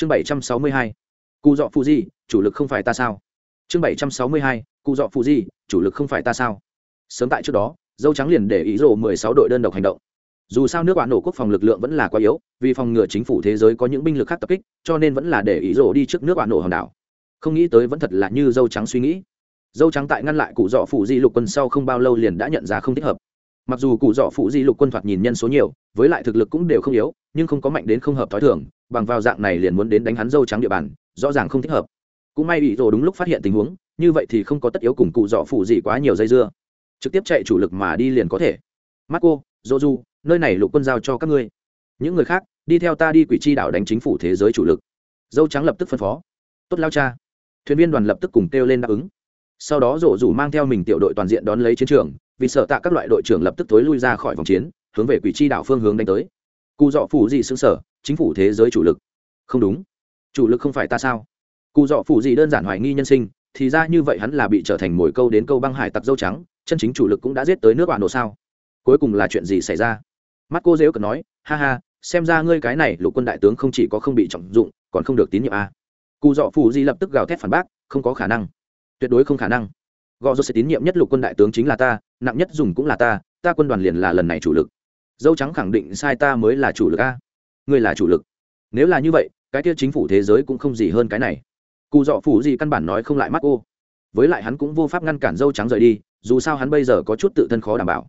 chương bảy trăm sáu mươi hai, cụ dọ phụ di, chủ lực không phải ta sao? Chương bảy trăm sáu mươi hai, cụ dọ phụ di, chủ lực không phải ta sao? Sớm tại trước đó, dâu trắng liền để ý rộ mười sáu đội đơn độc hành động. Dù sao nước bạn nổ quốc phòng lực lượng vẫn là quá yếu, vì phòng ngừa chính phủ thế giới có những binh lực khác tập kích, cho nên vẫn là để ý rộ đi trước nước bạn nổ hòn đảo. Không nghĩ tới vẫn thật là như dâu trắng suy nghĩ. Dâu trắng tại ngăn lại cụ dọ phụ di lục quân sau không bao lâu liền đã nhận ra không thích hợp. Mặc dù cụ dọ phụ di lục quân thoạt nhìn nhân số nhiều, với lại thực lực cũng đều không yếu, nhưng không có mạnh đến không hợp t h ó i thường bằng vào dạng này liền muốn đến đánh hắn dâu trắng địa bàn, rõ ràng không thích hợp. Cũng may bị rồ đúng lúc phát hiện tình huống, như vậy thì không có tất yếu cùng cụ dọ phụ gì quá nhiều dây dưa. Trực tiếp chạy chủ lực mà đi liền có thể. Marco dô du nơi này lục quân giao cho các ngươi. Những người khác, đi theo ta đi quỷ chi đảo đánh chính phủ thế giới chủ lực. Dâu trắng lập tức phân phó. Tốt lao cha. Thuyền viên đoàn lập tức cùng kêu lên đáp ứng. Sau đó rổ rủ mang theo mình tiểu đội toàn diện đón lấy chiến trường, vì sợ tạ các loại đội trưởng lập tức tối lui ra khỏi vòng chiến, hướng về quỷ chi đảo phương hướng đánh tới cụ dọ phủ gì xứng sở, chính phủ thế giới chủ lực. Không đúng. Chủ lực không phải ta sao? Cụ dọ phủ gì đơn giản hoài nghi nhân sinh, thì ra như vậy hắn là bị trở thành mồi câu đến câu băng hải tặc dâu trắng, chân chính chủ lực cũng đã giết tới nước bạn đồ sao? Cuối cùng là chuyện gì xảy ra? Mắt cô dếu cần nói, ha ha, xem ra ngươi cái này lục quân đại tướng không chỉ có không bị trọng dụng, còn không được tín nhiệm a. À. cụ dọ phủ gì lập tức gào thét phản bác, không có khả năng. Tuyệt đối không khả năng. Gò dô sẽ tín nhiệm nhất lục quân đại tướng chính là ta, nặng nhất dùng cũng là ta ta quân đoàn liền là lần này chủ lực dâu trắng khẳng định sai ta mới là chủ lực a. Ngươi là chủ lực. Nếu là như vậy, cái kia chính phủ thế giới cũng không gì hơn cái này. Cụ dọ phủ gì căn bản nói không lại mắt cô. Với lại hắn cũng vô pháp ngăn cản dâu trắng rời đi, dù sao hắn bây giờ có chút tự thân khó đảm bảo.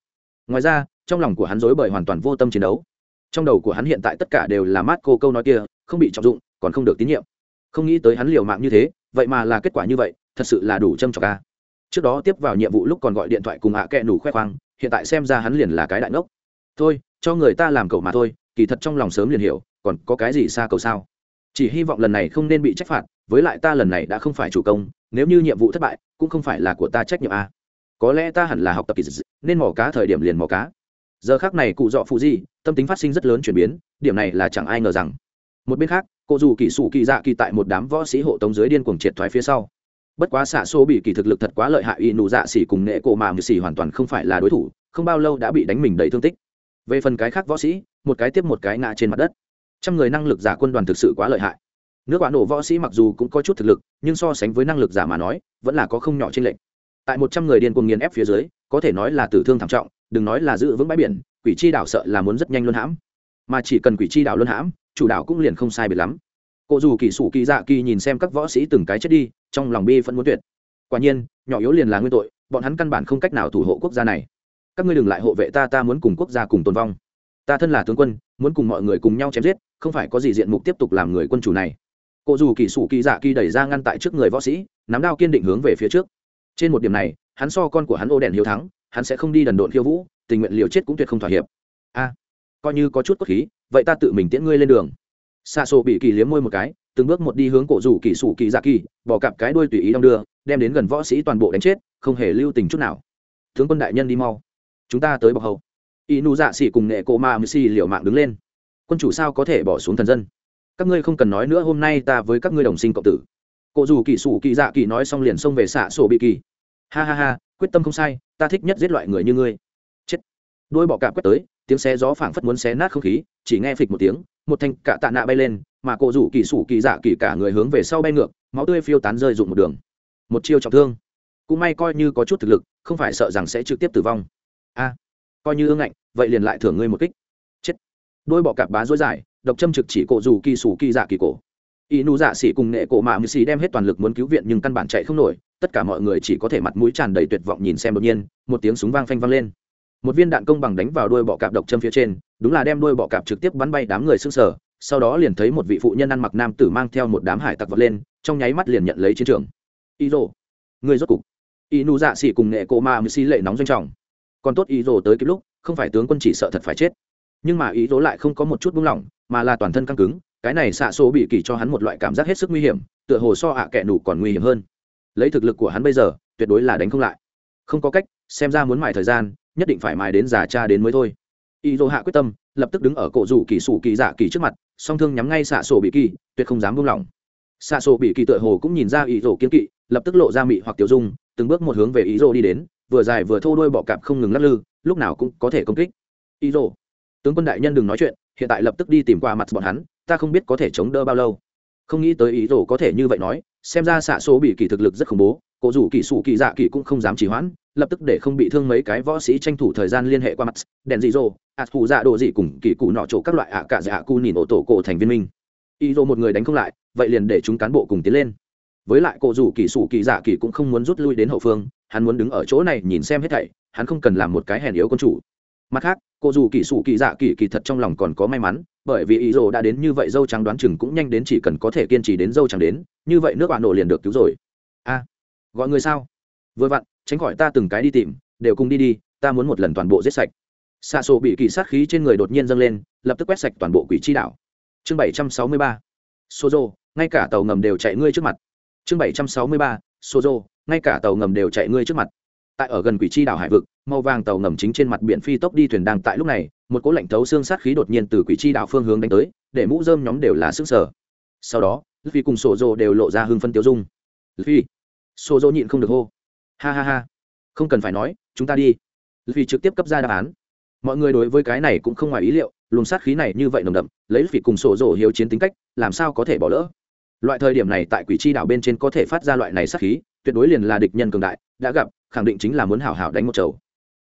Ngoài ra, trong lòng của hắn dối bời hoàn toàn vô tâm chiến đấu. Trong đầu của hắn hiện tại tất cả đều là mát cô câu nói kia, không bị trọng dụng, còn không được tín nhiệm. Không nghĩ tới hắn liều mạng như thế, vậy mà là kết quả như vậy, thật sự là đủ châm trọc ca trước đó tiếp vào nhiệm vụ lúc còn gọi điện thoại cùng ạ à kẹ nủ khoe khoang, hiện tại xem ra hắn liền là cái đại ngốc thôi, cho người ta làm cậu mà thôi, kỳ thật trong lòng sớm liền hiểu, còn có cái gì xa cầu sao? Chỉ hy vọng lần này không nên bị trách phạt, với lại ta lần này đã không phải chủ công, nếu như nhiệm vụ thất bại, cũng không phải là của ta trách nhiệm a có lẽ ta hẳn là học tập kỳ dị, nên mò cá thời điểm liền mò cá. Giờ khác này cụ dọ phụ di tâm tính phát sinh rất lớn chuyển biến, điểm này là chẳng ai ngờ rằng. Một bên khác, cô dù kỳ sủ kỳ dạ kỳ tại một đám võ sĩ hộ tống dưới điên cuồng triệt thoái phía sau. Bất quá xạ xô bị kỳ thực lực thật quá lợi hại, y nụ dạ xỉ cùng nghệ cổ mà mười xỉ hoàn toàn không phải là đối thủ, không bao lâu đã bị đánh mình đầy thương tích về phần cái khác võ sĩ, một cái tiếp một cái ngã trên mặt đất. Trăm người năng lực giả quân đoàn thực sự quá lợi hại. Nước bạn nổ võ sĩ mặc dù cũng có chút thực lực, nhưng so sánh với năng lực giả mà nói, vẫn là có không nhỏ trên lệnh tại một trăm người điên cuồng nghiền ép phía dưới, có thể nói là tử thương thảm trọng, đừng nói là giữ vững bãi biển, quỷ chi đảo sợ là muốn rất nhanh luân hãm. Mà chỉ cần quỷ chi đảo luân hãm, chủ đảo cũng liền không sai biệt lắm. Cụ dù kỳ sủ kỳ dạ kỳ nhìn xem các võ sĩ từng cái chết đi, trong lòng bi vẫn muốn tuyệt. Quả nhiên, nhỏ yếu liền là nguyên tội, bọn hắn căn bản không cách nào thủ hộ quốc gia này các ngươi đừng lại hộ vệ ta ta muốn cùng quốc gia cùng tồn vong. Ta thân là tướng quân, muốn cùng mọi người cùng nhau chém giết, không phải có gì diện mục tiếp tục làm người quân chủ này. Cụ dù kỳ sủ kỳ dạ kỳ đẩy ra ngăn tại trước người võ sĩ, nắm đao kiên định hướng về phía trước. Trên một điểm này, hắn so con của hắn ô đèn hiếu thắng, hắn sẽ không đi đần độn khiêu vũ, tình nguyện liều chết cũng tuyệt không thỏa hiệp. A, coi như có chút cốt khí, vậy ta tự mình tiễn ngươi lên đường. Xa xô bị kỳ liếm môi một cái, từng bước một đi hướng cổ rủ kỳ sủ kỳ dạ kỳ, bỏ cặp cái đuôi tùy ý đong đưa, đem đến gần võ sĩ toàn bộ đánh chết, không hề lưu tình chút nào. Tướng quân đại nhân đi mau chúng ta tới bọc hầu. Y nụ dạ xỉ cùng nghệ cô ma mc liệu mạng đứng lên. Quân chủ sao có thể bỏ xuống thần dân? Các ngươi không cần nói nữa hôm nay ta với các ngươi đồng sinh cộng tử. Cổ dù kỳ sủ kỳ dạ kỳ nói xong liền xông về xạ sổ bị kỳ ha ha ha, quyết tâm không sai, ta thích nhất giết loại người như ngươi. Chết. Đôi bọ cạp quét tới, tiếng xé gió phảng phất muốn xé nát không khí, chỉ nghe phịch một tiếng, một thanh cạ tạ nạ bay lên, mà cổ rủ kỳ sủ kỳ dạ kỳ cả người hướng về sau bay ngược, máu tươi phiêu tán rơi rụng một đường. Một chiêu trọng thương. Cũng may coi như có chút thực lực, không phải sợ rằng sẽ trực tiếp tử vong a, coi như ương ngạnh, vậy liền lại thưởng ngươi một kích. Chết. Đôi bọ cạp bá dối dài, độc châm trực chỉ cổ dù kỳ sủ kỳ dạ kỳ cổ. Y nu dạ xỉ cùng nghệ cổ mà mười xỉ đem hết toàn lực muốn cứu viện nhưng căn bản chạy không nổi, tất cả mọi người chỉ có thể mặt mũi tràn đầy tuyệt vọng nhìn xem đột nhiên, một tiếng súng vang phanh vang lên. Một viên đạn công bằng đánh vào đuôi bọ cạp độc châm phía trên, đúng là đem đuôi bọ cạp trực tiếp bắn bay đám người xương sở sau đó liền thấy một vị phụ nhân ăn mặc nam tử mang theo một đám hải tặc vật lên, trong nháy mắt liền nhận lấy chiến trường. Y rô người rốt cục. Y nu dạ xỉ cùng nghệ cổ ma mười xí lệ nóng doanh trọng còn tốt ý rồ tới kịp lúc, không phải tướng quân chỉ sợ thật phải chết. Nhưng mà ý rồ lại không có một chút buông lỏng, mà là toàn thân căng cứng, cái này xạ số bị kỳ cho hắn một loại cảm giác hết sức nguy hiểm, tựa hồ so ạ à kẻ nủ còn nguy hiểm hơn. Lấy thực lực của hắn bây giờ, tuyệt đối là đánh không lại. Không có cách, xem ra muốn mài thời gian, nhất định phải mài đến già cha đến mới thôi. Ý rồ hạ quyết tâm, lập tức đứng ở cổ rủ kỳ sủ kỳ dạ kỳ trước mặt, song thương nhắm ngay xạ sổ bị kỳ, tuyệt không dám buông lỏng. Xạ sổ bị kỳ tựa hồ cũng nhìn ra ý rồ kiên kỵ, lập tức lộ ra mị hoặc tiểu dung, từng bước một hướng về ý rồ đi đến vừa dài vừa thô đôi bọ cạp không ngừng lắc lư, lúc nào cũng có thể công kích. Ý rồ tướng quân đại nhân đừng nói chuyện, hiện tại lập tức đi tìm qua mặt bọn hắn, ta không biết có thể chống đỡ bao lâu. Không nghĩ tới ý rồ có thể như vậy nói, xem ra xạ số bị kỳ thực lực rất khủng bố, cổ rủ kỳ sủ kỳ dạ kỳ cũng không dám chỉ hoãn, lập tức để không bị thương mấy cái võ sĩ tranh thủ thời gian liên hệ qua mặt, đèn dị dô ạt phụ dạ đồ dị cùng kỳ cụ nọ chỗ các loại ạ cả dạ cu nhìn ổ tổ cổ thành viên minh. Ý rồ một người đánh không lại, vậy liền để chúng cán bộ cùng tiến lên. Với lại cổ rủ kỳ sủ kỳ dạ kỳ cũng không muốn rút lui đến hậu phương hắn muốn đứng ở chỗ này nhìn xem hết thảy hắn không cần làm một cái hèn yếu con chủ. Mặt khác cô dù kỳ sụ, kỳ dạ kỳ kỳ thật trong lòng còn có may mắn bởi vì ý rồ đã đến như vậy dâu trắng đoán chừng cũng nhanh đến chỉ cần có thể kiên trì đến dâu trắng đến như vậy nước bạn nổ liền được cứu rồi. A gọi người sao? Vừa vặn tránh khỏi ta từng cái đi tìm đều cùng đi đi ta muốn một lần toàn bộ giết sạch. Xạ sổ bị kỳ sát khí trên người đột nhiên dâng lên lập tức quét sạch toàn bộ quỷ chi đảo. Chương bảy trăm sáu mươi ba. Sozo ngay cả tàu ngầm đều chạy ngươi trước mặt. Chương bảy trăm sáu mươi ba sozo ngay cả tàu ngầm đều chạy ngươi trước mặt. Tại ở gần quỷ chi đảo hải vực, màu vàng tàu ngầm chính trên mặt biển phi tốc đi thuyền đang tại lúc này, một cỗ lạnh thấu xương sát khí đột nhiên từ quỷ chi đảo phương hướng đánh tới, để mũ rơm nhóm đều là sức sở sau đó phi cùng sổ rồ đều lộ ra hưng phân tiêu dung. Phi sổ rồ nhịn không được hô. Ha ha ha. Không cần phải nói, chúng ta đi. Phi trực tiếp cấp ra đáp án. Mọi người đối với cái này cũng không ngoài ý liệu, luồng sát khí này như vậy nồng đậm, lấy phi cùng sổ rồ hiếu chiến tính cách, làm sao có thể bỏ lỡ? Loại thời điểm này tại quỷ chi đảo bên trên có thể phát ra loại này sát khí, tuyệt đối liền là địch nhân cường đại, đã gặp, khẳng định chính là muốn hảo hảo đánh một chầu.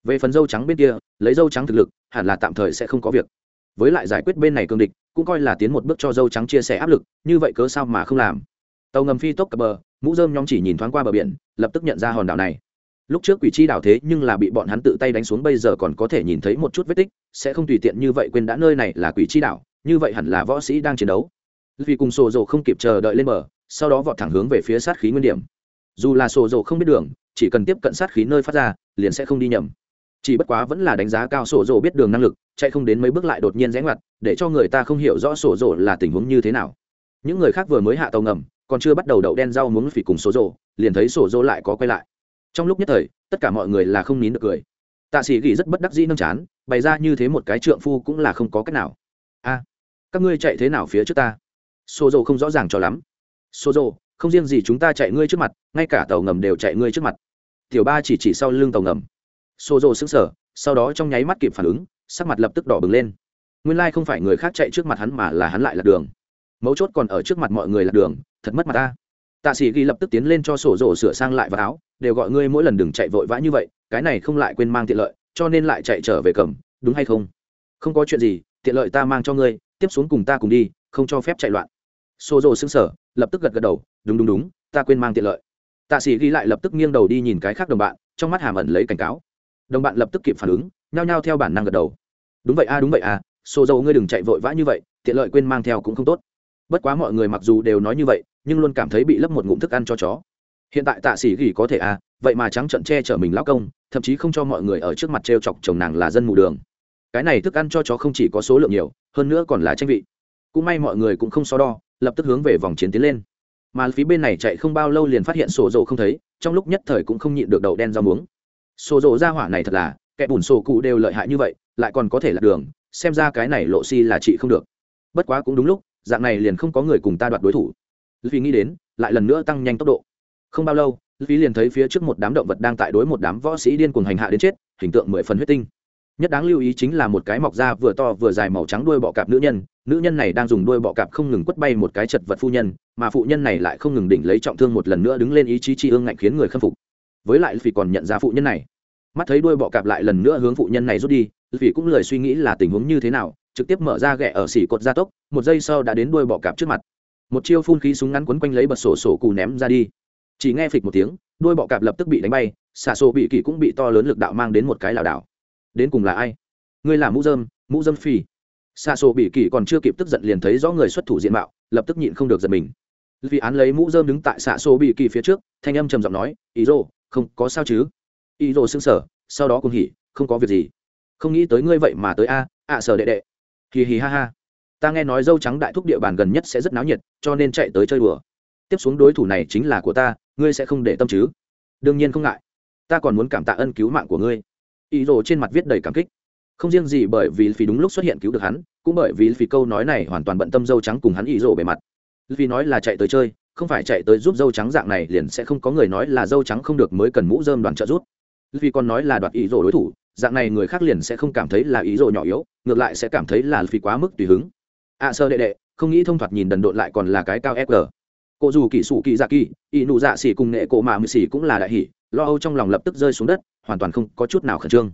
Về phần dâu trắng bên kia, lấy dâu trắng thực lực, hẳn là tạm thời sẽ không có việc. Với lại giải quyết bên này cương địch, cũng coi là tiến một bước cho dâu trắng chia sẻ áp lực, như vậy cớ sao mà không làm? Tàu ngầm phi tốc cập bờ, mũ dơm nhóm chỉ nhìn thoáng qua bờ biển, lập tức nhận ra hòn đảo này. Lúc trước quỷ chi đảo thế nhưng là bị bọn hắn tự tay đánh xuống, bây giờ còn có thể nhìn thấy một chút vết tích, sẽ không tùy tiện như vậy quên đã, nơi này là quỷ chi đảo, như vậy hẳn là võ sĩ đang chiến đấu vì cùng sổ dầu không kịp chờ đợi lên bờ, sau đó vọt thẳng hướng về phía sát khí nguyên điểm. Dù là sổ dầu không biết đường, chỉ cần tiếp cận sát khí nơi phát ra, liền sẽ không đi nhầm. Chỉ bất quá vẫn là đánh giá cao sổ dầu biết đường năng lực, chạy không đến mấy bước lại đột nhiên rẽ ngoặt, để cho người ta không hiểu rõ sổ dầu là tình huống như thế nào. Những người khác vừa mới hạ tàu ngầm, còn chưa bắt đầu đậu đen rau muống phỉ cùng sổ dầu, liền thấy sổ dầu lại có quay lại. Trong lúc nhất thời, tất cả mọi người là không nín được cười. Tạ sĩ ghi rất bất đắc dĩ nâng chán, bày ra như thế một cái trượng phu cũng là không có cách nào. A, các ngươi chạy thế nào phía trước ta? Sổ dầu không rõ ràng cho lắm. Sổ dầu không riêng gì chúng ta chạy ngươi trước mặt, ngay cả tàu ngầm đều chạy ngươi trước mặt. Tiểu ba chỉ chỉ sau lưng tàu ngầm. Xô rộ sững sờ, sau đó trong nháy mắt kịp phản ứng, sắc mặt lập tức đỏ bừng lên. Nguyên lai không phải người khác chạy trước mặt hắn mà là hắn lại lạc đường. Mấu chốt còn ở trước mặt mọi người lạc đường, thật mất mặt ta. Tạ sĩ ghi lập tức tiến lên cho sổ rổ sửa sang lại vào áo, đều gọi ngươi mỗi lần đừng chạy vội vã như vậy, cái này không lại quên mang tiện lợi, cho nên lại chạy trở về cầm, đúng hay không? Không có chuyện gì, tiện lợi ta mang cho ngươi, tiếp xuống cùng ta cùng đi, không cho phép chạy loạn xô rồ xưng sở lập tức gật gật đầu, đúng đúng đúng, ta quên mang tiện lợi. Tạ sĩ ghi lại lập tức nghiêng đầu đi nhìn cái khác đồng bạn, trong mắt hàm ẩn lấy cảnh cáo. Đồng bạn lập tức kịp phản ứng, nhao nhao theo bản năng gật đầu. Đúng vậy a, đúng vậy a xô dầu ngươi đừng chạy vội vã như vậy, tiện lợi quên mang theo cũng không tốt. Bất quá mọi người mặc dù đều nói như vậy, nhưng luôn cảm thấy bị lấp một ngụm thức ăn cho chó. Hiện tại tạ sĩ ghi có thể a, vậy mà trắng trận che chở mình lão công, thậm chí không cho mọi người ở trước mặt t chọc chồng nàng là dân mù đường. Cái này thức ăn cho chó không chỉ có số lượng nhiều, hơn nữa còn là tranh vị cũng may mọi người cũng không so đo, lập tức hướng về vòng chiến tiến lên. Mà phía bên này chạy không bao lâu liền phát hiện sổ dầu không thấy, trong lúc nhất thời cũng không nhịn được đậu đen rau muống. Sổ dầu ra hỏa này thật là, kẻ bùn sổ cụ đều lợi hại như vậy, lại còn có thể là đường, xem ra cái này lộ si là chị không được. Bất quá cũng đúng lúc, dạng này liền không có người cùng ta đoạt đối thủ. Vì nghĩ đến, lại lần nữa tăng nhanh tốc độ. Không bao lâu vì liền thấy phía trước một đám động vật đang tại đối một đám võ sĩ điên cuồng hành hạ đến chết, hình tượng mười phần huyết tinh nhất đáng lưu ý chính là một cái mọc da vừa to vừa dài màu trắng đuôi bọ cạp nữ nhân. Nữ nhân này đang dùng đuôi bọ cạp không ngừng quất bay một cái chật vật phu nhân, mà phụ nhân này lại không ngừng đỉnh lấy trọng thương một lần nữa đứng lên ý chí tri ương ngạnh khiến người khâm phục. Với lại vì còn nhận ra phụ nhân này. Mắt thấy đuôi bọ cạp lại lần nữa hướng phụ nhân này rút đi vì cũng lời suy nghĩ là tình huống như thế nào, trực tiếp mở ra ghẹ ở xỉ cột gia tốc, một giây sau đã đến đuôi bọ cạp trước mặt. Một chiêu phun khí súng ngắn quấn quanh lấy bật sổ sổ cù ném ra đi. Chỉ nghe phịch một tiếng, đuôi bọ cạp lập tức bị đánh bay xả sổ bị kỳ cũng bị to lớn lực đạo mang đến một cái lảo đảo đến cùng là ai? Ngươi là mũ dơm mũ dơm phi xa xô bị kỳ còn chưa kịp tức giận liền thấy rõ người xuất thủ diện mạo, lập tức nhịn không được giật mình. Vì án lấy mũ dơm đứng tại xạ xô bị kỳ phía trước, thanh âm trầm giọng nói, ý rô không có sao chứ? Ý rô xưng sở sau đó cùng hỉ, không có việc gì. Không nghĩ tới ngươi vậy mà tới a, ạ sở đệ đệ. Hì hì ha ha. Ta nghe nói dâu trắng đại thúc địa bàn gần nhất sẽ rất náo nhiệt, cho nên chạy tới chơi đùa. Tiếp xuống đối thủ này chính là của ta, ngươi sẽ không để tâm chứ? Đương nhiên không ngại. Ta còn muốn cảm tạ ân cứu mạng của ngươi ý rồ trên mặt viết đầy cảm kích. Không riêng gì bởi vì phi đúng lúc xuất hiện cứu được hắn cũng bởi vì phi câu nói này hoàn toàn bận tâm dâu trắng cùng hắn ý rồ bề mặt. Vì nói là chạy tới chơi không phải chạy tới giúp dâu trắng dạng này liền sẽ không có người nói là dâu trắng không được mới cần mũ dơm đoàn trợ giúp. Vì còn nói là đoạt ý rồ đối thủ dạng này người khác liền sẽ không cảm thấy là ý rồ nhỏ yếu ngược lại sẽ cảm thấy là phi quá mức tùy hứng. Ạ à, sơ đệ đệ không nghĩ thông thoạt nhìn đần độn lại còn là cái cao fg cô dù kỹ sụ kỳ dạ kỳ, y nụ dạ xỉ cùng nghệ cổ mạ mười xỉ cũng là đại hỷ, lo âu trong lòng lập tức rơi xuống đất, hoàn toàn không có chút nào khẩn trương.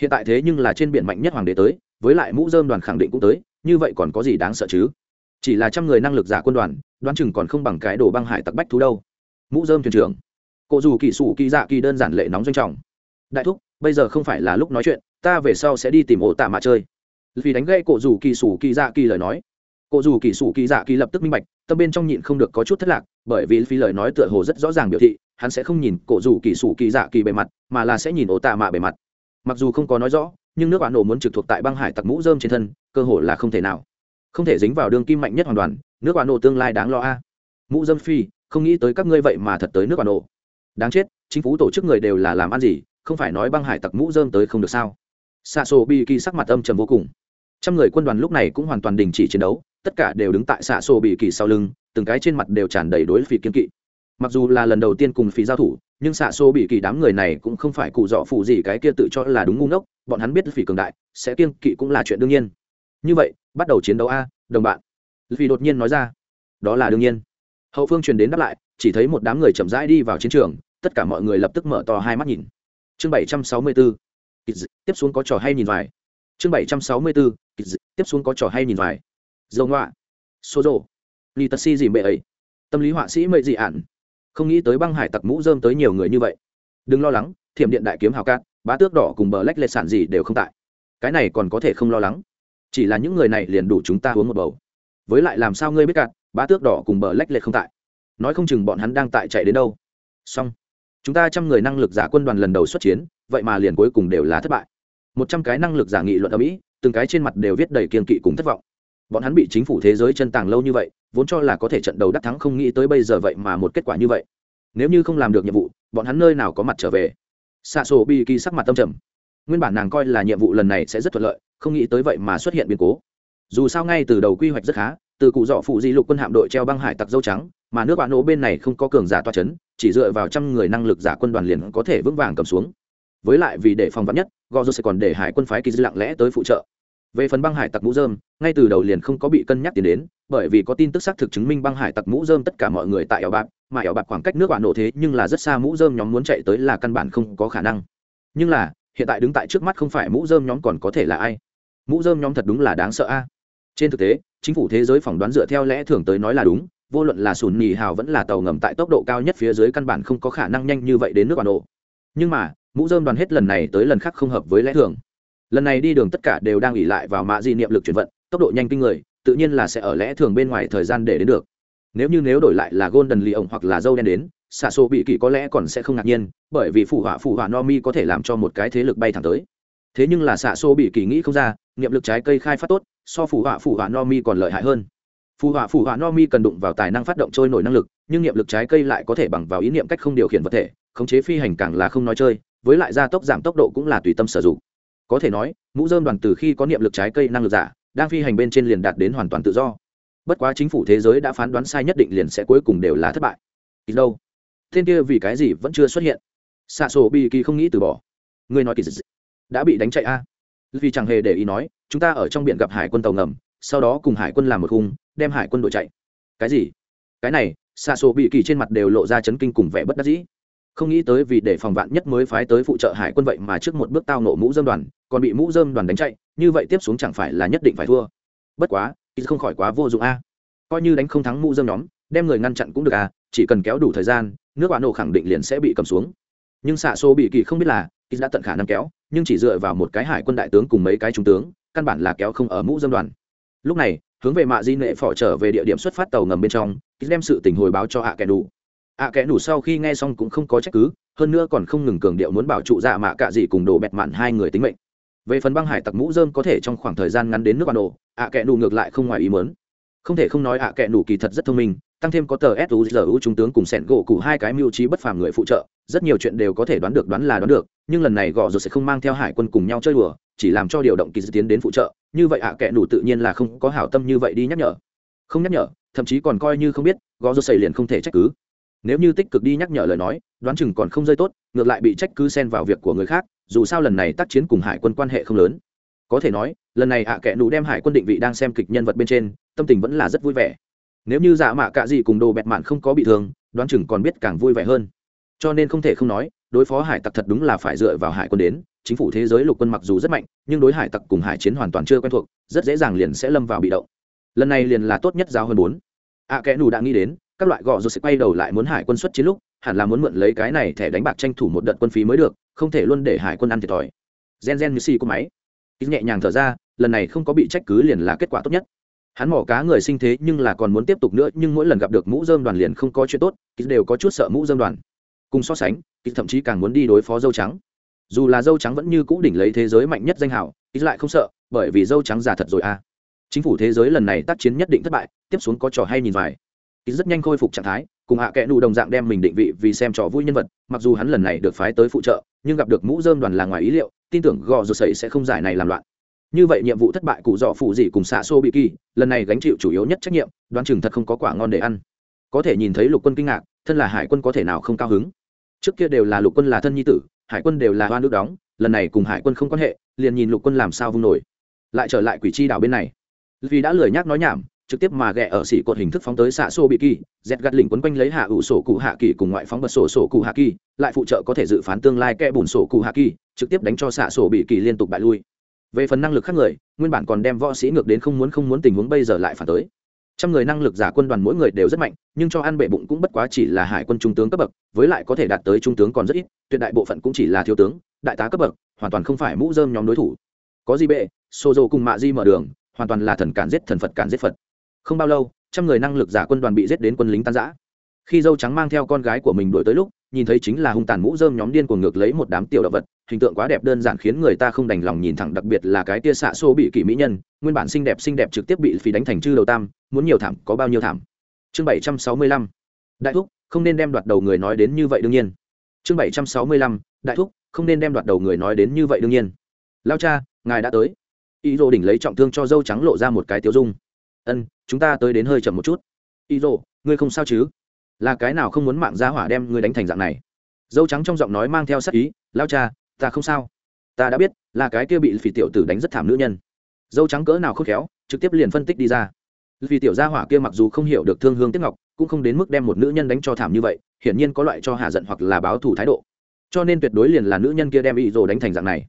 Hiện tại thế nhưng là trên biển mạnh nhất hoàng đế tới, với lại mũ dơm đoàn khẳng định cũng tới, như vậy còn có gì đáng sợ chứ? Chỉ là trăm người năng lực giả quân đoàn, đoán chừng còn không bằng cái đồ băng hải tặc bách thú đâu. Mũ dơm thuyền trưởng. Cô dù kỳ sụ kỳ dạ kỳ đơn giản lệ nóng doanh trọng. Đại thúc, bây giờ không phải là lúc nói chuyện, ta về sau sẽ đi tìm ổ tạ mạ chơi. Vì đánh gây cổ dù kỳ sủ kỳ dạ kỳ lời nói. Cổ dù kỳ sủ kỳ dạ kỳ lập tức minh bạch tâm bên trong nhịn không được có chút thất lạc, bởi vì phi lời nói tựa hồ rất rõ ràng biểu thị, hắn sẽ không nhìn cổ rủ kỳ sủ kỳ dạ kỳ bề mặt, mà là sẽ nhìn ổ tạ mạ bề mặt. Mặc dù không có nói rõ, nhưng nước bạn nổ muốn trực thuộc tại băng hải tặc mũ dơm trên thân, cơ hồ là không thể nào. Không thể dính vào đường kim mạnh nhất hoàn toàn nước bạn nổ tương lai đáng lo a. Mũ dơm phi, không nghĩ tới các ngươi vậy mà thật tới nước bạn nổ. Đáng chết, chính phủ tổ chức người đều là làm ăn gì, không phải nói băng hải tặc mũ dơm tới không được sao? Xa xô bi kỳ sắc mặt âm trầm vô cùng. Trăm người quân đoàn lúc này cũng hoàn toàn đình chỉ chiến đấu tất cả đều đứng tại xạ sổ bị kỳ sau lưng, từng cái trên mặt đều tràn đầy đối phỉ kiên kỵ. Mặc dù là lần đầu tiên cùng phí giao thủ, nhưng xạ xô bị kỳ đám người này cũng không phải cụ dọ phụ gì cái kia tự cho là đúng ngu ngốc, bọn hắn biết phỉ cường đại, sẽ kiên kỵ cũng là chuyện đương nhiên. Như vậy, bắt đầu chiến đấu a, đồng bạn. Vì đột nhiên nói ra. Đó là đương nhiên. Hậu phương truyền đến đáp lại, chỉ thấy một đám người chậm rãi đi vào chiến trường, tất cả mọi người lập tức mở to hai mắt nhìn. Chương bảy trăm sáu mươi bốn tiếp xuống có trò hay nhìn vài. Chương bảy trăm sáu mươi bốn tiếp xuống có trò hay nhìn vài dầu ngoạ số rộ li tật si dìm bệ ấy. Tâm lý họa sĩ mệ dị ạn không nghĩ tới băng hải tặc mũ dơm tới nhiều người như vậy. Đừng lo lắng, thiểm điện đại kiếm hào cát, bá tước đỏ cùng bờ lách lệ sản gì đều không tại. Cái này còn có thể không lo lắng. Chỉ là những người này liền đủ chúng ta uống một bầu. Với lại làm sao ngươi biết cạn, bá tước đỏ cùng bờ lách lệ không tại? Nói không chừng bọn hắn đang tại chạy đến đâu. Xong. Chúng ta trăm người năng lực giả quân đoàn lần đầu xuất chiến, vậy mà liền cuối cùng đều là thất bại. Một trăm cái năng lực giả nghị luận ở mỹ, từng cái trên mặt đều viết đầy kiên kỵ cùng thất vọng bọn hắn bị chính phủ thế giới chân tàng lâu như vậy, vốn cho là có thể trận đầu đắc thắng không nghĩ tới bây giờ vậy mà một kết quả như vậy. Nếu như không làm được nhiệm vụ, bọn hắn nơi nào có mặt trở về? Xạ sổ bi kỳ sắc mặt tâm trầm. Nguyên bản nàng coi là nhiệm vụ lần này sẽ rất thuận lợi, không nghĩ tới vậy mà xuất hiện biến cố. Dù sao ngay từ đầu quy hoạch rất khá, từ cụ dọ phụ di lục quân hạm đội treo băng hải tặc dâu trắng, mà nước bạn nổ bên này không có cường giả toa c h ấ n chỉ dựa vào trăm người năng lực giả quân đoàn liền có thể vững vàng cầm xuống. Với lại vì để phòng vắn nhất gò sẽ còn để hải quân phái kỳ dư lặng lẽ tới phụ trợ về phần băng hải tặc mũ dơm ngay từ đầu liền không có bị cân nhắc tiền đến, bởi vì có tin tức xác thực chứng minh băng hải tặc mũ dơm tất cả mọi người tại ảo bạc, mà ảo bạc khoảng cách nước bạn nổ thế nhưng là rất xa mũ dơm nhóm muốn chạy tới là căn bản không có khả năng. Nhưng là, hiện tại đứng tại trước mắt không phải mũ dơm nhóm còn có thể là ai? Mũ dơm nhóm thật đúng là đáng sợ a. Trên thực tế, chính phủ thế giới phỏng đoán dựa theo lẽ thường tới nói là đúng, vô luận là sùn nhì hào vẫn là tàu ngầm tại tốc độ cao nhất phía dưới căn bản không có khả năng nhanh như vậy đến nước bạn nổ. Nhưng mà, mũ dơm đoàn hết lần này tới lần khác không hợp với lẽ thường lần này đi đường tất cả đều đang ỉ lại vào mạ di niệm lực chuyển vận, tốc độ nhanh kinh người, tự nhiên là sẽ ở lẽ thường bên ngoài thời gian để đến được. Nếu như nếu đổi lại là golden lì ổng hoặc là dâu đen đến xạ xô bị kỷ có lẽ còn sẽ không ngạc nhiên, bởi vì phụ họa phụ họa no mi có thể làm cho một cái thế lực bay thẳng tới. Thế nhưng là xạ xô bị kỷ nghĩ không ra, niệm lực trái cây khai phát tốt, so phụ họa phụ họa no mi còn lợi hại hơn. Phụ họa phụ họa no mi cần đụng vào tài năng phát động trôi nổi năng lực, nhưng niệm lực trái cây lại có thể bằng vào ý niệm cách không điều khiển vật thể, khống chế phi hành càng là không nói chơi, với lại gia tốc giảm tốc độ cũng là tùy tâm sử dụng có thể nói, mũ dơm đoàn từ khi có niệm lực trái cây năng lực giả, đang phi hành bên trên liền đạt đến hoàn toàn tự do. Bất quá chính phủ thế giới đã phán đoán sai nhất định liền sẽ cuối cùng đều là thất bại. Ít đâu? Tên kia vì cái gì vẫn chưa xuất hiện? Xạ sổ bị kỳ không nghĩ từ bỏ. Người nói kỳ dị đã bị đánh chạy a? Vì chẳng hề để ý nói, chúng ta ở trong biển gặp hải quân tàu ngầm, sau đó cùng hải quân làm một khung, đem hải quân đội chạy. Cái gì? Cái này xạ sổ bị kỳ trên mặt đều lộ ra chấn kinh cùng vẻ bất đắc dĩ. Không nghĩ tới vì để phòng vạn nhất mới phái tới phụ trợ hải quân vậy mà trước một bước tao nổ mũ dơm đoàn còn bị mũ dơm đoàn đánh chạy, như vậy tiếp xuống chẳng phải là nhất định phải thua. Bất quá không khỏi quá vô dụng a. Coi như đánh không thắng mũ dơm nhóm, đem người ngăn chặn cũng được à chỉ cần kéo đủ thời gian, nước bạn nổ khẳng định liền sẽ bị cầm xuống. Nhưng xạ xô bị kỳ không biết là ít đã tận khả năng kéo, nhưng chỉ dựa vào một cái hải quân đại tướng cùng mấy cái trung tướng, căn bản là kéo không ở mũ dâm đoàn. Lúc này, hướng về mạ di nệ phỏ trở về địa điểm xuất phát tàu ngầm bên trong ít đem sự tình hồi báo cho ạ kẻ đủ ạ kẻ đủ sau khi nghe xong cũng không có trách cứ, hơn nữa còn không ngừng cường điệu muốn bảo trụ dạ mạ cạ gì cùng đồ bẹt mạn hai người tính mệnh về phần băng hải tặc mũ dơm có thể trong khoảng thời gian ngắn đến nước ban đồ ạ kẽ đủ ngược lại không ngoài ý mớn không thể không nói ạ kẽ đủ kỳ thật rất thông minh, tăng thêm có tờ suzu trung tướng cùng sẹn gỗ cụ hai cái mưu trí bất phàm người phụ trợ, rất nhiều chuyện đều có thể đoán được đoán là đoán được, nhưng lần này gò rồi sẽ không mang theo hải quân cùng nhau chơi đùa, chỉ làm cho điều động kỳ dự tiến đến phụ trợ, như vậy ạ kẽ đủ tự nhiên là không có hảo tâm như vậy đi nhắc nhở. Không nhắc nhở, thậm chí còn coi như không biết gò rồi xảy liền không thể trách cứ. Nếu như tích cực đi nhắc nhở lời nói, đoán chừng còn không rơi tốt, ngược lại bị trách cứ xen vào việc của người khác dù sao lần này tác chiến cùng hải quân quan hệ không lớn. Có thể nói lần này ạ kệ nụ đem hải quân định vị đang xem kịch nhân vật bên trên tâm tình vẫn là rất vui vẻ. Nếu như dạ mạ cạ gì cùng đồ bẹt mạn không có bị thương đoán chừng còn biết càng vui vẻ hơn. Cho nên không thể không nói đối phó hải tặc thật đúng là phải dựa vào hải quân đến. Chính phủ thế giới lục quân mặc dù rất mạnh nhưng đối hải tặc cùng hải chiến hoàn toàn chưa quen thuộc rất dễ dàng liền sẽ lâm vào bị động. Lần này liền là tốt nhất giao hơn bốn. Ạ à, kẽ nù đã nghĩ đến các loại gọ rồi sẽ quay đầu lại muốn hải quân xuất chiến lúc hẳn là muốn mượn lấy cái này thẻ đánh bạc tranh thủ một đợt quân phí mới được không thể luôn để hải quân ăn thiệt thòi. Gen gen như xì của máy. Ít nhẹ nhàng thở ra, lần này không có bị trách cứ liền là kết quả tốt nhất. Hắn mỏ cá người sinh thế nhưng là còn muốn tiếp tục nữa, nhưng mỗi lần gặp được mũ dơm đoàn liền không có chuyện tốt ít đều có chút sợ mũ dơm đoàn. Cùng so sánh ít thậm chí càng muốn đi đối phó dâu trắng. Dù là dâu trắng vẫn như cũ đỉnh lấy thế giới mạnh nhất danh hảo ít lại không sợ, bởi vì dâu trắng già thật rồi à. Chính phủ thế giới lần này tác chiến nhất định thất bại, tiếp xuống có trò hay nhìn vài. Ít rất nhanh khôi phục trạng thái cùng hạ kẽ nụ đồng dạng đem mình định vị vì xem trò vui nhân vật, mặc dù hắn lần này được phái tới phụ trợ, nhưng gặp được mũ dơm đoàn là ngoài ý liệu, tin tưởng gò rột sẩy sẽ không giải này làm loạn. Như vậy nhiệm vụ thất bại cụ dọ phụ gì cùng xạ xô bị kỳ, lần này gánh chịu chủ yếu nhất trách nhiệm, đoán chừng thật không có quả ngon để ăn. Có thể nhìn thấy lục quân kinh ngạc, thân là hải quân có thể nào không cao hứng? Trước kia đều là lục quân là thân nhi tử, hải quân đều là hoa nước đóng, lần này cùng hải quân không quan hệ, liền nhìn lục quân làm sao vung nổi. Lại trở lại quỷ chi đảo bên này. Vì đã lười nhác nói nhảm trực tiếp mà ghẹ ở xỉ cột hình thức phóng tới xạ xô bị kỳ dẹt gạt lỉnh quấn quanh lấy hạ ủ sổ cụ hạ kỳ cùng ngoại phóng bật sổ sổ cụ hạ kỳ, lại phụ trợ có thể dự phán tương lai kẽ bùn sổ cụ hạ kỳ, trực tiếp đánh cho xạ sổ bị kỳ liên tục bại lui. Về phần năng lực khác người, nguyên bản còn đem võ sĩ ngược đến không muốn không muốn tình huống bây giờ lại phản tới. Trăm người năng lực giả quân đoàn mỗi người đều rất mạnh, nhưng cho ăn bệ bụng cũng bất quá chỉ là hải quân trung tướng cấp bậc, với lại có thể đạt tới trung tướng còn rất ít, tuyệt đại bộ phận cũng chỉ là thiếu tướng, đại tá cấp bậc, hoàn toàn không phải mũ dơm nhóm đối thủ. Có gì bệ xô dô cùng mạ di mở đường, hoàn toàn là thần cản giết thần phật cản giết phật không bao lâu, trăm người năng lực giả quân đoàn bị giết đến quân lính tan giã khi dâu trắng mang theo con gái của mình đuổi tới lúc, nhìn thấy chính là hung tàn mũ dơm nhóm điên cuồng ngược lấy một đám tiểu động vật, hình tượng quá đẹp đơn giản khiến người ta không đành lòng nhìn thẳng, đặc biệt là cái tia xạ xô bị kỷ mỹ nhân, nguyên bản xinh đẹp xinh đẹp trực tiếp bị phí đánh thành chư đầu tam, muốn nhiều thảm, có bao nhiêu thảm? Chương bảy trăm sáu mươi lăm. Đại thúc, không nên đem đoạt đầu người nói đến như vậy đương nhiên. Chương bảy trăm sáu mươi lăm. Đại thúc, không nên đem đoạt đầu người nói đến như vậy đương nhiên. Lao cha, ngài đã tới. Ý đồ đỉnh lấy trọng thương cho dâu trắng lộ ra một cái tiêu dung ân, chúng ta tới đến hơi chậm một chút. Y rồ ngươi không sao chứ? Là cái nào không muốn mạng ra hỏa đem ngươi đánh thành dạng này? Dâu trắng trong giọng nói mang theo sắc ý, lao cha, ta không sao. Ta đã biết, là cái kia bị phỉ tiểu tử đánh rất thảm nữ nhân. Dâu trắng cỡ nào khôn khéo, trực tiếp liền phân tích đi ra. Vì tiểu gia hỏa kia mặc dù không hiểu được thương hương tiếc ngọc, cũng không đến mức đem một nữ nhân đánh cho thảm như vậy, hiển nhiên có loại cho hạ giận hoặc là báo thù thái độ. Cho nên tuyệt đối liền là nữ nhân kia đem ý rồ đánh thành dạng này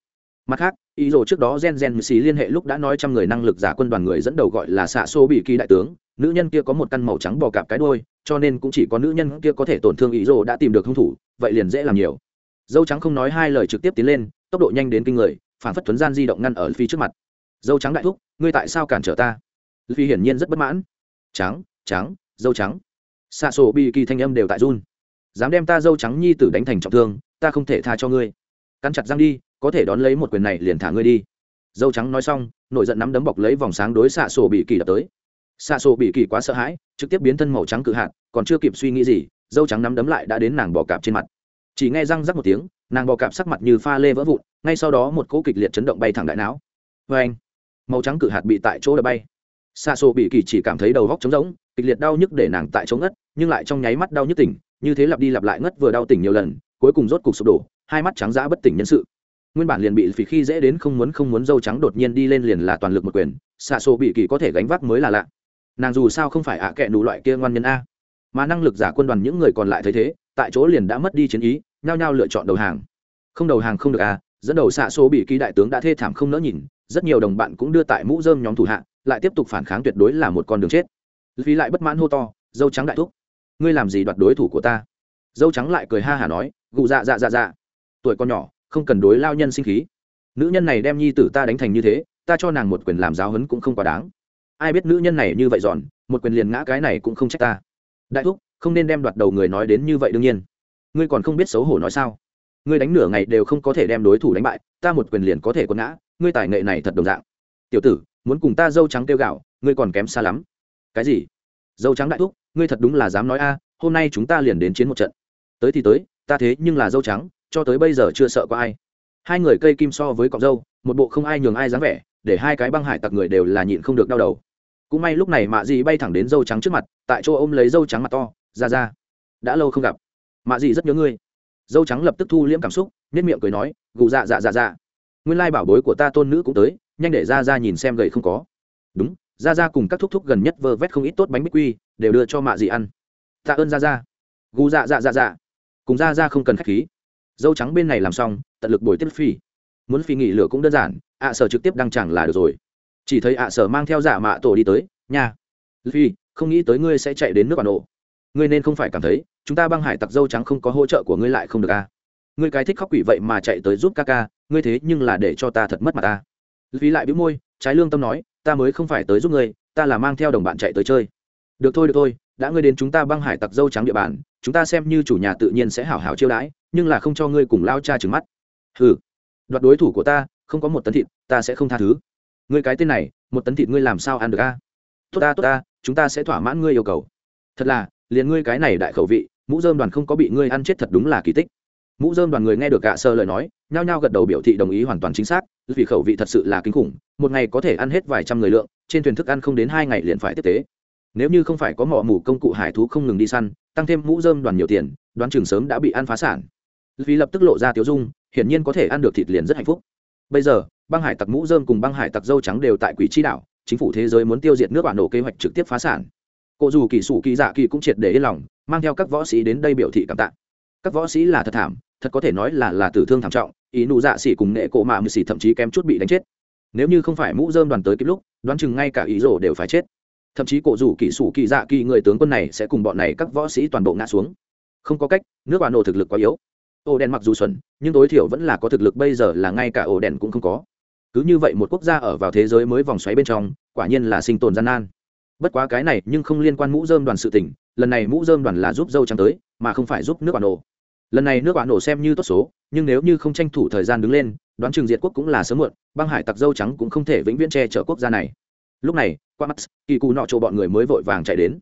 mặt khác, ý rồ trước đó gen gen xì liên hệ lúc đã nói trăm người năng lực giả quân đoàn người dẫn đầu gọi là xạ xô bị kỳ đại tướng. Nữ nhân kia có một căn màu trắng bò cạp cái đôi cho nên cũng chỉ có nữ nhân kia có thể tổn thương ý rồ đã tìm được hung thủ, vậy liền dễ làm nhiều. Dâu trắng không nói hai lời trực tiếp tiến lên, tốc độ nhanh đến kinh người, phản phất thuấn gian di động ngăn ở phi trước mặt. Dâu trắng đại thúc, ngươi tại sao cản trở ta? Phi hiển nhiên rất bất mãn. Trắng trắng, dâu trắng. Xạ sổ bị kỳ thanh âm đều tại run. Dám đem ta dâu trắng nhi tử đánh thành trọng thương, ta không thể tha cho ngươi cắn chặt răng đi, có thể đón lấy một quyền này liền thả ngươi đi. Dâu trắng nói xong, nổi giận nắm đấm bọc lấy vòng sáng đối xạ sổ bị kỳ đập tới. Xạ sổ bị kỳ quá sợ hãi, trực tiếp biến thân màu trắng cự hạn còn chưa kịp suy nghĩ gì, dâu trắng nắm đấm lại đã đến nàng bỏ cạp trên mặt. Chỉ nghe răng rắc một tiếng, nàng bò cạp sắc mặt như pha lê vỡ vụn, ngay sau đó một cỗ kịch liệt chấn động bay thẳng đại não. Vê anh, màu trắng cự hạt bị tại chỗ đập bay. Xạ sổ bị kỳ chỉ cảm thấy đầu góc trống rỗng, kịch liệt đau nhức để nàng tại chỗ ngất, nhưng lại trong nháy mắt đau nhức tỉnh, như thế lặp đi lặp lại ngất vừa đau tỉnh nhiều lần, cuối cùng rốt cục sụp đổ hai mắt trắng dã bất tỉnh nhân sự. Nguyên bản liền bị phỉ khi dễ đến không muốn không muốn dâu trắng đột nhiên đi lên liền là toàn lực một quyền, xạ xô bị kỳ có thể gánh vác mới là lạ. Nàng dù sao không phải ạ à kệ đủ loại kia ngoan nhân a. Mà năng lực giả quân đoàn những người còn lại thấy thế, tại chỗ liền đã mất đi chiến ý, nhao nhao lựa chọn đầu hàng. Không đầu hàng không được à dẫn đầu xạ số bị kỳ đại tướng đã thê thảm không nỡ nhìn, rất nhiều đồng bạn cũng đưa tại mũ dơm nhóm thủ hạ, lại tiếp tục phản kháng tuyệt đối là một con đường chết. Phí lại bất mãn hô to, dâu trắng đại thúc, ngươi làm gì đoạt đối thủ của ta? Dâu trắng lại cười ha hả nói gụ dạ dạ dạ dạ tuổi con nhỏ, không cần đối lao nhân sinh khí. Nữ nhân này đem nhi tử ta đánh thành như thế, ta cho nàng một quyền làm giáo hấn cũng không quá đáng. Ai biết nữ nhân này như vậy giòn, một quyền liền ngã cái này cũng không trách ta. Đại thúc, không nên đem đoạt đầu người nói đến như vậy đương nhiên. Ngươi còn không biết xấu hổ nói sao? Ngươi đánh nửa ngày đều không có thể đem đối thủ đánh bại, ta một quyền liền có thể quật ngã, ngươi tài nghệ này thật đồng dạng. Tiểu tử, muốn cùng ta dâu trắng kêu gạo, ngươi còn kém xa lắm. Cái gì? Dâu trắng đại thúc, ngươi thật đúng là dám nói a, hôm nay chúng ta liền đến chiến một trận. Tới thì tới, ta thế nhưng là dâu trắng cho tới bây giờ chưa sợ có ai. Hai người cây kim so với cọng dâu, một bộ không ai nhường ai dáng vẻ, để hai cái băng hải tặc người đều là nhịn không được đau đầu. Cũng may lúc này mạ dì bay thẳng đến dâu trắng trước mặt, tại chỗ ôm lấy dâu trắng mặt to, ra ra, đã lâu không gặp. Mạ dì rất nhớ ngươi. Dâu trắng lập tức thu liễm cảm xúc nhất miệng cười nói, gù dạ dạ dạ dạ. Nguyên lai bảo bối của ta tôn nữ cũng tới, nhanh để ra ra nhìn xem gầy không có. Đúng, ra ra cùng các thúc thúc gần nhất vơ vét không ít tốt bánh bích quy, đều đưa cho mạ dì ăn. Tạ ơn ra ra. Gù dạ dạ dạ dạ. Cùng ra ra không cần k h á c h khí dâu trắng bên này làm xong, tận lực bồi tiếp phi. Muốn phi nghỉ lửa cũng đơn giản, ạ sở trực tiếp đăng chẳng là được rồi. Chỉ thấy ạ sở mang theo giả mạ tổ đi tới, nha, phi, không nghĩ tới ngươi sẽ chạy đến nước bản nổ ngươi nên không phải cảm thấy, chúng ta băng hải tặc dâu trắng không có hỗ trợ của ngươi lại không được à. ngươi cái thích khóc quỷ vậy mà chạy tới giúp ca ca, ngươi thế nhưng là để cho ta thật mất mặt ta phi lại bĩu môi, trái lương tâm nói, ta mới không phải tới giúp ngươi, ta là mang theo đồng bạn chạy tới chơi. Được thôi được thôi, đã ngươi đến chúng ta băng hải tặc dâu trắng địa bàn, chúng ta xem như chủ nhà tự nhiên sẽ hảo hảo chiêu đãi nhưng là không cho ngươi cùng lao cha trừng mắt. Hừ, đoạt đối thủ của ta, không có một tấn thịt, ta sẽ không tha thứ. Ngươi cái tên này, một tấn thịt ngươi làm sao ăn được a? Tốt ta tốt ta, chúng ta sẽ thỏa mãn ngươi yêu cầu. Thật là, liền ngươi cái này đại khẩu vị, mũ dơm đoàn không có bị ngươi ăn chết thật đúng là kỳ tích. Mũ dơm đoàn người nghe được gạ sơ lời nói, nhao nhao gật đầu biểu thị đồng ý hoàn toàn chính xác, vì khẩu vị thật sự là kinh khủng, một ngày có thể ăn hết vài trăm người lượng, trên thuyền thức ăn không đến hai ngày liền phải tiếp tế. Nếu như không phải có mỏ mủ công cụ hải thú không ngừng đi săn, tăng thêm mũ dơm đoàn nhiều tiền, đoán chừng sớm đã bị ăn phá sản vì lập tức lộ ra tiếu dung, hiển nhiên có thể ăn được thịt liền rất hạnh phúc. Bây giờ, băng hải tặc mũ dơm cùng băng hải tặc dâu trắng đều tại quỷ chi đảo, chính phủ thế giới muốn tiêu diệt nước bản nổ kế hoạch trực tiếp phá sản. Cụ dù kỳ sủ kỳ dạ kỳ cũng triệt để yên lòng, mang theo các võ sĩ đến đây biểu thị cảm tạ. Các võ sĩ là thật thảm, thật có thể nói là là tử thương thảm trọng, ý nụ dạ xỉ cùng nệ cổ mạ mười xỉ thậm chí kém chút bị đánh chết. Nếu như không phải mũ dơm đoàn tới kịp lúc, đoán chừng ngay cả ý rổ đều phải chết. Thậm chí cổ rủ kỳ sủ kỳ dạ kỳ người tướng quân này sẽ cùng bọn này các võ sĩ toàn bộ ngã xuống. Không có cách, nước bà nổ thực lực quá yếu ổ đèn mặc dù xuẩn, nhưng tối thiểu vẫn là có thực lực bây giờ là ngay cả ổ đèn cũng không có. Cứ như vậy một quốc gia ở vào thế giới mới vòng xoáy bên trong, quả nhiên là sinh tồn gian nan. Bất quá cái này nhưng không liên quan mũ dơm đoàn sự tỉnh lần này mũ dơm đoàn là giúp dâu trắng tới, mà không phải giúp nước bà nổ. Lần này nước bà nổ xem như tốt số, nhưng nếu như không tranh thủ thời gian đứng lên, đoán chừng diệt quốc cũng là sớm muộn, băng hải tặc dâu trắng cũng không thể vĩnh viễn che chở quốc gia này. Lúc này, qua mắt, kỳ cù nọ chỗ bọn người mới vội vàng chạy đến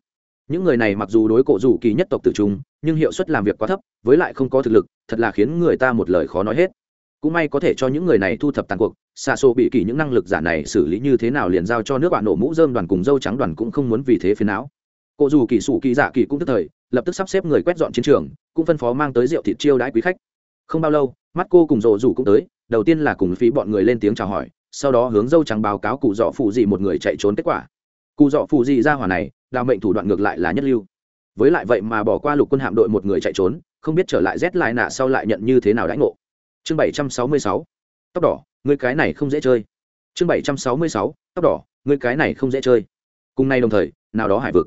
những người này mặc dù đối cổ rủ kỳ nhất tộc tử trung, nhưng hiệu suất làm việc quá thấp, với lại không có thực lực, thật là khiến người ta một lời khó nói hết. Cũng may có thể cho những người này thu thập tàn cuộc xa xô bị kỳ những năng lực giả này xử lý như thế nào liền giao cho nước bạn nổ mũ dơm đoàn cùng dâu trắng đoàn cũng không muốn vì thế phiền não. Cổ dù kỳ sủ kỳ giả kỳ cũng tức thời, lập tức sắp xếp người quét dọn chiến trường, cũng phân phó mang tới rượu thịt chiêu đãi quý khách. Không bao lâu, mắt cô cùng rộ rủ cũng tới, đầu tiên là cùng phí bọn người lên tiếng chào hỏi, sau đó hướng dâu trắng báo cáo cụ dọ phụ dị một người chạy trốn kết quả. Cụ dọ phụ dị ra hỏa này đào mệnh thủ đoạn ngược lại là nhất lưu. Với lại vậy mà bỏ qua lục quân hạm đội một người chạy trốn, không biết trở lại rét lại nạ sau lại nhận như thế nào đãi ngộ. Chương bảy trăm sáu mươi sáu, tóc đỏ người cái này không dễ chơi. Chương bảy trăm sáu mươi sáu, tóc đỏ người cái này không dễ chơi. Cùng nay đồng thời, nào đó hải vực.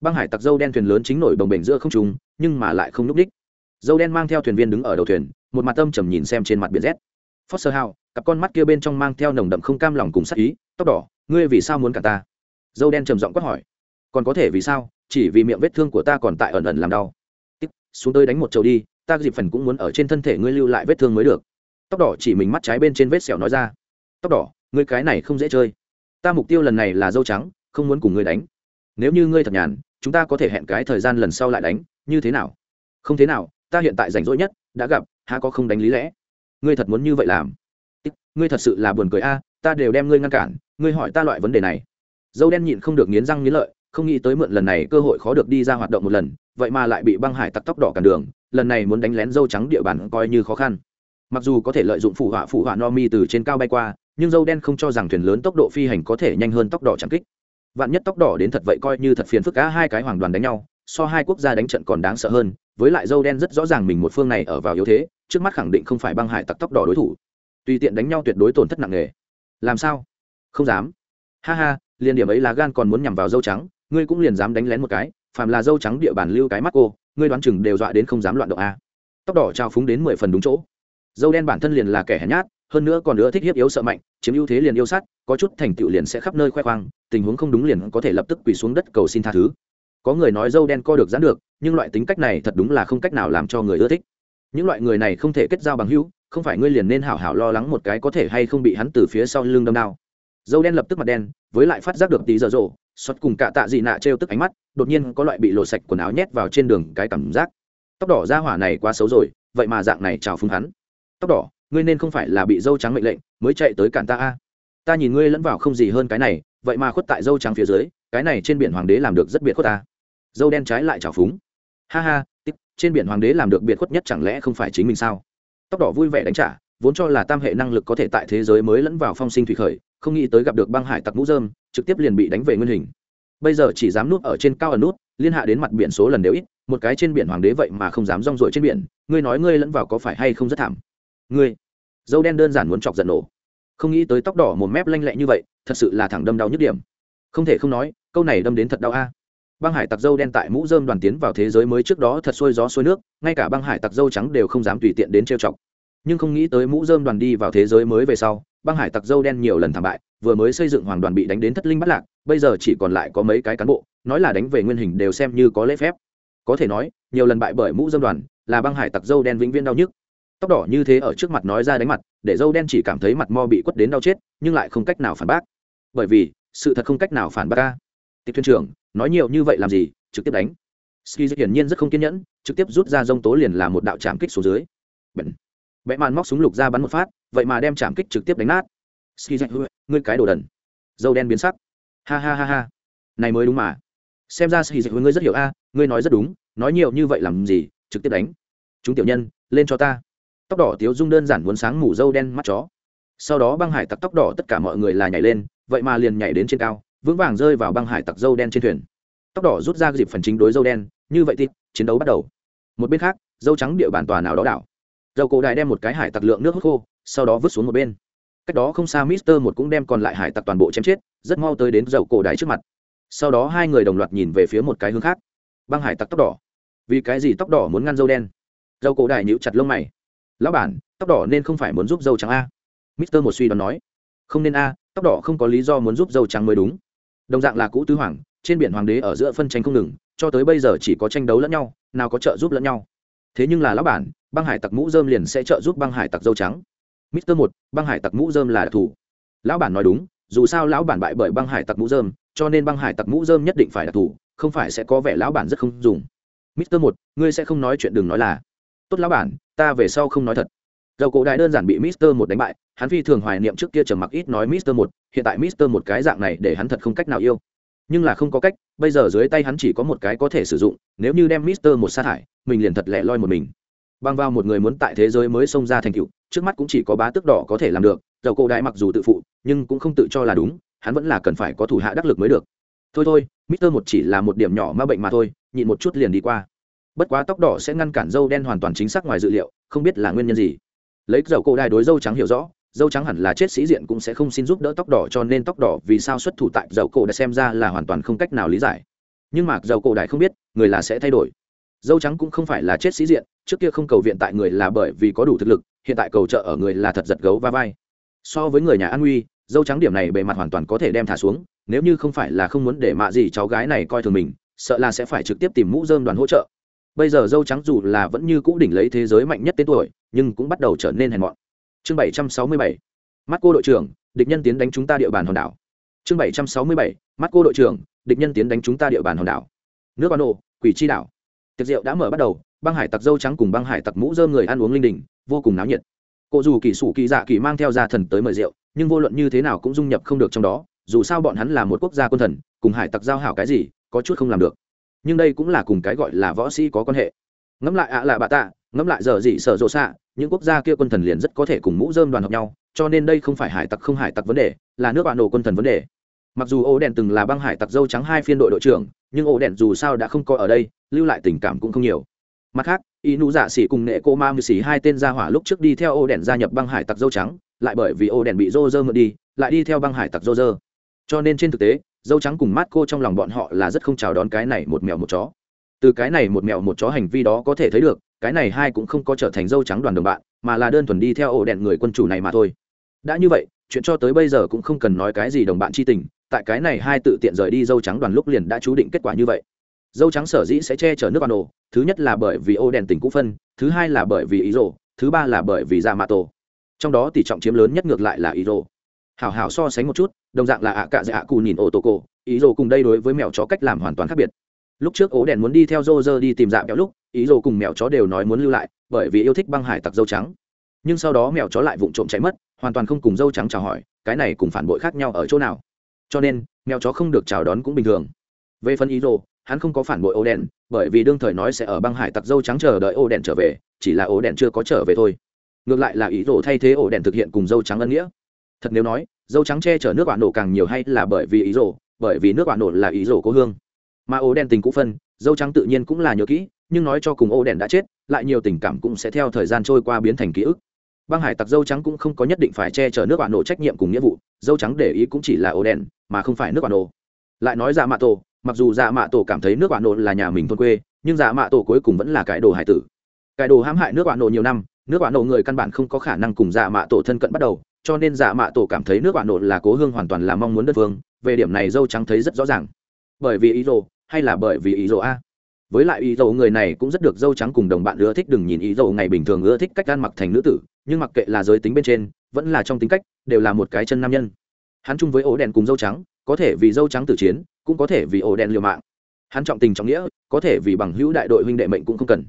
Băng hải tặc dâu đen thuyền lớn chính nổi đồng bình giữa không trùng nhưng mà lại không núp đích dâu đen mang theo thuyền viên đứng ở đầu thuyền, một mặt tâm trầm nhìn xem trên mặt biển rét foster hao cặp con mắt kia bên trong mang theo nồng đậm không cam lòng cùng sắc ý, tóc đỏ, ngươi vì sao muốn cả ta? Dâu đen trầm giọng quát hỏi còn có thể vì sao? Chỉ vì miệng vết thương của ta còn tại ẩn ẩn làm đau. Tiếp, xuống tới đánh một trầu đi, ta dịp phần cũng muốn ở trên thân thể ngươi lưu lại vết thương mới được. Tóc đỏ chỉ mình mắt trái bên trên vết sẹo nói ra. Tóc đỏ, ngươi cái này không dễ chơi. Ta mục tiêu lần này là dâu trắng, không muốn cùng ngươi đánh. Nếu như ngươi thật nhàn, chúng ta có thể hẹn cái thời gian lần sau lại đánh, như thế nào? Không thế nào, ta hiện tại rảnh rỗi nhất, đã gặp, há có không đánh lý lẽ? Ngươi thật muốn như vậy làm? Ngươi thật sự là buồn cười a, ta đều đem ngươi ngăn cản, ngươi hỏi ta loại vấn đề này. Dâu đen nhịn không được nghiến răng nghiến lợi không nghĩ tới mượn lần này cơ hội khó được đi ra hoạt động một lần, vậy mà lại bị băng hải tặc tóc đỏ cản đường, lần này muốn đánh lén dâu trắng địa bàn coi như khó khăn. Mặc dù có thể lợi dụng phụ họa phụ họa no mi từ trên cao bay qua, nhưng dâu đen không cho rằng thuyền lớn tốc độ phi hành có thể nhanh hơn tóc đỏ chẳng kích. Vạn nhất tóc đỏ đến thật vậy coi như thật phiền phức cá hai cái hoàng đoàn đánh nhau, so hai quốc gia đánh trận còn đáng sợ hơn, với lại dâu đen rất rõ ràng mình một phương này ở vào yếu thế, trước mắt khẳng định không phải băng hải tặc tóc đỏ đối thủ. Tùy tiện đánh nhau tuyệt đối tổn thất nặng nề. Làm sao? Không dám. Ha ha, liền điểm ấy là gan còn muốn nhằm vào dâu trắng ngươi cũng liền dám đánh lén một cái, phàm là dâu trắng địa bàn lưu cái mắt cô, ngươi đoán chừng đều dọa đến không dám loạn động a. Tóc đỏ trao phúng đến mười phần đúng chỗ. Dâu đen bản thân liền là kẻ hèn nhát, hơn nữa còn nữa thích hiếp yếu sợ mạnh, chiếm ưu thế liền yêu sát, có chút thành tựu liền sẽ khắp nơi khoe khoang, tình huống không đúng liền có thể lập tức quỳ xuống đất cầu xin tha thứ. Có người nói dâu đen co được giãn được, nhưng loại tính cách này thật đúng là không cách nào làm cho người ưa thích. Những loại người này không thể kết giao bằng hữu, không phải ngươi liền nên hảo hảo lo lắng một cái có thể hay không bị hắn từ phía sau lưng đâm đao dâu đen lập tức mặt đen, với lại phát giác được tí dở dộ xuất cùng cả tạ dị nạ trêu tức ánh mắt, đột nhiên có loại bị lộ sạch quần áo nhét vào trên đường cái cảm giác. Tóc đỏ ra hỏa này quá xấu rồi, vậy mà dạng này chào phúng hắn. Tóc đỏ, ngươi nên không phải là bị dâu trắng mệnh lệnh, mới chạy tới cản ta a. Ta nhìn ngươi lẫn vào không gì hơn cái này, vậy mà khuất tại dâu trắng phía dưới, cái này trên biển hoàng đế làm được rất biệt khuất ta. Dâu đen trái lại trào phúng. Ha ha tích trên biển hoàng đế làm được biệt khuất nhất chẳng lẽ không phải chính mình sao? Tóc đỏ vui vẻ đánh trả, vốn cho là tam hệ năng lực có thể tại thế giới mới lẫn vào phong sinh thủy khởi không nghĩ tới gặp được băng hải tặc mũ dơm trực tiếp liền bị đánh về nguyên hình. Bây giờ chỉ dám nút ở trên cao ở nút, liên hạ đến mặt biển số lần đều ít, một cái trên biển hoàng đế vậy mà không dám rong ruổi trên biển, ngươi nói ngươi lẫn vào có phải hay không rất thảm? Ngươi, dâu đen đơn giản muốn chọc giận nổ. Không nghĩ tới tóc đỏ một mép lanh lẹ như vậy, thật sự là thẳng đâm đau nhức điểm. Không thể không nói, câu này đâm đến thật đau a. Băng hải tặc dâu đen tại mũ dơm đoàn tiến vào thế giới mới trước đó thật xuôi gió xuôi nước, ngay cả băng hải tặc dâu trắng đều không dám tùy tiện đến trêu chọc. Nhưng không nghĩ tới mũ dơm đoàn đi vào thế giới mới về sau băng hải tặc dâu đen nhiều lần thảm bại, vừa mới xây dựng hoàng đoàn bị đánh đến thất linh bắt lạc, bây giờ chỉ còn lại có mấy cái cán bộ, nói là đánh về nguyên hình đều xem như có lễ phép. Có thể nói, nhiều lần bại bởi mũ dâm đoàn, là băng hải tặc dâu đen vĩnh viễn đau nhức. Tóc đỏ như thế ở trước mặt nói ra đánh mặt, để dâu đen chỉ cảm thấy mặt mo bị quất đến đau chết, nhưng lại không cách nào phản bác. Bởi vì, sự thật không cách nào phản bác ca tịch thuyền trưởng, nói nhiều như vậy làm gì, trực tiếp đánh. Ski hiển nhiên rất không kiên nhẫn, trực tiếp rút ra dông tố liền là một đạo trạm kích xuống dưới vẽ màn móc súng lục ra bắn một phát, vậy mà đem chạm kích trực tiếp đánh nát. Ski ngươi cái đồ đần. Dâu đen biến sắc. Ha ha ha ha. Này mới đúng mà. Xem ra ski ngươi rất hiểu a, ngươi nói rất đúng, nói nhiều như vậy làm gì, trực tiếp đánh. Chúng tiểu nhân, lên cho ta. Tóc đỏ tiếu dung đơn giản muốn sáng mủ dâu đen mắt chó. Sau đó băng hải tặc tóc đỏ tất cả mọi người là nhảy lên, vậy mà liền nhảy đến trên cao, vững vàng rơi vào băng hải tặc dâu đen trên thuyền. Tóc đỏ rút ra dịp phần chính đối dâu đen, như vậy thì chiến đấu bắt đầu. Một bên khác, dâu trắng địa bàn tòa nào đó đảo dầu cổ đại đem một cái hải tặc lượng nước hút khô, sau đó vứt xuống một bên. Cách đó không xa mister một cũng đem còn lại hải tặc toàn bộ chém chết, rất mau tới đến dầu cổ đại trước mặt. Sau đó hai người đồng loạt nhìn về phía một cái hướng khác. Băng hải tặc tóc đỏ. Vì cái gì tóc đỏ muốn ngăn dâu đen? Dầu cổ đại nhíu chặt lông mày. Lão bản, tóc đỏ nên không phải muốn giúp dâu trắng a. mister một suy đoán nói. Không nên a, tóc đỏ không có lý do muốn giúp dâu trắng mới đúng. Đồng dạng là cũ tứ hoàng, trên biển hoàng đế ở giữa phân tranh không ngừng, cho tới bây giờ chỉ có tranh đấu lẫn nhau, nào có trợ giúp lẫn nhau. Thế nhưng là lão bản băng hải tặc mũ dơm liền sẽ trợ giúp băng hải tặc dâu trắng. Mister một, băng hải tặc mũ dơm là đặc thù. Lão bản nói đúng, dù sao lão bản bại bởi băng hải tặc mũ dơm cho nên băng hải tặc mũ dơm nhất định phải đặc thù, không phải sẽ có vẻ lão bản rất không dùng. Mister một, ngươi sẽ không nói chuyện đừng nói là. Tốt lão bản, ta về sau không nói thật. Dầu cổ đại đơn giản bị mister một đánh bại, hắn phi thường hoài niệm trước kia trầm mặc ít nói mister một, hiện tại mister một cái dạng này để hắn thật không cách nào yêu. Nhưng là không có cách, bây giờ dưới tay hắn chỉ có một cái có thể sử dụng, nếu như đem mister một sa thải, mình liền thật lẻ loi một mình bằng vào một người muốn tại thế giới mới xông ra thành cựu trước mắt cũng chỉ có bá tước đỏ có thể làm được, dầu cổ đại mặc dù tự phụ, nhưng cũng không tự cho là đúng, hắn vẫn là cần phải có thủ hạ đắc lực mới được. Thôi thôi, mister một chỉ là một điểm nhỏ ma bệnh mà thôi, nhịn một chút liền đi qua. Bất quá tóc đỏ sẽ ngăn cản dâu đen hoàn toàn chính xác ngoài dự liệu, không biết là nguyên nhân gì. Lấy dầu cổ đại đối dâu trắng hiểu rõ, dâu trắng hẳn là chết sĩ diện cũng sẽ không xin giúp đỡ tóc đỏ cho nên tóc đỏ vì sao xuất thủ tại dầu cổ đại xem ra là hoàn toàn không cách nào lý giải. Nhưng mà dầu cổ đại không biết, người là sẽ thay đổi. Dâu trắng cũng không phải là chết sĩ diện trước kia không cầu viện tại người là bởi vì có đủ thực lực, hiện tại cầu trợ ở người là thật giật gấu va vai. So với người nhà an nguy dâu trắng điểm này bề mặt hoàn toàn có thể đem thả xuống, nếu như không phải là không muốn để mạ gì cháu gái này coi thường mình, sợ là sẽ phải trực tiếp tìm mũ dơm đoàn hỗ trợ. Bây giờ dâu trắng dù là vẫn như cũ đỉnh lấy thế giới mạnh nhất tên tuổi, nhưng cũng bắt đầu trở nên hèn mọn. Chương bảy trăm sáu mươi bảy, mắt cô đội trưởng, địch nhân tiến đánh chúng ta địa bàn hòn đảo. Chương bảy trăm sáu mươi bảy, mắt cô đội trưởng, địch nhân tiến đánh chúng ta địa bàn hòn đảo. Nước ban ô, quỷ chi đảo. Tiệc rượu đã mở bắt đầu băng hải tặc dâu trắng cùng băng hải tặc mũ dơ người ăn uống linh đình, vô cùng náo nhiệt. Cụ dù kỳ sủ kỳ dạ kỳ mang theo gia thần tới mời rượu, nhưng vô luận như thế nào cũng dung nhập không được trong đó, dù sao bọn hắn là một quốc gia quân thần, cùng hải tặc giao hảo cái gì, có chút không làm được. Nhưng đây cũng là cùng cái gọi là võ sĩ có quan hệ. Ngẫm lại ạ à là bà tạ, ngẫm lại giờ gì sợ rộ xạ, những quốc gia kia quân thần liền rất có thể cùng mũ dơm đoàn hợp nhau, cho nên đây không phải hải tặc không hải tặc vấn đề, là nước bạn nổ quân thần vấn đề. Mặc dù ô đèn từng là băng hải tặc dâu trắng hai phiên đội đội trưởng, nhưng ô đèn dù sao đã không có ở đây, lưu lại tình cảm cũng không nhiều mặt khác y nụ dạ xỉ cùng nệ cô ma mười xỉ hai tên gia hỏa lúc trước đi theo ô đèn gia nhập băng hải tặc dâu trắng, lại bởi vì ô đèn bị rô rơ mượn đi, lại đi theo băng hải tặc rô rơ. Cho nên trên thực tế, dâu trắng cùng mát cô trong lòng bọn họ là rất không chào đón cái này một mèo một chó. Từ cái này một mèo một chó hành vi đó có thể thấy được, cái này hai cũng không có trở thành dâu trắng đoàn đồng bạn, mà là đơn thuần đi theo ổ đèn người quân chủ này mà thôi. Đã như vậy, chuyện cho tới bây giờ cũng không cần nói cái gì đồng bạn chi tình, tại cái này hai tự tiện rời đi dâu trắng đoàn lúc liền đã chú định kết quả như vậy dâu trắng sở dĩ sẽ che chở nước bà nổ thứ nhất là bởi vì ô đèn tỉnh cũ phân, thứ hai là bởi vì ý rồ thứ ba là bởi vì da mạ tổ trong đó tỷ trọng chiếm lớn nhất ngược lại là ý rồ hảo hảo so sánh một chút, đồng dạng là ạ cạ dạ cù nhìn ô tô cô ý rồ cùng đây đối với mèo chó cách làm hoàn toàn khác biệt. Lúc trước ố đèn muốn đi theo rô rơ đi tìm dạ béo lúc ý rồ cùng mèo chó đều nói muốn lưu lại, bởi vì yêu thích băng hải tặc dâu trắng. Nhưng sau đó mèo chó lại vụng trộm chạy mất, hoàn toàn không cùng dâu trắng chào hỏi, cái này cùng phản bội khác nhau ở chỗ nào. Cho nên, mèo chó không được chào đón cũng bình thường. Về phần ý rồ hắn không có phản bội ô đèn, bởi vì đương thời nói sẽ ở băng hải tặc dâu trắng chờ đợi ô đèn trở về, chỉ là ô đèn chưa có trở về thôi. Ngược lại là ý đồ thay thế ổ đèn thực hiện cùng dâu trắng ân nghĩa. Thật nếu nói, dâu trắng che chở nước quả nổ càng nhiều hay là bởi vì ý rổ bởi vì nước quả nổ là ý rổ cô hương. Mà ố đen tình cũ phân, dâu trắng tự nhiên cũng là nhớ kỹ, nhưng nói cho cùng ố đen đã chết, lại nhiều tình cảm cũng sẽ theo thời gian trôi qua biến thành ký ức. Băng hải tặc dâu trắng cũng không có nhất định phải che chở nước quả nổ trách nhiệm cùng nghĩa vụ, dâu trắng để ý cũng chỉ là ố đen mà không phải nước quả nổ. Lại nói ra mạ tổ mặc dù dạ mạ tổ cảm thấy nước quả nổ là nhà mình thôn quê, nhưng dạ mạ tổ cuối cùng vẫn là cái đồ hải tử. Cái đồ hãm hại nước quả nổ nhiều năm, nước quả nổ người căn bản không có khả năng cùng dạ mạ tổ thân cận bắt đầu, cho nên dạ mạ tổ cảm thấy nước quả nổ là cố hương hoàn toàn là mong muốn đất phương về điểm này dâu trắng thấy rất rõ ràng. Bởi vì ý rồ hay là bởi vì ý rồ a? Với lại ý rồ người này cũng rất được dâu trắng cùng đồng bạn ưa thích đừng nhìn ý rồ ngày bình thường ưa thích cách ăn mặc thành nữ tử, nhưng mặc kệ là giới tính bên trên, vẫn là trong tính cách, đều là một cái chân nam nhân. Hắn chung với ổ đèn cùng dâu trắng, có thể vì dâu trắng tử chiến cũng có thể vì ổ đen liều mạng. Hắn trọng tình trọng nghĩa, có thể vì bằng hữu đại đội huynh đệ mệnh cũng không cần.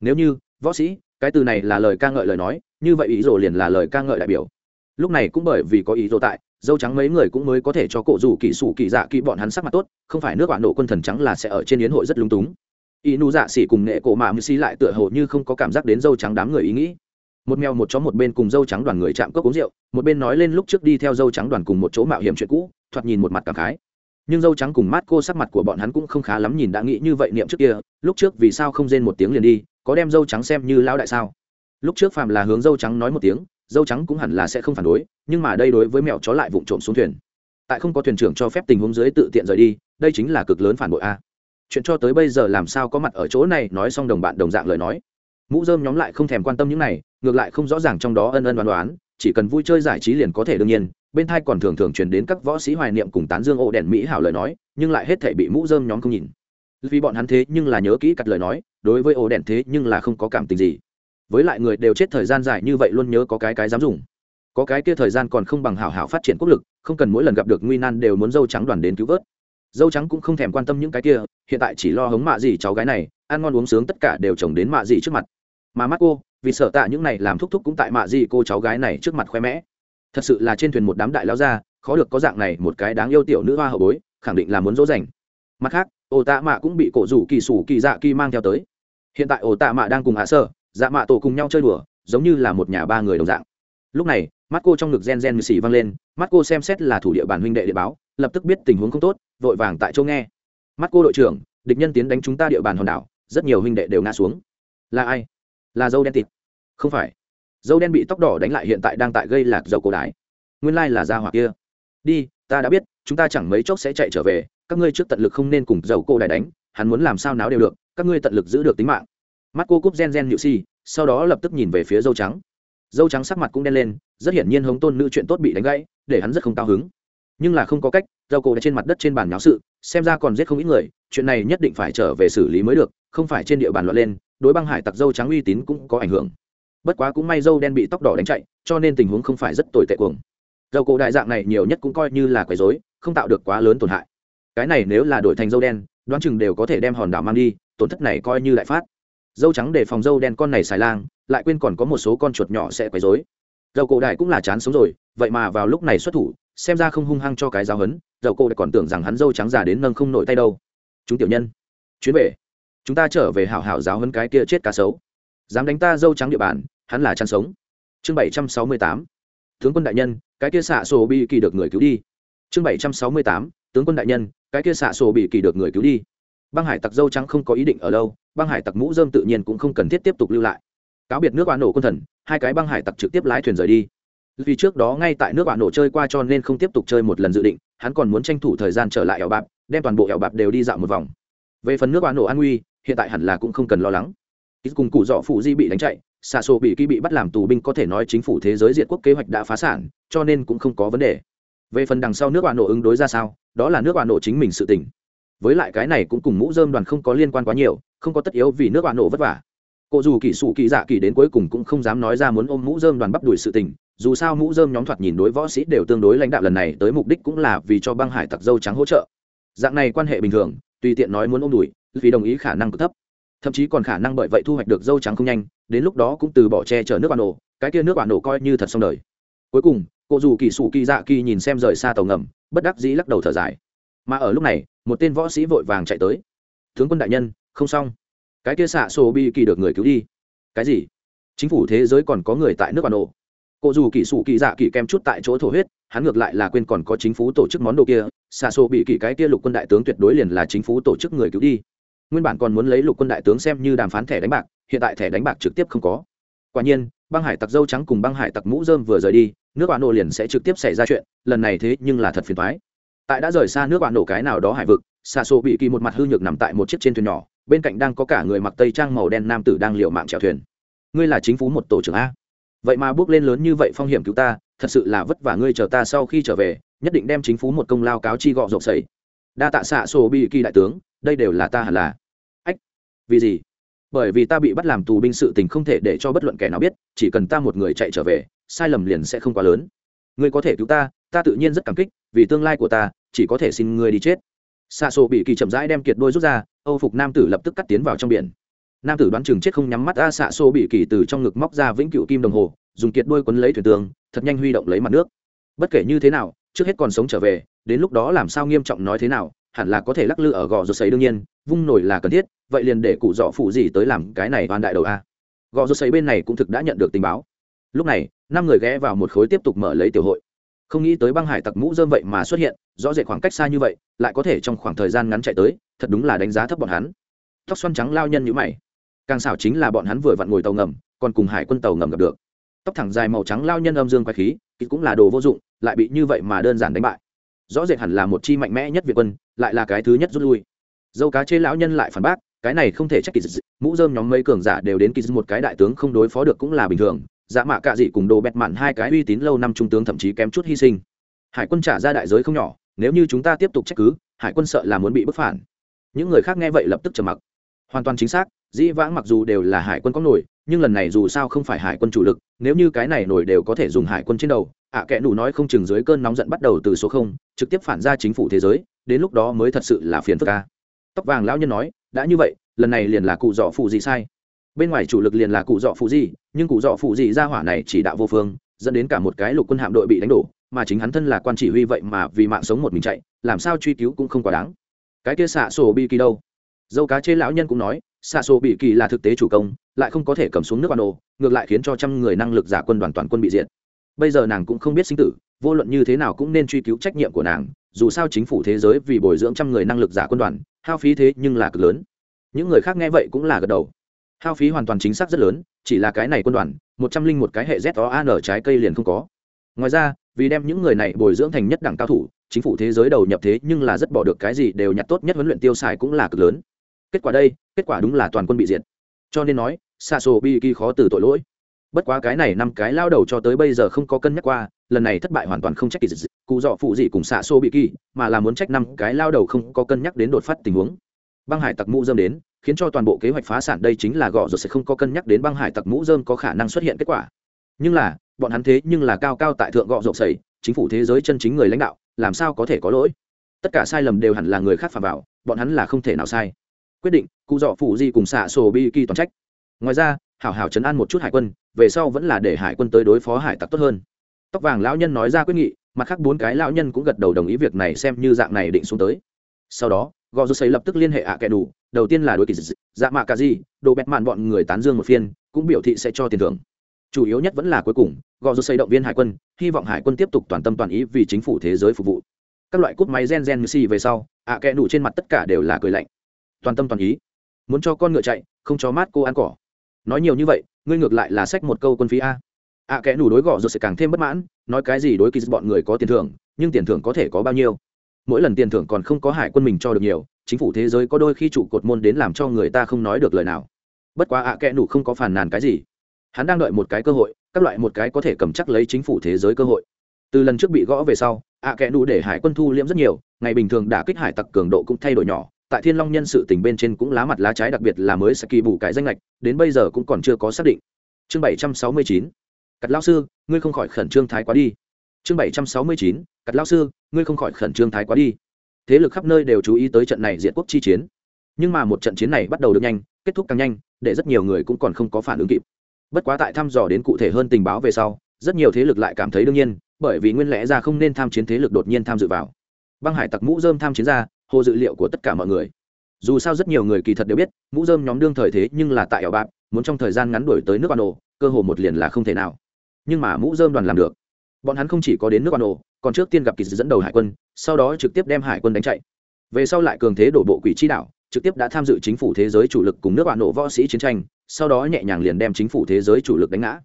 Nếu như, võ sĩ, cái từ này là lời ca ngợi lời nói, như vậy ý rồ liền là lời ca ngợi đại biểu. Lúc này cũng bởi vì có ý rồ tại, dâu trắng mấy người cũng mới có thể cho cổ rủ kỳ sủ kỳ dạ kỳ bọn hắn sắc mặt tốt, không phải nước bạn nổ quân thần trắng là sẽ ở trên yến hội rất lung túng. Y nu dạ xỉ cùng nghệ cổ mạ mưu xi lại tựa hồ như không có cảm giác đến dâu trắng đám người ý nghĩ. Một mèo một chó một bên cùng dâu trắng đoàn người chạm cốc uống rượu, một bên nói lên lúc trước đi theo dâu trắng đoàn cùng một chỗ mạo hiểm chuyện cũ, thoạt nhìn một mặt cảm khái nhưng dâu trắng cùng mát cô sắc mặt của bọn hắn cũng không khá lắm nhìn đã nghĩ như vậy niệm trước kia, lúc trước vì sao không rên một tiếng liền đi, có đem dâu trắng xem như lão đại sao? Lúc trước phàm là hướng dâu trắng nói một tiếng, dâu trắng cũng hẳn là sẽ không phản đối, nhưng mà đây đối với mèo chó lại vụng trộm xuống thuyền. Tại không có thuyền trưởng cho phép tình huống dưới tự tiện rời đi, đây chính là cực lớn phản bội a. Chuyện cho tới bây giờ làm sao có mặt ở chỗ này, nói xong đồng bạn đồng dạng lời nói. Mũ dơm nhóm lại không thèm quan tâm những này, ngược lại không rõ ràng trong đó ân ân đoán đoán, chỉ cần vui chơi giải trí liền có thể đương nhiên bên thai còn thường thường truyền đến các võ sĩ hoài niệm cùng tán dương ô đèn mỹ hảo lời nói, nhưng lại hết thể bị mũ dơm nhóm không nhìn. Vì bọn hắn thế nhưng là nhớ kỹ cặt lời nói, đối với ô đèn thế nhưng là không có cảm tình gì. Với lại người đều chết thời gian dài như vậy luôn nhớ có cái cái dám dùng. Có cái kia thời gian còn không bằng hảo hảo phát triển quốc lực, không cần mỗi lần gặp được nguy nan đều muốn dâu trắng đoàn đến cứu vớt. Dâu trắng cũng không thèm quan tâm những cái kia, hiện tại chỉ lo hống mạ gì cháu gái này, ăn ngon uống sướng tất cả đều chồng đến mạ gì trước mặt. Mà mắt cô vì sợ tạ những này làm thúc thúc cũng tại mạ gì cô cháu gái này trước mặt khoe mẽ thật sự là trên thuyền một đám đại lao ra khó được có dạng này một cái đáng yêu tiểu nữ hoa hậu bối, khẳng định là muốn dỗ dành. Mặt khác ổ tạ mạ cũng bị cổ rủ kỳ sủ kỳ dạ kỳ mang theo tới. Hiện tại ổ tạ mạ đang cùng hạ sơ dạ mạ tổ cùng nhau chơi đùa, giống như là một nhà ba người đồng dạng. Lúc này, mắt cô trong ngực gen gen xì văng lên, mắt cô xem xét là thủ địa bàn huynh đệ địa báo, lập tức biết tình huống không tốt, vội vàng tại chỗ nghe. Mắt cô đội trưởng, địch nhân tiến đánh chúng ta địa bàn hòn đảo, rất nhiều huynh đệ đều ngã xuống. Là ai? Là dâu đen tịt. Không phải dâu đen bị tóc đỏ đánh lại hiện tại đang tại gây lạc dầu cổ đái nguyên lai là gia hỏa kia. Đi, ta đã biết, chúng ta chẳng mấy chốc sẽ chạy trở về, các ngươi trước tận lực không nên cùng dầu cô đài đánh, hắn muốn làm sao náo đều được, các ngươi tận lực giữ được tính mạng. Mắt cô cúp gen gen nhự si, sau đó lập tức nhìn về phía dâu trắng. Dâu trắng sắc mặt cũng đen lên, rất hiển nhiên hống tôn nữ chuyện tốt bị đánh gãy, để hắn rất không cao hứng. Nhưng là không có cách, dâu cô đã trên mặt đất trên bàn nháo sự, xem ra còn giết không ít người, chuyện này nhất định phải trở về xử lý mới được, không phải trên địa bàn loạn lên, đối băng hải tặc dâu trắng uy tín cũng có ảnh hưởng bất quá cũng may dâu đen bị tóc đỏ đánh chạy, cho nên tình huống không phải rất tồi tệ cuồng. Dâu cổ đại dạng này nhiều nhất cũng coi như là quấy dối không tạo được quá lớn tổn hại. Cái này nếu là đổi thành dâu đen, đoán chừng đều có thể đem hòn đảo mang đi, tổn thất này coi như lại phát. Dâu trắng để phòng dâu đen con này xài lang, lại quên còn có một số con chuột nhỏ sẽ quấy dối dầu cổ đại cũng là chán sống rồi, vậy mà vào lúc này xuất thủ, xem ra không hung hăng cho cái giáo hấn dầu cổ đại còn tưởng rằng hắn dâu trắng già đến nâng không nổi tay đâu. Chúng tiểu nhân, chuyến về. Chúng ta trở về hảo hảo giáo hấn cái kia chết cá sấu dám đánh ta dâu trắng địa bàn, hắn là chăn sống. Chương bảy trăm sáu mươi tám, tướng quân đại nhân, cái kia xạ sổ bị kỳ được người cứu đi. Chương bảy trăm sáu mươi tám, tướng quân đại nhân, cái kia xạ sổ bị kỳ được người cứu đi. Băng hải tặc dâu trắng không có ý định ở lâu, băng hải tặc mũ dơm tự nhiên cũng không cần thiết tiếp tục lưu lại. Cáo biệt nước bạn nổ quân thần, hai cái băng hải tặc trực tiếp lái thuyền rời đi. Vì trước đó ngay tại nước bạn nổ chơi qua cho nên không tiếp tục chơi một lần dự định, hắn còn muốn tranh thủ thời gian trở lại ẻo bạp, đem toàn bộ ẻo bạp đều đi dạo một vòng. Về phần nước bạn nổ an nguy, hiện tại hẳn là cũng không cần lo lắng ít cùng cụ dọ phụ di bị đánh chạy xạ sổ bị ký bị bắt làm tù binh có thể nói chính phủ thế giới diệt quốc kế hoạch đã phá sản, cho nên cũng không có vấn đề. Về phần đằng sau nước bà nổ ứng đối ra sao, đó là nước bà nổ chính mình sự tỉnh với lại cái này cũng cùng mũ dơm đoàn không có liên quan quá nhiều, không có tất yếu vì nước bà nổ vất vả. Cô dù kỹ sụ kỳ dạ kỳ đến cuối cùng cũng không dám nói ra muốn ôm mũ dơm đoàn bắp đuổi sự tình, dù sao mũ dơm nhóm thoạt nhìn đối võ sĩ đều tương đối lãnh đạo lần này tới mục đích cũng là vì cho băng hải tặc dâu trắng hỗ trợ. Dạng này quan hệ bình thường, tùy tiện nói muốn ôm đuổi, vì đồng ý khả năng cực thấp thậm chí còn khả năng bởi vậy thu hoạch được dâu trắng không nhanh, đến lúc đó cũng từ bỏ che chở nước bản nổ, cái kia nước bản nổ coi như thật xong đời. Cuối cùng, cô dù kỳ sụ kỳ dạ kỳ nhìn xem rời xa tàu ngầm, bất đắc dĩ lắc đầu thở dài. Mà ở lúc này, một tên võ sĩ vội vàng chạy tới. Tướng quân đại nhân, không xong. Cái kia xạ sổ bi kỳ được người cứu đi. Cái gì? Chính phủ thế giới còn có người tại nước bản nổ? Cô dù kỳ sụ kỳ dạ kỳ kem chút tại chỗ thổ huyết, hắn ngược lại là quên còn có chính phủ tổ chức món đồ kia, xạ xô bị kỳ cái kia lục quân đại tướng tuyệt đối liền là chính phủ tổ chức người cứu đi nguyên bản còn muốn lấy lục quân đại tướng xem như đàm phán thẻ đánh bạc, hiện tại thẻ đánh bạc trực tiếp không có. Quả nhiên, băng hải tặc dâu trắng cùng băng hải tặc mũ dơm vừa rời đi, nước bạn nổ liền sẽ trực tiếp xảy ra chuyện, lần này thế nhưng là thật phiền thoái tại đã rời xa nước bạn nổ cái nào đó hải vực xa xô bị kỳ một mặt hư nhược nằm tại một chiếc trên thuyền nhỏ, bên cạnh đang có cả người mặc tây trang màu đen nam tử đang liệu mạng chèo thuyền. Ngươi là chính phủ một tổ trưởng a. Vậy mà bước lên lớn như vậy phong hiểm cứu ta, thật sự là vất vả ngươi chờ ta sau khi trở về, nhất định đem chính phủ một công lao cáo chi gọ rộng sẩy đa tạ xạ sổ bị kỳ đại tướng, đây đều là ta hẳn là vì gì? Bởi vì ta bị bắt làm tù binh sự tình không thể để cho bất luận kẻ nào biết, chỉ cần ta một người chạy trở về, sai lầm liền sẽ không quá lớn. Ngươi có thể cứu ta ta tự nhiên rất cảm kích, vì tương lai của ta, chỉ có thể xin ngươi đi chết. Xa xô bị kỳ chậm rãi đem kiệt đôi rút ra, âu phục nam tử lập tức cắt tiến vào trong biển. Nam tử đoán chừng chết không nhắm mắt, a xạ xô bị kỳ từ trong ngực móc ra vĩnh cựu kim đồng hồ, dùng kiệt đôi quấn lấy thuyền tường, thật nhanh huy động lấy mặt nước. Bất kể như thế nào, trước hết còn sống trở về, đến lúc đó làm sao nghiêm trọng nói thế nào hẳn là có thể lắc lư ở gò rột sấy đương nhiên, vung nổi là cần thiết, vậy liền để cụ dọ phụ gì tới làm cái này toàn đại đầu a. Gò rột sấy bên này cũng thực đã nhận được tình báo. Lúc này, năm người ghé vào một khối tiếp tục mở lấy tiểu hội. Không nghĩ tới băng hải tặc mũ dơm vậy mà xuất hiện, rõ rệt khoảng cách xa như vậy, lại có thể trong khoảng thời gian ngắn chạy tới, thật đúng là đánh giá thấp bọn hắn. Tóc xoăn trắng lao nhân như mày. Càng xảo chính là bọn hắn vừa vặn ngồi tàu ngầm, còn cùng hải quân tàu ngầm gặp được. Tóc thẳng dài màu trắng lao nhân âm dương quái khí thì cũng là đồ vô dụng, lại bị như vậy mà đơn giản đánh bại. Rõ rệt hẳn là một chi mạnh mẽ nhất việt quân lại là cái thứ nhất rút lui. Dâu cá chê lão nhân lại phản bác, cái này không thể trách kỳ dị mũ dơm nhóm mấy cường giả đều đến kỳ dị một cái đại tướng không đối phó được cũng là bình thường. Dạ mạ cạ dị cùng đồ bẹt mạn hai cái uy tín lâu năm trung tướng thậm chí kém chút hy sinh. Hải quân trả ra đại giới không nhỏ, nếu như chúng ta tiếp tục trách cứ, hải quân sợ là muốn bị bức phản. Những người khác nghe vậy lập tức trầm mặc. Hoàn toàn chính xác, dĩ vãng mặc dù đều là hải quân có nổi nhưng lần này dù sao không phải hải quân chủ lực nếu như cái này nổi đều có thể dùng hải quân trên đầu ạ à, kẽ nủ nói không chừng dưới cơn nóng giận bắt đầu từ số không trực tiếp phản ra chính phủ thế giới đến lúc đó mới thật sự là phiền phức ca tóc vàng lão nhân nói đã như vậy lần này liền là cụ dọ phụ gì sai? Bên ngoài chủ lực liền là cụ dọ phụ gì nhưng cụ dọ phụ gì ra hỏa này chỉ đạo vô phương dẫn đến cả một cái lục quân hạm đội bị đánh đổ mà chính hắn thân là quan chỉ huy vậy mà vì mạng sống một mình chạy làm sao truy cứu cũng không quá đáng. Cái kia xạ sổ bi kỳ đâu? Dâu cá chê lão nhân cũng nói xạ sổ bị kỳ là thực tế chủ công lại không có thể cầm xuống nước ban đồ ngược lại khiến cho trăm người năng lực giả quân đoàn toàn quân bị diệt. Bây giờ nàng cũng không biết sinh tử, vô luận như thế nào cũng nên truy cứu trách nhiệm của nàng, dù sao chính phủ thế giới vì bồi dưỡng trăm người năng lực giả quân đoàn, hao phí thế nhưng là cực lớn. Những người khác nghe vậy cũng là gật đầu. Hao phí hoàn toàn chính xác rất lớn, chỉ là cái này quân đoàn, một trăm linh một cái hệ z o an trái cây liền không có. Ngoài ra, vì đem những người này bồi dưỡng thành nhất đẳng cao thủ, chính phủ thế giới đầu nhập thế nhưng là rất bỏ được cái gì đều nhặt tốt nhất huấn luyện tiêu xài cũng là cực lớn. Kết quả đây, kết quả đúng là toàn quân bị diệt cho nên nói xa xô bi kỳ khó từ tội lỗi. Bất quá cái này năm cái lao đầu cho tới bây giờ không có cân nhắc qua, lần này thất bại hoàn toàn không trách kỳ dị cụ dọ phụ gì cùng xạ xô bị kỳ mà là muốn trách năm cái lao đầu không có cân nhắc đến đột phát tình huống. Băng hải tặc mũ dơm đến, khiến cho toàn bộ kế hoạch phá sản đây chính là gọ rồi sẽ không có cân nhắc đến băng hải tặc mũ dơm có khả năng xuất hiện kết quả. Nhưng là, bọn hắn thế nhưng là cao cao tại thượng gọ rộng sầy chính phủ thế giới chân chính người lãnh đạo, làm sao có thể có lỗi? Tất cả sai lầm đều hẳn là người khác phạm vào, bọn hắn là không thể nào sai quyết định, cụ dọ phụ di cùng xạ sổ bi kỳ toàn trách. Ngoài ra, hảo hảo chấn an một chút hải quân, về sau vẫn là để hải quân tới đối phó hải tặc tốt hơn. Tóc vàng lão nhân nói ra quyết nghị, mặt khác bốn cái lão nhân cũng gật đầu đồng ý việc này xem như dạng này định xuống tới. Sau đó gò rô xây lập tức liên hệ ạ à kẻ đủ, đầu tiên là đối kỳ dạ mạ cà di, đồ bẹt mạn bọn người tán dương một phiên, cũng biểu thị sẽ cho tiền thưởng. Chủ yếu nhất vẫn là cuối cùng gò rô xây động viên hải quân, hy vọng hải quân tiếp tục toàn tâm toàn ý vì chính phủ thế giới phục vụ. Các loại cúp máy gen gen như xì về sau, ạ à kẻ đủ trên mặt tất cả đều là cười lạnh toàn tâm toàn ý. Muốn cho con ngựa chạy, không cho mát cô ăn cỏ. Nói nhiều như vậy, ngươi ngược lại là sách một câu quân phí a. À, ạ kẽ đủ đối gõ rồi sẽ càng thêm bất mãn, nói cái gì đối kỳ bọn người có tiền thưởng, nhưng tiền thưởng có thể có bao nhiêu? Mỗi lần tiền thưởng còn không có hải quân mình cho được nhiều, chính phủ thế giới có đôi khi trụ cột môn đến làm cho người ta không nói được lời nào. Bất quá ạ kẽ đủ không có phàn nàn cái gì. Hắn đang đợi một cái cơ hội, các loại một cái có thể cầm chắc lấy chính phủ thế giới cơ hội. Từ lần trước bị gõ về sau, ạ kẽ đủ để hải quân thu liễm rất nhiều, ngày bình thường đả kích hải tặc cường độ cũng thay đổi nhỏ tại thiên long nhân sự tình bên trên cũng lá mặt lá trái đặc biệt là mới sẽ kỳ bù cái danh lệch đến bây giờ cũng còn chưa có xác định. Chương bảy trăm sáu mươi chín, cắt lao sư, ngươi không khỏi khẩn trương thái quá đi. Chương bảy trăm sáu mươi chín, cắt lao sư, ngươi không khỏi khẩn trương thái quá đi. Thế lực khắp nơi đều chú ý tới trận này diện quốc chi chiến. Nhưng mà một trận chiến này bắt đầu được nhanh, kết thúc càng nhanh, để rất nhiều người cũng còn không có phản ứng kịp. Bất quá tại thăm dò đến cụ thể hơn tình báo về sau, rất nhiều thế lực lại cảm thấy đương nhiên, bởi vì nguyên lẽ ra không nên tham chiến thế lực đột nhiên tham dự vào. Băng hải tặc mũ dơm tham chiến ra hồ dự liệu của tất cả mọi người. Dù sao rất nhiều người kỳ thật đều biết, mũ dơm nhóm đương thời thế nhưng là tại ảo bạc, muốn trong thời gian ngắn đổi tới nước ban ổ cơ hồ một liền là không thể nào. Nhưng mà mũ dơm đoàn làm được. Bọn hắn không chỉ có đến nước ban ổ còn trước tiên gặp kỳ dẫn đầu hải quân, sau đó trực tiếp đem hải quân đánh chạy. Về sau lại cường thế đổ bộ quỷ chi đảo, trực tiếp đã tham dự chính phủ thế giới chủ lực cùng nước bạn nổ võ sĩ chiến tranh, sau đó nhẹ nhàng liền đem chính phủ thế giới chủ lực đánh ngã.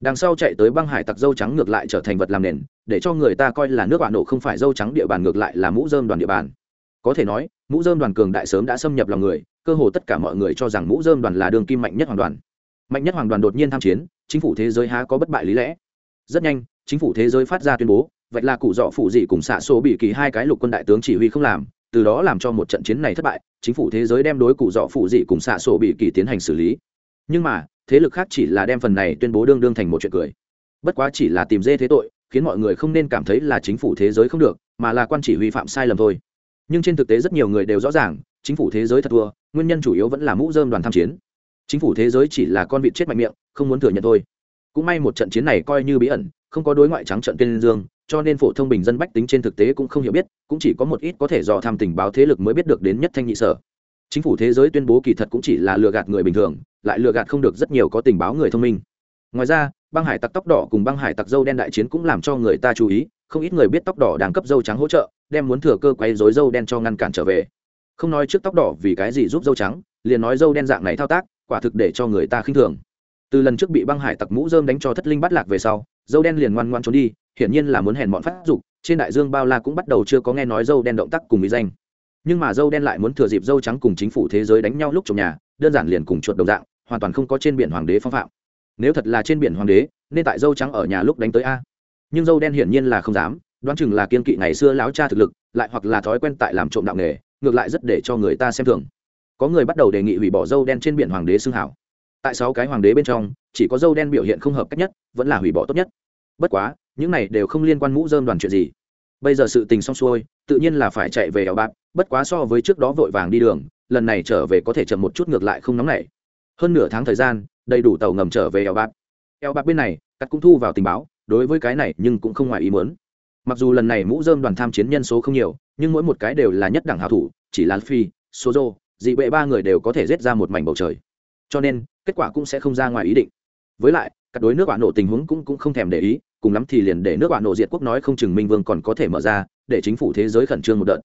Đằng sau chạy tới băng hải tặc dâu trắng ngược lại trở thành vật làm nền, để cho người ta coi là nước bạn nổ không phải dâu trắng địa bàn ngược lại là mũ dơm đoàn địa bàn có thể nói, mũ dơm đoàn cường đại sớm đã xâm nhập lòng người, cơ hồ tất cả mọi người cho rằng mũ dơm đoàn là đường kim mạnh nhất hoàng đoàn. Mạnh nhất hoàng đoàn đột nhiên tham chiến, chính phủ thế giới há có bất bại lý lẽ. Rất nhanh, chính phủ thế giới phát ra tuyên bố, vậy là cụ dọ phụ dị cùng xạ số bị kỳ hai cái lục quân đại tướng chỉ huy không làm, từ đó làm cho một trận chiến này thất bại, chính phủ thế giới đem đối cụ dọ phụ dị cùng xạ sổ bị kỳ tiến hành xử lý. Nhưng mà, thế lực khác chỉ là đem phần này tuyên bố đương đương thành một chuyện cười. Bất quá chỉ là tìm dê thế tội, khiến mọi người không nên cảm thấy là chính phủ thế giới không được, mà là quan chỉ huy phạm sai lầm thôi nhưng trên thực tế rất nhiều người đều rõ ràng, chính phủ thế giới thật thua, nguyên nhân chủ yếu vẫn là mũ dơm đoàn tham chiến. Chính phủ thế giới chỉ là con vịt chết mạnh miệng, không muốn thừa nhận thôi. Cũng may một trận chiến này coi như bí ẩn, không có đối ngoại trắng trận tên dương, cho nên phổ thông bình dân bách tính trên thực tế cũng không hiểu biết, cũng chỉ có một ít có thể do tham tình báo thế lực mới biết được đến nhất thanh nhị sở. Chính phủ thế giới tuyên bố kỳ thật cũng chỉ là lừa gạt người bình thường, lại lừa gạt không được rất nhiều có tình báo người thông minh. Ngoài ra, băng hải tặc tóc đỏ cùng băng hải tặc dâu đen đại chiến cũng làm cho người ta chú ý không ít người biết tóc đỏ đang cấp dâu trắng hỗ trợ, đem muốn thừa cơ quay dối dâu đen cho ngăn cản trở về. Không nói trước tóc đỏ vì cái gì giúp dâu trắng, liền nói dâu đen dạng này thao tác, quả thực để cho người ta khinh thường. Từ lần trước bị băng hải tặc mũ dơm đánh cho thất linh bắt lạc về sau, dâu đen liền ngoan ngoan trốn đi, hiển nhiên là muốn hèn bọn phát dục, trên đại dương bao la cũng bắt đầu chưa có nghe nói dâu đen động tác cùng mỹ danh. Nhưng mà dâu đen lại muốn thừa dịp dâu trắng cùng chính phủ thế giới đánh nhau lúc trong nhà, đơn giản liền cùng chuột đồng dạng, hoàn toàn không có trên biển hoàng đế phong phạm. Nếu thật là trên biển hoàng đế, nên tại dâu trắng ở nhà lúc đánh tới a nhưng dâu đen hiển nhiên là không dám, đoán chừng là kiên kỵ ngày xưa láo cha thực lực, lại hoặc là thói quen tại làm trộm đạo nghề, ngược lại rất để cho người ta xem thường. Có người bắt đầu đề nghị hủy bỏ dâu đen trên biển hoàng đế xưng hảo. Tại sáu cái hoàng đế bên trong, chỉ có dâu đen biểu hiện không hợp cách nhất, vẫn là hủy bỏ tốt nhất. Bất quá, những này đều không liên quan mũ dơm đoàn chuyện gì. Bây giờ sự tình xong xuôi, tự nhiên là phải chạy về eo bạc, bất quá so với trước đó vội vàng đi đường, lần này trở về có thể chậm một chút ngược lại không nóng nảy. Hơn nửa tháng thời gian, đầy đủ tàu ngầm trở về eo bạc. Eo bạc bên này cắt cũng thu vào tình báo đối với cái này nhưng cũng không ngoài ý muốn. Mặc dù lần này mũ dơm đoàn tham chiến nhân số không nhiều nhưng mỗi một cái đều là nhất đẳng hảo thủ chỉ là phi sozo dị bệ ba người đều có thể giết ra một mảnh bầu trời. Cho nên kết quả cũng sẽ không ra ngoài ý định. Với lại các đối nước quả nổ tình huống cũng, cũng không thèm để ý cùng lắm thì liền để nước quả nổ diệt quốc nói không chừng minh vương còn có thể mở ra để chính phủ thế giới khẩn trương một đợt.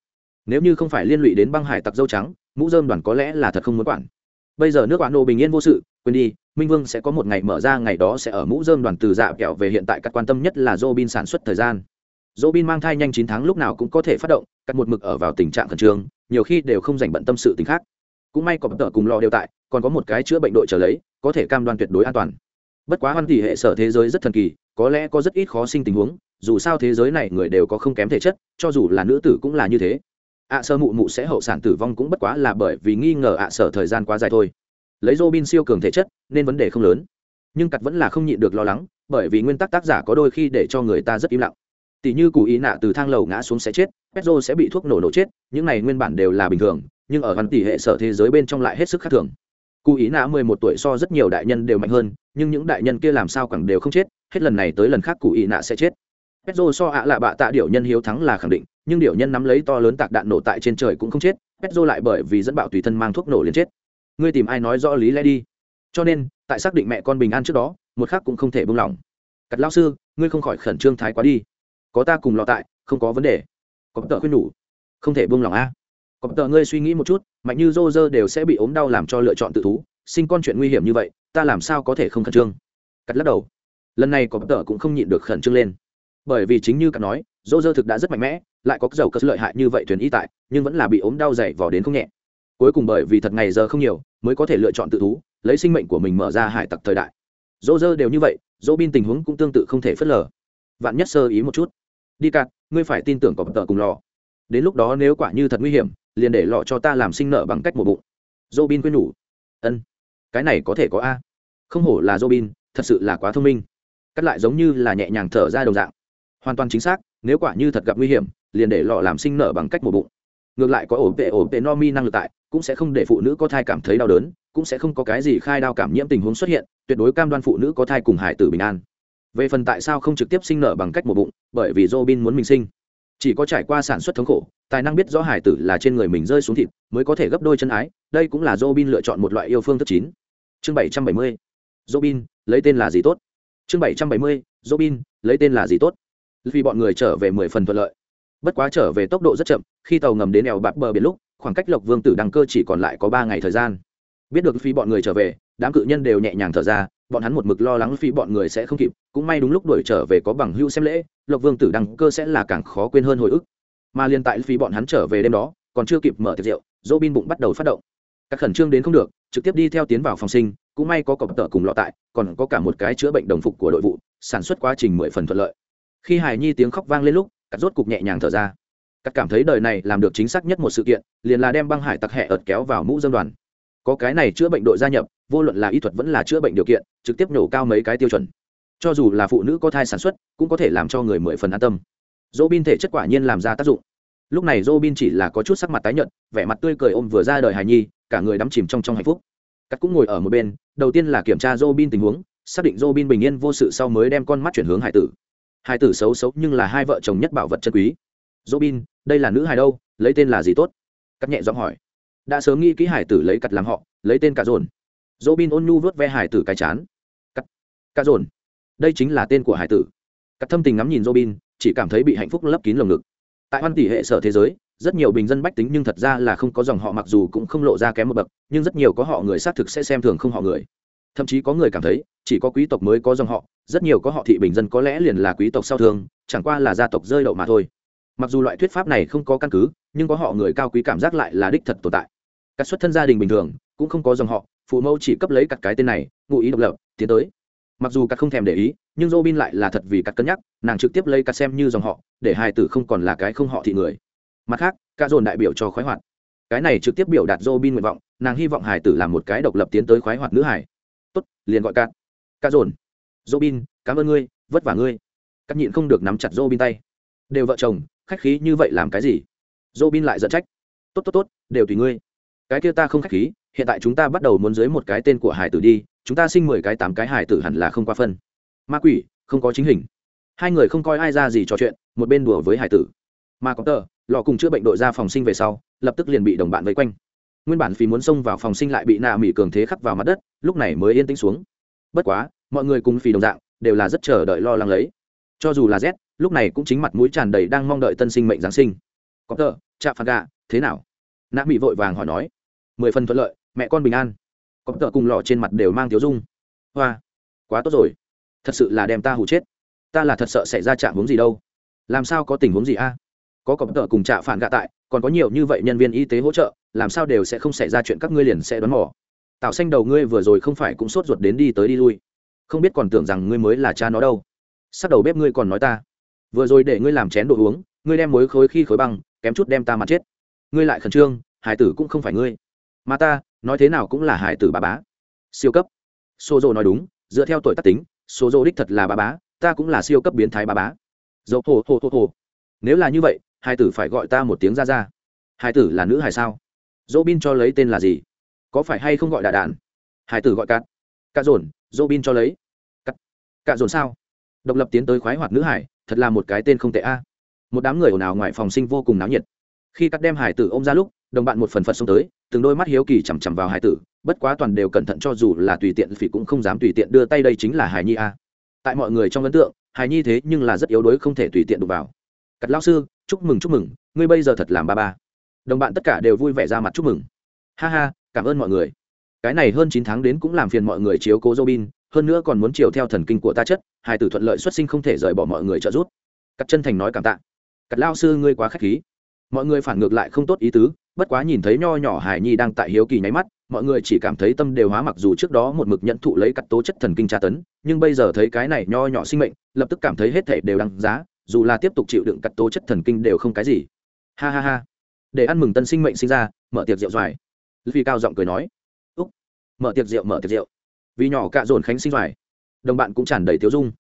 Nếu như không phải liên lụy đến băng hải tặc dâu trắng mũ dơm đoàn có lẽ là thật không muốn quản. Bây giờ nước quả nổ bình yên vô sự quên đi, minh vương sẽ có một ngày mở ra, ngày đó sẽ ở mũ dơm đoàn từ dạ kẹo về hiện tại các quan tâm nhất là dô bin sản xuất thời gian. Dô bin mang thai nhanh chín tháng lúc nào cũng có thể phát động, cắt một mực ở vào tình trạng khẩn trương, nhiều khi đều không dành bận tâm sự tình khác. Cũng may có bất tờ cùng lo đều tại, còn có một cái chữa bệnh đội trở lấy, có thể cam đoan tuyệt đối an toàn. Bất quá hoan tỷ hệ sở thế giới rất thần kỳ, có lẽ có rất ít khó sinh tình huống, dù sao thế giới này người đều có không kém thể chất, cho dù là nữ tử cũng là như thế. Ạ sơ mụ mụ sẽ hậu sản tử vong cũng bất quá là bởi vì nghi ngờ ạ sở thời gian quá dài thôi lấy robin siêu cường thể chất, nên vấn đề không lớn. Nhưng cặt vẫn là không nhịn được lo lắng, bởi vì nguyên tắc tác giả có đôi khi để cho người ta rất im lặng. Tỷ như cụ ý nạ từ thang lầu ngã xuống sẽ chết petro sẽ bị thuốc nổ nổ chết, những này nguyên bản đều là bình thường, nhưng ở văn tỷ hệ sở thế giới bên trong lại hết sức khác thường. Cụ ý nạ mười một tuổi so rất nhiều đại nhân đều mạnh hơn, nhưng những đại nhân kia làm sao cẳng đều không chết, hết lần này tới lần khác cụ ý nạ sẽ chết. Petro so ạ là bạ tạ điểu nhân hiếu thắng là khẳng định, nhưng điểu nhân nắm lấy to lớn tạc đạn nổ tại trên trời cũng không chết petro lại bởi vì dẫn bạo tùy thân mang thuốc nổ liền chết ngươi tìm ai nói rõ lý lẽ đi. Cho nên, tại xác định mẹ con bình an trước đó, một khác cũng không thể buông lỏng. Cắt lao sư, ngươi không khỏi khẩn trương thái quá đi. Có ta cùng lọ tại, không có vấn đề. Có tờ khuyên nhủ không thể buông lỏng a. Có tờ ngươi suy nghĩ một chút, mạnh như rô rơ đều sẽ bị ốm đau làm cho lựa chọn tự thú. Sinh con chuyện nguy hiểm như vậy, ta làm sao có thể không khẩn trương? Cắt lắc đầu. Lần này có tờ cũng không nhịn được khẩn trương lên. Bởi vì chính như cắt nói rô rơ thực đã rất mạnh mẽ, lại có dầu cất lợi hại như vậy thuyền y tại, nhưng vẫn là bị ốm đau dày vò đến không nhẹ cuối cùng bởi vì thật ngày giờ không nhiều, mới có thể lựa chọn tự thú, lấy sinh mệnh của mình mở ra hải tặc thời đại. Dỗ dơ đều như vậy dỗ bin tình huống cũng tương tự không thể phớt lờ. Vạn nhất sơ ý một chút. Đi cạn, ngươi phải tin tưởng có tờ cùng lò. Đến lúc đó nếu quả như thật nguy hiểm, liền để lọ cho ta làm sinh nợ bằng cách một bụng. Dỗ bin quên nhủ. Ân, cái này có thể có a. Không hổ là dỗ bin, thật sự là quá thông minh. Cắt lại giống như là nhẹ nhàng thở ra đồng dạng. Hoàn toàn chính xác, nếu quả như thật gặp nguy hiểm, liền để lọ làm sinh nợ bằng cách một bụng. Ngược lại có ổ vệ ổ vệ no mi năng lực tại cũng sẽ không để phụ nữ có thai cảm thấy đau đớn, cũng sẽ không có cái gì khai đau cảm nhiễm tình huống xuất hiện, tuyệt đối cam đoan phụ nữ có thai cùng hải tử bình an. Về phần tại sao không trực tiếp sinh nở bằng cách một bụng, bởi vì robin muốn mình sinh. Chỉ có trải qua sản xuất thống khổ, tài năng biết rõ hải tử là trên người mình rơi xuống thịt, mới có thể gấp đôi chân ái, đây cũng là robin lựa chọn một loại yêu phương thức chín. Chương bảy trăm bảy mươi. Robin, lấy tên là gì tốt? Chương bảy trăm bảy mươi, robin, lấy tên là gì tốt? Vì bọn người trở về mười phần thuận lợi. Bất quá trở về tốc độ rất chậm, khi tàu ngầm đến eo bạc bờ biển lúc khoảng cách lộc vương tử đăng cơ chỉ còn lại có ba ngày thời gian. Biết được phi bọn người trở về, đám cự nhân đều nhẹ nhàng thở ra, bọn hắn một mực lo lắng phi bọn người sẽ không kịp, cũng may đúng lúc đuổi trở về có bằng hưu xem lễ, lộc vương tử đăng cơ sẽ là càng khó quên hơn hồi ức. Mà liên tại phi bọn hắn trở về đêm đó, còn chưa kịp mở tiệc rượu, dỗ bin bụng bắt đầu phát động. Các khẩn trương đến không được, trực tiếp đi theo tiến vào phòng sinh, cũng may có cọp tợ cùng lọ tại, còn có cả một cái chữa bệnh đồng phục của đội vụ, sản xuất quá trình mười phần thuận lợi. Khi hài nhi tiếng khóc vang lên lúc, cắt rốt cục nhẹ nhàng thở ra cắt cảm thấy đời này làm được chính xác nhất một sự kiện, liền là đem băng hải tặc hẹ ợt kéo vào mũ dân đoàn. Có cái này chữa bệnh đội gia nhập, vô luận là y thuật vẫn là chữa bệnh điều kiện, trực tiếp nhổ cao mấy cái tiêu chuẩn. Cho dù là phụ nữ có thai sản xuất, cũng có thể làm cho người mười phần an tâm. Dỗ bin thể chất quả nhiên làm ra tác dụng. Lúc này dỗ bin chỉ là có chút sắc mặt tái nhợt, vẻ mặt tươi cười ôm vừa ra đời hài nhi, cả người đắm chìm trong trong hạnh phúc. Cắt cũng ngồi ở một bên, đầu tiên là kiểm tra dỗ bin tình huống, xác định dỗ bin bình yên vô sự sau mới đem con mắt chuyển hướng hải tử. Hải tử xấu xấu nhưng là hai vợ chồng nhất bảo vật chân quý dỗ bin, đây là nữ hài đâu, lấy tên là gì tốt? Cắt nhẹ giọng hỏi. Đã sớm nghĩ kỹ hải tử lấy cặt làm họ, lấy tên cả dồn. Dỗ bin ôn nhu vớt ve hải tử cái chán. Cắt cả dồn. Đây chính là tên của hải tử. Cắt thâm tình ngắm nhìn dỗ bin, chỉ cảm thấy bị hạnh phúc lấp kín lồng ngực. Tại hoan tỷ hệ sở thế giới, rất nhiều bình dân bách tính nhưng thật ra là không có dòng họ mặc dù cũng không lộ ra kém một bậc, nhưng rất nhiều có họ người xác thực sẽ xem thường không họ người. Thậm chí có người cảm thấy, chỉ có quý tộc mới có dòng họ, rất nhiều có họ thị bình dân có lẽ liền là quý tộc sau thường chẳng qua là gia tộc rơi đậu mà thôi mặc dù loại thuyết pháp này không có căn cứ, nhưng có họ người cao quý cảm giác lại là đích thật tồn tại. Các xuất thân gia đình bình thường, cũng không có dòng họ, phụ mẫu chỉ cấp lấy cặt cái tên này, ngụ ý độc lập, tiến tới. Mặc dù cắt không thèm để ý, nhưng robin lại là thật vì cắt cân nhắc, nàng trực tiếp lấy cắt xem như dòng họ, để hai tử không còn là cái không họ thị người. Mặt khác ca dồn đại biểu cho khoái hoạt. Cái này trực tiếp biểu đạt robin nguyện vọng, nàng hy vọng hải tử làm một cái độc lập tiến tới khoái hoạt nữ hải tốt, liền gọi cắt. Ca dồn. Robin, cảm ơn ngươi, vất vả ngươi. Cắt nhịn không được nắm chặt robin tay. Đều vợ chồng khách khí như vậy làm cái gì? Robin lại giận trách. Tốt tốt tốt, đều tùy ngươi. Cái kia ta không khách khí, hiện tại chúng ta bắt đầu muốn dưới một cái tên của hải tử đi, chúng ta sinh mười cái tám cái hải tử hẳn là không qua phân. Ma quỷ, không có chính hình. Hai người không coi ai ra gì trò chuyện, một bên đùa với hải tử. Mà có tờ, lò cùng chữa bệnh đội ra phòng sinh về sau, lập tức liền bị đồng bạn vây quanh. Nguyên bản phí muốn xông vào phòng sinh lại bị nạ mỹ cường thế khắc vào mặt đất, lúc này mới yên tĩnh xuống. Bất quá, mọi người cùng phì đồng dạng, đều là rất chờ đợi lo lắng lấy. Cho dù là z lúc này cũng chính mặt mũi tràn đầy đang mong đợi tân sinh mệnh giáng sinh. Có tờ chạ phạt gà, thế nào? Nạ mỹ vội vàng hỏi nói. Mười phần thuận lợi, mẹ con bình an. Có tờ cùng lọ trên mặt đều mang tiếu dung. Hoa, quá tốt rồi. Thật sự là đem ta hù chết. Ta là thật sợ xảy ra trạng huống gì đâu. Làm sao có tình huống gì a? Có có tờ cùng trạ phản gạ tại, còn có nhiều như vậy nhân viên y tế hỗ trợ, làm sao đều sẽ không xảy ra chuyện các ngươi liền sẽ đoán bỏ. tạo xanh đầu ngươi vừa rồi không phải cũng sốt ruột đến đi tới đi lui. Không biết còn tưởng rằng ngươi mới là cha nó đâu. Sắc đầu bếp ngươi còn nói ta vừa rồi để ngươi làm chén đồ uống ngươi đem muối khối khi khối băng kém chút đem ta mặt chết. Ngươi lại khẩn trương hải tử cũng không phải ngươi. Mà ta nói thế nào cũng là hải tử bà bá. Siêu cấp. Xô dô nói đúng dựa theo tuổi tác tính số dô đích thật là bà bá ta cũng là siêu cấp biến thái bà bá. Dầu hồ hồ hồ hồ nếu là như vậy hải tử phải gọi ta một tiếng ra ra. Hải tử là nữ hải sao? Dỗ bin cho lấy tên là gì? Có phải hay không gọi đà đàn? Hải tử gọi cạn, cạ dồn dỗ bin cho lấy. Cạn cạ dồn sao? Độc lập tiến tới khoái hoạt nữ hải thật là một cái tên không tệ a. Một đám người ồn ào ngoài phòng sinh vô cùng náo nhiệt. Khi cắt đem hải tử ôm ra lúc đồng bạn một phần phật xông tới từng đôi mắt hiếu kỳ chằm chằm vào hải tử bất quá toàn đều cẩn thận cho dù là tùy tiện phỉ cũng không dám tùy tiện đưa tay đây chính là hải nhi a. Tại mọi người trong ấn tượng hải nhi thế nhưng là rất yếu đuối không thể tùy tiện đụng vào. Cắt lao sư chúc mừng chúc mừng ngươi bây giờ thật làm ba ba. Đồng bạn tất cả đều vui vẻ ra mặt chúc mừng. Ha ha cảm ơn mọi người. Cái này hơn chín tháng đến cũng làm phiền mọi người chiếu cố Robin, hơn nữa còn muốn chiều theo thần kinh của ta chất, hai tử thuận lợi xuất sinh không thể rời bỏ mọi người trợ giúp. Cắt chân thành nói cảm tạ. Cắt lao sư ngươi quá khách khí. Mọi người phản ngược lại không tốt ý tứ, bất quá nhìn thấy nho nhỏ Hải Nhi đang tại hiếu kỳ nháy mắt, mọi người chỉ cảm thấy tâm đều hóa mặc dù trước đó một mực nhận thụ lấy cắt tố chất thần kinh tra tấn, nhưng bây giờ thấy cái này nho nhỏ sinh mệnh, lập tức cảm thấy hết thảy đều đăng giá, dù là tiếp tục chịu đựng cắt tố chất thần kinh đều không cái gì. Ha ha ha. Để ăn mừng tân sinh mệnh sinh ra, mở tiệc rượu dài phi cao giọng cười nói, "Úc, mở tiệc rượu, mở tiệc rượu." Vì nhỏ cạ dồn khánh sinh xoài. Đồng bạn cũng tràn đầy tiếu dung.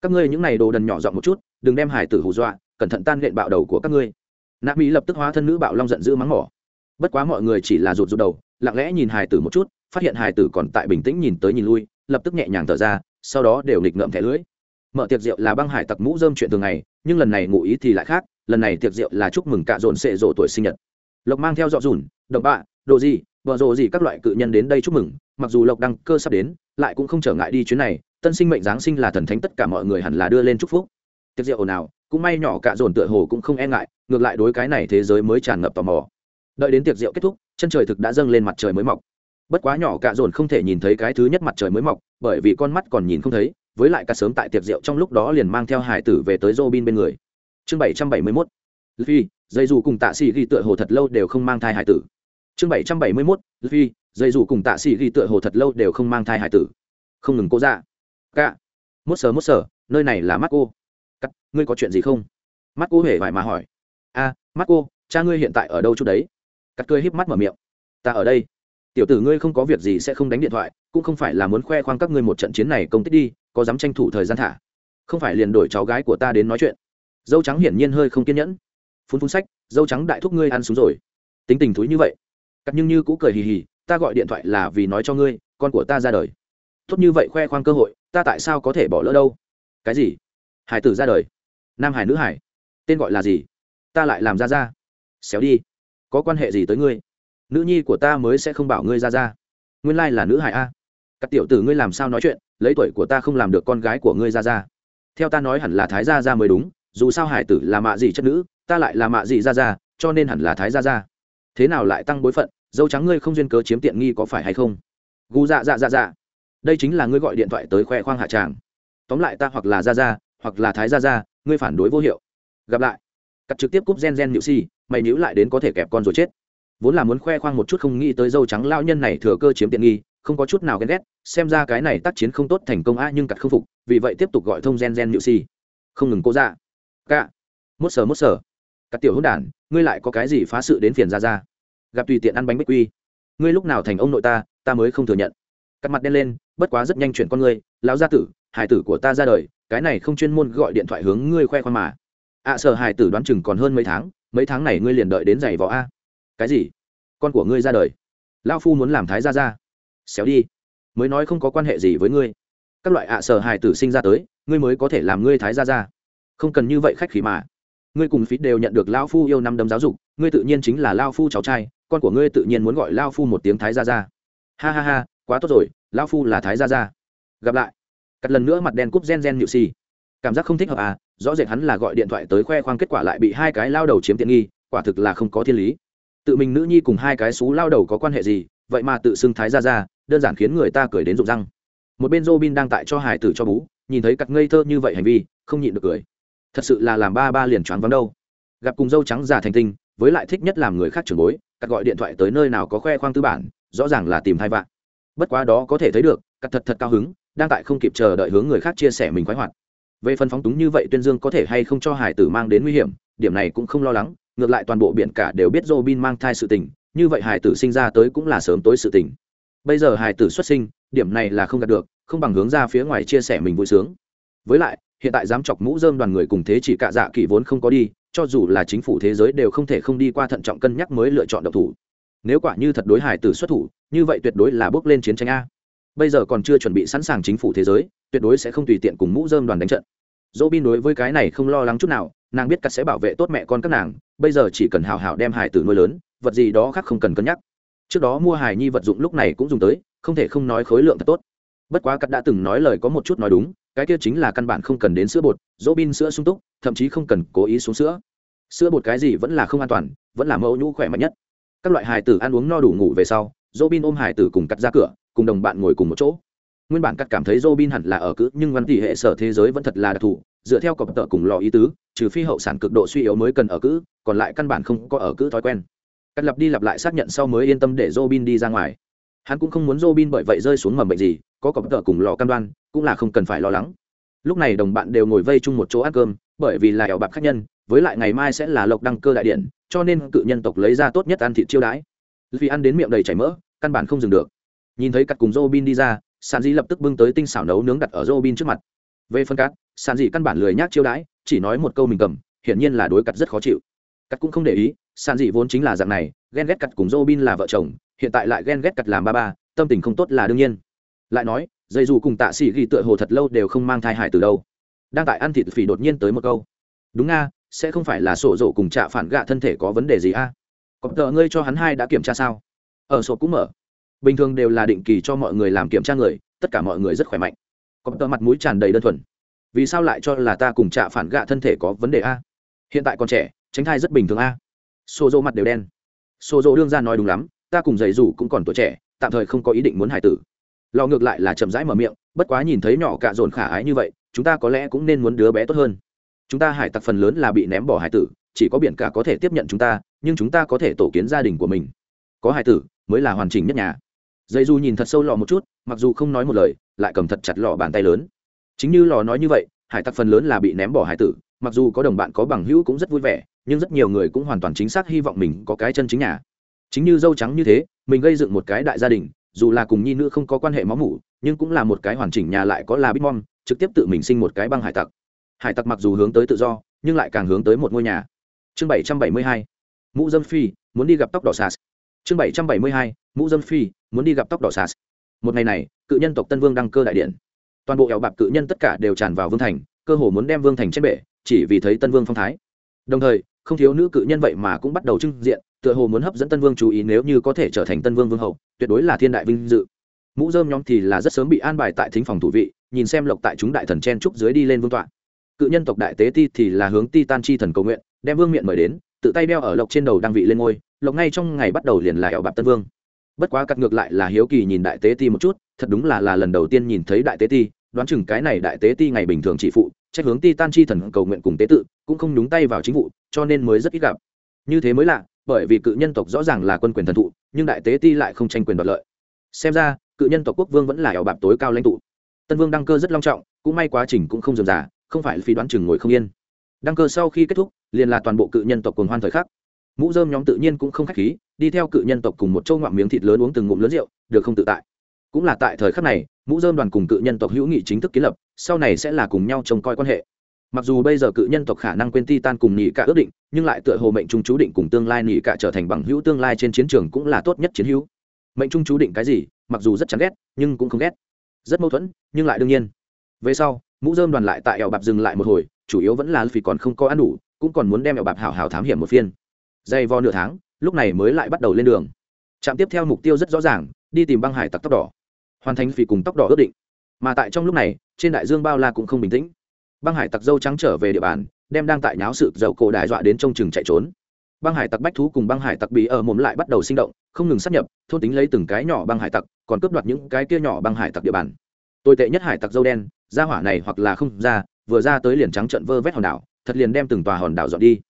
Các ngươi những này đồ đần nhỏ giọng một chút, đừng đem hải tử hù dọa, cẩn thận tan lện bạo đầu của các ngươi. Nạp mỹ lập tức hóa thân nữ bạo long giận dữ mắng mỏ. Bất quá mọi người chỉ là rụt rụt đầu lặng lẽ nhìn hải tử một chút phát hiện hải tử còn tại bình tĩnh nhìn tới nhìn lui lập tức nhẹ nhàng thở ra sau đó đều nghịch ngợm thẻ lưới, mở tiệc rượu là băng hải tặc mũ dơm chuyện thường ngày nhưng lần này ngụ ý thì lại khác lần này tiệc rượu là chúc mừng cạ dồn sệ rộ tuổi sinh nhật. Lộc mang theo dọ dùn độc bạ đồ gì? Vợ rộ gì các loại cự nhân đến đây chúc mừng mặc dù lộc đăng cơ sắp đến lại cũng không trở ngại đi chuyến này tân sinh mệnh giáng sinh là thần thánh tất cả mọi người hẳn là đưa lên chúc phúc tiệc rượu nào cũng may nhỏ cạ dồn tựa hồ cũng không e ngại ngược lại đối cái này thế giới mới tràn ngập tò mò đợi đến tiệc rượu kết thúc chân trời thực đã dâng lên mặt trời mới mọc bất quá nhỏ cạ dồn không thể nhìn thấy cái thứ nhất mặt trời mới mọc bởi vì con mắt còn nhìn không thấy với lại cả sớm tại tiệc rượu trong lúc đó liền mang theo hải tử về tới Robin bên người. Chương 771. Luffy, dây dù cùng Tạ xì ghi tựa hồ thật lâu đều không mang thai hải tử. Chương 771. Luffy, dây dù cùng Tạ Sĩ ghi tựa hồ thật lâu đều không mang thai hải tử. Không ngừng cố ra. Cả. Mốt sờ mốt sờ, nơi này là mắt cô. Cắt, ngươi có chuyện gì không? Mắt cô hề vải mà hỏi. A, à, cô, cha ngươi hiện tại ở đâu chút đấy? Cắt cười híp mắt mở miệng. Ta ở đây. Tiểu tử ngươi không có việc gì sẽ không đánh điện thoại, cũng không phải là muốn khoe khoang các ngươi một trận chiến này công tích đi, có dám tranh thủ thời gian thả không phải liền đổi cháu gái của ta đến nói chuyện dâu trắng hiển nhiên hơi không kiên nhẫn phun phun sách dâu trắng đại thúc ngươi ăn xuống rồi tính tình thúi như vậy cắt nhưng như cũ cười hì hì, ta gọi điện thoại là vì nói cho ngươi, con của ta ra đời. Tốt như vậy khoe khoang cơ hội, ta tại sao có thể bỏ lỡ đâu? Cái gì? Hải tử ra đời. Nam hải nữ hải. Tên gọi là gì? Ta lại làm ra ra xéo đi, có quan hệ gì tới ngươi? Nữ nhi của ta mới sẽ không bảo ngươi ra ra nguyên lai là nữ hải a. Các tiểu tử ngươi làm sao nói chuyện, lấy tuổi của ta không làm được con gái của ngươi ra ra theo ta nói hẳn là thái gia ra mới đúng, dù sao hải tử là mạ gì chất nữ, ta lại là mạ gì ra ra cho nên hẳn là thái gia ra thế nào lại tăng bối phận, dâu trắng ngươi không duyên cớ chiếm tiện nghi có phải hay không? Gu dạ dạ dạ dạ. Đây chính là ngươi gọi điện thoại tới khoe khoang hạ tràng. Tóm lại ta hoặc là ra ra hoặc là thái gia ra ngươi phản đối vô hiệu. Gặp lại. Cặp trực tiếp cúp gen gen nhự si, mày nhữ lại đến có thể kẹp con rồi chết. Vốn là muốn khoe khoang một chút không nghĩ tới dâu trắng lao nhân này thừa cơ chiếm tiện nghi, không có chút nào ghen ghét, xem ra cái này tác chiến không tốt thành công a nhưng cặt không phục, vì vậy tiếp tục gọi thông gen gen nhự si. Không ngừng cố ra cả mốt sờ mốt sờ các tiểu hữu đản ngươi lại có cái gì phá sự đến phiền ra ra? Gặp tùy tiện ăn bánh bích quy. Ngươi lúc nào thành ông nội ta ta mới không thừa nhận. Cắt mặt đen lên bất quá rất nhanh chuyển con ngươi lão gia tử hải tử của ta ra đời cái này không chuyên môn gọi điện thoại hướng ngươi khoe khoang mà. Ạ à, sở hải tử đoán chừng còn hơn mấy tháng mấy tháng này ngươi liền đợi đến giày vỏ a. Cái gì? Con của ngươi ra đời. Lao phu muốn làm thái gia ra xéo đi. Mới nói không có quan hệ gì với ngươi. Các loại ạ sở hài tử sinh ra tới ngươi mới có thể làm ngươi thái gia ra không cần như vậy khách khí mà ngươi cùng phí đều nhận được lao phu yêu năm đấm giáo dục, ngươi tự nhiên chính là lao phu cháu trai, con của ngươi tự nhiên muốn gọi lao phu một tiếng thái gia ra ha ha ha, quá tốt rồi, lao phu là thái gia ra gặp lại. Cắt lần nữa mặt đen cúp gen gen nhự xì. Cảm giác không thích hợp à rõ rệt hắn là gọi điện thoại tới khoe khoang kết quả lại bị hai cái lao đầu chiếm tiện nghi, quả thực là không có thiên lý. Tự mình nữ nhi cùng hai cái xú lao đầu có quan hệ gì, vậy mà tự xưng thái ra ra đơn giản khiến người ta cười đến rụng răng. Một bên robin đang tại cho hải tử cho bú, nhìn thấy cặp ngây thơ như vậy hành vi, không nhịn được cười thật sự là làm ba ba liền choáng vắng đâu gặp cùng dâu trắng già thành tinh với lại thích nhất làm người khác trưởng bối cắt gọi điện thoại tới nơi nào có khoe khoang tư bản rõ ràng là tìm thai vạn bất quá đó có thể thấy được cắt thật thật cao hứng đang tại không kịp chờ đợi hướng người khác chia sẻ mình khoái hoạt về phần phóng túng như vậy tuyên dương có thể hay không cho hải tử mang đến nguy hiểm điểm này cũng không lo lắng ngược lại toàn bộ biển cả đều biết Robin mang thai sự tình, như vậy hải tử sinh ra tới cũng là sớm tối sự tình. Bây giờ hải tử xuất sinh, điểm này là không đạt được, không bằng hướng ra phía ngoài chia sẻ mình vui sướng. Với lại, hiện tại dám chọc mũ dơm đoàn người cùng thế chỉ cả dạ kỳ vốn không có đi, cho dù là chính phủ thế giới đều không thể không đi qua thận trọng cân nhắc mới lựa chọn độc thủ. Nếu quả như thật đối hài tử xuất thủ, như vậy tuyệt đối là bước lên chiến tranh a. Bây giờ còn chưa chuẩn bị sẵn sàng chính phủ thế giới, tuyệt đối sẽ không tùy tiện cùng mũ dơm đoàn đánh trận. Dỗ bin đối với cái này không lo lắng chút nào, nàng biết cắt sẽ bảo vệ tốt mẹ con các nàng bây giờ chỉ cần hào hào đem hải tử nuôi lớn vật gì đó khác không cần cân nhắc trước đó mua hải nhi vật dụng lúc này cũng dùng tới không thể không nói khối lượng thật tốt bất quá cắt đã từng nói lời có một chút nói đúng cái kia chính là căn bản không cần đến sữa bột dỗ bin sữa sung túc, thậm chí không cần cố ý xuống sữa. Sữa bột cái gì vẫn là không an toàn, vẫn là mẫu nhũ khỏe mạnh nhất. Các loại hài tử ăn uống no đủ ngủ về sau dỗ bin ôm hài tử cùng cắt ra cửa, cùng đồng bạn ngồi cùng một chỗ. Nguyên bản cắt cảm thấy dỗ bin hẳn là ở cữ nhưng văn tỷ hệ sở thế giới vẫn thật là đặc thù, dựa theo cọp tợ cùng lò ý tứ, trừ phi hậu sản cực độ suy yếu mới cần ở cữ còn lại căn bản không có ở cữ thói quen. Cắt lặp đi lặp lại xác nhận sau mới yên tâm để robin đi ra ngoài hắn cũng không muốn robin bởi vậy rơi xuống mầm bệnh gì, có cọp tợ cùng lò cam đoan, cũng là không cần phải lo lắng. Lúc này đồng bạn đều ngồi vây chung một chỗ ăn cơm, bởi vì là ẻo bạc khách nhân, với lại ngày mai sẽ là lộc đăng cơ đại điện, cho nên cự nhân tộc lấy ra tốt nhất ăn thịt chiêu đãi. Vì ăn đến miệng đầy chảy mỡ, căn bản không dừng được. Nhìn thấy cắt cùng robin đi ra sàn di lập tức bưng tới tinh xảo nấu nướng đặt ở robin trước mặt. Về phân cát sàn dị căn bản lười nhác chiêu đãi, chỉ nói một câu mình cầm, hiển nhiên là đối cắt rất khó chịu. Cắt cũng không để ý sàn dị vốn chính là dạng này, ghen ghét cắt cùng Robin là vợ chồng hiện tại lại ghen ghét cặt làm ba ba, tâm tình không tốt là đương nhiên. Lại nói, dây dù cùng tạ sĩ ghi tựa hồ thật lâu đều không mang thai hải từ đâu. Đang tại ăn thịt phỉ đột nhiên tới một câu. Đúng nga, sẽ không phải là sổ rổ cùng trạ phản gạ thân thể có vấn đề gì a? À? có tờ ngươi cho hắn hai đã kiểm tra sao? Ở sổ cũng mở. Bình thường đều là định kỳ cho mọi người làm kiểm tra người, tất cả mọi người rất khỏe mạnh. Có tờ mặt mũi tràn đầy đơn thuần. Vì sao lại cho là ta cùng trạ phản gạ thân thể có vấn đề a? Hiện tại còn trẻ, tránh thai rất bình thường a. Sổ rổ mặt đều đen. Sổ rổ đương ra nói đúng lắm ta cùng giày dù cũng còn tuổi trẻ, tạm thời không có ý định muốn hải tử. Lò ngược lại là chậm rãi mở miệng, bất quá nhìn thấy nhỏ cạ dồn khả ái như vậy, chúng ta có lẽ cũng nên muốn đứa bé tốt hơn. Chúng ta hải tặc phần lớn là bị ném bỏ hải tử, chỉ có biển cả có thể tiếp nhận chúng ta, nhưng chúng ta có thể tổ kiến gia đình của mình. Có hải tử, mới là hoàn chỉnh nhất nhà. Dây du nhìn thật sâu lò một chút, mặc dù không nói một lời, lại cầm thật chặt lò bàn tay lớn. Chính như lò nói như vậy, hải tặc phần lớn là bị ném bỏ hải tử, mặc dù có đồng bạn có bằng hữu cũng rất vui vẻ, nhưng rất nhiều người cũng hoàn toàn chính xác hy vọng mình có cái chân chính nhà chính như dâu trắng như thế, mình gây dựng một cái đại gia đình, dù là cùng nhi nữ không có quan hệ máu mủ, nhưng cũng là một cái hoàn chỉnh nhà lại có là bitmom trực tiếp tự mình sinh một cái băng hải tặc. Hải tặc mặc dù hướng tới tự do, nhưng lại càng hướng tới một ngôi nhà. Chương bảy trăm bảy mươi hai, mũ dâm phi, muốn đi gặp tóc đỏ sas chương bảy trăm bảy mươi hai, mũ dâm phi, muốn đi gặp tóc đỏ sas một ngày này, cự nhân tộc tân vương đăng cơ đại điện. Toàn bộ ẻo bạc cự nhân tất cả đều tràn vào vương thành, cơ hồ muốn đem vương thành trên bể, chỉ vì thấy tân vương phong thái. Đồng thời, không thiếu nữ cự nhân vậy mà cũng bắt đầu trưng diện tựa hồ muốn hấp dẫn tân vương chú ý nếu như có thể trở thành tân vương vương hậu, tuyệt đối là thiên đại vinh dự. Mũ dơm nhóm thì là rất sớm bị an bài tại thính phòng thủ vị, nhìn xem lộc tại chúng đại thần chen trúc dưới đi lên vương tọa. Cự nhân tộc đại tế ti thì là hướng ti tan chi thần cầu nguyện, đem vương miện mời đến, tự tay đeo ở lộc trên đầu đang vị lên ngôi, lộc ngay trong ngày bắt đầu liền là ẻo bạc tân vương. Bất quá cắt ngược lại là hiếu kỳ nhìn đại tế ti một chút, thật đúng là là lần đầu tiên nhìn thấy đại tế ti, đoán chừng cái này đại tế ti ngày bình thường chỉ phụ trách hướng ti tan chi thần cầu nguyện cùng tế tự, cũng không nhúng tay vào chính vụ, cho nên mới rất ít gặp. Như thế mới lạ bởi vì cự nhân tộc rõ ràng là quân quyền thần thụ, nhưng đại tế ti lại không tranh quyền đoạt lợi. Xem ra, cự nhân tộc quốc vương vẫn là ẻo bạc tối cao lãnh tụ. Tân vương đăng cơ rất long trọng, cũng may quá trình cũng không dườm giả không phải phí đoán chừng ngồi không yên. Đăng cơ sau khi kết thúc, liền là toàn bộ cự nhân tộc cùng hoan thời khắc. Mũ dơm nhóm tự nhiên cũng không khách khí, đi theo cự nhân tộc cùng một châu ngoạm miếng thịt lớn uống từng ngụm lớn rượu, được không tự tại. Cũng là tại thời khắc này, mũ dơm đoàn cùng cự nhân tộc hữu nghị chính thức kiến lập, sau này sẽ là cùng nhau trông coi quan hệ mặc dù bây giờ cự nhân tộc khả năng quên ti tan cùng nhị cả ước định, nhưng lại tựa hồ mệnh trung chú định cùng tương lai nhị cả trở thành bằng hữu tương lai trên chiến trường cũng là tốt nhất chiến hữu. Mệnh trung chú định cái gì, mặc dù rất chán ghét, nhưng cũng không ghét. Rất mâu thuẫn, nhưng lại đương nhiên. Về sau, mũ dơm đoàn lại tại ẻo bạp dừng lại một hồi, chủ yếu vẫn là vì còn không có ăn đủ, cũng còn muốn đem ẻo bạp hào hào thám hiểm một phiên. Dày vò nửa tháng, lúc này mới lại bắt đầu lên đường. Trạm tiếp theo mục tiêu rất rõ ràng, đi tìm băng hải tặc tóc đỏ. Hoàn thành vì cùng tóc đỏ ước định. Mà tại trong lúc này, trên đại dương bao la cũng không bình tĩnh băng hải tặc dâu trắng trở về địa bàn, đem đang tại nháo sự dậu cổ đại dọa đến trông chừng chạy trốn. Băng hải tặc bách thú cùng băng hải tặc bị ở mồm lại bắt đầu sinh động, không ngừng sắp nhập, thôn tính lấy từng cái nhỏ băng hải tặc, còn cướp đoạt những cái kia nhỏ băng hải tặc địa bàn. Tồi tệ nhất hải tặc dâu đen, ra hỏa này hoặc là không ra, vừa ra tới liền trắng trận vơ vét hòn đảo, thật liền đem từng tòa hòn đảo dọn đi.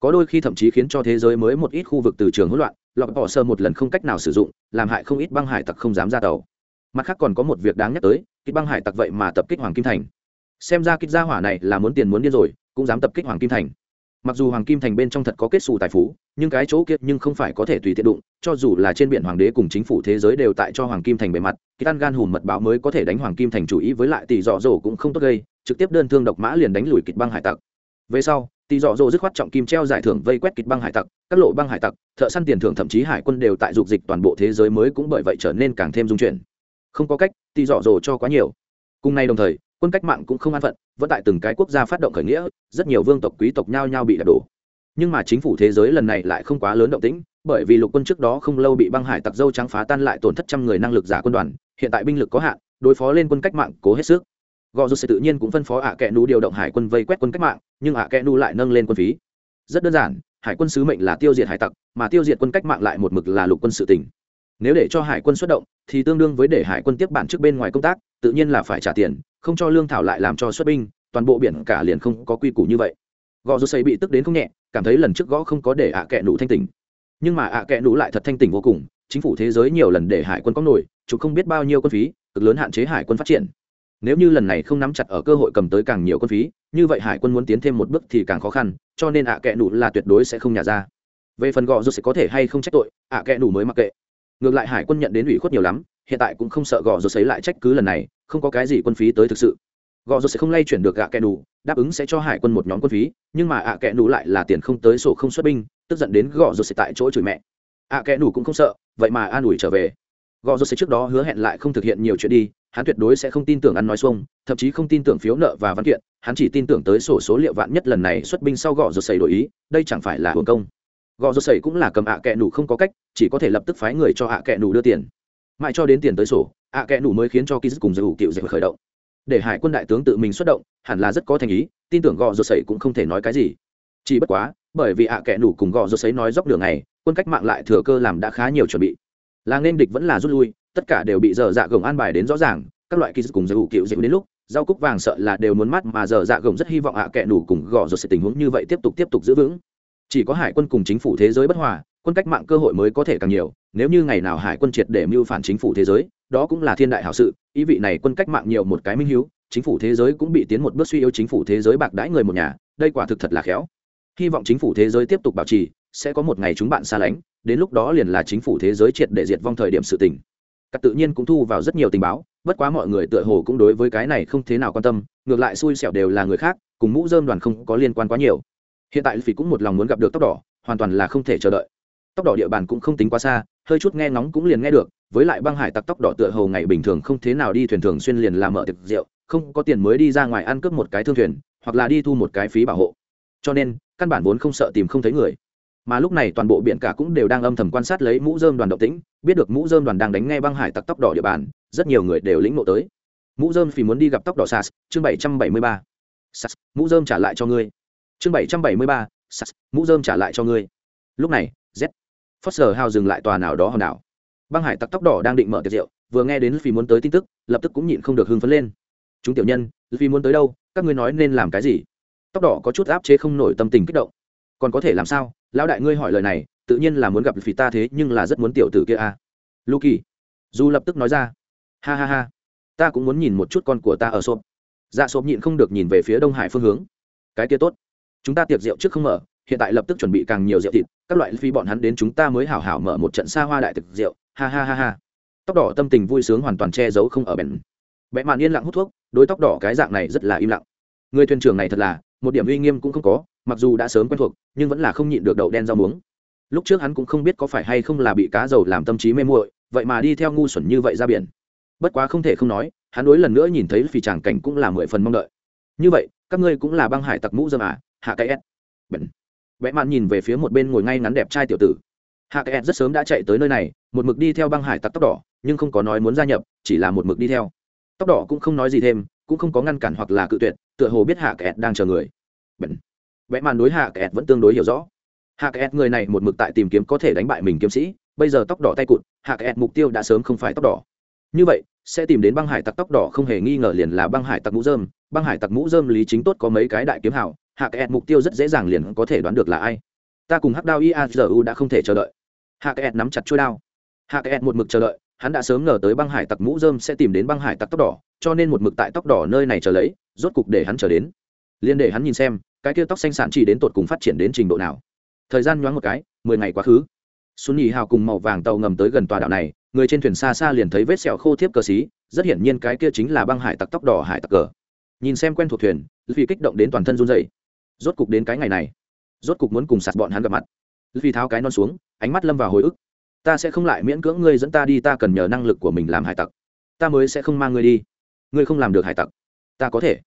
Có đôi khi thậm chí khiến cho thế giới mới một ít khu vực từ trường hỗn loạn, lọt bỏ sơ một lần không cách nào sử dụng, làm hại không ít băng hải tặc không dám ra tàu. Mặt khác còn có một việc đáng nhắc tới khi băng hải tặc vậy mà tập kích hoàng kim thành xem ra kích gia hỏa này là muốn tiền muốn điên rồi, cũng dám tập kích hoàng kim thành. Mặc dù hoàng kim thành bên trong thật có kết xù tài phú, nhưng cái chỗ kiệt nhưng không phải có thể tùy tiện đụng, cho dù là trên biển hoàng đế cùng chính phủ thế giới đều tại cho hoàng kim thành bề mặt, cái ăn gan hùm mật báo mới có thể đánh hoàng kim thành chủ ý với lại tỷ dọ dỗ cũng không tốt gây, trực tiếp đơn thương độc mã liền đánh lùi kịch băng hải tặc. Về sau, tỷ dọ dỗ dứt khoát trọng kim treo giải thưởng vây quét kịch băng hải tặc, các lộ băng hải tặc, thợ săn tiền thưởng thậm chí hải quân đều tại dục dịch toàn bộ thế giới mới cũng bởi vậy trở nên càng thêm dung chuyển. Không có cách, tỷ dọ dỗ cho quá nhiều. Cùng nay đồng thời quân cách mạng cũng không an phận, vẫn tại từng cái quốc gia phát động khởi nghĩa, rất nhiều vương tộc quý tộc nhao nhao bị đập đổ. Nhưng mà chính phủ thế giới lần này lại không quá lớn động tĩnh, bởi vì lục quân trước đó không lâu bị băng hải tặc dâu trắng phá tan lại tổn thất trăm người năng lực giả quân đoàn, hiện tại binh lực có hạn, đối phó lên quân cách mạng cố hết sức. Gò dù sự tự nhiên cũng phân phó ạ kẽ nú điều động hải quân vây quét quân cách mạng, nhưng ạ kẽ nú lại nâng lên quân phí. Rất đơn giản, hải quân sứ mệnh là tiêu diệt hải tặc, mà tiêu diệt quân cách mạng lại một mực là lục quân sự tỉnh nếu để cho hải quân xuất động, thì tương đương với để hải quân tiếp bản trước bên ngoài công tác, tự nhiên là phải trả tiền không cho lương thảo lại làm cho xuất binh, toàn bộ biển cả liền không có quy củ như vậy. Gò rô xây bị tức đến không nhẹ, cảm thấy lần trước gõ không có để ạ à kẹ nụ thanh tỉnh. Nhưng mà ạ à kẹ nụ lại thật thanh tỉnh vô cùng, chính phủ thế giới nhiều lần để hải quân có nổi, chúng không biết bao nhiêu quân phí, cực lớn hạn chế hải quân phát triển. Nếu như lần này không nắm chặt ở cơ hội cầm tới càng nhiều quân phí, như vậy hải quân muốn tiến thêm một bước thì càng khó khăn, cho nên ạ à kẹ nụ là tuyệt đối sẽ không nhả ra. Về phần gò rô sẽ có thể hay không trách tội, ạ kẹ nụ mới mặc kệ. Ngược lại hải quân nhận đến ủy khuất nhiều lắm hiện tại cũng không sợ gò rô xấy lại trách cứ lần này, không có cái gì quân phí tới thực sự. Gò rô sẽ không lay chuyển được ạ kẻ đủ đáp ứng sẽ cho hải quân một nhóm quân phí, nhưng mà ạ kẻ đủ lại là tiền không tới sổ không xuất binh, tức giận đến gò rô sẽ tại chỗ chửi mẹ. Ạ kẻ đủ cũng không sợ, vậy mà an ủi trở về. Gò rô sẽ trước đó hứa hẹn lại không thực hiện nhiều chuyện đi, hắn tuyệt đối sẽ không tin tưởng ăn nói xuông, thậm chí không tin tưởng phiếu nợ và văn kiện, hắn chỉ tin tưởng tới sổ số liệu vạn nhất lần này xuất binh sau gò rột xảy đổi ý, đây chẳng phải là hưởng công. Gò rột xảy cũng là cầm ạ kẹ nủ không có cách, chỉ có thể lập tức phái người cho ạ kẹ nủ đưa tiền mãi cho đến tiền tới sổ, ạ kẹ nủ mới khiến cho ký cùng giải hữu cựu dạy khởi động. Để hải quân đại tướng tự mình xuất động, hẳn là rất có thành ý, tin tưởng gò rột sấy cũng không thể nói cái gì. Chỉ bất quá, bởi vì ạ kẽ nủ cùng gò rột sấy nói dốc đường này, quân cách mạng lại thừa cơ làm đã khá nhiều chuẩn bị. Là nên địch vẫn là rút lui, tất cả đều bị dở dạ gồng an bài đến rõ ràng, các loại kỳ cùng giới hữu cựu dạy đến lúc, rau cúc vàng sợ là đều muốn mắt mà dở dạ gồng rất hy vọng ạ kẽ nủ cùng gò rột sấy tình huống như vậy tiếp tục tiếp tục giữ vững. Chỉ có hải quân cùng chính phủ thế giới bất hòa quân cách mạng cơ hội mới có thể càng nhiều, nếu như ngày nào hải quân triệt để mưu phản chính phủ thế giới, đó cũng là thiên đại hảo sự, ý vị này quân cách mạng nhiều một cái minh hiếu, chính phủ thế giới cũng bị tiến một bước suy yếu chính phủ thế giới bạc đãi người một nhà, đây quả thực thật là khéo. Hy vọng chính phủ thế giới tiếp tục bảo trì, sẽ có một ngày chúng bạn xa lánh, đến lúc đó liền là chính phủ thế giới triệt để diệt vong thời điểm sự tình. Các tự nhiên cũng thu vào rất nhiều tình báo, bất quá mọi người tựa hồ cũng đối với cái này không thế nào quan tâm, ngược lại xui xẻo đều là người khác, cùng mũ dơm đoàn không có liên quan quá nhiều. Hiện tại phỉ cũng một lòng muốn gặp được tóc đỏ, hoàn toàn là không thể chờ đợi tóc đỏ địa bàn cũng không tính quá xa, hơi chút nghe ngóng cũng liền nghe được, với lại băng hải tặc tóc đỏ tựa hồ ngày bình thường không thế nào đi thuyền thường xuyên liền làm mở tiệc rượu, không có tiền mới đi ra ngoài ăn cướp một cái thương thuyền, hoặc là đi thu một cái phí bảo hộ. Cho nên, căn bản vốn không sợ tìm không thấy người. Mà lúc này toàn bộ biển cả cũng đều đang âm thầm quan sát lấy mũ dơm đoàn động tĩnh, biết được mũ dơm đoàn đang đánh nghe băng hải tặc tóc đỏ địa bàn, rất nhiều người đều lĩnh nộ tới. Mũ dơm vì muốn đi gặp tóc đỏ sas, chương bảy trăm bảy mươi ba. Sas, mũ dơm trả lại cho ngươi. Chương bảy trăm bảy mươi ba. Sas, mũ dơm trả lại cho ngươi. Lúc này, z foster hào dừng lại tòa nào đó hòn đảo. Băng hải tặc tóc đỏ đang định mở tiệc rượu, vừa nghe đến Luffy muốn tới tin tức, lập tức cũng nhịn không được hưng phấn lên. Chúng tiểu nhân, Luffy muốn tới đâu? Các ngươi nói nên làm cái gì? Tóc đỏ có chút áp chế không nổi tâm tình kích động. Còn có thể làm sao? Lão đại ngươi hỏi lời này, tự nhiên là muốn gặp Luffy ta thế, nhưng là rất muốn tiểu tử kia a à. luki du lập tức nói ra, ha ha ha, ta cũng muốn nhìn một chút con của ta ở sộp." dạ sộp nhịn không được nhìn về phía đông hải phương hướng. Cái kia tốt, chúng ta tiệc rượu trước không mở hiện tại lập tức chuẩn bị càng nhiều rượu thịt, các loại phi bọn hắn đến chúng ta mới hảo hảo mở một trận xa hoa đại thực rượu, ha ha ha ha. Tóc đỏ tâm tình vui sướng hoàn toàn che giấu không ở bền vẽ mạn yên lặng hút thuốc đối tóc đỏ cái dạng này rất là im lặng. Người thuyền trưởng này thật là, một điểm uy nghiêm cũng không có, mặc dù đã sớm quen thuộc, nhưng vẫn là không nhịn được đậu đen rau muống. Lúc trước hắn cũng không biết có phải hay không là bị cá dầu làm tâm trí mê muội, vậy mà đi theo ngu xuẩn như vậy ra biển. Bất quá không thể không nói, hắn đối lần nữa nhìn thấy phi tràng cảnh cũng là mười phần mong đợi. Như vậy, các ngươi cũng là băng hải tặc mũ dâm à hạ cái s. Bẩn vẽ mạn nhìn về phía một bên ngồi ngay ngắn đẹp trai tiểu tử. Hạ Kẹt rất sớm đã chạy tới nơi này, một mực đi theo băng hải tặc tóc đỏ, nhưng không có nói muốn gia nhập, chỉ là một mực đi theo. Tóc đỏ cũng không nói gì thêm, cũng không có ngăn cản hoặc là cự tuyệt, tựa hồ biết hạ kẹt đang chờ người. Bẩn vẽ mạn đối hạ kẹt vẫn tương đối hiểu rõ. Hạ kẹt người này một mực tại tìm kiếm có thể đánh bại mình kiếm sĩ, bây giờ tóc đỏ tay cụt, hạ kẹt mục tiêu đã sớm không phải tóc đỏ. Như vậy, sẽ tìm đến băng hải tặc tóc đỏ không hề nghi ngờ liền là băng hải tặc mũ dơm băng hải tặc mũ dơm lý chính tốt có mấy cái đại kiếm hảo hạ kẹt mục tiêu rất dễ dàng liền có thể đoán được là ai. Ta cùng hắc đao iazu đã không thể chờ đợi. Hạ kẹt nắm chặt chuôi đao. Hạ kẹt một mực chờ đợi, hắn đã sớm ngờ tới băng hải tặc mũ dơm sẽ tìm đến băng hải tặc tóc đỏ, cho nên một mực tại tóc đỏ nơi này chờ lấy, rốt cục để hắn chờ đến. Liên để hắn nhìn xem, cái kia tóc xanh sản chỉ đến tột cùng phát triển đến trình độ nào. Thời gian nhoáng một cái, mười ngày quá khứ. Xuân nhì hào cùng màu vàng tàu ngầm tới gần tòa đảo này, người trên thuyền xa xa liền thấy vết sẹo khô thiếp cờ xí, rất hiển nhiên cái kia chính là băng hải tặc tóc đỏ hải tặc cờ. Nhìn xem quen thuộc thuyền vì kích động đến toàn thân run dày rốt cục đến cái ngày này. Rốt cục muốn cùng sạt bọn hắn gặp mặt. Vì tháo cái non xuống, ánh mắt lâm vào hồi ức. Ta sẽ không lại miễn cưỡng ngươi dẫn ta đi, ta cần nhờ năng lực của mình làm hải tặc. Ta mới sẽ không mang ngươi đi. Ngươi không làm được hải tặc. Ta có thể.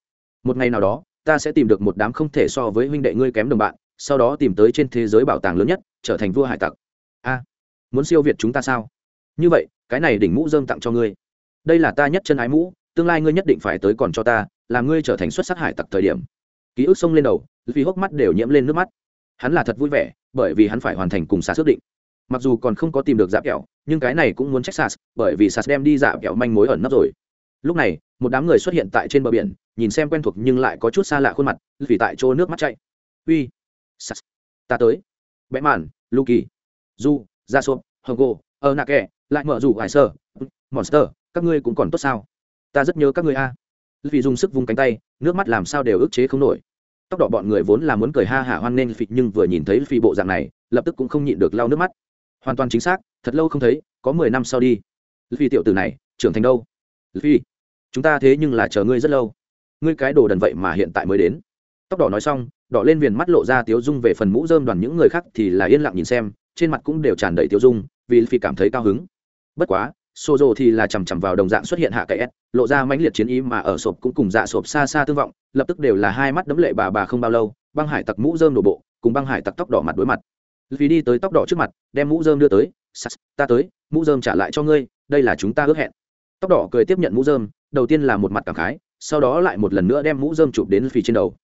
Một ngày nào đó, ta sẽ tìm được một đám không thể so với huynh đệ ngươi kém đồng bạn, sau đó tìm tới trên thế giới bảo tàng lớn nhất, trở thành vua hải tặc. A, muốn siêu việt chúng ta sao? Như vậy, cái này đỉnh mũ dơm tặng cho ngươi. Đây là ta nhất chân ái mũ, tương lai ngươi nhất định phải tới còn cho ta, làm ngươi trở thành xuất sắc hải tặc thời điểm ký ức xông lên đầu vì hốc mắt đều nhiễm lên nước mắt. Hắn là thật vui vẻ, bởi vì hắn phải hoàn thành cùng sas ước định. Mặc dù còn không có tìm được dạ kẹo, nhưng cái này cũng muốn trách sas, bởi vì sas đem đi dạ kẹo manh mối ẩn nấp rồi. Lúc này, một đám người xuất hiện tại trên bờ biển, nhìn xem quen thuộc nhưng lại có chút xa lạ khuôn mặt vì tại chỗ nước mắt chạy. Uy, sas, ta tới. Bẽ màn luki du gia sộp hồng cô ơ nạ kẹ lại mở rủ hải sơ, monster, các ngươi cũng còn tốt sao? Ta rất nhớ các ngươi a vì dùng sức vung cánh tay, nước mắt làm sao đều ức chế không nổi. Tóc đỏ bọn người vốn là muốn cười ha hả hoan nên phịch nhưng vừa nhìn thấy phi bộ dạng này, lập tức cũng không nhịn được lau nước mắt. Hoàn toàn chính xác, thật lâu không thấy, có mười năm sau đi. Phi tiểu tử này, trưởng thành đâu? Phi, chúng ta thế nhưng là chờ ngươi rất lâu. Ngươi cái đồ đần vậy mà hiện tại mới đến. Tóc đỏ nói xong, đỏ lên viền mắt lộ ra tiếu dung về phần mũ dơm đoàn những người khác thì là yên lặng nhìn xem, trên mặt cũng đều tràn đầy tiếu dung, vì phi cảm thấy cao hứng. Bất quá sổ rồ thì là chằm chằm vào đồng dạng xuất hiện hạ cái s, lộ ra mãnh liệt chiến ý mà ở sộp cũng cùng dạ sộp xa xa tương vọng, lập tức đều là hai mắt đấm lệ bà bà không bao lâu, băng hải tặc mũ dơm đổ bộ, cùng băng hải tặc tóc đỏ mặt đối mặt. Vì đi tới tóc đỏ trước mặt, đem mũ dơm đưa tới ta tới, mũ dơm trả lại cho ngươi, đây là chúng ta ước hẹn. Tóc đỏ cười tiếp nhận mũ dơm đầu tiên là một mặt cảm khái, sau đó lại một lần nữa đem mũ dơm chụp đến phi trên đầu.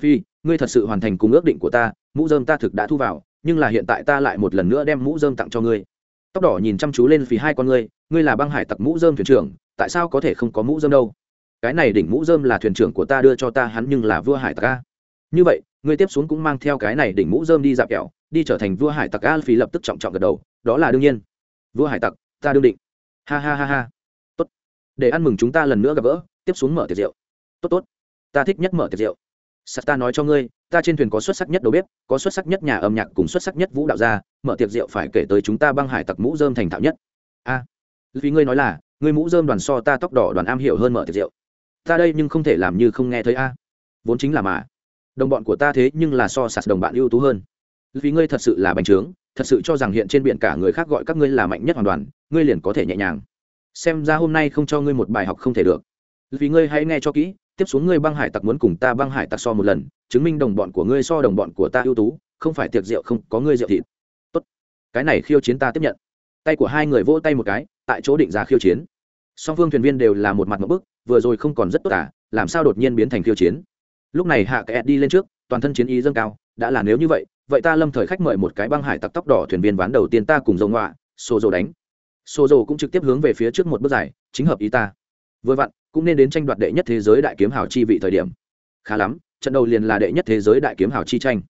Phi ngươi thật sự hoàn thành cùng ước định của ta, mũ dơm ta thực đã thu vào, nhưng là hiện tại ta lại một lần nữa đem mũ dơm tặng cho ngươi tóc đỏ nhìn chăm chú lên phì hai con ngươi ngươi là băng hải tặc mũ dơm thuyền trưởng, tại sao có thể không có mũ dơm đâu? Cái này đỉnh mũ dơm là thuyền trưởng của ta đưa cho ta, hắn nhưng là vua hải tặc a. Như vậy, ngươi tiếp xuống cũng mang theo cái này đỉnh mũ dơm đi dạp kẹo, đi trở thành vua hải tặc a phí lập tức trọng trọng gật đầu, đó là đương nhiên. Vua hải tặc, ta đương định. Ha ha ha ha. Tốt. Để ăn mừng chúng ta lần nữa gặp gỡ, tiếp xuống mở tiệc rượu. Tốt tốt. Ta thích nhất mở tiệc rượu sắt ta nói cho ngươi, ta trên thuyền có xuất sắc nhất đầu bếp, có xuất sắc nhất nhà âm nhạc cùng xuất sắc nhất vũ đạo gia, mở tiệc rượu phải kể tới chúng ta băng hải tặc mũ dơm thành thạo nhất. A, vì ngươi nói là, ngươi mũ dơm đoàn so ta tóc đỏ đoàn am hiểu hơn mở tiệc rượu. Ta đây nhưng không thể làm như không nghe thấy a. Vốn chính là mà. Đồng bọn của ta thế nhưng là so sạt đồng bạn ưu tú hơn. Vì ngươi thật sự là bành trướng, thật sự cho rằng hiện trên biển cả người khác gọi các ngươi là mạnh nhất hoàn toàn ngươi liền có thể nhẹ nhàng. Xem ra hôm nay không cho ngươi một bài học không thể được. Vì ngươi hãy nghe cho kỹ tiếp xuống ngươi băng hải tặc muốn cùng ta băng hải tặc so một lần, chứng minh đồng bọn của ngươi so đồng bọn của ta ưu tú, không phải tiệc rượu, không, có ngươi rượu thịt. Tốt. Cái này khiêu chiến ta tiếp nhận. Tay của hai người vỗ tay một cái, tại chỗ định ra khiêu chiến. Song phương thuyền viên đều là một mặt một bức, vừa rồi không còn rất tốt cả làm sao đột nhiên biến thành khiêu chiến? Lúc này hạ kẽ đi lên trước, toàn thân chiến ý dâng cao, đã là nếu như vậy vậy ta lâm thời khách mời một cái băng hải tặc tóc đỏ thuyền viên ván đầu tiên ta cùng dầu ngoạ xô dầu đánh. Xô dầu cũng trực tiếp hướng về phía trước một bước dài, chính hợp ý ta vừa vặn, cũng nên đến tranh đoạt đệ nhất thế giới đại kiếm hào chi vị thời điểm. Khá lắm, trận đầu liền là đệ nhất thế giới đại kiếm hào chi tranh.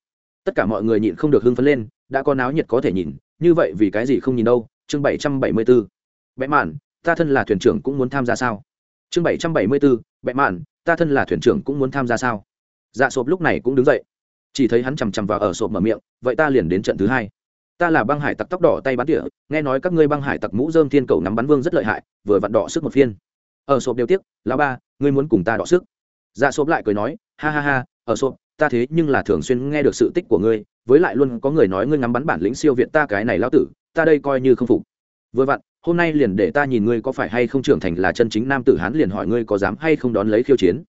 Tất cả mọi người nhịn không được hưng phấn lên, đã có náo nhiệt có thể nhìn, như vậy vì cái gì không nhìn đâu? Chương bảy trăm bảy mươi bốn bẽ mạn, ta thân là thuyền trưởng cũng muốn tham gia sao? Chương bảy trăm bảy mươi bốn bẽ mạn, ta thân là thuyền trưởng cũng muốn tham gia sao? Dạ sộp lúc này cũng đứng dậy. Chỉ thấy hắn chằm chằm vào ở sộp mở miệng, vậy ta liền đến trận thứ hai. Ta là băng hải tặc tóc đỏ tay bắn tỉa, nghe nói các ngươi băng hải tặc mũ dơm thiên cầu nắm bắn vương rất lợi hại, vừa vặn đỏ sức một phiên ở sộp đều tiếc, lão ba, ngươi muốn cùng ta đọ sức. Dạ sộp lại cười nói, ha ha ha, ở sộp, ta thế nhưng là thường xuyên nghe được sự tích của ngươi, với lại luôn có người nói ngươi ngắm bắn bản lĩnh siêu việt ta cái này lão tử, ta đây coi như không phục. Vừa vặn, hôm nay liền để ta nhìn ngươi có phải hay không trưởng thành là chân chính nam tử hán liền hỏi ngươi có dám hay không đón lấy khiêu chiến.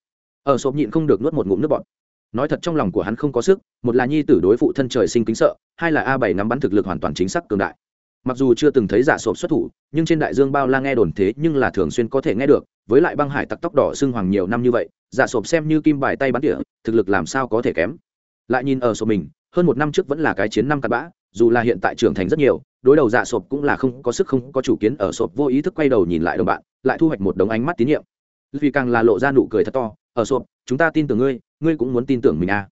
Ở sộp nhịn không được nuốt một ngụm nước bọt. Nói thật trong lòng của hắn không có sức, một là nhi tử đối phụ thân trời sinh kính sợ, hai là a bảy ngắm bắn thực lực hoàn toàn chính xác cường đại mặc dù chưa từng thấy giả sộp xuất thủ, nhưng trên đại dương bao la nghe đồn thế nhưng là thường xuyên có thể nghe được, với lại băng hải tặc tóc đỏ xưng hoàng nhiều năm như vậy, giả sộp xem như kim bài tay bắn tỉa, thực lực làm sao có thể kém. Lại nhìn ở sộp mình, hơn một năm trước vẫn là cái chiến năm cặp bã, dù là hiện tại trưởng thành rất nhiều, đối đầu dạ sộp cũng là không có sức không có chủ kiến, ở sộp vô ý thức quay đầu nhìn lại đồng bạn, lại thu hoạch một đống ánh mắt tín nhiệm. Vì càng là lộ ra nụ cười thật to, ở sộp, chúng ta tin tưởng ngươi ngươi cũng muốn tin tưởng mình à.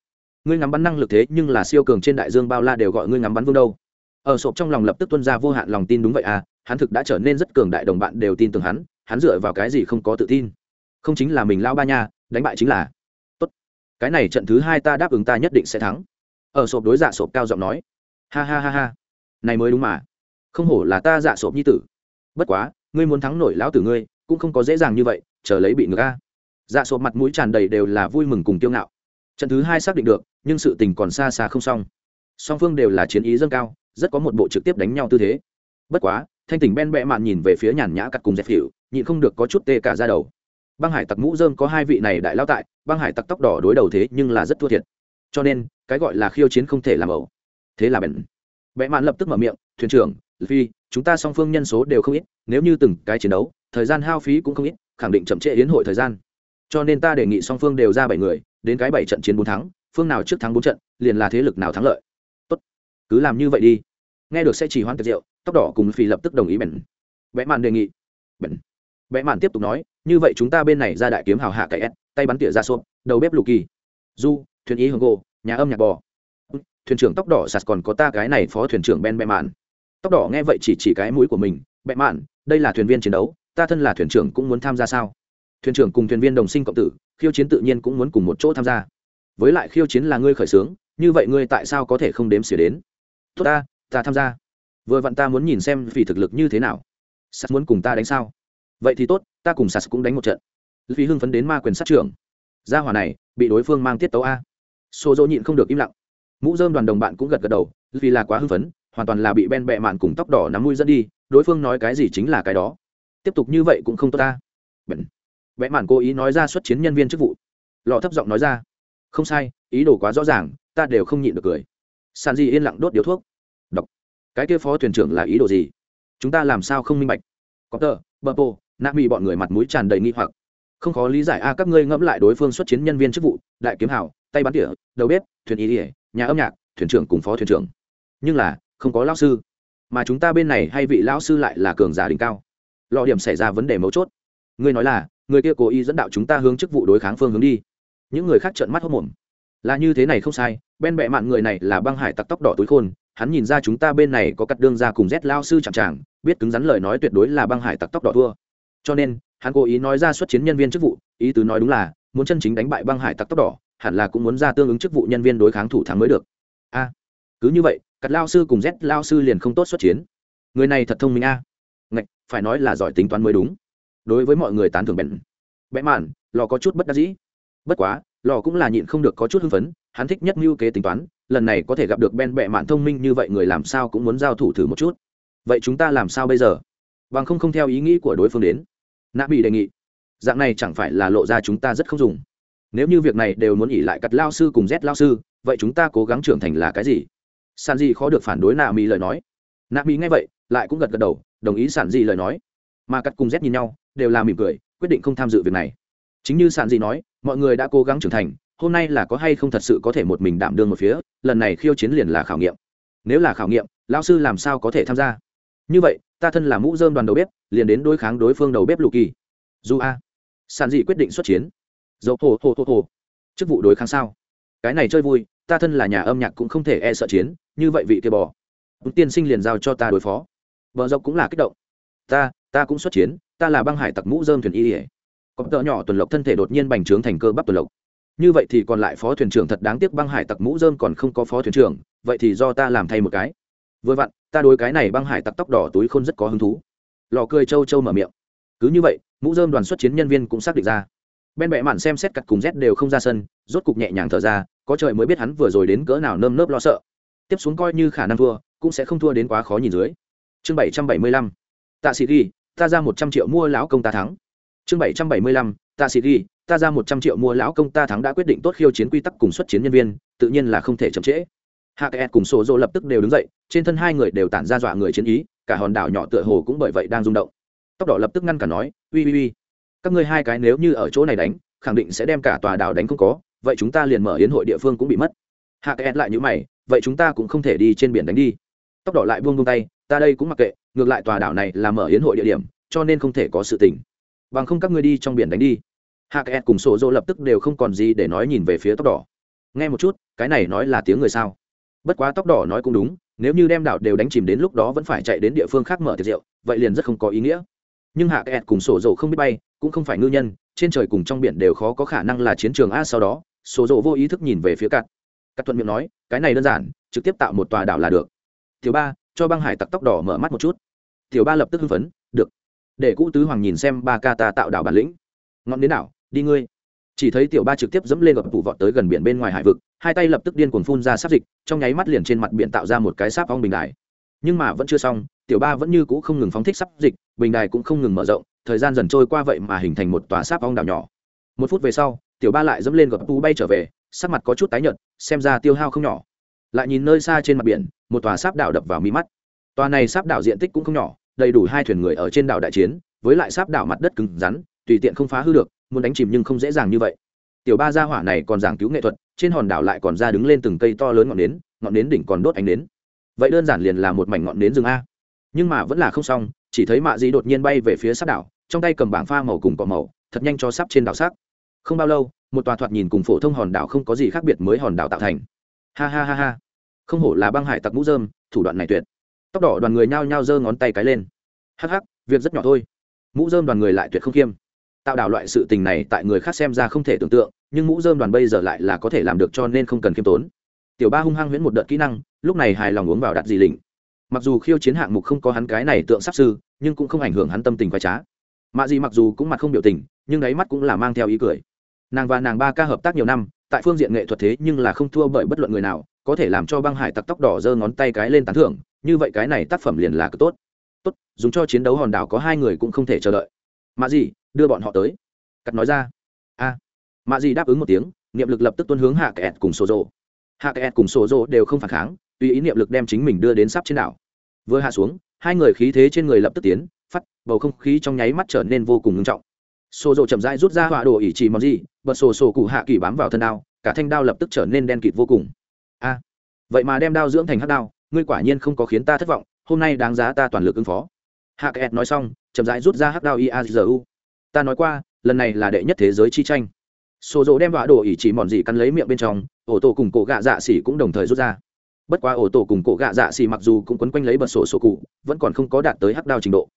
Ngươi ngắm bắn năng lực thế nhưng là siêu cường trên đại dương bao la đều gọi ngươi ngắm bắn vương đâu ở sộp trong lòng lập tức tuân ra vô hạn lòng tin đúng vậy à hắn thực đã trở nên rất cường đại, đồng bạn đều tin tưởng hắn hắn dựa vào cái gì không có tự tin? Không chính là mình lao ba nha, đánh bại chính là. Tốt. Cái này trận thứ hai ta đáp ứng ta nhất định sẽ thắng. Ở sộp đối dạ sộp cao giọng nói. Ha ha ha ha. Này mới đúng mà. Không hổ là ta dạ sộp nhi tử. Bất quá, ngươi muốn thắng nổi lão tử ngươi, cũng không có dễ dàng như vậy, chờ lấy bị ngược a. Dạ sộp mặt mũi tràn đầy đều là vui mừng cùng tiêu ngạo. Trận thứ hai xác định được, nhưng sự tình còn xa xa không xong. Song phương đều là chiến ý dâng cao rất có một bộ trực tiếp đánh nhau tư thế. Bất quá, thanh tỉnh ben bẹ mạn nhìn về phía nhàn nhã cắt cùng dẹp hiệu nhịn không được có chút tê cả ra đầu. Băng hải tặc mũ dơm có hai vị này đại lao tại, băng hải tặc tóc đỏ đối đầu thế nhưng là rất thua thiệt. Cho nên, cái gọi là khiêu chiến không thể làm ẩu. Thế là bèn bẽ mạn lập tức mở miệng, thuyền trưởng, phi, chúng ta song phương nhân số đều không ít, nếu như từng cái chiến đấu, thời gian hao phí cũng không ít, khẳng định chậm trễ đến hội thời gian. Cho nên ta đề nghị song phương đều ra bảy người, đến cái bảy trận chiến bốn thắng, phương nào trước thắng bốn trận, liền là thế lực nào thắng lợi cứ làm như vậy đi. Nghe được sẽ chỉ hoãn tiệc rượu, tóc đỏ cùng phi lập tức đồng ý bèn. Vẽ mạn đề nghị. Bèn. Vẽ mạn tiếp tục nói, như vậy chúng ta bên này ra đại kiếm hào hạ cậy s, tay bắn tỉa ra xốp, đầu bếp lù kỳ. Du, thuyền ý hương gô, nhà âm nhạc bò. Ừ, thuyền trưởng tóc đỏ sạt còn có ta cái này phó thuyền trưởng ben bẹ mạn. Tóc đỏ nghe vậy chỉ chỉ cái mũi của mình bẹ mạn, đây là thuyền viên chiến đấu, ta thân là thuyền trưởng cũng muốn tham gia sao? Thuyền trưởng cùng thuyền viên đồng sinh cộng tử, khiêu chiến tự nhiên cũng muốn cùng một chỗ tham gia. Với lại khiêu chiến là ngươi khởi xướng, như vậy ngươi tại sao có thể không đếm xỉa đến? Tốt ta ta tham gia. Vừa vặn ta muốn nhìn xem phi thực lực như thế nào. Sas muốn cùng ta đánh sao? Vậy thì tốt ta cùng sas cũng đánh một trận. Vì hưng phấn đến ma quyền sát trưởng. Gia hỏa này bị đối phương mang tiết tấu a. Xô dỗ nhịn không được im lặng. Mũ dơm đoàn đồng bạn cũng gật gật đầu vì là quá hưng phấn hoàn toàn là bị ben bẹ mạn cùng tóc đỏ nắm mũi dẫn đi đối phương nói cái gì chính là cái đó. Tiếp tục như vậy cũng không tốt ta. Bẩn, bẽ mạn cố ý nói ra xuất chiến nhân viên chức vụ. Lọ thấp giọng nói ra. Không sai ý đồ quá rõ ràng ta đều không nhịn được cười sàn di yên lặng đốt điếu thuốc. Đọc cái kia phó thuyền trưởng là ý đồ gì? Chúng ta làm sao không minh bạch? Có tờ bờ bồ nạ bị bọn người mặt mũi tràn đầy nghi hoặc. Không khó lý giải a, các ngươi ngẫm lại đối phương xuất chiến nhân viên chức vụ, đại kiếm hào, tay bắn tỉa, đầu bếp, thuyền ý ỉa nhà âm nhạc, thuyền trưởng cùng phó thuyền trưởng. Nhưng là, không có lao sư. Mà chúng ta bên này hay vị lao sư lại là cường giả đỉnh cao. Lọ điểm xảy ra vấn đề mấu chốt. Ngươi nói là, người kia cố ý dẫn đạo chúng ta hướng chức vụ đối kháng phương hướng đi. Những người khác trợn mắt hốc mồm. Là như thế này không sai ben bệ mạn người này là băng hải tặc tóc đỏ túi khôn, hắn nhìn ra chúng ta bên này có cắt đương ra cùng rét lao sư chẳng chàng biết cứng rắn lời nói tuyệt đối là băng hải tặc tóc đỏ thua. Cho nên, hắn cố ý nói ra xuất chiến nhân viên chức vụ, ý tứ nói đúng là, muốn chân chính đánh bại băng hải tặc tóc đỏ, hẳn là cũng muốn ra tương ứng chức vụ nhân viên đối kháng thủ thắng mới được. A, cứ như vậy, cắt lao sư cùng rét lao sư liền không tốt xuất chiến. Người này thật thông minh a. Ngạch, phải nói là giỏi tính toán mới đúng. Đối với mọi người tán thưởng bèn bẽ mạn, lò có chút bất đắc dĩ. Bất quá, lò cũng là nhịn không được có chút hưng phấn hắn thích nhất mưu kế tính toán, lần này có thể gặp được ben bẹ mạn thông minh như vậy người làm sao cũng muốn giao thủ thử một chút. Vậy chúng ta làm sao bây giờ? Bằng không không theo ý nghĩ của đối phương đến. Nạ bị đề nghị. Dạng này chẳng phải là lộ ra chúng ta rất không dùng. Nếu như việc này đều muốn ỉ lại cặt lao sư cùng z lao sư, vậy chúng ta cố gắng trưởng thành là cái gì? Sản Di khó được phản đối nạ mỹ lời nói. Nạ mỹ nghe vậy, lại cũng gật gật đầu, đồng ý sản Di lời nói. Mà cắt cùng z nhìn nhau, đều là mỉm cười, quyết định không tham dự việc này. Chính như sản Di nói, mọi người đã cố gắng trưởng thành hôm nay là có hay không thật sự có thể một mình đảm đương một phía, lần này khiêu chiến liền là khảo nghiệm. Nếu là khảo nghiệm lao sư làm sao có thể tham gia? Như vậy, ta thân là mũ dơm đoàn đầu bếp, liền đến đối kháng đối phương đầu bếp lù kỳ. Dù a sản dị quyết định xuất chiến. Dầu hồ hồ hồ hồ chức vụ đối kháng sao? Cái này chơi vui, ta thân là nhà âm nhạc cũng không thể e sợ chiến, như vậy vị kia bò. Tiên sinh liền giao cho ta đối phó. Vợ dọc cũng là kích động. Ta ta cũng xuất chiến, ta là băng hải tặc mũ dơm thuyền y ỉa có tợ nhỏ tuần lộc thân thể đột nhiên bành trướng thành cơ bắp tuần lộc như vậy thì còn lại phó thuyền trưởng thật đáng tiếc băng hải tặc mũ dơm còn không có phó thuyền trưởng, vậy thì do ta làm thay một cái. Vừa vặn, ta đối cái này băng hải tặc tóc đỏ túi khôn rất có hứng thú. Lò cười châu châu mở miệng. Cứ như vậy, mũ dơm đoàn xuất chiến nhân viên cũng xác định ra. Bên bệ mạn xem xét cặt cùng rét đều không ra sân, rốt cục nhẹ nhàng thở ra, có trời mới biết hắn vừa rồi đến cỡ nào nơm nớp lo sợ. Tiếp xuống coi như khả năng thua, cũng sẽ không thua đến quá khó nhìn dưới. Chương bảy trăm bảy mươi lăm. Tạ sĩ ghi, ta ra một trăm triệu mua lão công ta thắng. Chương bảy trăm bảy mươi lăm. Tạ sĩ ghi ta ra một trăm triệu mua lão công ta thắng đã quyết định tốt khiêu chiến quy tắc cùng xuất chiến nhân viên, tự nhiên là không thể chậm trễ. Hạ kệ cùng sổ dô lập tức đều đứng dậy, trên thân hai người đều tản ra dọa người chiến ý, cả hòn đảo nhỏ tựa hồ cũng bởi vậy đang rung động. Tóc đỏ lập tức ngăn cả nói ui ui ui các ngươi hai cái nếu như ở chỗ này đánh, khẳng định sẽ đem cả tòa đảo đánh không có, vậy chúng ta liền mở hiến hội địa phương cũng bị mất. Hạ kệ lại như mày, vậy chúng ta cũng không thể đi trên biển đánh đi. Tóc đỏ lại buông buông tay, ta đây cũng mặc kệ, ngược lại tòa đảo này là mở hiến hội địa điểm, cho nên không thể có sự tình. Bằng không các ngươi đi trong biển đánh đi hạ kệ cùng sổ dô lập tức đều không còn gì để nói nhìn về phía tóc đỏ. Nghe một chút, cái này nói là tiếng người sao? Bất quá tóc đỏ nói cũng đúng, nếu như đem đảo đều đánh chìm đến lúc đó vẫn phải chạy đến địa phương khác mở tiệc rượu, vậy liền rất không có ý nghĩa. Nhưng hạ kẹt cùng sổ dầu không biết bay, cũng không phải ngư nhân, trên trời cùng trong biển đều khó có khả năng là chiến trường a sau đó, sổ dầu vô ý thức nhìn về phía cát. cắt thuận miệng nói, cái này đơn giản, trực tiếp tạo một tòa đảo là được. Tiểu ba, cho băng hải tặc tóc đỏ mở mắt một chút. Tiểu ba lập tức hưng phấn, được, để cũ tứ hoàng nhìn xem ba ca ta tạo đảo bản lĩnh. Ngọn đến đảo đi ngươi. Chỉ thấy tiểu ba trực tiếp dẫm lên gập tủ vọt tới gần biển bên ngoài hải vực, hai tay lập tức điên cuồng phun ra sáp dịch, trong nháy mắt liền trên mặt biển tạo ra một cái sáp ong bình đài. Nhưng mà vẫn chưa xong, tiểu ba vẫn như cũ không ngừng phóng thích sáp dịch, bình đài cũng không ngừng mở rộng, thời gian dần trôi qua vậy mà hình thành một tòa sáp ong đảo nhỏ. Một phút về sau, tiểu ba lại dẫm lên gập tủ bay trở về, sắc mặt có chút tái nhợt, xem ra tiêu hao không nhỏ. Lại nhìn nơi xa trên mặt biển, một tòa sáp đảo đập vào mi mắt. Tòa này sáp đảo diện tích cũng không nhỏ, đầy đủ hai thuyền người ở trên đảo đại chiến, với lại sáp đảo mặt đất cứng rắn, tùy tiện không phá hư được muốn đánh chìm nhưng không dễ dàng như vậy. Tiểu ba gia hỏa này còn giảng cứu nghệ thuật, trên hòn đảo lại còn ra đứng lên từng cây to lớn ngọn nến ngọn nến đỉnh còn đốt ánh nến. Vậy đơn giản liền là một mảnh ngọn nến rừng a. Nhưng mà vẫn là không xong, chỉ thấy mạ dị đột nhiên bay về phía sát đảo, trong tay cầm bảng pha màu cùng cỏ màu, thật nhanh cho sắp trên đảo sắc không bao lâu, một tòa thoạt nhìn cùng phổ thông hòn đảo không có gì khác biệt mới hòn đảo tạo thành. Ha ha ha ha. Không hổ là băng hải tặc mũ dơm thủ đoạn này tuyệt. Tóc đỏ đoàn người nhao nhao giơ ngón tay cái lên. Hắc hắc, việc rất nhỏ thôi. Mũ dơm đoàn người lại tuyệt không khiêm tạo đảo loại sự tình này tại người khác xem ra không thể tưởng tượng, nhưng mũ dơm đoàn bây giờ lại là có thể làm được cho nên không cần khiêm tốn. Tiểu ba hung hăng huyễn một đợt kỹ năng, lúc này hài lòng uống vào đặt gì lình mặc dù khiêu chiến hạng mục không có hắn cái này tượng sắp sư, nhưng cũng không ảnh hưởng hắn tâm tình khoái trá. Mạ gì mặc dù cũng mặt không biểu tình, nhưng đáy mắt cũng là mang theo ý cười. Nàng và nàng ba ca hợp tác nhiều năm, tại phương diện nghệ thuật thế nhưng là không thua bởi bất luận người nào, có thể làm cho băng hải tặc tóc đỏ giơ ngón tay cái lên tán thưởng, như vậy cái này tác phẩm liền là cực tốt. Tốt, dùng cho chiến đấu hòn đảo có hai người cũng không thể chờ đợi. Mạ gì đưa bọn họ tới. Cắt nói ra. A. À. mạ gì đáp ứng một tiếng, niệm lực lập tức tuân hướng hạ kẹt cùng sổ rộ hạ kẹt cùng sổ rộ đều không phản kháng, tùy ý niệm lực đem chính mình đưa đến sắp trên đảo. Vừa hạ xuống, hai người khí thế trên người lập tức tiến, phát, bầu không khí trong nháy mắt trở nên vô cùng ngưng trọng. Sổ rộ chậm rãi rút ra họa đồ ỉ chỉ món gì, bật sổ sổ cụ hạ kỳ bám vào thân đao, cả thanh đao lập tức trở nên đen kịt vô cùng. A. Vậy mà đem đao dưỡng thành hắc đao, ngươi quả nhiên không có khiến ta thất vọng, hôm nay đáng giá ta toàn lực ứng phó. Hạ kẹt nói xong, chậm rãi rút ra hắc đao iazu ta nói qua, lần này là đệ nhất thế giới chi tranh. Sổ dỗ đem vạ đồ ỉ chỉ mòn gì cắn lấy miệng bên trong, ổ tổ cùng cổ gạ dạ xỉ cũng đồng thời rút ra. Bất quá ổ tổ cùng cổ gạ dạ xỉ mặc dù cũng quấn quanh lấy bật sổ sổ cụ, vẫn còn không có đạt tới hắc đao trình độ.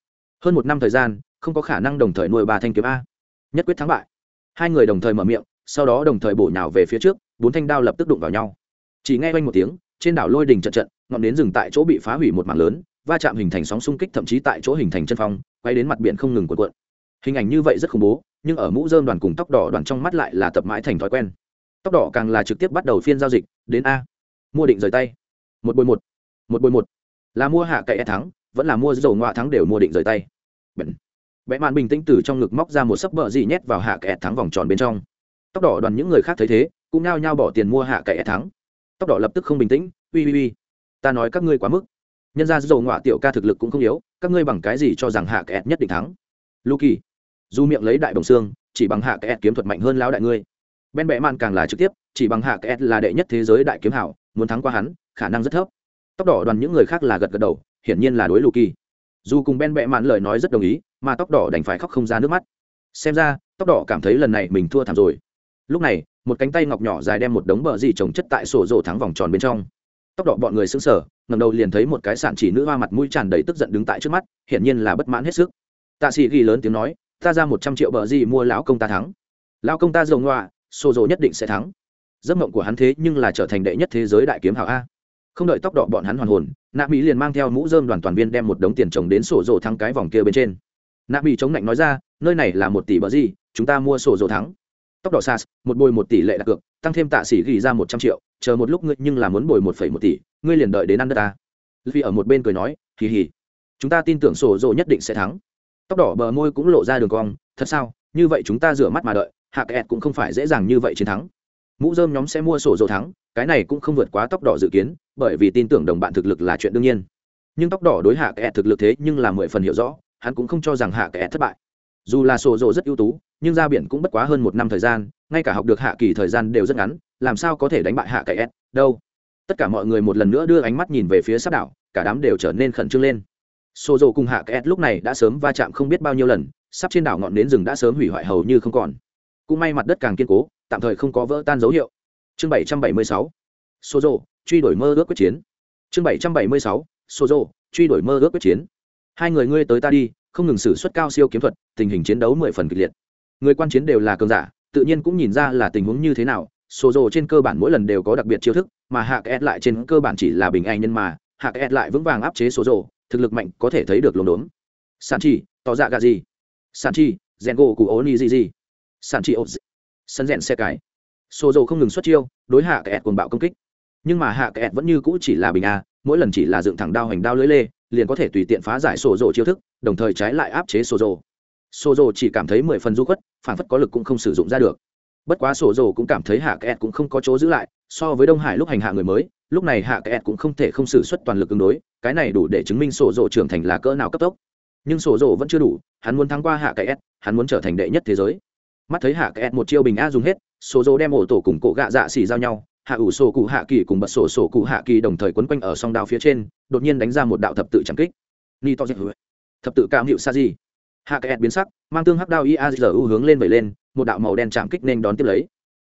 Hơn một năm thời gian, không có khả năng đồng thời nuôi ba thanh kiếm a. Nhất quyết thắng bại. Hai người đồng thời mở miệng, sau đó đồng thời bổ nhào về phía trước, bốn thanh đao lập tức đụng vào nhau. Chỉ nghe quanh một tiếng, trên đảo lôi đình trận trận, ngọn đến rừng tại chỗ bị phá hủy một mảng lớn, va chạm hình thành sóng xung kích thậm chí tại chỗ hình thành chân phong, quay đến mặt biển không ngừng cuộn cuộn hình ảnh như vậy rất khủng bố, nhưng ở mũ dơm đoàn cùng tóc đỏ đoàn trong mắt lại là tập mãi thành thói quen. Tóc đỏ càng là trực tiếp bắt đầu phiên giao dịch, đến a. Mua định rời tay. Một bồi một. Một bồi một. Là mua hạ cậy thắng, vẫn là mua dầu ngoại thắng đều mua định rời tay. Bẩn. Vẽ mạn bình tĩnh từ trong ngực móc ra một sấp bờ gì nhét vào hạ kẻ thắng vòng tròn bên trong. Tóc đỏ đoàn những người khác thấy thế, cũng nao nhao bỏ tiền mua hạ cậy e thắng. Tóc đỏ lập tức không bình tĩnh ui ui ui ta nói các ngươi quá mức. Nhân ra dầu ngoại tiểu ca thực lực cũng không yếu, các ngươi bằng cái gì cho rằng hạ kẻ nhất định thắng? Luki dù miệng lấy đại đồng xương, chỉ bằng hạ kẻ kiếm thuật mạnh hơn lão đại ngươi. Ben bẽ mạn càng là trực tiếp, chỉ bằng hạ kẻ là đệ nhất thế giới đại kiếm hảo, muốn thắng qua hắn, khả năng rất thấp. Tóc đỏ đoàn những người khác là gật gật đầu, hiển nhiên là đối kỳ. dù cùng ben bẽ mạn lời nói rất đồng ý, mà tóc đỏ đành phải khóc không ra nước mắt. Xem ra, tóc đỏ cảm thấy lần này mình thua thảm rồi. Lúc này, một cánh tay ngọc nhỏ dài đem một đống bờ gì trồng chất tại sổ rổ thắng vòng tròn bên trong. Tóc đỏ bọn người sững sờ ngầm đầu liền thấy một cái sản chỉ nữ hoa mặt mũi tràn đầy tức giận đứng tại trước mắt, hiển nhiên là bất mãn hết sức. Tạ sĩ ghi lớn tiếng nói ta ra một trăm triệu bờ gì mua lão công ta thắng. Lão công ta rồng ngoạ sổ rổ nhất định sẽ thắng. Giấc mộng của hắn thế nhưng là trở thành đệ nhất thế giới đại kiếm hảo a. Không đợi tóc đỏ bọn hắn hoàn hồn, nạ mỹ liền mang theo mũ dơm đoàn toàn viên đem một đống tiền trồng đến sổ rổ thắng cái vòng kia bên trên. Nạ mỹ chống lạnh nói ra, nơi này là một tỷ bờ gì, chúng ta mua sổ rổ thắng. Tóc đỏ sas một bồi một tỷ lệ đặt cược, tăng thêm tạ sĩ ghi ra một trăm triệu, chờ một lúc ngươi nhưng là muốn bồi một phẩy một tỷ, ngươi liền đợi đến ăn đất ta. Vì ở một bên cười nói, hì hì, chúng ta tin tưởng sổ rổ nhất định sẽ thắng tóc đỏ bờ môi cũng lộ ra đường cong, thật sao? Như vậy chúng ta rửa mắt mà đợi, hạ kẹt cũng không phải dễ dàng như vậy chiến thắng. Mũ dơm nhóm sẽ mua sổ rổ thắng, cái này cũng không vượt quá tóc đỏ dự kiến, bởi vì tin tưởng đồng bạn thực lực là chuyện đương nhiên. Nhưng tóc đỏ đối hạ kẹt thực lực thế nhưng là mười phần hiểu rõ, hắn cũng không cho rằng hạ kẹt thất bại. Dù là sổ rộ rất ưu tú, nhưng ra biển cũng bất quá hơn một năm thời gian, ngay cả học được hạ kỳ thời gian đều rất ngắn, làm sao có thể đánh bại hạ kẹt? Đâu? Tất cả mọi người một lần nữa đưa ánh mắt nhìn về phía sát đảo, cả đám đều trở nên khẩn trương lên. Sô rộ cùng hạ kẹt lúc này đã sớm va chạm không biết bao nhiêu lần, sắp trên đảo ngọn nến rừng đã sớm hủy hoại hầu như không còn. Cũng may mặt đất càng kiên cố, tạm thời không có vỡ tan dấu hiệu. Chương bảy trăm bảy mươi sáu rộ truy đổi mơ ước quyết chiến. Chương bảy trăm bảy mươi sáu rộ truy đổi mơ ước quyết chiến. Hai người ngươi tới ta đi, không ngừng xử suất cao siêu kiếm thuật, tình hình chiến đấu mười phần kịch liệt. Người quan chiến đều là cường giả, tự nhiên cũng nhìn ra là tình huống như thế nào. Sổ rồ trên cơ bản mỗi lần đều có đặc biệt chiêu thức, mà hạ kẹt lại trên cơ bản chỉ là bình anh nhân mà, hạ kẹt lại vững vàng áp chế sổ rồ thực lực mạnh có thể thấy được lồn đốn sản chi tỏ dạ gà gì? Sản chi rèn gỗ cụ ố ni gì gì? Sản chi ô sân rèn xe cái. Xô dầu không ngừng xuất chiêu, đối hạ kẹt cuồng bạo công kích. Nhưng mà hạ kẹt vẫn như cũ chỉ là bình a, mỗi lần chỉ là dựng thẳng đao hành đao lưới lê, liền có thể tùy tiện phá giải sổ rồ chiêu thức, đồng thời trái lại áp chế sổ rồ sổ rồ chỉ cảm thấy mười phần du khuất, phản phất có lực cũng không sử dụng ra được. Bất quá sổ rồ cũng cảm thấy hạ kẹt cũng không có chỗ giữ lại, so với đông hải lúc hành hạ người mới lúc này hạ kẹt cũng không thể không xử suất toàn lực ứng đối, cái này đủ để chứng minh sổ rộ trưởng thành là cỡ nào cấp tốc. Nhưng sổ rộ vẫn chưa đủ, hắn muốn thắng qua hạ kẹt, hắn muốn trở thành đệ nhất thế giới. Mắt thấy hạ kẹt một chiêu bình a dùng hết, sổ rộ đem ổ tổ cùng cổ gạ dạ xỉ giao nhau, hạ ủ sổ cụ hạ kỳ cùng bật sổ sổ cụ hạ kỳ đồng thời quấn quanh ở song đao phía trên, đột nhiên đánh ra một đạo thập tự trắng kích. Ni to thập tự cao hiệu sa di. Hạ kẹt biến sắc, mang tương hắc đao iazu hướng lên vẩy lên, một đạo màu đen chạm kích nên đón tiếp lấy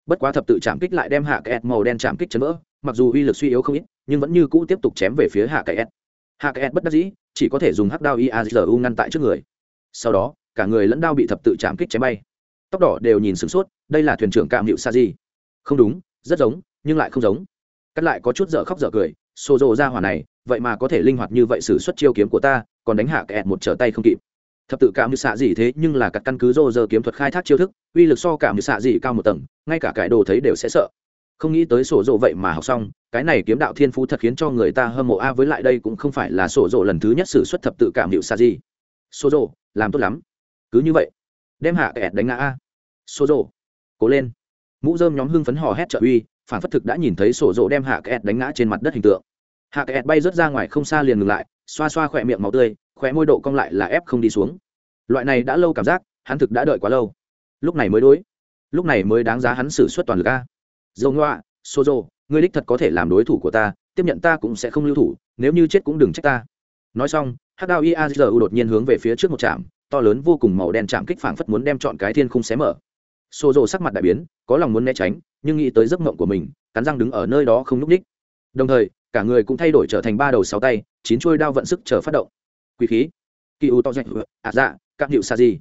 bất quá thập tự chạm kích lại đem hạ kẹt màu đen chạm kích chấn vỡ, mặc dù uy lực suy yếu không ít, nhưng vẫn như cũ tiếp tục chém về phía hạ kẹt hạ kẹt bất đắc dĩ, chỉ có thể dùng hắc đao iazu ngăn tại trước người. Sau đó, cả người lẫn đao bị thập tự chạm kích chém bay. Tóc đỏ đều nhìn sửng sốt, đây là thuyền trưởng cạm hiệu sa di. Không đúng, rất giống, nhưng lại không giống. Cắt lại có chút dở khóc dở cười xô rộ ra hỏa này, vậy mà có thể linh hoạt như vậy xử suất chiêu kiếm của ta, còn đánh hạ kẹt một trở tay không kịp thập tự cảm như xạ gì thế nhưng là các căn cứ rô giờ kiếm thuật khai thác chiêu thức, uy lực so cảm như xạ gì cao một tầng, ngay cả cải đồ thấy đều sẽ sợ. Không nghĩ tới sổ rộ vậy mà học xong, cái này kiếm đạo thiên phú thật khiến cho người ta hâm mộ a, với lại đây cũng không phải là sổ rộ lần thứ nhất xử xuất thập tự cảm hiệu xạ gì sổ rộ, làm tốt lắm. Cứ như vậy, đem hạ kẹt đánh ngã a. Sổ rộ, cố lên. Mũ dơm nhóm hưng phấn hò hét trợ uy, phản phất thực đã nhìn thấy sổ rộ đem hạ kẹt đánh ngã trên mặt đất hình tượng. Hạ kẹt bay rớt ra ngoài không xa liền ngừng lại xoa xoa khỏe miệng máu tươi, khỏe môi độ cong lại là ép không đi xuống. Loại này đã lâu cảm giác, hắn thực đã đợi quá lâu. Lúc này mới đối. Lúc này mới đáng giá hắn xử suất toàn lực a. Dầu ngoạ xô dô ngươi đích thật có thể làm đối thủ của ta, tiếp nhận ta cũng sẽ không lưu thủ, nếu như chết cũng đừng trách ta. Nói xong hát đao iazu đột nhiên hướng về phía trước một trạm, to lớn vô cùng màu đen chạm kích phảng phất muốn đem chọn cái thiên khung xé mở. Xô dô sắc mặt đại biến, có lòng muốn né tránh, nhưng nghĩ tới giấc mộng của mình, cắn răng đứng ở nơi đó không n ú c ních đồng thời, cả người cũng thay đổi trở thành ba đầu sáu tay chín chuôi đao vận sức chờ phát động. Quý khí. Kỳ u to dạch ạ à dạ các hiệu sa gì?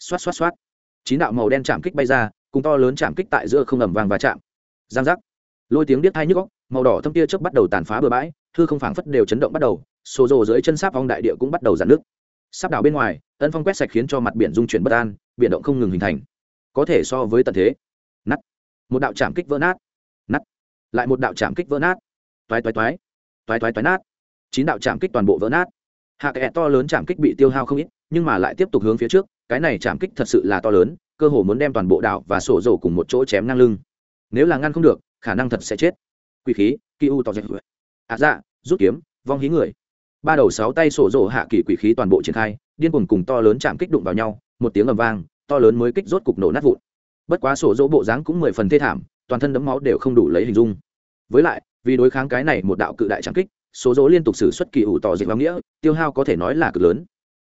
xoát xoát xoát. Chín đạo màu đen chạm kích bay ra, cùng to lớn chạm kích tại giữa không ẩm vàng và chạm. Giang giác. Lôi tiếng biết hai nhức góc màu đỏ thâm tia trước bắt đầu tàn phá bừa bãi thư không phảng phất đều chấn động bắt đầu xô rồ dưới chân sáp vong đại địa cũng bắt đầu giãn nước sáp đảo bên ngoài, ân phong quét sạch khiến cho mặt biển dung chuyển bất an, biển động không ngừng hình thành. Có thể so với tận thế. Nắt một đạo chạm kích vỡ nát. Nắt lại một đạo chạm kích vỡ nát. Toái toái toái. Toái toái toái nát chín đạo chạm kích toàn bộ vỡ nát. Hạ kẽ to lớn chạm kích bị tiêu hao không ít, nhưng mà lại tiếp tục hướng phía trước, cái này chạm kích thật sự là to lớn, cơ hồ muốn đem toàn bộ đảo và sổ rổ cùng một chỗ chém ngang lưng. Nếu là ngăn không được, khả năng thật sẽ chết. Quỷ khí kỳ u to dạch ạ à dạ rút kiếm, vong hí người. Ba đầu sáu tay sổ rổ hạ kỳ quỷ khí toàn bộ triển khai, điên cuồng cùng to lớn chạm kích đụng vào nhau, một tiếng ầm vang, to lớn mới kích rốt cục nổ nát vụn. Bất quá sổ rỗ bộ dáng cũng mười phần thê thảm, toàn thân đấm máu đều không đủ lấy hình dung. Với lại, vì đối kháng cái này một đạo cự đại chạm kích số dỗ liên tục xử xuất kỳ ủ tỏ dịch vào nghĩa, tiêu hao có thể nói là cực lớn.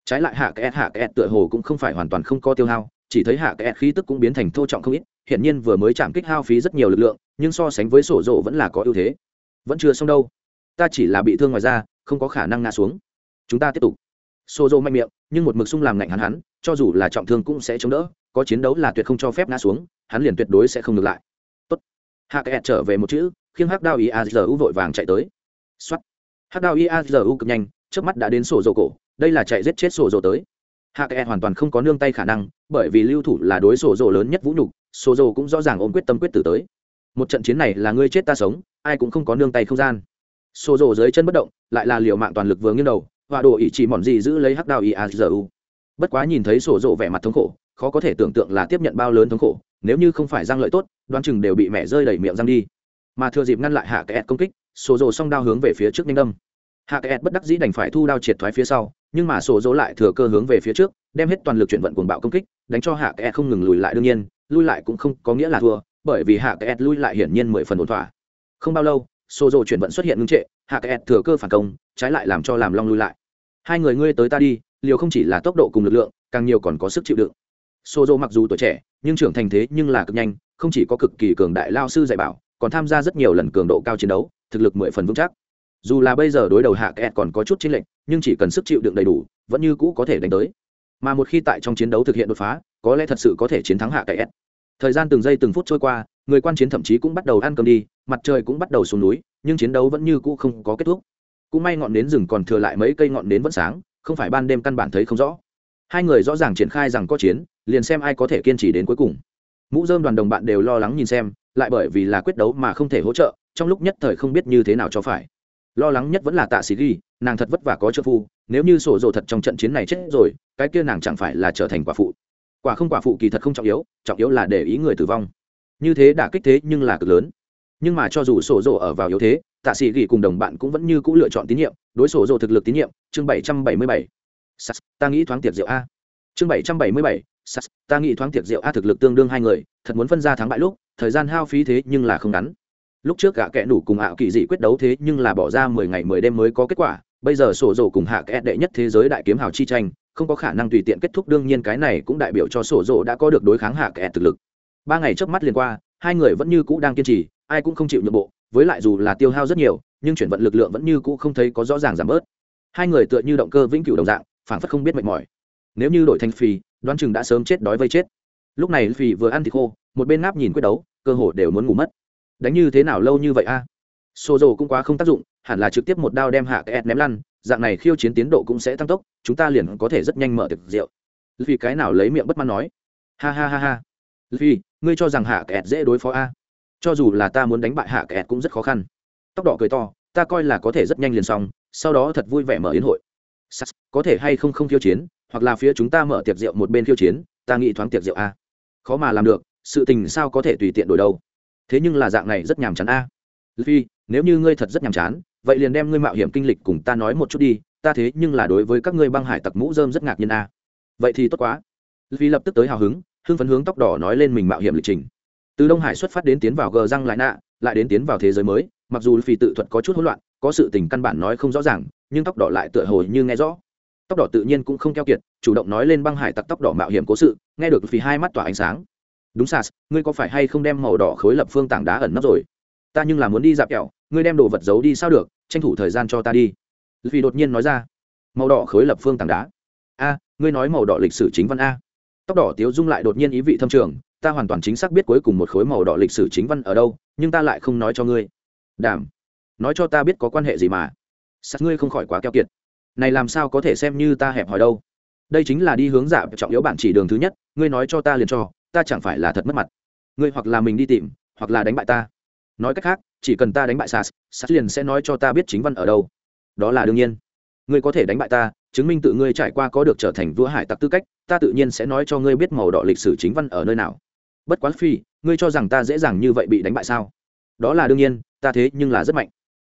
Trái lại hạ cái hạ cái tựa hồ cũng không phải hoàn toàn không có tiêu hao, chỉ thấy hạ cái khí tức cũng biến thành thô trọng không ít, hiển nhiên vừa mới chạm kích hao phí rất nhiều lực lượng, nhưng so sánh với sổ Dỗ vẫn là có ưu thế. Vẫn chưa xong đâu. Ta chỉ là bị thương ngoài ra không có khả năng ngã xuống. Chúng ta tiếp tục. Sổ Dỗ mạnh miệng, nhưng một mực sung làm ngạnh hắn hắn, cho dù là trọng thương cũng sẽ chống đỡ, có chiến đấu là tuyệt không cho phép ngã xuống, hắn liền tuyệt đối sẽ không ngược lại. Tốt. Hạ kẹt trở về một chữ, khiêng hắc đao ý a giờ u vội vàng chạy tới. Xuất hắc đao iazu cực nhanh trước mắt đã đến sổ dồ cổ, đây là chạy giết chết sổ dồ tới. Hạ kẹt e hoàn toàn không có nương tay khả năng, bởi vì lưu thủ là đối sổ dồ lớn nhất vũ nhục, sổ dồ cũng rõ ràng ôm quyết tâm quyết tử tới. Một trận chiến này là ngươi chết ta sống, ai cũng không có nương tay không gian. Sổ dồ dưới chân bất động, lại là liều mạng toàn lực vừa nghiêng đầu và đồ ỷ chỉ mòn gì giữ lấy hắc đao iazu bất quá nhìn thấy sổ dồ vẻ mặt thống khổ, khó có thể tưởng tượng là tiếp nhận bao lớn thống khổ, nếu như không phải răng lợi tốt, đoán chừng đều bị mẹ rơi đẩy miệng răng đi. Mà thừa dịp ngăn lại hạ kẹt e công kích sổ rồ song đao hướng về phía trước nhanh đâm. Hạ kẹt bất đắc dĩ đành phải thu đao triệt thoái phía sau nhưng mà sổ rồ lại thừa cơ hướng về phía trước đem hết toàn lực chuyển vận cuồng bạo công kích đánh cho hạ kẹt không ngừng lùi lại đương nhiên lui lại cũng không có nghĩa là thua bởi vì hạ kẹt lui lại hiển nhiên mười phần ổn thỏa. Không bao lâu sổ rồ chuyển vận xuất hiện ngưng trệ hạ kẹt thừa cơ phản công trái lại làm cho làm long lui lại. Hai người ngươi tới ta đi liều không chỉ là tốc độ cùng lực lượng càng nhiều còn có sức chịu đựng. Sô rồ mặc dù tuổi trẻ, nhưng trưởng thành thế nhưng là cực nhanh, không chỉ có cực kỳ cường đại lao sư dạy bảo, còn tham gia rất nhiều lần cường độ cao chiến đấu, thực lực mười phần vững chắc. Dù là bây giờ đối đầu hạ kẹt còn có chút chiến lệnh, nhưng chỉ cần sức chịu đựng đầy đủ, vẫn như cũ có thể đánh tới. Mà một khi tại trong chiến đấu thực hiện đột phá, có lẽ thật sự có thể chiến thắng hạ kẹt. Thời gian từng giây từng phút trôi qua, người quan chiến thậm chí cũng bắt đầu ăn cơm đi, mặt trời cũng bắt đầu xuống núi, nhưng chiến đấu vẫn như cũ không có kết thúc. Cũng may ngọn nến rừng còn thừa lại mấy cây ngọn nến vẫn sáng, không phải ban đêm căn bản thấy không rõ. Hai người rõ ràng triển khai rằng có chiến, liền xem ai có thể kiên trì đến cuối cùng mũ dơm đoàn đồng bạn đều lo lắng nhìn xem lại bởi vì là quyết đấu mà không thể hỗ trợ, trong lúc nhất thời không biết như thế nào cho phải. Lo lắng nhất vẫn là tạ sĩ ghi, nàng thật vất vả có trợ phu, nếu như sổ dồ thật trong trận chiến này chết rồi, cái kia nàng chẳng phải là trở thành quả phụ. Quả không quả phụ kỳ thật không trọng yếu trọng yếu là để ý người tử vong. Như thế đã kích thế nhưng là cực lớn. Nhưng mà cho dù sổ dồ ở vào yếu thế, tạ sĩ ghi cùng đồng bạn cũng vẫn như c ũ lựa chọn tín nhiệm, đối sổ dồ thực lực tín nhiệm, chương bảy trăm bảy mươi bảy. Ta nghĩ thoáng tiệc rượu a. Chương bảy trăm bảy mươi bảy sas ta nghĩ thoáng tiệc rượu a thực lực tương đương hai người, thật muốn phân ra thắng bại lúc thời gian hao phí thế nhưng là không ngắn. Lúc trước gã kẽ đủ cùng ạ kỳ dị quyết đấu thế nhưng là bỏ ra mười ngày mười đêm mới có kết quả. Bây giờ sổ rổ cùng hạ kẽ đệ nhất thế giới đại kiếm hào chi tranh, không có khả năng tùy tiện kết thúc, đương nhiên cái này cũng đại biểu cho sổ rổ đã có được đối kháng hạ kẽ thực lực. Ba ngày trước mắt liền qua, hai người vẫn như cũ đang kiên trì, ai cũng không chịu nhượng bộ, với lại dù là tiêu hao rất nhiều, nhưng chuyển vận lực lượng vẫn như cũ không thấy có rõ ràng giảm bớt. Hai người tựa như động cơ vĩnh cửu đồng dạng phản phất không biết mệt mỏi. Nếu như đổi thành phì đoán chừng đã sớm chết đói vây chết lúc này phi vừa ăn thịt khô một bên ngáp nhìn quyết đấu cơ hồ đều muốn ngủ mất. Đánh như thế nào lâu như vậy a? À? xô rồ cũng quá không tác dụng hẳn là trực tiếp một đao đem hạ cái ném lăn dạng này khiêu chiến tiến độ cũng sẽ tăng tốc chúng ta liền có thể rất nhanh mở tiệc rượu. Vì cái nào lấy miệng bất mãn nói. Ha ha ha ha. Vì ngươi cho rằng hạ kẹt dễ đối phó a? Cho dù là ta muốn đánh bại hạ kẹt cũng rất khó khăn. Tóc đỏ cười to ta coi là có thể rất nhanh liền xong sau đó thật vui vẻ mở yến hội. Sắc, có thể hay không không khiêu chiến hoặc là phía chúng ta mở tiệc rượu một bên khiêu chiến ta nghĩ thoáng tiệc rượu a khó mà làm được, sự tình sao có thể tùy tiện đổi đâu. Thế nhưng là dạng này rất nhàm chán a. Phi nếu như ngươi thật rất nhàm chán, vậy liền đem ngươi mạo hiểm kinh lịch cùng ta nói một chút đi, ta thế nhưng là đối với các ngươi băng hải tặc mũ dơm rất ngạc nhiên a. Vậy thì tốt quá. Phi lập tức tới hào hứng, hưng phấn hướng tóc đỏ nói lên mình mạo hiểm lịch trình. Từ đông hải xuất phát đến tiến vào gờ răng lại nạ, lại đến tiến vào thế giới mới, mặc dù phi tự thuật có chút hỗn loạn, có sự tình căn bản nói không rõ ràng, nhưng tóc đỏ lại tựa hồ như nghe rõ tóc đỏ tự nhiên cũng không keo kiệt, chủ động nói lên băng hải tặc tóc đỏ mạo hiểm cố sự, nghe được phì hai mắt tỏa ánh sáng. Đúng, sas, ngươi có phải hay không đem màu đỏ khối lập phương tảng đá ẩn nấp rồi? Ta nhưng là muốn đi dạp kẹo, ngươi đem đồ vật giấu đi sao được, tranh thủ thời gian cho ta đi. Vì đột nhiên nói ra. Màu đỏ khối lập phương tảng đá. A, ngươi nói màu đỏ lịch sử chính văn a. Tóc đỏ tiếu dung lại đột nhiên ý vị thâm trường, ta hoàn toàn chính xác biết cuối cùng một khối màu đỏ lịch sử chính văn ở đâu, nhưng ta lại không nói cho ngươi. Đảm, nói cho ta biết có quan hệ gì mà. Sắt ngươi không khỏi quá keo kiệt này làm sao có thể xem như ta hẹp hòi đâu? Đây chính là đi hướng giả trọng yếu bản chỉ đường thứ nhất, ngươi nói cho ta liền cho, ta chẳng phải là thật mất mặt. Ngươi hoặc là mình đi tìm, hoặc là đánh bại ta. Nói cách khác, chỉ cần ta đánh bại sas sas liền sẽ nói cho ta biết chính văn ở đâu. Đó là đương nhiên. Ngươi có thể đánh bại ta, chứng minh tự ngươi trải qua có được trở thành vua hải tặc tư cách, ta tự nhiên sẽ nói cho ngươi biết màu đỏ lịch sử chính văn ở nơi nào. Bất quá phi, ngươi cho rằng ta dễ dàng như vậy bị đánh bại sao? Đó là đương nhiên, ta thế nhưng là rất mạnh.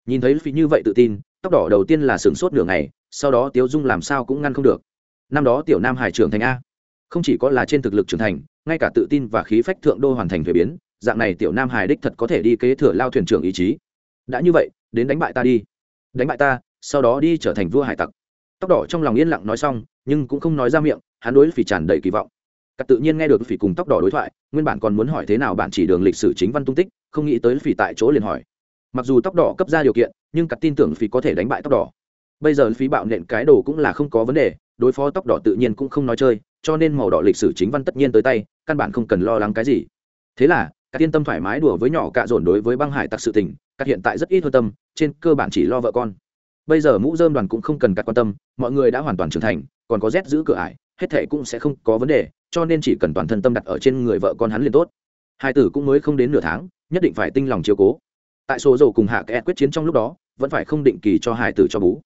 Nhìn thấy phi như vậy tự tin tóc đỏ đầu tiên là sửng sốt nửa ngày, sau đó tiếu dung làm sao cũng ngăn không được. Năm đó tiểu nam hải trưởng thành a. Không chỉ có là trên thực lực trưởng thành, ngay cả tự tin và khí phách thượng đô hoàn thành thuế biến, dạng này tiểu nam hải đích thật có thể đi kế thừa lao thuyền trưởng ý chí. Đã như vậy, đến đánh bại ta đi. Đánh bại ta, sau đó đi trở thành vua hải tặc. Tóc đỏ trong lòng yên lặng nói xong, nhưng cũng không nói ra miệng, hắn đối phỉ tràn đầy kỳ vọng. Cắt tự nhiên nghe được phỉ cùng tóc đỏ đối thoại, nguyên bản còn muốn hỏi thế nào bạn chỉ đường lịch sử chính văn tung tích, không nghĩ tới phỉ tại chỗ liền hỏi mặc dù tóc đỏ cấp ra điều kiện, nhưng cắt tin tưởng phí có thể đánh bại tóc đỏ. Bây giờ phí bạo nện cái đồ cũng là không có vấn đề, đối phó tóc đỏ tự nhiên cũng không nói chơi, cho nên màu đỏ lịch sử chính văn tất nhiên tới tay, căn bản không cần lo lắng cái gì. Thế là các tiên tâm thoải mái đùa với nhỏ cạ dồn đối với băng hải tặc sự tình các hiện tại rất ít hơn tâm, trên cơ bản chỉ lo vợ con. Bây giờ mũ dơm đoàn cũng không cần các quan tâm, mọi người đã hoàn toàn trưởng thành, còn có rét giữ cửa ải, hết thệ cũng sẽ không có vấn đề, cho nên chỉ cần toàn thân tâm đặt ở trên người vợ con hắn liền tốt. Hai tử cũng mới không đến nửa tháng, nhất định phải tinh lòng chiếu cố tại số dầu cùng hạ kẽ quyết chiến trong lúc đó vẫn phải không định kỳ cho hải tử cho bú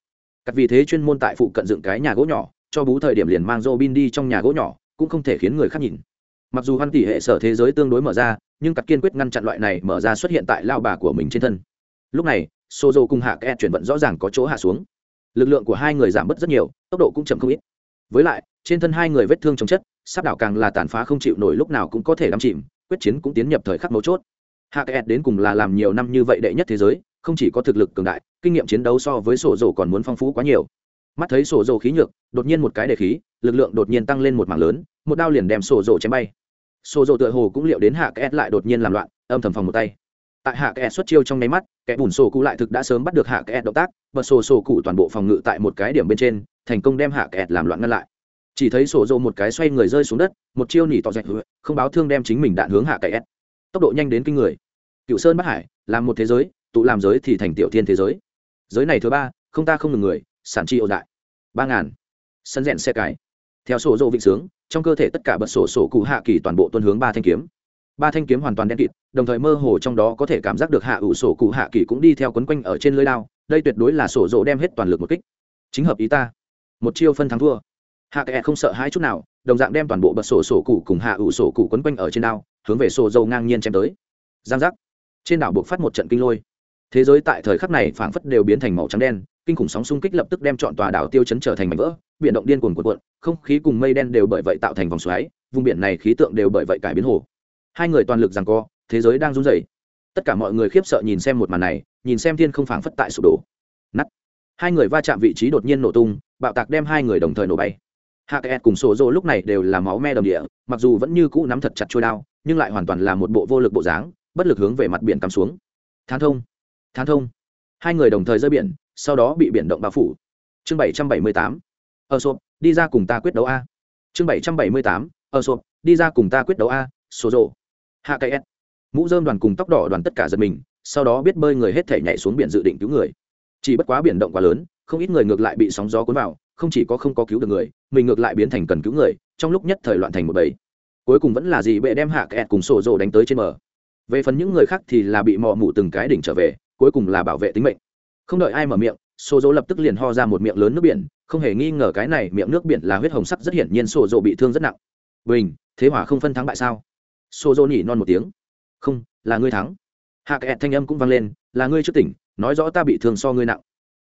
cắt vì thế chuyên môn tại phụ cận dựng cái nhà gỗ nhỏ cho bú thời điểm liền mang Robin đi trong nhà gỗ nhỏ, cũng không thể khiến người khác nhìn. Mặc dù hoan tỷ hệ sở thế giới tương đối mở ra, nhưng cắt kiên quyết ngăn chặn loại này mở ra xuất hiện tại lao bà của mình trên thân. Lúc này, Sozo cùng Hạ kẽ chuyển vận rõ ràng có chỗ hạ xuống. Lực lượng của hai người giảm bớt rất nhiều, tốc độ cũng chậm không ít. Với lại, trên thân hai người vết thương chống chất, sắp đảo càng là tàn phá không chịu nổi lúc nào cũng có thể đắm chìm, quyết chiến cũng tiến nhập thời khắc mấu chốt. Hạ Kẻ đến cùng là làm nhiều năm như vậy đệ nhất thế giới, không chỉ có thực lực cường đại, kinh nghiệm chiến đấu so với sổ dầu còn muốn phong phú quá nhiều. Mắt thấy sổ dầu khí nhược đột nhiên một cái đề khí lực lượng đột nhiên tăng lên một mảng lớn một đao liền đem sổ dầu chém bay. Sổ dầu tựa hồ cũng liệu đến hạ kẽ lại đột nhiên làm loạn âm thầm phòng một tay. Tại hạ kẽ xuất chiêu trong nháy mắt kẻ bùn sổ cụ lại thực đã sớm bắt được hạ kẽ động tác và sổ sổ cụ toàn bộ phòng ngự tại một cái điểm bên trên thành công đem hạ kẽ làm loạn ngăn lại. Chỉ thấy sổ dầu một cái xoay người rơi xuống đất một chiêu nỉ tỏ dạch không báo thương đem chính mình đạn hướng hạ kẽ tốc độ nhanh đến kinh người. Cựu sơn bắc hải làm một thế giới, tụ làm giới thì thành tiểu thiên thế giới. Giới này thứ ba, không ta không ngừng người, sản chi ổn đại ba ngàn. Sân rèn xe cái theo sổ dỗ vịnh sướng, trong cơ thể tất cả bật sổ sổ cụ hạ kỳ toàn bộ tuân hướng ba thanh kiếm. Ba thanh kiếm hoàn toàn đen kịt, đồng thời mơ hồ trong đó có thể cảm giác được hạ ủ sổ cụ hạ kỳ cũng đi theo quấn quanh ở trên lưới đao, đây tuyệt đối là sổ dỗ đem hết toàn lực một kích. Chính hợp ý ta. Một chiêu phân thắng thua. Hạ kệ không sợ hai chút nào đồng dạng đem toàn bộ bật sổ sổ cụ cùng hạ ủ sổ cụ quấn quanh ở trên đao, hướng về sổ dầu ngang nhiên chém tới. Giang giác. Trên đảo buộc phát một trận kinh lôi. Thế giới tại thời khắc này phảng phất đều biến thành màu trắng đen, kinh khủng sóng xung kích lập tức đem chọn tòa đảo tiêu chấn trở thành mảnh vỡ, biển động điên cuồng cuộn cuộn, không khí cùng mây đen đều bởi vậy tạo thành vòng xoáy, vùng biển này khí tượng đều bởi vậy cải biến hồ. Hai người toàn lực rằng co, thế giới đang run rẩy. Tất cả mọi người khiếp sợ nhìn xem một màn này, nhìn xem thiên không phảng phất tại sụp đổ. Nắt hai người va chạm vị trí đột nhiên nổ tung, bạo tạc đem hai người đồng thời nổ bay hạ kẹt cùng sổ lúc này đều là máu me đồng địa, mặc dù vẫn như cũ nắm thật chặt trôi đao, nhưng lại hoàn toàn là một bộ vô lực bộ dáng, bất lực hướng về mặt biển cắm xuống. Thán thông thán thông. Hai người đồng thời rơi biển, sau đó bị biển động bao phủ. Chương bảy trăm bảy mươi tám ờ ở sộp đi ra cùng ta quyết đấu a. Chương bảy trăm bảy mươi tám ờ ở sộp đi ra cùng ta quyết đấu a số rộ hạ cây s mũ dơm đoàn cùng tóc đỏ đoàn tất cả giật mình, sau đó biết bơi người hết thể nhảy xuống biển dự định cứu người. Chỉ bất quá biển động quá lớn, không ít người ngược lại bị sóng gió cuốn vào không chỉ có không có cứu được người, mình ngược lại biến thành cần cứu người, trong lúc nhất thời loạn thành một bầy. Cuối cùng vẫn là gì bệ đem hạ kẹt cùng sổ rồ đánh tới trên mờ về phần những người khác thì là bị mò mủ từng cái đỉnh trở về, cuối cùng là bảo vệ tính mệnh. Không đợi ai mở miệng, sổ dỗ lập tức liền ho ra một miệng lớn nước biển, không hề nghi ngờ cái này miệng nước biển là huyết hồng sắc rất hiển nhiên sổ dỗ bị thương rất nặng. Bình, thế hỏa không phân thắng bại sao? Sổ dỗ nhỉ non một tiếng. Không, là ngươi thắng. Hạ kẹt thanh âm cũng vang lên, là ngươi trước tỉnh, nói rõ ta bị thương so ngươi nặng.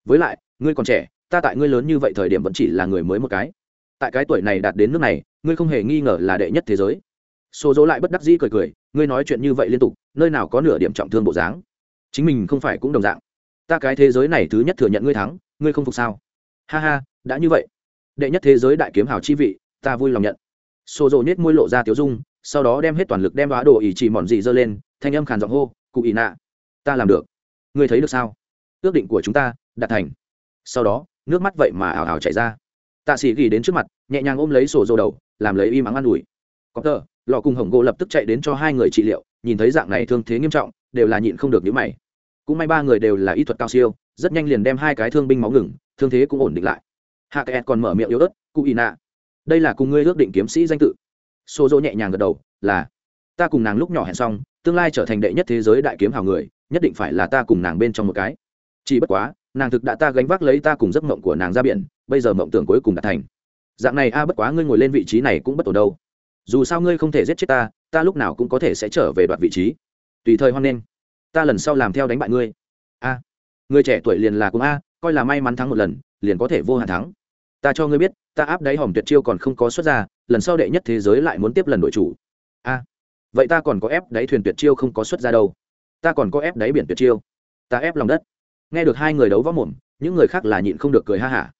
Với lại, ngươi còn trẻ ta tại ngươi lớn như vậy thời điểm vẫn chỉ là người mới một cái. Tại cái tuổi này đạt đến nước này, ngươi không hề nghi ngờ là đệ nhất thế giới. Xô dỗ lại bất đắc dĩ cười cười, ngươi nói chuyện như vậy liên tục, nơi nào có nửa điểm trọng thương bộ dáng. Chính mình không phải cũng đồng dạng. Ta cái thế giới này thứ nhất thừa nhận ngươi thắng, ngươi không phục sao? Ha ha, đã như vậy. Đệ nhất thế giới đại kiếm hào chi vị, ta vui lòng nhận. Xô dỗ nhét môi lộ ra tiếu dung, sau đó đem hết toàn lực đem đoá đồ ỉ chỉ mòn dị dơ lên, thanh âm khàn giọng hô, cụ ỉ nạ, ta làm được. Ngươi thấy được sao? Ước định của chúng ta đạt thành. Sau đó nước mắt vậy mà ảo ảo chảy ra. Tạ sĩ ghi đến trước mặt, nhẹ nhàng ôm lấy sổ Dô đầu, làm lấy im ắng an ủi. Có tờ lò cùng hồng gỗ lập tức chạy đến cho hai người trị liệu, nhìn thấy dạng này thương thế nghiêm trọng, đều là nhịn không được nhữ mày. Cũng may ba người đều là y thuật cao siêu, rất nhanh liền đem hai cái thương binh máu ngừng, thương thế cũng ổn định lại. Hạ kẹt còn mở miệng yếu ớt, cụ y nạ, đây là cùng ngươi ước định kiếm sĩ danh tự. Xô dỗ nhẹ nhàng gật đầu, là, ta cùng nàng lúc nhỏ hẹn xong, tương lai trở thành đệ nhất thế giới đại kiếm hào người, nhất định phải là ta cùng nàng bên trong một cái. Chỉ bất quá nàng thực đã ta gánh vác lấy ta cùng giấc mộng của nàng ra biển bây giờ mộng tưởng cuối cùng đã thành. Dạng này a à, bất quá ngươi ngồi lên vị trí này cũng bất ổn đâu. Dù sao ngươi không thể giết chết ta ta lúc nào cũng có thể sẽ trở về đoạt vị trí. Tùy thời hoan nghênh. Ta lần sau làm theo đánh bại ngươi. A à, người trẻ tuổi liền là cùng a coi là may mắn thắng một lần liền có thể vô hạn thắng. Ta cho ngươi biết ta áp đáy hòm tuyệt chiêu còn không có xuất ra lần sau đệ nhất thế giới lại muốn tiếp lần đội chủ. A vậy ta còn có ép đáy thuyền tuyệt chiêu không có xuất ra đâu. Ta còn có ép đáy biển tuyệt chiêu. Ta ép lòng đất nghe được hai người đấu võ mồm những người khác là nhịn không được cười ha hả.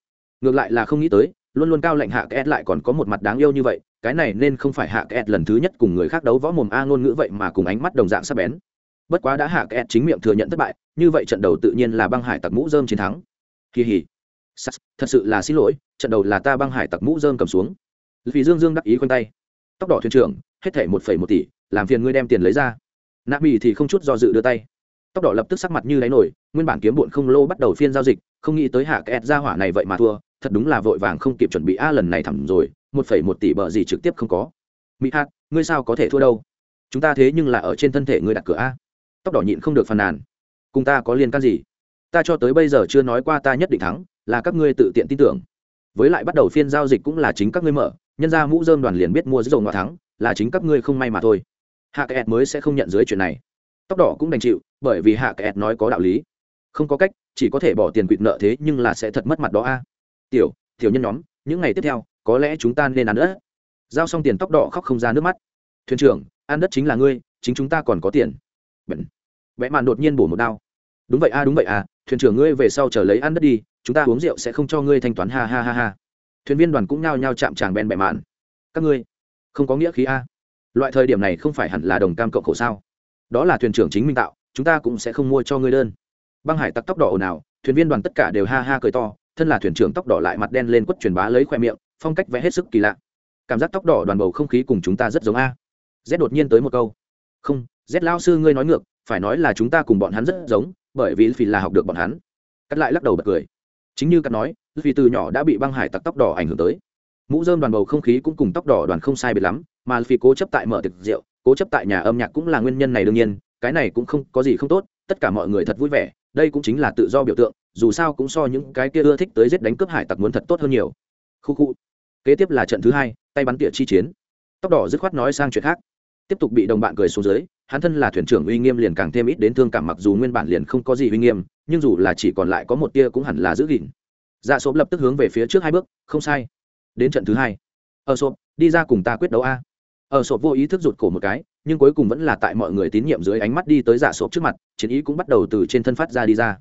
Ngược lại là không nghĩ tới luôn luôn cao lệnh hạ kẹt lại còn có một mặt đáng yêu như vậy cái này nên không phải hạ kẹt lần thứ nhất cùng người khác đấu võ mồm a ngôn ngữ vậy mà cùng ánh mắt đồng dạng sắp bén. Bất quá đã hạ kẹt chính miệng thừa nhận thất bại như vậy trận đầu tự nhiên là băng hải tặc mũ dơm chiến thắng. Kỳ hỉ Sas, thật sự là xin lỗi trận đầu là ta băng hải tặc mũ dơm cầm xuống. Vì dương dương đắc ý khoanh tay. Tóc đỏ thuyền trưởng hết thảy một phẩy một tỷ làm phiền ngươi đem tiền lấy ra. Nạ mỹ thì không chút do dự đưa tay tóc đỏ lập tức sắc mặt như đáy nổi, nguyên bản kiếm bụn không lô bắt đầu phiên giao dịch, không nghĩ tới hạ kẹt ra hỏa này vậy mà thua, thật đúng là vội vàng không kịp chuẩn bị a lần này thẳm rồi, một phẩy một tỷ bờ gì trực tiếp không có. Mỹ hát ngươi sao có thể thua đâu? Chúng ta thế nhưng là ở trên thân thể ngươi đặt cửa a. Tóc đỏ nhịn không được phàn nàn. Cùng ta có liên can gì? Ta cho tới bây giờ chưa nói qua ta nhất định thắng, là các ngươi tự tiện tin tưởng. Với lại bắt đầu phiên giao dịch cũng là chính các ngươi mở, nhân ra mũ dơm đoàn liền biết mua dầu ngoại thắng, là chính các ngươi không may mà thôi. Hạ kẹt mới sẽ không nhận dưới chuyện này tóc đỏ cũng đành chịu, bởi vì hạ kẹt nói có đạo lý. Không có cách, chỉ có thể bỏ tiền quỵt nợ thế nhưng là sẽ thật mất mặt đó a. Tiểu tiểu nhân nhóm, những ngày tiếp theo, có lẽ chúng ta nên ăn đất. Giao xong tiền tóc đỏ khóc không ra nước mắt. Thuyền trưởng, ăn đất chính là ngươi, chính chúng ta còn có tiền. Bệnh vẽ màn đột nhiên bổ một đao. Đúng vậy a, đúng vậy a, thuyền trưởng ngươi về sau chờ lấy ăn đất đi, chúng ta uống rượu sẽ không cho ngươi thanh toán, ha ha ha ha. Thuyền viên đoàn cũng nhao nhao chạm tràng bèn bẹ mạn các ngươi, không có nghĩa khí a. Loại thời điểm này không phải hẳn là đồng cam cộng khổ sao? Đó là thuyền trưởng chính minh tạo, chúng ta cũng sẽ không mua cho ngươi đơn. Băng hải tặc tóc đỏ ồn ào, thuyền viên đoàn tất cả đều ha ha cười to, thân là thuyền trưởng tóc đỏ lại mặt đen lên quất truyền bá lấy khoe miệng, phong cách vẽ hết sức kỳ lạ. Cảm giác tóc đỏ đoàn bầu không khí cùng chúng ta rất giống a. Z đột nhiên tới một câu. Không, z lao sư ngươi nói ngược, phải nói là chúng ta cùng bọn hắn rất giống, bởi vì vì là học được bọn hắn. Cắt lại lắc đầu bật cười. Chính như cắt nói vì từ nhỏ đã bị băng hải tặc tóc đỏ ảnh hưởng tới. Mũ dơm đoàn bầu không khí cũng cùng tóc đỏ đoàn không sai biệt lắm, mà vì cố chấp tại mở tiệc rượu cố chấp tại nhà âm nhạc cũng là nguyên nhân này đương nhiên, cái này cũng không có gì không tốt, tất cả mọi người thật vui vẻ, đây cũng chính là tự do biểu tượng, dù sao cũng so những cái kia ưa thích tới giết đánh cướp hải tặc muốn thật tốt hơn nhiều. Khu khu. Kế tiếp là trận thứ hai, tay bắn tỉa chi chiến. Tóc đỏ dứt khoát nói sang chuyện khác. Tiếp tục bị đồng bạn cười xuống dưới, hắn thân là thuyền trưởng uy nghiêm liền càng thêm ít đến thương cảm mặc dù nguyên bản liền không có gì uy nghiêm, nhưng dù là chỉ còn lại có một tia cũng hẳn là giữ gìn. Dạ sộp lập tức hướng về phía trước hai bước, không sai. Đến trận thứ hai. Ở sộp, đi ra cùng ta quyết đấu a ở sộp vô ý thức rụt cổ một cái, nhưng cuối cùng vẫn là tại mọi người tín nhiệm dưới ánh mắt đi tới dạ sộp trước mặt, chiến ý cũng bắt đầu từ trên thân phát ra đi ra.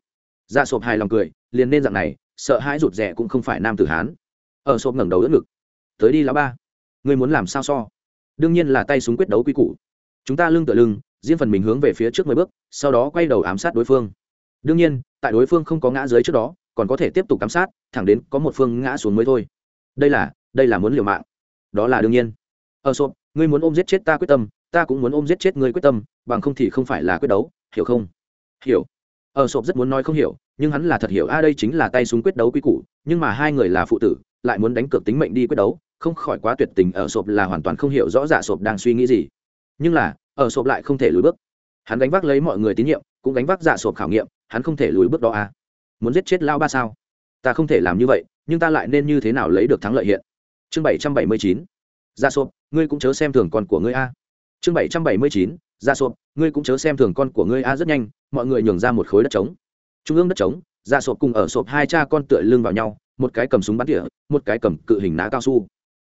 Dạ sộp hài lòng cười, liền nên dạng này, sợ hãi rụt rè cũng không phải nam tử hán. Ở sộp ngẩng đầu đỡ ngực. Tới đi lá ba. Ngươi muốn làm sao so? Đương nhiên là tay súng quyết đấu quy củ. Chúng ta lưng tựa lưng, riêng phần mình hướng về phía trước mười bước, sau đó quay đầu ám sát đối phương. Đương nhiên, tại đối phương không có ngã dưới trước đó, còn có thể tiếp tục ám sát, thẳng đến có một phương ngã xuống mới thôi. Đây là đây là muốn liều mạng. Đó là đương nhiên. Ờ, ở sộp ngươi muốn ôm giết chết ta quyết tâm, ta cũng muốn ôm giết chết ngươi quyết tâm, bằng không thì không phải là quyết đấu, hiểu không? Hiểu. Ờ, ở sộp rất muốn nói không hiểu, nhưng hắn là thật hiểu, a, đây chính là tay súng quyết đấu quy củ, nhưng mà hai người là phụ tử, lại muốn đánh cược tính mệnh đi quyết đấu, không khỏi quá tuyệt tình ờ, ở sộp là hoàn toàn không hiểu rõ dạ sộp đang suy nghĩ gì. Nhưng là ở sộp lại không thể lùi bước. Hắn đánh vác lấy mọi người tín nhiệm, cũng đánh vác dạ sộp khảo nghiệm, hắn không thể lùi bước đó, a. Muốn giết chết lao ba sao? Ta không thể làm như vậy, nhưng ta lại nên như thế nào lấy được thắng lợi hiện? Chương bảy trăm bảy mươi chín. Ra sộp, ngươi cũng chớ xem thường con của ngươi a. Chương bảy trăm bảy mươi chín, ra sộp, ngươi cũng chớ xem thường con của ngươi a rất nhanh, mọi người nhường ra một khối đất trống. Trung ương đất trống, ra sộp cùng ở sộp hai cha con tựa lưng vào nhau, một cái cầm súng bắn tỉa, một cái cầm cự hình ná cao su.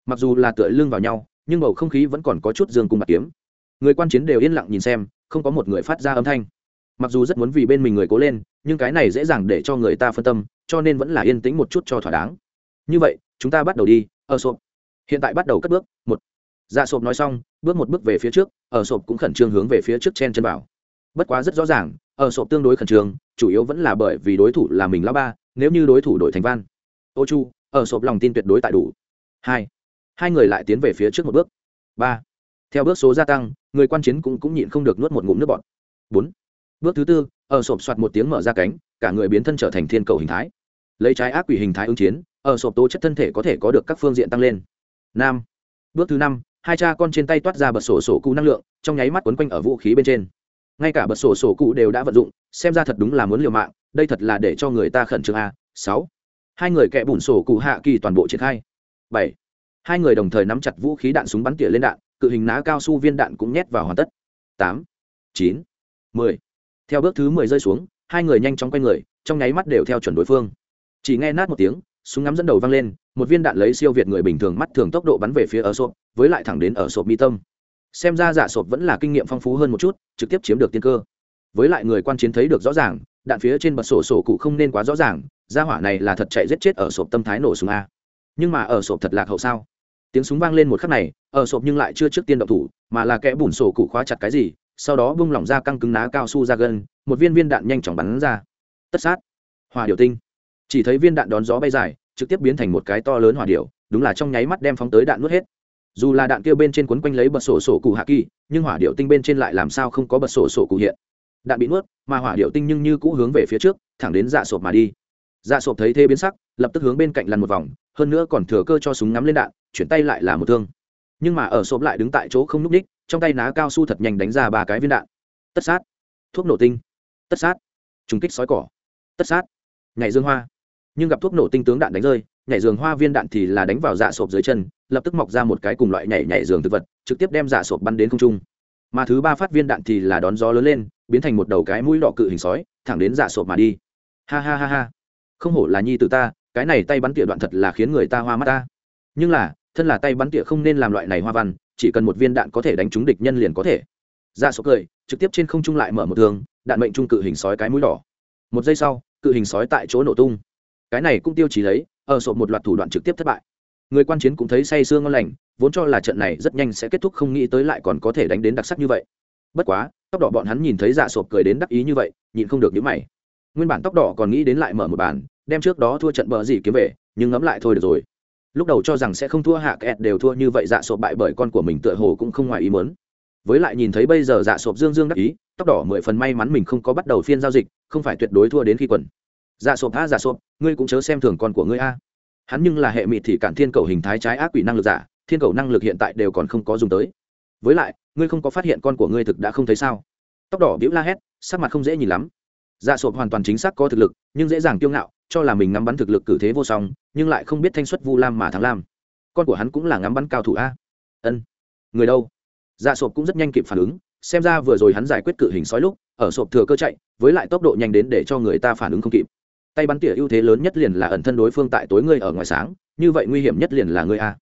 Mặc dù là tựa lưng vào nhau, nhưng bầu không khí vẫn còn có chút dương cung bạc kiếm. Người quan chiến đều yên lặng nhìn xem, không có một người phát ra âm thanh. Mặc dù rất muốn vì bên mình người cố lên, nhưng cái này dễ dàng để cho người ta phân tâm, cho nên vẫn là yên tĩnh một chút cho thỏa đáng. Như vậy, chúng ta bắt đầu đi, ở sộp hiện tại bắt đầu cất bước, một. Dạ sộp nói xong, bước một bước về phía trước, ở sộp cũng khẩn trương hướng về phía trước chen chân bảo bất quá rất rõ ràng, ở sộp tương đối khẩn trương, chủ yếu vẫn là bởi vì đối thủ là mình lão ba, nếu như đối thủ đổi thành van. Ô chu, ở sộp lòng tin tuyệt đối tại đủ. Hai. Hai người lại tiến về phía trước một bước. Ba. Theo bước số gia tăng, người quan chiến cũng cũng nhịn không được nuốt một ngụm nước bọt. Bốn. Bước thứ tư, ở sộp soạt một tiếng mở ra cánh, cả người biến thân trở thành thiên cầu hình thái. Lấy trái ác quỷ hình thái ứng chiến, ở sộp tố chất thân thể có thể có được các phương diện tăng lên năm bước thứ năm, hai cha con trên tay toát ra bật sổ sổ cụ năng lượng, trong nháy mắt quấn quanh ở vũ khí bên trên. Ngay cả bật sổ sổ cụ đều đã vận dụng, xem ra thật đúng là muốn liều mạng, đây thật là để cho người ta khẩn trương a. Sáu. Hai người kẹ bùn sổ cụ hạ kỳ toàn bộ triển khai. Bảy. Hai người đồng thời nắm chặt vũ khí đạn súng bắn tỉa lên đạn, cự hình ná cao su viên đạn cũng nhét vào hoàn tất. Tám. Chín. Mười. Theo bước thứ mười rơi xuống, hai người nhanh chóng quay người, trong nháy mắt đều theo chuẩn đối phương. Chỉ nghe nát một tiếng, súng ngắm dẫn đầu văng lên một viên đạn lấy siêu việt người bình thường mắt thường tốc độ bắn về phía ở sộp, với lại thẳng đến ở sộp mi tâm. Xem ra giả sộp vẫn là kinh nghiệm phong phú hơn một chút, trực tiếp chiếm được tiên cơ. Với lại người quan chiến thấy được rõ ràng, đạn phía trên bật sổ sổ cụ không nên quá rõ ràng ra hỏa này là thật chạy giết chết ở sộp tâm thái nổ súng a. Nhưng mà ở sộp thật lạc hậu sao? Tiếng súng vang lên một khắc này, ở sộp nhưng lại chưa trước tiên động thủ, mà là kẽ bùn sổ cụ khóa chặt cái gì, sau đó bung lỏng ra căng cứng ná cao su ra gân, một viên viên đạn nhanh chóng bắn ra. Tất sát. Hòa điều tinh. Chỉ thấy viên đạn đón gió bay dài trực tiếp biến thành một cái to lớn hỏa điệu đúng là trong nháy mắt đem phóng tới đạn nuốt hết. Dù là đạn kia bên trên quấn quanh lấy bật sổ sổ cụ hạ kỳ, nhưng hỏa điệu tinh bên trên lại làm sao không có bật sổ sổ cụ hiện? Đạn bị nuốt, mà hỏa điệu tinh nhưng như cũ hướng về phía trước, thẳng đến dạ sộp mà đi. Dạ sộp thấy thế biến sắc, lập tức hướng bên cạnh lăn một vòng, hơn nữa còn thừa cơ cho súng ngắm lên đạn, chuyển tay lại là một thương. Nhưng mà ở sộp lại đứng tại chỗ không n ú c ních trong tay ná cao su thật nhanh đánh ra ba cái viên đạn. Tất sát. Thuốc nổ tinh. Tất sát. Trùng kích sói cỏ. Tất sát. Nhảy dương hoa nhưng gặp thuốc nổ tinh tướng đạn đánh rơi, nhảy giường hoa viên đạn thì là đánh vào dạ sộp dưới chân, lập tức mọc ra một cái cùng loại nhảy nhảy giường thực vật, trực tiếp đem dạ sộp bắn đến không trung. Mà thứ ba phát viên đạn thì là đón gió lớn lên, biến thành một đầu cái mũi đỏ cự hình sói, thẳng đến dạ sộp mà đi. Ha ha ha ha. Không hổ là nhi từ ta, cái này tay bắn tỉa đoạn thật là khiến người ta hoa mắt ta. Nhưng là, thân là tay bắn tỉa không nên làm loại này hoa văn, chỉ cần một viên đạn có thể đánh trúng địch nhân liền có thể. Dạ sộp cười, trực tiếp trên không trung lại mở một thường đạn mệnh trung cự hình sói cái mũi đỏ. Một giây sau, cự hình sói tại chỗ nổ tung cái này cũng tiêu chí lấy, ở sộp một loạt thủ đoạn trực tiếp thất bại. Người quan chiến cũng thấy say sương ngon lành, vốn cho là trận này rất nhanh sẽ kết thúc không nghĩ tới lại còn có thể đánh đến đặc sắc như vậy. Bất quá, tóc đỏ bọn hắn nhìn thấy dạ sộp cười đến đắc ý như vậy nhìn không được nhíu mày. Nguyên bản tóc đỏ còn nghĩ đến lại mở một bàn, đem trước đó thua trận bờ gì kiếm về, nhưng ngẫm lại thôi được rồi. Lúc đầu cho rằng sẽ không thua hạ kẹt đều thua như vậy dạ sộp bại bởi con của mình tựa hồ cũng không ngoài ý muốn. Với lại nhìn thấy bây giờ dạ sộp dương dương đắc ý, tóc đỏ mười phần may mắn mình không có bắt đầu phiên giao dịch, không phải tuyệt đối thua đến khi quần dạ sộp a dạ sộp, ngươi cũng chớ xem thường con của ngươi a. Hắn nhưng là hệ mị thì cản thiên cầu hình thái trái ác quỷ năng lực giả, thiên cầu năng lực hiện tại đều còn không có dùng tới. Với lại, ngươi không có phát hiện con của ngươi thực đã không thấy sao? Tóc đỏ bĩu la hét, sắc mặt không dễ nhìn lắm. Dạ sộp hoàn toàn chính xác có thực lực, nhưng dễ dàng kiêu ngạo, cho là mình ngắm bắn thực lực cử thế vô song, nhưng lại không biết thanh xuất vu lam mà thắng lam. Con của hắn cũng là ngắm bắn cao thủ a. Ân. Người đâu? Dạ sộp cũng rất nhanh kịp phản ứng, xem ra vừa rồi hắn giải quyết cự hình sói lúc, ở sộp thừa cơ chạy, với lại tốc độ nhanh đến để cho người ta phản ứng không kịp tay bắn tỉa ưu thế lớn nhất liền là ẩn thân đối phương tại tối ngươi ở ngoài sáng, như vậy nguy hiểm nhất liền là ngươi a.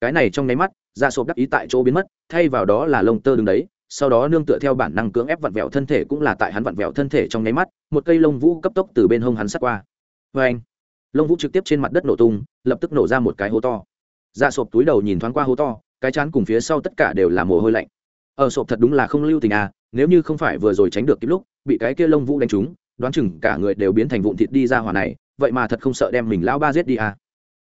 Cái này trong nháy mắt, da sộp đắc ý tại chỗ biến mất, thay vào đó là lông tơ đứng đấy, sau đó nương tựa theo bản năng cưỡng ép vặn vẹo thân thể cũng là tại hắn vặn vẹo thân thể trong nháy mắt, một cây lông vũ cấp tốc từ bên hông hắn sát qua. Vê anh lông vũ trực tiếp trên mặt đất nổ tung, lập tức nổ ra một cái hố to. Da sộp túi đầu nhìn thoáng qua hố to, cái chán cùng phía sau tất cả đều là mồ hôi lạnh. Ờ, ở sộp thật đúng là không lưu tình à nếu như không phải vừa rồi tránh được kịp lúc, bị cái kia lông vũ đánh trúng đoán chừng cả người đều biến thành vụn thịt đi ra hỏa này, vậy mà thật không sợ đem mình lão ba giết đi à.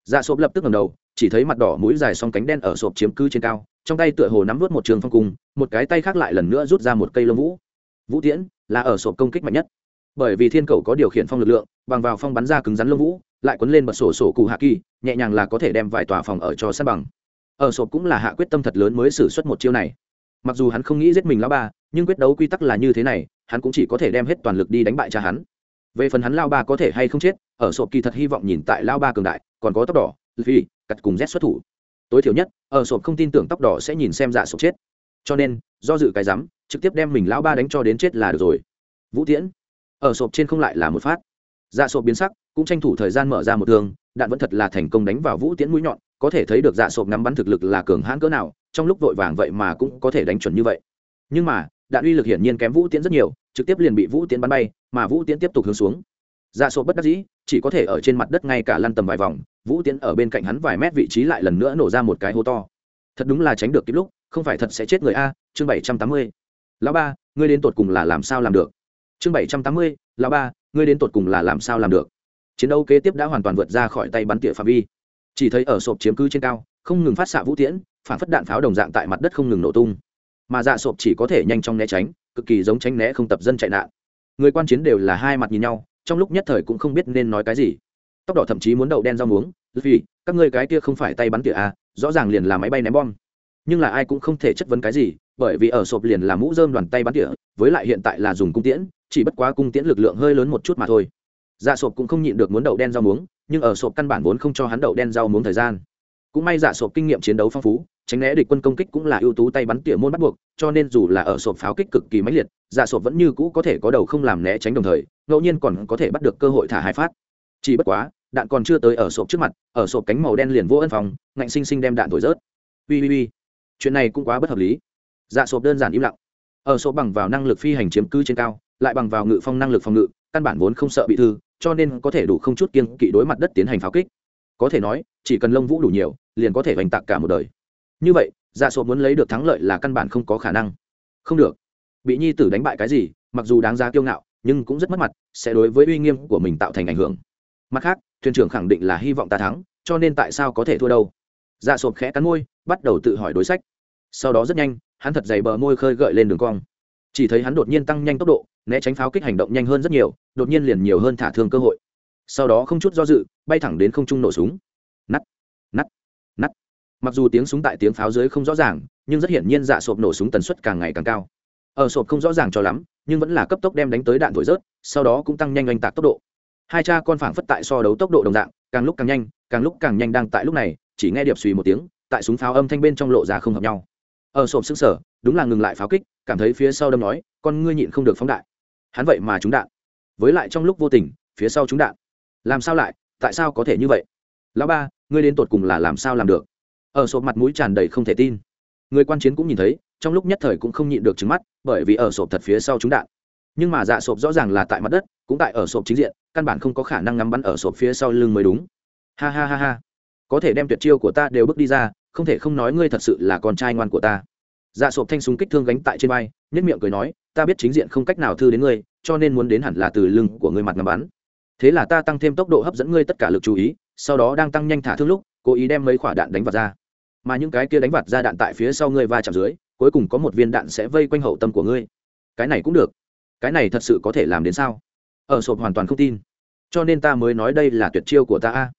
dạ sộp lập tức ngầm đầu, chỉ thấy mặt đỏ mũi dài song cánh đen ở sộp chiếm cứ trên cao, trong tay tựa hồ nắm vớt một trường phong cung, một cái tay khác lại lần nữa rút ra một cây lông vũ. Vũ tiễn là ở sộp công kích mạnh nhất. Bởi vì thiên cầu có điều khiển phong lực lượng, bằng vào phong bắn ra cứng rắn lông vũ, lại quấn lên bật sổ sổ cụ hạ kỳ, nhẹ nhàng là có thể đem vài tòa phòng ở cho sát bằng. Ở sộp cũng là hạ quyết tâm thật lớn mới xử suất một chiêu này. Mặc dù hắn không nghĩ giết mình lão ba, nhưng quyết đấu quy tắc là như thế này hắn cũng chỉ có thể đem hết toàn lực đi đánh bại cha hắn. Về phần hắn lao ba có thể hay không chết, ở sộp kỳ thật hy vọng nhìn tại lao ba cường đại, còn có tóc đỏ vì cắt cùng rét xuất thủ. Tối thiểu nhất, ở sộp không tin tưởng tóc đỏ sẽ nhìn xem dạ sộp chết. Cho nên, do dự cái rắm, trực tiếp đem mình lao ba đánh cho đến chết là được rồi. Vũ tiễn, ở sộp trên không lại là một phát. Dạ sộp biến sắc, cũng tranh thủ thời gian mở ra một thương đạn vẫn thật là thành công đánh vào vũ tiễn mũi nhọn, có thể thấy được dạ sộp nắm bắn thực lực là cường hãn cỡ nào, trong lúc vội vàng vậy mà cũng có thể đánh chuẩn như vậy. Nhưng mà đạn uy lực hiển nhiên kém vũ tiễn rất nhiều, trực tiếp liền bị vũ tiễn bắn bay, mà vũ tiễn tiếp tục hướng xuống. Dạ sộp bất đắc dĩ, chỉ có thể ở trên mặt đất ngay cả lăn tầm vài vòng, vũ tiễn ở bên cạnh hắn vài mét vị trí lại lần nữa nổ ra một cái hố to. Thật đúng là tránh được kịp lúc, không phải thật sẽ chết người a, chương bảy trăm tám mươi. Lão ba, ngươi đến tột cùng là làm sao làm được? Chương bảy trăm tám mươi, lão ba, ngươi đến tột cùng là làm sao làm được? Chiến đấu kế tiếp đã hoàn toàn vượt ra khỏi tay bắn tỉa phạm vi. Chỉ thấy ở sộp chiếm cứ trên cao, không ngừng phát xạ vũ tiễn, phản phất đạn pháo đồng dạng tại mặt đất không ngừng nổ tung mà dạ sộp chỉ có thể nhanh chóng né tránh, cực kỳ giống tránh né không tập dân chạy nạn. Người quan chiến đều là hai mặt nhìn nhau, trong lúc nhất thời cũng không biết nên nói cái gì. Tóc đỏ thậm chí muốn đậu đen rau muống vì các ngươi cái kia không phải tay bắn tỉa à rõ ràng liền là máy bay ném bom. Nhưng là ai cũng không thể chất vấn cái gì, bởi vì ở sộp liền là mũ dơm đoàn tay bắn tỉa, với lại hiện tại là dùng cung tiễn, chỉ bất quá cung tiễn lực lượng hơi lớn một chút mà thôi. Dạ sộp cũng không nhịn được muốn đậu đen rau muống, nhưng ở sộp căn bản vốn không cho hắn đậu đen rau muống thời gian. Cũng may dạ sộp kinh nghiệm chiến đấu phong phú tránh né địch quân công kích cũng là ưu tú tay bắn tỉa môn bắt buộc, cho nên dù là ở sộp pháo kích cực kỳ mãnh liệt dạ sộp vẫn như cũ có thể có đầu không làm né tránh đồng thời, ngẫu nhiên còn có thể bắt được cơ hội thả hai phát. Chỉ bất quá, đạn còn chưa tới ở sộp trước mặt, ở sộp cánh màu đen liền vô ân phòng, ngạnh sinh sinh đem đạn thổi rớt. Ui ui ui, chuyện này cũng quá bất hợp lý. Dạ sộp đơn giản im lặng. Ở sộp bằng vào năng lực phi hành chiếm cư trên cao, lại bằng vào ngự phong năng lực phòng ngự, căn bản vốn không sợ bị thương cho nên có thể đủ không chút kiên kỵ đối mặt đất tiến hành pháo kích. Có thể nói, chỉ cần lông vũ đủ nhiều, liền có thể hoành tạc cả một đời như vậy dạ sộp muốn lấy được thắng lợi là căn bản không có khả năng. Không được. Bị nhi tử đánh bại cái gì, mặc dù đáng ra kiêu ngạo, nhưng cũng rất mất mặt, sẽ đối với uy nghiêm của mình tạo thành ảnh hưởng. Mặt khác, thuyền trưởng khẳng định là hy vọng ta thắng, cho nên tại sao có thể thua đâu? Dạ sộp khẽ cắn môi, bắt đầu tự hỏi đối sách. Sau đó rất nhanh, hắn thật dày bờ môi khơi gợi lên đường cong. Chỉ thấy hắn đột nhiên tăng nhanh tốc độ, né tránh pháo kích hành động nhanh hơn rất nhiều, đột nhiên liền nhiều hơn thả thương cơ hội. Sau đó không chút do dự, bay thẳng đến không trung nổ súng mặc dù tiếng súng tại tiếng pháo dưới không rõ ràng, nhưng rất hiển nhiên dạ sộp nổ súng tần suất càng ngày càng cao. Ở sộp không rõ ràng cho lắm, nhưng vẫn là cấp tốc đem đánh tới đạn thổi rớt, sau đó cũng tăng nhanh oanh tạc tốc độ. Hai cha con phảng phất tại so đấu tốc độ đồng dạng, càng lúc càng nhanh, càng lúc càng nhanh đang tại lúc này, chỉ nghe điệp suy một tiếng, tại súng pháo âm thanh bên trong lộ ra không hợp nhau. Ở sộp xứng sở đúng là ngừng lại pháo kích, cảm thấy phía sau đâm nói, con ngươi nhịn không được phóng đại. Hắn vậy mà trúng đạn. Với lại trong lúc vô tình, phía sau trúng đạn. Làm sao lại? Tại sao có thể như vậy? Lão ba, ngươi đến tột cùng là làm sao làm được? Ở sộp mặt mũi tràn đầy không thể tin. Người quan chiến cũng nhìn thấy, trong lúc nhất thời cũng không nhịn được trứng mắt, bởi vì ở sộp thật phía sau trúng đạn. Nhưng mà dạ sộp rõ ràng là tại mặt đất, cũng tại ở sộp chính diện, căn bản không có khả năng ngắm bắn ở sộp phía sau lưng mới đúng. Ha ha ha ha. Có thể đem tuyệt chiêu của ta đều bước đi ra, không thể không nói ngươi thật sự là con trai ngoan của ta. Dạ sộp thanh súng kích thương gánh tại trên vai nhất miệng cười nói, ta biết chính diện không cách nào thư đến ngươi, cho nên muốn đến hẳn là từ lưng của ngươi mặt ngắm bắn. Thế là ta tăng thêm tốc độ hấp dẫn ngươi tất cả lực chú ý, sau đó đang tăng nhanh thả thương lúc, cố ý đem mấy quả đạn đánh vào ra mà những cái kia đánh vặt ra đạn tại phía sau ngươi va chạm dưới, cuối cùng có một viên đạn sẽ vây quanh hậu tâm của ngươi. Cái này cũng được. Cái này thật sự có thể làm đến sao? Ở sộp hoàn toàn không tin. Cho nên ta mới nói đây là tuyệt chiêu của ta a.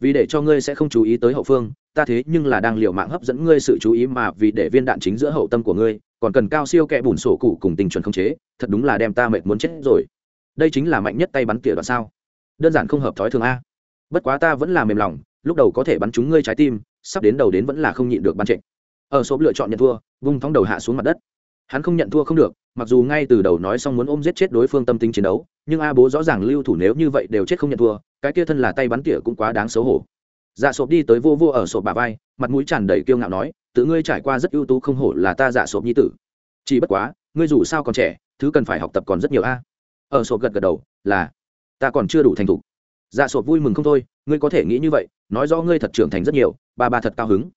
Vì để cho ngươi sẽ không chú ý tới hậu phương, ta thế nhưng là đang liều mạng hấp dẫn ngươi sự chú ý mà vì để viên đạn chính giữa hậu tâm của ngươi, còn cần cao siêu kẽ bùn sổ cụ cùng tình chuẩn không chế, thật đúng là đem ta mệt muốn chết rồi. Đây chính là mạnh nhất tay bắn tỉa đoạn sao? Đơn giản không hợp thói thường a. Bất quá ta vẫn là mềm lòng, lúc đầu có thể bắn trúng ngươi trái tim sắp đến đầu đến vẫn là không nhịn được ban trịnh ở số lựa chọn nhận thua, vung thóng đầu hạ xuống mặt đất. Hắn không nhận thua không được, mặc dù ngay từ đầu nói xong muốn ôm giết chết đối phương tâm tính chiến đấu, nhưng a bố rõ ràng lưu thủ nếu như vậy đều chết không nhận thua, cái kia thân là tay bắn tỉa cũng quá đáng xấu hổ. Dạ sộp đi tới vô vô ở sộp bà vai, mặt mũi tràn đầy kiêu ngạo nói, tự ngươi trải qua rất ưu tú không hổ là ta dạ sộp nhi tử. Chỉ bất quá, ngươi dù sao còn trẻ, thứ cần phải học tập còn rất nhiều a. Ở sộp gật gật đầu, là, ta còn chưa đủ thành thục. Dạ sộp vui mừng không thôi, ngươi có thể nghĩ như vậy, nói rõ ngươi thật trưởng thành rất nhiều ba ba thật cao hứng.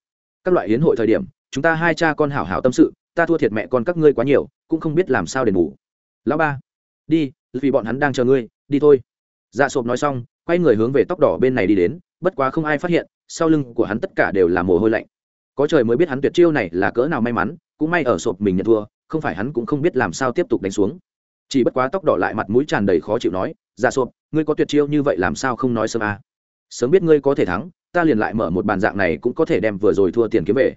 Các loại hiến hội thời điểm, chúng ta hai cha con hảo hảo tâm sự, ta thua thiệt mẹ con các ngươi quá nhiều, cũng không biết làm sao để ngủ. Lão ba, đi, vì bọn hắn đang chờ ngươi, đi thôi. Dạ sộp nói xong, quay người hướng về tóc đỏ bên này đi đến, bất quá không ai phát hiện, sau lưng của hắn tất cả đều là mồ hôi lạnh. Có trời mới biết hắn tuyệt chiêu này là cỡ nào may mắn, cũng may ở sộp mình nhận thua, không phải hắn cũng không biết làm sao tiếp tục đánh xuống. Chỉ bất quá tóc đỏ lại mặt mũi tràn đầy khó chịu nói dạ sộp, ngươi có tuyệt chiêu như vậy làm sao không nói sớm à. sớm biết ngươi có thể thắng ta liền lại mở một bàn dạng này cũng có thể đem vừa rồi thua tiền kiếm về.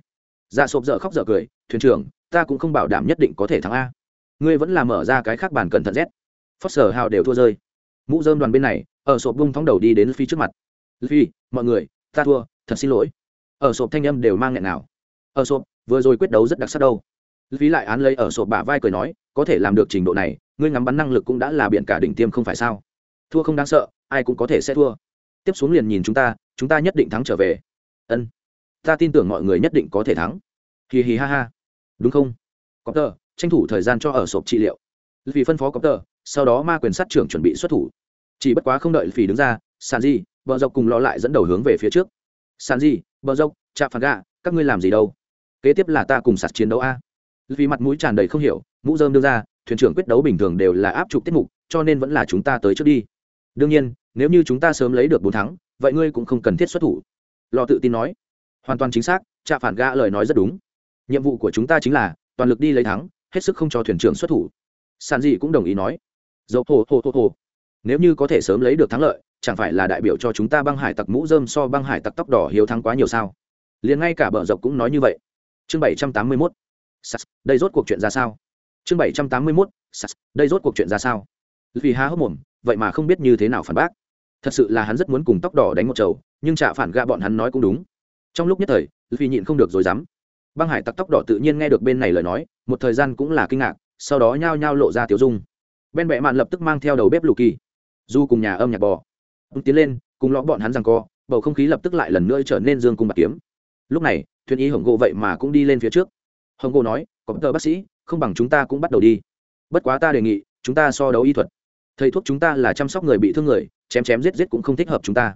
Dạ sộp dở khóc dở cười, thuyền trưởng, ta cũng không bảo đảm nhất định có thể thắng a. Ngươi vẫn là mở ra cái khác bàn cẩn thận z. Sở hào đều thua rơi. Mũ dơm đoàn bên này, ở sộp bung thóng đầu đi đến phi trước mặt. Phi mọi người, ta thua, thật xin lỗi. Ở sộp thanh âm đều mang nghẹn nào. Ở sộp, vừa rồi quyết đấu rất đặc sắc đâu. Phí lại án lấy ở sộp bả vai cười nói, có thể làm được trình độ này, ngươi ngắm bắn năng lực cũng đã là biện cả đỉnh tiêm không phải sao? Thua không đáng sợ, ai cũng có thể sẽ thua. Tiếp xuống liền nhìn chúng ta chúng ta nhất định thắng trở về. Ân. Ta tin tưởng mọi người nhất định có thể thắng. Hì hì ha ha. Đúng không? Có tờ tranh thủ thời gian cho ở sộp trị liệu. Vì phân phó có tờ sau đó ma quyền sát trưởng chuẩn bị xuất thủ. Chỉ bất quá không đợi phì đứng ra sàn di bờ dọc cùng lo lại dẫn đầu hướng về phía trước. Sàn di bờ dọc chạ phạt gà các ngươi làm gì đâu? Kế tiếp là ta cùng sạt chiến đấu a. Vì mặt mũi tràn đầy không hiểu, mũ dơm đưa ra, thuyền trưởng quyết đấu bình thường đều là áp trục tiết mục, cho nên vẫn là chúng ta tới trước đi. Đương nhiên, nếu như chúng ta sớm lấy được bốn thắng vậy ngươi cũng không cần thiết xuất thủ. Lò tự tin nói. Hoàn toàn chính xác, trạ phản gã lời nói rất đúng. Nhiệm vụ của chúng ta chính là, toàn lực đi lấy thắng, hết sức không cho thuyền trưởng xuất thủ. Sàn dị cũng đồng ý nói. Dầu hồ hồ hồ hồ. Nếu như có thể sớm lấy được thắng lợi, chẳng phải là đại biểu cho chúng ta băng hải tặc mũ dơm so băng hải tặc tóc đỏ hiếu thắng quá nhiều sao? Liền ngay cả bờ dọc cũng nói như vậy. Chương bảy trăm tám mươi mốt. Đây rốt cuộc chuyện ra sao? Chương bảy trăm tám mươi mốt. Đây rốt cuộc chuyện ra sao? Vì há hốc mồm, vậy mà không biết như thế nào phản bác thật sự là hắn rất muốn cùng tóc đỏ đánh một chầu, nhưng trả phản gạ bọn hắn nói cũng đúng. Trong lúc nhất thời vì nhịn không được rồi dám. Băng hải tặc tóc đỏ tự nhiên nghe được bên này lời nói, một thời gian cũng là kinh ngạc, sau đó nhao nhao lộ ra tiểu dung. Ben bệ mạn lập tức mang theo đầu bếp lù kỳ. Du cùng nhà âm nhạc bò. Ông tiến lên, cùng lõ bọn hắn rằng co, bầu không khí lập tức lại lần nữa trở nên dương cung bạc kiếm. Lúc này, thuyền y hồng gỗ vậy mà cũng đi lên phía trước. Hồng gỗ nói, có tờ bác sĩ, không bằng chúng ta cũng bắt đầu đi. Bất quá ta đề nghị, chúng ta so đấu y thuật. Thầy thuốc chúng ta là chăm sóc người bị thương người chém chém giết giết cũng không thích hợp chúng ta.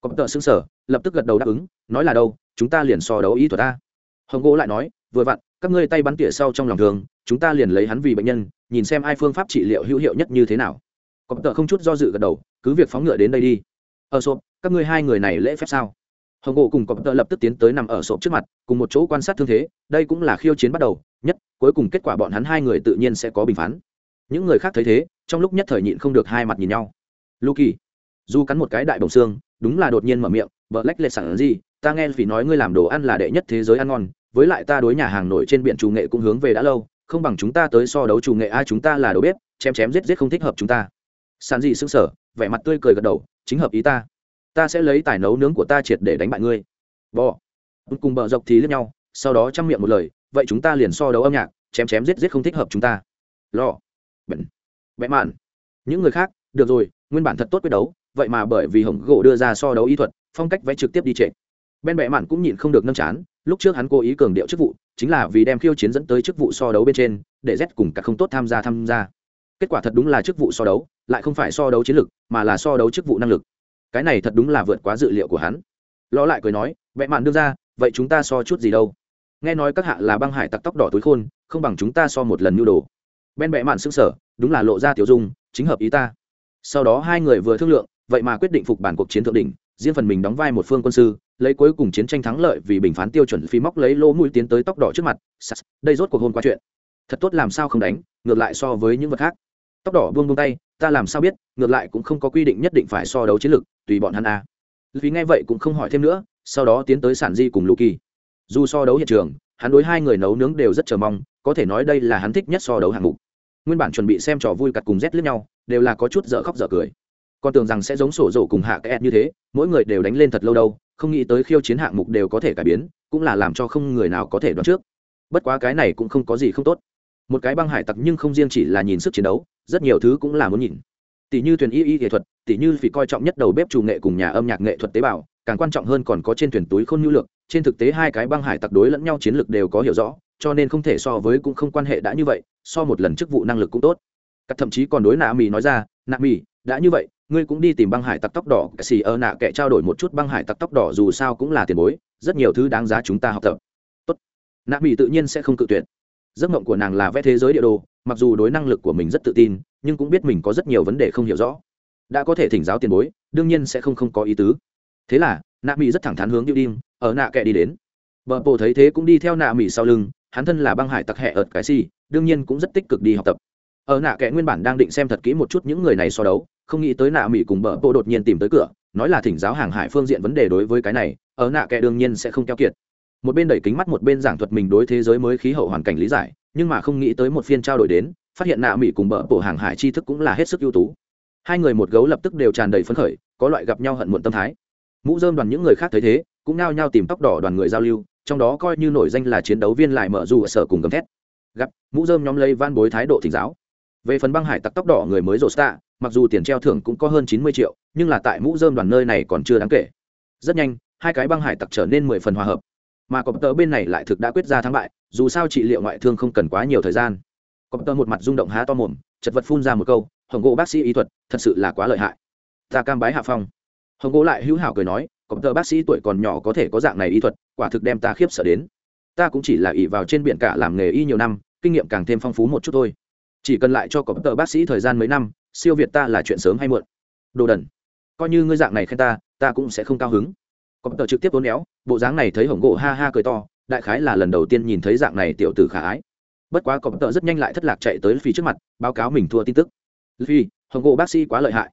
Có tờ xứng sở, lập tức gật đầu đáp ứng, nói là đâu, chúng ta liền so đấu ý thuật ta. Hồng gỗ lại nói, vừa vặn, các ngươi tay bắn tỉa sau trong lòng thường chúng ta liền lấy hắn vì bệnh nhân, nhìn xem ai phương pháp trị liệu hữu hiệu nhất như thế nào. Có tờ không chút do dự gật đầu, cứ việc phóng ngựa đến đây đi. Ở sộp, các ngươi hai người này lễ phép sao? Hồng gỗ cùng có tờ lập tức tiến tới nằm ở sộp trước mặt, cùng một chỗ quan sát thương thế, đây cũng là khiêu chiến bắt đầu, nhất, cuối cùng kết quả bọn hắn hai người tự nhiên sẽ có bình phán. Những người khác thấy thế, trong lúc nhất thời nhịn không được hai mặt nhìn nhau. Luki du cắn một cái đại đồng xương, đúng là đột nhiên mở miệng, vợ lách lệ sản gì, ta nghe vì nói ngươi làm đồ ăn là đệ nhất thế giới ăn ngon, với lại ta đối nhà hàng nổi trên biển chủ nghệ cũng hướng về đã lâu, không bằng chúng ta tới so đấu chủ nghệ ai chúng ta là đầu bếp, chém chém giết giết không thích hợp chúng ta. Sản dị sững sờ, vẻ mặt tươi cười gật đầu, chính hợp ý ta. Ta sẽ lấy tài nấu nướng của ta triệt để đánh bại ngươi. Bò. Cùng bờ dọc thì lướt nhau, sau đó chăm miệng một lời, vậy chúng ta liền so đấu âm nhạc, chém chém giết giết không thích hợp chúng ta. Lo bẩn bẽ mạn. Những người khác, được rồi, nguyên bản thật tốt quyết đấu vậy mà bởi vì hồng gỗ đưa ra so đấu y thuật, phong cách vẽ trực tiếp đi trệ. Ben bẹ mạn cũng nhịn không được nâng chán, lúc trước hắn cố ý cường điệu chức vụ, chính là vì đem khiêu chiến dẫn tới chức vụ so đấu bên trên, để z cùng cả không tốt tham gia tham gia. Kết quả thật đúng là chức vụ so đấu, lại không phải so đấu chiến lược mà là so đấu chức vụ năng lực. Cái này thật đúng là vượt quá dự liệu của hắn. Lo lại cười nói vẽ mạn đưa ra, vậy chúng ta so chút gì đâu? Nghe nói các hạ là băng hải tặc tóc đỏ túi khôn, không bằng chúng ta so một lần nhu đồ. Ben bẹ mạn s sở đúng là lộ ra tiểu dung, chính hợp ý ta. Sau đó hai người vừa thương lượng vậy mà quyết định phục bản cuộc chiến thượng đỉnh, riêng phần mình đóng vai một phương quân sư, lấy cuối cùng chiến tranh thắng lợi vì bình phán tiêu chuẩn phi móc lấy lỗ mũi tiến tới tóc đỏ trước mặt đây rốt cuộc hôn qua chuyện. Thật tốt làm sao không đánh, ngược lại so với những vật khác. Tóc đỏ buông buông tay, ta làm sao biết, ngược lại cũng không có quy định nhất định phải so đấu chiến lược, tùy bọn hắn a à. vì nghe vậy cũng không hỏi thêm nữa, sau đó tiến tới sản di cùng lù kỳ. Dù so đấu hiện trường, hắn đối hai người nấu nướng đều rất chờ mong, có thể nói đây là hắn thích nhất so đấu hạng mục. Nguyên bản chuẩn bị xem trò vui cặt cùng rét lướt nhau, đều là có chút dở khóc dở cười con tưởng rằng sẽ giống sổ rổ cùng hạ cái như thế, mỗi người đều đánh lên thật lâu đâu, không nghĩ tới khiêu chiến hạng mục đều có thể cải biến, cũng là làm cho không người nào có thể đoán trước. Bất quá cái này cũng không có gì không tốt. Một cái băng hải tặc nhưng không riêng chỉ là nhìn sức chiến đấu, rất nhiều thứ cũng là muốn nhìn. Tỷ như thuyền y y nghệ thuật, tỷ như vì coi trọng nhất đầu bếp chủ nghệ cùng nhà âm nhạc nghệ thuật tế bào, càng quan trọng hơn còn có trên thuyền túi khôn nhu lược, trên thực tế hai cái băng hải tặc đối lẫn nhau chiến lược đều có hiểu rõ, cho nên không thể so với cũng không quan hệ đã như vậy, so một lần chức vụ năng lực cũng tốt. Cắt thậm chí còn đối nạ mì nói ra, nạ mì, đã như vậy ngươi cũng đi tìm băng hải tặc tóc đỏ, xì ơ nạ kẻ trao đổi một chút băng hải tặc tóc đỏ dù sao cũng là tiền bối, rất nhiều thứ đáng giá chúng ta học tập. Tốt. Nạ mỹ tự nhiên sẽ không cự tuyệt. Giấc mộng của nàng là vẽ thế giới địa đồ, mặc dù đối năng lực của mình rất tự tin, nhưng cũng biết mình có rất nhiều vấn đề không hiểu rõ. Đã có thể thỉnh giáo tiền bối, đương nhiên sẽ không không có ý tứ. Thế là, nạ mỹ rất thẳng thắn hướng điệu đinh, ở nạ kệ đi đến. Vợ bồ thấy thế cũng đi theo nạ mỹ sau lưng, hắn thân là băng hải tặc hẹ ợt cái xì, đương nhiên cũng rất tích cực đi học tập. Ở nạ kệ nguyên bản đang định xem thật kỹ một chút những người này so đấu không nghĩ tới nạ mỹ cùng bờ bộ đột nhiên tìm tới cửa, nói là thỉnh giáo hàng hải phương diện vấn đề đối với cái này, ở nạ kẻ đương nhiên sẽ không keo kiệt. Một bên đẩy kính mắt một bên giảng thuật mình đối thế giới mới khí hậu hoàn cảnh lý giải, nhưng mà không nghĩ tới một phiên trao đổi đến, phát hiện nạ mỹ cùng bờ bộ hàng hải tri thức cũng là hết sức ưu tú. Hai người một gấu lập tức đều tràn đầy phấn khởi, có loại gặp nhau hận muộn tâm thái. Mũ dơm đoàn những người khác thấy thế, cũng nao nhao tìm tóc đỏ đoàn người giao lưu, trong đó coi như nổi danh là chiến đấu viên lại mở dù ở sở cùng gầm thét. Gặp, mũ dơm nhóm lấy van bối thái độ thỉnh giáo về phần băng hải tặc tóc đỏ người mới rổ sta mặc dù tiền treo thưởng cũng có hơn chín mươi triệu, nhưng là tại mũ dơm đoàn nơi này còn chưa đáng kể. Rất nhanh, hai cái băng hải tặc trở nên mười phần hòa hợp. Mà cọp tờ bên này lại thực đã quyết ra thắng bại, dù sao trị liệu ngoại thương không cần quá nhiều thời gian. Cọp tờ một mặt rung động há to mồm, chật vật phun ra một câu, hồng gỗ bác sĩ y thuật, thật sự là quá lợi hại. Ta cam bái hạ phong. Hồng gỗ lại hữu hảo cười nói, cọp tờ bác sĩ tuổi còn nhỏ có thể có dạng này y thuật, quả thực đem ta khiếp sợ đến. Ta cũng chỉ là ỉ vào trên biển cả làm nghề y nhiều năm, kinh nghiệm càng thêm phong phú một chút thôi chỉ cần lại cho cọp tờ bác sĩ thời gian mấy năm, siêu việt ta là chuyện sớm hay muộn. Đồ đần. Coi như ngươi dạng này khen ta ta cũng sẽ không cao hứng. Cọp tờ trực tiếp tốn éo, bộ dáng này thấy hồng gỗ ha ha cười to, đại khái là lần đầu tiên nhìn thấy dạng này tiểu tử khả ái. Bất quá cọp tờ rất nhanh lại thất lạc chạy tới phi trước mặt, báo cáo mình thua tin tức. Phi hồng gỗ bác sĩ quá lợi hại.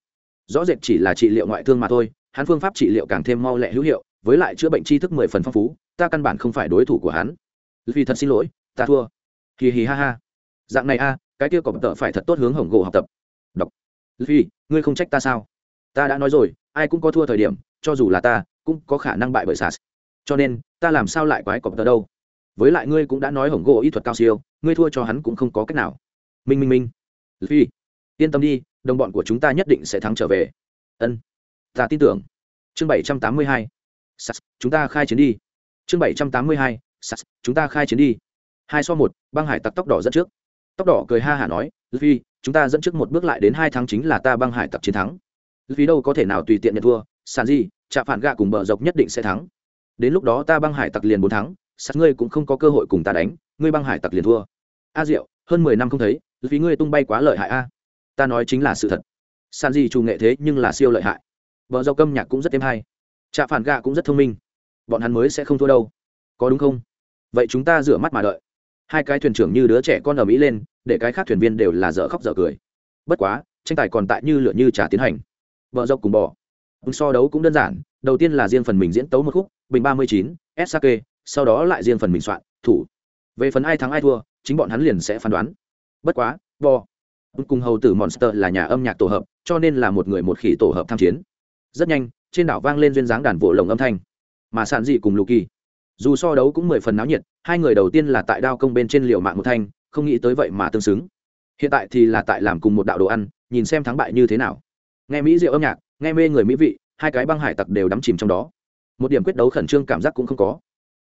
Rõ rệt chỉ là trị liệu ngoại thương mà thôi, hắn phương pháp trị liệu càng thêm mau lẹ hữu hiệu, với lại chữa bệnh tri thức mười phần phong phú, ta căn bản không phải đối thủ của hắn. Vì thật xin lỗi, ta thua. Hì hì ha ha. Dạng này a cái kia cọp tợ phải thật tốt hướng hồng gỗ học tập. Đọc. Phi ngươi không trách ta sao? Ta đã nói rồi, ai cũng có thua thời điểm, cho dù là ta, cũng có khả năng bại bởi sas. Cho nên, ta làm sao lại quái cọp tợ đâu? Với lại ngươi cũng đã nói hồng gỗ y thuật cao siêu, ngươi thua cho hắn cũng không có cách nào. Minh minh minh. Phi yên tâm đi, đồng bọn của chúng ta nhất định sẽ thắng trở về. Ân. Ta tin tưởng. Chương bảy trăm tám mươi hai. Sas, chúng ta khai chiến đi. Chương bảy trăm tám mươi hai. Sas, chúng ta khai chiến đi. Hai so một, băng hải tặc tóc đỏ dẫn trước tóc đỏ cười ha hả nói, luffy, chúng ta dẫn trước một bước lại đến hai tháng chính là ta băng hải tặc chiến thắng. Vì đâu có thể nào tùy tiện nhận thua sàn gì chạ phản gạ cùng bờ dọc nhất định sẽ thắng. Đến lúc đó ta băng hải tặc liền bốn thắng sắt ngươi cũng không có cơ hội cùng ta đánh, ngươi băng hải tặc liền thua. A diệu, hơn mười năm không thấy vì ngươi tung bay quá lợi hại a. Ta nói chính là sự thật. Sàn gì trù nghệ thế nhưng là siêu lợi hại. Vợ dọc câm nhạc cũng rất êm hay. Trạ phản gạ cũng rất thông minh. Bọn hắn mới sẽ không thua đâu. Có đúng không? Vậy chúng ta rửa mắt mà đợi hai cái thuyền trưởng như đứa trẻ con ở mỹ lên, để cái khác thuyền viên đều là dở khóc dở cười. Bất quá, tranh tài còn tại như lửa như trà tiến hành. Vợ dọc cùng bỏ so đấu cũng đơn giản, đầu tiên là riêng phần mình diễn tấu một khúc, bình ba mươi chín sake sau đó lại riêng phần mình soạn, thủ. Về phần ai thắng ai thua, chính bọn hắn liền sẽ phán đoán. Bất quá bo cùng hầu tử monster là nhà âm nhạc tổ hợp, cho nên là một người một khỉ tổ hợp tham chiến. Rất nhanh, trên đảo vang lên duyên dáng đàn vỗ lồng âm thanh. Mà sàn dị cùng luki dù so đấu cũng mười phần náo nhiệt, hai người đầu tiên là tại đao công bên trên liều mạng một thanh, không nghĩ tới vậy mà tương xứng. Hiện tại thì là tại làm cùng một đạo đồ ăn, nhìn xem thắng bại như thế nào. Nghe mỹ diệu âm nhạc, nghe mê người mỹ vị, hai cái băng hải tặc đều đắm chìm trong đó. Một điểm quyết đấu khẩn trương cảm giác cũng không có.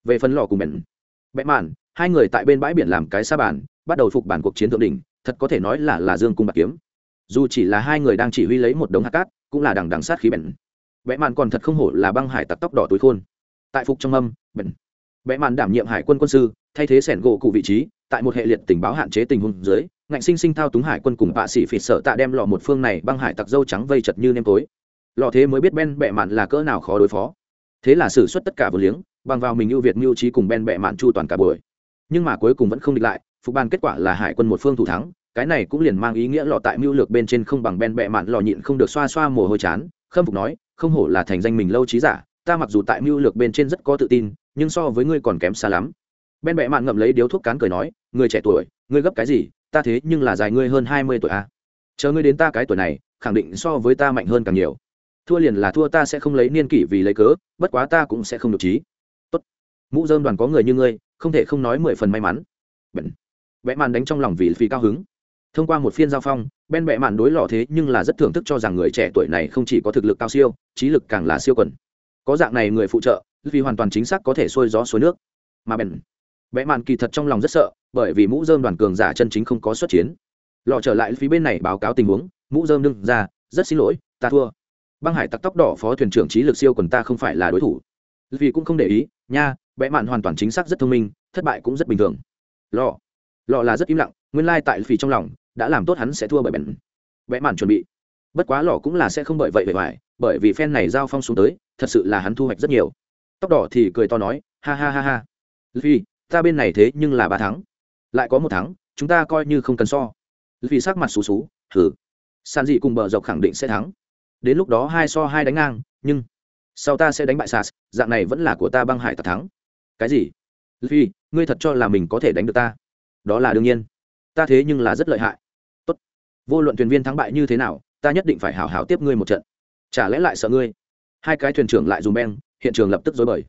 Về phần lò cùng bèn bẽ mạn, hai người tại bên bãi biển làm cái sa bàn, bắt đầu phục bản cuộc chiến thượng đỉnh, thật có thể nói là là dương cung bạc kiếm. Dù chỉ là hai người đang chỉ huy lấy một đống hạt cát, cũng là đằng đằng sát khí bèn bẽ mạn còn thật không hổ là băng hải tặc tóc đỏ túi khôn. Tại phục trong âm bèn bẽ mạn đảm nhiệm hải quân quân sư, thay thế sẻn gỗ cụ vị trí, tại một hệ liệt tình báo hạn chế tình huống dưới, ngạnh sinh sinh thao túng hải quân cùng bạ sĩ phỉ sợ tạ đem lọ một phương này băng hải tặc dâu trắng vây chật như nêm tối. Lọ thế mới biết ben bẹ mạn là cỡ nào khó đối phó. Thế là xử suất tất cả vừa liếng, bằng vào mình ưu việt mưu trí cùng ben bẹ mạn chu toàn cả buổi. Nhưng mà cuối cùng vẫn không địch lại, phục ban kết quả là hải quân một phương thủ thắng, cái này cũng liền mang ý nghĩa lọ tại mưu lược bên trên không bằng ben bẹ mạn lọ nhịn không được xoa xoa mồ hôi chán, khâm phục nói, không hổ là thành danh mình lâu trí giả, ta mặc dù tại mưu lược bên trên rất có tự tin nhưng so với ngươi còn kém xa lắm. Ben bẹ mạn ngậm lấy điếu thuốc cán cười nói, người trẻ tuổi, ngươi gấp cái gì? Ta thế nhưng là dài ngươi hơn hai mươi tuổi à. chờ ngươi đến ta cái tuổi này, khẳng định so với ta mạnh hơn càng nhiều. Thua liền là thua, ta sẽ không lấy niên kỷ vì lấy cớ, bất quá ta cũng sẽ không được trí. Tốt. Mũ dơm đoàn có người như ngươi, không thể không nói mười phần may mắn. Bẩn. vẽ màn đánh trong lòng vì phi cao hứng. Thông qua một phiên giao phong, ben bẹ màn đối lọ thế nhưng là rất thưởng thức cho rằng người trẻ tuổi này không chỉ có thực lực cao siêu, trí lực càng là siêu quần có dạng này người phụ trợ, vì hoàn toàn chính xác có thể xuôi gió xuôi nước. Mà bèn vẽ màn kỳ thật trong lòng rất sợ, bởi vì mũ dơm đoàn cường giả chân chính không có xuất chiến. Lọ trở lại phía bên này báo cáo tình huống, mũ dơm đương ra, rất xin lỗi, ta thua. Băng hải tặc tóc đỏ phó thuyền trưởng trí lực siêu quần ta không phải là đối thủ. Vì cũng không để ý, nha vẽ mạn hoàn toàn chính xác rất thông minh, thất bại cũng rất bình thường. Lọ lọ là rất im lặng, nguyên lai tại phì trong lòng, đã làm tốt hắn sẽ thua bởi bèn. Vẽ mạn chuẩn bị bất quá lọ cũng là sẽ không bởi vậy bề ngoài, bởi vì phen này giao phong xuống tới, thật sự là hắn thu hoạch rất nhiều. Tóc đỏ thì cười to nói, ha ha ha ha. Vì ta bên này thế nhưng là ba thắng. Lại có một thắng, chúng ta coi như không cần so. Vì sắc mặt xú xú thử san dị cùng bờ dọc khẳng định sẽ thắng. Đến lúc đó hai so hai đánh ngang, nhưng sau ta sẽ đánh bại sas, dạng này vẫn là của ta băng hải tặc thắng. Cái gì? Vì ngươi thật cho là mình có thể đánh được ta? Đó là đương nhiên. Ta thế nhưng là rất lợi hại. Tốt. vô luận thuyền viên thắng bại như thế nào ta nhất định phải hảo hảo tiếp ngươi một trận. Chả lẽ lại sợ ngươi? Hai cái thuyền trưởng lại dùng beng, hiện trường lập tức dối bời.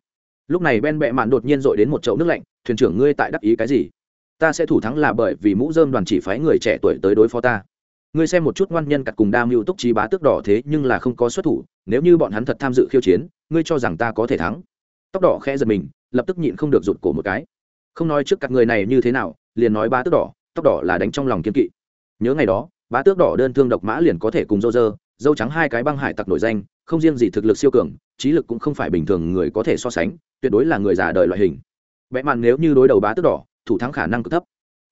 Lúc này ben bẹ mạn đột nhiên dội đến một chậu nước lạnh, thuyền trưởng ngươi tại đắc ý cái gì? Ta sẽ thủ thắng là bởi vì mũ dơm đoàn chỉ phái người trẻ tuổi tới đối phó ta. Ngươi xem một chút ngoan nhân cặt cùng đa mưu túc trí bá tước đỏ thế nhưng là không có xuất thủ, nếu như bọn hắn thật tham dự khiêu chiến, ngươi cho rằng ta có thể thắng? Tóc đỏ khẽ giật mình, lập tức nhịn không được rụt cổ một cái. Không nói trước các người này như thế nào, liền nói ba tước đỏ, tóc đỏ là đánh trong lòng kiên kỵ. Nhớ ngày đó Bá tước đỏ đơn thương độc mã liền có thể cùng dâu dơ, dâu trắng hai cái băng hải tặc nổi danh, không riêng gì thực lực siêu cường, trí lực cũng không phải bình thường người có thể so sánh, tuyệt đối là người già đời loại hình. Vẽ màn nếu như đối đầu bá tước đỏ, thủ thắng khả năng cực thấp.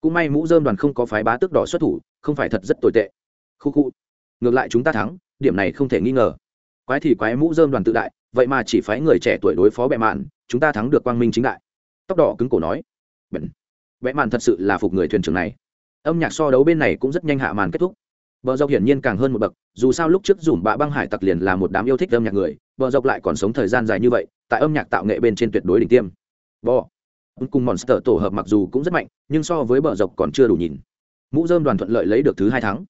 Cũng may mũ dơm đoàn không có phái bá tước đỏ xuất thủ, không phải thật rất tồi tệ. Khu khu. Ngược lại chúng ta thắng, điểm này không thể nghi ngờ. Quái thì quái mũ dơm đoàn tự đại, vậy mà chỉ phái người trẻ tuổi đối phó bệ mạn, chúng ta thắng được quang minh chính đại. Tóc đỏ cứng cổ nói. Bệ bệ mạn thật sự là phục người thuyền trưởng này âm nhạc so đấu bên này cũng rất nhanh hạ màn kết thúc. Bờ dọc hiển nhiên càng hơn một bậc, dù sao lúc trước dùm bạ băng hải tặc liền là một đám yêu thích âm nhạc người, bờ dọc lại còn sống thời gian dài như vậy, tại âm nhạc tạo nghệ bên trên tuyệt đối đỉnh tiêm. Bò. Cùng monster tổ hợp mặc dù cũng rất mạnh, nhưng so với bờ dọc còn chưa đủ nhìn. Mũ dơm đoàn thuận lợi lấy được thứ hai tháng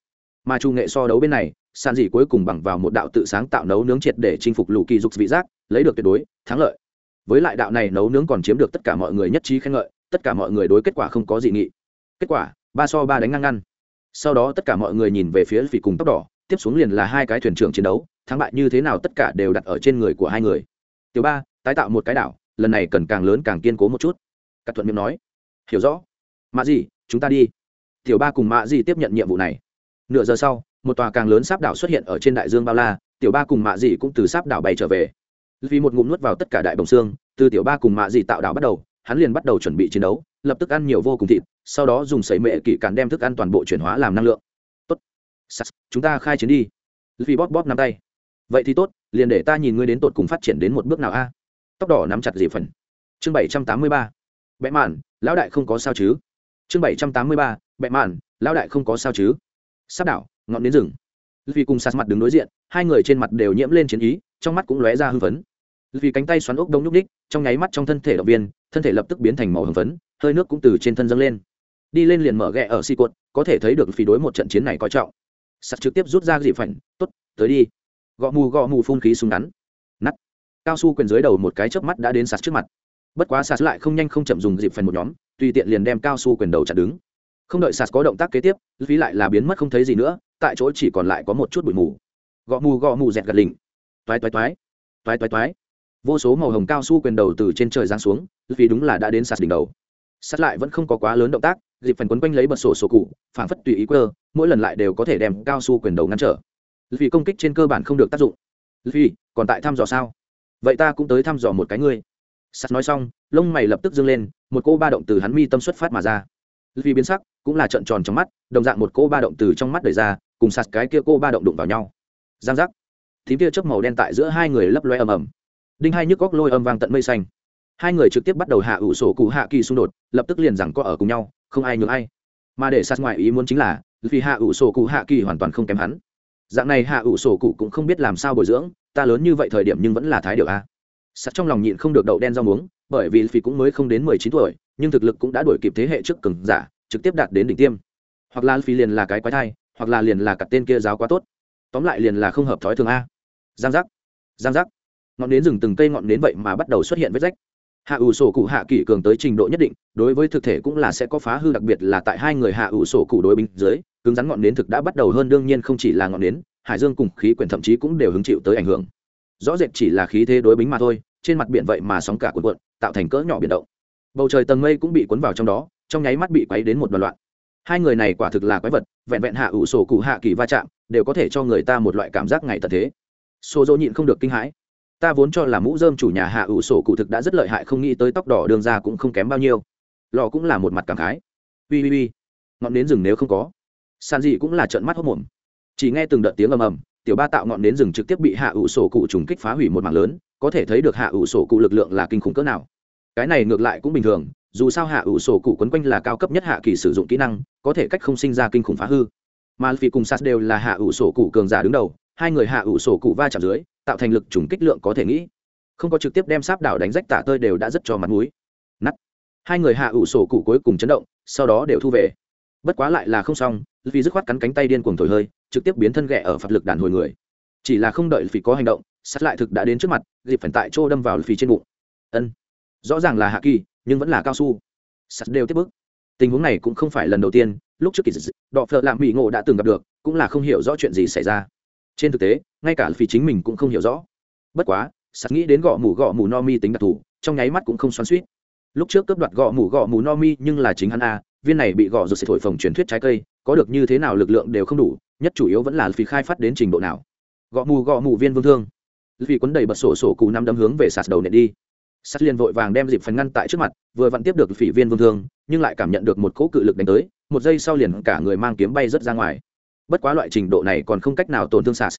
mà trung nghệ so đấu bên này sàn dị cuối cùng bằng vào một đạo tự sáng tạo nấu nướng triệt để chinh phục lù kỳ dục vị giác, lấy được tuyệt đối, thắng lợi. Với lại đạo này nấu nướng còn chiếm được tất cả mọi người nhất trí khen ngợi, tất cả mọi người đối kết quả không có dị nghị. Kết quả ba so ba đánh ngang ngăn. Sau đó tất cả mọi người nhìn về phía phỉ cùng tóc đỏ, tiếp xuống liền là hai cái thuyền trưởng chiến đấu, thắng bại như thế nào tất cả đều đặt ở trên người của hai người. Tiểu ba, tái tạo một cái đảo, lần này cần càng lớn càng kiên cố một chút. Cắt thuận miệng nói. Hiểu rõ. Mạ gì chúng ta đi. Tiểu ba cùng mạ gì tiếp nhận nhiệm vụ này. Nửa giờ sau, một tòa càng lớn sáp đảo xuất hiện ở trên đại dương bao la, tiểu ba cùng mạ dị cũng từ sáp đảo bay trở về. Vì một ngụm nuốt vào tất cả đại bồng xương, từ tiểu ba cùng mạ dị tạo đảo bắt đầu, hắn liền bắt đầu chuẩn bị chiến đấu lập tức ăn nhiều vô cùng thịt sau đó dùng sấy mệ kỵ cản đem thức ăn toàn bộ chuyển hóa làm năng lượng. Tốt. Sas, chúng ta khai chiến đi. Vì bóp bóp nắm tay. Vậy thì tốt liền để ta nhìn ngươi đến tột cùng phát triển đến một bước nào a? Tóc đỏ nắm chặt dị phần. Chương bảy trăm tám mươi ba. Bẽ mạn lão đại không có sao chứ? Chương bảy trăm tám mươi ba. Bẽ mạn lão đại không có sao chứ? Sắp đảo ngọn đến rừng. Vì cùng sạt mặt đứng đối diện hai người trên mặt đều nhiễm lên chiến ý trong mắt cũng lóe ra hưng phấn. Vì cánh tay xoắn ốc đông nhúc ních trong nháy mắt trong thân thể động viên thân thể lập tức biến thành màu hồng phấn, hơi nước cũng từ trên thân dâng lên. Đi lên liền mở ghẹ ở xi cuột có thể thấy được phi đối một trận chiến này coi trọng. Sắt trực tiếp rút ra dị phảnh, tốt, tới đi. Gõ mù gõ mù phun khí súng ngắn. Nắt cao su quyền dưới đầu một cái chớp mắt đã đến sạt trước mặt. Bất quá sạt lại không nhanh không chậm dùng dịp phần một nhóm, tùy tiện liền đem cao su quyền đầu chặn đứng. Không đợi sạt có động tác kế tiếp, phí lại là biến mất không thấy gì nữa, tại chỗ chỉ còn lại có một chút bụi mù. Gõ mù gõ mù dẹt gật lình toái toái toái. Toái toái toái vô số màu hồng cao su quyền đầu từ trên trời giáng xuống, vì đúng là đã đến sạt đỉnh đầu. Sạt lại vẫn không có quá lớn động tác, dịp phần quấn quanh lấy bật sổ sổ cụ phản phất tùy ý quơ, mỗi lần lại đều có thể đem cao su quyền đầu ngăn trở. Vì công kích trên cơ bản không được tác dụng. Vì, còn tại thăm dò sao? Vậy ta cũng tới thăm dò một cái ngươi. Sạt nói xong, lông mày lập tức dâng lên, một cô ba động từ hắn mi tâm xuất phát mà ra. Vì biến sắc, cũng là trận tròn trong mắt, đồng dạng một cô ba động từ trong mắt đẩy ra, cùng sạt cái kia cô ba động đụng vào nhau. Giang giác. Thím kia chớp màu đen tại giữa hai người lấp loe ầm ầm đinh hai nhức góc lôi âm vang tận mây xanh. Hai người trực tiếp bắt đầu hạ ủ sổ cụ hạ kỳ xung đột, lập tức liền rằng có ở cùng nhau, không ai nhường ai. Mà để sát ngoại ý muốn chính là, vì hạ ủ sổ cụ hạ kỳ hoàn toàn không kém hắn. Dạng này hạ ủ sổ cụ cũng không biết làm sao bồi dưỡng, ta lớn như vậy thời điểm nhưng vẫn là thái điều a. Sát trong lòng nhịn không được đậu đen rau muống, bởi vì phi cũng mới không đến mười chín tuổi, nhưng thực lực cũng đã đuổi kịp thế hệ trước cường giả, trực tiếp đạt đến đỉnh tiêm. Hoặc là phi liền là cái quái thai, hoặc là liền là cặp tên kia giáo quá tốt. Tóm lại liền là không hợp thói thường a. Giang giác. Giang giác ngọn nến rừng từng cây ngọn nến vậy mà bắt đầu xuất hiện vết rách. Hạ ủ sổ cụ hạ kỷ cường tới trình độ nhất định, đối với thực thể cũng là sẽ có phá hư, đặc biệt là tại hai người hạ ủ sổ cụ đối binh dưới, cứng rắn ngọn nến thực đã bắt đầu hơn, đương nhiên không chỉ là ngọn nến, hải dương cùng khí quyển thậm chí cũng đều hứng chịu tới ảnh hưởng. Rõ rệt chỉ là khí thế đối bính mà thôi, trên mặt biển vậy mà sóng cả cuộn cuộn, tạo thành cỡ nhỏ biển động. Bầu trời tầng mây cũng bị cuốn vào trong đó, trong nháy mắt bị quấy đến một đoạn loạn. Hai người này quả thực là quái vật, vẹn vẹn hạ ủ sổ cụ hạ kỳ va chạm, đều có thể cho người ta một loại cảm giác ngày tận thế. Xô dỗ nhịn không được kinh hãi ta vốn cho là mũ dơm chủ nhà hạ ủ sổ cụ thực đã rất lợi hại, không nghĩ tới tóc đỏ đường ra cũng không kém bao nhiêu. Lò cũng là một mặt cảm khái. Ui ui ui. Ngọn nến rừng nếu không có, san dị cũng là trận mắt hốc mồm. Chỉ nghe từng đợt tiếng ầm ầm, tiểu ba tạo ngọn nến rừng trực tiếp bị hạ ủ sổ cụ trùng kích phá hủy một mảng lớn, có thể thấy được hạ ủ sổ cụ lực lượng là kinh khủng cỡ nào. Cái này ngược lại cũng bình thường, dù sao hạ ủ sổ cụ quấn quanh là cao cấp nhất hạ kỳ sử dụng kỹ năng, có thể cách không sinh ra kinh khủng phá hư. Mà phi cùng sas đều là hạ ủ sổ cụ cường giả đứng đầu, hai người hạ ủ sổ cụ va chạm dưới tạo thành lực trùng kích lượng có thể nghĩ. Không có trực tiếp đem sáp đảo đánh rách tả tơi đều đã rất cho mặt mũi. Nắt hai người hạ ủ sổ cụ cuối cùng chấn động, sau đó đều thu về. Bất quá lại là không xong vì dứt khoát cắn cánh tay điên cuồng thổi hơi, trực tiếp biến thân ghẹ ở phạt lực đàn hồi người. Chỉ là không đợi vì có hành động sát lại thực đã đến trước mặt dịp phản tại chỗ đâm vào phì trên bụng. Ân. Rõ ràng là hạ kỳ, nhưng vẫn là cao su. Sắt đều tiếp bước. Tình huống này cũng không phải lần đầu tiên, lúc trước kỳ dịch đọ phợ lạm mỹ ngộ đã từng gặp được, cũng là không hiểu rõ chuyện gì xảy ra trên thực tế, ngay cả phi chính mình cũng không hiểu rõ. Bất quá sạt nghĩ đến gõ mù gõ mù no mi tính đặc thù, trong nháy mắt cũng không xoắn suýt lúc trước cướp đoạt gõ mù gõ mù no mi nhưng là chính hắn a, viên này bị gõ rồi sẽ thổi phồng truyền thuyết trái cây, có được như thế nào lực lượng đều không đủ, nhất chủ yếu vẫn là phi khai phát đến trình độ nào. Gõ mù gõ mù viên vương thương. Vì quấn đầy bật sổ sổ cú năm đấm hướng về sạt đầu nện đi. Sắt liền vội vàng đem dịp phần ngăn tại trước mặt, vừa vặn tiếp được phỉ viên vương thương, nhưng lại cảm nhận được một cỗ cự lực đánh tới, một giây sau liền cả người mang kiếm bay rớt ra ngoài bất quá loại trình độ này còn không cách nào tổn thương sas.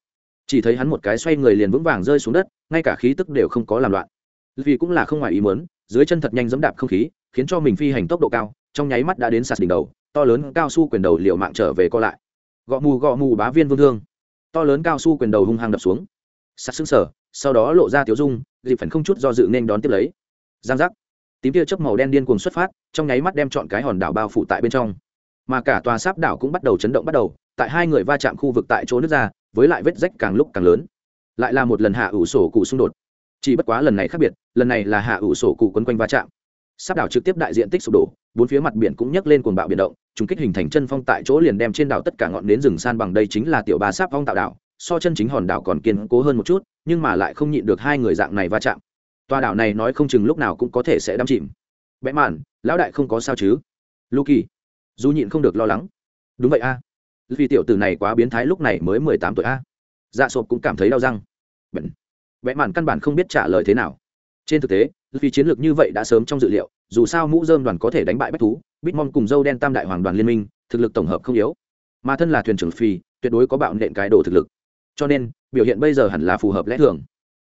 Chỉ thấy hắn một cái xoay người liền vững vàng rơi xuống đất, ngay cả khí tức đều không có làm loạn. Vì cũng là không ngoài ý muốn, dưới chân thật nhanh dẫm đạp không khí, khiến cho mình phi hành tốc độ cao, trong nháy mắt đã đến sạt đỉnh đầu, to lớn cao su quyền đầu liệu mạng trở về co lại. Gõ mù gõ mù bá viên vương thương. To lớn cao su quyền đầu hung hăng đập xuống. Sạt xứng sở sau đó lộ ra tiếu dung dịp phần không chút do dự nên đón tiếp lấy. Giang giác. Tím tia chớp màu đen điên cuồng xuất phát, trong nháy mắt đem chọn cái hòn đảo bao phủ tại bên trong mà cả tòa sáp đảo cũng bắt đầu chấn động bắt đầu, tại hai người va chạm khu vực tại chỗ nước ra, với lại vết rách càng lúc càng lớn. Lại là một lần hạ ủ sổ cụ xung đột. Chỉ bất quá lần này khác biệt, lần này là hạ ủ sổ cụ quấn quanh va chạm. Sáp đảo trực tiếp đại diện tích sụp đổ, bốn phía mặt biển cũng nhấc lên cuồng bạo biển động chúng kích hình thành chân phong tại chỗ liền đem trên đảo tất cả ngọn nến rừng san bằng đây chính là tiểu ba sáp phong tạo đảo, so chân chính hòn đảo còn kiên cố hơn một chút, nhưng mà lại không nhịn được hai người dạng này va chạm. Tòa đảo này nói không chừng lúc nào cũng có thể sẽ đắm chìm. Bẽ mạn, lão đại không có sao chứ? Luki dù nhịn không được lo lắng. Đúng vậy a. Vì tiểu tử này quá biến thái lúc này mới mười tám tuổi a. Dạ sộp cũng cảm thấy đau răng. Bẽn vẽ mạn căn bản không biết trả lời thế nào. Trên thực tế vì chiến lược như vậy đã sớm trong dự liệu, dù sao mũ dơm đoàn có thể đánh bại bách thú bitmon cùng dâu đen tam đại hoàng đoàn liên minh, thực lực tổng hợp không yếu. Mà thân là thuyền trưởng phi, tuyệt đối có bạo nện cái đồ thực lực. Cho nên, biểu hiện bây giờ hẳn là phù hợp lẽ thường.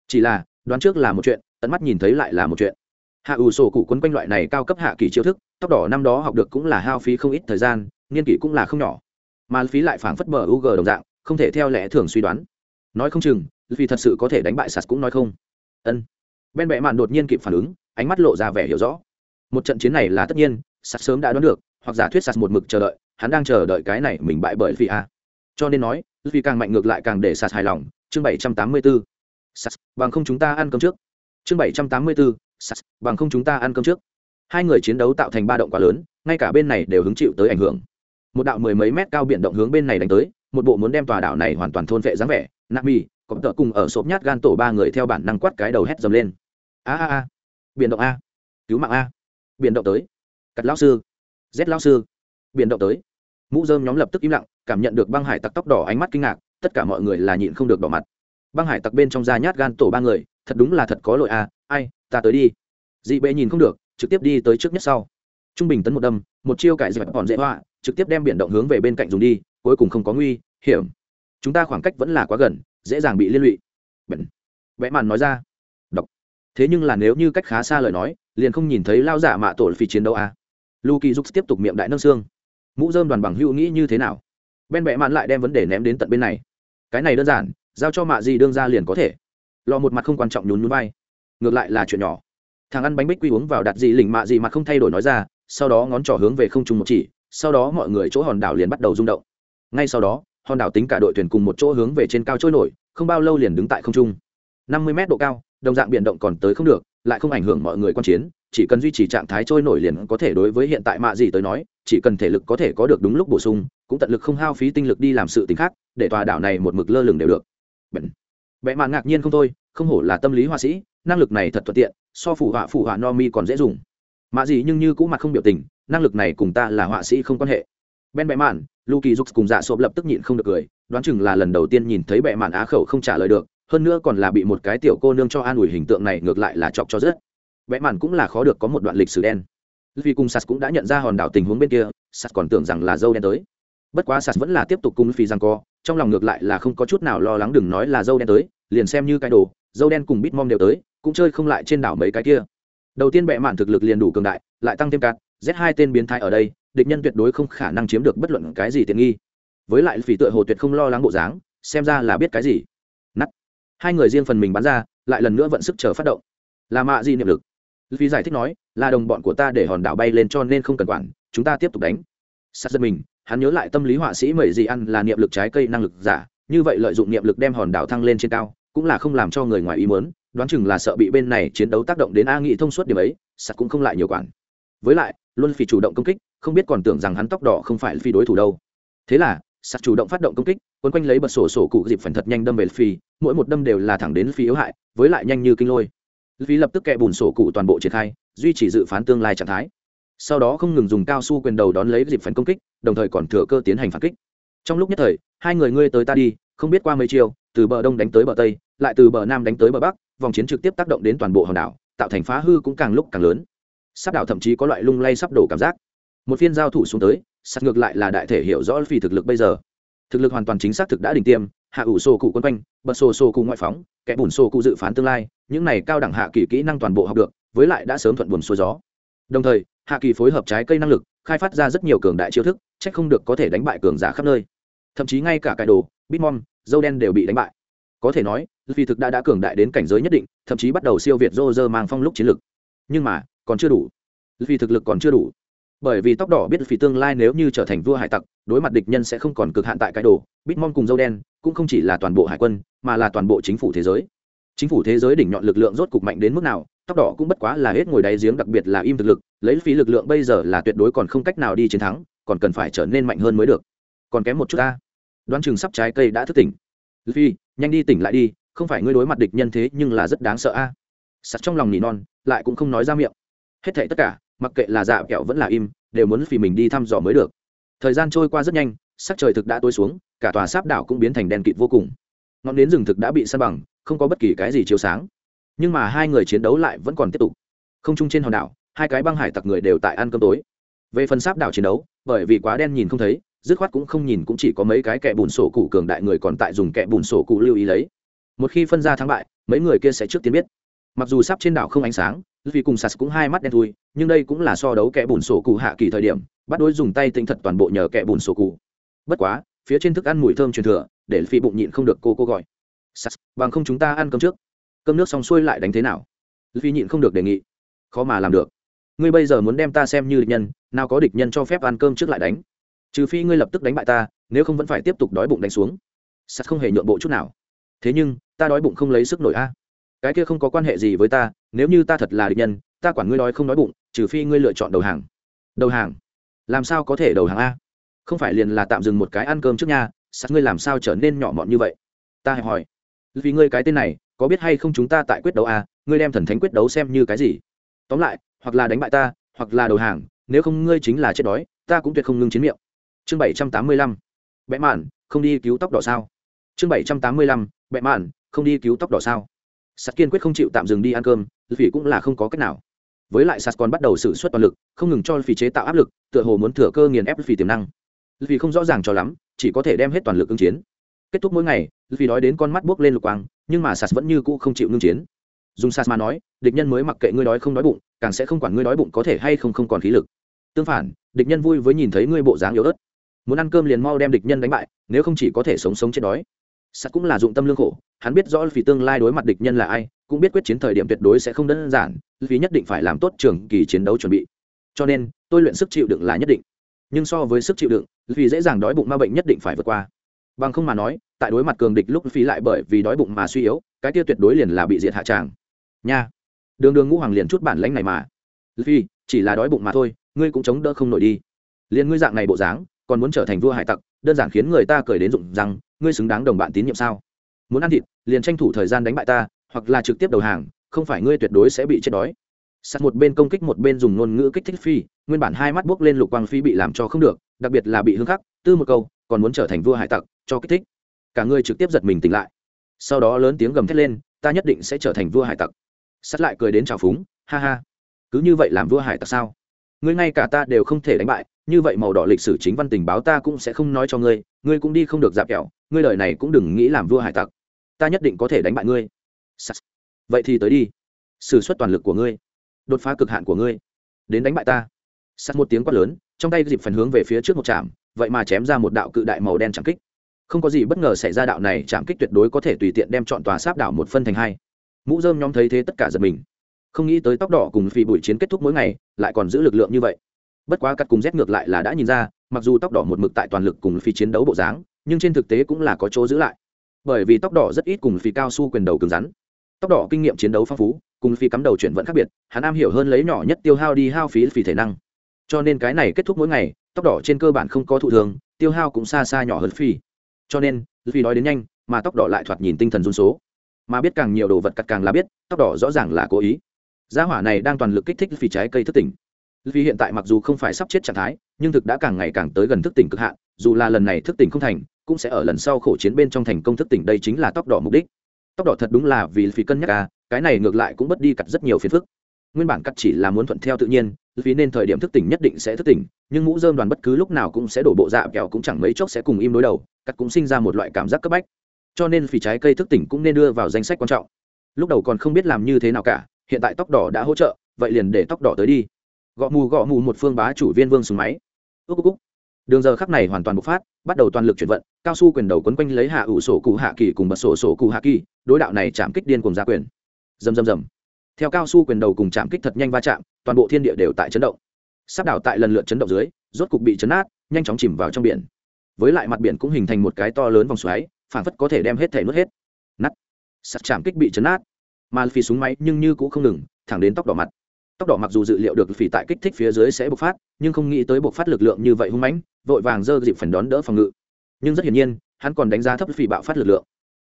Chỉ là, đoán trước là một chuyện, tận mắt nhìn thấy lại là một chuyện hạ ủ sổ cụ quấn quanh loại này cao cấp hạ kỳ chiêu thức, tóc đỏ năm đó học được cũng là hao phí không ít thời gian nghiên kỷ cũng là không nhỏ. Mà phí lại phảng phất bờ u g đồng dạng, không thể theo lẽ thường suy đoán. Nói không chừng, vì thật sự có thể đánh bại sạt cũng nói không. Ân. Ben bẹ mạn đột nhiên kịp phản ứng, ánh mắt lộ ra vẻ hiểu rõ. Một trận chiến này là tất nhiên, sạt sớm đã đoán được, hoặc giả thuyết sạt một mực chờ đợi, hắn đang chờ đợi cái này mình bại bởi vì a. Cho nên nói vì càng mạnh ngược lại càng để sạt hài lòng. Chương bảy trăm tám mươi bốn sạt, bằng không chúng ta ăn cơm trước. Chương bảy trăm tám mươi bốn sas bằng không chúng ta ăn cơm trước. Hai người chiến đấu tạo thành ba động quá lớn, ngay cả bên này đều hứng chịu tới ảnh hưởng. Một đạo mười mấy mét cao biển động hướng bên này đánh tới, một bộ muốn đem tòa đảo này hoàn toàn thôn vệ dáng vẻ nạp mi có tợ cùng ở sộp nhát gan tổ ba người theo bản năng quát cái đầu hét dầm lên. A a a, biển động a, cứu mạng a, biển động tới. Cắt lao sư z lao sư, biển động tới. Mũ dơm nhóm lập tức im lặng, cảm nhận được băng hải tặc tóc đỏ ánh mắt kinh ngạc, tất cả mọi người là nhịn không được đỏ mặt. Băng hải tặc bên trong da nhát gan tổ ba người thật đúng là thật có lỗi à? ai, ta tới đi. Dị bệ nhìn không được, trực tiếp đi tới trước nhất sau. Trung bình tấn một đâm, một chiêu cải dẹp còn dễ họa, trực tiếp đem biển động hướng về bên cạnh dùng đi, cuối cùng không có nguy hiểm. Chúng ta khoảng cách vẫn là quá gần, dễ dàng bị liên lụy. Bẩn vẽ màn nói ra. Đọc thế nhưng là nếu như cách khá xa lời nói, liền không nhìn thấy lao giả mạ tổ phi chiến đấu à. luki giúp tiếp tục miệng đại nâng xương. Mũ dơm đoàn bằng hữu nghĩ như thế nào? Ben vẽ màn lại đem vấn đề ném đến tận bên này. Cái này đơn giản, giao cho mạ gì đương ra liền có thể lò một mặt không quan trọng nhún nhún vai. Ngược lại là chuyện nhỏ. Thằng ăn bánh bích quy uống vào đặt gì lỉnh mạ gì mặt không thay đổi nói ra, sau đó ngón trỏ hướng về không trung một chỉ, sau đó mọi người chỗ hòn đảo liền bắt đầu rung động. Ngay sau đó, hòn đảo tính cả đội thuyền cùng một chỗ hướng về trên cao trôi nổi, không bao lâu liền đứng tại không trung. Năm mươi mét độ cao, đồng dạng biển động còn tới không được, lại không ảnh hưởng mọi người quan chiến, chỉ cần duy trì trạng thái trôi nổi liền có thể đối với hiện tại mạ gì tới nói, chỉ cần thể lực có thể có được đúng lúc bổ sung, cũng tận lực không hao phí tinh lực đi làm sự t khác, để tòa đảo này một mực lơ lửng đều được. Bẽ mạn ngạc nhiên không thôi, không hổ là tâm lý họa sĩ, năng lực này thật thuận tiện, so phụ họa phụ họa no mi còn dễ dùng. Mạ gì nhưng như cũ mặt không biểu tình, năng lực này cùng ta là họa sĩ không quan hệ. Ben bẹ mạn lu kỳ dục cùng dạ sộp lập tức nhịn không được cười, đoán chừng là lần đầu tiên nhìn thấy bẹ mạn á khẩu không trả lời được, hơn nữa còn là bị một cái tiểu cô nương cho an ủi hình tượng này ngược lại là chọc cho rất Bẽ mạn cũng là khó được có một đoạn lịch sử đen. Vì cùng sas cũng đã nhận ra hòn đảo tình huống bên kia, sas còn tưởng rằng là dâu đen tới. Bất quá sas vẫn là tiếp tục cùng phi rằng co trong lòng ngược lại là không có chút nào lo lắng đừng nói là dâu đen tới, liền xem như cái đồ, dâu đen cùng bít mom đều tới, cũng chơi không lại trên đảo mấy cái kia. Đầu tiên bệ mạn thực lực liền đủ cường đại, lại tăng thêm cát z hai tên biến thái ở đây, địch nhân tuyệt đối không khả năng chiếm được bất luận cái gì tiện nghi. Với lại phỉ tựa hồ tuyệt không lo lắng bộ dáng, xem ra là biết cái gì. Nắt hai người riêng phần mình bắn ra, lại lần nữa vận sức chờ phát động. Là mạ gì niệm lực? Phí giải thích nói, là đồng bọn của ta để hòn đảo bay lên cho nên không cần quản, chúng ta tiếp tục đánh. Sát dân mình hắn nhớ lại tâm lý họa sĩ mẩy gì ăn là niệm lực trái cây năng lực giả, như vậy lợi dụng niệm lực đem hòn đảo thăng lên trên cao, cũng là không làm cho người ngoài ý muốn, đoán chừng là sợ bị bên này chiến đấu tác động đến a nghị thông suốt điểm ấy sắt cũng không lại nhiều quản. Với lại luôn phi chủ động công kích, không biết còn tưởng rằng hắn tóc đỏ không phải phi đối thủ đâu. Thế là sạt chủ động phát động công kích, quấn quanh lấy bật sổ sổ cụ dịp phần thật nhanh đâm về phi, mỗi một đâm đều là thẳng đến phi yếu hại, với lại nhanh như kinh lôi. Phi lập tức kẹ bùn sổ cụ toàn bộ triển khai, duy trì dự phán tương lai trạng thái. Sau đó không ngừng dùng cao su quyền đầu đón lấy dịp phần công kích đồng thời còn thừa cơ tiến hành phản kích. Trong lúc nhất thời, hai người ngươi tới ta đi, không biết qua mấy chiều, từ bờ đông đánh tới bờ tây, lại từ bờ nam đánh tới bờ bắc, vòng chiến trực tiếp tác động đến toàn bộ hòn đảo, tạo thành phá hư cũng càng lúc càng lớn. Sắp đảo thậm chí có loại lung lay sắp đổ cảm giác. Một phiên giao thủ xuống tới sát ngược lại là đại thể hiểu rõ vì thực lực bây giờ. Thực lực hoàn toàn chính xác thực đã đỉnh tiêm, hạ ủ sổ cụ quân quanh, bật sổ sổ cụ ngoại phóng, kẻ bùn sổ cụ dự phán tương lai, những này cao đẳng hạ kỳ kỹ năng toàn bộ học được, với lại đã sớm thuận buồn xuôi gió. Đồng thời, hạ kỳ phối hợp trái cây năng lực, khai phát ra rất nhiều cường đại chiêu thức trách không được có thể đánh bại cường giả khắp nơi. Thậm chí ngay cả cải đồ bitmom dâu đen đều bị đánh bại. Có thể nói, vì thực đã đã cường đại đến cảnh giới nhất định, thậm chí bắt đầu siêu việt rô rơ mang phong lúc chiến lực. Nhưng mà, còn chưa đủ. Vì thực lực còn chưa đủ. Bởi vì tóc đỏ biết vì tương lai nếu như trở thành vua hải tặc, đối mặt địch nhân sẽ không còn cực hạn tại cái đồ bitmon cùng dâu đen, cũng không chỉ là toàn bộ hải quân, mà là toàn bộ chính phủ thế giới. Chính phủ thế giới đỉnh nhọn lực lượng rốt cục mạnh đến mức nào, tóc đỏ cũng bất quá là hết ngồi đáy giếng đặc biệt là im thực lực, lấy phí lực lượng bây giờ là tuyệt đối còn không cách nào đi chiến thắng còn cần phải trở nên mạnh hơn mới được. Còn kém một chút ta. Đoán chừng sắp trái cây đã thức tỉnh. Phi nhanh đi tỉnh lại đi, không phải ngươi đối mặt địch nhân thế nhưng là rất đáng sợ a. Sắt trong lòng nỉ non, lại cũng không nói ra miệng. Hết thảy tất cả, mặc kệ là dạ kẹo vẫn là im, đều muốn vì mình đi thăm dò mới được. Thời gian trôi qua rất nhanh, sắc trời thực đã tối xuống, cả tòa sáp đảo cũng biến thành đen kịt vô cùng. Ngọn nến rừng thực đã bị săn bằng, không có bất kỳ cái gì chiếu sáng. Nhưng mà hai người chiến đấu lại vẫn còn tiếp tục. Không chung trên hòn đảo, hai cái băng hải tặc người đều tại ăn cơm tối về phần sáp đảo chiến đấu, bởi vì quá đen nhìn không thấy, dứt khoát cũng không nhìn cũng chỉ có mấy cái kẻ bùn sổ cụ cường đại người còn tại dùng kẻ bùn sổ cụ lưu ý lấy. Một khi phân ra thắng bại, mấy người kia sẽ trước tiên biết. Mặc dù sắp trên đảo không ánh sáng, vì cùng sas cũng hai mắt đen thui, nhưng đây cũng là so đấu kẻ bùn sổ cụ hạ kỳ thời điểm, bắt đối dùng tay tinh thật toàn bộ nhờ kẻ bùn sổ cụ. Bất quá, phía trên thức ăn mùi thơm truyền thừa, để phi bụng nhịn không được cô cô gọi. Sas, bằng không chúng ta ăn cơm trước. Cơm nước xong xuôi lại đánh thế nào? Phi nhịn không được đề nghị. Khó mà làm được. Ngươi bây giờ muốn đem ta xem như địch nhân nào có địch nhân cho phép ăn cơm trước lại đánh. Trừ phi ngươi lập tức đánh bại ta, nếu không vẫn phải tiếp tục đói bụng đánh xuống. Sắt không hề nhượng bộ chút nào. Thế nhưng, ta đói bụng không lấy sức nổi a. Cái kia không có quan hệ gì với ta, nếu như ta thật là địch nhân, ta quản ngươi đói không đói bụng, trừ phi ngươi lựa chọn đầu hàng. Đầu hàng? Làm sao có thể đầu hàng a? Không phải liền là tạm dừng một cái ăn cơm trước nha, sắt ngươi làm sao trở nên nhỏ mọn như vậy? Ta hẹp hỏi vì ngươi cái tên này, có biết hay không chúng ta tại quyết đấu a? Ngươi đem thần thánh quyết đấu xem như cái gì? Tóm lại, hoặc là đánh bại ta, hoặc là đầu hàng nếu không ngươi chính là chết đói, ta cũng tuyệt không ngưng chiến miệng. Chương bảy trăm tám mươi lăm bẽ mạn, không đi cứu tóc đỏ sao? Chương bảy trăm tám mươi lăm bẽ mạn, không đi cứu tóc đỏ sao? Sắt kiên quyết không chịu tạm dừng đi ăn cơm vì cũng là không có cách nào. Với lại sạt còn bắt đầu xử suất toàn lực, không ngừng cho phỉ chế tạo áp lực, tựa hồ muốn thừa cơ nghiền ép phỉ tiềm năng. Vì không rõ ràng cho lắm, chỉ có thể đem hết toàn lực ứng chiến. Kết thúc mỗi ngày vì đói đến con mắt buốc lên lục quang, nhưng mà sạt vẫn như cũ không chịu ngưng chiến. Dùng sạt mà nói, địch nhân mới mặc kệ ngươi đói không đói bụng, càng sẽ không quản ngươi đói bụng có thể hay không không còn khí lực tương phản, địch nhân vui với nhìn thấy ngươi bộ dáng yếu ớt. Muốn ăn cơm liền mau đem địch nhân đánh bại, nếu không chỉ có thể sống sống chết đói. Sắt cũng là dụng tâm lương khổ, hắn biết rõ vì tương lai đối mặt địch nhân là ai, cũng biết quyết chiến thời điểm tuyệt đối sẽ không đơn giản vì nhất định phải làm tốt trường kỳ chiến đấu chuẩn bị. Cho nên, tôi luyện sức chịu đựng là nhất định. Nhưng so với sức chịu đựng vì dễ dàng đói bụng ma bệnh nhất định phải vượt qua. Bằng không mà nói, tại đối mặt cường địch lúc phi lại bởi vì đói bụng mà suy yếu, cái kia tuyệt đối liền là bị diệt hạ tràng. Nha. Đường đường ngũ hoàng liền chút bản lãnh này mà. Phi chỉ là đói bụng mà thôi ngươi cũng chống đỡ không nổi đi. Liền ngươi dạng này bộ dáng, còn muốn trở thành vua hải tặc, đơn giản khiến người ta cười đến rụng rằng, ngươi xứng đáng đồng bạn tín nhiệm sao? Muốn ăn thịt, liền tranh thủ thời gian đánh bại ta, hoặc là trực tiếp đầu hàng, không phải ngươi tuyệt đối sẽ bị chết đói. Sắt một bên công kích một bên dùng ngôn ngữ kích thích phi, nguyên bản hai mắt buốc lên lục quang phi bị làm cho không được, đặc biệt là bị hương khắc, tư một câu, còn muốn trở thành vua hải tặc, cho kích thích. Cả ngươi trực tiếp giật mình tỉnh lại. Sau đó lớn tiếng gầm thét lên, ta nhất định sẽ trở thành vua hải tặc. Sắt lại cười đến trào phúng, ha ha. Cứ như vậy làm vua hải tặc sao? Ngươi ngay cả ta đều không thể đánh bại, như vậy màu đỏ lịch sử chính văn tình báo ta cũng sẽ không nói cho ngươi ngươi cũng đi không được dạp kẹo, ngươi lời này cũng đừng nghĩ làm vua hải tặc. Ta nhất định có thể đánh bại ngươi. Vậy thì tới đi. S ử suất toàn lực của ngươi. Đột phá cực hạn của ngươi. Đến đánh bại ta. Sắt một tiếng quát lớn, trong tay dịp phần hướng về phía trước một trạm, vậy mà chém ra một đạo cự đại màu đen chạm kích. Không có gì bất ngờ xảy ra đạo này chạm kích tuyệt đối có thể tùy tiện đem chọn tòa sáp đảo một phân thành hai. Mũ dơm nhóm thấy thế tất cả giật mình không nghĩ tới tóc đỏ cùng phi bụi chiến kết thúc mỗi ngày, lại còn giữ lực lượng như vậy. Bất quá cắt cùng rét ngược lại là đã nhìn ra, mặc dù tóc đỏ một mực tại toàn lực cùng phi chiến đấu bộ dáng, nhưng trên thực tế cũng là có chỗ giữ lại. Bởi vì tóc đỏ rất ít cùng phi cao su quyền đầu cứng rắn. Tóc đỏ kinh nghiệm chiến đấu phong phú, cùng phi cắm đầu chuyển vận khác biệt, hắn am hiểu hơn lấy nhỏ nhất tiêu hao đi hao phí phi thể năng. Cho nên cái này kết thúc mỗi ngày, tóc đỏ trên cơ bản không có thụ thường, tiêu hao cũng xa xa nhỏ hơn phi cho nên phi nói đến nhanh, mà tóc đỏ lại thoạt nhìn tinh thần run số. Mà biết càng nhiều đồ vật cắt càng là biết, tóc đỏ rõ ràng là cố ý gia hỏa này đang toàn lực kích thích phi trái cây thức tỉnh. Vì hiện tại mặc dù không phải sắp chết trạng thái, nhưng thực đã càng ngày càng tới gần thức tỉnh cực hạn, dù là lần này thức tỉnh không thành, cũng sẽ ở lần sau khổ chiến bên trong thành công thức tỉnh đây chính là tóc đỏ mục đích. Tóc đỏ thật đúng là vì phí cân nhắc à cái này ngược lại cũng bất đi cặt rất nhiều phiền phức. Nguyên bản cắt chỉ là muốn thuận theo tự nhiên vì nên thời điểm thức tỉnh nhất định sẽ thức tỉnh, nhưng mũ dơm đoàn bất cứ lúc nào cũng sẽ đổ bộ dạ kẹo cũng chẳng mấy chốc sẽ cùng im đối đầu, cắt cũng sinh ra một loại cảm giác cấp bách. Cho nên phỉ trái cây thức tỉnh cũng nên đưa vào danh sách quan trọng. Lúc đầu còn không biết làm như thế nào cả hiện tại tóc đỏ đã hỗ trợ, vậy liền để tóc đỏ tới đi. Gõ mù gõ mù một phương bá chủ viên vương súng máy. Ước cúc đường giờ khắc này hoàn toàn bộc phát, bắt đầu toàn lực chuyển vận, cao su quyền đầu quấn quanh lấy hạ ủ sổ cụ hạ kỳ cùng bật sổ sổ cụ hạ kỳ, đối đạo này chạm kích điên cùng gia quyền. Dầm dầm dầm theo cao su quyền đầu cùng chạm kích thật nhanh va chạm, toàn bộ thiên địa đều tại chấn động. Sắp đảo tại lần lượt chấn động dưới, rốt cục bị chấn át nhanh chóng chìm vào trong biển. Với lại mặt biển cũng hình thành một cái to lớn vòng xoáy phản phất có thể đem hết thể nuốt hết. Nắt sắt chạm kích bị chấn át mà phi súng máy nhưng như cũng không ngừng, thẳng đến tóc đỏ mặt. Tóc đỏ mặc dù dự liệu được phỉ tại kích thích phía dưới sẽ bộc phát, nhưng không nghĩ tới bộc phát lực lượng như vậy hung mãnh, vội vàng dơ dịp phần đón đỡ phòng ngự. Nhưng rất hiển nhiên, hắn còn đánh giá thấp phỉ bạo phát lực lượng.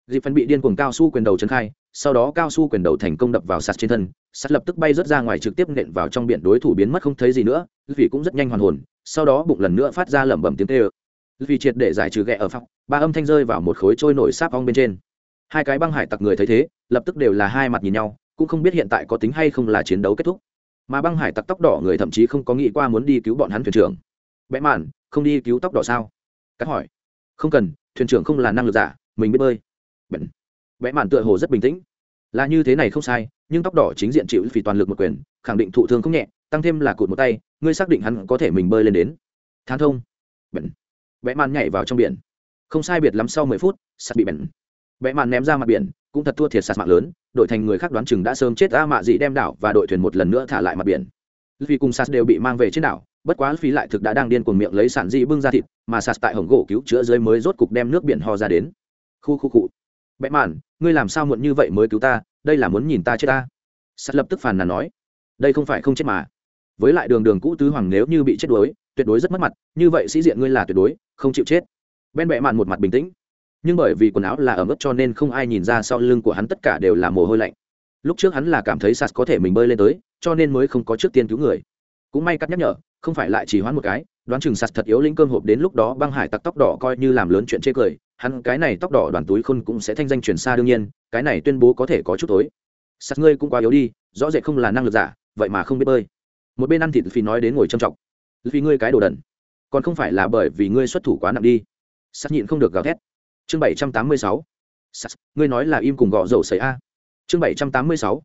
Dịp phần bị điên cuồng cao su quyền đầu trấn khai, sau đó cao su quyền đầu thành công đập vào sạt trên thân, sạt lập tức bay rớt ra ngoài trực tiếp nện vào trong biển đối thủ biến mất không thấy gì nữa vì cũng rất nhanh hoàn hồn, sau đó bụng lần nữa phát ra lẩm bẩm tiếng tê ơ vì triệt để giải trừ ghẹ ở phòng, ba âm thanh rơi vào một khối trôi nổi sáp ong bên trên hai cái băng hải tặc người thấy thế, lập tức đều là hai mặt nhìn nhau, cũng không biết hiện tại có tính hay không là chiến đấu kết thúc. Mà băng hải tặc tóc đỏ người thậm chí không có nghĩ qua muốn đi cứu bọn hắn thuyền trưởng. Bẽ mạn, không đi cứu tóc đỏ sao? Cắt hỏi. Không cần, thuyền trưởng không là năng lực giả, mình biết bơi. Bẽn bẽ mạn tựa hồ rất bình tĩnh. Là như thế này không sai, nhưng tóc đỏ chính diện chịu vì toàn lực một quyền, khẳng định thụ thương không nhẹ, tăng thêm là cụt một tay, ngươi xác định hắn có thể mình bơi lên đến. Than thông. Bẽn bẽ mạn nhảy vào trong biển. Không sai biệt lắm sau mười phút sắt bị bẽn vẽ màn ném ra mặt biển cũng thật thua thiệt sạt mạng lớn đội thành người khác đoán chừng đã sớm chết a mạ dị đem đảo và đội thuyền một lần nữa thả lại mặt biển. Vì cùng sạt đều bị mang về trên đảo bất quá phí lại thực đã đang điên cuồng miệng lấy sản dị bưng ra thịt mà sạt tại hồng gỗ cứu chữa dưới mới rốt cục đem nước biển ho ra đến. Khu khu cụ bẽ màn, ngươi làm sao muộn như vậy mới cứu ta đây là muốn nhìn ta chết ta. Sạt lập tức phàn nàn nói đây không phải không chết mà. Với lại đường đường cũ tứ hoàng nếu như bị chết đuối tuyệt đối rất mất mặt như vậy sĩ diện ngươi là tuyệt đối không chịu chết. Bên bẽ mạn một mặt bình tĩnh nhưng bởi vì quần áo là ẩm ướt cho nên không ai nhìn ra sau lưng của hắn tất cả đều là mồ hôi lạnh. Lúc trước hắn là cảm thấy sạt có thể mình bơi lên tới, cho nên mới không có trước tiên cứu người. Cũng may cắt nhắc nhở, không phải lại chỉ hoãn một cái, đoán chừng sạt thật yếu lĩnh cơm hộp đến lúc đó băng hải tặc tóc đỏ coi như làm lớn chuyện chê cười, hắn cái này tóc đỏ đoàn túi khôn cũng sẽ thanh danh truyền xa đương nhiên, cái này tuyên bố có thể có chút tối. Sạt ngươi cũng quá yếu đi, rõ rệt không là năng lực giả, vậy mà không biết bơi. Một bên ăn thịt phi nói đến ngồi trầm trọng vì ngươi cái đồ đần. Còn không phải là bởi vì ngươi xuất thủ quá nặng đi. Sắt nhịn không được gào thét chương bảy trăm tám mươi sáu. Ngươi nói là im cùng gõ dầu xảy a chương bảy trăm tám mươi sáu.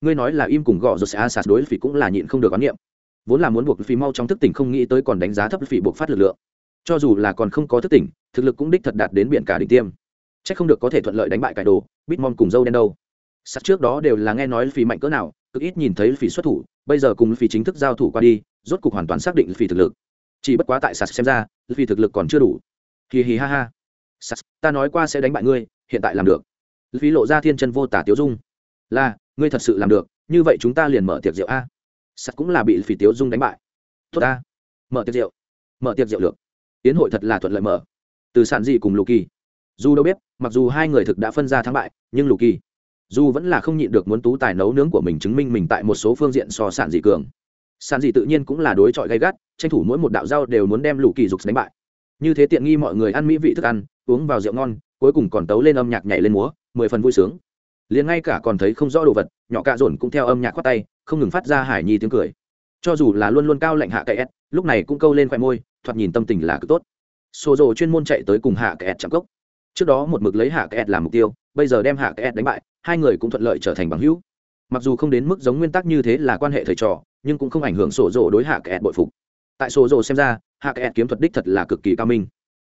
Ngươi nói là im cùng gõ dầu xảy a sạt đối phỉ cũng là nhịn không được quán niệm. Vốn là muốn buộc phỉ mau trong thức tỉnh không nghĩ tới còn đánh giá thấp phỉ buộc phát lực lượng. Cho dù là còn không có thức tỉnh, thực lực cũng đích thật đạt đến biển cả đỉnh tiêm. C h ắ c không được có thể thuận lợi đánh bại cải đồ bitmom cùng dâu đen đâu. Sắt trước đó đều là nghe nói phỉ mạnh cỡ nào, cực ít nhìn thấy phỉ xuất thủ, bây giờ cùng phỉ chính thức giao thủ qua đi, rốt cục hoàn toàn xác định phỉ thực lực. Chỉ bất quá tại sạt xem ra, phỉ thực lực còn chưa đủ. Hì hì ha ha sas, ta nói qua sẽ đánh bại ngươi, hiện tại làm được. Phí lộ ra thiên chân vô tả tiếu dung. Là, ngươi thật sự làm được, như vậy chúng ta liền mở tiệc rượu a. Sas cũng là bị phỉ tiếu dung đánh bại. Tốt a mở tiệc rượu. Mở tiệc rượu được. Tiến hội thật là thuận lợi mở. Từ sản dị cùng Lục kỳ. Dù đâu biết, mặc dù hai người thực đã phân ra thắng bại, nhưng Lục kỳ dù vẫn là không nhịn được muốn tú tài nấu nướng của mình chứng minh mình tại một số phương diện so sản dị cường. Sản dị tự nhiên cũng là đối chọi gay gắt, tranh thủ mỗi một đạo dao đều muốn đem Lục kỳ dục đánh bại như thế tiện nghi mọi người ăn mỹ vị thức ăn, uống vào rượu ngon, cuối cùng còn tấu lên âm nhạc nhảy lên múa, mười phần vui sướng. Liền ngay cả còn thấy không rõ đồ vật, nhỏ cạ dồn cũng theo âm nhạc khoát tay, không ngừng phát ra hải nhi tiếng cười. Cho dù là luôn luôn cao lạnh hạ kẹt lúc này cũng câu lên khoe môi, thoạt nhìn tâm tình là cực tốt. Xô rồ chuyên môn chạy tới cùng hạ kẹt chạm cốc. Trước đó một mực lấy hạ kẹt làm mục tiêu, bây giờ đem hạ kẹt đánh bại, hai người cũng thuận lợi trở thành bằng hữu. Mặc dù không đến mức giống nguyên tắc như thế là quan hệ thầy trò, nhưng cũng không ảnh hưởng sổ rồ đối hạ kẹt bội phục. Tại sổ rồ xem ra hạ kẹt kiếm thuật đích thật là cực kỳ cao minh.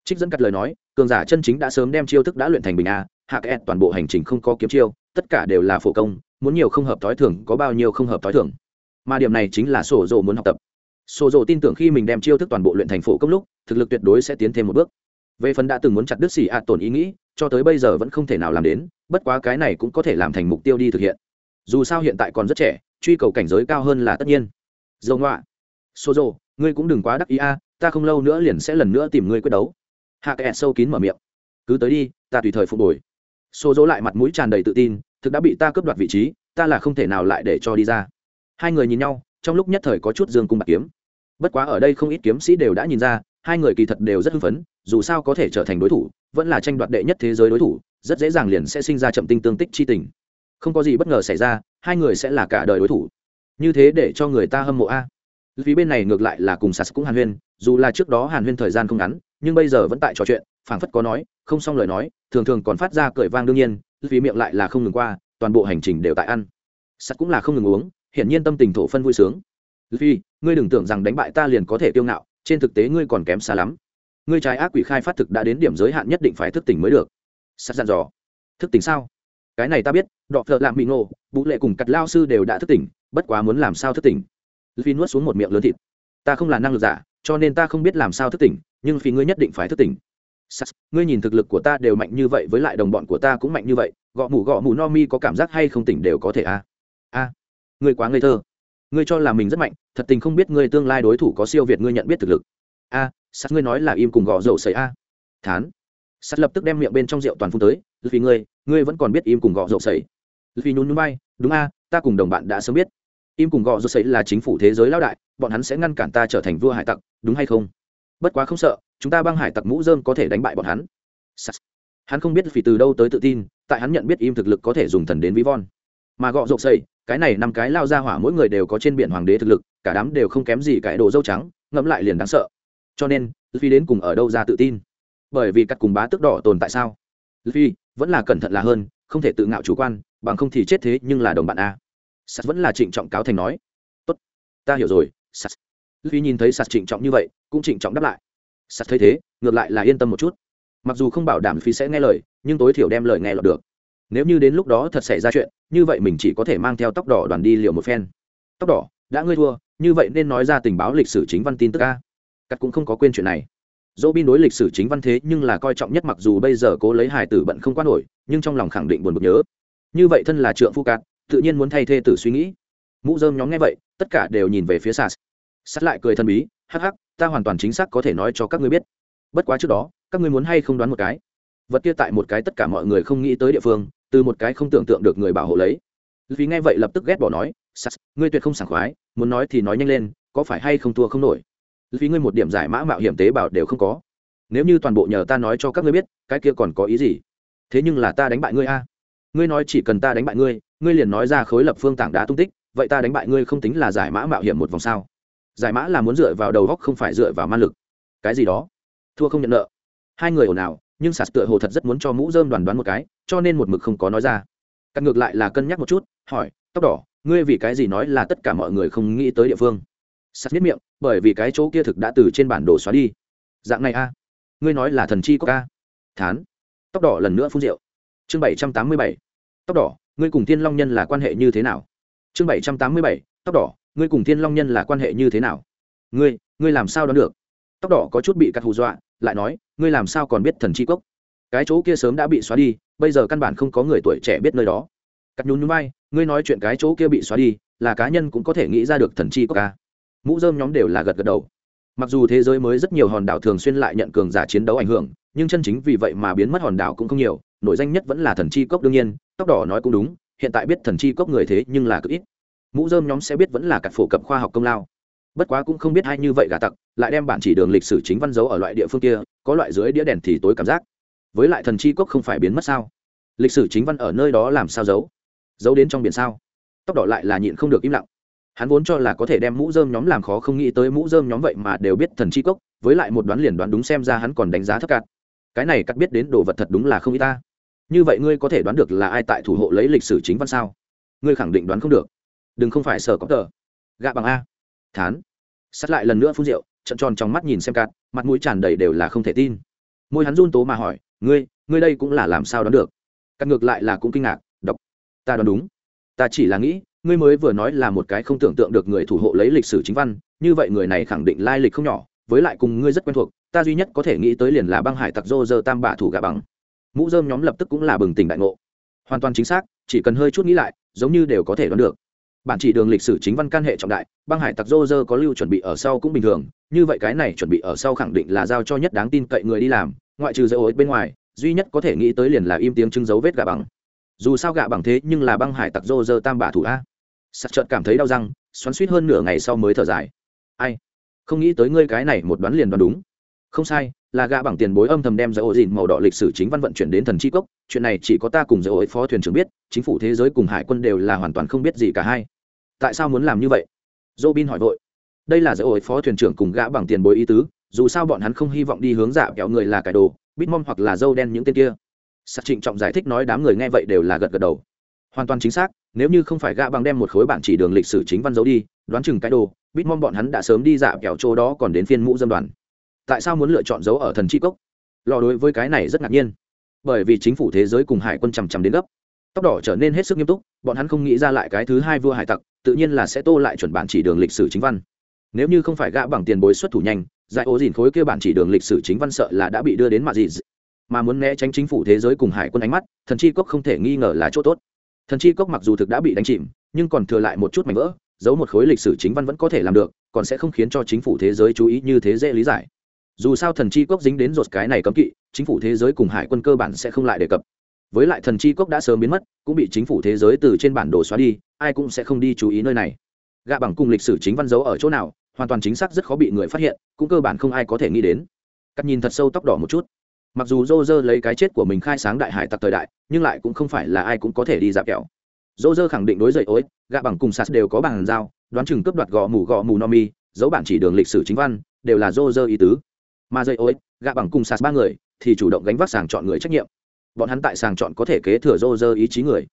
Trích dẫn cắt lời nói, cường giả chân chính đã sớm đem chiêu thức đã luyện thành bình a, hạ kẹt toàn bộ hành trình không có kiếm chiêu, tất cả đều là phổ công, muốn nhiều không hợp t i thường, có bao nhiêu không hợp t i thường. Mà điểm này chính là sổ dồ muốn học tập. Sổ dồ tin tưởng khi mình đem chiêu thức toàn bộ luyện thành phổ công lúc, thực lực tuyệt đối sẽ tiến thêm một bước. Về phần đã từng muốn chặt đứt xì ạ tổn ý nghĩ, cho tới bây giờ vẫn không thể nào làm đến, bất quá cái này cũng có thể làm thành mục tiêu đi thực hiện. Dù sao hiện tại còn rất trẻ, truy cầu cảnh giới cao hơn là tất nhiên. Dầu ngoạ sô dồ ngươi cũng đừng quá đắc ý a ta không lâu nữa liền sẽ lần nữa tìm ngươi quyết đấu. Hạ kẽ sâu kín mở miệng. Cứ tới đi, ta tùy thời phục hồi. Xô dỗ lại mặt mũi tràn đầy tự tin, thực đã bị ta cướp đoạt vị trí, ta là không thể nào lại để cho đi ra. Hai người nhìn nhau, trong lúc nhất thời có chút dương cung bạc kiếm. Bất quá ở đây không ít kiếm sĩ đều đã nhìn ra, hai người kỳ thật đều rất hưng phấn, dù sao có thể trở thành đối thủ, vẫn là tranh đoạt đệ nhất thế giới đối thủ, rất dễ dàng liền sẽ sinh ra chậm tinh tương tích chi tình. Không có gì bất ngờ xảy ra, hai người sẽ là cả đời đối thủ. Như thế để cho người ta hâm mộ a vì bên này ngược lại là cùng sas cũng hàn huyên, dù là trước đó hàn huyên thời gian không ngắn, nhưng bây giờ vẫn tại trò chuyện, phảng phất có nói, không xong lời nói, thường thường còn phát ra cười vang đương nhiên, vì miệng lại là không ngừng qua, toàn bộ hành trình đều tại ăn. Sắt cũng là không ngừng uống, hiển nhiên tâm tình thổ phân vui sướng. Vì, ngươi đừng tưởng rằng đánh bại ta liền có thể tiêu ngạo, trên thực tế ngươi còn kém xa lắm. Ngươi trái ác quỷ khai phát thực đã đến điểm giới hạn nhất định phải thức tỉnh mới được. Sắt dặn dò. Thức tỉnh sao? Cái này ta biết đọ phợ lạm bị ngộ vũ lệ cùng cặt lao sư đều đã thức tỉnh, bất quá muốn làm sao thức tỉnh? Vì nuốt xuống một miệng lớn thịt. Ta không là năng lực giả cho nên ta không biết làm sao thức tỉnh nhưng vì ngươi nhất định phải thức tỉnh. Sas, ngươi nhìn thực lực của ta đều mạnh như vậy với lại đồng bọn của ta cũng mạnh như vậy gõ mù gõ mù no mi có cảm giác hay không tỉnh đều có thể a à? a à, ngươi quá ngây thơ. Ngươi cho là mình rất mạnh thật tình không biết ngươi tương lai đối thủ có siêu việt ngươi nhận biết thực lực. A à, ngươi nói là im cùng gõ dầu sấy a thán. Sắt lập tức đem miệng bên trong rượu toàn phun tới vì ngươi ngươi vẫn còn biết im cùng gõ dầu sấy Luffy nhún nhún vai, đúng a ta cùng đồng bạn đã sớm biết im cùng gõ dầu sấy là chính phủ thế giới lão đại, bọn hắn sẽ ngăn cản ta trở thành vua hải tặc, đúng hay không? Bất quá không sợ, chúng ta băng hải tặc mũ dơm có thể đánh bại bọn hắn. Hắn không biết vì từ đâu tới tự tin, tại hắn nhận biết im thực lực có thể dùng thần đến ví von. Mà gọ rộp xây cái này năm cái lao ra hỏa mỗi người đều có trên biển hoàng đế thực lực, cả đám đều không kém gì cái đồ dâu trắng, ngẫm lại liền đáng sợ. Cho nên phi đến cùng ở đâu ra tự tin? Bởi vì cắt cùng bá tức đỏ tồn tại sao? Phi vẫn là cẩn thận là hơn, không thể tự ngạo chủ quan, bằng không thì chết thế nhưng là đồng bạn a sas vẫn là trịnh trọng cáo thành nói. Tốt, ta hiểu rồi, sas. Phi nhìn thấy sas trịnh trọng như vậy, cũng trịnh trọng đáp lại. Sas thấy thế, ngược lại là yên tâm một chút. Mặc dù không bảo đảm phi sẽ nghe lời, nhưng tối thiểu đem lời nghe lọt được. Nếu như đến lúc đó thật xảy ra chuyện, như vậy mình chỉ có thể mang theo tóc đỏ đoàn đi liều một phen. Tóc đỏ, đã ngươi thua, như vậy nên nói ra tình báo lịch sử chính văn tin tức ca cắt cũng không có quên chuyện này. Dỗ bin đối lịch sử chính văn thế nhưng là coi trọng nhất, mặc dù bây giờ cố lấy hài tử bận không quan nổi, nhưng trong lòng khẳng định buồn bực nhớ. Như vậy thân là trượng phu cát tự nhiên muốn thay thê tử suy nghĩ. Mũ dơm nhóm nghe vậy, tất cả đều nhìn về phía sas. Sắt lại cười thân bí, hắc hắc, ta hoàn toàn chính xác có thể nói cho các ngươi biết. Bất quá trước đó, các ngươi muốn hay không đoán một cái? Vật kia tại một cái tất cả mọi người không nghĩ tới địa phương, từ một cái không tưởng tượng được người bảo hộ lấy. Vì nghe vậy lập tức ghét bỏ nói, sas, ngươi tuyệt không sảng khoái, muốn nói thì nói nhanh lên, có phải hay không thua không nổi? Vì ngươi một điểm giải mã mạo hiểm tế bào đều không có. Nếu như toàn bộ nhờ ta nói cho các ngươi biết, cái kia còn có ý gì? Thế nhưng là ta đánh bại ngươi a ngươi nói chỉ cần ta đánh bại ngươi ngươi liền nói ra khối lập phương tảng đá tung tích, vậy ta đánh bại ngươi không tính là giải mã mạo hiểm một vòng sao? Giải mã là muốn dựa vào đầu góc không phải dựa vào man lực. Cái gì đó? Thua không nhận nợ. Hai người ồn ào, nhưng sạt tựa hồ thật rất muốn cho mũ dơm đoàn đoán một cái, cho nên một mực không có nói ra. Cắt ngược lại là cân nhắc một chút, hỏi, tóc đỏ, ngươi vì cái gì nói là tất cả mọi người không nghĩ tới địa phương? Sạt biết miệng, bởi vì cái chỗ kia thực đã từ trên bản đồ xóa đi. Dạng này a? Ngươi nói là thần chi có ca? Thán. Tóc đỏ lần nữa phun rượu. Chương bảy trăm tám mươi bảy tóc đỏ, ngươi cùng thiên long nhân là quan hệ như thế nào? Chương bảy trăm tám mươi bảy, tóc đỏ, ngươi cùng thiên long nhân là quan hệ như thế nào? Ngươi ngươi làm sao đoán được? Tóc đỏ có chút bị cắt hù dọa, lại nói, ngươi làm sao còn biết thần chi cốc? Cái chỗ kia sớm đã bị xóa đi, bây giờ căn bản không có người tuổi trẻ biết nơi đó. Cắt nhún nhún bay ngươi nói chuyện cái chỗ kia bị xóa đi, là cá nhân cũng có thể nghĩ ra được thần chi cốc ca mũ dơm nhóm đều là gật gật đầu. Mặc dù thế giới mới rất nhiều hòn đảo thường xuyên lại nhận cường giả chiến đấu ảnh hưởng, nhưng chân chính vì vậy mà biến mất hòn đảo cũng không nhiều nổi danh nhất vẫn là thần chi cốc đương nhiên, tóc đỏ nói cũng đúng, hiện tại biết thần chi cốc người thế nhưng là cực ít. Mũ dơm nhóm sẽ biết vẫn là cặp phổ cập khoa học công lao. Bất quá cũng không biết hay như vậy gà tặc, lại đem bản chỉ đường lịch sử chính văn dấu ở loại địa phương kia, có loại dưới đĩa đèn thì tối cảm giác. Với lại thần chi cốc không phải biến mất sao? Lịch sử chính văn ở nơi đó làm sao giấu? Giấu đến trong biển sao? Tóc đỏ lại là nhịn không được im lặng. Hắn vốn cho là có thể đem mũ dơm nhóm làm khó không nghĩ tới mũ dơm nhóm vậy mà đều biết thần chi cốc, với lại một đoán liền đoán đúng xem ra hắn còn đánh giá thấp cạn cái này cắt biết đến đồ vật thật đúng là không y ta. Như vậy ngươi có thể đoán được là ai tại thủ hộ lấy lịch sử chính văn sao? Ngươi khẳng định đoán không được. Đừng không phải sở có tờ. Gạ bằng a. Thán. Sắt lại lần nữa phun rượu trận tròn trong mắt nhìn xem cát, mặt mũi tràn đầy đều là không thể tin. Môi hắn run tố mà hỏi, ngươi ngươi đây cũng là làm sao đoán được? Cắt ngược lại là cũng kinh ngạc đọc ta đoán đúng. Ta chỉ là nghĩ, ngươi mới vừa nói là một cái không tưởng tượng được người thủ hộ lấy lịch sử chính văn, như vậy người này khẳng định lai lịch không nhỏ với lại cùng ngươi rất quen thuộc, ta duy nhất có thể nghĩ tới liền là băng hải tặc dô dơ tam bạ thủ gạ bằng. Mũ dơm nhóm lập tức cũng là bừng tỉnh đại ngộ. Hoàn toàn chính xác, chỉ cần hơi chút nghĩ lại, giống như đều có thể đoán được. Bản chỉ đường lịch sử chính văn can hệ trọng đại, băng hải tặc dô dơ có lưu chuẩn bị ở sau cũng bình thường, như vậy cái này chuẩn bị ở sau khẳng định là giao cho nhất đáng tin cậy người đi làm, ngoại trừ dây ối bên ngoài, duy nhất có thể nghĩ tới liền là im tiếng chứng dấu vết gạ bằng. Dù sao gạ bằng thế nhưng là băng hải tặc dô dơ tam bả thủ a. Sắt trợt cảm thấy đau răng, xoắn suýt hơn nửa ngày sau mới thở dài. Ai? Không nghĩ tới ngươi cái này một đoán liền đoán đúng. Không sai, là gạ bằng tiền bối âm thầm đem giải ổ dìn màu đỏ lịch sử chính văn vận chuyển đến thần chi cốc, chuyện này chỉ có ta cùng giải ổ phó thuyền trưởng biết, chính phủ thế giới cùng hải quân đều là hoàn toàn không biết gì cả hai. Tại sao muốn làm như vậy? Dô bin hỏi vội. Đây là giải ổ phó thuyền trưởng cùng gã bằng tiền bối ý tứ, dù sao bọn hắn không hy vọng đi hướng dạ kẹo người là cải đồ bitmom hoặc là dâu đen những tên kia. Sạc trịnh trọng giải thích nói đám người nghe vậy đều là gật gật đầu. Hoàn toàn chính xác, nếu như không phải gã bằng đem một khối bản chỉ đường lịch sử chính văn giấu đi, đoán chừng cái đồ bitmom bọn hắn đã sớm đi dạ kẹo chỗ đó còn đến phiên mũ dân đoàn. Tại sao muốn lựa chọn dấu ở thần chi cốc? Lò đối với cái này rất ngạc nhiên. Bởi vì chính phủ thế giới cùng hải quân chằm chằm đến gấp. Tóc đỏ trở nên hết sức nghiêm túc, bọn hắn không nghĩ ra lại cái thứ hai vua hải tặc, tự nhiên là sẽ tô lại chuẩn bản chỉ đường lịch sử chính văn. Nếu như không phải gã bằng tiền bối xuất thủ nhanh, giải ố dìn khối kia bản chỉ đường lịch sử chính văn sợ là đã bị đưa đến mà gì mà muốn né tránh chính phủ thế giới cùng hải quân ánh mắt, thần chi cốc không thể nghi ngờ là chỗ tốt. Thần chi cốc mặc dù thực đã bị đánh chìm, nhưng còn thừa lại một chút mảnh vỡ giấu một khối lịch sử chính văn vẫn có thể làm được, còn sẽ không khiến cho chính phủ thế giới chú ý như thế dễ lý giải. Dù sao thần chi cốc dính đến rột cái này cấm kỵ, chính phủ thế giới cùng hải quân cơ bản sẽ không lại đề cập. Với lại thần chi cốc đã sớm biến mất, cũng bị chính phủ thế giới từ trên bản đồ xóa đi, ai cũng sẽ không đi chú ý nơi này. Gạ bằng cùng lịch sử chính văn giấu ở chỗ nào, hoàn toàn chính xác rất khó bị người phát hiện, cũng cơ bản không ai có thể nghĩ đến. Cắt nhìn thật sâu tóc đỏ một chút. Mặc dù dô dơ lấy cái chết của mình khai sáng đại hải tặc thời đại, nhưng lại cũng không phải là ai cũng có thể đi dạp kẹo dô dơ khẳng định đối dậy ối, gạ bằng cùng sas đều có bàn giao, đoán chừng cướp đoạt gò mù gò mù no mi, dấu bản chỉ đường lịch sử chính văn, đều là dô dơ ý tứ. Mà dậy ối, gạ bằng cùng sas ba người, thì chủ động gánh vác sàng chọn người trách nhiệm. Bọn hắn tại sàng chọn có thể kế thừa dô dơ ý chí người.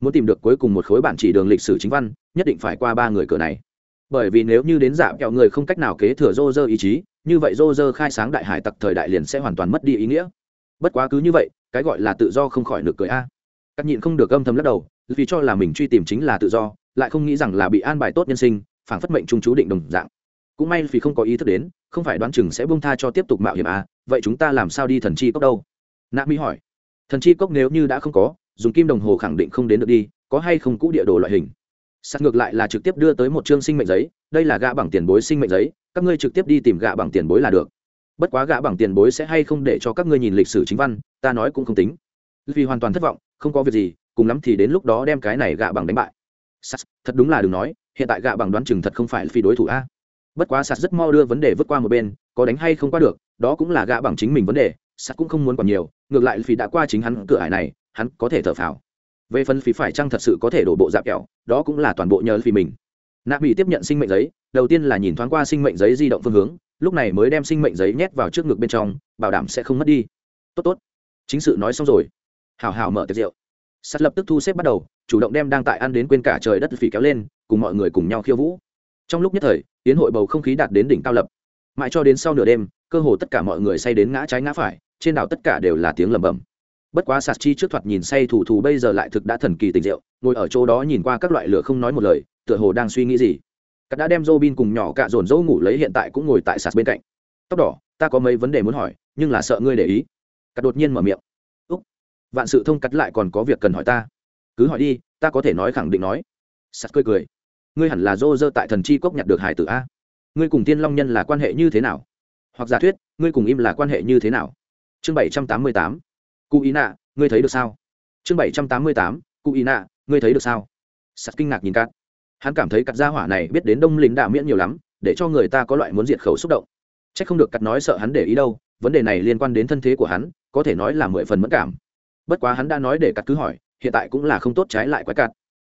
Muốn tìm được cuối cùng một khối bản chỉ đường lịch sử chính văn, nhất định phải qua ba người cửa này. Bởi vì nếu như đến giả kẹo người không cách nào kế thừa dô dơ ý chí, như vậy dô dơ khai sáng đại hải tặc thời đại liền sẽ hoàn toàn mất đi ý nghĩa. Bất quá cứ như vậy, cái gọi là tự do không khỏi được cười a. Các nhịn không được âm thầm lắc đầu vì cho là mình truy tìm chính là tự do, lại không nghĩ rằng là bị an bài tốt nhân sinh phản phất mệnh trung chú định đồng dạng. Cũng may vì không có ý thức đến, không phải đoán chừng sẽ bông tha cho tiếp tục mạo hiểm à vậy chúng ta làm sao đi thần chi cốc đâu? Nạ mỹ hỏi. Thần chi cốc nếu như đã không có, dùng kim đồng hồ khẳng định không đến được đi, có hay không cũ địa đồ loại hình? Sắt ngược lại là trực tiếp đưa tới một chương sinh mệnh giấy, đây là gạ bằng tiền bối sinh mệnh giấy, các ngươi trực tiếp đi tìm gạ bằng tiền bối là được. Bất quá gạ bằng tiền bối sẽ hay không để cho các ngươi nhìn lịch sử chính văn, ta nói cũng không tính. Vì hoàn toàn thất vọng, không có việc gì cùng lắm thì đến lúc đó đem cái này gạ bằng đánh bại. Sas, thật đúng là đừng nói, hiện tại gạ bằng đoán chừng thật không phải phi đối thủ a. Bất quá sắt rất mo đưa vấn đề vượt qua một bên, có đánh hay không qua được, đó cũng là gạ bằng chính mình vấn đề sắt cũng không muốn còn nhiều, ngược lại phi đã qua chính hắn cửa ải này, hắn có thể thở phào. Về phần phí phải chăng thật sự có thể đổ bộ dạp kẹo, đó cũng là toàn bộ nhờ phí mình. Nạ bị tiếp nhận sinh mệnh giấy, đầu tiên là nhìn thoáng qua sinh mệnh giấy di động phương hướng, lúc này mới đem sinh mệnh giấy nhét vào trước ngực bên trong, bảo đảm sẽ không mất đi. Tốt tốt. Chính sự nói xong rồi. Hào hào mở tiệc rượu sắt lập tức thu xếp bắt đầu, chủ động đem đang tại ăn đến quên cả trời đất phỉ kéo lên, cùng mọi người cùng nhau khiêu vũ. Trong lúc nhất thời, tiến hội bầu không khí đạt đến đỉnh cao lập. Mãi cho đến sau nửa đêm, cơ hồ tất cả mọi người say đến ngã trái ngã phải, trên đảo tất cả đều là tiếng lầm bầm bất quá sạt chi trước thoạt nhìn say thủ thù bây giờ lại thực đã thần kỳ tình rượu, ngồi ở chỗ đó nhìn qua các loại lửa không nói một lời, tựa hồ đang suy nghĩ gì. Cắt đã đem Robin cùng nhỏ cạ dồn dỗ ngủ lấy hiện tại cũng ngồi tại sạt bên cạnh. Tóc đỏ, ta có mấy vấn đề muốn hỏi, nhưng là sợ ngươi để ý. Cắt đột nhiên mở miệng vạn sự thông cắt lại còn có việc cần hỏi ta. Cứ hỏi đi, ta có thể nói khẳng định nói. Sắt cười cười. Ngươi hẳn là dô dơ tại thần chi cốc nhặt được hải tử a. Ngươi cùng tiên long nhân là quan hệ như thế nào? Hoặc giả thuyết, ngươi cùng im là quan hệ như thế nào? Chương bảy trăm tám mươi tám. Cụ ý nạ, ngươi thấy được sao? Chương bảy trăm tám mươi tám. Cụ ý nạ, ngươi thấy được sao? Sắt kinh ngạc nhìn cắt hắn cảm thấy cắt gia hỏa này biết đến đông lính đạ miễn nhiều lắm, để cho người ta có loại muốn diệt khẩu xúc động. C h ắ c không được cắt nói sợ hắn để ý đâu, vấn đề này liên quan đến thân thế của hắn, có thể nói là mười phần mất cảm bất quá hắn đã nói để cắt cứ hỏi, hiện tại cũng là không tốt trái lại quái cắt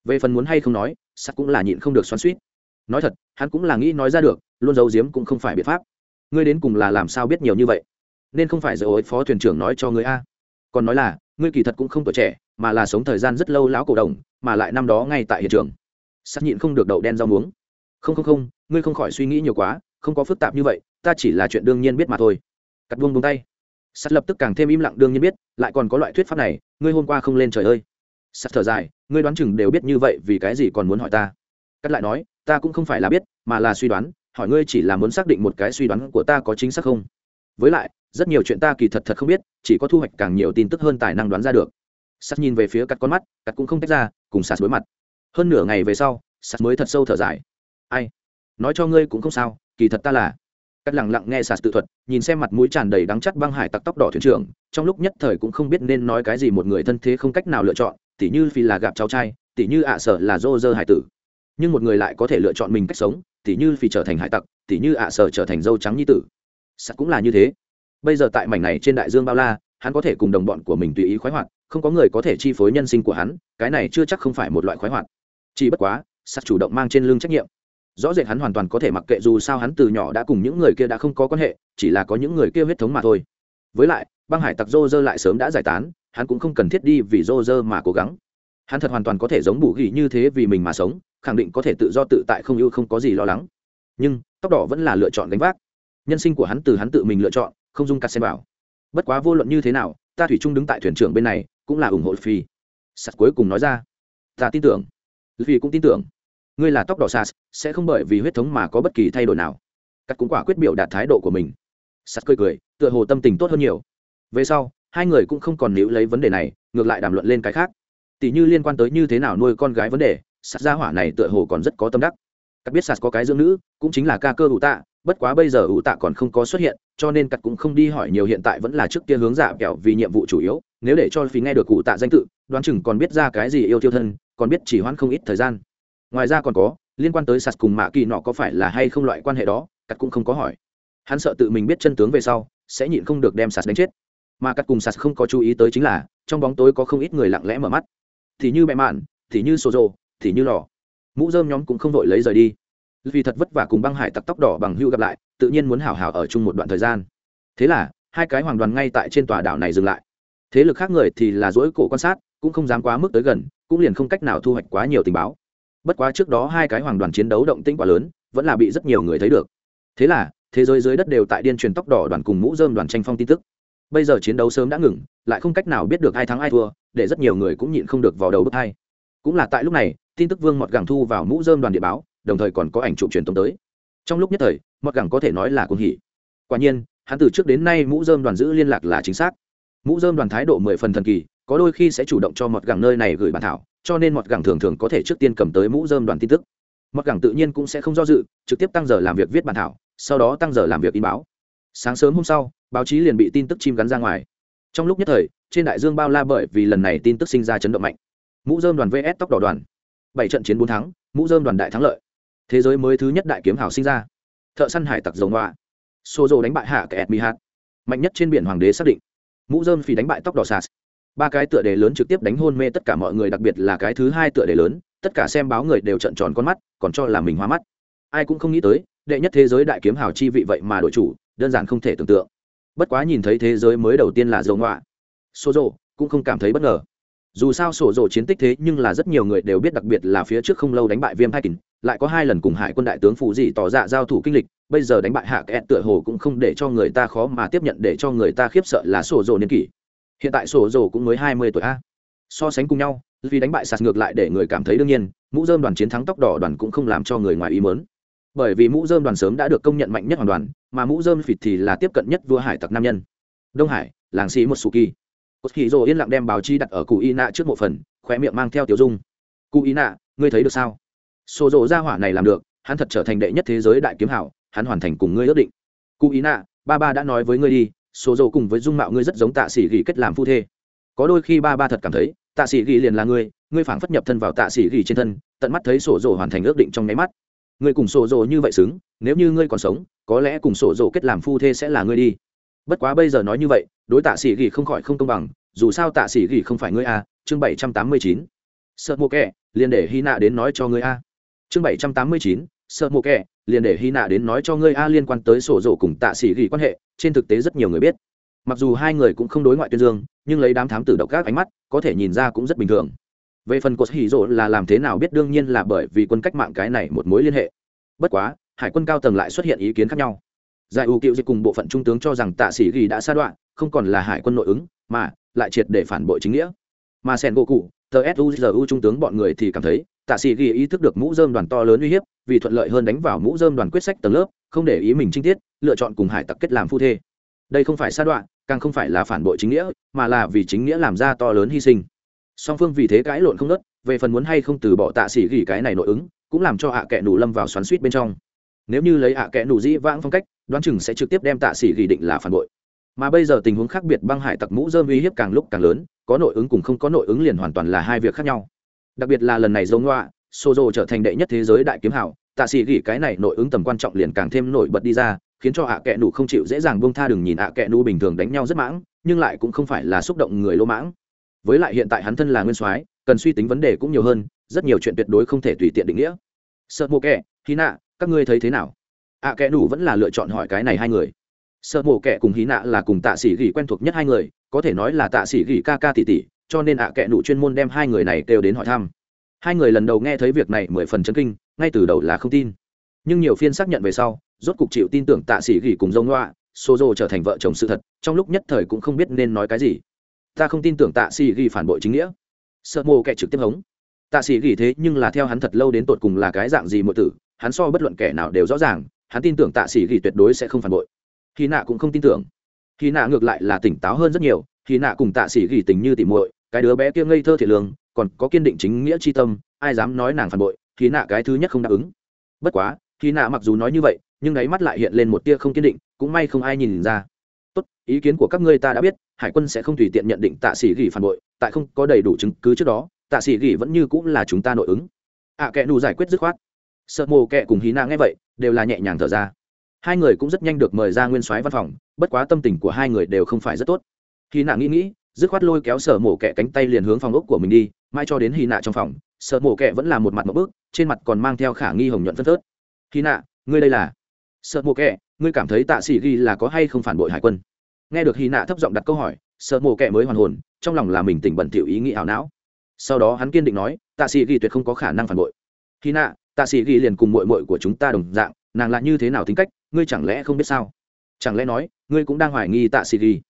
về phần muốn hay không nói, sắt cũng là nhịn không được xoắn suýt nói thật, hắn cũng là nghĩ nói ra được, luôn giấu giếm cũng không phải biện pháp. Ngươi đến cùng là làm sao biết nhiều như vậy? Nên không phải giờ ối phó thuyền trưởng nói cho ngươi a. Còn nói là, ngươi kỳ thật cũng không tuổi trẻ, mà là sống thời gian rất lâu lão cổ đồng, mà lại năm đó ngay tại hiện trường. Sắt nhịn không được đậu đen rau muống. Không không không, ngươi không khỏi suy nghĩ nhiều quá, không có phức tạp như vậy, ta chỉ là chuyện đương nhiên biết mà thôi. Cắt buông buông tay sắt lập tức càng thêm im lặng đương nhiên biết, lại còn có loại thuyết pháp này, ngươi hôm qua không lên trời ơi. Sắt thở dài, ngươi đoán chừng đều biết như vậy vì cái gì còn muốn hỏi ta. Cắt lại nói, ta cũng không phải là biết, mà là suy đoán, hỏi ngươi chỉ là muốn xác định một cái suy đoán của ta có chính xác không. Với lại, rất nhiều chuyện ta kỳ thật thật không biết, chỉ có thu hoạch càng nhiều tin tức hơn tài năng đoán ra được. Sắt nhìn về phía cắt con mắt, cắt cũng không tách ra, cùng sạt đối mặt. Hơn nửa ngày về sau sạt mới thật sâu thở dài. Ai? Nói cho ngươi cũng không sao, kỳ thật ta là cắt lẳng lặng nghe sạt tự thuật, nhìn xem mặt mũi tràn đầy đắng chắt băng hải tặc tóc đỏ thuyền trưởng, trong lúc nhất thời cũng không biết nên nói cái gì một người thân thế không cách nào lựa chọn, tỉ như phi là gặp cháu trai, tỉ như ạ sở là dô dơ hải tử. Nhưng một người lại có thể lựa chọn mình cách sống, tỉ như phi trở thành hải tặc, tỉ như ạ sở trở thành dâu trắng nhi tử. Sạt cũng là như thế. Bây giờ tại mảnh này trên đại dương bao la, hắn có thể cùng đồng bọn của mình tùy ý khoái hoạt, không có người có thể chi phối nhân sinh của hắn, cái này chưa chắc không phải một loại khoái hoạt. Chỉ bất quá sạt chủ động mang trên lưng trách nhiệm rõ rệt hắn hoàn toàn có thể mặc kệ dù sao hắn từ nhỏ đã cùng những người kia đã không có quan hệ, chỉ là có những người kia huyết thống mà thôi. Với lại, băng hải tặc rô rơ lại sớm đã giải tán, hắn cũng không cần thiết đi vì rô rơ mà cố gắng. Hắn thật hoàn toàn có thể giống bù ghi như thế vì mình mà sống, khẳng định có thể tự do tự tại không ưu không có gì lo lắng. Nhưng, tóc đỏ vẫn là lựa chọn gánh vác. Nhân sinh của hắn từ hắn tự mình lựa chọn, không dung cắt xem vào bất quá vô luận như thế nào, ta thủy chung đứng tại thuyền trưởng bên này, cũng là ủng hộ phi sắt cuối cùng nói ra, ta tin tưởng. Phi cũng tin tưởng ngươi là tóc đỏ sas, sẽ không bởi vì huyết thống mà có bất kỳ thay đổi nào. Cắt cũng quả quyết biểu đạt thái độ của mình. Sas cười cười, tựa hồ tâm tình tốt hơn nhiều. Về sau, hai người cũng không còn níu lấy vấn đề này, ngược lại đàm luận lên cái khác. Tỷ như liên quan tới như thế nào nuôi con gái vấn đề, sas gia hỏa này tựa hồ còn rất có tâm đắc. Cắt biết sas có cái dưỡng nữ, cũng chính là ca cơ ủ tạ, bất quá bây giờ ủ tạ còn không có xuất hiện, cho nên cắt cũng không đi hỏi nhiều hiện tại vẫn là trước kia hướng giả kẹo vì nhiệm vụ chủ yếu, nếu để cho phí nghe được cụ tạ danh tự, đoán chừng còn biết ra cái gì yêu tiêu thân, còn biết chỉ hoãn không ít thời gian ngoài ra còn có, liên quan tới sạt cùng mạ kỳ nọ có phải là hay không loại quan hệ đó cắt cũng không có hỏi. Hắn sợ tự mình biết chân tướng về sau, sẽ nhịn không được đem sạt đánh chết. Mà cắt cùng sạt không có chú ý tới chính là, trong bóng tối có không ít người lặng lẽ mở mắt. Thì như mẹ mạn, thì như sổ rồ thì như lò. Mũ dơm nhóm cũng không vội lấy rời đi. Vì thật vất vả cùng băng hải tặc tóc đỏ bằng hưu gặp lại, tự nhiên muốn hào hào ở chung một đoạn thời gian. Thế là, hai cái hoàng đoàn ngay tại trên tòa đảo này dừng lại. Thế lực khác người thì là dỗi cổ quan sát, cũng không dám quá mức tới gần, cũng liền không cách nào thu hoạch quá nhiều tình báo bất quá trước đó hai cái hoàng đoàn chiến đấu động tĩnh quá lớn, vẫn là bị rất nhiều người thấy được. Thế là, thế giới dưới đất đều tại điên truyền tóc đỏ đoàn cùng mũ dơm đoàn tranh phong tin tức. Bây giờ chiến đấu sớm đã ngừng, lại không cách nào biết được ai thắng ai thua, để rất nhiều người cũng nhịn không được vào đầu bước hai. Cũng là tại lúc này, tin tức vương mọt gẳng thu vào mũ dơm đoàn địa báo, đồng thời còn có ảnh chụp truyền tống tới. Trong lúc nhất thời, mọt gẳng có thể nói là cuồng hỉ. Quả nhiên, hắn từ trước đến nay mũ dơm đoàn giữ liên lạc là chính xác. Mũ dơm đoàn thái độ mười phần thần kỳ, có đôi khi sẽ chủ động cho mọt gẳng nơi này gửi bản thảo cho nên mọt gẳng thường thường có thể trước tiên cầm tới mũ dơm đoàn tin tức. Mọt gẳng tự nhiên cũng sẽ không do dự, trực tiếp tăng giờ làm việc viết bản thảo, sau đó tăng giờ làm việc in báo. Sáng sớm hôm sau, báo chí liền bị tin tức chim gắn ra ngoài. Trong lúc nhất thời, trên đại dương bao la bởi vì lần này tin tức sinh ra chấn động mạnh. Mũ dơm đoàn vs tóc đỏ đoàn. Bảy trận chiến bốn thắng, mũ dơm đoàn đại thắng lợi. Thế giới mới thứ nhất đại kiếm hào sinh ra. Thợ săn hải tặc dầu ngoạ xô rồ đánh bại hạ kẻ mi hạt mạnh nhất trên biển hoàng đế xác định. Mũ dơm phì đánh bại tóc đỏ sạt ba cái tựa đề lớn trực tiếp đánh hôn mê tất cả mọi người, đặc biệt là cái thứ hai tựa đề lớn, tất cả xem báo người đều trận tròn con mắt, còn cho là mình hoa mắt. Ai cũng không nghĩ tới, đệ nhất thế giới đại kiếm hào chi vị vậy mà đội chủ, đơn giản không thể tưởng tượng. Bất quá nhìn thấy thế giới mới đầu tiên là dầu ngoạ sổ rộ cũng không cảm thấy bất ngờ. Dù sao sổ rộ chiến tích thế nhưng là rất nhiều người đều biết, đặc biệt là phía trước không lâu đánh bại viêm hai kình, lại có hai lần cùng hải quân đại tướng phụ dị tỏ ra giao thủ kinh lịch, bây giờ đánh bại hạ kẹt tựa hồ cũng không để cho người ta khó mà tiếp nhận, để cho người ta khiếp sợ là sổ rộ niên kỷ hiện tại sổ rồ cũng mới hai mươi tuổi a. So sánh cùng nhau, vì đánh bại sạt ngược lại để người cảm thấy đương nhiên, mũ dơm đoàn chiến thắng tóc đỏ đoàn cũng không làm cho người ngoài ý mớn bởi vì mũ dơm đoàn sớm đã được công nhận mạnh nhất hoàn đoàn, mà mũ dơm phịt thì là tiếp cận nhất vua hải tặc nam nhân. Đông hải, làng sĩ một su kỳ cốt khí rồ yên lặng đem báo chi đặt ở cụ y nạ trước một phần, khóe miệng mang theo tiểu dung. Cụ y nạ, ngươi thấy được sao? Sổ rồ ra hỏa này làm được, hắn thật trở thành đệ nhất thế giới đại kiếm hảo, hắn hoàn thành cùng ngươi ước định. Cụ y nạ, ba ba đã nói với ngươi đi số rộ cùng với dung mạo ngươi rất giống tạ sĩ ghi kết làm phu thê. Có đôi khi ba ba thật cảm thấy, tạ sĩ ghi liền là ngươi ngươi phảng phất nhập thân vào tạ sĩ ghi trên thân, tận mắt thấy sổ rộ hoàn thành ước định trong nháy mắt. Ngươi cùng sổ rộ như vậy xứng, nếu như ngươi còn sống, có lẽ cùng sổ rộ kết làm phu thê sẽ là ngươi đi. Bất quá bây giờ nói như vậy, đối tạ sĩ ghi không khỏi không công bằng, dù sao tạ sĩ ghi không phải ngươi a chương bảy trăm tám mươi chín. Sợ mộ kẻ, liền để hy nạ đến nói cho ngươi a chương bảy trăm tám mươi chín sợ mộ kẻ, liền để hy nạ đến nói cho ngươi a liên quan tới sổ rổ cùng tạ sĩ ghi quan hệ, trên thực tế rất nhiều người biết. Mặc dù hai người cũng không đối ngoại tuyên dương, nhưng lấy đám thám tử độc các ánh mắt, có thể nhìn ra cũng rất bình thường. Về phần cột hỉ rộ là làm thế nào biết đương nhiên là bởi vì quân cách mạng cái này một mối liên hệ. Bất quá, hải quân cao tầng lại xuất hiện ý kiến khác nhau. Giải ưu cựu dịch cùng bộ phận trung tướng cho rằng tạ sĩ ghi đã sa đoạn, không còn là hải quân nội ứng, mà lại triệt để phản bội chính nghĩa. Mà sen gỗ cụ tờ suzu trung tướng bọn người thì cảm thấy tạ sĩ ghi ý thức được mũ dơm đoàn to lớn uy hiếp, vì thuận lợi hơn đánh vào mũ dơm đoàn quyết sách tầng lớp, không để ý mình trinh tiết, lựa chọn cùng hải tặc kết làm phu thê. Đây không phải sa đoạn càng không phải là phản bội chính nghĩa, mà là vì chính nghĩa làm ra to lớn hy sinh. Song phương vì thế cãi lộn không nớt, về phần muốn hay không từ bỏ tạ sĩ ghi cái này nội ứng, cũng làm cho ạ kẻ nụ lâm vào xoắn suýt bên trong. Nếu như lấy ạ kẻ nụ dĩ vãng phong cách, đoán chừng sẽ trực tiếp đem tạ sĩ ghi định là phản bội. Mà bây giờ tình huống khác biệt băng hải tặc mũ dơm uy hiếp càng lúc càng lớn, có nội ứng cùng không có nội ứng liền hoàn toàn là hai việc khác nhau đặc biệt là lần này giống ngoạ, sozo trở thành đệ nhất thế giới đại kiếm hảo tạ sĩ gỉ cái này nội ứng tầm quan trọng liền càng thêm nổi bật đi ra, khiến cho ạ kệ nụ không chịu dễ dàng buông tha đừng nhìn ạ kệ nụ bình thường đánh nhau rất mãng, nhưng lại cũng không phải là xúc động người lỗ mãng. Với lại hiện tại hắn thân là nguyên soái, cần suy tính vấn đề cũng nhiều hơn, rất nhiều chuyện tuyệt đối không thể tùy tiện định nghĩa. Sợ mộ kẻ hy nạ các ngươi thấy thế nào? Ạ kệ nụ vẫn là lựa chọn hỏi cái này hai người. Sợ mộ kẻ cùng hí nạ là cùng tạ sĩ gỉ quen thuộc nhất hai người, có thể nói là tạ sĩ gỉ ca ca tỷ tỷ cho nên ạ kệ nụ chuyên môn đem hai người này kêu đến hỏi thăm. Hai người lần đầu nghe thấy việc này mười phần chấn kinh, ngay từ đầu là không tin. Nhưng nhiều phiên xác nhận về sau, rốt cục chịu tin tưởng tạ sĩ gỉ cùng dông loạ xô dô trở thành vợ chồng sự thật, trong lúc nhất thời cũng không biết nên nói cái gì. Ta không tin tưởng tạ sĩ gỉ phản bội chính nghĩa. Sợ mô kẻ trực tiếp hống. Tạ sĩ gỉ thế nhưng là theo hắn thật lâu đến tột cùng là cái dạng gì mọi tử, hắn so bất luận kẻ nào đều rõ ràng, hắn tin tưởng tạ sĩ gỉ tuyệt đối sẽ không phản bội. Khi nạ cũng không tin tưởng. Khi nạ ngược lại là tỉnh táo hơn rất nhiều, khi nạ cùng tạ sĩ gỉ tình như tỉ muội cái đứa bé kia ngây thơ thiệt lương còn có kiên định chính nghĩa chi tâm ai dám nói nàng phản bội khi nạ cái thứ nhất không đáp ứng. Bất quá khi nạ mặc dù nói như vậy nhưng đáy mắt lại hiện lên một tia không kiên định cũng may không ai nhìn ra. Tốt ý kiến của các ngươi ta đã biết hải quân sẽ không tùy tiện nhận định tạ sĩ gỉ phản bội tại không có đầy đủ chứng cứ trước đó tạ sĩ gỉ vẫn như cũng là chúng ta nội ứng. Ạ à, kẻ giải quyết dứt khoát. Sợ mồ kẻ cùng hí nạ nghe vậy đều là nhẹ nhàng thở ra. Hai người cũng rất nhanh được mời ra nguyên soái văn phòng bất quá tâm tình của hai người đều không phải rất tốt. Khi nạ nghĩ nghĩ dứt khoát lôi kéo sở mổ kẹ cánh tay liền hướng phòng ốc của mình đi mai cho đến hí nạ trong phòng sở mổ kẹ vẫn là một mặt một bước trên mặt còn mang theo khả nghi hồng nhuận phân thớt. hí nạ ngươi đây là? Sợ mổ kẹ, ngươi cảm thấy tạ sĩ ghi là có hay không phản bội hải quân? Nghe được hy nạ thấp giọng đặt câu hỏi sợ mổ kẹ mới hoàn hồn trong lòng là mình tỉnh bẩn tiểu ý nghĩ ảo não. Sau đó hắn kiên định nói tạ sĩ ghi tuyệt không có khả năng phản bội. Hy nạ tạ sĩ ghi liền cùng mội mội của chúng ta đồng dạng nàng là như thế nào tính cách ngươi chẳng lẽ không biết sao? Chẳng lẽ nói ngươi cũng đang hoài nghi tạ sĩ ghi?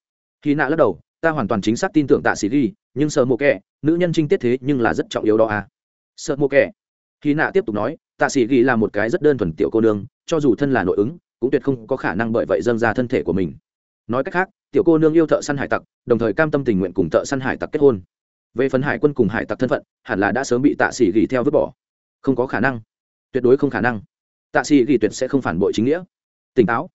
Hy nạ lắc đầu ta hoàn toàn chính xác tin tưởng tạ sĩ ghi, nhưng sợ mộ kẻ, nữ nhân trinh tiết thế nhưng là rất trọng yếu đó à. Sợ mộ kẻ. Khi nạ tiếp tục nói, tạ sĩ ghi là một cái rất đơn thuần tiểu cô nương, cho dù thân là nội ứng, cũng tuyệt không có khả năng bởi vậy dâng ra thân thể của mình. Nói cách khác, tiểu cô nương yêu thợ săn hải tặc, đồng thời cam tâm tình nguyện cùng thợ săn hải tặc kết hôn. Về phần hải quân cùng hải tặc thân phận, hẳn là đã sớm bị tạ sĩ ghi theo vứt bỏ. Không có khả năng. Tuyệt đối không khả năng. Tạ sĩ ghi tuyệt sẽ không phản bội chính nghĩa. Tỉnh táo.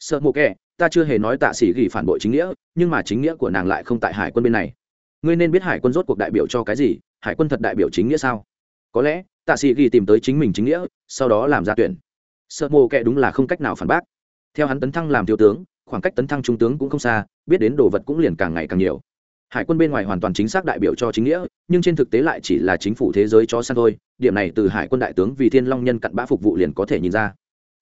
Sợ mộ kẻ ta chưa hề nói tạ sĩ gỉ phản bội chính nghĩa, nhưng mà chính nghĩa của nàng lại không tại hải quân bên này. Ngươi nên biết hải quân rốt cuộc đại biểu cho cái gì, hải quân thật đại biểu chính nghĩa sao? Có lẽ, tạ sĩ ghi tìm tới chính mình chính nghĩa, sau đó làm ra tuyển. Sợ mồ kệ đúng là không cách nào phản bác. Theo hắn tấn thăng làm thiếu tướng, khoảng cách tấn thăng trung tướng cũng không xa, biết đến đồ vật cũng liền càng ngày càng nhiều. Hải quân bên ngoài hoàn toàn chính xác đại biểu cho chính nghĩa, nhưng trên thực tế lại chỉ là chính phủ thế giới cho săn thôi. Điểm này từ hải quân đại tướng vì thiên long nhân cặn bã phục vụ liền có thể nhìn ra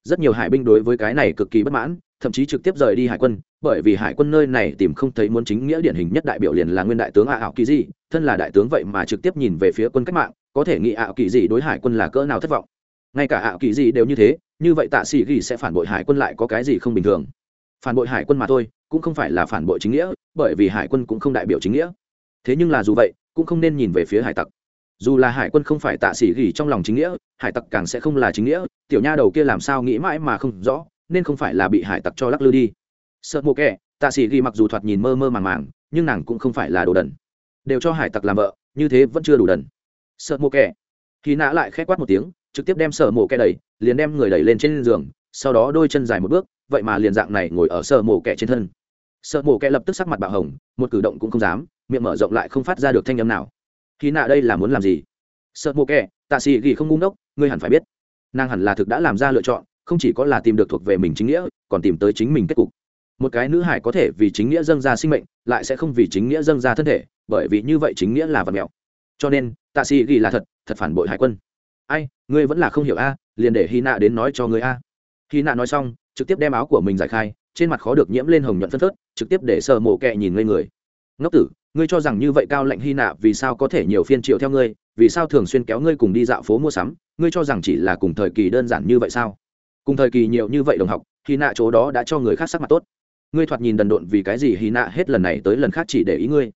rất nhiều hải binh đối với cái này cực kỳ bất mãn, thậm chí trực tiếp rời đi hải quân, bởi vì hải quân nơi này tìm không thấy muốn chính nghĩa điển hình nhất đại biểu liền là nguyên đại tướng ạ ảo kỳ gì thân là đại tướng vậy mà trực tiếp nhìn về phía quân cách mạng, có thể nghĩ ảo kỳ gì đối hải quân là cỡ nào thất vọng. Ngay cả ảo kỳ gì đều như thế, như vậy tạ sĩ ghi sẽ phản bội hải quân lại có cái gì không bình thường? Phản bội hải quân mà thôi, cũng không phải là phản bội chính nghĩa, bởi vì hải quân cũng không đại biểu chính nghĩa. Thế nhưng là dù vậy, cũng không nên nhìn về phía hải tặc dù là hải quân không phải tạ sĩ Gỉ trong lòng chính nghĩa, hải tặc càng sẽ không là chính nghĩa, tiểu nha đầu kia làm sao nghĩ mãi mà không rõ, nên không phải là bị hải tặc cho lắc lư đi. Sợ mộ kẻ, tạ sĩ Gỉ mặc dù thoạt nhìn mơ mơ màng màng, nhưng nàng cũng không phải là đồ đần. Đều cho hải tặc làm vợ, như thế vẫn chưa đủ đần. Sợ mộ kẻ. Khi nã lại khét quát một tiếng, trực tiếp đem sợ mộ kẻ đẩy, liền đem người đẩy lên trên giường, sau đó đôi chân dài một bước, vậy mà liền dạng này ngồi ở sợ mộ kẻ trên thân. Sợ mộ kẻ lập tức sắc mặt bạo hồng, một cử động cũng không dám, miệng mở rộng lại không phát ra được thanh âm nào khi nạ đây là muốn làm gì? Sợ mộ kẻ, tạ sĩ ghi không ngu ngốc, ngươi hẳn phải biết. Nàng hẳn là thực đã làm ra lựa chọn, không chỉ có là tìm được thuộc về mình chính nghĩa, còn tìm tới chính mình kết cục. Một cái nữ hải có thể vì chính nghĩa dâng ra sinh mệnh, lại sẽ không vì chính nghĩa dâng ra thân thể, bởi vì như vậy chính nghĩa là vật mẹo. Cho nên, tạ sĩ ghi là thật thật phản bội hải quân. Ai, ngươi vẫn là không hiểu a, liền để hy nạ đến nói cho ngươi a. Hy nạ nói xong, trực tiếp đem áo của mình giải khai, trên mặt khó được nhiễm lên hồng nhuận phân phớt, trực tiếp để sợ mổ kẹ nhìn ngây người. Ngốc tử ngươi cho rằng như vậy cao lệnh hy nạ vì sao có thể nhiều phiên triệu theo ngươi, vì sao thường xuyên kéo ngươi cùng đi dạo phố mua sắm, ngươi cho rằng chỉ là cùng thời kỳ đơn giản như vậy sao? Cùng thời kỳ nhiều như vậy đồng học, hy nạ chỗ đó đã cho người khác sắc mặt tốt. Ngươi thoạt nhìn đần độn vì cái gì hy nạ hết lần này tới lần khác chỉ để ý ngươi?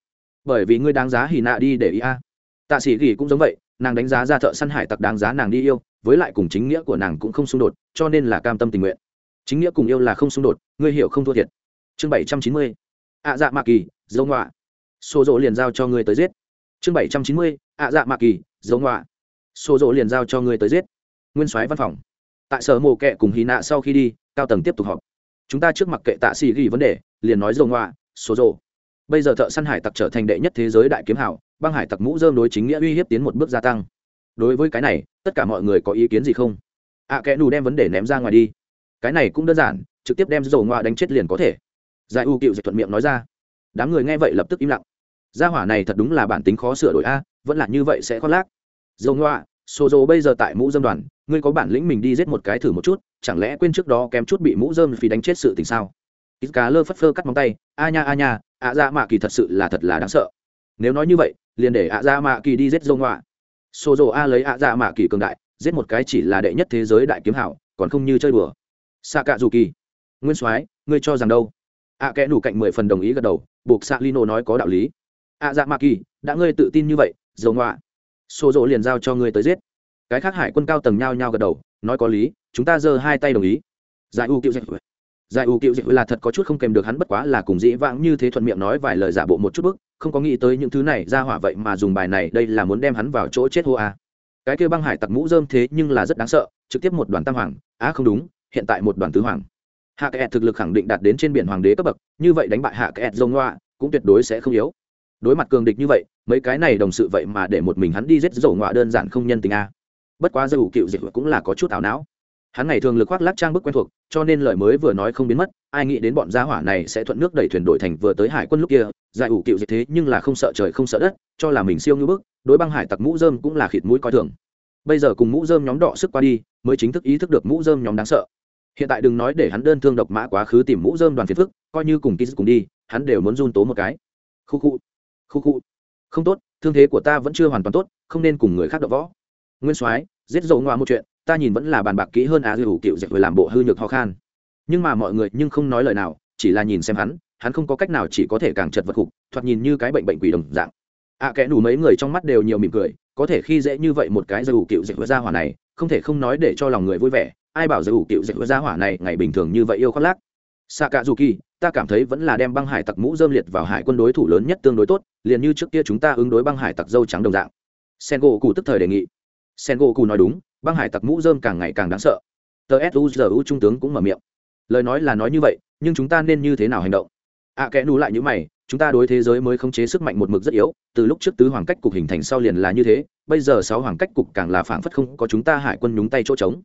Bởi vì ngươi đáng giá hy nạ đi để ý a. Tạ sĩ gỉ cũng giống vậy, nàng đánh giá ra thợ săn hải tặc đáng giá nàng đi yêu, với lại cùng chính nghĩa của nàng cũng không xung đột, cho nên là cam tâm tình nguyện. Chính nghĩa cùng yêu là không xung đột, ngươi hiểu không thua thiệt. Chương bảy trăm chín mươi. Ạ dạ mạ kỳ, dâu ngoạ xô rộ liền giao cho ngươi tới giết. Chương bảy trăm chín mươi ạ dạ mạ kỳ dấu ngoạ. Xô rộ liền giao cho ngươi tới giết. Nguyên soái văn phòng. Tại sở mồ kệ cùng hy nạ sau khi đi cao tầng tiếp tục họp. Chúng ta trước mặt kệ tạ xì ghi vấn đề liền nói dầu ngoạ số rộ bây giờ thợ săn hải tặc trở thành đệ nhất thế giới đại kiếm hảo băng hải tặc mũ dơm đối chính nghĩa uy hiếp tiến một bước gia tăng. Đối với cái này tất cả mọi người có ý kiến gì không? Ạ à, kẽ nù đem vấn đề ném ra ngoài đi. Cái này cũng đơn giản trực tiếp đem dầu ngoa đánh chết liền có thể. Giải u cựu dịch thuận miệng nói ra đám người nghe vậy lập tức im lặng. Gia hỏa này thật đúng là bản tính khó sửa đổi a, vẫn là như vậy sẽ khoác lác. Dầu ngoạ xô dô bây giờ tại mũ dâm đoàn, ngươi có bản lĩnh mình đi giết một cái thử một chút, chẳng lẽ quên trước đó kém chút bị mũ dơm phí đánh chết sự tình sao? Ít cá lơ phất phơ cắt móng tay, a nha a nha, ạ dạ mạ kỳ thật sự là thật là đáng sợ. Nếu nói như vậy, liền để ạ dạ mạ kỳ đi giết dâu ngoạ xô dô a lấy ạ dạ mạ kỳ cường đại, giết một cái chỉ là đệ nhất thế giới đại kiếm hảo, còn không như chơi đùa. Xạ cạ dù kỳ nguyên soái, ngươi cho rằng đâu? Ạ kẽ đủ cạnh mười phần đồng ý gật đầu buộc xạ lino nói có đạo lý. Ạ dạ Ma kỳ, đã ngươi tự tin như vậy, dầu ngoạ xô dỗ liền giao cho ngươi tới giết. Cái khác hải quân cao tầng nhao nhao gật đầu, nói có lý, chúng ta giơ hai tay đồng ý. Giải u cựu dịch giải u cựu dịch là thật có chút không kèm được hắn, bất quá là cùng dĩ vãng như thế thuận miệng nói vài lời giả bộ một chút bức, không có nghĩ tới những thứ này ra hỏa vậy mà dùng bài này, đây là muốn đem hắn vào chỗ chết hô a. Cái kêu băng hải tặc mũ dơm thế nhưng là rất đáng sợ, trực tiếp một đoàn tam hoàng, á không đúng, hiện tại một đoàn tứ hoàng hạ kẹt thực lực khẳng định đạt đến trên biển hoàng đế cấp bậc, như vậy đánh bại hạ kẹt dông loa cũng tuyệt đối sẽ không yếu. Đối mặt cường địch như vậy, mấy cái này đồng sự vậy mà để một mình hắn đi giết dầu ngoạ đơn giản không nhân tình a. Bất quá dầu cựu dịch cũng là có chút ảo não. Hắn ngày thường lực khoác lác trang bức quen thuộc, cho nên lời mới vừa nói không biến mất, ai nghĩ đến bọn gia hỏa này sẽ thuận nước đẩy thuyền đổi thành vừa tới hải quân lúc kia, giải ủ cựu dịch thế nhưng là không sợ trời không sợ đất, cho là mình siêu như bức, đối băng hải tặc mũ dơm cũng là khịt mũi coi thường. Bây giờ cùng mũ dơm nhóm đỏ sức qua đi, mới chính thức ý thức được mũ dơm nhóm đáng sợ hiện tại đừng nói để hắn đơn thương độc mã quá khứ tìm mũ dơm đoàn phiền phức coi như cùng ký cùng đi hắn đều muốn run tố một cái. Khu khu khu khu. Không tốt thương thế của ta vẫn chưa hoàn toàn tốt không nên cùng người khác đập võ. Nguyên soái giết dầu ngoa một chuyện ta nhìn vẫn là bàn bạc kỹ hơn á dư hủ cựu dẹp vừa làm bộ hư nhược ho khan. Nhưng mà mọi người nhưng không nói lời nào chỉ là nhìn xem hắn hắn không có cách nào chỉ có thể càng chật vật khục thoạt nhìn như cái bệnh bệnh quỷ đồng dạng. Ạ à, kẽ đủ mấy người trong mắt đều nhiều mỉm cười có thể khi dễ như vậy một cái dầu hủ cựu dẹp ra hỏa này không thể không nói để cho lòng người vui vẻ ai bảo giới ủ cựu dẹp ra hỏa này ngày bình thường như vậy yêu khoác lác? Xạ cả dù kỳ ta cảm thấy vẫn là đem băng hải tặc mũ dơm liệt vào hải quân đối thủ lớn nhất tương đối tốt liền như trước kia chúng ta ứng đối băng hải tặc dâu trắng đồng dạng. Sen gỗ cù tức thời đề nghị. Sen gỗ cù nói đúng băng hải tặc mũ dơm càng ngày càng đáng sợ. Tờ suzu trung tướng cũng mở miệng. Lời nói là nói như vậy nhưng chúng ta nên như thế nào hành động? Ạ à, kẽ nù lại như mày chúng ta đối thế giới mới khống chế sức mạnh một mực rất yếu từ lúc trước tứ hoàng cách cục hình thành sau liền là như thế bây giờ sáu hoàng cách cục càng là phảng phất không có chúng ta hải quân nhúng tay chỗ trống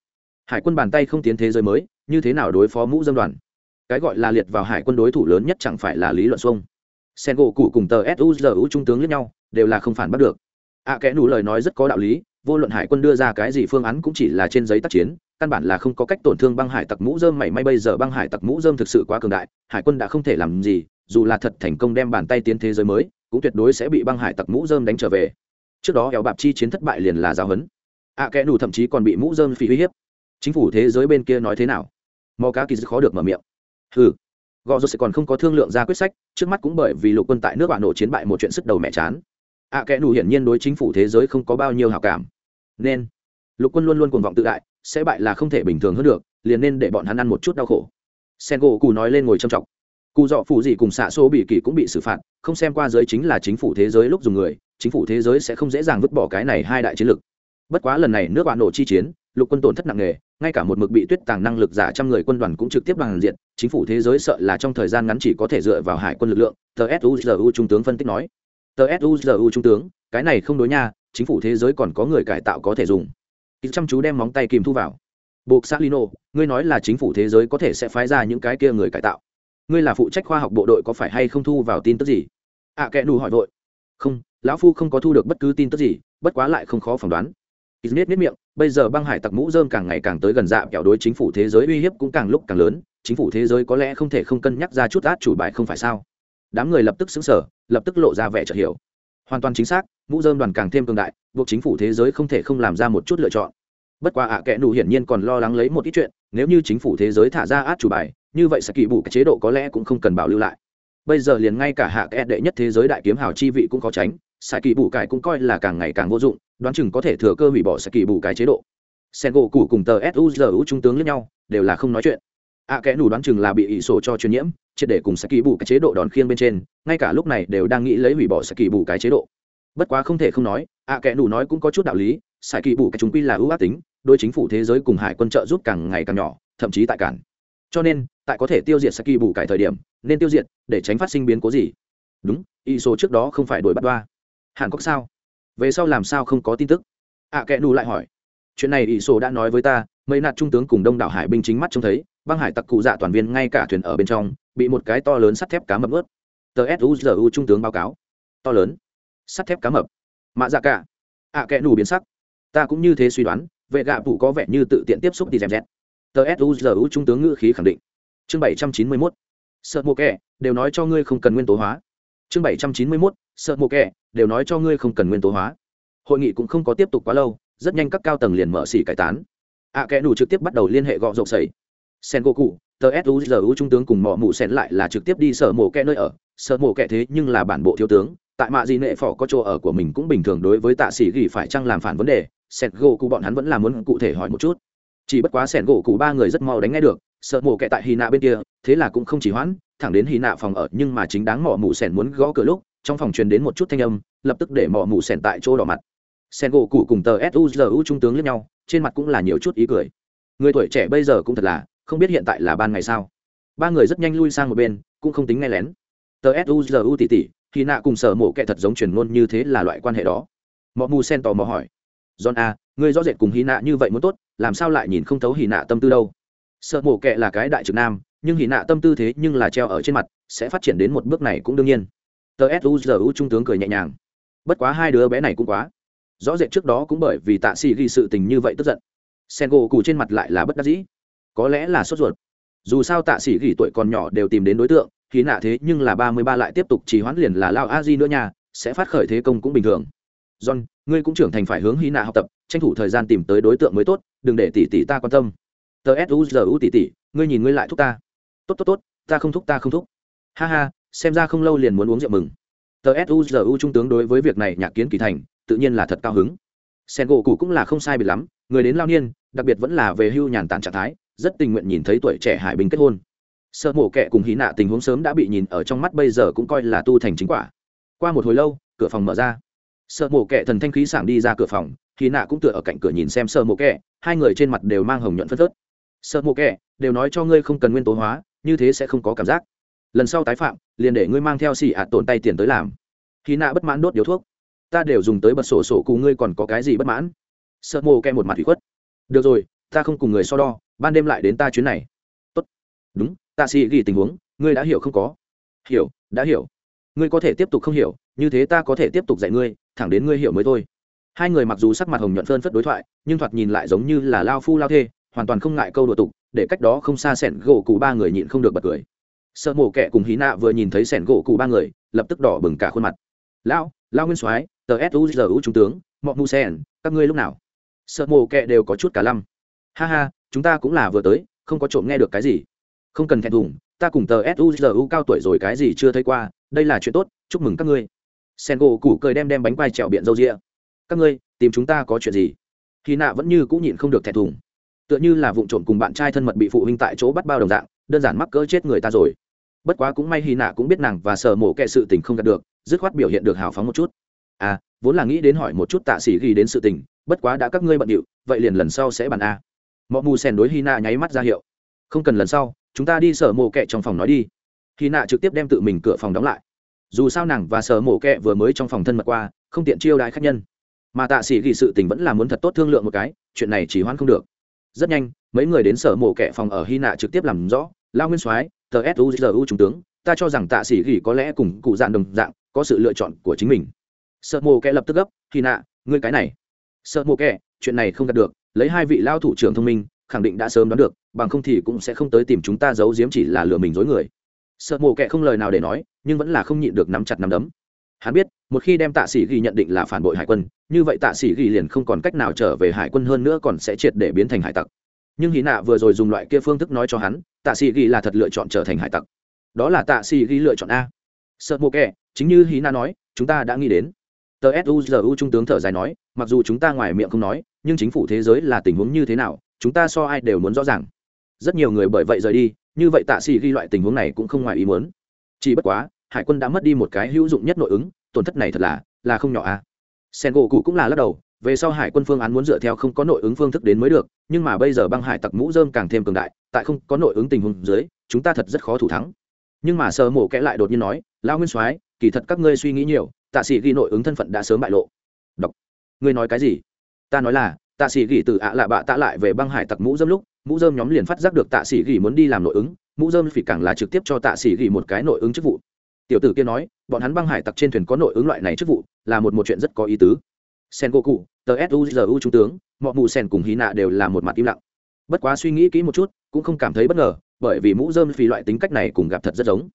hải quân bàn tay không tiến thế giới mới như thế nào đối phó mũ dâm đoàn? Cái gọi là liệt vào hải quân đối thủ lớn nhất chẳng phải là lý luận xuông. Sen gỗ cụ cùng tờ suzu trung tướng lẫn nhau đều là không phản bắt được. Ạ à, kẽ nù lời nói rất có đạo lý vô luận hải quân đưa ra cái gì phương án cũng chỉ là trên giấy tác chiến căn bản là không có cách tổn thương băng hải tặc mũ dơm mảy may bây giờ băng hải tặc mũ dơm thực sự quá cường đại hải quân đã không thể làm gì dù là thật thành công đem bàn tay tiến thế giới mới cũng tuyệt đối sẽ bị băng hải tặc mũ dơm đánh trở về. Trước đó éo bạp chi chiến thất bại liền là giáo huấn, ạ à, kẽ nù thậm chí còn bị mũ dơm phi uy hiếp chính phủ thế giới bên kia nói thế nào? Mò cá kỳ khó được mở miệng. Ừ gò rô sẽ còn không có thương lượng ra quyết sách trước mắt cũng bởi vì lục quân tại nước bạn nổ chiến bại một chuyện sức đầu mẹ chán. Ạ à, kẽ nù hiển nhiên đối chính phủ thế giới không có bao nhiêu hào cảm. Nên lục quân luôn luôn cuồng vọng tự đại sẽ bại là không thể bình thường hơn được liền nên để bọn hắn ăn một chút đau khổ. Sen gỗ cù nói lên ngồi trầm trọng. Cụ dọ phụ gì cùng xạ xô bị kỳ cũng bị xử phạt không xem qua giới chính là chính phủ thế giới lúc dùng người chính phủ thế giới sẽ không dễ dàng vứt bỏ cái này hai đại chiến lược. bất quá lần này nước bạn nổ chi chiến lục quân tổn thất nặng nề ngay cả một mực bị tuyết tàng năng lực giả trăm người quân đoàn cũng trực tiếp bằng diện chính phủ thế giới sợ là trong thời gian ngắn chỉ có thể dựa vào hải quân lực lượng tờ suzu trung tướng phân tích nói. Tờ suzu trung tướng cái này không đối nha chính phủ thế giới còn có người cải tạo có thể dùng. Chăm chú đem móng tay kìm thu vào. Buộc xác lino ngươi nói là chính phủ thế giới có thể sẽ phái ra những cái kia người cải tạo? Ngươi là phụ trách khoa học bộ đội có phải hay không thu vào tin tức gì? Ạ à, kẽ đủ hỏi vội. Không lão phu không có thu được bất cứ tin tức gì bất quá lại không khó phỏng đoán ít nết miệng bây giờ băng hải tặc mũ rơm càng ngày càng tới gần dạ kẹo đối chính phủ thế giới uy hiếp cũng càng lúc càng lớn chính phủ thế giới có lẽ không thể không cân nhắc ra chút át chủ bài không phải sao? Đám người lập tức sững sờ, lập tức lộ ra vẻ chợt hiểu. Hoàn toàn chính xác mũ rơm đoàn càng thêm cường đại buộc chính phủ thế giới không thể không làm ra một chút lựa chọn. Bất quá ạ à kẽ hiển nhiên còn lo lắng lấy một ít chuyện nếu như chính phủ thế giới thả ra át chủ bài như vậy sẽ kỳ bù cái chế độ có lẽ cũng không cần bảo lưu lại. Bây giờ liền ngay cả hạ kẽ đệ nhất thế giới đại kiếm hào chi vị cũng có tránh Sai kỳ bù cải cũng coi là càng ngày càng vô dụng đoán chừng có thể thừa cơ hủy bỏ sai kỳ bù cái chế độ. Sen gỗ cụ cùng tờ suzu trung tướng lẫn nhau đều là không nói chuyện. Ạ à, kẽ đủ đoán chừng là bị ỷ sổ cho truyền nhiễm triệt để cùng sai kỳ bù cái chế độ đòn khiêng bên trên ngay cả lúc này đều đang nghĩ lấy hủy bỏ sai kỳ bù cái chế độ. Bất quá không thể không nói ạ à, kẽ đủ nói cũng có chút đạo lý sai kỳ bù cái chúng quy là ưu ác tính đôi chính phủ thế giới cùng hải quân trợ giúp càng ngày càng nhỏ thậm chí tại cản. Cho nên tại có thể tiêu diệt Saki bù cải thời điểm nên tiêu diệt để tránh phát sinh biến cố gì? Đúng y số trước đó không phải đuổi bắt đoa hàn quốc sao? Về sau làm sao không có tin tức? Ạ à, kẽ nù lại hỏi. Chuyện này ỷ sổ đã nói với ta mấy nạt trung tướng cùng đông đảo hải binh chính mắt trông thấy băng hải tặc cụ dạ toàn viên ngay cả thuyền ở bên trong bị một cái to lớn sắt thép cá mập ướt tờ suzu trung tướng báo cáo. To lớn. Sắt thép cá mập. Mạ dạ cả. Ạ à, kẽ nù biến sắc. Ta cũng như thế suy đoán vệ gạ phụ có vẻ như tự tiện tiếp xúc đi dèm dẹt. Tờ suzu trung tướng ngữ khí khẳng định. Chương bảy trăm chín mươi mốt. Sợ mô kẻ đều nói cho ngươi không cần nguyên tố hóa. Chương bảy trăm chín mươi mốt sợ mộ kẻ đều nói cho ngươi không cần nguyên tố hóa. Hội nghị cũng không có tiếp tục quá lâu rất nhanh các cao tầng liền mở xỉ cải tán. Ạ à, kẽ nủ trực tiếp bắt đầu liên hệ gọ rộng sầy sen goku tờ suzu trung tướng cùng mỏ mụ sen lại là trực tiếp đi sở mộ kẻ nơi ở. Sở mộ kẻ thế nhưng là bản bộ thiếu tướng tại mạ gì nệ phỏ có chỗ ở của mình cũng bình thường đối với tạ sĩ gỉ phải chăng làm phản vấn đề sen goku bọn hắn vẫn là muốn cụ thể hỏi một chút. Chỉ bất quá sẻn gỗ cụ ba người rất mau đánh nghe được sợ mổ kẹ tại hy nạ bên kia thế là cũng không chỉ hoãn thẳng đến hy nạ phòng ở nhưng mà chính đáng mỏ mụ sẻn muốn gõ cửa lúc trong phòng truyền đến một chút thanh âm, lập tức để mỏ mù sẻn tại chỗ đỏ mặt. Sen gỗ cụ cùng tờ suzu trung tướng lẫn nhau, trên mặt cũng là nhiều chút ý cười. Người tuổi trẻ bây giờ cũng thật là, không biết hiện tại là ban ngày sao. Ba người rất nhanh lui sang một bên, cũng không tính nghe lén. Tờ suzu tỉ tỉ hy nạ cùng sở mổ kệ thật giống truyền ngôn như thế là loại quan hệ đó. Mọ mù sen tò mò hỏi. John à, a ngươi rõ rệt cùng hy nạ như vậy muốn tốt, làm sao lại nhìn không thấu hy nạ tâm tư đâu? Sợ mổ kệ là cái đại trực nam, nhưng hy nạ tâm tư thế nhưng là treo ở trên mặt, sẽ phát triển đến một bước này cũng đương nhiên tờ suzu trung tướng cười nhẹ nhàng. Bất quá hai đứa bé này cũng quá. Rõ rệt trước đó cũng bởi vì tạ xì ghi sự tình như vậy tức giận. Sen gỗ cụ trên mặt lại là bất đắc dĩ. Có lẽ là sốt ruột. Dù sao tạ sĩ ghi tuổi còn nhỏ đều tìm đến đối tượng, khi nạ thế nhưng là ba mươi ba lại tiếp tục trì hoãn liền là lao a di nữa nha, sẽ phát khởi thế công cũng bình thường. John, ngươi cũng trưởng thành phải hướng hy nạ học tập, tranh thủ thời gian tìm tới đối tượng mới tốt, đừng để tỷ tỷ ta quan tâm. Tờ suzu tỷ tỷ, ngươi nhìn ngươi lại thúc ta. Tốt tốt tốt, ta không thúc, ta không thúc. Ha ha xem ra không lâu liền muốn uống rượu mừng. Tờ suzu trung tướng đối với việc này nhạc kiến kỳ thành, tự nhiên là thật cao hứng. Sen gỗ cụ cũng là không sai biệt lắm, người đến lao niên, đặc biệt vẫn là về hưu nhàn tản trạng thái, rất tình nguyện nhìn thấy tuổi trẻ hải bình kết hôn. Sợ mổ kệ cùng hí nạ tình huống sớm đã bị nhìn ở trong mắt bây giờ cũng coi là tu thành chính quả. Qua một hồi lâu, cửa phòng mở ra. Sợ mổ kệ thần thanh khí sảng đi ra cửa phòng, hí nạ cũng tựa ở cạnh cửa nhìn xem sợ mổ kệ hai người trên mặt đều mang hồng nhuận phất phớt. Sợ mổ kệ đều nói cho ngươi không cần nguyên tố hóa, như thế sẽ không có cảm giác lần sau tái phạm, liền để ngươi mang theo xì ạt tổn tay tiền tới làm. Khi nạ bất mãn đốt điếu thuốc. Ta đều dùng tới bật sổ sổ cụ ngươi còn có cái gì bất mãn? Sợ mồ kệ một mặt hủy khuất. Được rồi, ta không cùng người so đo, ban đêm lại đến ta chuyến này. Tốt. Đúng, ta xì ghi tình huống, ngươi đã hiểu không có. Hiểu, đã hiểu. Ngươi có thể tiếp tục không hiểu, như thế ta có thể tiếp tục dạy ngươi, thẳng đến ngươi hiểu mới thôi. Hai người mặc dù sắc mặt hồng nhuận phơn phất đối thoại, nhưng thoạt nhìn lại giống như là lao phu lao thê, hoàn toàn không ngại câu đùa tục, để cách đó không xa sẻn gỗ cụ ba người nhịn không được bật cười sợ mổ kẹ cùng hí nạ vừa nhìn thấy sẻn gỗ cụ ba người, lập tức đỏ bừng cả khuôn mặt. Lão lao nguyên soái, tờ suzu trung tướng mọi mu sen các ngươi lúc nào? Sợ mổ kẹ đều có chút cả lăm. Ha ha, chúng ta cũng là vừa tới, không có trộm nghe được cái gì. Không cần thẹn thùng, ta cùng tờ suzu cao tuổi rồi cái gì chưa thấy qua, đây là chuyện tốt, chúc mừng các ngươi. Sen gỗ củ cười đem đem bánh quai trèo biện râu rịa. các ngươi, tìm chúng ta có chuyện gì? Khi nạ vẫn như cũng nhịn không được thẹn thùng. Tựa như là vụ trộm cùng bạn trai thân mật bị phụ huynh tại chỗ bắt bao đồng dạng, đơn giản mắc cỡ chết người ta rồi bất quá cũng may hy nạ cũng biết nàng và Sở mổ kệ sự tình không gặp được, dứt khoát biểu hiện được hào phóng một chút. À vốn là nghĩ đến hỏi một chút tạ sĩ ghi đến sự tình, bất quá đã các ngươi bận điệu, vậy liền lần sau sẽ bàn a. Mọ mù sen đối hy nạ nháy mắt ra hiệu. Không cần lần sau, chúng ta đi sở mổ kệ trong phòng nói đi. Hy nạ trực tiếp đem tự mình cửa phòng đóng lại. Dù sao nàng và sở mổ kệ vừa mới trong phòng thân mật qua, không tiện chiêu đãi khách nhân. Mà tạ sĩ ghi sự tình vẫn là muốn thật tốt thương lượng một cái, chuyện này chỉ hoãn không được. Rất nhanh, mấy người đến sở mổ kệ phòng ở hy nạ trực tiếp làm rõ lao nguyên soái, tờ suzu trung tướng, ta cho rằng tạ sĩ gỉ có lẽ cùng cụ dạng đồng dạng, có sự lựa chọn của chính mình. Sợ mồ kẻ lập tức gấp khi nạ, ngươi cái này. Sợ mồ kẻ, chuyện này không đạt được, lấy hai vị lao thủ trưởng thông minh, khẳng định đã sớm đoán được, bằng không thì cũng sẽ không tới tìm chúng ta giấu giếm chỉ là lừa mình dối người. Sợ mồ kẻ không lời nào để nói, nhưng vẫn là không nhịn được nắm chặt nắm đấm. Hắn biết, một khi đem tạ sĩ ghi nhận định là phản bội hải quân, như vậy tạ sĩ ghi liền không còn cách nào trở về hải quân hơn nữa còn sẽ triệt để biến thành hải tặc nhưng hí nạ vừa rồi dùng loại kia phương thức nói cho hắn, tạ sĩ ghi là thật lựa chọn trở thành hải tặc. Đó là tạ sĩ ghi lựa chọn a. Sợ mô kẻ, chính như hí nạ nói, chúng ta đã nghĩ đến. Tờ suzu trung tướng thở dài nói, mặc dù chúng ta ngoài miệng không nói, nhưng chính phủ thế giới là tình huống như thế nào, chúng ta so ai đều muốn rõ ràng. Rất nhiều người bởi vậy rời đi, như vậy tạ sĩ ghi loại tình huống này cũng không ngoài ý muốn. Chỉ bất quá, hải quân đã mất đi một cái hữu dụng nhất nội ứng, tổn thất này thật là là không nhỏ a. À. sen gỗ cụ cũng là lắc đầu về sau hải quân phương án muốn dựa theo không có nội ứng phương thức đến mới được, nhưng mà bây giờ băng hải tặc mũ dơm càng thêm cường đại, tại không có nội ứng tình huống dưới, chúng ta thật rất khó thủ thắng. Nhưng mà sơ mổ kẽ lại đột nhiên nói, lão nguyên soái, kỳ thật các ngươi suy nghĩ nhiều, tạ sĩ ghi nội ứng thân phận đã sớm bại lộ. Đọc ngươi nói cái gì? Ta nói là, tạ sĩ ghi từ ạ lạ bạ tạ lại về băng hải tặc mũ dơm lúc, mũ dơm nhóm liền phát giác được tạ sĩ ghi muốn đi làm nội ứng, mũ dơm phỉ cảng là trực tiếp cho tạ sĩ ghi một cái nội ứng chức vụ. Tiểu tử kia nói, bọn hắn băng hải tặc trên thuyền có nội ứng loại này chức vụ, là một một chuyện rất có ý tứ sen goku tờ suzu trung tướng mọi mù sen cùng hí nạ đều là một mặt im lặng. Bất quá suy nghĩ kỹ một chút, cũng không cảm thấy bất ngờ, bởi vì mũ dơm phì loại tính cách này cùng gặp thật rất giống.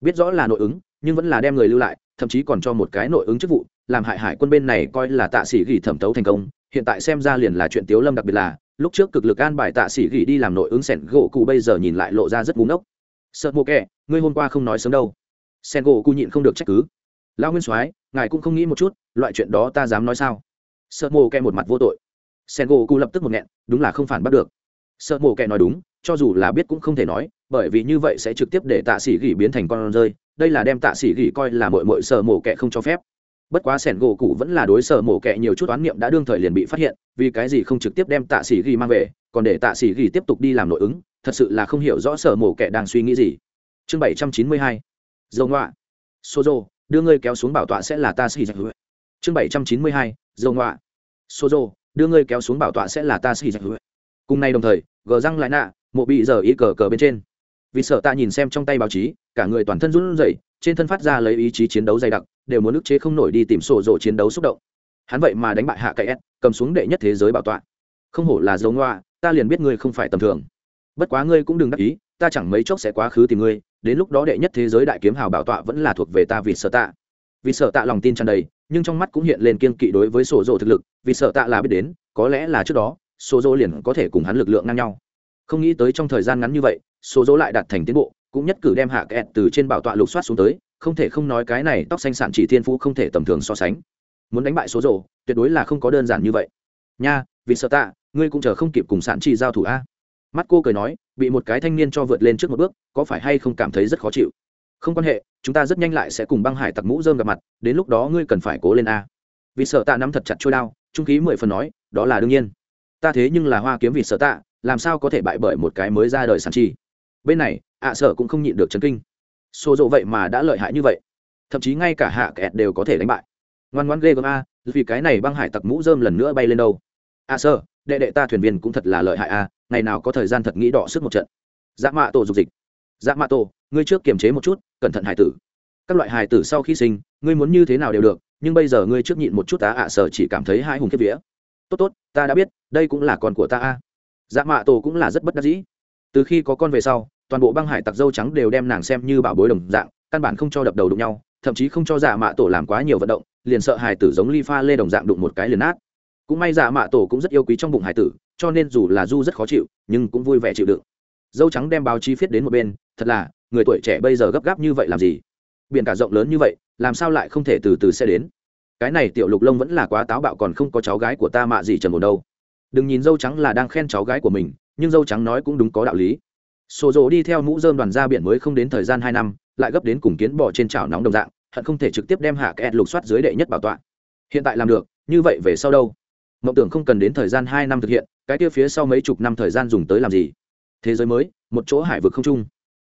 Biết rõ là nội ứng, nhưng vẫn là đem người lưu lại, thậm chí còn cho một cái nội ứng chức vụ, làm hại hải quân bên này coi là tạ sĩ gỉ thẩm tấu thành công. Hiện tại xem ra liền là chuyện tiếu lâm đặc biệt là, lúc trước cực lực an bài tạ sĩ gỉ đi làm nội ứng sẻn gỗ cụ bây giờ nhìn lại lộ ra rất búng ốc sợ mô kẹ ngươi hôm qua không nói sớm đâu. Sen gỗ cụ nhịn không được trách cứ lão nguyên soái, ngài cũng không nghĩ một chút, loại chuyện đó ta dám nói sao? Sợ mồ kẹ một mặt vô tội. Sen gỗ cụ lập tức một nghẹn, đúng là không phản bắt được. Sợ mồ kẹ nói đúng, cho dù là biết cũng không thể nói, bởi vì như vậy sẽ trực tiếp để tạ sĩ gỉ biến thành con rơi, đây là đem tạ sĩ gỉ coi là mội mội sợ mổ kẹ không cho phép. Bất quá sẻn gỗ cụ vẫn là đối sở mổ kẹ nhiều chút oán niệm đã đương thời liền bị phát hiện, vì cái gì không trực tiếp đem tạ sĩ ghi mang về, còn để tạ sĩ ghi tiếp tục đi làm nội ứng, thật sự là không hiểu rõ sở mổ kẹ đang suy nghĩ gì. Chương bảy trăm chín mươi hai. Dầu ngoạ số dô đưa ngươi kéo xuống bảo tọa sẽ là ta sĩ hữu chương bảy trăm chín mươi hai, dầu ngoạ số dô đưa ngươi kéo xuống bảo tọa sẽ là ta sĩ hữu cùng nay đồng thời gờ răng lại nạ, mộ bị giờ ý cờ cờ bên trên. Vì sợ ta nhìn xem trong tay báo chí, cả người toàn thân run rẩy, trên thân phát ra lấy ý chí chiến đấu dày đặc, đều muốn ức chế không nổi đi tìm sổ rộ chiến đấu xúc động. Hắn vậy mà đánh bại hạ cậy s, cầm xuống đệ nhất thế giới bảo tọa. Không hổ là dấu ngoa ta liền biết ngươi không phải tầm thường. Bất quá ngươi cũng đừng đắc ý, ta chẳng mấy chốc sẽ quá khứ tìm ngươi đến lúc đó đệ nhất thế giới đại kiếm hào bảo tọa vẫn là thuộc về ta vì sợ tạ. Vì sợ tạ lòng tin tràn đầy, nhưng trong mắt cũng hiện lên kiên kỵ đối với sổ dỗ thực lực, vì sợ tạ là biết đến, có lẽ là trước đó, sổ dỗ liền có thể cùng hắn lực lượng ngang nhau. Không nghĩ tới trong thời gian ngắn như vậy số dỗ lại đạt thành tiến bộ, cũng nhất cử đem hạ kẹt từ trên bảo tọa lục soát xuống tới, không thể không nói cái này tóc xanh sản chỉ thiên phú không thể tầm thường so sánh. Muốn đánh bại số rổ tuyệt đối là không có đơn giản như vậy. Nha, vì sợ tạ, ngươi cũng chờ không kịp cùng sản chi giao thủ a mắt cô cười nói, bị một cái thanh niên cho vượt lên trước một bước, có phải hay không cảm thấy rất khó chịu? Không quan hệ, chúng ta rất nhanh lại sẽ cùng băng hải tặc mũ dơm gặp mặt, đến lúc đó ngươi cần phải cố lên a. Vì sợ tạ nắm thật chặt trôi đao, trung khí mười phần nói, đó là đương nhiên. Ta thế nhưng là hoa kiếm vì sợ tạ, làm sao có thể bại bởi một cái mới ra đời sản chi? Bên này, ạ sợ cũng không nhịn được chấn kinh. Xô rộ vậy mà đã lợi hại như vậy. Thậm chí ngay cả hạ kẹt đều có thể đánh bại. Ngoan ngoan ghê gớm a, vì cái này băng hải tặc mũ dơm lần nữa bay lên đâu. Ạ sợ, đệ đệ ta thuyền viên cũng thật là lợi hại a ngày nào có thời gian thật nghĩ đỏ sức một trận. Dạ mạ tổ dục dịch. Dạ mạ tổ, ngươi trước kiềm chế một chút, cẩn thận hải tử. Các loại hải tử sau khi sinh, ngươi muốn như thế nào đều được, nhưng bây giờ ngươi trước nhịn một chút tá ạ à, sở chỉ cảm thấy hai hùng kiếp vía. Tốt tốt, ta đã biết, đây cũng là con của ta a. Dạ mạ tổ cũng là rất bất đắc dĩ. Từ khi có con về sau, toàn bộ băng hải tặc dâu trắng đều đem nàng xem như bảo bối đồng dạng, căn bản không cho đập đầu đụng nhau, thậm chí không cho dạ mạ tổ làm quá nhiều vận động, liền sợ hải tử giống ly pha lê đồng dạng đụng một cái liền nát cũng may dạ mạ tổ cũng rất yêu quý trong bụng hải tử, cho nên dù là du rất khó chịu, nhưng cũng vui vẻ chịu đựng. Dâu trắng đem báo chí viết đến một bên, thật là, người tuổi trẻ bây giờ gấp gáp như vậy làm gì? Biển cả rộng lớn như vậy, làm sao lại không thể từ từ sẽ đến? Cái này tiểu lục lông vẫn là quá táo bạo còn không có cháu gái của ta mạ gì trần một đâu. Đừng nhìn dâu trắng là đang khen cháu gái của mình, nhưng dâu trắng nói cũng đúng có đạo lý. Sổ dỗ đi theo mũ dơm đoàn ra biển mới không đến thời gian hai năm, lại gấp đến cùng kiến bỏ trên chảo nóng đồng dạng, hận không thể trực tiếp đem hạ kẹt lục soát dưới đệ nhất bảo tọa. Hiện tại làm được, như vậy về sau đâu? Mộng tưởng không cần đến thời gian hai năm thực hiện, cái kia phía sau mấy chục năm thời gian dùng tới làm gì? Thế giới mới, một chỗ hải vực không chung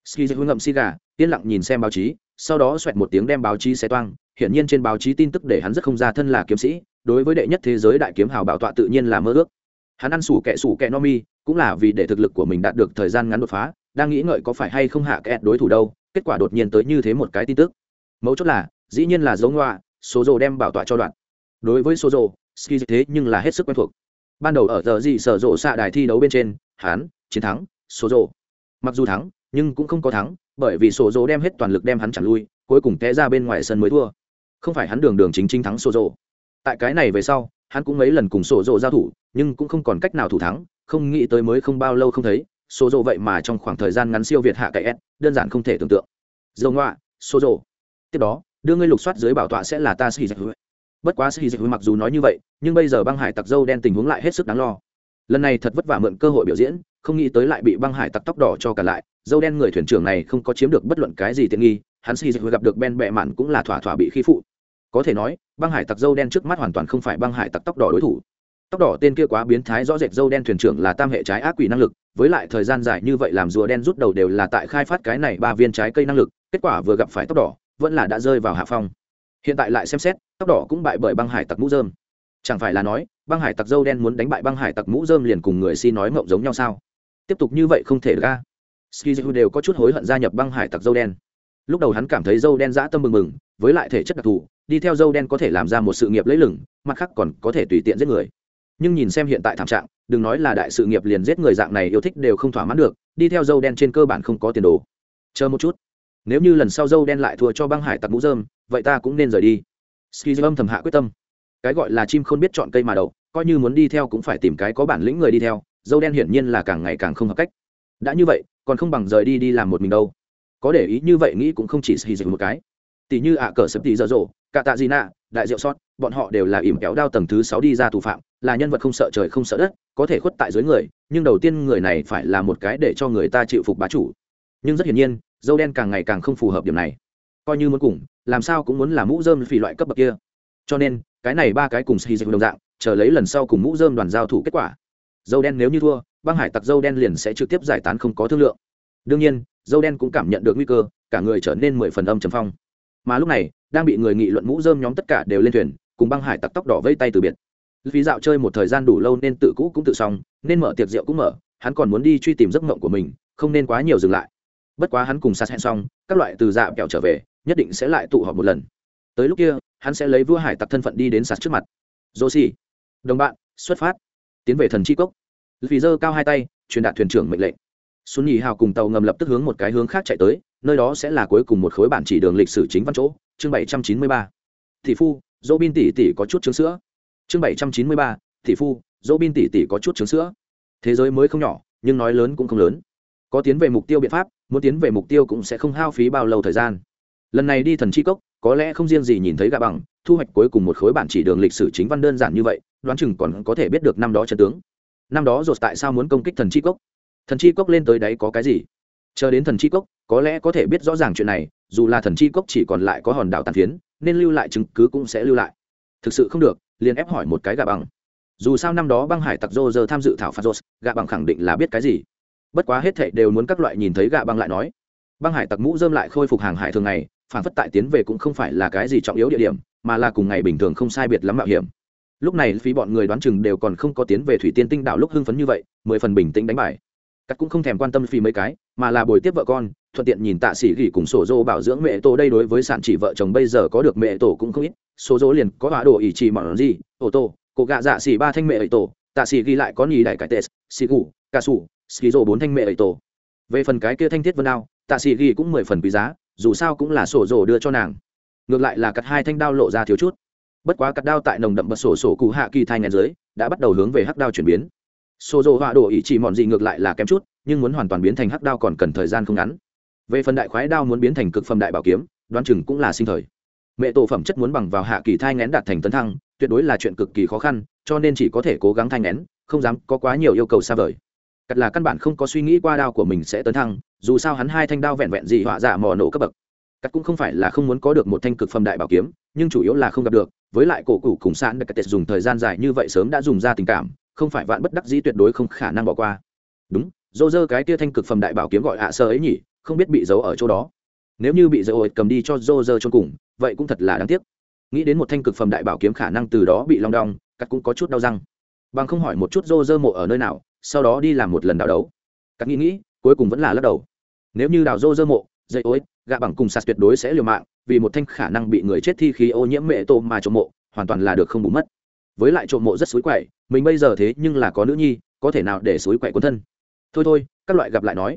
ski dây ngậm xi gà, yên lặng nhìn xem báo chí, sau đó xoẹt một tiếng đem báo chí xé toang, hiển nhiên trên báo chí tin tức để hắn rất không ra thân là kiếm sĩ, đối với đệ nhất thế giới đại kiếm hào bảo tọa tự nhiên là mơ ước. Hắn ăn sủ kẹ sủ kẹ no mi, cũng là vì để thực lực của mình đạt được thời gian ngắn đột phá, đang nghĩ ngợi có phải hay không hạ kẹt đối thủ đâu, kết quả đột nhiên tới như thế một cái tin tức. Mấu chốt là, dĩ nhiên là dấu ngoạ số rồ đem bảo tọa cho đoạn. Đối với số rồ ski thế nhưng là hết sức quen thuộc. Ban đầu ở giờ gì sở rộ xạ đài thi đấu bên trên hắn chiến thắng số rộ mặc dù thắng, nhưng cũng không có thắng, bởi vì số rộ đem hết toàn lực đem hắn chẳng lui, cuối cùng té ra bên ngoài sân mới thua. Không phải hắn đường đường chính chính thắng số rộ tại cái này về sau, hắn cũng mấy lần cùng sổ rộ giao thủ, nhưng cũng không còn cách nào thủ thắng, không nghĩ tới mới không bao lâu không thấy số rộ vậy mà trong khoảng thời gian ngắn siêu việt hạ cậy s, đơn giản không thể tưởng tượng. Dầu ngoạ số rộ tiếp đó, đưa ngươi lục soát dưới bảo tọa sẽ là ta sĩ dạch bất quá sĩ dịch mặc dù nói như vậy, nhưng bây giờ băng hải tặc dâu đen tình huống lại hết sức đáng lo. Lần này thật vất vả mượn cơ hội biểu diễn, không nghĩ tới lại bị băng hải tặc tóc đỏ cho cả lại. Dâu đen người thuyền trưởng này không có chiếm được bất luận cái gì tiện nghi, hắn sĩ dịch gặp được ben bẹ mạn cũng là thỏa thỏa bị khi phụ. Có thể nói, băng hải tặc dâu đen trước mắt hoàn toàn không phải băng hải tặc tóc đỏ đối thủ. Tóc đỏ tên kia quá biến thái rõ rệt dâu đen thuyền trưởng là tam hệ trái ác quỷ năng lực, với lại thời gian dài như vậy làm rùa đen rút đầu đều là tại khai phát cái này ba viên trái cây năng lực, kết quả vừa gặp phải tóc đỏ, vẫn là đã rơi vào hạ phong hiện tại lại xem xét, tóc đỏ cũng bại bởi băng hải tặc mũ dơm chẳng phải là nói, băng hải tặc dâu đen muốn đánh bại băng hải tặc mũ dơm liền cùng người si nói mộng giống nhau sao? Tiếp tục như vậy không thể ra skizu đều có chút hối hận gia nhập băng hải tặc dâu đen. Lúc đầu hắn cảm thấy dâu đen dã tâm mừng mừng, với lại thể chất đặc thù, đi theo dâu đen có thể làm ra một sự nghiệp lấy lửng mặt khác còn có thể tùy tiện giết người. Nhưng nhìn xem hiện tại thảm trạng, đừng nói là đại sự nghiệp liền giết người dạng này yêu thích đều không thỏa mãn được, đi theo dâu đen trên cơ bản không có tiền đồ. Chờ một chút nếu như lần sau dâu đen lại thua cho băng hải tặc mũ dơm vậy ta cũng nên rời đi. Ski âm thầm hạ quyết tâm. Cái gọi là chim không biết chọn cây mà đậu, coi như muốn đi theo cũng phải tìm cái có bản lĩnh người đi theo, dâu đen hiển nhiên là càng ngày càng không hợp cách. Đã như vậy, còn không bằng rời đi đi làm một mình đâu. Có để ý như vậy nghĩ cũng không chỉ xì dịch một cái. Tỷ như ạ cờ sập tỷ dở dộ cả tạ gì nạ, đại diệu sót, bọn họ đều là ỉm kéo đao tầng thứ sáu đi ra thủ phạm, là nhân vật không sợ trời không sợ đất, có thể khuất tại dưới người, nhưng đầu tiên người này phải là một cái để cho người ta chịu phục bá chủ. Nhưng rất hiển nhiên dâu đen càng ngày càng không phù hợp điểm này. Coi như muốn cùng, làm sao cũng muốn là mũ dơm phì loại cấp bậc kia. Cho nên, cái này ba cái cùng xì dịch đồng dạng, chờ lấy lần sau cùng mũ dơm đoàn giao thủ kết quả. Dâu đen nếu như thua, băng hải tặc dâu đen liền sẽ trực tiếp giải tán không có thương lượng. Đương nhiên, dâu đen cũng cảm nhận được nguy cơ, cả người trở nên mười phần âm trầm phong. Mà lúc này, đang bị người nghị luận mũ dơm nhóm tất cả đều lên thuyền, cùng băng hải tặc tóc đỏ vây tay từ biệt. Vì dạo chơi một thời gian đủ lâu nên tự cũ cũng tự xong, nên mở tiệc rượu cũng mở, hắn còn muốn đi truy tìm giấc mộng của mình, không nên quá nhiều dừng lại bất quá hắn cùng sát hẹn xong, các loại từ dạ kẹo trở về, nhất định sẽ lại tụ họp một lần. Tới lúc kia, hắn sẽ lấy vua hải tặc thân phận đi đến sạt trước mặt. Dô xì đồng bạn, xuất phát. Tiến về thần chi cốc. Vì giơ cao hai tay, truyền đạt thuyền trưởng mệnh lệnh. Xuân nhì hào cùng tàu ngầm lập tức hướng một cái hướng khác chạy tới, nơi đó sẽ là cuối cùng một khối bản chỉ đường lịch sử chính văn chỗ, chương bảy trăm chín mươi ba. Thị phu dỗ bin tỷ tỷ có chút trứng sữa. Chương bảy trăm chín mươi ba thị phu dỗ bin tỷ tỷ có chút trứng sữa. Thế giới mới không nhỏ, nhưng nói lớn cũng không lớn có tiến về mục tiêu biện pháp, muốn tiến về mục tiêu cũng sẽ không hao phí bao lâu thời gian. Lần này đi thần chi cốc, có lẽ không riêng gì nhìn thấy gạ bằng, thu hoạch cuối cùng một khối bản chỉ đường lịch sử chính văn đơn giản như vậy, đoán chừng còn có thể biết được năm đó trận tướng. Năm đó rồi tại sao muốn công kích thần chi cốc? Thần chi cốc lên tới đấy có cái gì? Chờ đến thần chi cốc, có lẽ có thể biết rõ ràng chuyện này, dù là thần chi cốc chỉ còn lại có hòn đảo tàn phiến, nên lưu lại chứng cứ cũng sẽ lưu lại. Thực sự không được, liền ép hỏi một cái gạ bằng. Dù sao năm đó băng hải tặc rô giờ tham dự thảo phạt rột gạ bằng khẳng định là biết cái gì bất quá hết thệ đều muốn các loại nhìn thấy gạ băng lại nói. Băng hải tặc mũ dơm lại khôi phục hàng hải thường ngày, phản phất tại tiến về cũng không phải là cái gì trọng yếu địa điểm, mà là cùng ngày bình thường không sai biệt lắm mạo hiểm. Lúc này phí bọn người đoán chừng đều còn không có tiến về thủy tiên tinh đảo lúc hưng phấn như vậy, mười phần bình tĩnh đánh bài. Cắt cũng không thèm quan tâm phí mấy cái, mà là bồi tiếp vợ con, thuận tiện nhìn tạ sĩ gỉ cùng sổ dô bảo dưỡng mẹ tổ đây đối với sản chỉ vợ chồng bây giờ có được mẹ tổ cũng không ít. Số dô liền có hóa đồ ỷ trì mỏng gì, ô tô cổ gạ dạ xỉ ba thanh mẹ ấy tổ, tạ sĩ ghi lại có nhì đại cải tệ xì gù ca sủ ski rô bốn thanh mẹ ấy tổ. Về phần cái kia thanh thiết vân đao tạ sĩ ghi cũng mười phần quý giá, dù sao cũng là sổ rổ đưa cho nàng. Ngược lại là cắt hai thanh đao lộ ra thiếu chút. Bất quá cắt đao tại nồng đậm bật sổ sổ cụ hạ kỳ thai ngàn dưới, đã bắt đầu hướng về hắc đao chuyển biến. Sổ rổ họa đổ ý chỉ mòn gì ngược lại là kém chút, nhưng muốn hoàn toàn biến thành hắc đao còn cần thời gian không ngắn. Về phần đại khoái đao muốn biến thành cực phẩm đại bảo kiếm, đoán chừng cũng là sinh thời. Mẹ tổ phẩm chất muốn bằng vào hạ kỳ thai ngén đạt thành tấn thăng, tuyệt đối là chuyện cực kỳ khó khăn, cho nên chỉ có thể cố gắng thai ngén, không dám có quá nhiều yêu cầu xa vời cắt là căn bản không có suy nghĩ qua đao của mình sẽ tấn thăng, dù sao hắn hai thanh đao vẹn vẹn gì họa giả mò nổ cấp bậc. Cắt cũng không phải là không muốn có được một thanh cực phẩm đại bảo kiếm, nhưng chủ yếu là không gặp được, với lại cổ cụ cùng sạn đặc tết dùng thời gian dài như vậy sớm đã dùng ra tình cảm, không phải vạn bất đắc dĩ tuyệt đối không khả năng bỏ qua. Đúng, dô dơ cái tia thanh cực phẩm đại bảo kiếm gọi ạ sơ ấy nhỉ, không biết bị giấu ở chỗ đó. Nếu như bị dơ ổi cầm đi cho dô dơ cho cùng, vậy cũng thật là đáng tiếc. Nghĩ đến một thanh cực phẩm đại bảo kiếm khả năng từ đó bị long đong cắt cũng có chút đau răng. Bằng không hỏi một chút dô dơ mộ ở nơi nào sau đó đi làm một lần đào đấu. Các nghĩ nghĩ, cuối cùng vẫn là lắc đầu. Nếu như đào dô dơ mộ, dây ối, gạ bằng cùng sạt tuyệt đối sẽ liều mạng, vì một thanh khả năng bị người chết thi khí ô nhiễm mẹ tô mà trộm mộ, hoàn toàn là được không bù mất. Với lại trộm mộ rất xối quậy, mình bây giờ thế nhưng là có nữ nhi, có thể nào để xối quậy quân thân? Thôi thôi, các loại gặp lại nói.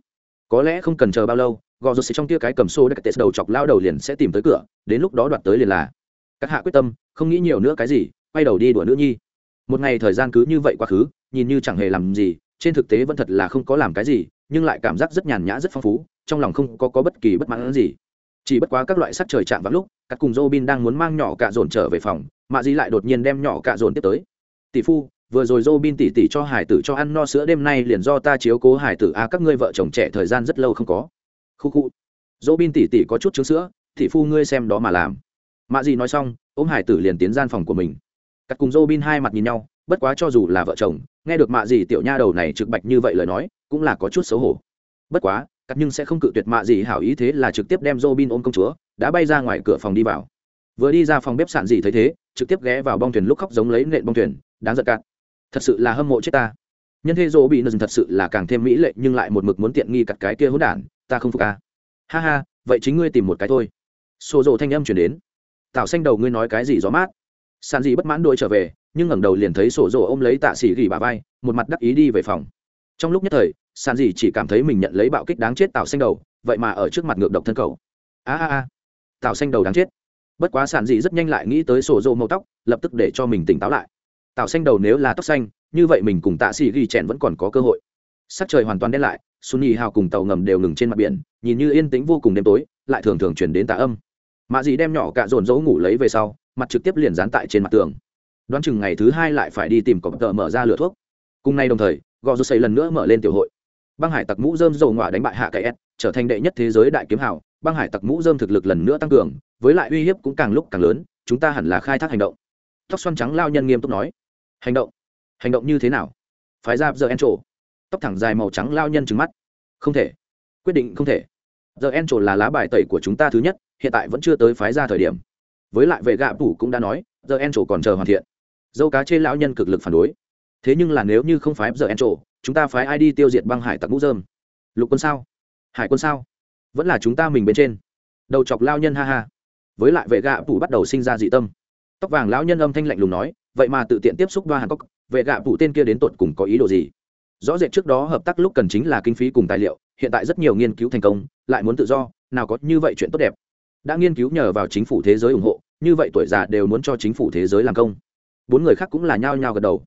Có lẽ không cần chờ bao lâu, gò rột sẽ trong kia cái cầm xô đất tệ đầu chọc lao đầu liền sẽ tìm tới cửa, đến lúc đó đoạt tới liền là. Các hạ quyết tâm, không nghĩ nhiều nữa cái gì, quay đầu đi đùa nữ nhi một ngày thời gian cứ như vậy quá khứ nhìn như chẳng hề làm gì trên thực tế vẫn thật là không có làm cái gì nhưng lại cảm giác rất nhàn nhã rất phong phú trong lòng không có, có bất kỳ bất mãn gì. Chỉ bất quá các loại sắc trời chạm vào lúc các cùng Robin đang muốn mang nhỏ cạ dồn trở về phòng mạ di lại đột nhiên đem nhỏ cạ dồn tiếp tới. Tỷ phu vừa rồi Robin tỉ tỉ cho hải tử cho ăn no sữa đêm nay liền do ta chiếu cố hải tử a à, các ngươi vợ chồng trẻ thời gian rất lâu không có. Khu khu. Robin tỉ tỉ có chút trứng sữa tỷ phu ngươi xem đó mà làm. Mạ gì nói xong ôm hải tử liền tiến gian phòng của mình cắt cùng Robin hai mặt nhìn nhau, bất quá cho dù là vợ chồng, nghe được mạ gì tiểu nha đầu này trực bạch như vậy lời nói, cũng là có chút xấu hổ. Bất quá, cắt nhưng sẽ không cự tuyệt mạ gì hảo ý thế là trực tiếp đem Robin ôm công chúa, đã bay ra ngoài cửa phòng đi vào. Vừa đi ra phòng bếp sạn gì thấy thế, trực tiếp ghé vào bong thuyền lúc khóc giống lấy nện bong thuyền, đáng giận cạn. Thật sự là hâm mộ chết ta. Nhân thế Robin bị thật sự là càng thêm mỹ lệ nhưng lại một mực muốn tiện nghi cặt cái kia hỗn đản, ta không phục a. ha ha, vậy chính ngươi tìm một cái thôi. Sô rộ thanh âm truyền đến. Tảo xanh đầu ngươi nói cái gì gió mát? Sàn dị bất mãn đuổi trở về, nhưng ngẩng đầu liền thấy sổ rộ ôm lấy tạ xỉ gỉ bà vai, một mặt đắc ý đi về phòng. Trong lúc nhất thời, sàn dị chỉ cảm thấy mình nhận lấy bạo kích đáng chết tạo xanh đầu, vậy mà ở trước mặt ngược độc thân cầu. A a a tạo xanh đầu đáng chết. Bất quá sàn dị rất nhanh lại nghĩ tới sổ rộ màu tóc, lập tức để cho mình tỉnh táo lại. Tạo xanh đầu nếu là tóc xanh, như vậy mình cùng tạ xỉ gỉ chèn vẫn còn có cơ hội. Sắc trời hoàn toàn đen lại sunny hào cùng tàu ngầm đều ngừng trên mặt biển, nhìn như yên tĩnh vô cùng đêm tối, lại thường thường chuyển đến tạ âm. Mạ dì đem nhỏ cạ dồn dấu ngủ lấy về sau mặt trực tiếp liền dán tại trên mặt tường. Đoán chừng ngày thứ hai lại phải đi tìm cọp tờ mở ra lửa thuốc. Cùng nay đồng thời, gò rô xây lần nữa mở lên tiểu hội. Băng hải tặc mũ dơm dầu ngọa đánh bại hạ cậy s, trở thành đệ nhất thế giới đại kiếm hào. Băng hải tặc mũ dơm thực lực lần nữa tăng cường, với lại uy hiếp cũng càng lúc càng lớn, chúng ta hẳn là khai thác hành động. Tóc xoăn trắng lao nhân nghiêm túc nói. Hành động? Hành động như thế nào? Phái ra giờ en trổ tóc thẳng dài màu trắng lao nhân trứng mắt. Không thể. Quyết định không thể. Giờ en trổ là lá bài tẩy của chúng ta thứ nhất, hiện tại vẫn chưa tới phái ra thời điểm với lại vệ gạ phủ cũng đã nói giờ en trổ còn chờ hoàn thiện. Dâu cá chê lão nhân cực lực phản đối. Thế nhưng là nếu như không phái giờ en trổ chúng ta phái ai đi tiêu diệt băng hải tặc mũ dơm lục quân sao? Hải quân sao? Vẫn là chúng ta mình bên trên. Đầu chọc lao nhân ha ha. Với lại vệ gạ phủ bắt đầu sinh ra dị tâm. Tóc vàng lão nhân âm thanh lạnh lùng nói, vậy mà tự tiện tiếp xúc đoa hàn cốc, vệ gạ phủ tên kia đến tột cùng có ý đồ gì? Rõ rệt trước đó hợp tác lúc cần chính là kinh phí cùng tài liệu, hiện tại rất nhiều nghiên cứu thành công, lại muốn tự do, nào có như vậy chuyện tốt đẹp. Đã nghiên cứu nhờ vào chính phủ thế giới ủng hộ như vậy tuổi già đều muốn cho chính phủ thế giới làm công. Bốn người khác cũng là nhao nhao gật đầu.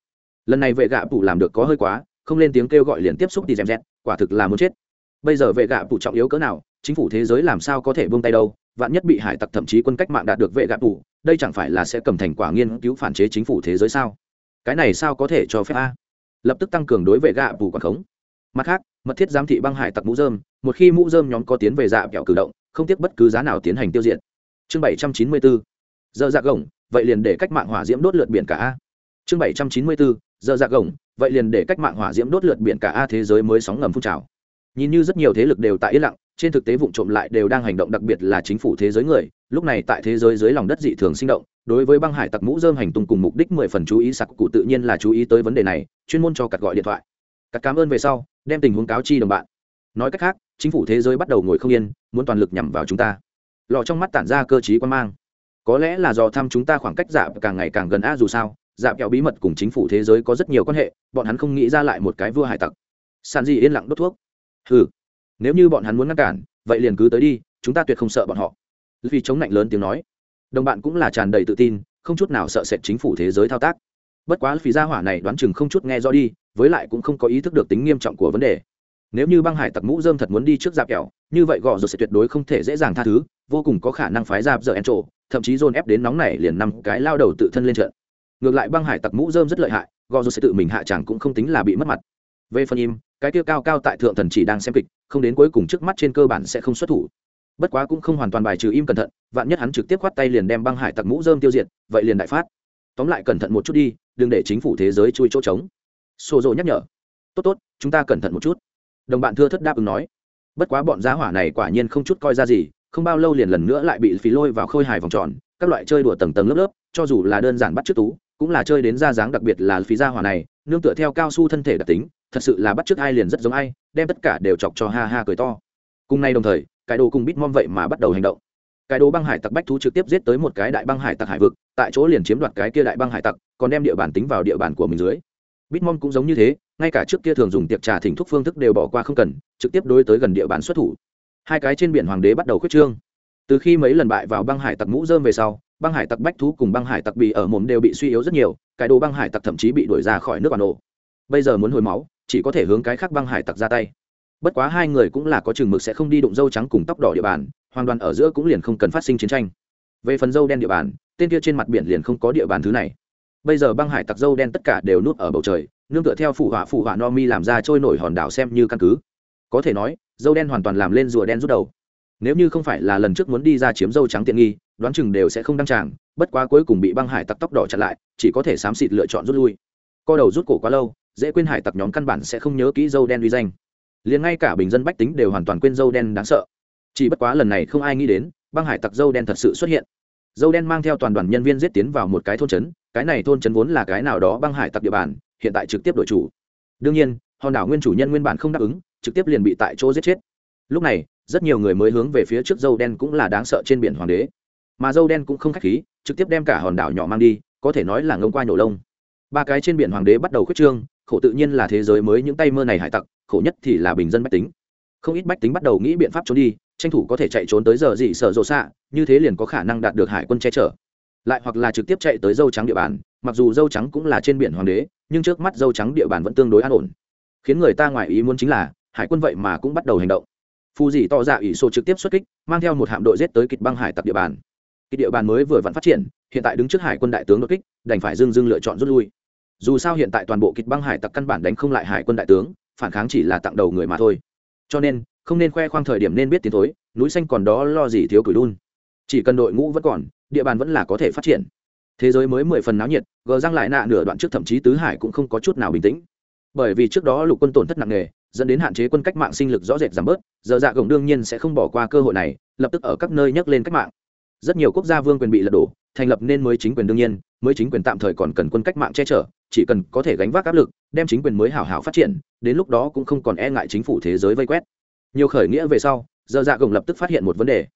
Lần này vệ gạ phủ làm được có hơi quá, không lên tiếng kêu gọi liền tiếp xúc đi dèm dẹt quả thực là muốn chết. Bây giờ vệ gạ phủ trọng yếu cỡ nào, chính phủ thế giới làm sao có thể buông tay đâu, vạn nhất bị hải tặc thậm chí quân cách mạng đạt được vệ gạ phủ đây chẳng phải là sẽ cầm thành quả nghiên cứu phản chế chính phủ thế giới sao? Cái này sao có thể cho phép a? Lập tức tăng cường đối vệ gạ phủ quảng khống. Mặt khác, mật thiết giám thị băng hải tặc mũ dơm, một khi mũ dơm nhóm có tiến về dạ kẹo cử động, không tiếc bất cứ giá nào tiến hành tiêu diệt. Chương bảy trăm chín mươi bốn giờ dạ gồng, vậy liền để cách mạng hỏa diễm đốt lượt biển cả a. Chương bảy trăm chín mươi bốn giờ dạ gồng, vậy liền để cách mạng hỏa diễm đốt lượt biển cả a thế giới mới sóng ngầm phun trào. Nhìn như rất nhiều thế lực đều tại yên lặng, trên thực tế vụ trộm lại đều đang hành động đặc biệt là chính phủ thế giới người, lúc này tại thế giới dưới lòng đất dị thường sinh động, đối với băng hải tặc mũ dơm hành tung cùng mục đích mười phần chú ý, sặc cụ tự nhiên là chú ý tới vấn đề này, chuyên môn cho cặt gọi điện thoại. Cắt cảm ơn về sau, đem tình huống cáo chi đồng bạn. Nói cách khác, chính phủ thế giới bắt đầu ngồi không yên, muốn toàn lực nhằm vào chúng ta. Lò trong mắt tản ra cơ t quan mang có lẽ là do thăm chúng ta khoảng cách dạp càng ngày càng gần a dù sao, dạp kẹo bí mật cùng chính phủ thế giới có rất nhiều quan hệ, bọn hắn không nghĩ ra lại một cái vua hải tặc. Sàn gì yên lặng đốt thuốc. Ừ nếu như bọn hắn muốn ngăn cản, vậy liền cứ tới đi, chúng ta tuyệt không sợ bọn họ. Vì chống lạnh lớn tiếng nói. Đồng bạn cũng là tràn đầy tự tin, không chút nào sợ sệt chính phủ thế giới thao tác. Bất quá phí gia hỏa này đoán chừng không chút nghe rõ đi, với lại cũng không có ý thức được tính nghiêm trọng của vấn đề. Nếu như băng hải tặc mũ dơm thật muốn đi trước dạp kẹo, như vậy gò rồi sẽ tuyệt đối không thể dễ dàng tha thứ, vô cùng có khả năng phái dạp giờ en trộ thậm chí dồn ép đến nóng này liền năm cái lao đầu tự thân lên trận. Ngược lại băng hải tặc mũ dơm rất lợi hại gò dù sẽ tự mình hạ chẳng cũng không tính là bị mất mặt. Về phần im, cái kia cao cao tại thượng thần chỉ đang xem kịch, không đến cuối cùng trước mắt trên cơ bản sẽ không xuất thủ. Bất quá cũng không hoàn toàn bài trừ im cẩn thận, vạn nhất hắn trực tiếp khoát tay liền đem băng hải tặc mũ dơm tiêu diệt, vậy liền đại phát. Tóm lại cẩn thận một chút đi, đừng để chính phủ thế giới chui chỗ trống. Xô rộ nhắc nhở. Tốt tốt, chúng ta cẩn thận một chút. Đồng bạn thưa thất đáp ứng nói. Bất quá bọn giá hỏa này quả nhiên không chút coi ra gì không bao lâu liền lần nữa lại bị phí lôi vào khôi hài vòng tròn, các loại chơi đùa tầng tầng lớp lớp, cho dù là đơn giản bắt trước tú, cũng là chơi đến ra dáng đặc biệt là phí gia hỏa này, nương tựa theo cao su thân thể đặc tính, thật sự là bắt trước ai liền rất giống ai, đem tất cả đều chọc cho ha ha cười to. Cùng nay đồng thời, cái đồ cùng bít mom vậy mà bắt đầu hành động. Cái đồ băng hải tặc bách thú trực tiếp giết tới một cái đại băng hải tặc hải vực, tại chỗ liền chiếm đoạt cái kia đại băng hải tặc, còn đem địa bàn tính vào địa bàn của mình dưới. Bitmon cũng giống như thế, ngay cả trước kia thường dùng tiệc trà thỉnh thúc phương thức đều bỏ qua không cần, trực tiếp đối tới gần địa bàn xuất thủ hai cái trên biển hoàng đế bắt đầu khuyết trương. Từ khi mấy lần bại vào băng hải tặc mũ dơm về sau, băng hải tặc bách thú cùng băng hải tặc bị ở mồm đều bị suy yếu rất nhiều, cái đồ băng hải tặc thậm chí bị đuổi ra khỏi nước bà nổ bây giờ muốn hồi máu, chỉ có thể hướng cái khác băng hải tặc ra tay. Bất quá hai người cũng là có chừng mực sẽ không đi đụng dâu trắng cùng tóc đỏ địa bàn hoàn toàn ở giữa cũng liền không cần phát sinh chiến tranh. Về phần dâu đen địa bàn, tên kia trên mặt biển liền không có địa bàn thứ này. Bây giờ băng hải tặc dâu đen tất cả đều nuốt ở bầu trời, nương tựa theo phụ họa phụ họa no mi làm ra trôi nổi hòn đảo xem như căn cứ. Có thể nói dâu đen hoàn toàn làm lên rùa đen rút đầu. Nếu như không phải là lần trước muốn đi ra chiếm dâu trắng tiện nghi, đoán chừng đều sẽ không đăng tràng, bất quá cuối cùng bị băng hải tặc tóc đỏ chặn lại, chỉ có thể xám xịt lựa chọn rút lui. Co đầu rút cổ quá lâu, dễ quên hải tặc nhóm căn bản sẽ không nhớ kỹ dâu đen uy danh. Liền ngay cả bình dân bách tính đều hoàn toàn quên dâu đen đáng sợ. Chỉ bất quá lần này không ai nghĩ đến, băng hải tặc dâu đen thật sự xuất hiện. Dâu đen mang theo toàn đoàn nhân viên giết tiến vào một cái thôn trấn, cái này thôn trấn vốn là cái nào đó băng hải tặc địa bàn, hiện tại trực tiếp đổi chủ. Đương nhiên, hòn đảo nguyên chủ nhân nguyên bản không đáp ứng trực tiếp liền bị tại chỗ giết chết. Lúc này, rất nhiều người mới hướng về phía trước dâu đen cũng là đáng sợ trên biển hoàng đế. Mà dâu đen cũng không khách khí, trực tiếp đem cả hòn đảo nhỏ mang đi, có thể nói là ngông qua nhổ lông. Ba cái trên biển hoàng đế bắt đầu khuyết trương, khổ tự nhiên là thế giới mới những tay mơ này hải tặc, khổ nhất thì là bình dân bách tính. Không ít bách tính bắt đầu nghĩ biện pháp trốn đi, tranh thủ có thể chạy trốn tới giờ dị sợ rộ xạ, như thế liền có khả năng đạt được hải quân che chở. Lại hoặc là trực tiếp chạy tới dâu trắng địa bàn, mặc dù dâu trắng cũng là trên biển hoàng đế, nhưng trước mắt dâu trắng địa bàn vẫn tương đối an ổn. Khiến người ta ngoài ý muốn chính là hải quân vậy mà cũng bắt đầu hành động. Phù dì tỏ ra dạ ủy sô trực tiếp xuất kích, mang theo một hạm đội giết tới kịch băng hải tặc địa bàn. Kịch địa bàn mới vừa vặn phát triển, hiện tại đứng trước hải quân đại tướng đột kích, đành phải dưng dưng lựa chọn rút lui. Dù sao hiện tại toàn bộ kịch băng hải tặc căn bản đánh không lại hải quân đại tướng, phản kháng chỉ là tặng đầu người mà thôi. Cho nên, không nên khoe khoang thời điểm nên biết tiến thối, núi xanh còn đó lo gì thiếu cửi đun. Chỉ cần đội ngũ vẫn còn, địa bàn vẫn là có thể phát triển. Thế giới mới mười phần náo nhiệt, gờ răng lại nạ nửa đoạn trước thậm chí tứ hải cũng không có chút nào bình tĩnh. Bởi vì trước đó lục quân tổn thất nặng nề dẫn đến hạn chế quân cách mạng sinh lực rõ rệt giảm bớt, giờ dạ gồng đương nhiên sẽ không bỏ qua cơ hội này, lập tức ở các nơi nhắc lên cách mạng. Rất nhiều quốc gia vương quyền bị lật đổ, thành lập nên mới chính quyền đương nhiên, mới chính quyền tạm thời còn cần quân cách mạng che chở, chỉ cần có thể gánh vác áp lực, đem chính quyền mới hảo hảo phát triển, đến lúc đó cũng không còn e ngại chính phủ thế giới vây quét. Nhiều khởi nghĩa về sau, giờ dạ gồng lập tức phát hiện một vấn đề.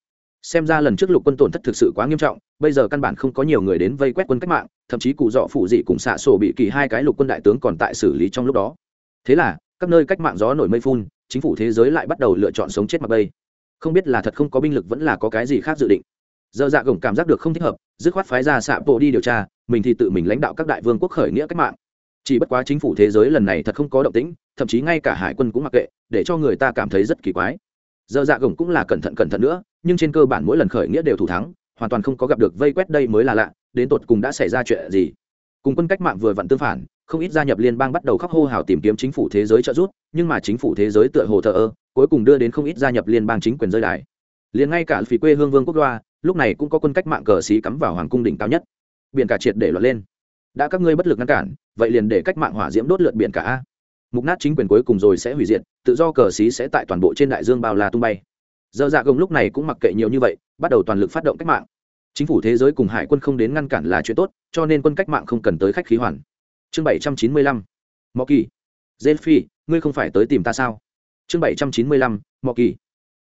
Xem ra lần trước lục quân tổn thất thực sự quá nghiêm trọng, bây giờ căn bản không có nhiều người đến vây quét quân cách mạng, thậm chí cụ dọ phụ dị cùng xạ sổ bị kỳ hai cái lục quân đại tướng còn tại xử lý trong lúc đó. Thế là các nơi cách mạng gió nổi mây phun, chính phủ thế giới lại bắt đầu lựa chọn sống chết mặc bây không biết là thật không có binh lực vẫn là có cái gì khác dự định. Giờ dạ gồng cảm giác được không thích hợp, dứt khoát phái ra xạ bộ đi điều tra, mình thì tự mình lãnh đạo các đại vương quốc khởi nghĩa cách mạng. Chỉ bất quá chính phủ thế giới lần này thật không có động tĩnh, thậm chí ngay cả hải quân cũng mặc kệ, để cho người ta cảm thấy rất kỳ quái. Giờ dạ gồng cũng là cẩn thận cẩn thận nữa, nhưng trên cơ bản mỗi lần khởi nghĩa đều thủ thắng, hoàn toàn không có gặp được vây quét đây mới là lạ, đến tột cùng đã xảy ra chuyện gì cùng quân cách mạng vừa vặn tương phản, không ít gia nhập liên bang bắt đầu khóc hô hào tìm kiếm chính phủ thế giới trợ giúp, nhưng mà chính phủ thế giới tựa hồ thờ ơ, cuối cùng đưa đến không ít gia nhập liên bang chính quyền rơi đài. Liền ngay cả phí quê hương vương quốc đoa lúc này cũng có quân cách mạng cờ xí cắm vào hoàng cung đỉnh cao nhất. Biển cả triệt để lọt lên. Đã các ngươi bất lực ngăn cản, vậy liền để cách mạng hỏa diễm đốt lượt biển cả a. Mục nát chính quyền cuối cùng rồi sẽ hủy diệt, tự do cờ xí sẽ tại toàn bộ trên đại dương bao la tung bay. Giờ dạ gồng lúc này cũng mặc kệ nhiều như vậy, bắt đầu toàn lực phát động cách mạng chính phủ thế giới cùng hải quân không đến ngăn cản là chuyện tốt, cho nên quân cách mạng không cần tới khách khí hoàn. Chương bảy trăm chín mươi lăm, mọ kỳ. Dê phi ngươi không phải tới tìm ta sao? Chương bảy trăm chín mươi lăm, mọ kỳ.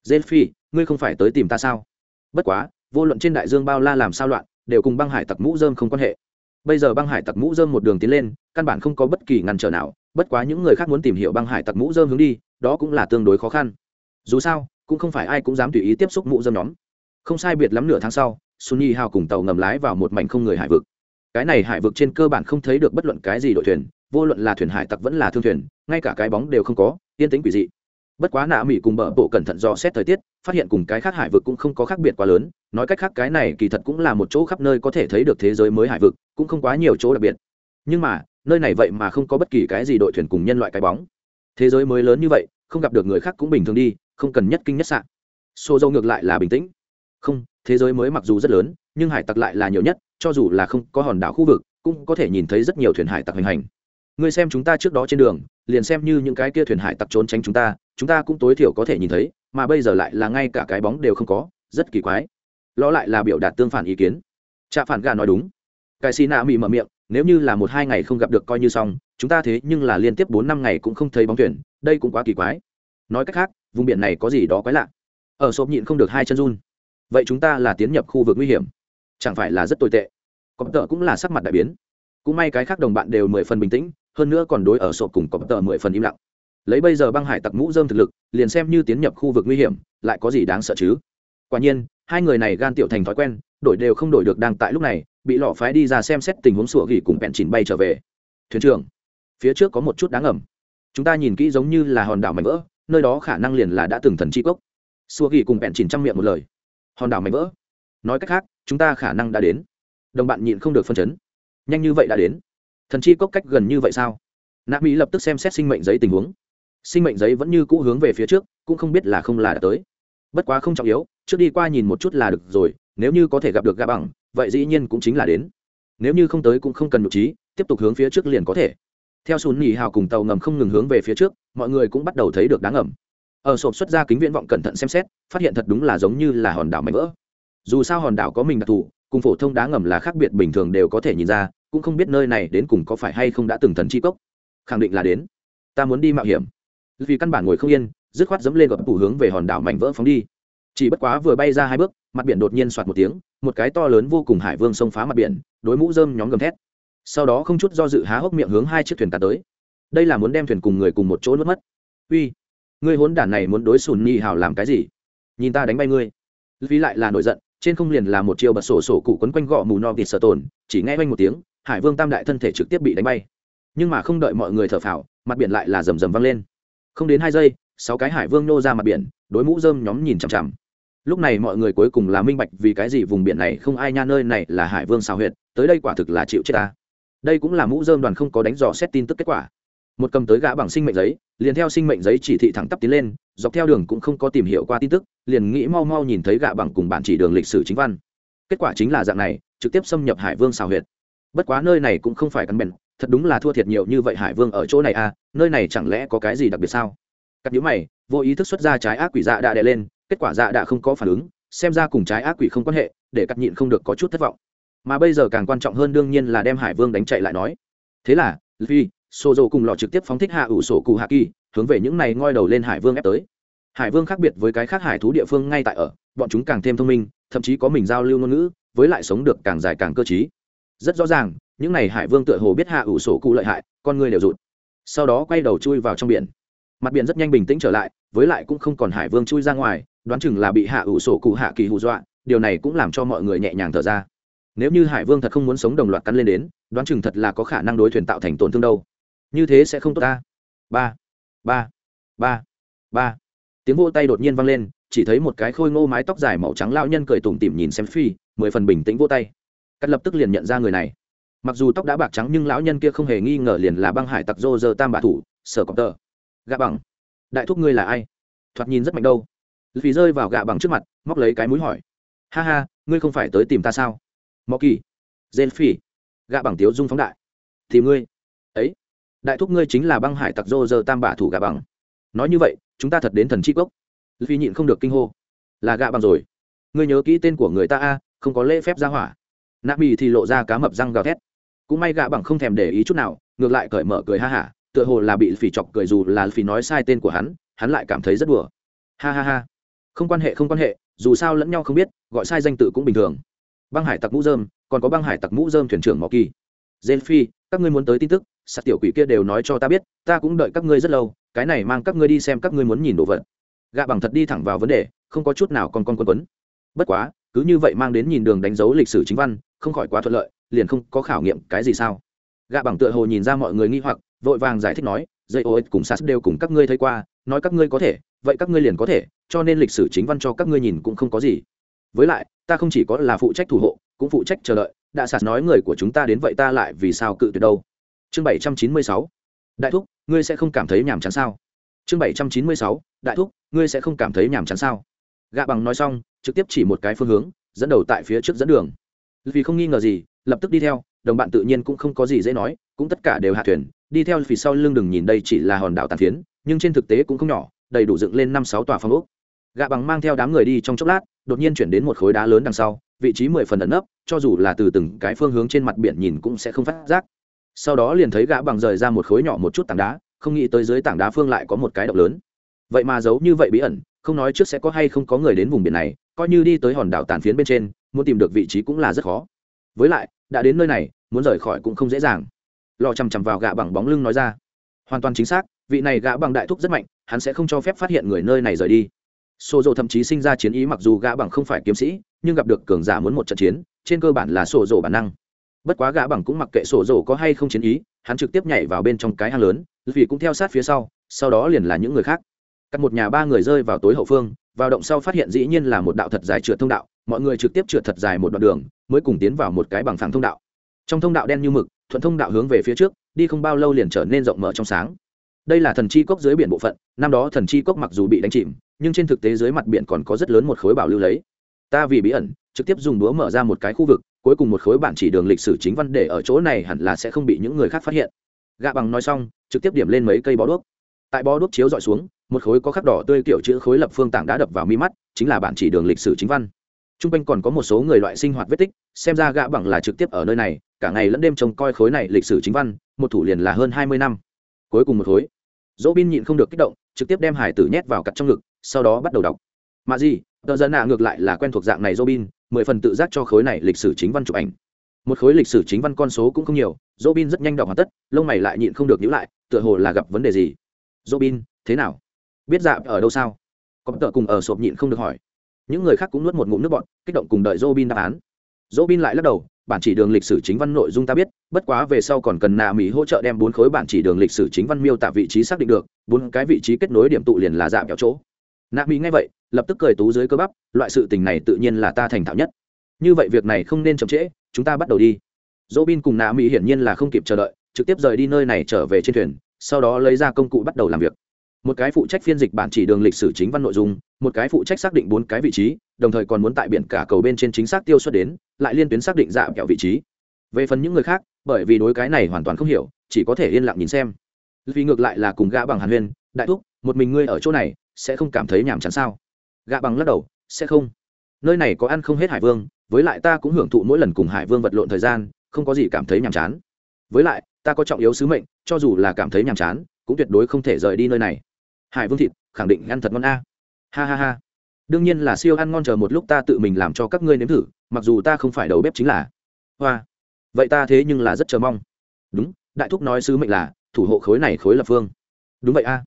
Dê phi ngươi không phải tới tìm ta sao? Bất quá, vô luận trên đại dương bao la làm sao loạn, đều cùng băng hải tặc mũ dơm không quan hệ. Bây giờ băng hải tặc mũ dơm một đường tiến lên, căn bản không có bất kỳ ngăn trở nào, bất quá những người khác muốn tìm hiểu băng hải tặc mũ dơm hướng đi, đó cũng là tương đối khó khăn. Dù sao, cũng không phải ai cũng dám tùy ý tiếp xúc mũ dơm nhóm. Không sai biệt lắm nửa tháng sau sunny hào cùng tàu ngầm lái vào một mảnh không người hải vực. Cái này hải vực trên cơ bản không thấy được bất luận cái gì đội thuyền, vô luận là thuyền hải tặc vẫn là thương thuyền, ngay cả cái bóng đều không có, yên tĩnh quỷ dị. Bất quá nạ mỹ cùng bờ bộ cẩn thận dò xét thời tiết, phát hiện cùng cái khác hải vực cũng không có khác biệt quá lớn, nói cách khác cái này kỳ thật cũng là một chỗ khắp nơi có thể thấy được thế giới mới hải vực, cũng không quá nhiều chỗ đặc biệt. Nhưng mà, nơi này vậy mà không có bất kỳ cái gì đội thuyền cùng nhân loại cái bóng. Thế giới mới lớn như vậy, không gặp được người khác cũng bình thường đi, không cần nhất kinh nhất sạn xô dâu ngược lại là bình tĩnh. Không thế giới mới mặc dù rất lớn, nhưng hải tặc lại là nhiều nhất, cho dù là không có hòn đảo khu vực, cũng có thể nhìn thấy rất nhiều thuyền hải tặc hành hành. Ngươi xem chúng ta trước đó trên đường, liền xem như những cái kia thuyền hải tặc trốn tránh chúng ta chúng ta cũng tối thiểu có thể nhìn thấy, mà bây giờ lại là ngay cả cái bóng đều không có, rất kỳ quái. Lo lại là biểu đạt tương phản ý kiến. Cha phản gà nói đúng. Cái xì nạ mị mở miệng, nếu như là một hai ngày không gặp được coi như xong, chúng ta thế nhưng là liên tiếp bốn năm ngày cũng không thấy bóng thuyền, đây cũng quá kỳ quái. Nói cách khác, vùng biển này có gì đó quái lạ. Ở sộp nhịn không được hai chân run vậy chúng ta là tiến nhập khu vực nguy hiểm. Chẳng phải là rất tồi tệ. Cọp tợ cũng là sắc mặt đại biến. Cũng may cái khác đồng bạn đều mười phần bình tĩnh, hơn nữa còn đối ở sộp cùng cọp tợ mười phần im lặng. Lấy bây giờ băng hải tặc mũ dơm thực lực, liền xem như tiến nhập khu vực nguy hiểm, lại có gì đáng sợ chứ? Quả nhiên, hai người này gan tiểu thành thói quen, đổi đều không đổi được đang tại lúc này, bị lọ phái đi ra xem xét tình huống sủa gỉ cùng bẹn chìn bay trở về. Thuyền trưởng, phía trước có một chút đáng ẩm chúng ta nhìn kỹ giống như là hòn đảo mảnh vỡ, nơi đó khả năng liền là đã từng thần chi cốc. Sủa gỉ cùng bẹn chìn trong miệng một lời hòn đảo mạnh vỡ. Nói cách khác, chúng ta khả năng đã đến. Đồng bạn nhịn không được phân chấn. Nhanh như vậy đã đến. Thần chi cốc cách gần như vậy sao? Nạ mỹ lập tức xem xét sinh mệnh giấy tình huống. Sinh mệnh giấy vẫn như cũ hướng về phía trước, cũng không biết là không là đã tới. Bất quá không trọng yếu, trước đi qua nhìn một chút là được rồi, nếu như có thể gặp được gã bằng, vậy dĩ nhiên cũng chính là đến. Nếu như không tới cũng không cần nhục trí, tiếp tục hướng phía trước liền có thể. Theo sùn nhì hào cùng tàu ngầm không ngừng hướng về phía trước, mọi người cũng bắt đầu thấy được đáng ngầm ở sộp xuất ra kính viễn vọng cẩn thận xem xét, phát hiện thật đúng là giống như là hòn đảo mảnh vỡ. Dù sao hòn đảo có mình đặc thù, cùng phổ thông đá ngầm là khác biệt bình thường đều có thể nhìn ra, cũng không biết nơi này đến cùng có phải hay không đã từng thần chi cốc. Khẳng định là đến. Ta muốn đi mạo hiểm. Vì căn bản ngồi không yên, dứt khoát dẫm lên gập phủ hướng về hòn đảo mảnh vỡ phóng đi. Chỉ bất quá vừa bay ra hai bước, mặt biển đột nhiên soạt một tiếng, một cái to lớn vô cùng hải vương xông phá mặt biển, đối mũ dơm nhóm gầm thét. Sau đó không chút do dự há hốc miệng hướng hai chiếc thuyền cà tới. Đây là muốn đem thuyền cùng người cùng một chỗ nuốt mất. Uy ngươi hốn đản này muốn đối sùn nhi hào làm cái gì? Nhìn ta đánh bay ngươi. Vì lại là nổi giận, trên không liền là một chiêu bật sổ sổ cụ quấn quanh gọ mù no vịt sở tồn, chỉ nghe quanh một tiếng, hải vương tam đại thân thể trực tiếp bị đánh bay. Nhưng mà không đợi mọi người thở phào, mặt biển lại là rầm rầm văng lên. Không đến hai giây, sáu cái hải vương nô ra mặt biển, đối mũ dơm nhóm nhìn chằm chằm. Lúc này mọi người cuối cùng là minh bạch vì cái gì vùng biển này không ai nha nơi này là hải vương xào huyệt, tới đây quả thực là chịu chết ta. Đây cũng là mũ dơm đoàn không có đánh dò xét tin tức kết quả một cầm tới gã bằng sinh mệnh giấy, liền theo sinh mệnh giấy chỉ thị thẳng tắp tiến lên, dọc theo đường cũng không có tìm hiểu qua tin tức, liền nghĩ mau mau nhìn thấy gã bằng cùng bản chỉ đường lịch sử chính văn. Kết quả chính là dạng này, trực tiếp xâm nhập hải vương xào huyệt. Bất quá nơi này cũng không phải cắn bền thật đúng là thua thiệt nhiều như vậy hải vương ở chỗ này à nơi này chẳng lẽ có cái gì đặc biệt sao? Cắt nhữ mày, vô ý thức xuất ra trái ác quỷ dạ đã đè lên, kết quả dạ đã không có phản ứng, xem ra cùng trái ác quỷ không quan hệ, để cắt nhịn không được có chút thất vọng. Mà bây giờ càng quan trọng hơn đương nhiên là đem hải vương đánh chạy lại nói. Thế là phi xô dồ cùng lò trực tiếp phóng thích hạ ủ sổ cụ hạ kỳ, hướng về những này ngoi đầu lên hải vương ép tới. Hải vương khác biệt với cái khác hải thú địa phương ngay tại ở, bọn chúng càng thêm thông minh, thậm chí có mình giao lưu ngôn ngữ, với lại sống được càng dài càng cơ t rất rõ ràng, những này hải vương tựa hồ biết hạ ủ sổ cụ lợi hại, con người đều rụt. Sau đó quay đầu chui vào trong biển. Mặt biển rất nhanh bình tĩnh trở lại, với lại cũng không còn hải vương chui ra ngoài, đoán chừng là bị hạ ủ sổ cụ hạ kỳ hù dọa, điều này cũng làm cho mọi người nhẹ nhàng thở ra. Nếu như hải vương thật không muốn sống đồng loạt cắn lên đến, đoán chừng thật là có khả năng đối thuyền tạo thành tổn thương đâu như thế sẽ không tốt ta. Ba ba ba ba. Tiếng vô tay đột nhiên vang lên, chỉ thấy một cái khôi ngô mái tóc dài màu trắng lao nhân cười tủm tỉm nhìn xem phi, mười phần bình tĩnh vô tay. Cắt lập tức liền nhận ra người này. Mặc dù tóc đã bạc trắng nhưng lão nhân kia không hề nghi ngờ liền là băng hải tặc rô rơ tam bạ thủ, sở cọp tờ. Gạ bằng, đại thúc ngươi là ai? Thoạt nhìn rất mạnh đâu. Vì rơi vào gạ bằng trước mặt, móc lấy cái mũi hỏi. Ha ha, ngươi không phải tới tìm ta sao? Mọ kỳ dên phi. Gạ bằng tiếu dung phóng đại. Thì ngươi đại thúc ngươi chính là băng hải tặc rô rơ tam bả thủ gạ bằng. Nói như vậy, chúng ta thật đến thần chi cốc vì nhịn không được kinh hô. Là gạ bằng rồi. Ngươi nhớ kỹ tên của người ta a, không có lễ phép ra hỏa. Nạ mì thì lộ ra cá mập răng gào thét. Cũng may gạ bằng không thèm để ý chút nào, ngược lại cởi mở cười ha hả, tựa hồ là bị phỉ chọc cười dù là phỉ nói sai tên của hắn hắn lại cảm thấy rất đùa. Ha ha ha. Không quan hệ, không quan hệ, dù sao lẫn nhau không biết, gọi sai danh tự cũng bình thường. Băng hải tặc mũ dơm còn có băng hải tặc mũ dơm thuyền trưởng mỏ kỳ. Dên phi, các ngươi muốn tới tin tức sạt tiểu quỷ kia đều nói cho ta biết, ta cũng đợi các ngươi rất lâu, cái này mang các ngươi đi xem các ngươi muốn nhìn đồ vật. Gạ bằng thật đi thẳng vào vấn đề, không có chút nào còn con quân quấn. Bất quá, cứ như vậy mang đến nhìn đường đánh dấu lịch sử chính văn, không khỏi quá thuận lợi, liền không có khảo nghiệm cái gì sao. Gạ bằng tựa hồ nhìn ra mọi người nghi hoặc, vội vàng giải thích nói, dây ô cùng sas đều cùng các ngươi thấy qua, nói các ngươi có thể, vậy các ngươi liền có thể, cho nên lịch sử chính văn cho các ngươi nhìn cũng không có gì. Với lại, ta không chỉ có là phụ trách thủ hộ, cũng phụ trách chờ đợi, đã sạt nói người của chúng ta đến vậy ta lại vì sao cự tuyệt đâu? Chương bảy trăm chín mươi sáu. Đại thúc, ngươi sẽ không cảm thấy nhàm chán sao? Chương bảy trăm chín mươi sáu. Đại thúc, ngươi sẽ không cảm thấy nhàm chán sao? Gạ bằng nói xong, trực tiếp chỉ một cái phương hướng, dẫn đầu tại phía trước dẫn đường. Vì không nghi ngờ gì, lập tức đi theo, đồng bạn tự nhiên cũng không có gì dễ nói, cũng tất cả đều hạ thuyền, đi theo phía sau lưng đừng nhìn đây chỉ là hòn đảo tàn phiến, nhưng trên thực tế cũng không nhỏ, đầy đủ dựng lên năm sáu tòa phong ốc. Gạ bằng mang theo đám người đi trong chốc lát, đột nhiên chuyển đến một khối đá lớn đằng sau, vị trí mười phần ẩn nấp, cho dù là từ từng cái phương hướng trên mặt biển nhìn cũng sẽ không phát giác sau đó liền thấy gã bằng rời ra một khối nhỏ một chút tảng đá, không nghĩ tới dưới tảng đá phương lại có một cái động lớn. Vậy mà giấu như vậy bí ẩn, không nói trước sẽ có hay không có người đến vùng biển này, coi như đi tới hòn đảo tàn phiến bên trên, muốn tìm được vị trí cũng là rất khó. Với lại, đã đến nơi này, muốn rời khỏi cũng không dễ dàng. Lò chằm chằm vào gã bằng bóng lưng nói ra. Hoàn toàn chính xác, vị này gã bằng đại thúc rất mạnh, hắn sẽ không cho phép phát hiện người nơi này rời đi. Sô dồ thậm chí sinh ra chiến ý mặc dù gã bằng không phải kiếm sĩ, nhưng gặp được cường giả muốn một trận chiến, trên cơ bản là sổ dồ bản năng bất quá gã bằng cũng mặc kệ sổ dồ có hay không chiến ý, hắn trực tiếp nhảy vào bên trong cái hang lớn, vì cũng theo sát phía sau sau đó liền là những người khác. Cắt một nhà ba người rơi vào tối hậu phương, vào động sau phát hiện dĩ nhiên là một đạo thật dài trượt thông đạo, mọi người trực tiếp trượt thật dài một đoạn đường, mới cùng tiến vào một cái bằng phẳng thông đạo. Trong thông đạo đen như mực, thuận thông đạo hướng về phía trước, đi không bao lâu liền trở nên rộng mở trong sáng. Đây là thần chi cốc dưới biển bộ phận, năm đó thần chi cốc mặc dù bị đánh chìm, nhưng trên thực tế dưới mặt biển còn có rất lớn một khối bảo lưu lấy. Ta vì bí ẩn, trực tiếp dùng đũa mở ra một cái khu vực cuối cùng một khối bản chỉ đường lịch sử chính văn để ở chỗ này hẳn là sẽ không bị những người khác phát hiện. Gạ bằng nói xong, trực tiếp điểm lên mấy cây bó đuốc. Tại bó đuốc chiếu dọi xuống, một khối có khắc đỏ tươi kiểu chữ khối lập phương tảng đã đập vào mi mắt, chính là bản chỉ đường lịch sử chính văn. T r u n g quanh còn có một số người loại sinh hoạt vết tích, xem ra gạ bằng là trực tiếp ở nơi này, cả ngày lẫn đêm trông coi khối này lịch sử chính văn, một thủ liền là hơn hai mươi năm. Cuối cùng một khối. Dỗ bin nhịn không được kích động, trực tiếp đem hải tử nhét vào cặt trong ngực, sau đó bắt đầu đọc. Mà gì? Tờ dân nạ ngược lại là quen thuộc dạng này dỗ bin mười phần tự giác cho khối này lịch sử chính văn chụp ảnh. Một khối lịch sử chính văn con số cũng không nhiều dỗ bin rất nhanh đọc hoàn tất, lông mày lại nhịn không được nhữ lại, tựa hồ là gặp vấn đề gì? Dỗ bin thế nào? Biết dạ ở đâu sao? Có tợ cùng ở sộp nhịn không được hỏi. Những người khác cũng nuốt một ngụm nước bọn kích động cùng đợi dỗ bin đáp án. Dỗ bin lại lắc đầu, bản chỉ đường lịch sử chính văn nội dung ta biết, bất quá về sau còn cần nạ mỹ hỗ trợ đem bốn khối bản chỉ đường lịch sử chính văn miêu tả vị trí xác định được, bốn cái vị trí kết nối điểm tụ liền là dạ kéo chỗ. Nạ mỹ nghe vậy lập tức cười tú dưới cơ bắp, loại sự tình này tự nhiên là ta thành thạo nhất. Như vậy việc này không nên chậm trễ, chúng ta bắt đầu đi. Dỗ bin cùng nạ mỹ hiển nhiên là không kịp chờ đợi, trực tiếp rời đi nơi này trở về trên thuyền, sau đó lấy ra công cụ bắt đầu làm việc. Một cái phụ trách phiên dịch bản chỉ đường lịch sử chính văn nội dung, một cái phụ trách xác định bốn cái vị trí, đồng thời còn muốn tại biển cả cầu bên trên chính xác tiêu xuất đến, lại liên tuyến xác định dạ kẹo vị trí. Về phần những người khác, bởi vì đối cái này hoàn toàn không hiểu, chỉ có thể yên lặng nhìn xem. Vì ngược lại là cùng gã bằng hàn huyên, đại thúc, một mình ngươi ở chỗ này, sẽ không cảm thấy nhàm chán sao? Gạ bằng lắc đầu, sẽ không. Nơi này có ăn không hết hải vương, với lại ta cũng hưởng thụ mỗi lần cùng hải vương vật lộn thời gian, không có gì cảm thấy nhàm chán. Với lại, ta có trọng yếu sứ mệnh, cho dù là cảm thấy nhàm chán, cũng tuyệt đối không thể rời đi nơi này. Hải vương thịt, khẳng định ăn thật ngon a. Ha ha ha. Đương nhiên là siêu ăn ngon chờ một lúc ta tự mình làm cho các ngươi nếm thử, mặc dù ta không phải đầu bếp chính là. Hoa. Vậy ta thế nhưng là rất chờ mong. Đúng, đại thúc nói sứ mệnh là, thủ hộ khối này khối lập phương. Đúng vậy a.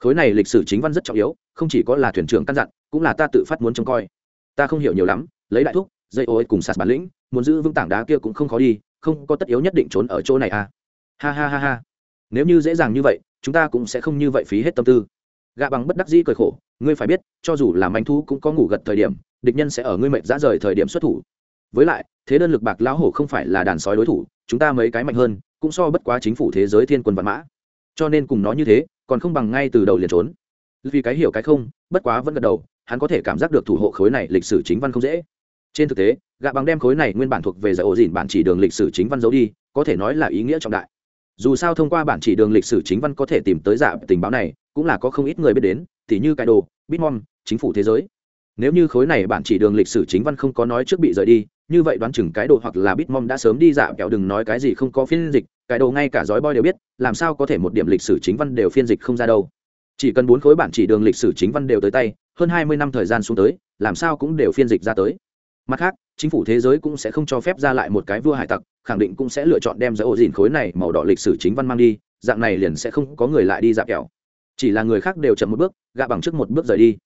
Khối này lịch sử chính văn rất trọng yếu, không chỉ có là thuyền trưởng căn dặn cũng là ta tự phát muốn trông coi. Ta không hiểu nhiều lắm, lấy đại thúc, dây ô cùng sạt bản lĩnh, muốn giữ vững tảng đá kia cũng không khó đi, không có tất yếu nhất định trốn ở chỗ này à. Ha ha ha ha. Nếu như dễ dàng như vậy, chúng ta cũng sẽ không như vậy phí hết tâm tư. Gạ bằng bất đắc dĩ cười khổ, ngươi phải biết, cho dù là manh thú cũng có ngủ gật thời điểm, địch nhân sẽ ở ngươi mệt dã rời thời điểm xuất thủ. Với lại, thế đơn lực bạc lão hổ không phải là đàn sói đối thủ, chúng ta mấy cái mạnh hơn, cũng so bất quá chính phủ thế giới thiên quân văn mã. Cho nên cùng nó như thế, còn không bằng ngay từ đầu liền trốn. Vì cái hiểu cái không, bất quá vẫn gật đầu hắn có thể cảm giác được thủ hộ khối này lịch sử chính văn không dễ. Trên thực tế gạ bằng đem khối này nguyên bản thuộc về giải ổ dìn bản chỉ đường lịch sử chính văn giấu đi, có thể nói là ý nghĩa trọng đại. Dù sao thông qua bản chỉ đường lịch sử chính văn có thể tìm tới giả tình báo này, cũng là có không ít người biết đến, tỉ như cải đồ bitmom chính phủ thế giới. Nếu như khối này bản chỉ đường lịch sử chính văn không có nói trước bị rời đi, như vậy đoán chừng cái đồ hoặc là bitmom đã sớm đi dạ kẹo đừng nói cái gì không có phiên dịch, cái đồ ngay cả dõi boy đều biết, làm sao có thể một điểm lịch sử chính văn đều phiên dịch không ra đâu. Chỉ cần bốn khối bản chỉ đường lịch sử chính văn đều tới tay hơn hai mươi năm thời gian xuống tới, làm sao cũng đều phiên dịch ra tới. Mặt khác, chính phủ thế giới cũng sẽ không cho phép ra lại một cái vua hải tặc, khẳng định cũng sẽ lựa chọn đem giới ổ dìn khối này màu đỏ lịch sử chính văn mang đi, dạng này liền sẽ không có người lại đi dạp kẹo. Chỉ là người khác đều chậm một bước, gạ bằng trước một bước rời đi.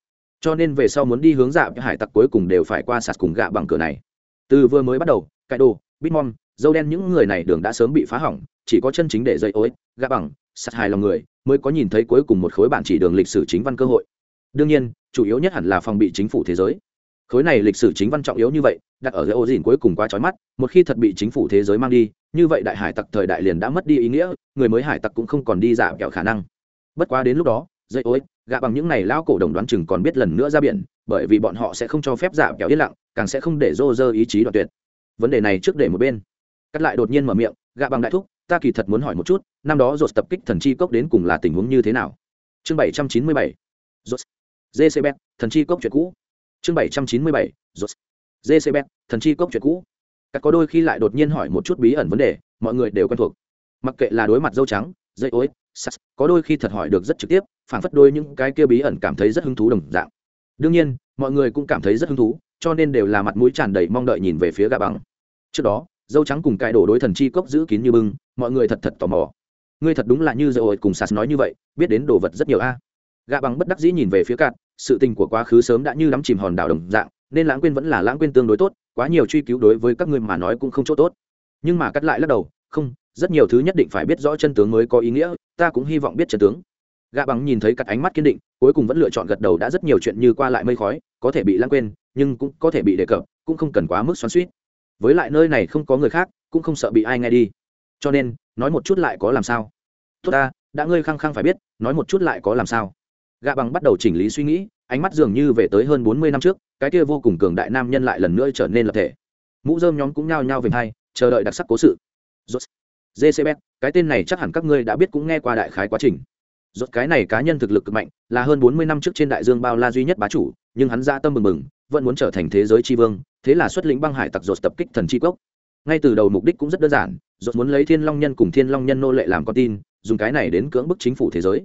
Cho nên về sau muốn đi hướng dạp hải tặc cuối cùng đều phải qua sạt cùng gạ bằng cửa này. Từ vừa mới bắt đầu cải đồ bitmom dâu đen những người này đường đã sớm bị phá hỏng, chỉ có chân chính để dây ối gạ bằng, sạt hài lòng người, mới có nhìn thấy cuối cùng một khối bản chỉ đường lịch sử chính văn cơ hội. Đương nhiên chủ yếu nhất hẳn là phòng bị chính phủ thế giới. Khối này lịch sử chính văn trọng yếu như vậy, đặt ở dưới ô dìn cuối cùng quá trói mắt, một khi thật bị chính phủ thế giới mang đi, như vậy đại hải tặc thời đại liền đã mất đi ý nghĩa, người mới hải tặc cũng không còn đi giả kẹo khả năng. Bất quá đến lúc đó dây ối gạ bằng những này lao cổ đồng đoán chừng còn biết lần nữa ra biển, bởi vì bọn họ sẽ không cho phép giả kẹo yên lặng, càng sẽ không để rô rơ ý chí đoạt tuyệt. Vấn đề này trước để một bên. Cắt lại đột nhiên mở miệng gạ bằng đại thúc, ta kỳ thật muốn hỏi một chút, năm đó rột tập kích thần chi cốc đến cùng là tình huống như thế nào? Chương bảy trăm chín mươi bảy. Rột JCB thần chi cốc chuyện cũ. Chương 797. JCB thần chi cốc chuyện cũ. Các có đôi khi lại đột nhiên hỏi một chút bí ẩn vấn đề, mọi người đều quen thuộc. Mặc kệ là đối mặt dâu trắng, dây ối sas có đôi khi thật hỏi được rất trực tiếp phản phất đôi những cái kia bí ẩn cảm thấy rất hứng thú đồng dạng. Đương nhiên, mọi người cũng cảm thấy rất hứng thú, cho nên đều là mặt mũi tràn đầy mong đợi nhìn về phía gà bằng trước đó, dâu trắng cùng cai đổ đối thần chi cốc giữ kín như bưng, mọi người thật thật tò mò. Ngươi thật đúng là như dây ối cùng sas nói như vậy, biết đến đồ vật rất nhiều a. Gạ bằng bất đắc dĩ nhìn về phía cạn sự tình của quá khứ sớm đã như đắm chìm hòn đảo đồng dạng, nên lãng quên vẫn là lãng quên tương đối tốt, quá nhiều truy cứu đối với các ngươi mà nói cũng không chỗ tốt. Nhưng mà cắt lại lắc đầu, không, rất nhiều thứ nhất định phải biết rõ chân tướng mới có ý nghĩa, ta cũng hy vọng biết chân tướng. Gã bằng nhìn thấy cắt ánh mắt kiên định, cuối cùng vẫn lựa chọn gật đầu đã rất nhiều chuyện như qua lại mây khói, có thể bị lãng quên nhưng cũng có thể bị đề cập, cũng không cần quá mức xoắn suýt với lại nơi này không có người khác, cũng không sợ bị ai nghe đi. Cho nên, nói một chút lại có làm sao? Tốt ta, đã ngươi khăng khăng phải biết, nói một chút lại có làm sao? Gạ bằng bắt đầu chỉnh lý suy nghĩ, ánh mắt dường như về tới hơn bốn mươi năm trước, cái kia vô cùng cường đại nam nhân lại lần nữa trở nên lập thể. Mũ dơm nhóm cũng nhao nhao về hai, chờ đợi đặc sắc cố sự. Jcb cái tên này chắc hẳn các ngươi đã biết cũng nghe qua đại khái quá trình. Rốt, cái này cá nhân thực lực cực mạnh, là hơn bốn mươi năm trước trên đại dương bao la duy nhất bá chủ, nhưng hắn ra tâm mừng mừng vẫn muốn trở thành thế giới tri vương, thế là xuất lĩnh băng hải tặc rột tập kích thần chi cốc ngay từ đầu mục đích cũng rất đơn giản, Rốt muốn lấy thiên long nhân cùng thiên long nhân nô lệ làm con tin, dùng cái này đến cưỡng bức chính phủ thế giới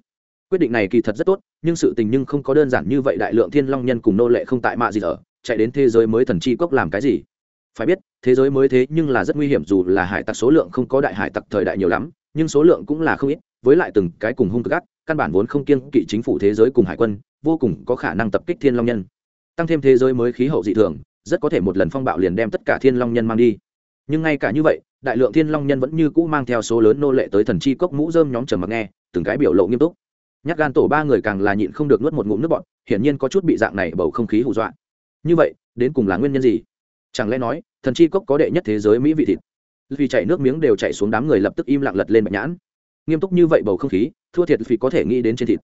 quyết định này kỳ thật rất tốt, nhưng sự tình nhưng không có đơn giản như vậy, đại lượng thiên long nhân cùng nô lệ không tại mạ gì ở, chạy đến thế giới mới thần chi cốc làm cái gì? Phải biết, thế giới mới thế nhưng là rất nguy hiểm, dù là hải tặc số lượng không có đại hải tặc thời đại nhiều lắm, nhưng số lượng cũng là không ít, với lại từng cái cùng hung cực ác căn bản vốn không kiên kỵ chính phủ thế giới cùng hải quân, vô cùng có khả năng tập kích thiên long nhân. Tăng thêm thế giới mới khí hậu dị thường, rất có thể một lần phong bạo liền đem tất cả thiên long nhân mang đi. Nhưng ngay cả như vậy, đại lượng thiên long nhân vẫn như cũ mang theo số lớn nô lệ tới thần chi cốc mũ dơm nhóm trầm mặc nghe, từng cái biểu lộ nghiêm túc nhắc gan tổ ba người càng là nhịn không được nuốt một ngụm nước bọt, hiển nhiên có chút bị dạng này bầu không khí hù dọa. Như vậy, đến cùng là nguyên nhân gì? Chẳng lẽ nói, thần chi cốc có đệ nhất thế giới mỹ vị thịt? Vì chạy nước miếng đều chạy xuống đám người lập tức im lặng lật lên bạch nhãn. Nghiêm túc như vậy bầu không khí, thua thiệt vì có thể nghĩ đến trên thịt.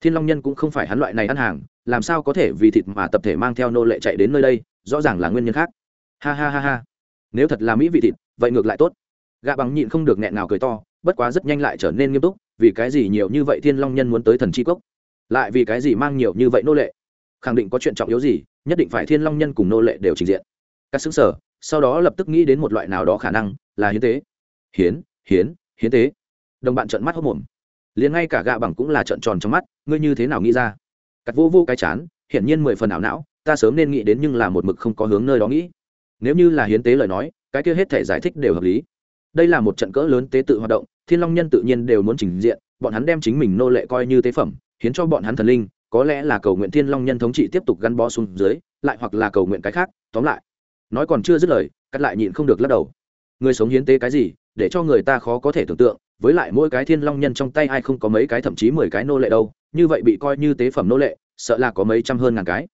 Thiên long nhân cũng không phải hắn loại này ăn hàng, làm sao có thể vì thịt mà tập thể mang theo nô lệ chạy đến nơi đây, rõ ràng là nguyên nhân khác. Ha ha ha ha. Nếu thật là mỹ vị thịt, vậy ngược lại tốt. Gạ bằng nhịn không được nghẹn nào cười to bất quá rất nhanh lại trở nên nghiêm túc, vì cái gì nhiều như vậy thiên long nhân muốn tới thần c cốc lại vì cái gì mang nhiều như vậy nô lệ? Khẳng định có chuyện trọng yếu gì, nhất định phải thiên long nhân cùng nô lệ đều trình diện. Các xứng sở, sau đó lập tức nghĩ đến một loại nào đó khả năng, là hiến tế. Hiến hiến hiến tế. Đồng bạn trợn mắt hốc mồm. Liền ngay cả gạ bằng cũng là trợn tròn trong mắt, ngươi như thế nào nghĩ ra? Cắt vô vô cái chán, hiển nhiên mười phần ảo não, ta sớm nên nghĩ đến nhưng là một mực không có hướng nơi đó nghĩ. Nếu như là hiến tế lời nói, cái kia hết thể giải thích đều hợp lý. Đây là một trận cỡ lớn tế tự hoạt động thiên long nhân tự nhiên đều muốn trình diện, bọn hắn đem chính mình nô lệ coi như tế phẩm, hiến cho bọn hắn thần linh, có lẽ là cầu nguyện thiên long nhân thống trị tiếp tục gắn bó xuống dưới, lại hoặc là cầu nguyện cái khác, tóm lại. Nói còn chưa dứt lời, cắt lại nhịn không được lắc đầu. Người sống hiến tế cái gì, để cho người ta khó có thể tưởng tượng, với lại mỗi cái thiên long nhân trong tay ai không có mấy cái thậm chí mười cái nô lệ đâu, như vậy bị coi như tế phẩm nô lệ, sợ là có mấy trăm hơn ngàn cái.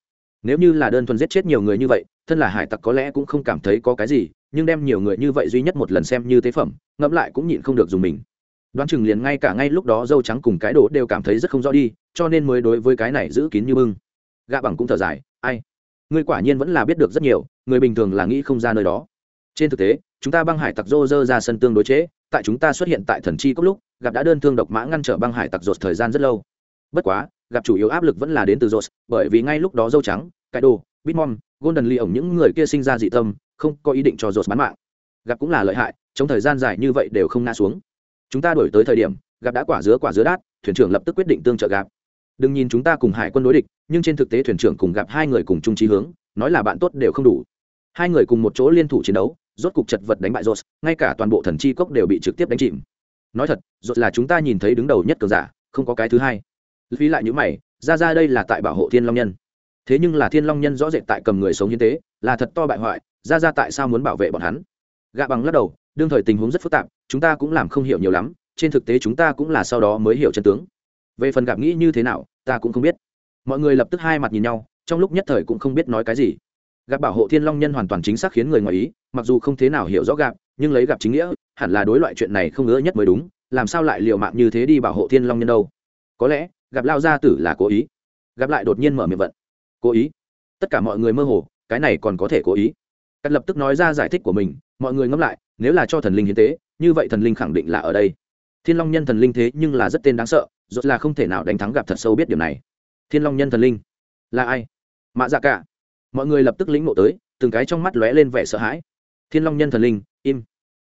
Nếu như là đơn thuần giết chết nhiều người như vậy, thân là hải tặc có lẽ cũng không cảm thấy có cái gì, nhưng đem nhiều người như vậy duy nhất một lần xem như tế phẩm ngẫm lại cũng nhịn không được dùng mình. Đoán chừng liền ngay cả ngay lúc đó dâu trắng cùng cái đồ đều cảm thấy rất không rõ đi, cho nên mới đối với cái này giữ kín như bưng. Gạ bằng cũng thở dài, ai? Ngươi quả nhiên vẫn là biết được rất nhiều, người bình thường là nghĩ không ra nơi đó. Trên thực tế, chúng ta băng hải tặc rô rơ ra sân tương đối chế, tại chúng ta xuất hiện tại thần chi cốc lúc, gặp đã đơn thương độc mã ngăn trở băng hải tặc rột thời gian rất lâu. Bất quá, gặp chủ yếu áp lực vẫn là đến từ rột bởi vì ngay lúc đó dâu trắng, cái đồ, bitmom, golden lee ổng những người kia sinh ra dị tâm, không có ý định cho rột bán mạng gặp cũng là lợi hại, trong thời gian dài như vậy đều không ngã xuống. Chúng ta đổi tới thời điểm, gặp đã quả dứa quả dứa đát, thuyền trưởng lập tức quyết định tương trợ gặp. Đừng nhìn chúng ta cùng hải quân đối địch, nhưng trên thực tế thuyền trưởng cùng gặp hai người cùng chung trí hướng, nói là bạn tốt đều không đủ. Hai người cùng một chỗ liên thủ chiến đấu, rốt cục chật vật đánh bại rốt ngay cả toàn bộ thần chi cốc đều bị trực tiếp đánh chìm. Nói thật rốt là chúng ta nhìn thấy đứng đầu nhất cường giả, không có cái thứ hai. Phí lại những mày, ra ra đây là tại bảo hộ thiên long nhân. Thế nhưng là thiên long nhân rõ rệt tại cầm người sống như thế là thật to bại hoại, ra ra tại sao muốn bảo vệ bọn hắn? Gạ bằng lắc đầu, đương thời tình huống rất phức tạp, chúng ta cũng làm không hiểu nhiều lắm, trên thực tế chúng ta cũng là sau đó mới hiểu chân tướng. Về phần gặp nghĩ như thế nào, ta cũng không biết. Mọi người lập tức hai mặt nhìn nhau, trong lúc nhất thời cũng không biết nói cái gì. Gặp bảo hộ thiên long nhân hoàn toàn chính xác khiến người ngoài ý, mặc dù không thế nào hiểu rõ gặp, nhưng lấy gặp chính nghĩa, hẳn là đối loại chuyện này không ngỡ nhất mới đúng, làm sao lại liều mạng như thế đi bảo hộ thiên long nhân đâu? Có lẽ, gặp lao gia tử là cố ý. Gặp lại đột nhiên mở miệng vận. Cố ý? Tất cả mọi người mơ hồ, cái này còn có thể cố ý. Cắt lập tức nói ra giải thích của mình mọi người ngẫm lại, nếu là cho thần linh hiến tế, như vậy thần linh khẳng định là ở đây. Thiên long nhân thần linh thế nhưng là rất tên đáng sợ, rốt là không thể nào đánh thắng gặp thật sâu biết điều này. Thiên long nhân thần linh, là ai? Mạ dạ cả. Mọi người lập tức lĩnh ngộ tới, từng cái trong mắt lóe lên vẻ sợ hãi. Thiên long nhân thần linh, im.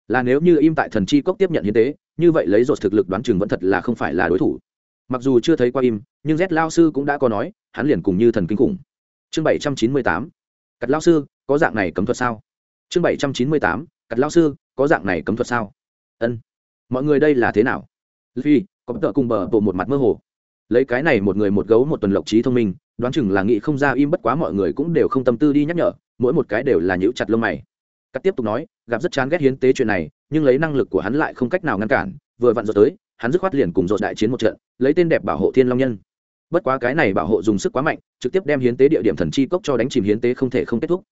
Là nếu như im tại thần chi cốc tiếp nhận hiến tế, như vậy lấy rột thực lực đoán chừng vẫn thật là không phải là đối thủ. Mặc dù chưa thấy qua im, nhưng z lao sư cũng đã có nói, hắn liền cùng như thần kinh khủng. Chương bảy trăm chín mươi tám. Cặt lao sư, có dạng này cấm thuật sao? Chương bảy trăm chín mươi tám cặt lao sư, có dạng này cấm thuật sao? Ân. Mọi người đây là thế nào? Vì có tợ cùng bờ bộ một mặt mơ hồ. Lấy cái này một người một gấu một tuần lộc trí thông minh, đoán chừng là nghĩ không ra im bất quá mọi người cũng đều không tâm tư đi nhắc nhở, mỗi một cái đều là nhữ chặt lông mày. Cắt tiếp tục nói, gặp rất chán ghét hiến tế chuyện này, nhưng lấy năng lực của hắn lại không cách nào ngăn cản, vừa vặn dột tới, hắn dứt khoát liền cùng dột đại chiến một trận, lấy tên đẹp bảo hộ thiên long nhân. Bất quá cái này bảo hộ dùng sức quá mạnh, trực tiếp đem hiến tế địa điểm thần chi cốc cho đánh chìm hiến tế không thể không kết thúc.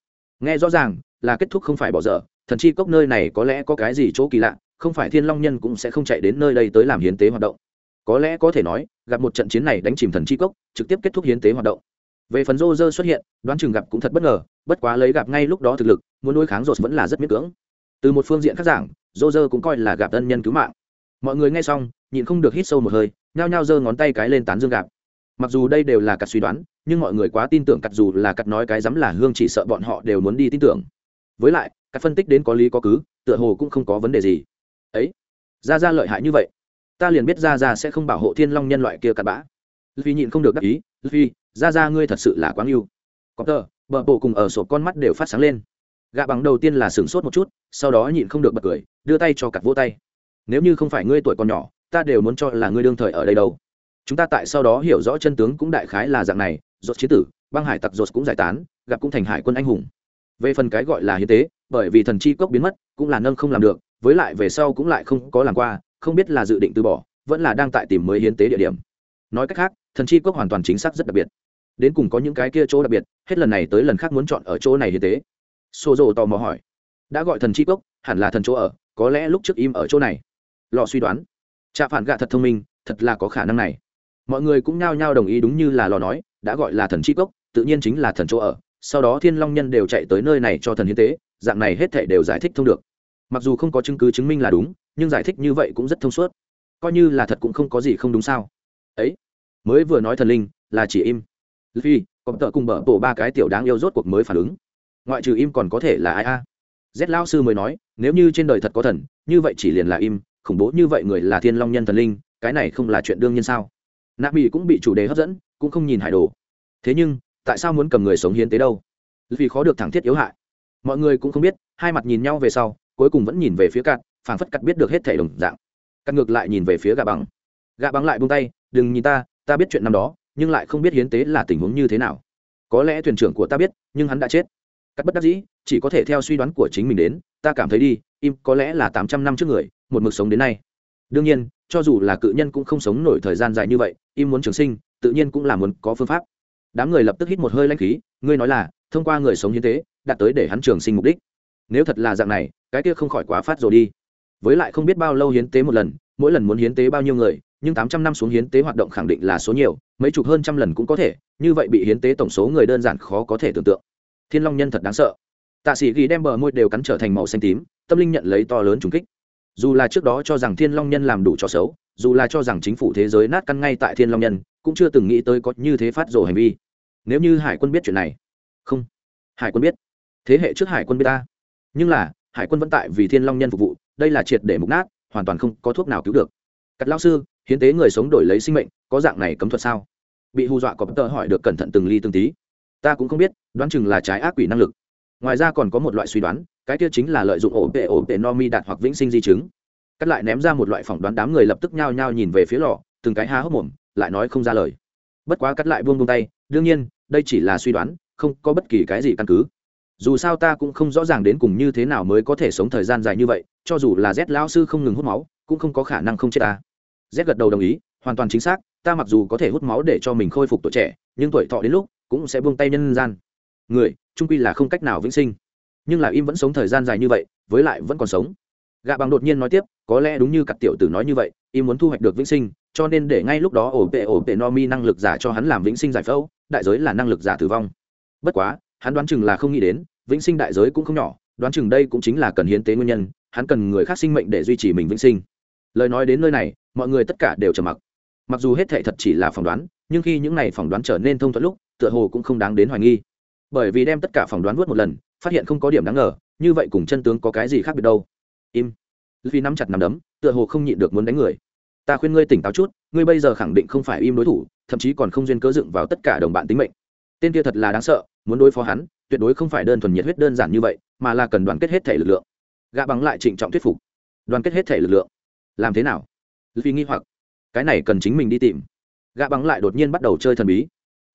Nghe rõ ràng là kết thúc không phải bỏ dở, thần chi cốc nơi này có lẽ có cái gì chỗ kỳ lạ, không phải thiên long nhân cũng sẽ không chạy đến nơi đây tới làm hiến tế hoạt động. Có lẽ có thể nói, gặp một trận chiến này đánh chìm thần chi cốc, trực tiếp kết thúc hiến tế hoạt động. Về phần rô rơ xuất hiện, đoán chừng gặp cũng thật bất ngờ, bất quá lấy gặp ngay lúc đó thực lực, muốn nuôi kháng rột vẫn là rất miễn cưỡng. Từ một phương diện khác giảng rô rơ cũng coi là gặp ân nhân cứu mạng. Mọi người nghe xong, nhịn không được hít sâu một hơi, nhao nhao giơ ngón tay cái lên tán dương gặp. Mặc dù đây đều là cặp suy đoán, nhưng mọi người quá tin tưởng cặp dù là cặp nói cái dám là hương chỉ sợ bọn họ đều muốn đi tin tưởng với lại, các phân tích đến có lý có cứ, tựa hồ cũng không có vấn đề gì. Ấy ra ra lợi hại như vậy. Ta liền biết ra ra sẽ không bảo hộ thiên long nhân loại kia cặn bã. Vì nhịn không được đắc ý vì ra ra ngươi thật sự là quá ngưu có tờ, bờ bộ cùng ở sổ con mắt đều phát sáng lên. Gạ bằng đầu tiên là sửng sốt một chút, sau đó nhịn không được bật cười, đưa tay cho cặp vô tay. Nếu như không phải ngươi tuổi còn nhỏ, ta đều muốn cho là ngươi đương thời ở đây đâu. Chúng ta tại sau đó hiểu rõ chân tướng cũng đại khái là dạng này dột chế tử, băng hải tặc dột cũng giải tán, gặp cũng thành hải quân anh hùng về phần cái gọi là hiến tế, bởi vì thần chi cốc biến mất, cũng là nâng không làm được, với lại về sau cũng lại không có làm qua, không biết là dự định từ bỏ, vẫn là đang tại tìm mới hiến tế địa điểm. Nói cách khác, thần chi cốc hoàn toàn chính xác rất đặc biệt. Đến cùng có những cái kia chỗ đặc biệt, hết lần này tới lần khác muốn chọn ở chỗ này hiến tế. Xô rộ tò mò hỏi. Đã gọi thần chi cốc, hẳn là thần chỗ ở, có lẽ lúc trước im ở chỗ này. Lò suy đoán. Trạ phản gạ thật thông minh, thật là có khả năng này. Mọi người cũng nhao nhao đồng ý đúng như là lò nói, đã gọi là thần chi cốc, tự nhiên chính là thần chỗ ở sau đó thiên long nhân đều chạy tới nơi này cho thần hiến tế, dạng này hết thể đều giải thích thông được. Mặc dù không có chứng cứ chứng minh là đúng, nhưng giải thích như vậy cũng rất thông suốt. Coi như là thật cũng không có gì không đúng sao. Ấy, mới vừa nói thần linh, là chỉ im. Phi còn tợ cùng bở bộ ba cái tiểu đáng yêu rốt cuộc mới phản ứng. Ngoại trừ im còn có thể là ai a? Z lao sư mới nói, nếu như trên đời thật có thần, như vậy chỉ liền là im, khủng bố như vậy người là thiên long nhân thần linh, cái này không là chuyện đương nhiên sao? Nạ mỹ cũng bị chủ đề hấp dẫn, cũng không nhìn hải đồ. Thế nhưng tại sao muốn cầm người sống hiến tế đâu? Vì khó được thẳng thiết yếu hại. Mọi người cũng không biết, hai mặt nhìn nhau về sau, cuối cùng vẫn nhìn về phía cạn phảng phất cắt biết được hết thể đồng dạng. Cắt ngược lại nhìn về phía gạ bằng. Gạ bằng lại buông tay, đừng nhìn ta ta biết chuyện năm đó, nhưng lại không biết hiến tế là tình huống như thế nào. Có lẽ thuyền trưởng của ta biết, nhưng hắn đã chết. Cắt bất đắc dĩ, chỉ có thể theo suy đoán của chính mình đến, ta cảm thấy đi, im, có lẽ là tám trăm năm trước người, một mực sống đến nay. Đương nhiên, cho dù là cự nhân cũng không sống nổi thời gian dài như vậy, im muốn trường sinh, tự nhiên cũng là muốn có phương pháp đám người lập tức hít một hơi lanh khí, ngươi nói là, thông qua người sống hiến tế, đạt tới để hắn trường sinh mục đích. Nếu thật là dạng này, cái kia không khỏi quá phát rồi đi. Với lại không biết bao lâu hiến tế một lần, mỗi lần muốn hiến tế bao nhiêu người, nhưng tám trăm năm xuống hiến tế hoạt động khẳng định là số nhiều, mấy chục hơn trăm lần cũng có thể, như vậy bị hiến tế tổng số người đơn giản khó có thể tưởng tượng. Thiên long nhân thật đáng sợ. Tạ sĩ ghi đem bờ môi đều cắn trở thành màu xanh tím, tâm linh nhận lấy to lớn trùng kích. Dù là trước đó cho rằng thiên long nhân làm đủ cho xấu, dù là cho rằng chính phủ thế giới nát căn ngay tại thiên long nhân cũng chưa từng nghĩ tới có như thế phát rồ hành vi. Nếu như hải quân biết chuyện này. Không. Hải quân biết. Thế hệ trước hải quân biết ta. Nhưng là, hải quân vẫn tại vì thiên long nhân phục vụ, đây là triệt để mục nát, hoàn toàn không có thuốc nào cứu được. Cắt lao sư, hiến tế người sống đổi lấy sinh mệnh, có dạng này cấm thuật sao? Bị hù dọa có bất tờ hỏi được cẩn thận từng ly từng tí. Ta cũng không biết, đoán chừng là trái ác quỷ năng lực. Ngoài ra còn có một loại suy đoán, cái kia chính là lợi dụng ổ tệ ổ tệ no mi đạt hoặc vĩnh sinh di chứng. Cắt lại ném ra một loại phỏng đoán đám người lập tức nhao nhao nhìn về phía lò, từng cái há hốc mồm lại nói không ra lời. Bất quá cắt lại buông buông tay, đương nhiên, đây chỉ là suy đoán, không có bất kỳ cái gì căn cứ. Dù sao ta cũng không rõ ràng đến cùng như thế nào mới có thể sống thời gian dài như vậy, cho dù là z lão sư không ngừng hút máu, cũng không có khả năng không chết ta. Z gật đầu đồng ý, hoàn toàn chính xác, ta mặc dù có thể hút máu để cho mình khôi phục tuổi trẻ, nhưng tuổi thọ đến lúc cũng sẽ buông tay nhân gian. Người trung quy là không cách nào vĩnh sinh. Nhưng là im vẫn sống thời gian dài như vậy, với lại vẫn còn sống. Gạ bằng đột nhiên nói tiếp, có lẽ đúng như cặp tiểu tử nói như vậy, im muốn thu hoạch được vĩnh sinh cho nên để ngay lúc đó ổ vệ ổ vệ no mi năng lực giả cho hắn làm vĩnh sinh giải phẫu, đại giới là năng lực giả tử vong. Bất quá, hắn đoán chừng là không nghĩ đến, vĩnh sinh đại giới cũng không nhỏ, đoán chừng đây cũng chính là cần hiến tế nguyên nhân, hắn cần người khác sinh mệnh để duy trì mình vĩnh sinh. Lời nói đến nơi này, mọi người tất cả đều trầm mặc. Mặc dù hết thệ thật chỉ là phỏng đoán, nhưng khi những này phỏng đoán trở nên thông thuận lúc, tựa hồ cũng không đáng đến hoài nghi. Bởi vì đem tất cả phỏng đoán vớt một lần, phát hiện không có điểm đáng ngờ, như vậy cùng chân tướng có cái gì khác biệt đâu? Im. Vì nắm chặt nắm đấm, tựa hồ không nhịn được muốn đánh người ta khuyên ngươi tỉnh táo chút, ngươi bây giờ khẳng định không phải im đối thủ, thậm chí còn không duyên cớ dựng vào tất cả đồng bạn tính mệnh. Tên kia thật là đáng sợ, muốn đối phó hắn, tuyệt đối không phải đơn thuần nhiệt huyết đơn giản như vậy, mà là cần đoàn kết hết thể lực lượng. Gã bằng lại trịnh trọng thuyết phục. Đoàn kết hết thể lực lượng. Làm thế nào? Vì nghi hoặc. Cái này cần chính mình đi tìm. Gã bằng lại đột nhiên bắt đầu chơi thần bí.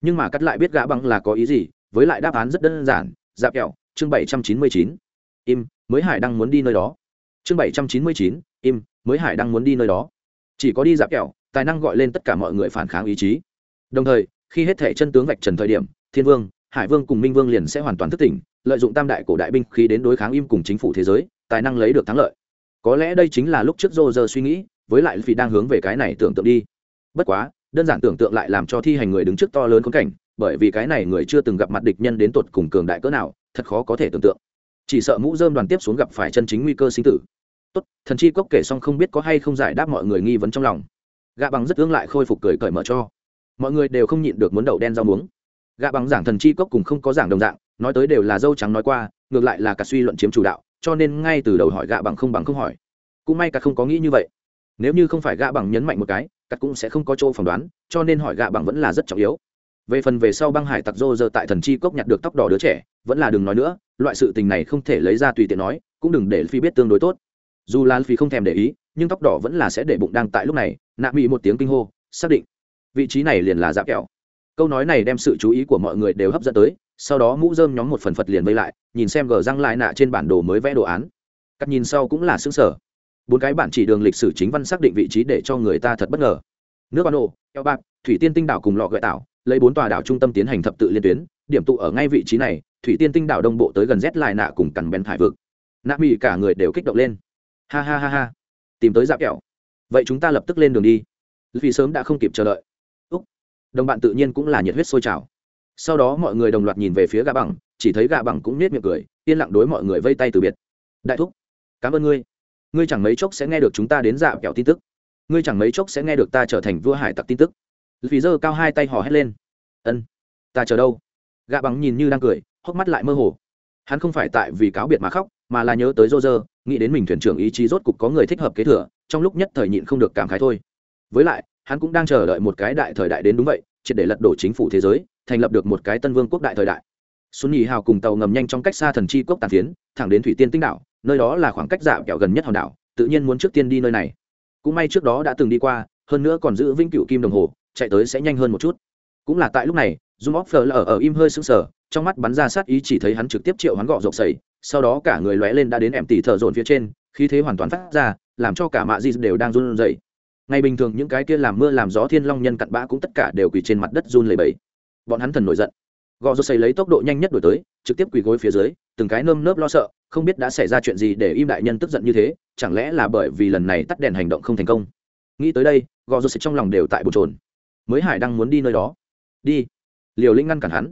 Nhưng mà cắt lại biết gã bằng là có ý gì, với lại đáp án rất đơn giản. Dạp kẹo, chương bảy trăm chín mươi chín. Im, mới hải đang muốn đi nơi đó. Chương bảy trăm chín mươi chín, im, mới hải đang muốn đi nơi đó chỉ có đi dạp kẹo, tài năng gọi lên tất cả mọi người phản kháng ý chí. Đồng thời, khi hết thể chân tướng vạch trần thời điểm, thiên vương, hải vương cùng minh vương liền sẽ hoàn toàn thức tỉnh, lợi dụng tam đại cổ đại binh khí đến đối kháng im cùng chính phủ thế giới, tài năng lấy được thắng lợi. Có lẽ đây chính là lúc trước rô rơ suy nghĩ, với lại vì đang hướng về cái này tưởng tượng đi. Bất quá, đơn giản tưởng tượng lại làm cho thi hành người đứng trước to lớn khốn cảnh, bởi vì cái này người chưa từng gặp mặt địch nhân đến tột cùng cường đại cỡ nào, thật khó có thể tưởng tượng. Chỉ sợ mũ dơm đoàn tiếp xuống gặp phải chân chính nguy cơ sinh tử tốt, thần chi cốc kể xong không biết có hay không giải đáp mọi người nghi vấn trong lòng. Gạ bằng rất ương lại khôi phục cười cởi mở cho. Mọi người đều không nhịn được muốn đậu đen rau muống. Gạ bằng giảng thần chi cốc cùng không có giảng đồng dạng, nói tới đều là dâu trắng nói qua, ngược lại là cả suy luận chiếm chủ đạo, cho nên ngay từ đầu hỏi gạ bằng không bằng không hỏi. Cũng may cả không có nghĩ như vậy. Nếu như không phải gạ bằng nhấn mạnh một cái cắt cũng sẽ không có chỗ phỏng đoán, cho nên hỏi gạ bằng vẫn là rất trọng yếu. Về phần về sau băng hải tặc rô rơ tại thần chi cốc nhặt được tóc đỏ đứa trẻ, vẫn là đừng nói nữa, loại sự tình này không thể lấy ra tùy tiện nói, cũng đừng để phi biết tương đối tốt dù lan phi không thèm để ý, nhưng tóc đỏ vẫn là sẽ để bụng đang tại lúc này, nạ bị một tiếng kinh hô, xác định. Vị trí này liền là giáp kẹo. Câu nói này đem sự chú ý của mọi người đều hấp dẫn tới, sau đó mũ dơm nhóm một phần phật liền vây lại, nhìn xem gờ răng lại nạ trên bản đồ mới vẽ đồ án. Cắt nhìn sau cũng là xứng sở bốn cái bản chỉ đường lịch sử chính văn xác định vị trí để cho người ta thật bất ngờ. Nước ban đồ eo bạc, thủy tiên tinh đảo cùng lọ gợi tảo, lấy bốn tòa đảo trung tâm tiến hành thập tự liên tuyến, điểm tụ ở ngay vị trí này, thủy tiên tinh đảo đông bộ tới gần rét lại nạ cùng cằn bèn hải vực. Nạ mỹ cả người đều kích động lên ha ha ha ha. Tìm tới dạp kẹo. Vậy chúng ta lập tức lên đường đi. Vì sớm đã không kịp chờ đợi. Úc. Đồng bạn tự nhiên cũng là nhiệt huyết sôi trào. Sau đó mọi người đồng loạt nhìn về phía gà bằng, chỉ thấy gà bằng cũng nết miệng cười, yên lặng đối mọi người vây tay từ biệt. Đại thúc, cảm ơn ngươi. Ngươi chẳng mấy chốc sẽ nghe được chúng ta đến dạo kẹo tin tức. Ngươi chẳng mấy chốc sẽ nghe được ta trở thành vua hải tặc tin tức. Vì giơ cao hai tay hò hét lên. Ân, ta chờ đâu? Gạ bằng nhìn như đang cười, hốc mắt lại mơ hồ. Hắn không phải tại vì cáo biệt mà khóc mà là nhớ tới rô rơ nghĩ đến mình thuyền trưởng ý chí rốt cục có người thích hợp kế thừa, trong lúc nhất thời nhịn không được cảm khái thôi. Với lại, hắn cũng đang chờ đợi một cái đại thời đại đến đúng vậy, triệt để lật đổ chính phủ thế giới, thành lập được một cái tân vương quốc đại thời đại. Xuân nhì hào cùng tàu ngầm nhanh trong cách xa thần chi quốc tàn phiến, thẳng đến thủy tiên tinh đảo, nơi đó là khoảng cách dạo kẹo gần nhất hòn đảo, tự nhiên muốn trước tiên đi nơi này. Cũng may trước đó đã từng đi qua, hơn nữa còn giữ vĩnh cửu kim đồng hồ, chạy tới sẽ nhanh hơn một chút. Cũng là tại lúc này, zoom off lờ ở im hơi sững sờ, trong mắt bắn ra sát ý chỉ thấy hắn trực tiếp triệu hắn gọ rộp sẩy sau đó cả người lóe lên đã đến em tỷ thở dồn phía trên, khí thế hoàn toàn phát ra, làm cho cả mạ di đều đang run rẩy. Ngày bình thường những cái kia làm mưa làm gió thiên long nhân cặn bã cũng tất cả đều quỳ trên mặt đất run lẩy bẩy. Bọn hắn thần nổi giận. Gò rô xây lấy tốc độ nhanh nhất đổi tới, trực tiếp quỳ gối phía dưới, từng cái nơm nớp lo sợ, không biết đã xảy ra chuyện gì để im đại nhân tức giận như thế, chẳng lẽ là bởi vì lần này tắt đèn hành động không thành công? Nghĩ tới đây, gò rô xây trong lòng đều tại bồn trồn mới hải đang muốn đi nơi đó. Đi. Liều linh ngăn cản hắn.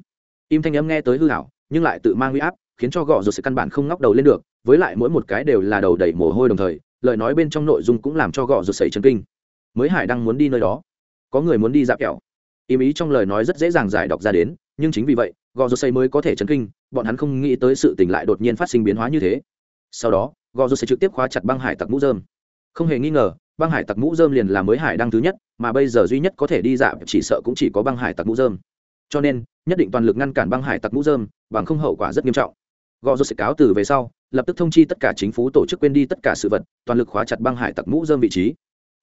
Im thanh âm nghe tới hư hảo nhưng lại tự mang huy áp khiến cho gò rô xây căn bản không ngóc đầu lên được, với lại mỗi một cái đều là đầu đầy mồ hôi đồng thời, lời nói bên trong nội dung cũng làm cho gò rô sẩy chấn kinh. Mới hải đang muốn đi nơi đó. Có người muốn đi dạp kẹo. Im ý trong lời nói rất dễ dàng giải đọc ra đến, nhưng chính vì vậy gò rô xây mới có thể chấn kinh, bọn hắn không nghĩ tới sự tình lại đột nhiên phát sinh biến hóa như thế. Sau đó gò rô xây trực tiếp khóa chặt băng hải tặc mũ dơm không hề nghi ngờ, băng hải tặc mũ dơm liền là mới hải đăng thứ nhất, mà bây giờ duy nhất có thể đi dạp, chỉ sợ cũng chỉ có băng hải tặc mũ dơm cho nên, nhất định toàn lực ngăn cản băng hải tặc mũ dơm bằng không hậu quả rất nghiêm trọng gò rô sẽ cáo từ về sau lập tức thông chi tất cả chính phủ tổ chức quên đi tất cả sự vật toàn lực khóa chặt băng hải tặc mũ dơm vị trí.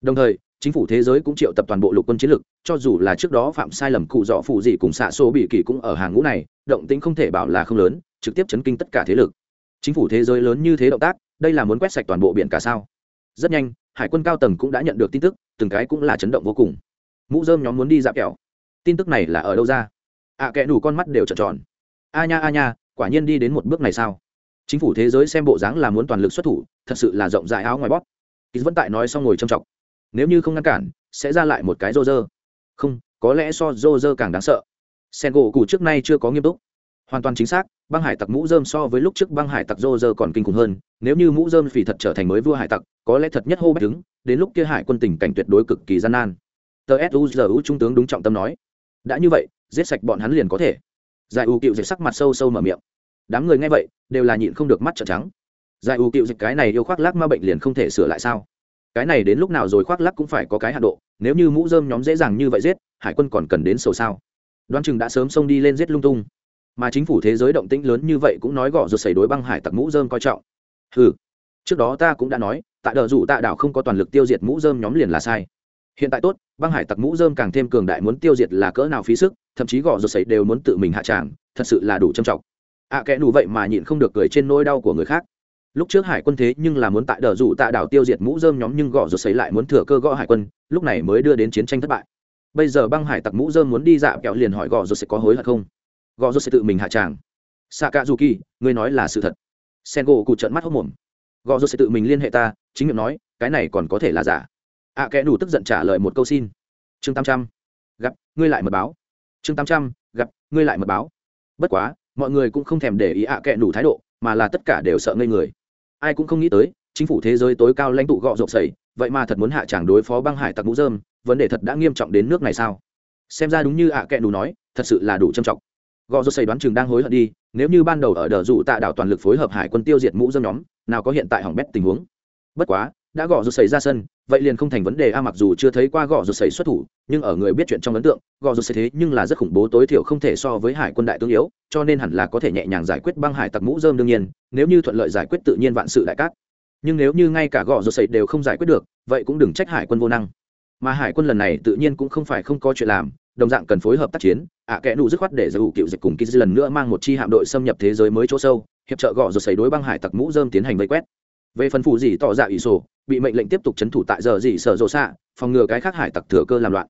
Đồng thời chính phủ thế giới cũng triệu tập toàn bộ lục quân chiến lực cho dù là trước đó phạm sai lầm cụ dọ phụ gì cùng xạ số bị kỳ cũng ở hàng ngũ này động tính không thể bảo là không lớn trực tiếp chấn kinh tất cả thế lực. Chính phủ thế giới lớn như thế động tác đây là muốn quét sạch toàn bộ biển cả sao? Rất nhanh hải quân cao tầng cũng đã nhận được tin tức từng cái cũng là chấn động vô cùng. Mũ dơm nhóm muốn đi dạp kẹo. Tin tức này là ở đâu ra? Ạ à, kẽ đủ con mắt đều trợn tròn. A nha a nha quả nhiên đi đến một bước này sao? Chính phủ thế giới xem bộ dáng là muốn toàn lực xuất thủ, thật sự là rộng rãi áo ngoài bóp. Ký vẫn tại nói xong ngồi trầm trọng. Nếu như không ngăn cản, sẽ ra lại một cái rô rơ không, có lẽ so rô rơ càng đáng sợ. Sen gỗ cụ trước nay chưa có nghiêm túc. Hoàn toàn chính xác, băng hải tặc mũ dơm so với lúc trước băng hải tặc rô rơ còn kinh khủng hơn. Nếu như mũ dơm phì thật trở thành mới vua hải tặc, có lẽ thật nhất hô bách đứng, đến lúc kia hải quân tình cảnh tuyệt đối cực kỳ gian nan. Tờ suzu trung tướng đúng trọng tâm nói. Đã như vậy, giết sạch bọn hắn liền có thể giải u cựu dịch sắc mặt sâu sâu mở miệng. Đám người nghe vậy, đều là nhịn không được mắt trợn trắng. Giải u cựu dịch cái này yêu khoác lác ma bệnh liền không thể sửa lại sao? Cái này đến lúc nào rồi khoác lắc cũng phải có cái hạ độ, nếu như mũ dơm nhóm dễ dàng như vậy giết, hải quân còn cần đến sầu sao? Đoán chừng đã sớm xông đi lên giết lung tung. Mà chính phủ thế giới động tĩnh lớn như vậy cũng nói gõ rụt xảy đối băng hải tặc mũ dơm coi trọng. Ừ trước đó ta cũng đã nói tại đờ rủ tạ đảo không có toàn lực tiêu diệt mũ dơm nhóm liền là sai. Hiện tại tốt băng hải tặc mũ dơm càng thêm cường đại muốn tiêu diệt là cỡ nào phí sức thậm chí gõ rột sấy đều muốn tự mình hạ tràng thật sự là đủ trầm trọng. Ạ à, kẽ đủ vậy mà nhịn không được cười trên nỗi đau của người khác. Lúc trước hải quân thế nhưng là muốn tại đờ dụ tạ đảo tiêu diệt mũ dơm nhóm nhưng gõ rột xấy lại muốn thừa cơ gõ hải quân lúc này mới đưa đến chiến tranh thất bại. Bây giờ băng hải tặc mũ dơm muốn đi dạo kẹo liền hỏi gõ rột sẽ có hối hận không? Gõ rột sẽ tự mình hạ tràng. Saka dù kỳ ngươi nói là sự thật. Sen gỗ cụ trợn mắt hốc mồm. Gõ rột sẽ tự mình liên hệ ta chính miệng nói cái này còn có thể là giả ạ à, kẽ đủ tức giận trả lời một câu xin. Chương tam trăm. Gặp ngươi lại mật báo. Chương tam trăm gặp ngươi lại mật báo. Bất quá mọi người cũng không thèm để ý ạ kẽ đủ thái độ mà là tất cả đều sợ ngây người. Ai cũng không nghĩ tới chính phủ thế giới tối cao lãnh tụ gọ rộp sẩy vậy mà thật muốn hạ tràng đối phó băng hải tặc mũ dơm vấn đề thật đã nghiêm trọng đến nước này sao? Xem ra đúng như ạ kẽ đủ nói thật sự là đủ trầm trọng. Gọ rộp sẩy đoán chừng đang hối hận đi nếu như ban đầu ở đờ dụ tạ đảo toàn lực phối hợp hải quân tiêu diệt mũ dơm nhóm nào có hiện tại hỏng bét tình huống. Bất quá đã gõ rụt xảy ra sân vậy liền không thành vấn đề. A mặc dù chưa thấy qua gõ rụt xảy xuất thủ nhưng ở người biết chuyện trong ấn tượng gõ rụt sẩy thế nhưng là rất khủng bố tối thiểu không thể so với hải quân đại tướng yếu cho nên hẳn là có thể nhẹ nhàng giải quyết băng hải tặc mũ rơm đương nhiên nếu như thuận lợi giải quyết tự nhiên vạn sự đại cát. Nhưng nếu như ngay cả gõ rụt xảy đều không giải quyết được vậy cũng đừng trách hải quân vô năng. Mà hải quân lần này tự nhiên cũng không phải không có chuyện làm đồng dạng cần phối hợp tác chiến. Ạ à, kẽ nụ dứt khoát để dù cựu dịch cùng ký lần nữa mang một chi hạm đội xâm nhập thế giới mới chỗ sâu hiệp trợ gõ rột xảy đối băng hải tặc mũ dơm tiến hành vây quét về phần phụ gì tỏ ra ỷ sổ, bị mệnh lệnh tiếp tục chấn thủ tại giờ gì sở rộ xạ, phòng ngừa cái khác hải tặc thừa cơ làm loạn.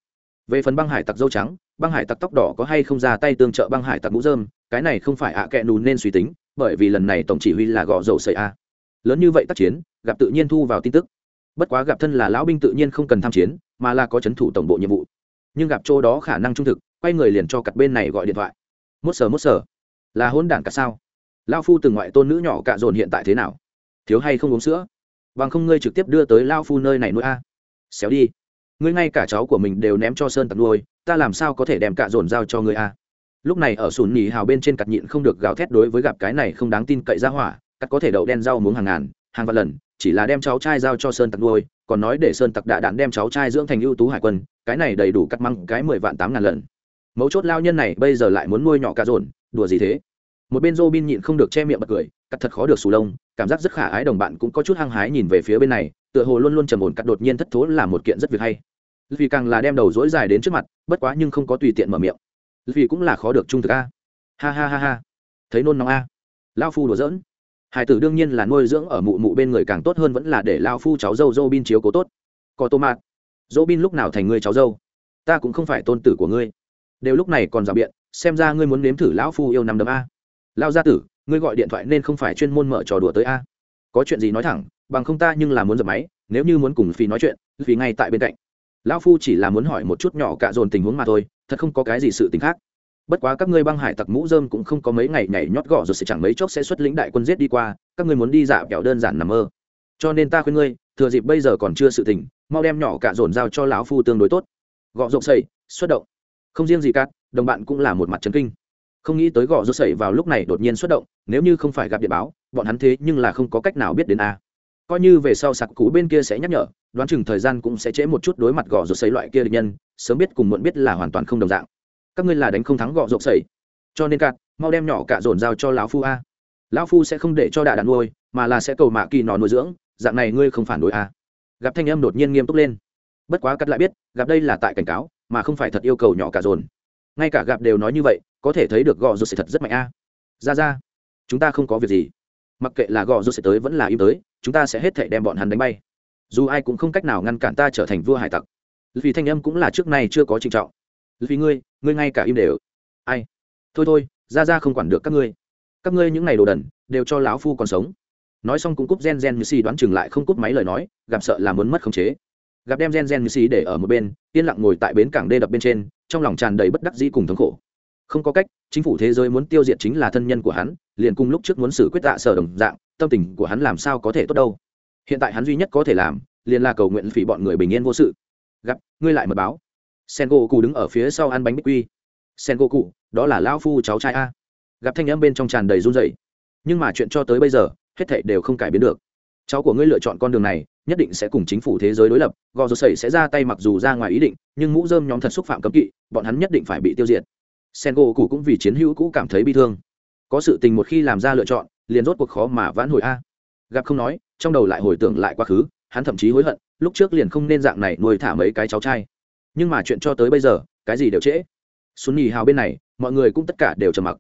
Về phần băng hải tặc dâu trắng, băng hải tặc tóc đỏ có hay không ra tay tương trợ băng hải tặc mũ dơm cái này không phải ạ à kẹ nù nên suy tính, bởi vì lần này tổng chỉ huy là gõ dầu sợi a. Lớn như vậy tác chiến, gặp tự nhiên thu vào tin tức. Bất quá gặp thân là lão binh tự nhiên không cần tham chiến, mà là có c h ấ n thủ tổng bộ nhiệm vụ. Nhưng gặp chỗ đó khả năng trung thực, quay người liền cho cặp bên này gọi điện thoại. Mốt sờ mốt sờ. Là hôn đản cả sao? Lao phu từng ngoại tôn nữ nhỏ cạ dồn hiện tại thế nào? Thiếu hay không uống sữa? Bằng không ngươi trực tiếp đưa tới lao phu nơi này nuôi a. Xéo đi. Ngươi ngay cả cháu của mình đều ném cho sơn tặc nuôi, ta làm sao có thể đem cạ dồn giao cho ngươi a? Lúc này ở sùn nhì hào bên trên cặt nhịn không được gào thét đối với gặp cái này không đáng tin cậy ra hỏa, cắt có thể đậu đen rau muống hàng ngàn, hàng vạn lần, chỉ là đem cháu trai giao cho sơn tặc nuôi, còn nói để sơn tặc đạ đạn đem cháu trai dưỡng thành ưu tú hải quân, cái này đầy đủ cắt măng cái mười vạn tám ngàn lần. Mấu chốt lao nhân này bây giờ lại muốn nuôi nhỏ cạ dồn, đùa gì thế? Một bên Robin nhịn không được che miệng bật cười, cắt thật khó được sù lông, cảm giác rất khả ái đồng bạn cũng có chút hăng hái nhìn về phía bên này, tựa hồ luôn luôn trầm ổn cắt đột nhiên thất thố là một kiện rất việc hay. Vì càng là đem đầu dỗi dài đến trước mặt, bất quá nhưng không có tùy tiện mở miệng. Vì cũng là khó được trung thực a. Ha ha ha ha. Thấy nôn nóng a. Lão phu đùa giỡn. Hải tử đương nhiên là nuôi dưỡng ở mụ mụ bên người càng tốt hơn vẫn là để lão phu cháu dâu Robin chiếu cố tốt. Có tô mạt. Robin lúc nào thành người cháu dâu? Ta cũng không phải tôn tử của ngươi. Đều lúc này còn giả biện, xem ra ngươi muốn nếm thử lão phu yêu năm đấm a lao gia tử, ngươi gọi điện thoại nên không phải chuyên môn mở trò đùa tới a. Có chuyện gì nói thẳng, bằng không ta nhưng là muốn dập máy, nếu như muốn cùng phi nói chuyện, phi ngay tại bên cạnh. Lão phu chỉ là muốn hỏi một chút nhỏ cả dồn tình huống mà thôi, thật không có cái gì sự t ì n h khác. Bất quá các ngươi băng hải tặc mũ dơm cũng không có mấy ngày nhảy nhót gõ rồi sẽ chẳng mấy chốc sẽ xuất lĩnh đại quân giết đi qua, các ngươi muốn đi dạo kẹo đơn giản nằm mơ. Cho nên ta khuyên ngươi, thừa dịp bây giờ còn chưa sự tình, mau đem nhỏ cả dồn giao cho lão phu tương đối tốt. Gọ rộng xây, xuất động. Không riêng gì cát đồng bạn cũng là một mặt trấn kinh không nghĩ tới gõ rốt sẩy vào lúc này đột nhiên xuất động, nếu như không phải gặp điện báo, bọn hắn thế nhưng là không có cách nào biết đến a. Coi như về sau sạc cũ bên kia sẽ nhắc nhở, đoán chừng thời gian cũng sẽ trễ một chút đối mặt gõ rột sấy loại kia địch nhân, sớm biết cùng muộn biết là hoàn toàn không đồng dạng. Các ngươi là đánh không thắng gõ rột sấy cho nên cạn, mau đem nhỏ cả dồn giao cho lão phu a. Lão phu sẽ không để cho đà đàn nuôi, mà là sẽ cầu mạ kỳ nò nuôi dưỡng, dạng này ngươi không phản đối a. Gặp thanh âm đột nhiên nghiêm túc lên. Bất quá cắt lại biết, gặp đây là tại cảnh cáo, mà không phải thật yêu cầu nhỏ cả dồn. Ngay cả gặp đều nói như vậy có thể thấy được gò rô sẽ thật rất mạnh a. Ra ra, chúng ta không có việc gì. Mặc kệ là gò rô sẽ tới vẫn là im tới, chúng ta sẽ hết thể đem bọn hắn đánh bay. Dù ai cũng không cách nào ngăn cản ta trở thành vua hải tặc. Vì thanh âm cũng là trước nay chưa có trình trọng. Vì ngươi ngươi ngay cả im đều. Ai? Thôi thôi, ra ra không quản được các ngươi. Các ngươi những ngày đồ đần, đều cho lão phu còn sống. Nói xong cũng cúp gen gen như si đoán chừng lại không cúp máy lời nói, gặp sợ là muốn mất khống chế. Gặp đem gen gen như si để ở một bên, yên lặng ngồi tại bến cảng đê đập bên trên, trong lòng tràn đầy bất đắc dĩ cùng thống khổ không có cách, chính phủ thế giới muốn tiêu diệt chính là thân nhân của hắn, liền cùng lúc trước muốn xử quyết tạ sở đồng dạng, tâm tình của hắn làm sao có thể tốt đâu. Hiện tại hắn duy nhất có thể làm, liền là cầu nguyện phỉ bọn người bình yên vô sự. Gặp, ngươi lại mật báo. Sen gỗ cụ đứng ở phía sau ăn bánh bích quy. Sen gỗ cụ đó là lão phu cháu trai a. Gặp thanh n m bên trong tràn đầy run dày nhưng mà chuyện cho tới bây giờ, hết thảy đều không cải biến được. Cháu của ngươi lựa chọn con đường này, nhất định sẽ cùng chính phủ thế giới đối lập. Gò rô sẩy sẽ ra tay mặc dù ra ngoài ý định, nhưng mũ dơm nhóm thật xúc phạm cấm kỵ, bọn hắn nhất định phải bị tiêu diệt sen gỗ cụ cũng vì chiến hữu cũ cảm thấy bi thương. Có sự tình một khi làm ra lựa chọn, liền rốt cuộc khó mà vãn hồi a. Gặp không nói, trong đầu lại hồi tưởng lại quá khứ, hắn thậm chí hối hận, lúc trước liền không nên dạng này nuôi thả mấy cái cháu trai. Nhưng mà chuyện cho tới bây giờ, cái gì đều trễ. Xuân nhì hào bên này, mọi người cũng tất cả đều trầm mặc.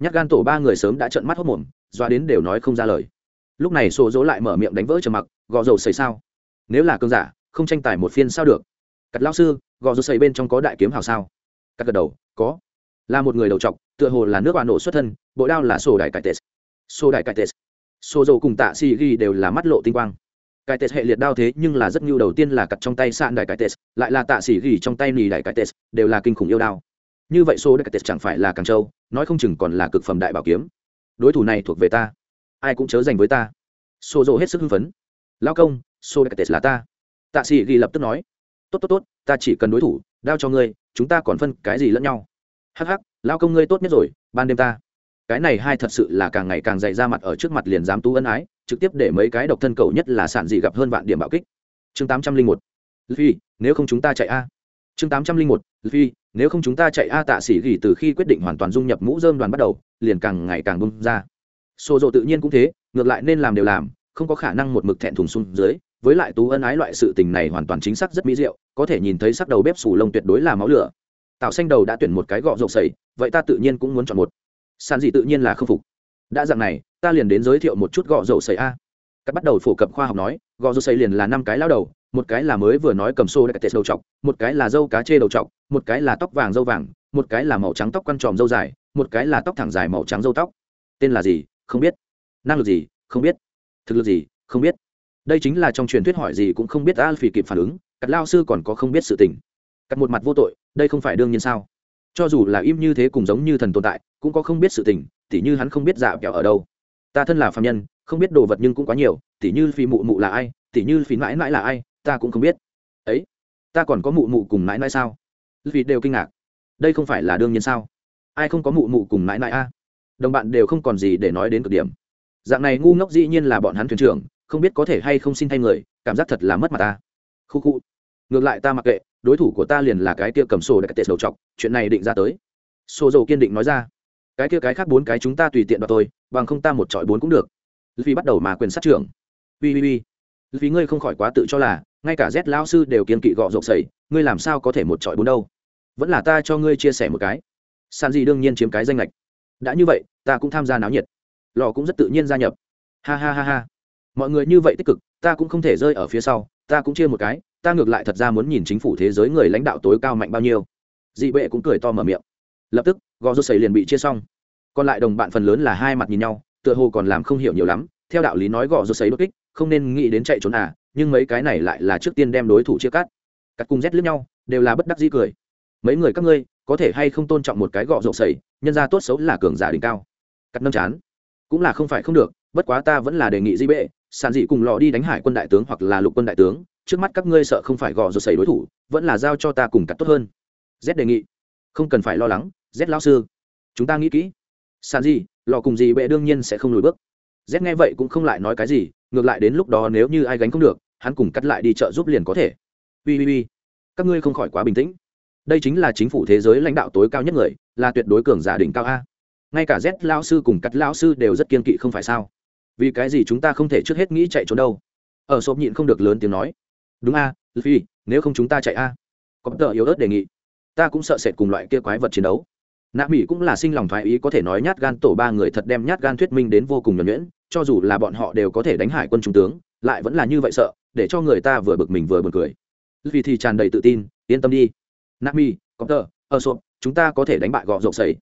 Nhắc gan tổ ba người sớm đã trợn mắt hốc mồm, doa đến đều nói không ra lời. Lúc này xô dỗ lại mở miệng đánh vỡ trầm mặc, gò dầu xảy sao? Nếu là cơn giả, không tranh tài một phiên sao được? Cắt lao sư, gò dầu xảy bên trong có đại kiếm hào sao? Cắt gật đầu, có là một người đầu trọc, tựa hồ là nước bà nổ xuất thân, bộ đao là sổ đại cải tes sổ đại cải tes sổ dầu cùng tạ xì ghi đều là mắt lộ tinh quang. Cải tes hệ liệt đao thế nhưng là rất nhiều đầu tiên là cặt trong tay sạn đại cải tes lại là tạ xì ghi trong tay nì đại cải tes đều là kinh khủng yêu đao. Như vậy số đặc chẳng phải là càng châu nói không chừng còn là cực phẩm đại bảo kiếm. Đối thủ này thuộc về ta. Ai cũng chớ dành với ta. Sổ dầu hết sức hưng phấn. Lao công số đặc là ta. Tạ sĩ ghi lập tức nói. Tốt tốt tốt, ta chỉ cần đối thủ, đao cho ngươi, chúng ta còn phân cái gì lẫn nhau? Hắc hắc lao công ngươi tốt nhất rồi, ban đêm ta. Cái này hai thật sự là càng ngày càng dày ra mặt ở trước mặt liền dám tú ân ái, trực tiếp để mấy cái độc thân cầu nhất là sản dị gặp hơn vạn điểm bạo kích. Chương tám trăm linh một. Phi nếu không chúng ta chạy a. Chương tám trăm linh một. Phi nếu không chúng ta chạy a tạ sĩ gỉ từ khi quyết định hoàn toàn dung nhập mũ dơm đoàn bắt đầu, liền càng ngày càng bung ra. Xô rộ tự nhiên cũng thế, ngược lại nên làm đều làm, không có khả năng một mực thẹn thùng xuống dưới, với lại tú ân ái loại sự tình này hoàn toàn chính xác rất mỹ diệu, có thể nhìn thấy sắc đầu bếp sù lông tuyệt đối là máu lửa tạo xanh đầu đã tuyển một cái gọ rộng sầy vậy ta tự nhiên cũng muốn chọn một. Sàn gì tự nhiên là không phục. Đã dạng này, ta liền đến giới thiệu một chút gọ rộng sầy a. Các bắt đầu phổ cập khoa học nói, gọ rộng sầy liền là năm cái lao đầu, một cái là mới vừa nói cầm xô đại tệ đầu trọc, một cái là dâu cá chê đầu trọc, một cái là tóc vàng dâu vàng, một cái là màu trắng tóc quăn tròm dâu dài, một cái là tóc thẳng dài màu trắng dâu tóc. Tên là gì? Không biết. Năng lực gì? Không biết. Thực lực gì? Không biết. Đây chính là trong truyền thuyết hỏi gì cũng không biết a phì kịp phản ứng cắt lao sư còn có không biết sự tình cắt một mặt vô tội, đây không phải đương nhiên sao? Cho dù là im như thế cùng giống như thần tồn tại, cũng có không biết sự tình, tỉ như hắn không biết dạ kẹo ở đâu. Ta thân là phạm nhân, không biết đồ vật nhưng cũng quá nhiều, tỉ như phi mụ mụ là ai, tỉ như phi mãi mãi là ai, ta cũng không biết. Ấy, ta còn có mụ mụ cùng mãi mãi sao? Vì đều kinh ngạc. Đây không phải là đương nhiên sao? Ai không có mụ mụ cùng mãi mãi a? Đồng bạn đều không còn gì để nói đến cực điểm. Dạng này ngu ngốc dĩ nhiên là bọn hắn thuyền trưởng, không biết có thể hay không xin thay người, cảm giác thật là mất mặt ta. Khu khu. Ngược lại ta mặc kệ đối thủ của ta liền là cái kia cầm sổ để tệ đầu chọc chuyện này định ra tới. Sổ dầu kiên định nói ra. Cái kia cái khác bốn cái chúng ta tùy tiện đoạt tôi bằng không ta một trọi bốn cũng được. Vì bắt đầu mà quyền sát trưởng. Ui ui ui. Vì ngươi không khỏi quá tự cho là ngay cả z lão sư đều kiên kỵ gọ rộng sẩy, ngươi làm sao có thể một trọi bốn đâu? Vẫn là ta cho ngươi chia sẻ một cái. San di đương nhiên chiếm cái danh lệch đã như vậy ta cũng tham gia náo nhiệt. Lò cũng rất tự nhiên gia nhập. Ha ha ha ha. Mọi người như vậy tích cực ta cũng không thể rơi ở phía sau ta cũng chia một cái ta ngược lại thật ra muốn nhìn chính phủ thế giới người lãnh đạo tối cao mạnh bao nhiêu. Dị bệ cũng cười to mở miệng. Lập tức, gò rô xầy liền bị chia xong. Còn lại đồng bạn phần lớn là hai mặt nhìn nhau, tựa hồ còn làm không hiểu nhiều lắm. Theo đạo lý nói gò rô xầy đột kích, không nên nghĩ đến chạy trốn à nhưng mấy cái này lại là trước tiên đem đối thủ chia cắt. Cắt cùng rét lướt nhau, đều là bất đắc dĩ cười. Mấy người các ngươi, có thể hay không tôn trọng một cái gọ rộng xầy nhân ra tốt xấu là cường giả đỉnh cao. Cắt nâm chán. Cũng là không phải không được, bất quá ta vẫn là đề nghị di bệ, sàn dị cùng lọ đi đánh hải quân đại tướng hoặc là lục quân đại tướng trước mắt các ngươi sợ không phải gò rồi xảy đối thủ, vẫn là giao cho ta cùng cắt tốt hơn. Z đề nghị. Không cần phải lo lắng, z lão sư. Chúng ta nghĩ kỹ. Sàn gì, lò cùng gì bệ đương nhiên sẽ không lùi bước. Z nghe vậy cũng không lại nói cái gì, ngược lại đến lúc đó nếu như ai gánh không được, hắn cùng cắt lại đi chợ giúp liền có thể. Ui ui ui. Các ngươi không khỏi quá bình tĩnh. Đây chính là chính phủ thế giới lãnh đạo tối cao nhất người, là tuyệt đối cường giả đỉnh cao a. Ngay cả z lao sư cùng cắt lao sư đều rất kiên kỵ không phải sao? Vì cái gì chúng ta không thể trước hết nghĩ chạy trốn đâu? Ở sộp nhịn không được lớn tiếng nói đúng a à, phi nếu không chúng ta chạy a. Có tờ yếu ớt đề nghị. Ta cũng sợ sệt cùng loại kia quái vật chiến đấu. Nạ mỹ cũng là sinh lòng thoái ý có thể nói nhát gan tổ ba người thật đem nhát gan thuyết minh đến vô cùng nhuẩn nhuyễn cho dù là bọn họ đều có thể đánh hải quân trung tướng lại vẫn là như vậy sợ để cho người ta vừa bực mình vừa bực cười. Vì thì tràn đầy tự tin yên tâm đi. Nami có tờ ở sộp chúng ta có thể đánh bại gọ rộng sầy.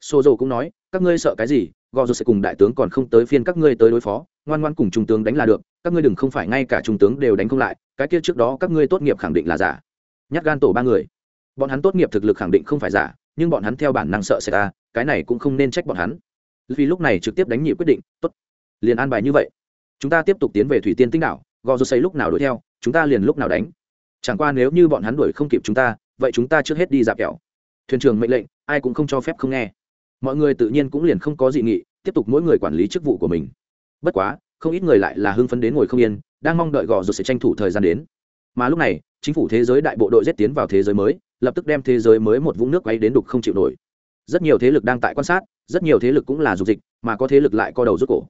Xô dầu cũng nói các ngươi sợ cái gì? Gò Dù sẽ cùng đại tướng còn không tới phiên các ngươi tới đối phó, ngoan ngoan cùng trung tướng đánh là được, các ngươi đừng không phải ngay cả trung tướng đều đánh không lại, cái kia trước đó các ngươi tốt nghiệp khẳng định là giả. Nhát gan tổ ba người. Bọn hắn tốt nghiệp thực lực khẳng định không phải giả, nhưng bọn hắn theo bản năng sợ sẽ ta, cái này cũng không nên trách bọn hắn. Vì lúc này trực tiếp đánh nhị quyết định, tốt. Liền an bài như vậy. Chúng ta tiếp tục tiến về thủy tiên tinh đảo gò Dù xây lúc nào đuổi theo, chúng ta liền lúc nào đánh. Chẳng qua nếu như bọn hắn đuổi không kịp chúng ta, vậy chúng ta trước hết đi dạp kẹo. Thuyền trưởng mệnh lệnh, ai cũng không cho phép không nghe mọi người tự nhiên cũng liền không có dị nghị, tiếp tục mỗi người quản lý chức vụ của mình. Bất quá, không ít người lại là hưng phấn đến ngồi không yên, đang mong đợi gò rồi sẽ tranh thủ thời gian đến. Mà lúc này, chính phủ thế giới đại bộ đội giết tiến vào thế giới mới, lập tức đem thế giới mới một vũng nước quay đến đục không chịu nổi. Rất nhiều thế lực đang tại quan sát, rất nhiều thế lực cũng là dục dịch, mà có thế lực lại co đầu rút cổ.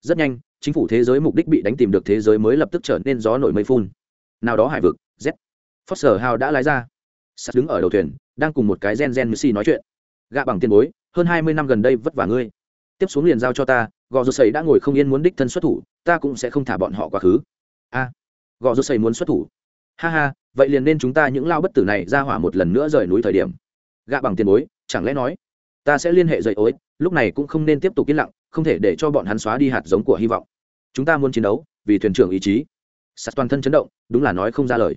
Rất nhanh, chính phủ thế giới mục đích bị đánh tìm được thế giới mới lập tức trở nên gió nổi mây phun. Nào đó hải vực, z. Foster hào đã lái ra. Sắt đứng ở đầu thuyền, đang cùng một cái gen gen missy nói chuyện. Gạ bằng tiền bối hơn hai mươi năm gần đây vất vả ngươi. Tiếp xuống liền giao cho ta gò rô sầy đã ngồi không yên muốn đích thân xuất thủ ta cũng sẽ không thả bọn họ quá khứ. A à, gò rô sầy muốn xuất thủ. Ha ha vậy liền nên chúng ta những lao bất tử này ra hỏa một lần nữa rời núi thời điểm. Gạ bằng tiền bối chẳng lẽ nói ta sẽ liên hệ dậy ối lúc này cũng không nên tiếp tục yên lặng không thể để cho bọn hắn xóa đi hạt giống của hy vọng. Chúng ta muốn chiến đấu vì thuyền trưởng ý chí. Sạt toàn thân chấn động đúng là nói không ra lời.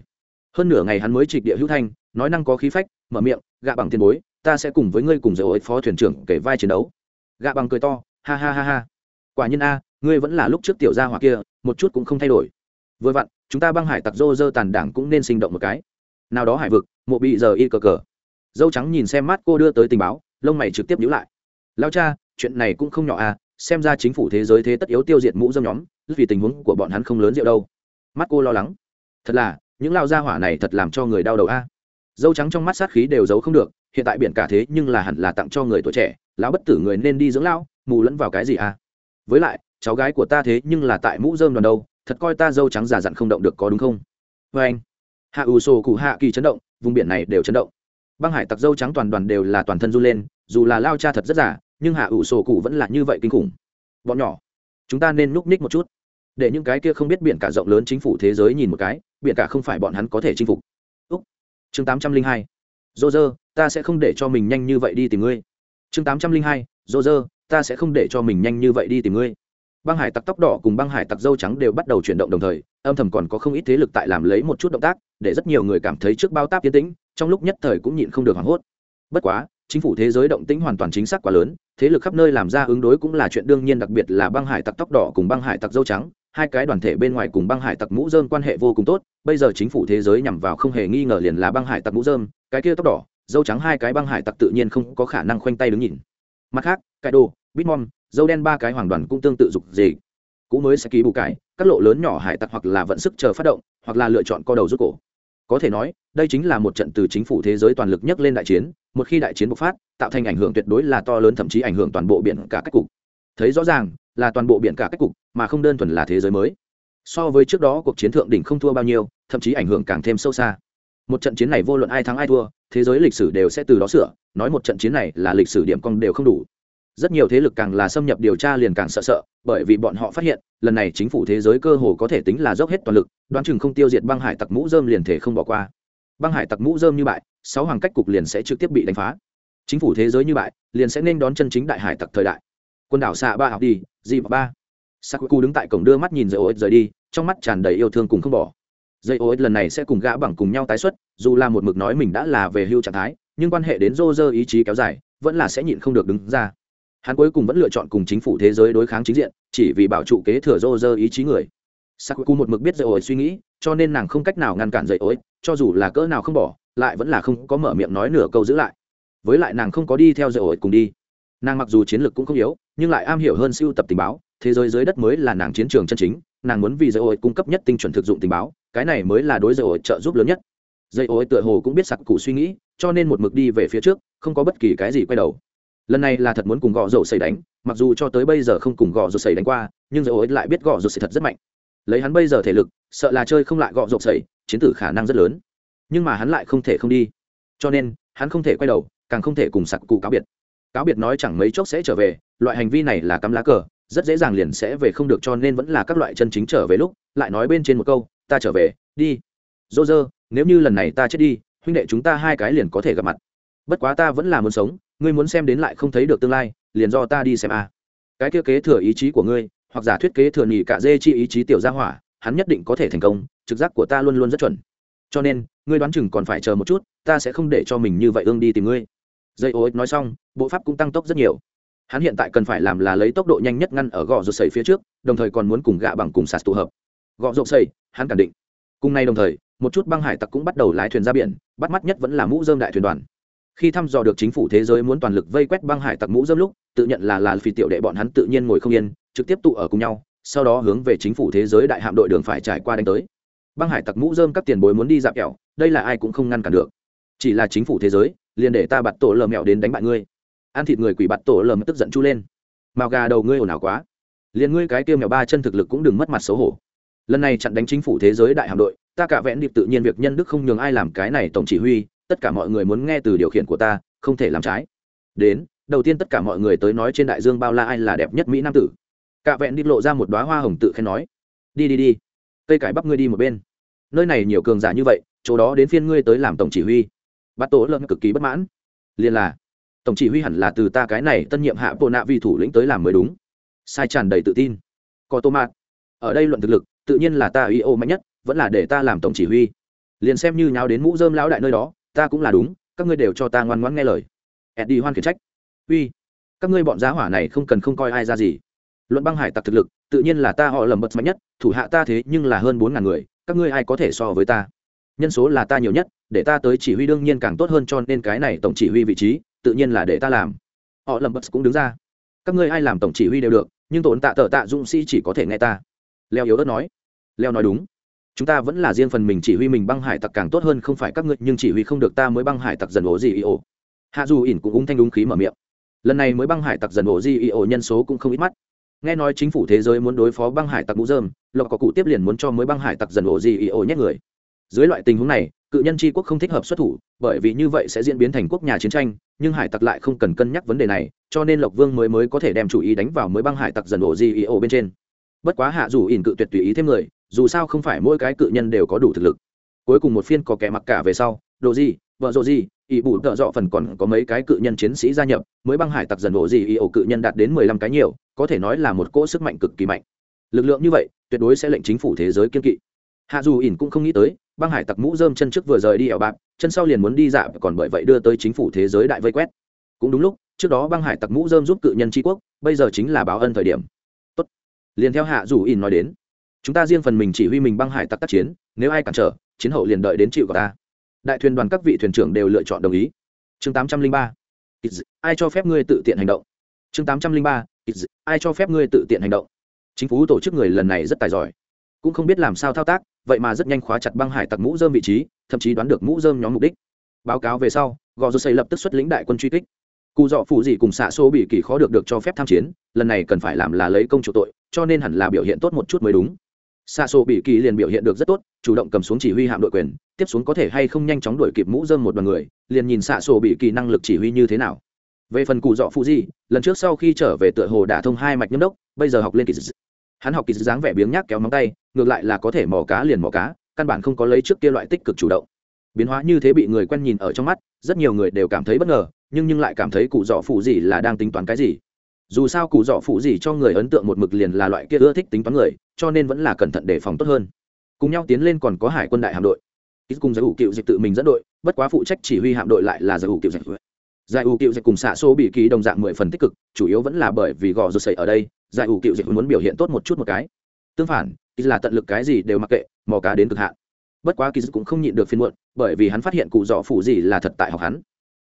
Hơn nửa ngày hắn mới trịch địa hữu thanh nói năng có khí phách mở miệng gạ bằng tiền bối, ta sẽ cùng với ngươi cùng dầu ối phó thuyền trưởng kể vai chiến đấu. Gạ bằng cười to, ha ha ha ha. Quả nhiên a, ngươi vẫn là lúc trước tiểu gia hỏa kia, một chút cũng không thay đổi. Vừa vặn, chúng ta băng hải tặc rô rơ tàn đảng cũng nên sinh động một cái. Nào đó hải vực, mộ bị giờ y cờ cờ. Dâu trắng nhìn xem mắt cô đưa tới tình báo, lông mày trực tiếp nhíu lại. Lao cha, chuyện này cũng không nhỏ à xem ra chính phủ thế giới thế tất yếu tiêu diệt mũ dâm nhóm vì tình huống của bọn hắn không lớn rượu đâu. Mắt cô lo lắng. Thật là, những lao gia hỏa này thật làm cho người đau đầu a dâu trắng trong mắt sát khí đều giấu không được, hiện tại biển cả thế nhưng là hẳn là tặng cho người tuổi trẻ, lão bất tử người nên đi dưỡng lão, mù lẫn vào cái gì a với lại, cháu gái của ta thế nhưng là tại mũ dơm đoàn đâu, thật coi ta dâu trắng giả dặn không động được có đúng không? Vê anh. Hạ ủ sổ cụ hạ kỳ chấn động, vùng biển này đều chấn động. Băng hải tặc dâu trắng toàn đoàn đều là toàn thân run lên, dù là lao cha thật rất giả nhưng hạ ủ sổ cụ vẫn là như vậy kinh khủng. Bọn nhỏ, chúng ta nên núp ních một chút. Để những cái kia không biết biển cả rộng lớn chính phủ thế giới nhìn một cái, biển cả không phải bọn hắn có thể chinh phục chương tám trăm linh hai dô dơ ta sẽ không để cho mình nhanh như vậy đi tìm ngươi. Chương tám trăm linh hai dô dơ ta sẽ không để cho mình nhanh như vậy đi tìm ngươi. Băng hải tặc tóc đỏ cùng băng hải tặc dâu trắng đều bắt đầu chuyển động đồng thời, âm thầm còn có không ít thế lực tại làm lấy một chút động tác, để rất nhiều người cảm thấy trước bao táp tiến tĩnh, trong lúc nhất thời cũng nhịn không được hoảng hốt. Bất quá, chính phủ thế giới động tĩnh hoàn toàn chính xác quá lớn, thế lực khắp nơi làm ra ứng đối cũng là chuyện đương nhiên, đặc biệt là băng hải tặc tóc đỏ cùng băng hải tặc dâu trắng hai cái đoàn thể bên ngoài cùng băng hải tặc mũ dơm quan hệ vô cùng tốt, bây giờ chính phủ thế giới nhằm vào không hề nghi ngờ liền là băng hải tặc mũ dơm cái kia tóc đỏ, dâu trắng hai cái băng hải tặc tự nhiên không có khả năng khoanh tay đứng nhìn. Mặt khác, cái đồ, bitmom, dâu đen ba cái hoàng đoàn cũng tương tự dục gì cũ mới sẽ ký bù cải các lộ lớn nhỏ hải tặc hoặc là vận sức chờ phát động, hoặc là lựa chọn co đầu rút cổ. Có thể nói, đây chính là một trận từ chính phủ thế giới toàn lực nhất lên đại chiến, một khi đại chiến bộc phát, tạo thành ảnh hưởng tuyệt đối là to lớn thậm chí ảnh hưởng toàn bộ biển cả cách cục. Thấy rõ ràng là toàn bộ biển cả cách cục, mà không đơn thuần là thế giới mới. So với trước đó cuộc chiến thượng đỉnh không thua bao nhiêu, thậm chí ảnh hưởng càng thêm sâu xa. Một trận chiến này vô luận ai thắng ai thua, thế giới lịch sử đều sẽ từ đó sửa, nói một trận chiến này là lịch sử điểm cong đều không đủ. Rất nhiều thế lực càng là xâm nhập điều tra liền càng sợ sợ, bởi vì bọn họ phát hiện, lần này chính phủ thế giới cơ hồ có thể tính là dốc hết toàn lực, đoán chừng không tiêu diệt băng hải tặc mũ dơm liền thể không bỏ qua. Băng hải tặc mũ dơm như bại, sáu hàng cách cục liền sẽ trực tiếp bị đánh phá. Chính phủ thế giới như bại, liền sẽ nên đón chân chính đại hải tặc thời đại quân đảo xạ ba học đi, di ba sakuku đứng tại cổng đưa mắt nhìn dây ô rời đi, trong mắt tràn đầy yêu thương cùng không bỏ. Dây ô lần này sẽ cùng gã bằng cùng nhau tái xuất, dù là một mực nói mình đã là về hưu trạng thái, nhưng quan hệ đến rô rơ ý chí kéo dài, vẫn là sẽ nhịn không được đứng ra. Hắn cuối cùng vẫn lựa chọn cùng chính phủ thế giới đối kháng chính diện, chỉ vì bảo trụ kế thừa rô rơ ý chí người. Sakuku một mực biết dây ối suy nghĩ, cho nên nàng không cách nào ngăn cản dây ối cho dù là cỡ nào không bỏ, lại vẫn là không có mở miệng nói nửa câu giữ lại. Với lại nàng không có đi theo dây ối cùng đi. Nàng mặc dù chiến lược cũng không yếu nhưng lại am hiểu hơn siêu tập tình báo, thế giới dưới đất mới là nàng chiến trường chân chính, nàng muốn vì dây ổi cung cấp nhất tinh chuẩn thực dụng tình báo, cái này mới là đối dây ổi trợ giúp lớn nhất. Dây ổi tựa hồ cũng biết sặc cụ suy nghĩ, cho nên một mực đi về phía trước, không có bất kỳ cái gì quay đầu. Lần này là thật muốn cùng gõ dầu xảy đánh, mặc dù cho tới bây giờ không cùng gõ dầu xảy đánh qua, nhưng dây ổi lại biết gõ dầu xảy thật rất mạnh. Lấy hắn bây giờ thể lực, sợ là chơi không lại gõ dầu xảy chiến tử khả năng rất lớn. Nhưng mà hắn lại không thể không đi. Cho nên, hắn không thể quay đầu, càng không thể cùng sặc cụ cáo biệt cáo biệt nói chẳng mấy chốc sẽ trở về, loại hành vi này là cắm lá cờ, rất dễ dàng liền sẽ về không được cho nên vẫn là các loại chân chính trở về lúc, lại nói bên trên một câu, ta trở về, đi. Dô dơ, nếu như lần này ta chết đi, huynh đệ chúng ta hai cái liền có thể gặp mặt. Bất quá ta vẫn là muốn sống, ngươi muốn xem đến lại không thấy được tương lai, liền do ta đi xem a. Cái kia kế thừa ý chí của ngươi, hoặc giả thuyết kế thừa nhỉ cả dê chi ý chí tiểu gia hỏa, hắn nhất định có thể thành công, trực giác của ta luôn luôn rất chuẩn. Cho nên, ngươi đoán chừng còn phải chờ một chút, ta sẽ không để cho mình như vậy ương đi tìm ngươi dây ô nói xong, bộ pháp cũng tăng tốc rất nhiều. Hắn hiện tại cần phải làm là lấy tốc độ nhanh nhất ngăn ở gò rột sầy phía trước, đồng thời còn muốn cùng gạ bằng cùng sạt tụ hợp. Gò rột sầy, hắn cản định. Cùng nay đồng thời, một chút băng hải tặc cũng bắt đầu lái thuyền ra biển, bắt mắt nhất vẫn là mũ dơm đại thuyền đoàn. Khi thăm dò được chính phủ thế giới muốn toàn lực vây quét băng hải tặc mũ dơm lúc, tự nhận là là phi tiểu đệ bọn hắn tự nhiên ngồi không yên, trực tiếp tụ ở cùng nhau, sau đó hướng về chính phủ thế giới đại hạm đội đường phải trải qua đánh tới. Băng hải tặc mũ dơm các tiền bối muốn đi dạp kẹo, đây là ai cũng không ngăn cản được chỉ là chính phủ thế giới, liền để ta bạt tổ lờ mẹo đến đánh bại ngươi. Ăn thịt người quỷ bạt tổ lờ mẹo tức giận chu lên. Màu gà đầu ngươi ồn ào quá. Liền ngươi cái kia mèo ba chân thực lực cũng đừng mất mặt xấu hổ. Lần này chặn đánh chính phủ thế giới đại hạm đội, ta cả vẽn điệp tự nhiên việc nhân đức không nhường ai làm cái này tổng chỉ huy, tất cả mọi người muốn nghe từ điều khiển của ta, không thể làm trái. Đến, đầu tiên tất cả mọi người tới nói trên đại dương bao la ai là đẹp nhất mỹ nam tử. Cả vẹn đi lộ ra một đoá hoa hồng tự khen nói. Đi đi đi, cây cải bắp ngươi đi một bên. Nơi này nhiều cường giả như vậy, chỗ đó đến phiên ngươi tới làm tổng chỉ huy bát tổ lợn cực kỳ bất mãn. Liền là, tổng chỉ huy hẳn là từ ta cái này tân nhiệm hạ bộ nạ vì thủ lĩnh tới làm mới đúng. Sai tràn đầy tự tin. Có tô mạt. Ở đây luận thực lực, tự nhiên là ta ý ô mạnh nhất, vẫn là để ta làm tổng chỉ huy. Liền xem như nháo đến mũ dơm lão đại nơi đó, ta cũng là đúng, các ngươi đều cho ta ngoan ngoãn nghe lời. Eddie hoan khiển trách. Uy, các ngươi bọn giá hỏa này không cần không coi ai ra gì. Luận băng hải tặc thực lực, tự nhiên là ta họ lầm bật mạnh nhất, thủ hạ ta thế nhưng là hơn bốn ngàn người, các ngươi ai có thể so với ta? Nhân số là ta nhiều nhất để ta tới chỉ huy đương nhiên càng tốt hơn cho nên cái này tổng chỉ huy vị trí, tự nhiên là để ta làm. Họ lầm bất cũng đứng ra. Các ngươi ai làm tổng chỉ huy đều được, nhưng tổn tạ tờ tạ dũng sĩ chỉ có thể nghe ta. Leo yếu đất nói. Leo nói đúng. Chúng ta vẫn là riêng phần mình chỉ huy mình băng hải tặc càng tốt hơn không phải các ngươi, nhưng chỉ huy không được ta mới băng hải tặc dần ổ gì ý ổ. Hạ dù ỉn cũng ung thanh đúng khí mở miệng. Lần này mới băng hải tặc dần ổ gì ý ổ nhân số cũng không ít mắt. Nghe nói chính phủ thế giới muốn đối phó băng hải tặc mũ dơm lộc có cụ tiếp liền muốn cho mới băng hải tặc dần ổ gì ý ổ nhét người. Dưới loại tình huống này cự nhân tri quốc không thích hợp xuất thủ, bởi vì như vậy sẽ diễn biến thành quốc nhà chiến tranh, nhưng hải tặc lại không cần cân nhắc vấn đề này, cho nên lộc vương mới mới có thể đem chủ ý đánh vào mới băng hải tặc dần ổ di ý ổ bên trên. Bất quá hạ dù ỉn cự tuyệt tùy ý thêm người, dù sao không phải mỗi cái cự nhân đều có đủ thực lực. Cuối cùng một phiên có kẻ mặc cả về sau, đồ gì vợ rộ gì ỷ bụ tợ dọ phần còn có mấy cái cự nhân chiến sĩ gia nhập, mới băng hải tặc dần ổ gì ý ổ cự nhân đạt đến mười lăm cái nhiều, có thể nói là một cỗ sức mạnh cực kỳ mạnh. Lực lượng như vậy, tuyệt đối sẽ lệnh chính phủ thế giới kiên kỵ. Hạ dù ỉn cũng không nghĩ tới băng hải tặc mũ dơm chân trước vừa rời đi ẻo bạc, chân sau liền muốn đi dạo còn bởi vậy đưa tới chính phủ thế giới đại vây quét. Cũng đúng lúc, trước đó băng hải tặc mũ dơm giúp cự nhân tri quốc, bây giờ chính là báo ân thời điểm. Tốt. Liền theo hạ dù in nói đến, chúng ta riêng phần mình chỉ huy mình băng hải tặc tác chiến, nếu ai cản trở, chiến hậu liền đợi đến chịu của ta. Đại thuyền đoàn các vị thuyền trưởng đều lựa chọn đồng ý. Chương tám trăm linh ba. Ai cho phép ngươi tự tiện hành động? Chương tám trăm linh ba. Ai cho phép ngươi tự tiện hành động? Chính phủ tổ chức người lần này rất tài giỏi cũng không biết làm sao thao tác, vậy mà rất nhanh khóa chặt băng hải tặc mũ dơm vị trí, thậm chí đoán được mũ dơm nhóm mục đích. Báo cáo về sau, gò rô xây lập tức xuất lĩnh đại quân truy kích. Cụ dọ phụ gì cùng xạ xô bị kỳ khó được được cho phép tham chiến, lần này cần phải làm là lấy công chủ tội, cho nên hẳn là biểu hiện tốt một chút mới đúng. Xạ xô bị kỳ liền biểu hiện được rất tốt, chủ động cầm xuống chỉ huy hạm đội quyền, tiếp xuống có thể hay không nhanh chóng đuổi kịp mũ dơm một đoàn người, liền nhìn xạ xô bị kỳ năng lực chỉ huy như thế nào. Về phần cụ dọ phụ gì lần trước sau khi trở về tựa hồ đã thông hai mạch nhâm đốc, bây giờ học lên kỳ hắn học kỳ dáng vẻ biếng nhác kéo móng tay ngược lại là có thể mò cá liền mò cá, căn bản không có lấy trước kia loại tích cực chủ động. Biến hóa như thế bị người quen nhìn ở trong mắt, rất nhiều người đều cảm thấy bất ngờ, nhưng nhưng lại cảm thấy cụ dọ phụ gì là đang tính toán cái gì. Dù sao cụ dọ phụ gì cho người ấn tượng một mực liền là loại kia ưa thích tính toán người, cho nên vẫn là cẩn thận đề phòng tốt hơn. Cùng nhau tiến lên còn có hải quân đại hạm đội. Ít cùng giải ủ cựu dịch tự mình dẫn đội, bất quá phụ trách chỉ huy hạm đội lại là giải ủ cựu dịch. Giải ủ cựu dịch cùng xạ số bị ký đồng dạng mười phần tích cực, chủ yếu vẫn là bởi vì gò rột sậy ở đây, giải ủ cựu dịch muốn biểu hiện tốt một chút một cái tương phản kỳ là tận lực cái gì đều mặc kệ, mò cá đến cực hạn. Bất quá kỳ cũng không nhịn được phiên muộn, bởi vì hắn phát hiện cụ dọ phụ gì là thật tại học hắn.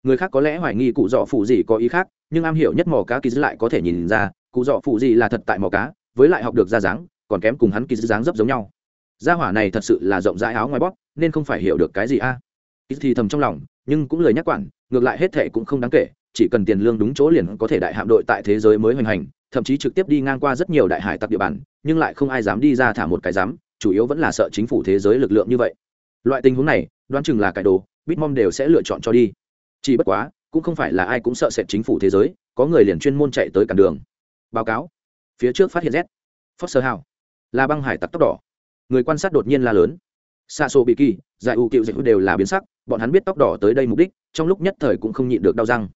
Người khác có lẽ hoài nghi cụ dọ phụ gì có ý khác, nhưng am hiểu nhất mò cá kỳ lại có thể nhìn ra, cụ dọ phụ gì là thật tại mò cá, với lại học được ra dáng, còn kém cùng hắn kỳ dáng dấp giống nhau. Gia hỏa này thật sự là rộng rãi áo ngoài bóp, nên không phải hiểu được cái gì a. À. thì thầm trong lòng, nhưng cũng lời nhắc quản, ngược lại hết thệ cũng không đáng kể, chỉ cần tiền lương đúng chỗ liền có thể đại hạm đội tại thế giới mới hoành hành, thậm chí trực tiếp đi ngang qua rất nhiều đại hải tặc địa bàn nhưng lại không ai dám đi ra thả một cái dám, chủ yếu vẫn là sợ chính phủ thế giới lực lượng như vậy. Loại tình huống này, đoán chừng là cải đồ, bitmom đều sẽ lựa chọn cho đi. Chỉ bất quá, cũng không phải là ai cũng sợ sệt chính phủ thế giới, có người liền chuyên môn chạy tới cản đường. Báo cáo. Phía trước phát hiện z. Foster hào là băng hải tặc tóc đỏ. Người quan sát đột nhiên la lớn. Xa xô bị kỳ giải u cựu dịch đều là biến sắc, bọn hắn biết tóc đỏ tới đây mục đích, trong lúc nhất thời cũng không nhịn được đau răng.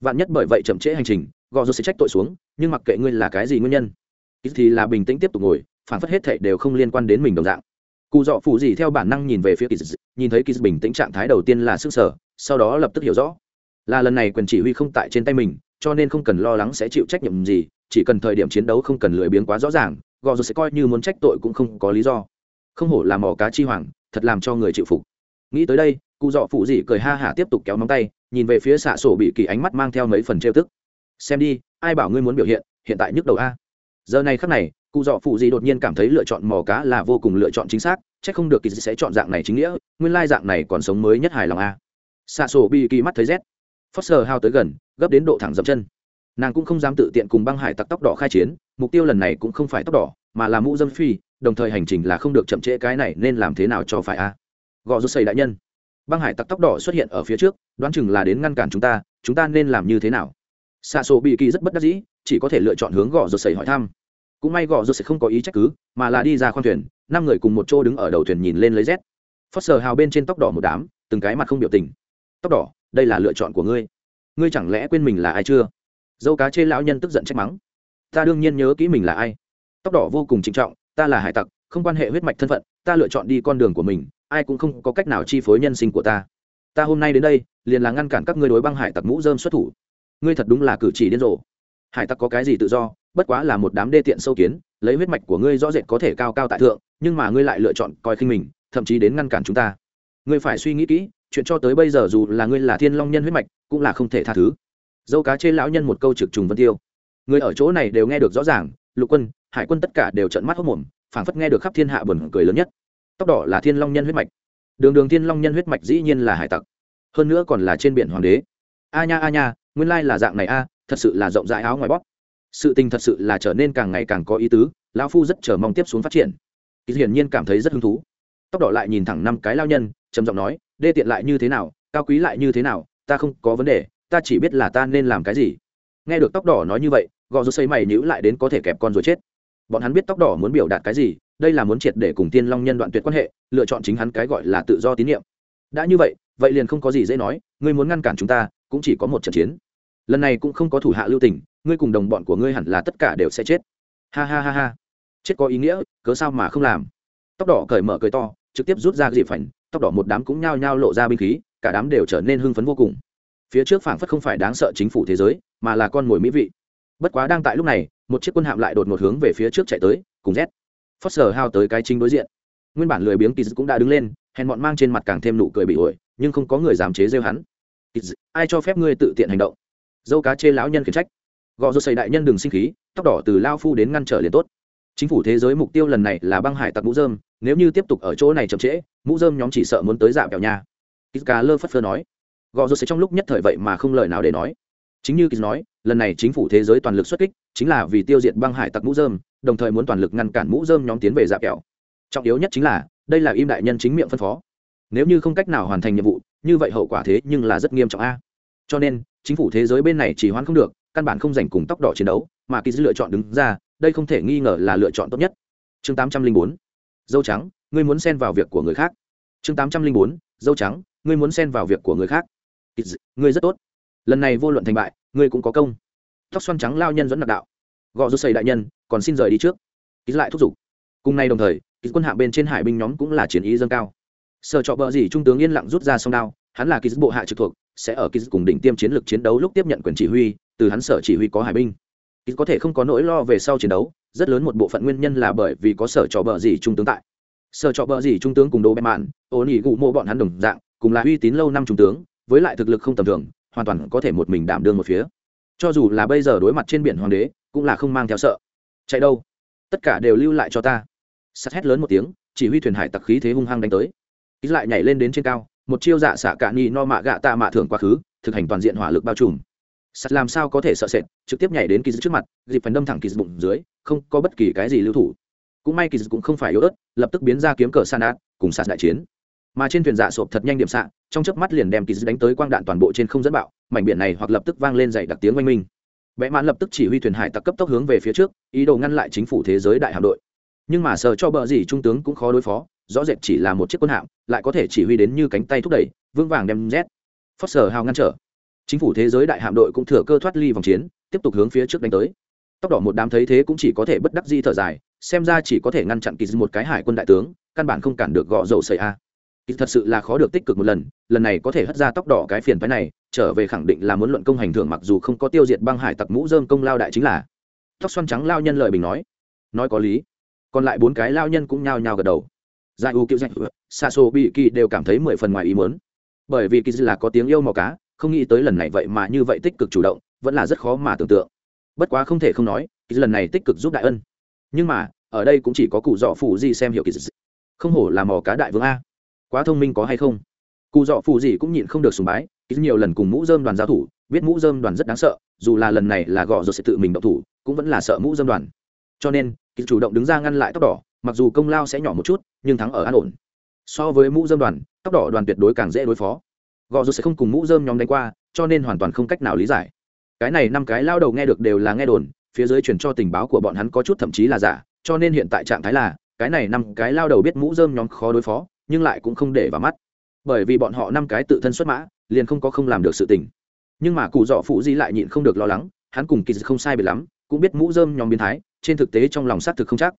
Vạn nhất bởi vậy chậm trễ hành trình gò rô sẽ trách tội xuống, nhưng mặc kệ ngươi là cái gì nguyên nhân thì là bình tĩnh tiếp tục ngồi phản phất hết thệ đều không liên quan đến mình đồng dạng. Cụ dọ phụ gì theo bản năng nhìn về phía kỳ nhìn thấy kỳ bình tĩnh trạng thái đầu tiên là sức sở, sau đó lập tức hiểu rõ. Là lần này quyền chỉ huy không tại trên tay mình, cho nên không cần lo lắng sẽ chịu trách nhiệm gì, chỉ cần thời điểm chiến đấu không cần lười biếng quá rõ ràng, gò rồi sẽ coi như muốn trách tội cũng không có lý do. Không hổ là mỏ cá chi hoàng, thật làm cho người chịu phục. Nghĩ tới đây, cụ dọ phụ dị cười ha hả tiếp tục kéo móng tay, nhìn về phía xạ sổ bị kỳ ánh mắt mang theo mấy phần trêu tức. Xem đi, ai bảo ngươi muốn biểu hiện hiện tại nhức đầu a giờ này khắc này, cụ dọ phụ gì đột nhiên cảm thấy lựa chọn mò cá là vô cùng lựa chọn chính xác c h ắ c không được kỳ dị sẽ chọn dạng này chính nghĩa, nguyên lai dạng này còn sống mới nhất hài lòng a. Xạ sổ bị kỳ mắt thấy rét. Foster hao tới gần, gấp đến độ thẳng dậm chân. Nàng cũng không dám tự tiện cùng băng hải tặc tóc đỏ khai chiến, mục tiêu lần này cũng không phải tóc đỏ, mà là mũ dâm phi, đồng thời hành trình là không được chậm trễ cái này nên làm thế nào cho phải a. Gò rút xây đại nhân. Băng hải tặc tóc đỏ xuất hiện ở phía trước, đoán chừng là đến ngăn cản chúng ta chúng ta nên làm như thế nào? Xạ sổ bị kỳ rất bất đắc dĩ, chỉ có thể lựa chọn hướng gò rột xây hỏi thăm. Cũng may gò rột xây không có ý trách cứ, mà là đi ra khoang thuyền, năm người cùng một chỗ đứng ở đầu thuyền nhìn lên lấy rét phớt sờ hào bên trên tóc đỏ một đám, từng cái mặt không biểu tình. Tóc đỏ, đây là lựa chọn của ngươi. Ngươi chẳng lẽ quên mình là ai chưa? Dâu cá chê lão nhân tức giận trách mắng. Ta đương nhiên nhớ kỹ mình là ai. Tóc đỏ vô cùng trịnh trọng, ta là hải tặc, không quan hệ huyết mạch thân phận, ta lựa chọn đi con đường của mình, ai cũng không có cách nào chi phối nhân sinh của ta. Ta hôm nay đến đây, liền là ngăn cản các ngươi đối băng hải tặc mũ dơm xuất thủ ngươi thật đúng là cử chỉ điên rồ. Hải tặc có cái gì tự do, bất quá là một đám đê tiện sâu kiến, lấy huyết mạch của ngươi rõ rệt có thể cao cao tại thượng, nhưng mà ngươi lại lựa chọn coi khinh mình, thậm chí đến ngăn cản chúng ta. Ngươi phải suy nghĩ kỹ, chuyện cho tới bây giờ dù là ngươi là thiên long nhân huyết mạch, cũng là không thể tha thứ. Dâu cá chê lão nhân một câu trực trùng vân tiêu. Người ở chỗ này đều nghe được rõ ràng, lục quân, hải quân tất cả đều trận mắt hốc mồm, phảng phất nghe được khắp thiên hạ buồn cười lớn nhất. Tóc đỏ là thiên long nhân huyết mạch. Đường đường thiên long nhân huyết mạch dĩ nhiên là hải tặc. Hơn nữa còn là trên biển hoàng đế. A nha a nha nguyên lai là dạng này a, thật sự là rộng rãi áo ngoài bóp. Sự tình thật sự là trở nên càng ngày càng có ý tứ, lão phu rất chờ mong tiếp xuống phát triển. Ý hiển nhiên cảm thấy rất hứng thú. Tóc đỏ lại nhìn thẳng năm cái lao nhân, trầm giọng nói, đê tiện lại như thế nào, cao quý lại như thế nào, ta không có vấn đề, ta chỉ biết là ta nên làm cái gì. Nghe được tóc đỏ nói như vậy, gò rút xây mày nhữ lại đến có thể kẹp con rồi chết. Bọn hắn biết tóc đỏ muốn biểu đạt cái gì, đây là muốn triệt để cùng tiên long nhân đoạn tuyệt quan hệ, lựa chọn chính hắn cái gọi là tự do tín nhiệm. Đã như vậy vậy liền không có gì dễ nói, ngươi muốn ngăn cản chúng ta cũng chỉ có một trận chiến. Lần này cũng không có thủ hạ lưu tình, ngươi cùng đồng bọn của ngươi hẳn là tất cả đều sẽ chết. Ha ha ha ha. Chết có ý nghĩa, cớ sao mà không làm? Tóc đỏ cởi mở cười to, trực tiếp rút ra dịp phảnh, tóc đỏ một đám cũng nhao nhao lộ ra binh khí, cả đám đều trở nên hưng phấn vô cùng. Phía trước phảng phất không phải đáng sợ chính phủ thế giới, mà là con mồi mỹ vị. Bất quá đang tại lúc này, một chiếc quân hạm lại đột một hướng về phía trước chạy tới, cùng z. Foster hao tới cái chính đối diện. Nguyên bản lười biếng kỳ cũng đã đứng lên, hèn bọn mang trên mặt càng thêm nụ cười bị ổi, nhưng không có người dám chế rêu hắn ai cho phép ngươi tự tiện hành động? Dâu cá chê lão nhân khiển trách. Gò rột xây đại nhân đừng sinh khí, tóc đỏ từ lao phu đến ngăn trở liền tốt. Chính phủ thế giới mục tiêu lần này là băng hải tặc mũ dơm nếu như tiếp tục ở chỗ này chậm trễ, mũ dơm nhóm chỉ sợ muốn tới dạo kẹo nhà. kýt cá lơ phất phơ nói. Gò rột xây trong lúc nhất thời vậy mà không lời nào để nói. Chính như kýt nói, lần này chính phủ thế giới toàn lực xuất kích, chính là vì tiêu diệt băng hải tặc mũ dơm đồng thời muốn toàn lực ngăn cản mũ dơm nhóm tiến về dạo kẹo. Trọng yếu nhất chính là, đây là im đại nhân chính miệng phân phó. Nếu như không cách nào hoàn thành nhiệm vụ như vậy hậu quả thế nhưng là rất nghiêm trọng a. Cho nên, chính phủ thế giới bên này chỉ hoãn không được, căn bản không dành cùng tóc đỏ chiến đấu, mà kỳ dư lựa chọn đứng ra, đây không thể nghi ngờ là lựa chọn tốt nhất. Chương tám trăm linh bốn, dâu trắng, ngươi muốn xen vào việc của người khác. Chương tám trăm linh bốn, dâu trắng, ngươi muốn xen vào việc của người khác. Ngươi rất tốt. Lần này vô luận thành bại, ngươi cũng có công. Tóc xoăn trắng lao nhân dẫn nạp đạo. Gọ rút xây đại nhân, còn xin rời đi trước. Ký lại thúc giục. Cùng nay đồng thời kỳ quân hạ bên trên hải binh nhóm cũng là chiến ý dâng cao sở trọ bờ gì trung tướng yên lặng rút ra song đao, hắn là ký bộ hạ trực thuộc, sẽ ở ký cùng đỉnh tiêm chiến lược chiến đấu lúc tiếp nhận quyền chỉ huy, từ hắn sở chỉ huy có hải binh. Ký có thể không có nỗi lo về sau chiến đấu, rất lớn một bộ phận nguyên nhân là bởi vì có sở trọ bờ gì trung tướng tại. Sở trọ bờ gì trung tướng cùng đồ bè mạn ổn ỉ gụ mộ bọn hắn đồng dạng, cùng là uy tín lâu năm trung tướng, với lại thực lực không tầm thường, hoàn toàn có thể một mình đảm đương một phía. Cho dù là bây giờ đối mặt trên biển hoàng đế, cũng là không mang theo sợ. Chạy đâu? Tất cả đều lưu lại cho ta. Sắt hét lớn một tiếng, chỉ huy thuyền hải tặc khí thế hung hăng đánh tới ít lại nhảy lên đến trên cao, một chiêu dạ xạ cạn ni no mạ gạ tạ mạ thưởng quá khứ, thực hành toàn diện hỏa lực bao trùm. Sắt làm sao có thể sợ sệt, trực tiếp nhảy đến kỳ trước mặt, dịp phần đâm thẳng kỳ bụng dưới, không có bất kỳ cái gì lưu thủ. Cũng may kỳ cũng không phải yếu ớt, lập tức biến ra kiếm cờ san át cùng sạt đại chiến. Mà trên thuyền dạ sộp thật nhanh điểm xạ, trong chớp mắt liền đem kỳ đánh tới quang đạn toàn bộ trên không dẫn bạo, mảnh biển này hoặc lập tức vang lên dày đặc tiếng oanh minh. Vẽ mãn lập tức chỉ huy thuyền hải tặc cấp tốc hướng về phía trước, ý đồ ngăn lại chính phủ thế giới đại hạm đội. Nhưng mà sợ cho bờ gì trung tướng cũng khó đối phó rõ rệt chỉ là một chiếc quân hạm, lại có thể chỉ huy đến như cánh tay thúc đẩy, vững vàng đem z. Foster hào ngăn trở. Chính phủ thế giới đại hạm đội cũng thừa cơ thoát ly vòng chiến, tiếp tục hướng phía trước đánh tới. Tóc đỏ một đám thấy thế cũng chỉ có thể bất đắc di thở dài, xem ra chỉ có thể ngăn chặn kỳ một cái hải quân đại tướng, căn bản không cản được gõ dầu sợi a. Thật sự là khó được tích cực một lần lần này có thể hất ra tóc đỏ cái phiền phái này, trở về khẳng định là muốn luận công hành thưởng mặc dù không có tiêu diệt băng hải tặc mũ dơm công lao đại chính là. Tóc xoăn trắng lao nhân lợi bình nói. Nói có lý. Còn lại bốn cái lao nhân cũng nhao nhao gật đầu giải u kiệu dạch xa xô bị kỳ đều cảm thấy mười phần ngoài ý muốn. Bởi vì kỳ là có tiếng yêu màu cá, không nghĩ tới lần này vậy mà như vậy tích cực chủ động, vẫn là rất khó mà tưởng tượng. Bất quá không thể không nói kỳ lần này tích cực giúp đại ân. Nhưng mà, ở đây cũng chỉ có cụ dọ phủ gì xem hiểu kỳ không hổ là mò cá đại vương a. Quá thông minh có hay không? Cụ dọ phụ gì cũng nhịn không được sùng bái nhiều lần cùng mũ dơm đoàn giao thủ, biết mũ dơm đoàn rất đáng sợ, dù là lần này là gõ rồi sẽ tự mình động thủ, cũng vẫn là sợ mũ dơm đoàn. Cho nên kỳ chủ động đứng ra ngăn lại tóc đỏ mặc dù công lao sẽ nhỏ một chút, nhưng thắng ở an ổn. So với mũ dơm đoàn, tóc đỏ đoàn tuyệt đối càng dễ đối phó. Gò dù sẽ không cùng mũ dơm nhóm đánh qua, cho nên hoàn toàn không cách nào lý giải. Cái này năm cái lao đầu nghe được đều là nghe đồn, phía dưới truyền cho tình báo của bọn hắn có chút thậm chí là giả, cho nên hiện tại trạng thái là, cái này năm cái lao đầu biết mũ dơm nhóm khó đối phó, nhưng lại cũng không để vào mắt. Bởi vì bọn họ năm cái tự thân xuất mã, liền không có không làm được sự tình. Nhưng mà cụ dọ phụ di lại nhịn không được lo lắng, hắn cùng kỳ không sai biệt lắm, cũng biết mũ dơm nhóm biến thái, trên thực tế trong lòng xác thực không chắc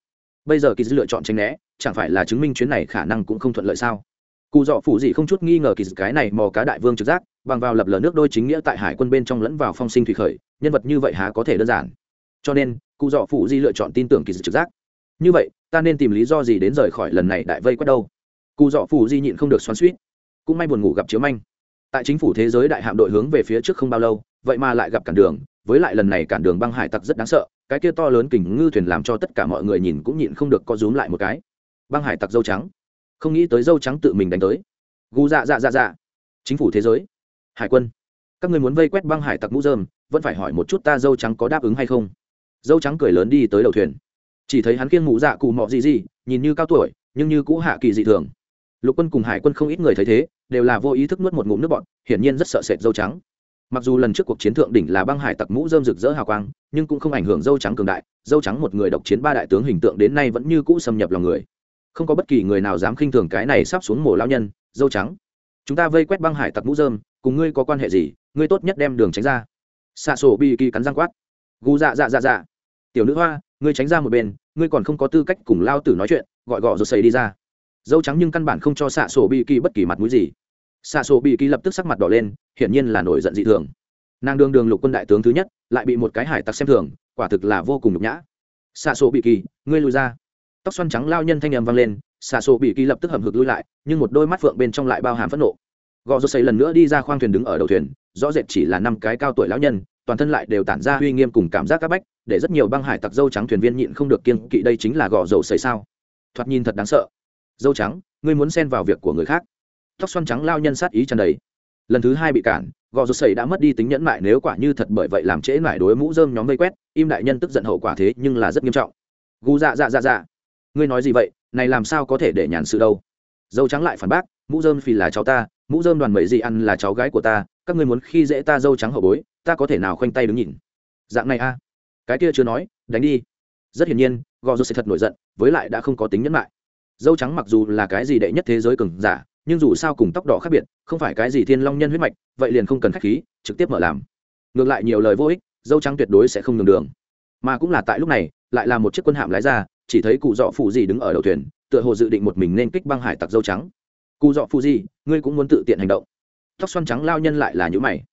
bây giờ kỳ dư lựa chọn tránh né, chẳng phải là chứng minh chuyến này khả năng cũng không thuận lợi sao? Cụ dọ phủ gì không chút nghi ngờ kỳ cái này mò cá đại vương trực giác, bằng vào lập lờ nước đôi chính nghĩa tại hải quân bên trong lẫn vào phong sinh thủy khởi, nhân vật như vậy há có thể đơn giản. Cho nên, cụ dọ phủ di lựa chọn tin tưởng kỳ trực giác. Như vậy, ta nên tìm lý do gì đến rời khỏi lần này đại vây quất đâu? Cụ dọ phủ di nhịn không được xoắn suýt cũng may buồn ngủ gặp chiếu manh. Tại chính phủ thế giới đại hạm đội hướng về phía trước không bao lâu, vậy mà lại gặp cản đường, với lại lần này cản đường băng hải tặc rất đáng sợ cái kia to lớn kình ngư thuyền làm cho tất cả mọi người nhìn cũng nhịn không được co rúm lại một cái. Băng hải tặc dâu trắng. Không nghĩ tới dâu trắng tự mình đánh tới. Gu dạ dạ dạ dạ. Chính phủ thế giới. Hải quân. Các người muốn vây quét băng hải tặc mũ dơm vẫn phải hỏi một chút ta dâu trắng có đáp ứng hay không? Dâu trắng cười lớn đi tới đầu thuyền. Chỉ thấy hắn kiêng mũ dạ cụ mọ gì gì nhìn như cao tuổi, nhưng như cũ hạ kỳ dị thường. Lục quân cùng hải quân không ít người thấy thế, đều là vô ý thức nuốt một ngụm nước bọt, hiển nhiên rất sợ sệt dâu trắng mặc dù lần trước cuộc chiến thượng đỉnh là băng hải tặc mũ dơm rực rỡ hào quang, nhưng cũng không ảnh hưởng dâu trắng cường đại, dâu trắng một người độc chiến ba đại tướng hình tượng đến nay vẫn như cũ xâm nhập lòng người. Không có bất kỳ người nào dám khinh thường cái này sắp xuống mổ lao nhân, dâu trắng. Chúng ta vây quét băng hải tặc mũ dơm cùng ngươi có quan hệ gì, ngươi tốt nhất đem đường tránh ra. Xạ sổ bi kỳ cắn răng quát. Gu dạ dạ dạ dạ. Tiểu nữ hoa, ngươi tránh ra một bên, ngươi còn không có tư cách cùng lao tử nói chuyện, gọi gọ rồi xầy đi ra. Dâu trắng nhưng căn bản không cho xạ sổ bi kỳ bất kỳ mặt mũi gì xạ sổ bị kỳ lập tức sắc mặt đỏ lên, hiển nhiên là nổi giận dị thường. Nàng đương đường lục quân đại tướng thứ nhất, lại bị một cái hải tặc xem thường, quả thực là vô cùng nhục nhã. Xạ sổ bị kỳ ngươi lùi ra. Tóc xoăn trắng lao nhân thanh nhầm vang lên, xạ sổ bị kỳ lập tức hầm hực lui lại, nhưng một đôi mắt phượng bên trong lại bao hàm phẫn nộ. Gò rô xây lần nữa đi ra khoang thuyền đứng ở đầu thuyền, rõ rệt chỉ là năm cái cao tuổi lão nhân, toàn thân lại đều tản ra uy nghiêm cùng cảm giác các bách, để rất nhiều băng hải tặc dâu trắng thuyền viên nhịn không được kiên kỵ đây chính là gò dầu xây sao? Thoạt nhìn thật đáng sợ. Dâu trắng, ngươi muốn xen vào việc của người khác tóc xoăn trắng lao nhân sát ý tràn đầy. Lần thứ hai bị cản, gò rột sầy đã mất đi tính nhẫn mại nếu quả như thật bởi vậy làm trễ mải đối mũ dơm nhóm vây quét, im đại nhân tức giận hậu quả thế nhưng là rất nghiêm trọng. Gu dạ dạ dạ dạ. Ngươi nói gì vậy, này làm sao có thể để nhàn sự đâu? Dâu trắng lại phản bác, mũ dơm phì là cháu ta, mũ dơm đoàn mẩy gì ăn là cháu gái của ta, các ngươi muốn khi dễ ta dâu trắng hậu bối, ta có thể nào khoanh tay đứng nhìn? Dạng này a. Cái kia chưa nói, đánh đi. Rất hiển nhiên, gò rột sẽ thật nổi giận, với lại đã không có tính nhẫn mại. Dâu trắng mặc dù là cái gì đệ nhất thế giới cường giả nhưng dù sao cùng tóc đỏ khác biệt, không phải cái gì thiên long nhân huyết mạch, vậy liền không cần khách khí, trực tiếp mở làm. Ngược lại nhiều lời vô ích, dâu trắng tuyệt đối sẽ không nhường đường. Mà cũng là tại lúc này, lại là một chiếc quân hạm lái ra, chỉ thấy cụ dọ phụ gì đứng ở đầu thuyền, tựa hồ dự định một mình nên kích băng hải tặc dâu trắng. Cụ dọ phụ gì ngươi cũng muốn tự tiện hành động. Tóc xoăn trắng lao nhân lại là những mày.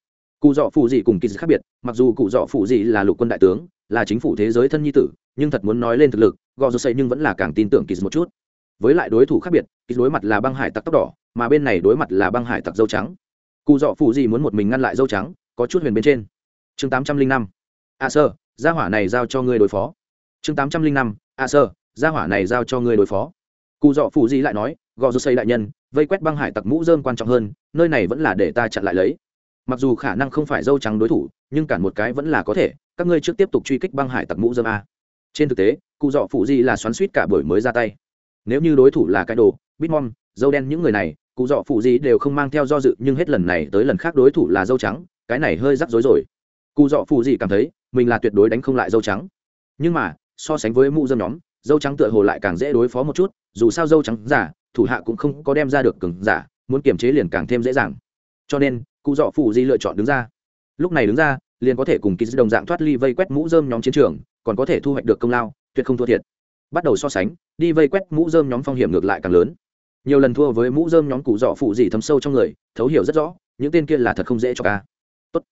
Cụ dọ phụ gì cùng kỳ khác biệt, mặc dù cụ dọ phụ gì là lục quân đại tướng, là chính phủ thế giới thân nhi tử, nhưng thật muốn nói lên thực lực gò rô xây nhưng vẫn là càng tin tưởng kỳ một chút với lại đối thủ khác biệt ít đối mặt là băng hải tặc tóc đỏ, mà bên này đối mặt là băng hải tặc dâu trắng. Cụ dọ phụ gì muốn một mình ngăn lại dâu trắng, có chút huyền bên trên. Chương tám trăm linh năm. A sơ, gia hỏa này giao cho ngươi đối phó. Chương tám trăm linh năm. A sơ, gia hỏa này giao cho ngươi đối phó. Cụ dọ phụ gì lại nói, gò rô xây đại nhân, vây quét băng hải tặc mũ dơm quan trọng hơn, nơi này vẫn là để ta chặn lại lấy. Mặc dù khả năng không phải dâu trắng đối thủ, nhưng cản một cái vẫn là có thể, các ngươi trước tiếp tục truy kích băng hải tặc mũ dơm a. Trên thực tế, cụ dọ phụ Di là xoắn suýt cả buổi mới ra tay nếu như đối thủ là cái đồ, bitmom, dâu đen những người này, cụ dọ phụ gì đều không mang theo do dự, nhưng hết lần này tới lần khác đối thủ là dâu trắng, cái này hơi rắc rối rồi. Cụ dọ phụ gì cảm thấy, mình là tuyệt đối đánh không lại dâu trắng. Nhưng mà, so sánh với mũ dơm nhóm, dâu trắng tựa hồ lại càng dễ đối phó một chút, dù sao dâu trắng giả, thủ hạ cũng không có đem ra được cứng giả, muốn kiềm chế liền càng thêm dễ dàng. Cho nên, cụ dọ phụ di lựa chọn đứng ra. Lúc này đứng ra, liền có thể cùng ký đồng dạng thoát ly vây quét mũ dơm nhóm chiến trường, còn có thể thu hoạch được công lao, tuyệt không thua thiệt bắt đầu so sánh, đi vây quét mũ dơm nhóm phong hiểm ngược lại càng lớn. Nhiều lần thua với mũ dơm nhóm cụ dọ phụ gì thấm sâu trong người, thấu hiểu rất rõ, những tên kia là thật không dễ cho ca tốt.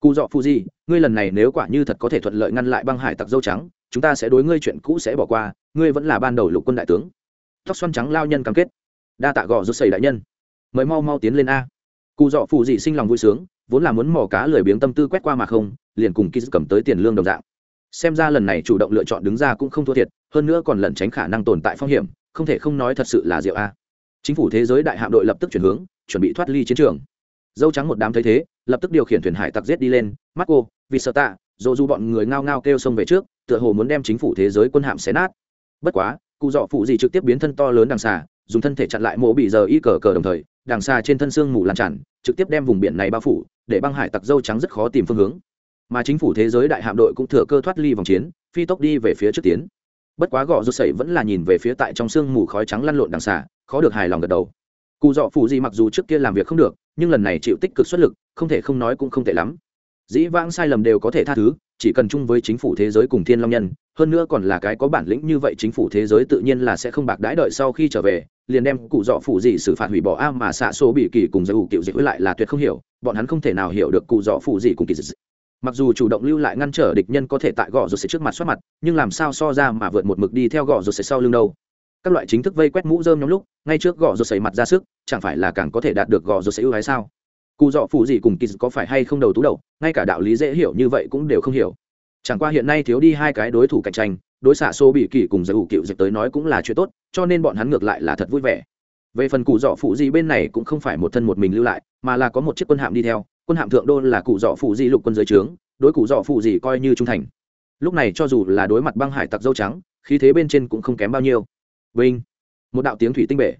Cụ dọ phụ gì, ngươi lần này nếu quả như thật có thể thuận lợi ngăn lại băng hải tặc dâu trắng, chúng ta sẽ đối ngươi chuyện cũ sẽ bỏ qua, ngươi vẫn là ban đầu lục quân đại tướng. Tóc xoăn trắng lao nhân cam kết. Đa tạ gò rút xây đại nhân. Mời mau mau tiến lên a. Cụ dọ phụ gì sinh lòng vui sướng, vốn là muốn mò cá lười biếng tâm tư quét qua mà không, liền cùng ký cầm tới tiền lương đồng dạng xem ra lần này chủ động lựa chọn đứng ra cũng không thua thiệt, hơn nữa còn lẩn tránh khả năng tồn tại phong hiểm, không thể không nói thật sự là diệu a. Chính phủ thế giới đại hạm đội lập tức chuyển hướng, chuẩn bị thoát ly chiến trường. Dâu trắng một đám thấy thế, lập tức điều khiển thuyền hải tặc giết đi lên mắt cô vì sợ tạ dồ du bọn người ngao ngao kêu sông về trước, tựa hồ muốn đem chính phủ thế giới quân hạm xé nát. Bất quá, cụ dọ phụ gì trực tiếp biến thân to lớn đằng xà, dùng thân thể chặn lại mộ bị giờ y cờ cờ đồng thời, đằng xà trên thân xương mù lan tràn, trực tiếp đem vùng biển này bao phủ, để băng hải tặc dâu trắng rất khó tìm phương hướng mà chính phủ thế giới đại hạm đội cũng thừa cơ thoát ly vòng chiến, phi tốc đi về phía trước tiến. Bất quá gò rút sẩy vẫn là nhìn về phía tại trong sương mù khói trắng lăn lộn đằng xả khó được hài lòng gật đầu. Cụ dọ phụ gì mặc dù trước kia làm việc không được, nhưng lần này chịu tích cực xuất lực, không thể không nói cũng không tệ lắm. Dĩ vãng sai lầm đều có thể tha thứ, chỉ cần chung với chính phủ thế giới cùng thiên long nhân, hơn nữa còn là cái có bản lĩnh như vậy chính phủ thế giới tự nhiên là sẽ không bạc đãi đợi sau khi trở về, liền đem cụ dọ phụ gì xử phạt hủy bỏ a mà xạ số bị kỳ cùng giới ủ cựu dịch với lại là tuyệt không hiểu, bọn hắn không thể nào hiểu được cụ dọ phụ gì cùng kỳ dịch mặc dù chủ động lưu lại ngăn trở địch nhân có thể tại gò rồi sẽ trước mặt xoát mặt, nhưng làm sao so ra mà vượt một mực đi theo gò rồi sẽ sau lưng đâu? Các loại chính thức vây quét mũ rơm nhóm lúc, ngay trước gò rồi sấy mặt ra sức, chẳng phải là càng có thể đạt được gò rồi sẽ ưu ái sao? Cụ dọ phụ gì cùng kỳ có phải hay không đầu tú đầu, ngay cả đạo lý dễ hiểu như vậy cũng đều không hiểu. Chẳng qua hiện nay thiếu đi hai cái đối thủ cạnh tranh, đối xạ xô bị kỳ cùng giải ủ cựu dịch tới nói cũng là chuyện tốt, cho nên bọn hắn ngược lại là thật vui vẻ. Về phần cụ dọ phụ gì bên này cũng không phải một thân một mình lưu lại, mà là có một chiếc quân hạm đi theo quân hạm thượng đô là cụ dọ phụ di lục quân dưới trướng, đối cụ dọ phụ di coi như trung thành. Lúc này cho dù là đối mặt băng hải tặc dâu trắng, khí thế bên trên cũng không kém bao nhiêu. Vinh! Một đạo tiếng thủy tinh bể.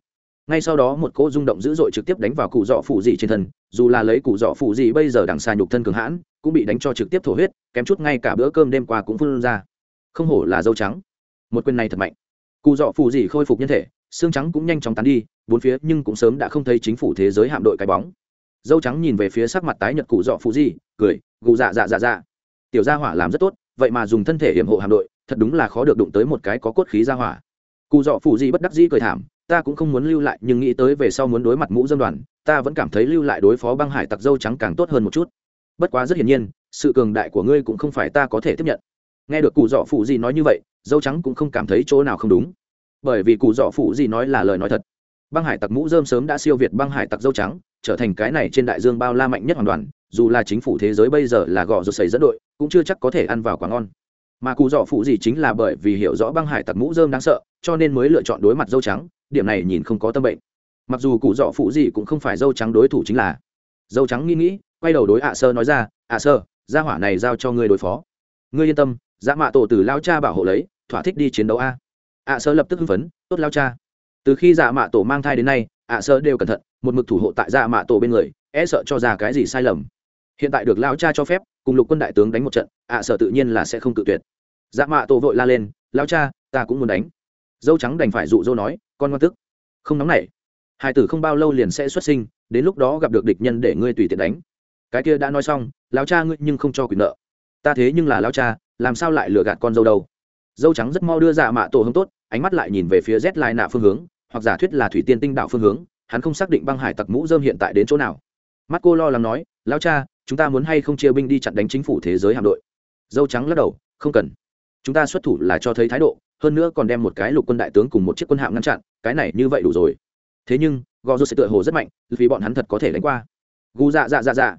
Ngay sau đó một cỗ rung động dữ dội trực tiếp đánh vào cụ dọ phụ dị trên thân, dù là lấy cụ dọ phụ dị bây giờ đằng xa nhục thân cường hãn, cũng bị đánh cho trực tiếp thổ huyết, kém chút ngay cả bữa cơm đêm qua cũng phun ra. Không hổ là dâu trắng. Một quyền này thật mạnh. Cụ dọ phụ dị khôi phục nhân thể, xương trắng cũng nhanh chóng tán đi, bốn phía nhưng cũng sớm đã không thấy chính phủ thế giới hạm đội cái bóng dâu trắng nhìn về phía sắc mặt tái nhật cụ dọ phụ Di, cười gù dạ dạ dạ dạ. Tiểu gia hỏa làm rất tốt vậy mà dùng thân thể hiểm hộ hạm đội thật đúng là khó được đụng tới một cái có cốt khí gia hỏa. Cụ dọ phụ Di bất đắc dĩ cười thảm ta cũng không muốn lưu lại nhưng nghĩ tới về sau muốn đối mặt mũ dân đoàn ta vẫn cảm thấy lưu lại đối phó băng hải tặc dâu trắng càng tốt hơn một chút. Bất quá rất hiển nhiên sự cường đại của ngươi cũng không phải ta có thể tiếp nhận. Nghe được cụ dọ phụ Di nói như vậy dâu trắng cũng không cảm thấy chỗ nào không đúng. Bởi vì cụ dọ phụ Di nói là lời nói thật. Băng hải tặc mũ dơm sớm đã siêu việt băng hải tặc dâu trắng trở thành cái này trên đại dương bao la mạnh nhất hoàn toàn, dù là chính phủ thế giới bây giờ là gò rột sấy dẫn đội, cũng chưa chắc có thể ăn vào quá ngon. Mà cụ dọ phụ gì chính là bởi vì hiểu rõ băng hải tặc mũ dơm đáng sợ, cho nên mới lựa chọn đối mặt dâu trắng, điểm này nhìn không có tâm bệnh. Mặc dù cụ dọ phụ gì cũng không phải dâu trắng đối thủ chính là. Dâu trắng nghĩ nghĩ, quay đầu đối ạ sơ nói ra, ạ sơ, gia hỏa này giao cho ngươi đối phó. Ngươi yên tâm, dã mạ tổ từ lao cha bảo hộ lấy, thỏa thích đi chiến đấu a. Ạ sơ lập tức hưng phấn, tốt lao cha. Từ khi dạ mạ tổ mang thai đến nay ạ sơ đều cẩn thận, một mực thủ hộ tại dạ mạ tổ bên người e sợ cho ra cái gì sai lầm. Hiện tại được lao cha cho phép, cùng lục quân đại tướng đánh một trận, ạ sợ tự nhiên là sẽ không tự tuyệt. Dạ mạ tổ vội la lên lao cha, ta cũng muốn đánh. Dâu trắng đành phải dụ dỗ nói, con ngoan tức, không nóng nảy. Hai tử không bao lâu liền sẽ xuất sinh, đến lúc đó gặp được địch nhân để ngươi tùy tiện đánh. Cái kia đã nói xong lao cha ngươi nhưng không cho quyền nợ. Ta thế nhưng là lao cha, làm sao lại lừa gạt con dâu đâu? Dâu trắng rất mo đưa dạ mạ tổ hông tốt, ánh mắt lại nhìn về phía z lai nạ phương hướng hoặc giả thuyết là thủy tiên tinh đạo phương hướng, hắn không xác định băng hải tặc mũ dơm hiện tại đến chỗ nào. Mắt cô lo lắng nói lao cha, chúng ta muốn hay không chia binh đi chặn đánh chính phủ thế giới hạm đội? Dâu trắng lắc đầu, không cần. Chúng ta xuất thủ là cho thấy thái độ, hơn nữa còn đem một cái lục quân đại tướng cùng một chiếc quân hạm ngăn chặn, cái này như vậy đủ rồi. Thế nhưng gò rô sẽ tựa hồ rất mạnh, vì bọn hắn thật có thể đánh qua. Gu dạ dạ dạ dạ.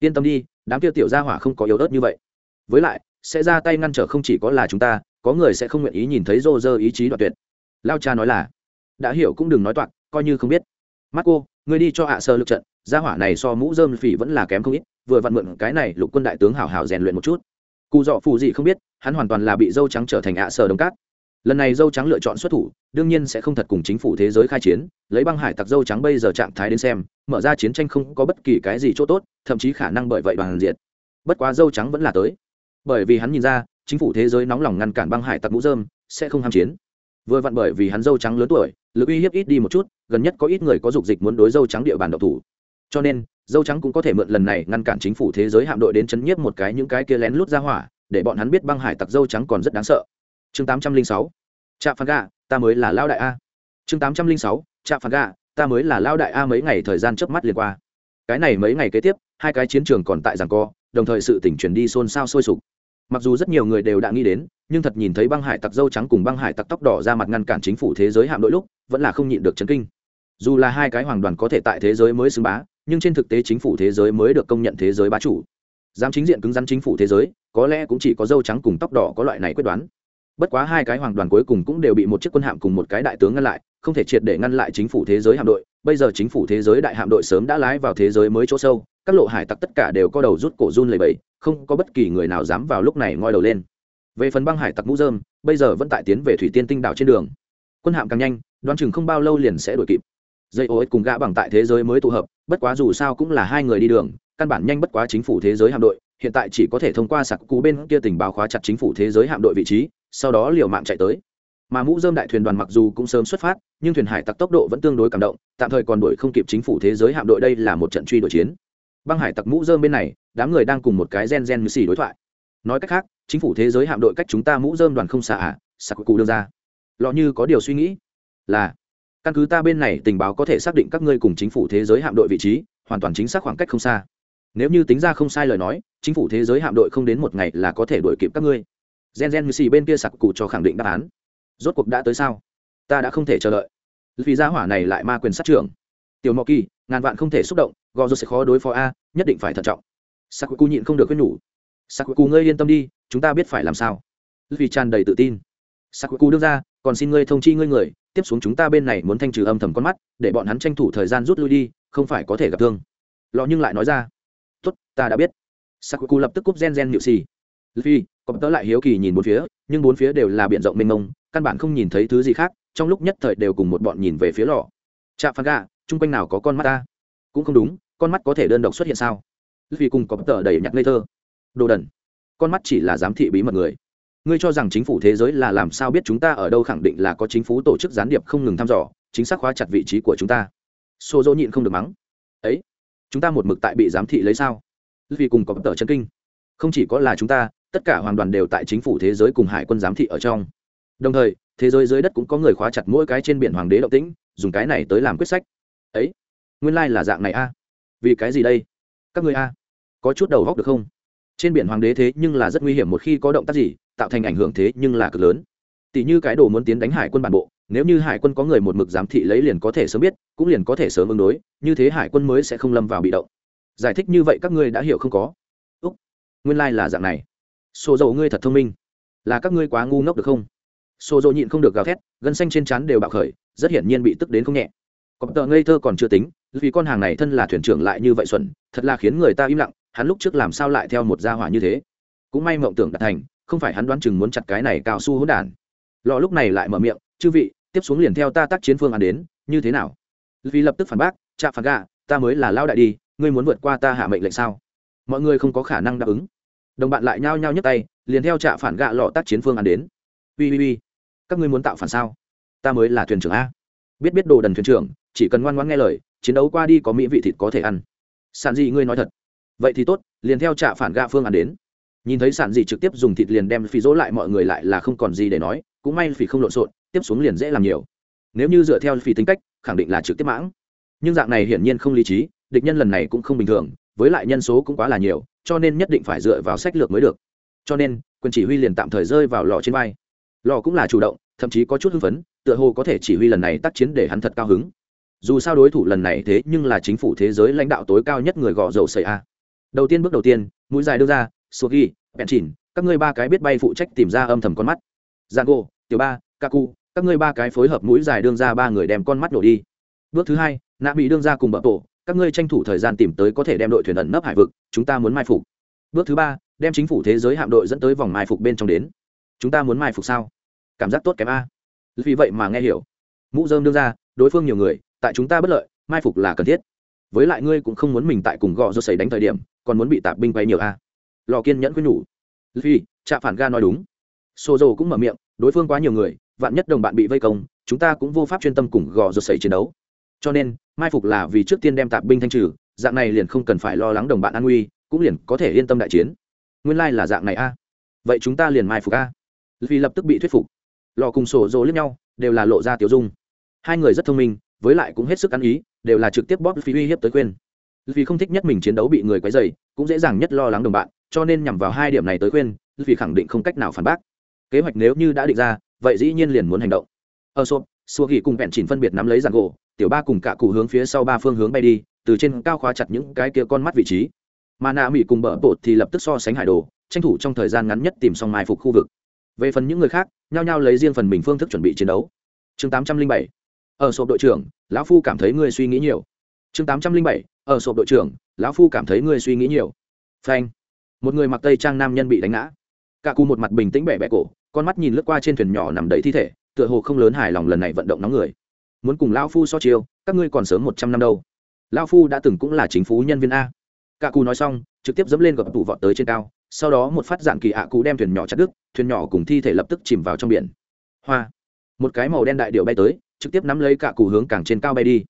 Yên tâm đi, đám tiêu tiểu gia hỏa không có yếu ớt như vậy. Với lại, sẽ ra tay ngăn trở không chỉ có là chúng ta, có người sẽ không nguyện ý nhìn thấy rô rơ ý chí đoạt tuyệt. Lao cha nói là đã hiểu cũng đừng nói toạc, coi như không biết. Mắt cô người đi cho hạ sơ lực trận, gia hỏa này so mũ dơm phỉ vẫn là kém không ít, vừa vặn mượn cái này lục quân đại tướng hảo hảo rèn luyện một chút. Cụ dọ phù gì không biết, hắn hoàn toàn là bị dâu trắng trở thành ạ sơ đồng cát. Lần này dâu trắng lựa chọn xuất thủ, đương nhiên sẽ không thật cùng chính phủ thế giới khai chiến, lấy băng hải tặc dâu trắng bây giờ trạng thái đến xem, mở ra chiến tranh không có bất kỳ cái gì chỗ tốt, thậm chí khả năng bởi vậy bằng diệt. Bất quá dâu trắng vẫn là tới. Bởi vì hắn nhìn ra, chính phủ thế giới nóng lòng ngăn cản băng hải tặc mũ dơm sẽ không ham chiến. Vừa vặn bởi vì hắn dâu trắng lớn tuổi lực uy hiếp ít đi một chút, gần nhất có ít người có dục dịch muốn đối dâu trắng địa bàn độc thủ. Cho nên, dâu trắng cũng có thể mượn lần này ngăn cản chính phủ thế giới hạm đội đến chấn nhiếp một cái những cái kia lén lút ra hỏa, để bọn hắn biết băng hải tặc dâu trắng còn rất đáng sợ. Chương tám trăm linh sáu trạm phán gà ta mới là lao đại a. Chương tám trăm linh sáu trạm phán gà ta mới là lao đại a mấy ngày thời gian trước mắt liền qua. Cái này mấy ngày kế tiếp, hai cái chiến trường còn tại giảng co, đồng thời sự tỉnh chuyển đi xôn xao sôi sục mặc dù rất nhiều người đều đã nghĩ đến, nhưng thật nhìn thấy băng hải tặc dâu trắng cùng băng hải tặc tóc đỏ ra mặt ngăn cản chính phủ thế giới hạm đội lúc, vẫn là không nhịn được chấn kinh. Dù là hai cái hoàng đoàn có thể tại thế giới mới xưng bá, nhưng trên thực tế chính phủ thế giới mới được công nhận thế giới bá chủ. Dám chính diện cứng rắn chính phủ thế giới, có lẽ cũng chỉ có dâu trắng cùng tóc đỏ có loại này quyết đoán. Bất quá hai cái hoàng đoàn cuối cùng cũng đều bị một chiếc quân hạm cùng một cái đại tướng ngăn lại, không thể triệt để ngăn lại chính phủ thế giới hạm đội. Bây giờ chính phủ thế giới đại hạm đội sớm đã lái vào thế giới mới chỗ sâu các lộ hải tặc tất cả đều có đầu rút cổ run lầy bẫy, không có bất kỳ người nào dám vào lúc này ngoi đầu lên. Về phần băng hải tặc mũ dơm bây giờ vẫn tại tiến về thủy tiên tinh đảo trên đường. Quân hạm càng nhanh đoán chừng không bao lâu liền sẽ đuổi kịp. Dây ô cùng gã bằng tại thế giới mới tụ hợp, bất quá dù sao cũng là hai người đi đường, căn bản nhanh bất quá chính phủ thế giới hạm đội, hiện tại chỉ có thể thông qua sạc cú bên kia tình báo khóa chặt chính phủ thế giới hạm đội vị trí, sau đó liều mạng chạy tới. Mà mũ dơm đại thuyền đoàn mặc dù cũng sớm xuất phát, nhưng thuyền hải tặc tốc độ vẫn tương đối cảm động, tạm thời còn đuổi không kịp chính phủ thế giới hạm đội, đây là một trận truy đuổi chiến băng hải tặc mũ dơm bên này, đám người đang cùng một cái gen gen như xì đối thoại. Nói cách khác, chính phủ thế giới hạm đội cách chúng ta mũ dơm đoàn không xa à sạc cụ đưa ra. Lọ như có điều suy nghĩ là, căn cứ ta bên này tình báo có thể xác định các ngươi cùng chính phủ thế giới hạm đội vị trí, hoàn toàn chính xác khoảng cách không xa. Nếu như tính ra không sai lời nói, chính phủ thế giới hạm đội không đến một ngày là có thể đuổi kịp các ngươi. Gen gen như xì bên kia sạc cụ cho khẳng định đáp án. Rốt cuộc đã tới sao? Ta đã không thể chờ đợi. Vì gia hỏa này lại ma quyền sát trưởng. Tiểu mọ kỳ, ngàn vạn không thể xúc động gò rô sẽ khó đối phó a, nhất định phải thận trọng. Sakuku nhịn không được quyết nhủ. Sakuku, ngươi yên tâm đi, chúng ta biết phải làm sao. Vì tràn đầy tự tin. Sakuku đưa ra, còn xin ngươi thông chi ngươi người, tiếp xuống chúng ta bên này muốn thanh trừ âm thầm con mắt, để bọn hắn tranh thủ thời gian rút lui đi, không phải có thể gặp thương. Lọ nhưng lại nói ra. Tốt, ta đã biết. Sakuku lập tức cúp gen gen nhự xì. Vì có tớ lại hiếu kỳ nhìn bốn phía, nhưng bốn phía đều là biển rộng mênh mông, căn bản không nhìn thấy thứ gì khác, trong lúc nhất thời đều cùng một bọn nhìn về phía lò chạ phan gà chung quanh nào có con mắt ta? Cũng không đúng, con mắt có thể đơn độc xuất hiện sao? Vì cùng có tờ đầy nhặt ngây thơ. Đồ đần, con mắt chỉ là giám thị bí mật người. Ngươi cho rằng chính phủ thế giới là làm sao biết chúng ta ở đâu khẳng định là có chính phủ tổ chức gián điệp không ngừng thăm dò, chính xác khóa chặt vị trí của chúng ta. Xô dỗ nhịn không được mắng. Ấy, chúng ta một mực tại bị giám thị lấy sao? Vì cùng có tờ chân kinh. Không chỉ có là chúng ta, tất cả hoàn đoàn đều tại chính phủ thế giới cùng hải quân giám thị ở trong. Đồng thời, thế giới dưới đất cũng có người khóa chặt mỗi cái trên biển hoàng đế động tĩnh, dùng cái này tới làm quyết sách. Ấy nguyên lai、like、là dạng này a. À? Vì cái gì đây? Các người a, có chút đầu góc được không? Trên biển hoàng đế thế nhưng là rất nguy hiểm, một khi có động tác gì, tạo thành ảnh hưởng thế nhưng là cực lớn. Tỷ như cái đồ muốn tiến đánh hải quân bản bộ, nếu như hải quân có người một mực giám thị lấy liền có thể sớm biết, cũng liền có thể sớm ứng đối, như thế hải quân mới sẽ không lâm vào bị động. Giải thích như vậy các ngươi đã hiểu không có? Úc, nguyên lai、like、là dạng này. Xô dầu ngươi thật thông minh. Là các ngươi quá ngu ngốc được không? Xô dầu nhịn không được gào thét, gân xanh trên chắn đều bạo khởi, rất hiển nhiên bị tức đến không nhẹ có tờ ngây thơ còn chưa tính, vì con hàng này thân là thuyền trưởng lại như vậy xuẩn, thật là khiến người ta im lặng, hắn lúc trước làm sao lại theo một gia hỏa như thế? Cũng may mộng tưởng đạt thành, không phải hắn đoán chừng muốn chặt cái này cao su hỗn đản. Lò lúc này lại mở miệng, chư vị, tiếp xuống liền theo ta tác chiến phương án đến, như thế nào? Vì lập tức phản bác chạ phản gạ, ta mới là lao đại đi, ngươi muốn vượt qua ta hạ mệnh lệnh sao? Mọi người không có khả năng đáp ứng. Đồng bạn lại nhao nhao nhấc tay, liền theo trạ phản gạ lọ tác chiến phương án đến. Ui ui ui các ngươi muốn tạo phản sao? Ta mới là thuyền trưởng a biết biết đồ đần thuyền trưởng, chỉ cần ngoan ngoãn nghe lời, chiến đấu qua đi có mỹ vị thịt có thể ăn. Sản dị, ngươi nói thật. Vậy thì tốt, liền theo trạ phản gạ phương ăn đến. Nhìn thấy sản dị trực tiếp dùng thịt liền đem phỉ dỗ lại mọi người lại là không còn gì để nói, cũng may phỉ không lộn xộn, tiếp xuống liền dễ làm nhiều. Nếu như dựa theo phỉ tính cách, khẳng định là trực tiếp mãng. Nhưng dạng này hiển nhiên không lý trí, địch nhân lần này cũng không bình thường, với lại nhân số cũng quá là nhiều, cho nên nhất định phải dựa vào sách lược mới được. Cho nên quân chỉ huy liền tạm thời rơi vào lò trên vai. Lò cũng là chủ động, thậm chí có chút hưng phấn tựa hồ có thể chỉ huy lần này tác chiến để hắn thật cao hứng. Dù sao đối thủ lần này thế nhưng là chính phủ thế giới lãnh đạo tối cao nhất người gõ dầu sợi a. Đầu tiên bước đầu tiên, mũi dài đưa ra số ghi, bẹn chỉnh các ngươi ba cái biết bay phụ trách tìm ra âm thầm con mắt. Giang tiểu ba, kaku, các ngươi ba cái phối hợp mũi dài đương ra ba người đem con mắt đổ đi. Bước thứ hai, nạ bị đương ra cùng bờ tổ, các ngươi tranh thủ thời gian tìm tới có thể đem đội thuyền ẩn nấp hải vực, chúng ta muốn mai phục. Bước thứ ba, đem chính phủ thế giới hạm đội dẫn tới vòng mai phục bên trong đến. Chúng ta muốn mai phục sao? Cảm giác tốt kém a vì vậy mà nghe hiểu. Mũ dơm đương ra, đối phương nhiều người, tại chúng ta bất lợi, mai phục là cần thiết. Với lại ngươi cũng không muốn mình tại cùng gò rô xảy đánh thời điểm, còn muốn bị tạp binh quay nhiều a lò kiên nhẫn khuyên nhủ. Vì trạ phản ga nói đúng. Xô dầu cũng mở miệng, đối phương quá nhiều người, vạn nhất đồng bạn bị vây công, chúng ta cũng vô pháp chuyên tâm cùng gò rột xảy chiến đấu. Cho nên, mai phục là vì trước tiên đem tạp binh thanh trừ, dạng này liền không cần phải lo lắng đồng bạn an nguy, cũng liền có thể yên tâm đại chiến. Nguyên lai là dạng này a vậy chúng ta liền mai phục à? a vì lập tức bị thuyết phục lò cùng sổ rồ lẫn nhau, đều là lộ ra tiểu dung. Hai người rất thông minh, với lại cũng hết sức ăn ý, đều là trực tiếp bóp phi uy hiếp tới khuyên vì không thích nhất mình chiến đấu bị người quấy dày cũng dễ dàng nhất lo lắng đồng bạn, cho nên nhằm vào hai điểm này tới khuyên vì khẳng định không cách nào phản bác. Kế hoạch nếu như đã định ra, vậy dĩ nhiên liền muốn hành động. Ờ, Ở sộp xua ghi cùng vẹn chỉnh phân biệt nắm lấy giàn gỗ, tiểu ba cùng cả cụ hướng phía sau ba phương hướng bay đi, từ trên cao khóa chặt những cái kia con mắt vị trí. Mà nạ mỹ cùng bờ bột thì lập tức so sánh hải đồ, tranh thủ trong thời gian ngắn nhất tìm xong mai phục khu vực về phần những người khác, nhao nhao lấy riêng phần mình phương thức chuẩn bị chiến đấu. Chương tám trăm linh bảy, ở sộp đội trưởng, lão phu cảm thấy ngươi suy nghĩ nhiều. Chương tám trăm linh bảy, ở sộp đội trưởng, lão phu cảm thấy ngươi suy nghĩ nhiều. Phanh. Một người mặc tây trang nam nhân bị đánh ngã. Cả cù một mặt bình tĩnh bẻ bẻ cổ, con mắt nhìn lướt qua trên thuyền nhỏ nằm đầy thi thể, tựa hồ không lớn hài lòng lần này vận động nóng người. Muốn cùng lão phu so chiêu, các ngươi còn sớm một trăm năm đâu. Lão phu đã từng cũng là chính phủ nhân viên a. Cả cù nói xong, trực tiếp dẫm lên gập tủ vọt tới trên cao sau đó một phát dạng kỳ ạ cụ đem thuyền nhỏ chặt đứt, thuyền nhỏ cùng thi thể lập tức chìm vào trong biển. Hoa! Một cái màu đen đại điệu bay tới, trực tiếp nắm lấy cả cụ hướng càng trên cao bay đi.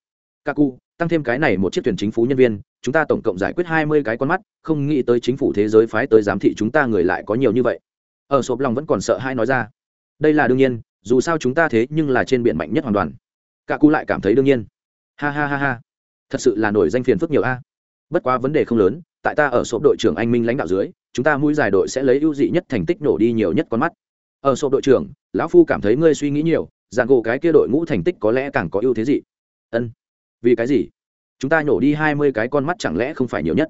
Cả cụ, tăng thêm cái này một chiếc thuyền chính phủ nhân viên, chúng ta tổng cộng giải quyết hai mươi cái con mắt, không nghĩ tới chính phủ thế giới phái tới giám thị chúng ta người lại có nhiều như vậy. Ở sộp lòng vẫn còn sợ hai nói ra. Đây là đương nhiên, dù sao chúng ta thế nhưng là trên biển mạnh nhất hoàn toàn. Cả cụ lại cảm thấy đương nhiên. Ha ha ha ha. Thật sự là nổi danh phiền phức nhiều a. Bất quá vấn đề không lớn, tại ta ở sộp đội trưởng anh minh lãnh đạo dưới chúng ta mũi dài đội sẽ lấy ưu dị nhất thành tích nổ đi nhiều nhất con mắt. Ở sộp đội trưởng, lão phu cảm thấy ngươi suy nghĩ nhiều dạng gỗ cái kia đội ngũ thành tích có lẽ càng có ưu thế gì? Ân, vì cái gì? Chúng ta nhổ đi hai mươi cái con mắt chẳng lẽ không phải nhiều nhất?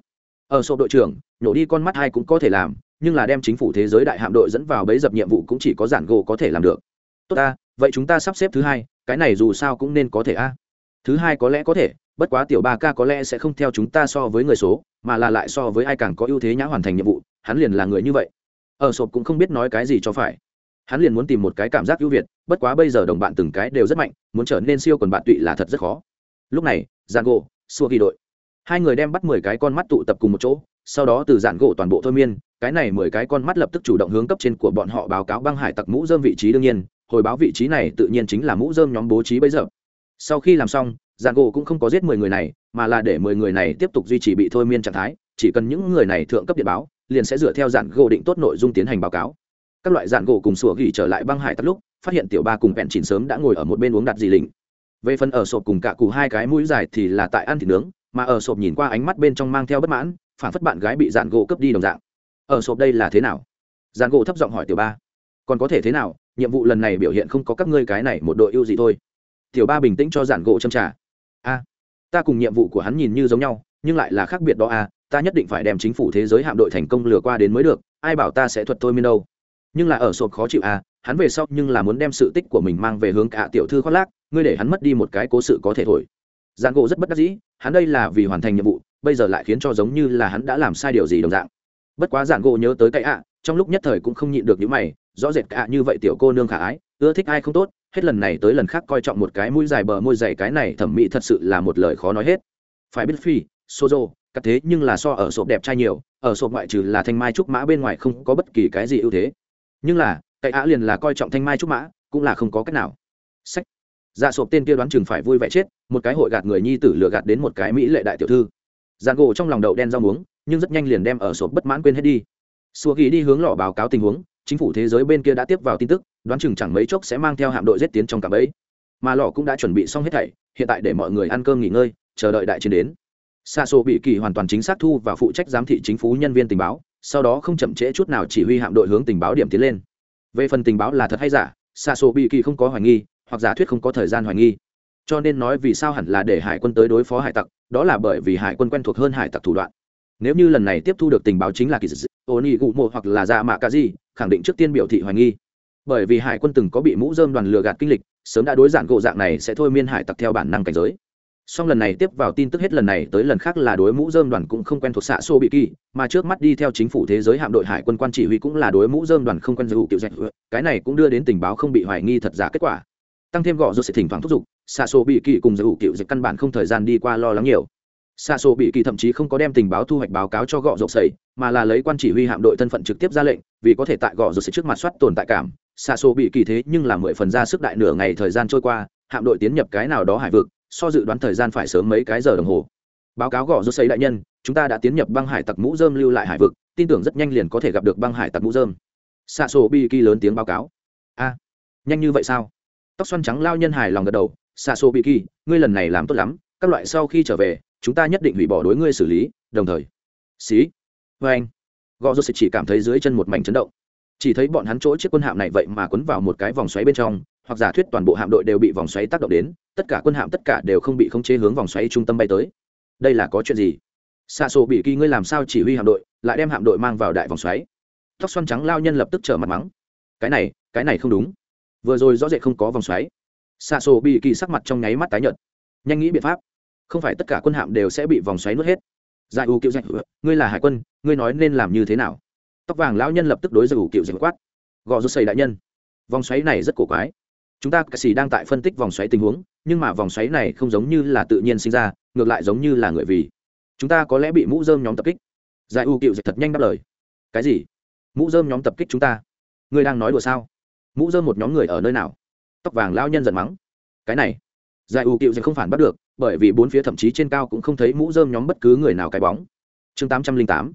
Ở sộp đội trưởng nhổ đi con mắt hai cũng có thể làm, nhưng là đem chính phủ thế giới đại hạm đội dẫn vào bấy dập nhiệm vụ cũng chỉ có giản gỗ có thể làm được. Tốt ta, vậy chúng ta sắp xếp thứ hai, cái này dù sao cũng nên có thể a. Thứ hai có lẽ có thể, bất quá tiểu ba ca có lẽ sẽ không theo chúng ta so với người số, mà là lại so với ai càng có ưu thế nhã hoàn thành nhiệm vụ hắn liền là người như vậy. Ở sộp cũng không biết nói cái gì cho phải. Hắn liền muốn tìm một cái cảm giác ưu việt, bất quá bây giờ đồng bạn từng cái đều rất mạnh, muốn trở nên siêu còn bạn tụy là thật rất khó. Lúc này giàn gỗ xua ghi đội. Hai người đem bắt mười cái con mắt tụ tập cùng một chỗ, sau đó từ giàn gỗ toàn bộ thôi miên, cái này mười cái con mắt lập tức chủ động hướng cấp trên của bọn họ báo cáo băng hải tặc mũ dơm vị trí đương nhiên, hồi báo vị trí này tự nhiên chính là mũ dơm nhóm bố trí bây giờ. Sau khi làm xong giàn gỗ cũng không có giết mười người này, mà là để mười người này tiếp tục duy trì bị thôi miên trạng thái, chỉ cần những người này thượng cấp điện báo liền sẽ dựa theo dạn gỗ định tốt nội dung tiến hành báo cáo. Các loại dạn gỗ cùng sủa gỉ trở lại băng hải tặc lúc, phát hiện tiểu ba cùng bẹn chỉnh sớm đã ngồi ở một bên uống đặt gì lình về phần ở sộp cùng cả cụ hai cái mũi dài thì là tại ăn thịt nướng, mà ở sộp nhìn qua ánh mắt bên trong mang theo bất mãn, phản phất bạn gái bị dạn gỗ cướp đi đồng dạng. Ở sộp đây là thế nào? Dạn gỗ thấp giọng hỏi tiểu ba. Còn có thể thế nào? Nhiệm vụ lần này biểu hiện không có các ngươi cái này một đội ưu gì thôi. Tiểu ba bình tĩnh cho dạn gỗ châm trả a, ta cùng nhiệm vụ của hắn nhìn như giống nhau, nhưng lại là khác biệt đó a ta nhất định phải đem chính phủ thế giới hạm đội thành công lừa qua đến mới được, ai bảo ta sẽ thuật thôi miên đâu. Nhưng là ở sộp khó chịu à? hắn về sau nhưng là muốn đem sự tích của mình mang về hướng cả tiểu thư khoác lác, ngươi để hắn mất đi một cái cố sự có thể thổi. Giản gỗ rất bất đắc dĩ, hắn đây là vì hoàn thành nhiệm vụ, bây giờ lại khiến cho giống như là hắn đã làm sai điều gì đồng dạng. Bất quá giản gỗ nhớ tới cái ạ, trong lúc nhất thời cũng không nhịn được những mày, rõ rệt cả như vậy tiểu cô nương khả ái, ưa thích ai không tốt, hết lần này tới lần khác coi trọng một cái mũi dài bờ môi dày cái này thẩm mỹ thật sự là một lời khó nói hết. Phải biết phi, sozo cắt thế nhưng là so ở sộp đẹp trai nhiều, ở sộp ngoại trừ là thanh mai trúc mã bên ngoài không có bất kỳ cái gì ưu thế. Nhưng là cậy ạ liền là coi trọng thanh mai trúc mã, cũng là không có cách nào. Sách. Dạ sộp tên kia đoán chừng phải vui vẻ chết, một cái hội gạt người nhi tử lừa gạt đến một cái mỹ lệ đại tiểu thư. Giàn gỗ trong lòng đậu đen rau muống, nhưng rất nhanh liền đem ở sộp bất mãn quên hết đi. Xua ghi đi hướng lọ báo cáo tình huống, chính phủ thế giới bên kia đã tiếp vào tin tức, đoán chừng chẳng mấy chốc sẽ mang theo hạm đội giết tiến trong cả bẫy. Mà lọ cũng đã chuẩn bị xong hết thảy, hiện tại để mọi người ăn cơm nghỉ ngơi, chờ đợi đại chiến đến xa xô bị kỳ hoàn toàn chính xác thu và phụ trách giám thị chính phủ nhân viên tình báo, sau đó không chậm trễ chút nào chỉ huy hạm đội hướng tình báo điểm tiến lên. Về phần tình báo là thật hay giả xa xô bị kỳ không có hoài nghi, hoặc giả thuyết không có thời gian hoài nghi. Cho nên nói vì sao hẳn là để hải quân tới đối phó hải tặc, đó là bởi vì hải quân quen thuộc hơn hải tặc thủ đoạn. Nếu như lần này tiếp thu được tình báo chính là kỳ dị ô nhi gụ mộ hoặc là dạ mạ Cả gì khẳng định trước tiên biểu thị hoài nghi. Bởi vì hải quân từng có bị mũ dơm đoàn lừa gạt kinh lịch, sớm đã đối giản gộ dạng này sẽ thôi miên hải tặc theo bản năng cảnh giới song lần này tiếp vào tin tức hết lần này tới lần khác là đối mũ dơm đoàn cũng không quen thuộc xạ xô bị kỳ, mà trước mắt đi theo chính phủ thế giới hạm đội hải quân quan chỉ huy cũng là đối mũ dơm đoàn không quen giữ kiểu dạch cái này cũng đưa đến tình báo không bị hoài nghi thật giả kết quả. Tăng thêm gõ rồi sẽ thỉnh thoảng thúc giục, xạ xô bị kỳ cùng giữ kiểu dạch căn bản không thời gian đi qua lo lắng nhiều. Xạ xô bị kỳ thậm chí không có đem tình báo thu hoạch báo cáo cho gõ rộp sầy, mà là lấy quan chỉ huy hạm đội thân phận trực tiếp ra lệnh, vì có thể tại gõ rồi sẽ trước mặt soát tồn tại cảm. Xạ xô bị kỳ thế nhưng là mười phần ra sức đại nửa ngày thời gian trôi qua, hạm đội tiến nhập cái nào đó hải vực so dự đoán thời gian phải sớm mấy cái giờ đồng hồ. Báo cáo gõ rút xây đại nhân, chúng ta đã tiến nhập băng hải tặc mũ dơm lưu lại hải vực, tin tưởng rất nhanh liền có thể gặp được băng hải tặc mũ dơm xạ sổ bi kỳ lớn tiếng báo cáo. A, nhanh như vậy sao? Tóc xoăn trắng lao nhân hài lòng gật đầu. Xạ sổ bi kỳ ngươi lần này làm tốt lắm, các loại sau khi trở về, chúng ta nhất định hủy bỏ đối ngươi xử lý, đồng thời. Xí vê anh. Gõ rút chỉ cảm thấy dưới chân một mảnh chấn động. Chỉ thấy bọn hắn chỗ chiếc quân hạm này vậy mà quấn vào một cái vòng xoáy bên trong hoặc giả thuyết toàn bộ hạm đội đều bị vòng xoáy tác động đến, tất cả quân hạm tất cả đều không bị khống chế hướng vòng xoáy trung tâm bay tới. Đây là có chuyện gì? Xa xô bị kỳ, ngươi làm sao chỉ huy hạm đội, lại đem hạm đội mang vào đại vòng xoáy? Tóc xoăn trắng lao nhân lập tức trở mặt mắng. Cái này cái này không đúng. Vừa rồi rõ rệt không có vòng xoáy. Xa xô bị kỳ sắc mặt trong nháy mắt tái nhợt. Nhanh nghĩ biện pháp. Không phải tất cả quân hạm đều sẽ bị vòng xoáy nuốt hết. Giải u kiệu dạch, ngươi là hải quân, ngươi nói nên làm như thế nào? Tóc vàng lão nhân lập tức đối giải u kiệu dạch quát. Gò rút xây đại nhân. Vòng xoáy này rất cổ quái chúng ta cà xì đang tại phân tích vòng xoáy tình huống, nhưng mà vòng xoáy này không giống như là tự nhiên sinh ra, ngược lại giống như là người vì. Chúng ta có lẽ bị mũ dơm nhóm tập kích. Giải u cựu dịch thật nhanh đáp lời. Cái gì? Mũ dơm nhóm tập kích chúng ta? Ngươi đang nói đùa sao? Mũ dơm một nhóm người ở nơi nào? Tóc vàng lao nhân giận mắng. Cái này. Giải u cựu dịch không phản bắt được, bởi vì bốn phía thậm chí trên cao cũng không thấy mũ rơm nhóm bất cứ người nào cái bóng. Chương tám trăm linh tám.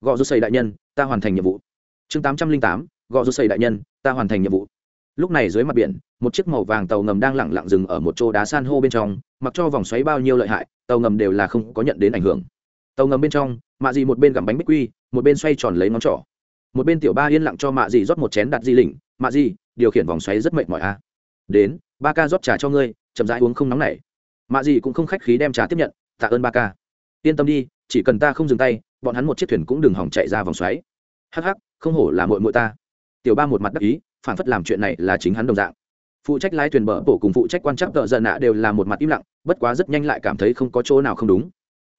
Gọ rút xây đại nhân, ta hoàn thành nhiệm vụ. Chương tám trăm linh tám. Gọ rút xây đại nhân, ta hoàn thành nhiệm vụ lúc này dưới mặt biển, một chiếc màu vàng tàu ngầm đang lẳng lặng dừng ở một chỗ đá san hô bên trong, mặc cho vòng xoáy bao nhiêu lợi hại, tàu ngầm đều là không có nhận đến ảnh hưởng. Tàu ngầm bên trong, mạ dì một bên gặm bánh bích quy, một bên xoay tròn lấy ngón trỏ. Một bên tiểu ba yên lặng cho mạ dì rót một chén đặt di lỉnh mạ dì điều khiển vòng xoáy rất mệt mỏi a đến, ba ca rót trà cho ngươi, chậm rãi uống không nóng này. mạ dì cũng không khách khí đem trà tiếp nhận, tạ ơn ba ca. Yên tâm đi, chỉ cần ta không dừng tay, bọn hắn một chiếc thuyền cũng đừng hỏng chạy ra vòng xoáy. Hắc hắc, không hổ là mội mội ta. Tiểu ba một mặt đắc ý phản phất làm chuyện này là chính hắn đồng dạng. Phụ trách lái thuyền bờ bổ cùng phụ trách quan trắc tợ giận nạ đều là một mặt im lặng, bất quá rất nhanh lại cảm thấy không có chỗ nào không đúng.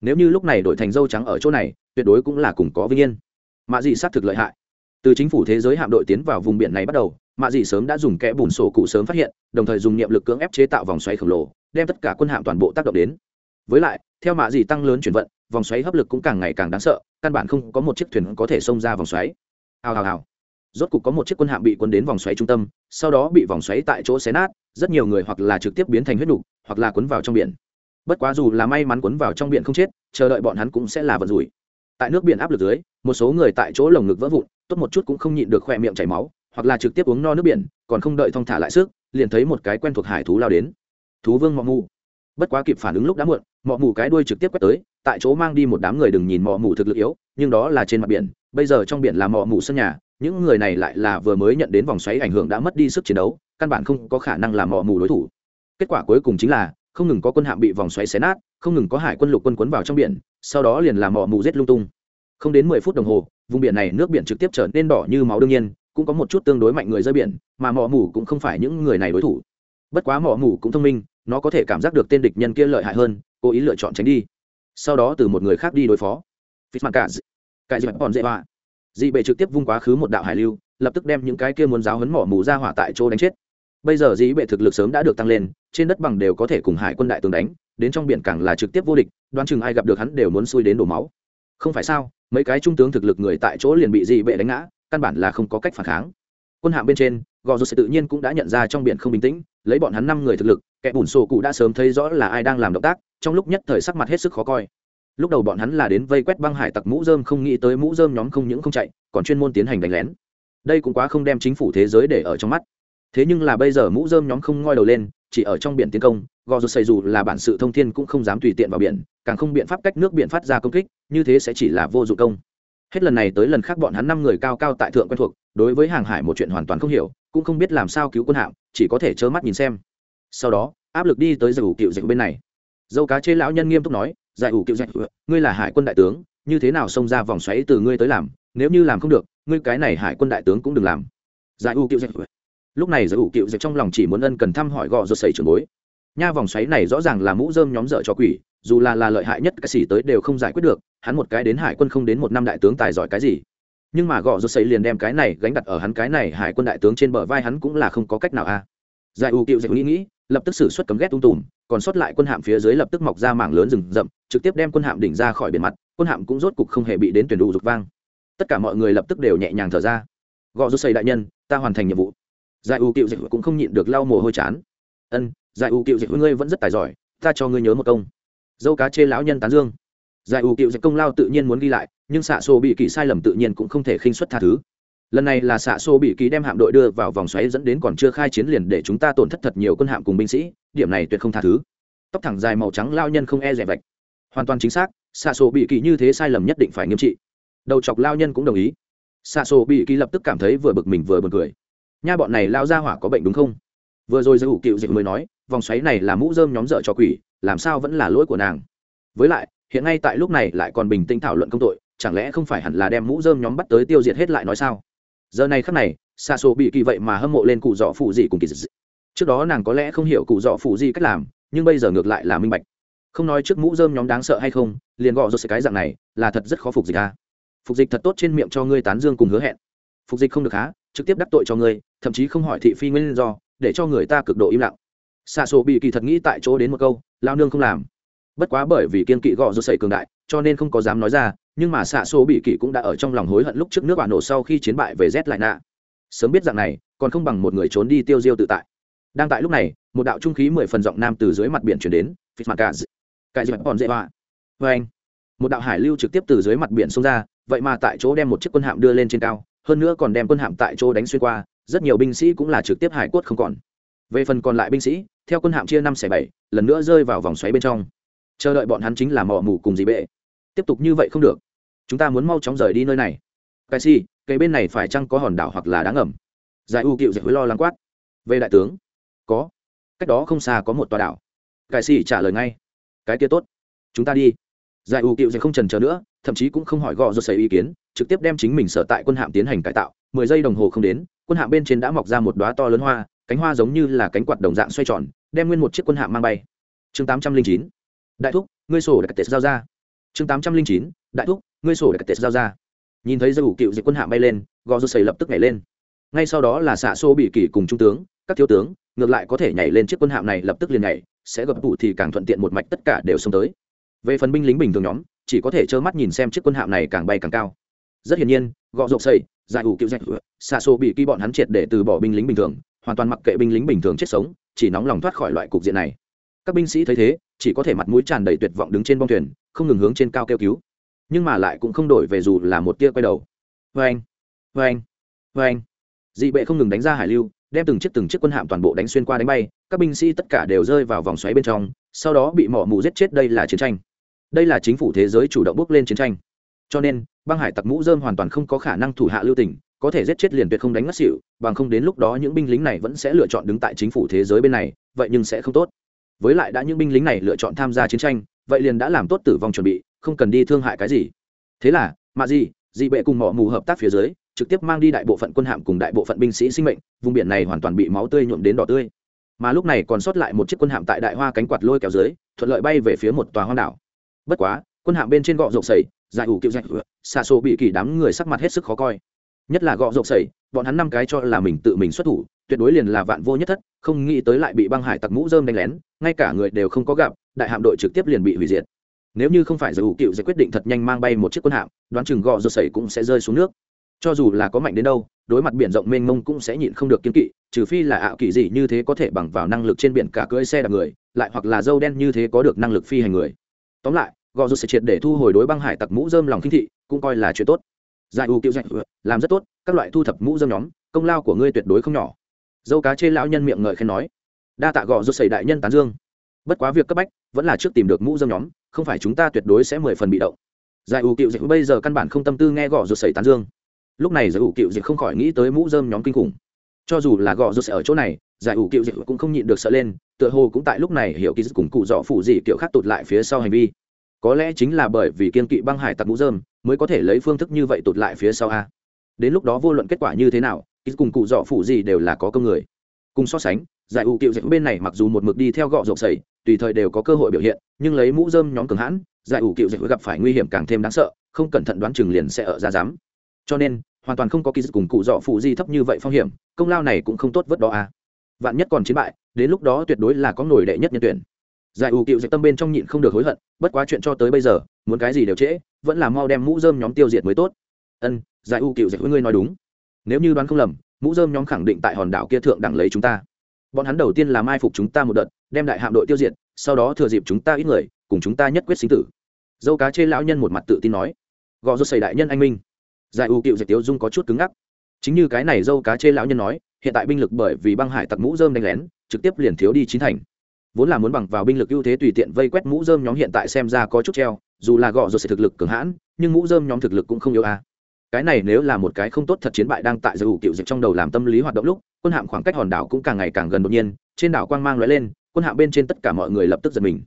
Nếu như lúc này đổi thành dâu trắng ở chỗ này, tuyệt đối cũng là cùng có vinh yên. Mạ dị xác thực lợi hại. Từ chính phủ thế giới hạm đội tiến vào vùng biển này bắt đầu, mạ dị sớm đã dùng kẽ bùn sổ cụ sớm phát hiện, đồng thời dùng niệm lực cưỡng ép chế tạo vòng xoáy khổng lồ, đem tất cả quân hạm toàn bộ tác động đến. Với lại, theo mạ dị tăng lớn chuyển vận, vòng xoáy hấp lực cũng càng ngày càng đáng sợ, căn bản không có một chiếc thuyền có thể xông ra vòng xoáy. Hào hào hào rốt cục có một chiếc quân hạm bị quân đến vòng xoáy trung tâm, sau đó bị vòng xoáy tại chỗ xé nát, rất nhiều người hoặc là trực tiếp biến thành huyết nục, hoặc là cuốn vào trong biển. Bất quá dù là may mắn cuốn vào trong biển không chết, chờ đợi bọn hắn cũng sẽ là vật rủi. Tại nước biển áp lực dưới, một số người tại chỗ lồng ngực vỡ vụn, tốt một chút cũng không nhịn được khoe miệng chảy máu, hoặc là trực tiếp uống no nước biển, còn không đợi thong thả lại sức, liền thấy một cái quen thuộc hải thú lao đến. Thú vương mọ mù bất quá kịp phản ứng lúc đã muộn, mọ mù cái đuôi trực tiếp quét tới, tại chỗ mang đi một đám người đừng nhìn mọ mù thực lực yếu, nhưng đó là trên mặt biển, bây giờ trong biển là mọ mù sân nhà những người này lại là vừa mới nhận đến vòng xoáy ảnh hưởng đã mất đi sức chiến đấu, căn bản không có khả năng làm mò mù đối thủ. Kết quả cuối cùng chính là, không ngừng có quân hạm bị vòng xoáy xé nát, không ngừng có hải quân lục quân quấn vào trong biển, sau đó liền làm mò mù rết lung tung. Không đến mười phút đồng hồ, vùng biển này nước biển trực tiếp trở nên đỏ như máu đương nhiên, cũng có một chút tương đối mạnh người rơi biển, mà mò mù cũng không phải những người này đối thủ. Bất quá mò mù cũng thông minh, nó có thể cảm giác được tên địch nhân kia lợi hại hơn, cố ý lựa chọn tránh đi. Sau đó từ một người khác đi đối phó. Phít cái gì mà còn dễ hoa? Dị bệ trực tiếp vung quá khứ một đạo hải lưu, lập tức đem những cái kia muốn giáo hấn mỏ mù ra hỏa tại chỗ đánh chết. Bây giờ dị bệ thực lực sớm đã được tăng lên, trên đất bằng đều có thể cùng hải quân đại tướng đánh, đến trong biển càng là trực tiếp vô địch, đoán chừng ai gặp được hắn đều muốn xui đến đổ máu. Không phải sao, mấy cái trung tướng thực lực người tại chỗ liền bị dị bệ đánh ngã, căn bản là không có cách phản kháng. Quân hạm bên trên, gò rột tự nhiên cũng đã nhận ra trong biển không bình tĩnh, lấy bọn hắn năm người thực lực, kẻ bùn sổ cụ đã sớm thấy rõ là ai đang làm động tác, trong lúc nhất thời sắc mặt hết sức khó coi lúc đầu bọn hắn là đến vây quét băng hải tặc mũ dơm không nghĩ tới mũ dơm nhóm không những không chạy, còn chuyên môn tiến hành đánh lén. Đây cũng quá không đem chính phủ thế giới để ở trong mắt. Thế nhưng là bây giờ mũ dơm nhóm không ngoi đầu lên, chỉ ở trong biển tiến công, gò rột xây dù là bản sự thông thiên cũng không dám tùy tiện vào biển, càng không biện pháp cách nước biển phát ra công kích, như thế sẽ chỉ là vô dụng công. Hết lần này tới lần khác bọn hắn năm người cao cao tại thượng quen thuộc, đối với hàng hải một chuyện hoàn toàn không hiểu, cũng không biết làm sao cứu quân hạm, chỉ có thể trơ mắt nhìn xem. Sau đó, áp lực đi tới giải ủ cựu dịch bên này. Dâu cá chê lão nhân nghiêm túc nói giải ủ cựu dịch ngươi là hải quân đại tướng, như thế nào xông ra vòng xoáy từ ngươi tới làm? Nếu như làm không được, ngươi cái này hải quân đại tướng cũng đừng làm. Giải ủ cựu dịch lúc này giải ủ cựu dịch trong lòng chỉ muốn ân cần thăm hỏi gò rột sẩy trường bối. Nha vòng xoáy này rõ ràng là mũ dơm nhóm dở cho quỷ, dù là là lợi hại nhất cái xỉ tới đều không giải quyết được, hắn một cái đến hải quân không đến một năm đại tướng tài giỏi cái gì. Nhưng mà gõ rột xây liền đem cái này gánh đặt ở hắn cái này hải quân đại tướng trên bờ vai hắn cũng là không có cách nào a giải ủ cựu dạy nghĩ nghĩ, lập tức xử suất cấm ghét tung tùm, còn sót lại quân hạm phía dưới lập tức mọc ra mảng lớn rừng rậm, trực tiếp đem quân hạm đỉnh ra khỏi biển mặt, quân hạm cũng rốt cục không hề bị đến tuyển đủ dục vang. Tất cả mọi người lập tức đều nhẹ nhàng thở ra. Gõ rút xây đại nhân, ta hoàn thành nhiệm vụ. Giải ủ cựu dạy cũng không nhịn được lau mồ hôi chán. Ân, giải ủ cựu dạy ngươi vẫn rất tài giỏi, ta cho ngươi nhớ một công. Dâu cá chê lão nhân tán dương. Giải ủ cựu dạy công lao tự nhiên muốn ghi lại, nhưng xạ xô bị kỳ sai lầm tự nhiên cũng không thể khinh xuất tha thứ lần này là xạ xô bị kỳ đem hạm đội đưa vào vòng xoáy dẫn đến còn chưa khai chiến liền để chúng ta tổn thất thật nhiều quân hạm cùng binh sĩ, điểm này tuyệt không tha thứ. Tóc thẳng dài màu trắng lao nhân không e rẻ vạch. Hoàn toàn chính xác xạ xô bị kỳ như thế sai lầm nhất định phải nghiêm trị. Đầu chọc lao nhân cũng đồng ý. Xạ xô bị kỳ lập tức cảm thấy vừa bực mình vừa bực cười. Nha bọn này lao ra hỏa có bệnh đúng không? Vừa rồi giới hữu cựu dịch mới nói, vòng xoáy này là mũ dơm nhóm dợ cho quỷ, làm sao vẫn là lỗi của nàng? Với lại, hiện ngay tại lúc này lại còn bình tĩnh thảo luận công tội, chẳng lẽ không phải hẳn là đem mũ dơm nhóm bắt tới tiêu diệt hết lại nói sao? Giờ này khắc này xa xô bị kỳ vậy mà hâm mộ lên cụ dọ phụ gì cùng kỳ dị trước đó nàng có lẽ không hiểu cụ dọ phụ gì cách làm, nhưng bây giờ ngược lại là minh bạch. Không nói trước mũ dơm nhóm đáng sợ hay không, liền gọ rồi cái dạng này, là thật rất khó phục dịch a. Phục dịch thật tốt trên miệng cho ngươi tán dương cùng hứa hẹn. Phục dịch không được há, trực tiếp đắc tội cho ngươi, thậm chí không hỏi thị phi nguyên do, để cho người ta cực độ im lặng. Xa xô bị kỳ thật nghĩ tại chỗ đến một câu, lao nương không làm. Bất quá bởi vì kiên kỵ gọ rột sẩy cường đại cho nên không có dám nói ra, nhưng mà xạ xô bị kỷ cũng đã ở trong lòng hối hận lúc trước nước bà nổ sau khi chiến bại về z lại nạ. Sớm biết dạng này, còn không bằng một người trốn đi tiêu diêu tự tại. Đang tại lúc này, một đạo trung khí mười phần giọng nam từ dưới mặt biển chuyển đến phít mặt cả cái gì còn dễ họa. Vê anh, một đạo hải lưu trực tiếp từ dưới mặt biển xông ra, vậy mà tại chỗ đem một chiếc quân hạm đưa lên trên cao, hơn nữa còn đem quân hạm tại chỗ đánh xuyên qua, rất nhiều binh sĩ cũng là trực tiếp hải quất không còn. Về phần còn lại binh sĩ, theo quân hạm chia năm xẻ bảy, lần nữa rơi vào vòng xoáy bên trong chờ đợi bọn hắn chính là mỏ mù cùng dị bệ. Tiếp tục như vậy không được. Chúng ta muốn mau chóng rời đi nơi này. Cái gì? Cây bên này phải chăng có hòn đảo hoặc là đá ngầm? Giải u cựu dạy hối lo lắng quát. Về đại tướng. Có. Cách đó không xa có một tòa đảo. Cái gì? Trả lời ngay. Cái kia tốt. Chúng ta đi. Giải u cựu dạy không trần chờ nữa, thậm chí cũng không hỏi gò do xảy ý kiến, trực tiếp đem chính mình sở tại quân hạm tiến hành cải tạo. Mười giây đồng hồ không đến, quân hạm bên trên đã mọc ra một đoá to lớn hoa, cánh hoa giống như là cánh quạt đồng dạng xoay tròn, đem nguyên một chiếc quân hạm mang bay. Chương tám trăm linh chín đại thúc, ngươi sổ đặc tệ giao ra. Chương tám trăm linh chín, đại thúc, ngươi sổ đặc tệ giao ra. Nhìn thấy dây ủ cựu dịch quân hạ bay lên, gò rô xây lập tức nhảy lên. Ngay sau đó là xạ xô bị kỷ cùng trung tướng, các thiếu tướng, ngược lại có thể nhảy lên chiếc quân hạm này lập tức liền nhảy, sẽ gặp tụ thì càng thuận tiện một mạch tất cả đều xông tới. Về phần binh lính bình thường nhóm, chỉ có thể trơ mắt nhìn xem chiếc quân hạm này càng bay càng cao. Rất hiển nhiên gọ rộp xây giải ủ cựu dạch xạ xô bị kỳ bọn hắn triệt để từ bỏ binh lính bình thường, hoàn toàn mặc kệ binh lính bình thường chết sống, chỉ nóng lòng thoát khỏi loại cục diện này các binh sĩ thấy thế, chỉ có thể mặt mũi tràn đầy tuyệt vọng đứng trên bong thuyền, không ngừng hướng trên cao kêu cứu. Nhưng mà lại cũng không đổi về dù là một tia quay đầu. Vê anh vê anh vê anh dị bệ không ngừng đánh ra hải lưu, đem từng chiếc từng chiếc quân hạm toàn bộ đánh xuyên qua đánh bay, các binh sĩ tất cả đều rơi vào vòng xoáy bên trong, sau đó bị mỏ mù giết chết, đây là chiến tranh. Đây là chính phủ thế giới chủ động bước lên chiến tranh. Cho nên, băng hải tặc mũ dơm hoàn toàn không có khả năng thủ hạ lưu tình có thể giết chết liền tuyệt không đánh ngất xỉu, bằng không đến lúc đó những binh lính này vẫn sẽ lựa chọn đứng tại chính phủ thế giới bên này, vậy nhưng sẽ không tốt với lại đã những binh lính này lựa chọn tham gia chiến tranh, vậy liền đã làm tốt tử vong chuẩn bị, không cần đi thương hại cái gì. Thế là, mạ gì dị bệ cùng mỏ mù hợp tác phía dưới, trực tiếp mang đi đại bộ phận quân hạm cùng đại bộ phận binh sĩ sinh mệnh, vùng biển này hoàn toàn bị máu tươi nhuộm đến đỏ tươi. Mà lúc này còn sót lại một chiếc quân hạm tại đại hoa cánh quạt lôi kéo dưới, thuận lợi bay về phía một tòa hoang đảo. Bất quá, quân hạm bên trên gọ rộng sầy, giải ủ kiệu dạch xa xô bị kỳ đám người sắc mặt hết sức khó coi. Nhất là gọ rộng sầy, bọn hắn năm cái cho là mình tự mình xuất thủ, tuyệt đối liền là vạn vô nhất thất không nghĩ tới lại bị băng hải tặc mũ dơm đánh lén, ngay cả người đều không có gặp, đại hạm đội trực tiếp liền bị hủy diệt. Nếu như không phải giải hữu cựu sẽ quyết định thật nhanh mang bay một chiếc quân hạm, đoán chừng gò rột sẩy cũng sẽ rơi xuống nước. Cho dù là có mạnh đến đâu, đối mặt biển rộng mênh mông cũng sẽ nhịn không được kiên kỵ, trừ phi là ảo kỳ gì như thế có thể bằng vào năng lực trên biển cả cưỡi xe đạp người, lại hoặc là dâu đen như thế có được năng lực phi hành người. Tóm lại, gò rột sẽ triệt để thu hồi đối băng hải tặc mũ dơm lòng kinh thị, cũng coi là chuyện tốt. Giải u cựu dạy, làm rất tốt, các loại thu thập mũ dơm nhóm, công lao của ngươi tuyệt đối không nhỏ dâu cá chê lão nhân miệng ngợi khen nói, đa tạ gọ rút xảy đại nhân tán dương. Bất quá việc cấp bách vẫn là trước tìm được mũ dơm nhóm, không phải chúng ta tuyệt đối sẽ mười phần bị động. Giải ủ cựu dịch bây giờ căn bản không tâm tư nghe gõ rút sẩy tán dương. Lúc này giải ủ cựu dịch không khỏi nghĩ tới mũ dơm nhóm kinh khủng. Cho dù là gõ rút sẩy ở chỗ này, giải ủ cựu dịch cũng không nhịn được sợ lên, tựa hồ cũng tại lúc này hiểu kỳ dịch cùng cụ dọ phủ dị kiểu khác tụt lại phía sau hành vi. Có lẽ chính là bởi vì kiên kỵ băng hải tặc mũ dơm mới có thể lấy phương thức như vậy tụt lại phía sau a. Đến lúc đó vô luận kết quả như thế nào kỳ cùng cụ dọ phủ gì đều là có công người. Cùng so sánh, giải ủ cựu dạy bên này mặc dù một mực đi theo gọ rộng sẩy tùy thời đều có cơ hội biểu hiện, nhưng lấy mũ dơm nhóm cường hãn, giải ủ cựu dạy gặp phải nguy hiểm càng thêm đáng sợ, không cẩn thận đoán chừng liền sẽ ở ra dám. Cho nên, hoàn toàn không có kỳ dứt cùng cụ dọ phụ di thấp như vậy phong hiểm, công lao này cũng không tốt vớt đó à. Vạn nhất còn chiến bại, đến lúc đó tuyệt đối là có nổi đệ nhất nhân tuyển. Giải ủ cựu dạy tâm bên trong nhịn không được hối hận, bất quá chuyện cho tới bây giờ, muốn cái gì đều trễ, vẫn là mau đem mũ dơm nhóm tiêu diệt mới tốt. Ân, giải ủ cựu dạy với ngươi nói đúng nếu như đoán không lầm, mũ dơm nhóm khẳng định tại hòn đảo kia thượng đẳng lấy chúng ta. Bọn hắn đầu tiên là mai phục chúng ta một đợt, đem đại hạm đội tiêu diệt, sau đó thừa dịp chúng ta ít người, cùng chúng ta nhất quyết sinh tử. Dâu cá chê lão nhân một mặt tự tin nói. Gò rút xây đại nhân anh minh. Giải u cựu dạy tiếu dung có chút cứng ngắc. Chính như cái này dâu cá chê lão nhân nói, hiện tại binh lực bởi vì băng hải tặc mũ dơm đánh lén, trực tiếp liền thiếu đi chín thành. Vốn là muốn bằng vào binh lực ưu thế tùy tiện vây quét mũ dơm nhóm hiện tại xem ra có chút treo, dù là gò rột xây thực lực cường hãn, nhưng mũ dơm nhóm thực lực cũng không yếu a. à cái này nếu là một cái không tốt thật chiến bại đang tại giải ủ cựu dịch trong đầu làm tâm lý hoạt động lúc, quân hạm khoảng cách hòn đảo cũng càng ngày càng gần đột nhiên, trên đảo quang mang lóe lên, quân hạm bên trên tất cả mọi người lập tức giật mình.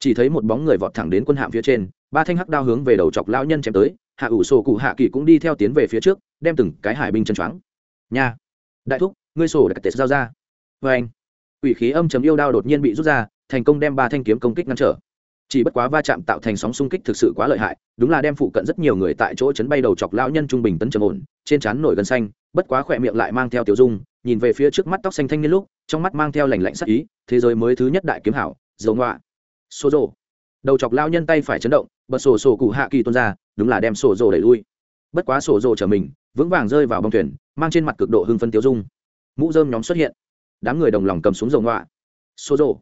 Chỉ thấy một bóng người vọt thẳng đến quân hạm phía trên, ba thanh hắc đao hướng về đầu chọc lão nhân chém tới, hạ ủ sổ cụ hạ kỳ cũng đi theo tiến về phía trước, đem từng cái hải binh chân choáng. Nha! Đại thúc, ngươi sổ đặc tệ giao ra. Vê anh ủy khí âm chấm yêu đao đột nhiên bị rút ra, thành công đem ba thanh kiếm công kích ngăn trở chỉ bất quá va chạm tạo thành sóng xung kích thực sự quá lợi hại, đúng là đem phụ cận rất nhiều người tại chỗ chấn bay đầu chọc lão nhân trung bình tấn trầm ổn, trên trán nổi gân xanh, bất quá khỏe miệng lại mang theo tiểu dung, nhìn về phía trước mắt tóc xanh thanh niên lúc, trong mắt mang theo lành lạnh sắc ý, thế giới mới thứ nhất đại kiếm hảo, dầu ngoạ xô rồ đầu chọc lao nhân tay phải chấn động, bật sổ sổ cụ hạ kỳ tuôn ra, đúng là đem sổ rồ đẩy lui. Bất quá sổ rồ trở mình, vững vàng rơi vào bông thuyền, mang trên mặt cực độ hưng phân tiêu dung. Mũ dơm nhóm xuất hiện. Đám người đồng lòng cầm xuống dầu ngoạ xô rồ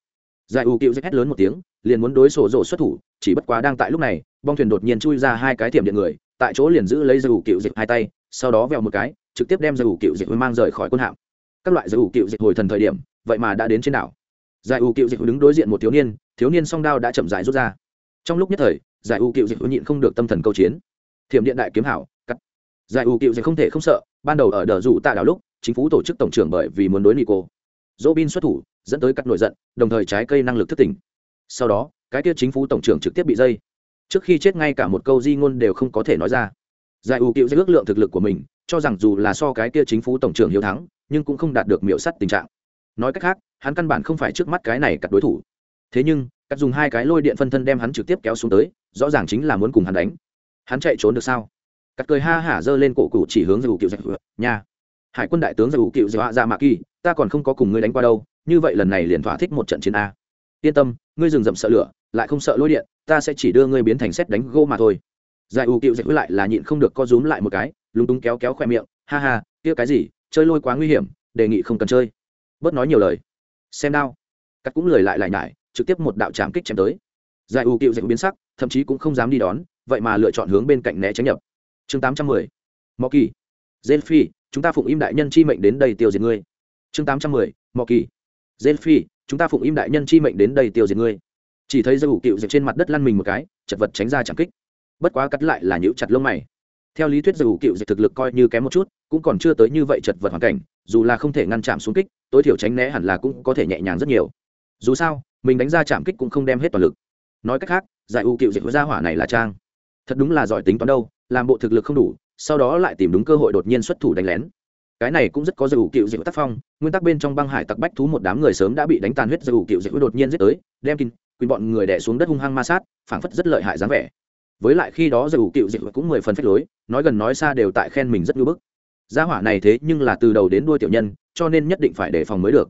giải u cựu rách hét lớn một tiếng liền muốn đối sổ rộ xuất thủ, chỉ bất quá đang tại lúc này, bong thuyền đột nhiên chui ra hai cái tiệm điện người, tại chỗ liền giữ lấy dây ủ cựu dịch hai tay, sau đó vèo một cái, trực tiếp đem dây ủ cựu dịch mang rời khỏi quân hạm. Các loại dây ủ cựu dịch hồi thần thời điểm, vậy mà đã đến trên đảo. Giải ủ cựu dịch đứng đối diện một thiếu niên thiếu niên song đao đã chậm dài rút ra. Trong lúc nhất thời giải ủ cựu dịch nhịn không được tâm thần câu chiến. Thiểm điện đại kiếm hảo, cắt. Giải ủ cựu dịch không thể không sợ, ban đầu ở đờ rủ tạ đảo lúc, chính phủ tổ chức tổng trưởng bởi vì muốn đối nico dỗ bin xuất thủ, dẫn tới cắt nổi giận, đồng thời trái cây năng lực thất tỉnh sau đó cái kia chính phủ tổng trưởng trực tiếp bị dây. Trước khi chết ngay cả một câu di ngôn đều không có thể nói ra. Giải ưu cựu sẽ ước lượng thực lực của mình cho rằng dù là so cái kia chính phủ tổng trưởng hiếu thắng nhưng cũng không đạt được miểu sắt tình trạng. Nói cách khác hắn căn bản không phải trước mắt cái này cặp đối thủ. Thế nhưng cắt dùng hai cái lôi điện phân thân đem hắn trực tiếp kéo xuống tới rõ ràng chính là muốn cùng hắn đánh. Hắn chạy trốn được sao? Cắt cười ha hả giơ lên cổ cụ chỉ hướng giải ưu cựu dạy nhà, hải quân đại tướng giải ưu cựu dạy ra mạ kỳ ta còn không có cùng ngươi đánh qua đâu như vậy lần này liền thỏa thích một trận chiến a yên tâm, ngươi dừng dậm sợ lửa, lại không sợ lôi điện, ta sẽ chỉ đưa ngươi biến thành xét đánh gô mà thôi. Giải ưu cựu dạy lại là nhịn không được co rúm lại một cái, lúng túng kéo kéo khoe miệng, ha ha, kia cái gì, chơi lôi quá nguy hiểm, đề nghị không cần chơi. Bớt nói nhiều lời. Xem đao. Cắt cũng lười lại lại nhải, trực tiếp một đạo trảm kích chém tới. Giải ưu cựu dạy biến sắc, thậm chí cũng không dám đi đón, vậy mà lựa chọn hướng bên cạnh né tránh nhập. Chương tám trăm mười. Mò kỳ. Dê phi chúng ta phụng im đại nhân chi mệnh đến đây tiêu diệt ngươi. Chương tám trăm mười. Mò kỳ. Dê phi chúng ta phụng im đại nhân chi mệnh đến đây tiêu diệt ngươi. Chỉ thấy dây ủ cựu dệt trên mặt đất lăn mình một cái, chật vật tránh ra chẳng kích. Bất quá cắt lại là nhũ chặt lông mày. Theo lý thuyết dây ủ cựu dệt thực lực coi như kém một chút, cũng còn chưa tới như vậy chật vật hoàn cảnh, dù là không thể ngăn chạm xuống kích, tối thiểu tránh né hẳn là cũng có thể nhẹ nhàng rất nhiều. Dù sao, mình đánh ra chạm kích cũng không đem hết toàn lực. Nói cách khác, giải ủ cựu với ra hỏa này là trang. Thật đúng là giỏi tính toán đâu, làm bộ thực lực không đủ, sau đó lại tìm đúng cơ hội đột nhiên xuất thủ đánh lén cái này cũng rất có dầu cựu dịu tác phong, nguyên tắc bên trong băng hải tặc bách thú một đám người sớm đã bị đánh tàn huyết dầu cựu dịu đột nhiên giết tới, đem kín quyền bọn người đẻ xuống đất hung hăng ma sát, phảng phất rất lợi hại dáng vẻ. Với lại khi đó dầu cựu dịu cũng mười phần phách lối, nói gần nói xa đều tại khen mình rất ngưỡng bức. Gia hỏa này thế nhưng là từ đầu đến đuôi tiểu nhân, cho nên nhất định phải đề phòng mới được.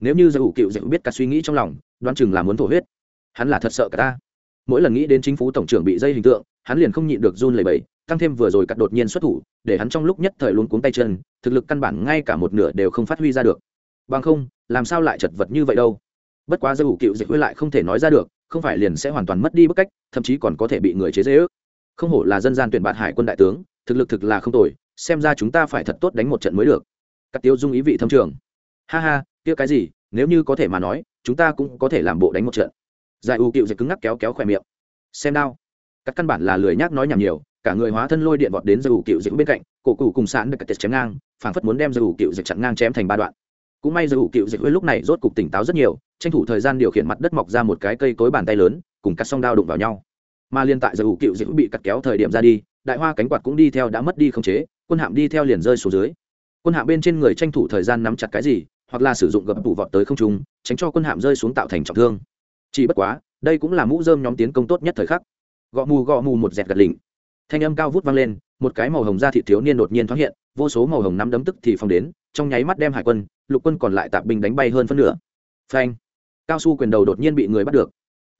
Nếu như dầu cựu dịu biết cả suy nghĩ trong lòng, đoán chừng là muốn thổ huyết. Hắn là thật sợ cả ta. Mỗi lần nghĩ đến chính phủ tổng trưởng bị dây hình tượng, hắn liền không nhịn được run lẩy bẩy tăng thêm vừa rồi cắt đột nhiên xuất thủ, để hắn trong lúc nhất thời luôn cuống tay chân, thực lực căn bản ngay cả một nửa đều không phát huy ra được. Bằng không, làm sao lại chật vật như vậy đâu? Bất quá giới hữu cựu dịch huy lại không thể nói ra được, không phải liền sẽ hoàn toàn mất đi bức cách, thậm chí còn có thể bị người chế dễ ước không hổ là dân gian tuyển bạt hải quân đại tướng, thực lực thực là không tồi, xem ra chúng ta phải thật tốt đánh một trận mới được. Các tiêu dung ý vị thâm trường. Ha ha, kia cái gì, nếu như có thể mà nói, chúng ta cũng có thể làm bộ đánh một trận. Giải ủ cựu dịch cứng ngắc kéo kéo khỏe miệng. Xem đao các căn bản là lười nhác nói nhảm nhiều cả người hóa thân lôi điện vọt đến dù cựu dịch bên cạnh, cổ cụ cùng sán được cật chém ngang, phảng phất muốn đem dù cựu dịch chặn ngang chém thành ba đoạn. Cũng may dù cựu dịch lúc này rốt cục tỉnh táo rất nhiều, tranh thủ thời gian điều khiển mặt đất mọc ra một cái cây cối bàn tay lớn, cùng cắt song đao đụng vào nhau. Mà liên tại dù cựu dịch bị cắt kéo thời điểm ra đi, đại hoa cánh quạt cũng đi theo đã mất đi không chế, quân hạm đi theo liền rơi xuống dưới. Quân hạm bên trên người tranh thủ thời gian nắm chặt cái gì, hoặc là sử dụng gập tủ vọt tới không trung, tránh cho quân hạm rơi xuống tạo thành trọng thương. Chỉ bất quá, đây cũng là mũ dơm nhóm tiến công tốt nhất thời khắc. Gõ mù gõ mù một dẹt gật lỉnh thanh âm cao vút vang lên, một cái màu hồng da thị thiếu niên đột nhiên thoáng hiện, vô số màu hồng nắm đấm tức thì phong đến, trong nháy mắt đem hải quân, lục quân còn lại tạp binh đánh bay hơn phân nửa. Phanh! Cao su quyền đầu đột nhiên bị người bắt được.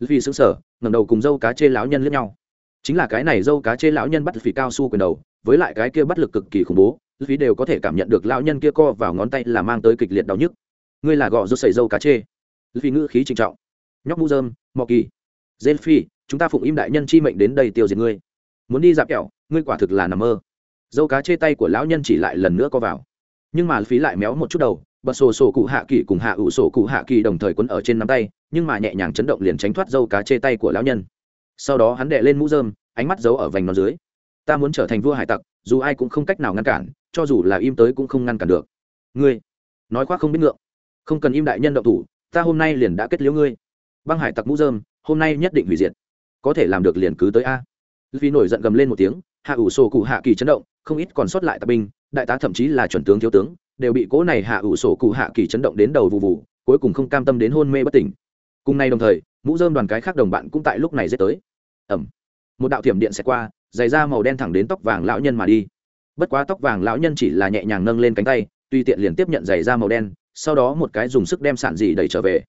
Vì xứng sở ngầm đầu cùng dâu cá chê lão nhân lẫn nhau. Chính là cái này dâu cá chê lão nhân bắt vì cao su quyền đầu, với lại cái kia bắt lực cực kỳ khủng bố vì đều có thể cảm nhận được lão nhân kia co vào ngón tay là mang tới kịch liệt đau nhức. Ngươi là gọ rút sầy dâu cá chê. Vì ngữ khí trinh trọng. Nhóc mũ dơm mò kỳ. Dê phi, chúng ta phụng im đại nhân chi mệnh đến đây tiêu diệt ngươi muốn đi dạp kẹo, ngươi quả thực là nằm mơ. Dâu cá chê tay của lão nhân chỉ lại lần nữa co vào. Nhưng mà phí lại méo một chút đầu, bật sổ sổ cụ hạ kỳ cùng hạ ủ sổ cụ hạ kỳ đồng thời quấn ở trên nắm tay, nhưng mà nhẹ nhàng chấn động liền tránh thoát dâu cá chê tay của lão nhân. Sau đó hắn đệ lên mũ dơm ánh mắt giấu ở vành nó dưới. Ta muốn trở thành vua hải tặc, dù ai cũng không cách nào ngăn cản, cho dù là im tới cũng không ngăn cản được. Ngươi, nói khoác không biết ngượng. Không cần im đại nhân động thủ, ta hôm nay liền đã kết liễu ngươi. Băng hải tặc mũ dơm hôm nay nhất định hủy diệt. Có thể làm được liền cứ tới a vì nổi giận gầm lên một tiếng, hạ ủ sổ cụ hạ kỳ chấn động, không ít còn sót lại tạp binh, đại tá thậm chí là chuẩn tướng thiếu tướng, đều bị cố này hạ ủ sổ cụ hạ kỳ chấn động đến đầu vụ vụ, cuối cùng không cam tâm đến hôn mê bất tỉnh. Cùng nay đồng thời, mũ dơm đoàn cái khác đồng bạn cũng tại lúc này dết tới. Ẩm một đạo thiểm điện xẹt qua, giày da màu đen thẳng đến tóc vàng lão nhân mà đi. Bất quá tóc vàng lão nhân chỉ là nhẹ nhàng nâng lên cánh tay tuy tiện liền tiếp nhận giày da màu đen, sau đó một cái dùng sức đem sản dị đẩy trở về.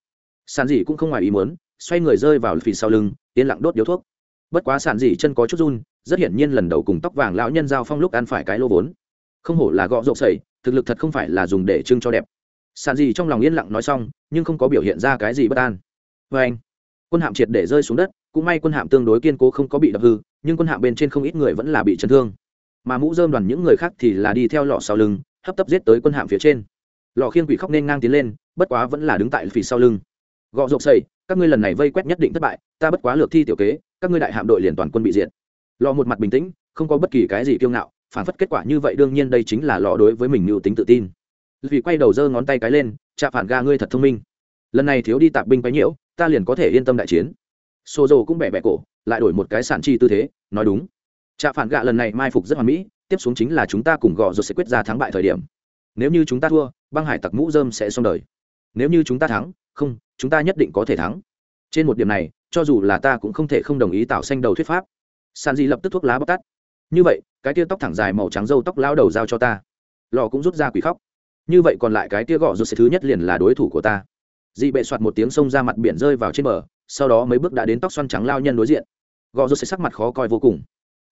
Sản dị cũng không ngoài ý muốn, xoay người rơi vào phì sau lưng, yên lặng đốt điếu thuốc bất quá sản dị chân có chút run rất hiển nhiên lần đầu cùng tóc vàng lão nhân giao phong lúc ăn phải cái lô vốn. Không hổ là gọ rộp sầy thực lực thật không phải là dùng để trưng cho đẹp. Sản dị trong lòng yên lặng nói xong nhưng không có biểu hiện ra cái gì bất an. Vê anh quân hạm triệt để rơi xuống đất cũng may quân hạm tương đối kiên cố không có bị đập hư nhưng quân hạm bên trên không ít người vẫn là bị chấn thương. Mà mũ dơm đoàn những người khác thì là đi theo lọ sau lưng hấp tấp giết tới quân hạm phía trên. Lọ khiên quỷ khóc nên ngang tiến lên bất quá vẫn là đứng tại phía sau lưng. Gọ rộp sầy, các ngươi lần này vây quét nhất định thất bại ta bất quá lược thi tiểu kế các ngươi đại hạm đội liền toàn quân bị diệt. Lọ một mặt bình tĩnh, không có bất kỳ cái gì kiêu ngạo, phản phất kết quả như vậy đương nhiên đây chính là lọ đối với mình mưu tính tự tin. Vì quay đầu giơ ngón tay cái lên chạ phản ga, ngươi thật thông minh. Lần này thiếu đi tạp binh quấy nhiễu, ta liền có thể yên tâm đại chiến. Xô dầu cũng bẻ bẻ cổ, lại đổi một cái sản chi tư thế, nói đúng. Trạ phản gạ lần này mai phục rất hoàn mỹ, tiếp xuống chính là chúng ta cùng gò rồi sẽ quyết ra thắng bại thời điểm. Nếu như chúng ta thua, băng hải tặc mũ dơm sẽ xong đời. Nếu như chúng ta thắng, không, chúng ta nhất định có thể thắng trên một điểm này, cho dù là ta cũng không thể không đồng ý tạo xanh đầu thuyết pháp. Sàn di lập tức thuốc lá bóc tắt như vậy, cái tia tóc thẳng dài màu trắng dâu tóc lao đầu giao cho ta. Lò cũng rút ra quỷ khóc. Như vậy còn lại cái tia gõ rút sẽ thứ nhất liền là đối thủ của ta. Dị bệ soạt một tiếng xông ra mặt biển rơi vào trên bờ, sau đó mấy bước đã đến tóc xoăn trắng lao nhân đối diện. Gò rút sẽ sắc mặt khó coi vô cùng.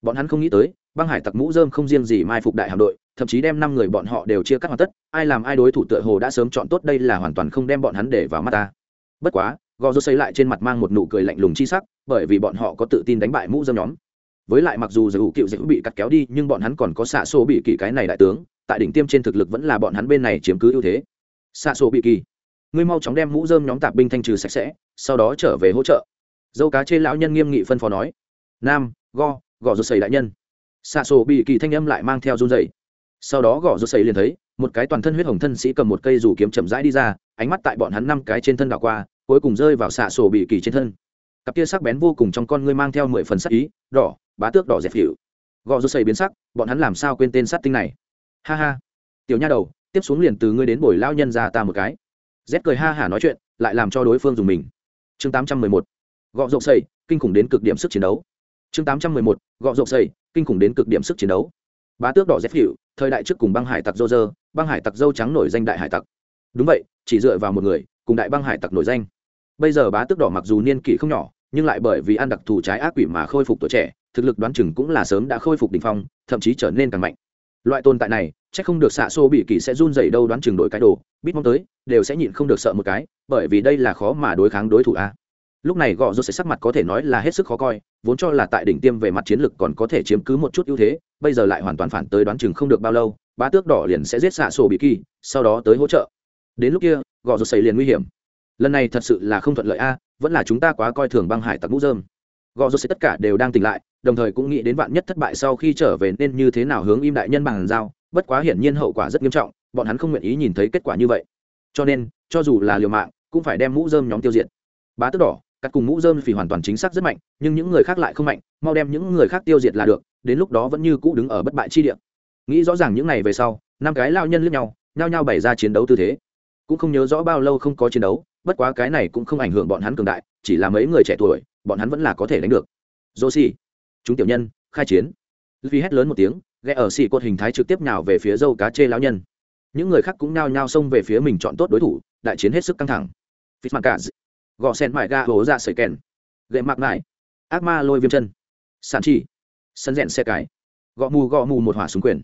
Bọn hắn không nghĩ tới, băng hải tặc mũ dơm không riêng gì mai phục đại hạm đội, thậm chí đem năm người bọn họ đều chia cắt hoàn tất, ai làm ai đối thủ tựa hồ đã sớm chọn tốt đây là hoàn toàn không đem bọn hắn để vào mắt ta. Bất quá gò rô xây lại trên mặt mang một nụ cười lạnh lùng chi sắc, bởi vì bọn họ có tự tin đánh bại mũ dâm nhóm. Với lại mặc dù dù cựu dễ bị cắt kéo đi, nhưng bọn hắn còn có xạ xô bị kỳ cái này đại tướng, tại đỉnh tiêm trên thực lực vẫn là bọn hắn bên này chiếm cứ ưu thế. Xạ xô bị kỳ, ngươi mau chóng đem mũ dơm nhóm tạp binh thanh trừ sạch sẽ, sau đó trở về hỗ trợ. Dâu cá chê lão nhân nghiêm nghị phân phó nói. Nam go gõ rột sầy đại nhân. Xạ xô bị kỳ thanh âm lại mang theo run dày sau đó gõ rột sầy liền thấy, một cái toàn thân huyết hồng thân sĩ cầm một cây dù kiếm chậm rãi đi ra, ánh mắt tại bọn hắn năm cái trên thân đảo qua cuối cùng rơi vào xạ sổ bị kỳ trên thân. Cặp kia sắc bén vô cùng trong con ngươi mang theo mười phần sắc ý, đỏ, bá tước đỏ dẹp hiệu gò rô sầy biến sắc, bọn hắn làm sao quên tên sát tinh này? Ha ha. Tiểu nha đầu, tiếp xuống liền từ ngươi đến bồi lao nhân ra ta một cái. Rét cười ha hả nói chuyện, lại làm cho đối phương dùng mình. Chương tám trăm mười một. Gọ rộng xây kinh khủng đến cực điểm sức chiến đấu. Chương tám trăm mười một. Gọ rộng xây kinh khủng đến cực điểm sức chiến đấu. Bá tước đỏ dép hiệu thời đại trước cùng băng hải tặc dô dơ băng hải tặc dâu trắng nổi danh đại hải tặc. Đúng vậy, chỉ dựa vào một người, cùng đại băng hải tặc nổi danh bây giờ bá tước đỏ mặc dù niên kỷ không nhỏ, nhưng lại bởi vì ăn đặc thù trái ác quỷ mà khôi phục tuổi trẻ, thực lực đoán chừng cũng là sớm đã khôi phục đ ỉ n h phong, thậm chí trở nên càng mạnh. Loại tồn tại này c h ắ c không được xạ xô bị kỳ sẽ run dày đâu đoán chừng đổi cái đồ bít mong tới, đều sẽ nhịn không được sợ một cái, bởi vì đây là khó mà đối kháng đối thủ a. Lúc này gõ rốt sẽ sắc mặt có thể nói là hết sức khó coi, vốn cho là tại đỉnh tiêm về mặt chiến lực còn có thể chiếm cứ một chút ưu thế, bây giờ lại hoàn toàn phản tới đoán chừng không được bao lâu, bá tước đỏ liền sẽ giết xạ xô bị kỳ sau đó tới hỗ trợ. Đến lúc kia gõ rốt xảy liền nguy hiểm lần này thật sự là không thuận lợi a, vẫn là chúng ta quá coi thường băng hải tặc mũ dơm. Gò rô sẽ tất cả đều đang tỉnh lại, đồng thời cũng nghĩ đến vạn nhất thất bại sau khi trở về nên như thế nào hướng im đại nhân bằng giao, bất quá hiển nhiên hậu quả rất nghiêm trọng, bọn hắn không nguyện ý nhìn thấy kết quả như vậy. Cho nên, cho dù là liều mạng, cũng phải đem mũ dơm nhóm tiêu diệt. Bá tước đỏ cắt cùng mũ dơm phì hoàn toàn chính xác rất mạnh, nhưng những người khác lại không mạnh, mau đem những người khác tiêu diệt là được, đến lúc đó vẫn như cũ đứng ở bất bại chi địa. Nghĩ rõ ràng những ngày về sau, năm cái lao nhân lướt nhau, nhao nhao bày ra chiến đấu tư thế. Cũng không nhớ rõ bao lâu không có chiến đấu bất quá cái này cũng không ảnh hưởng bọn hắn cường đại chỉ là mấy người trẻ tuổi bọn hắn vẫn là có thể đánh được. Dô xì chúng tiểu nhân khai chiến. Vì hét lớn một tiếng ghé ở xì cột hình thái trực tiếp nào về phía dâu cá chê lão nhân. Những người khác cũng nao nhao xông về phía mình chọn tốt đối thủ đại chiến hết sức căng thẳng. Fitzmancaz, gò sen mại ga hố ra sợi kèn. Gậy mặc lại ác ma lôi viêm chân. Sản chỉ. Sân rẽn xe cái. Gõ mù gõ mù một hỏa súng quyền.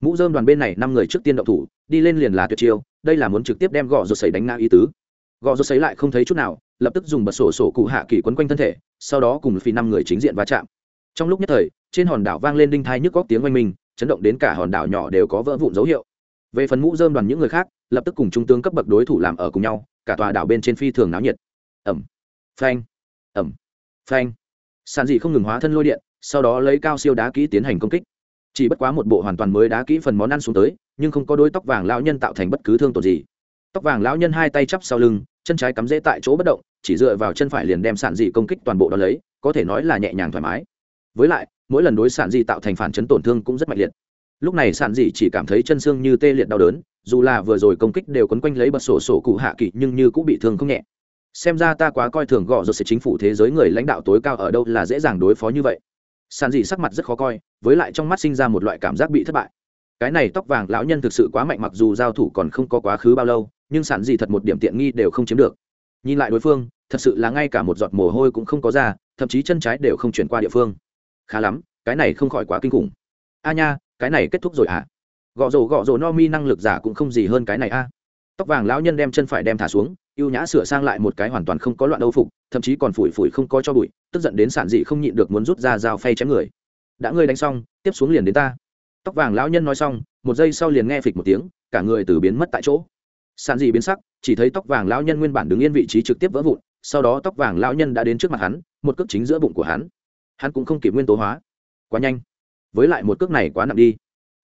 Mũ dơm đoàn bên này năm người trước tiên động thủ đi lên liền là tuyệt chiêu đây là muốn trực tiếp đem gõ rột sấy đánh ngã ý tứ gõ rô xấy lại không thấy chút nào, lập tức dùng bật sổ sổ cụ hạ kỳ quấn quanh thân thể, sau đó cùng phi năm người chính diện va chạm. Trong lúc nhất thời, trên hòn đảo vang lên đinh thai nhức góc tiếng oanh minh, chấn động đến cả hòn đảo nhỏ đều có vỡ vụn dấu hiệu. Về phần mũ dơm đoàn những người khác, lập tức cùng trung tướng cấp bậc đối thủ làm ở cùng nhau, cả tòa đảo bên trên phi thường náo nhiệt. Ẩm, phanh ẩm, phanh. Sàn dị không ngừng hóa thân lôi điện, sau đó lấy cao siêu đá kỹ tiến hành công kích. Chỉ bất quá một bộ hoàn toàn mới đá kỹ phần món ăn xuống tới, nhưng không có đôi tóc vàng lão nhân tạo thành bất cứ thương tổn gì. Tóc vàng lão nhân hai tay chắp sau lưng chân trái cắm rễ tại chỗ bất động, chỉ dựa vào chân phải liền đem sản dị công kích toàn bộ đó lấy, có thể nói là nhẹ nhàng thoải mái. Với lại, mỗi lần đối sản dị tạo thành phản chấn tổn thương cũng rất mạnh liệt. Lúc này sản dị chỉ cảm thấy chân xương như tê liệt đau đớn, dù là vừa rồi công kích đều quấn quanh lấy bật sổ sổ cụ hạ kỵ nhưng như cũng bị thương không nhẹ. Xem ra ta quá coi thường gõ rồi sẽ chính phủ thế giới người lãnh đạo tối cao ở đâu là dễ dàng đối phó như vậy. Sàn dị sắc mặt rất khó coi, với lại trong mắt sinh ra một loại cảm giác bị thất bại. Cái này tóc vàng lão nhân thực sự quá mạnh mặc dù giao thủ còn không có quá khứ bao lâu nhưng sản gì thật một điểm tiện nghi đều không chiếm được. Nhìn lại đối phương, thật sự là ngay cả một giọt mồ hôi cũng không có ra, thậm chí chân trái đều không chuyển qua địa phương. Khá lắm, cái này không khỏi quá kinh khủng. A nha, cái này kết thúc rồi à gõ rổ gõ rổ no mi năng lực giả cũng không gì hơn cái này a. Tóc vàng lão nhân đem chân phải đem thả xuống y ê u nhã sửa sang lại một cái hoàn toàn không có loạn âu phục, thậm chí còn phủi phủi không có cho bụi, tức giận đến sản dị không nhịn được muốn rút ra dao phay chém người. Đã ngươi đánh xong, tiếp xuống liền đến ta. Tóc vàng lão nhân nói xong, một giây sau liền nghe phịch một tiếng, cả người từ biến mất tại chỗ sản dị biến sắc, chỉ thấy tóc vàng lão nhân nguyên bản đứng yên vị trí trực tiếp vỡ vụn, sau đó tóc vàng lão nhân đã đến trước mặt hắn, một cước chính giữa bụng của hắn. Hắn cũng không kịp nguyên tố hóa. Quá nhanh. Với lại một cước này quá nặng đi.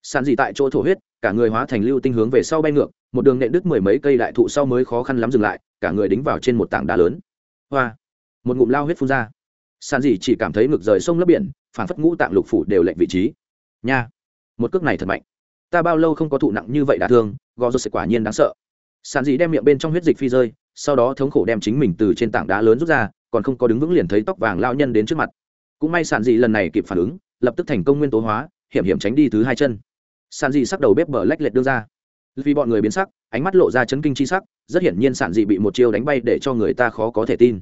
Sản dị tại chỗ thổ huyết, cả người hóa thành lưu tinh hướng về sau bay ngược, một đường nện đứt mười mấy cây đại thụ sau mới khó khăn lắm dừng lại, cả người đính vào trên một tảng đá lớn. Hoa. Một ngụm lao huyết phun ra. Sản dị chỉ cảm thấy ngực rời sông lấp biển phản phất ngũ tạng lục phủ đều lệnh vị trí. Nha. Một cước này thật mạnh. Ta bao lâu không có thụ nặng như vậy đả thương, gò rột sẽ quả nhiên đáng sợ sản dị đem miệng bên trong huyết dịch phi rơi, sau đó thống khổ đem chính mình từ trên tảng đá lớn rút ra, còn không có đứng vững liền thấy tóc vàng lao nhân đến trước mặt. Cũng may sản dị lần này kịp phản ứng, lập tức thành công nguyên tố hóa, hiểm hiểm tránh đi thứ hai chân. Sản dị sắc đầu bếp bờ lách lệch đưa ra. Vì bọn người biến sắc, ánh mắt lộ ra chấn kinh chi sắc, rất hiển nhiên sản dị bị một chiêu đánh bay để cho người ta khó có thể tin.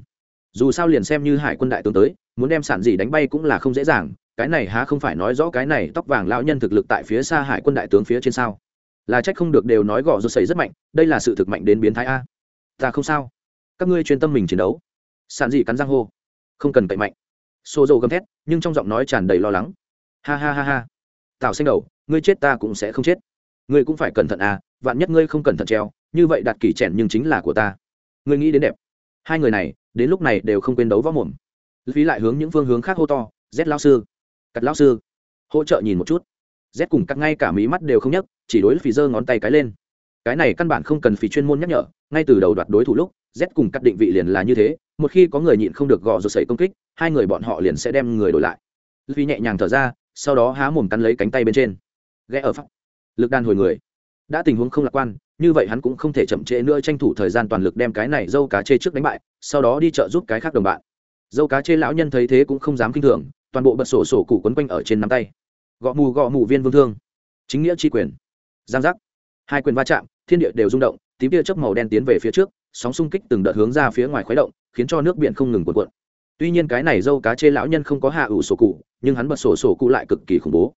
Dù sao liền xem như hải quân đại tướng tới, muốn đem sản dị đánh bay cũng là không dễ dàng, cái này há không phải nói rõ cái này tóc vàng lão nhân thực lực tại phía xa hải quân đại tướng phía trên sao là trách không được đều nói gõ rột sấy rất mạnh, đây là sự thực mạnh đến biến thái a. Ta không sao. Các ngươi chuyên tâm mình chiến đấu. Sạn dị cắn răng hô. Không cần cậy mạnh. Xô dầu gầm thét, nhưng trong giọng nói tràn đầy lo lắng. Ha ha ha ha. Tào xanh đầu, ngươi chết ta cũng sẽ không chết. Ngươi cũng phải cẩn thận à vạn nhất ngươi không cẩn thận treo, như vậy đạt kỷ chèn nhưng chính là của ta. Ngươi nghĩ đến đẹp. Hai người này, đến lúc này đều không quên đấu võ mồm. Phí lại hướng những phương hướng khác hô to z lao sư. Cắt lao sư. Hỗ trợ nhìn một chút z cùng cắt ngay cả mí mắt đều không nhấc, chỉ đối phì giơ ngón tay cái lên. Cái này căn bản không cần phí chuyên môn nhắc nhở, ngay từ đầu đoạt đối thủ lúc, z cùng cắt định vị liền là như thế, một khi có người nhịn không được gò rồi sẩy công kích, hai người bọn họ liền sẽ đem người đổi lại. Vì nhẹ nhàng thở ra, sau đó há mồm cắn lấy cánh tay bên trên. Ghé ở pháp lực đan hồi người. Đã tình huống không lạc quan, như vậy hắn cũng không thể chậm trễ nữa tranh thủ thời gian toàn lực đem cái này dâu cá chê trước đánh bại, sau đó đi chợ giúp cái khác đồng bạn. Dâu cá chê lão nhân thấy thế cũng không dám kinh thường, toàn bộ bật sổ sổ cụ quấn quanh ở trên nắm tay gõ mù gõ mù viên vương thương. Chính nghĩa tri quyền. Giang giác. Hai quyền va chạm, thiên địa đều rung động, tím tia chớp màu đen tiến về phía trước, sóng xung kích từng đợt hướng ra phía ngoài khuấy động, khiến cho nước biển không ngừng cuộn cuộn. Tuy nhiên cái này dâu cá chê lão nhân không có hạ ủ sổ cụ, nhưng hắn bật sổ sổ cụ lại cực kỳ khủng bố.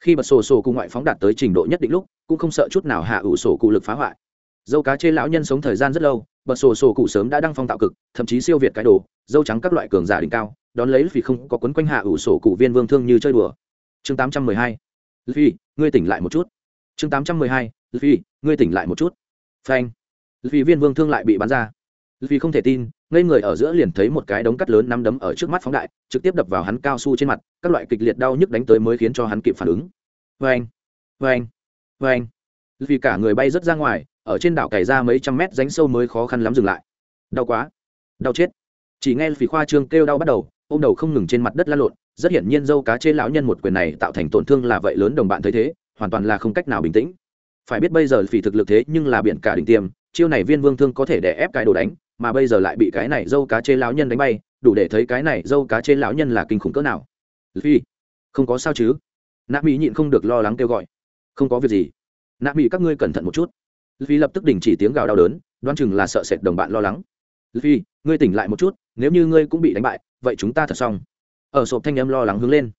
Khi bật sổ sổ cụ ngoại phóng đạt tới trình độ nhất định lúc, cũng không sợ chút nào hạ ủ sổ cụ lực phá hoại. Dâu cá chê lão nhân sống thời gian rất lâu, bật sổ sổ cụ sớm đã đăng phong tạo cực, thậm chí siêu việt cái đồ, dâu trắng các loại cường giả đỉnh cao, đón lấy vì không có quấn quanh hạ ủ sổ cụ viên vương thương như chơi đùa chương tám trăm mười hai. Phi ngươi tỉnh lại một chút. Chương tám trăm mười hai. Phi ngươi tỉnh lại một chút. Phanh. Vì viên vương thương lại bị bắn ra. Vì không thể tin, ngây người ở giữa liền thấy một cái đống cắt lớn nắm đấm ở trước mắt phóng đại, trực tiếp đập vào hắn cao su trên mặt, các loại kịch liệt đau nhức đánh tới mới khiến cho hắn kịp phản ứng. Phanh. Phanh. Phanh. Vì cả người bay rất ra ngoài, ở trên đảo cày ra mấy trăm mét ránh sâu mới khó khăn lắm dừng lại. Đau quá. Đau chết chỉ nghe phỉ khoa trương kêu đau bắt đầu ô m đầu không ngừng trên mặt đất la lộn, rất hiển nhiên dâu cá chê lão nhân một quyền này tạo thành tổn thương là vậy lớn đồng bạn thấy thế, hoàn toàn là không cách nào bình tĩnh. Phải biết bây giờ phỉ thực lực thế nhưng là biển cả đỉnh tiêm, chiêu này viên vương thương có thể đè ép cái đồ đánh, mà bây giờ lại bị cái này dâu cá chê lão nhân đánh bay, đủ để thấy cái này dâu cá chê lão nhân là kinh khủng cỡ nào. Phi, không có sao chứ? Nạ mỹ nhịn không được lo lắng kêu gọi. Không có việc gì. Nạ mỹ các ngươi cẩn thận một chút. Phi lập tức đình chỉ tiếng gào đau đớn, đoán chừng là sợ sệt đồng bạn lo lắng phi ngươi tỉnh lại một chút, nếu như ngươi cũng bị đánh bại, vậy chúng ta thật xong. Ở sộp thanh âm lo lắng hướng lên.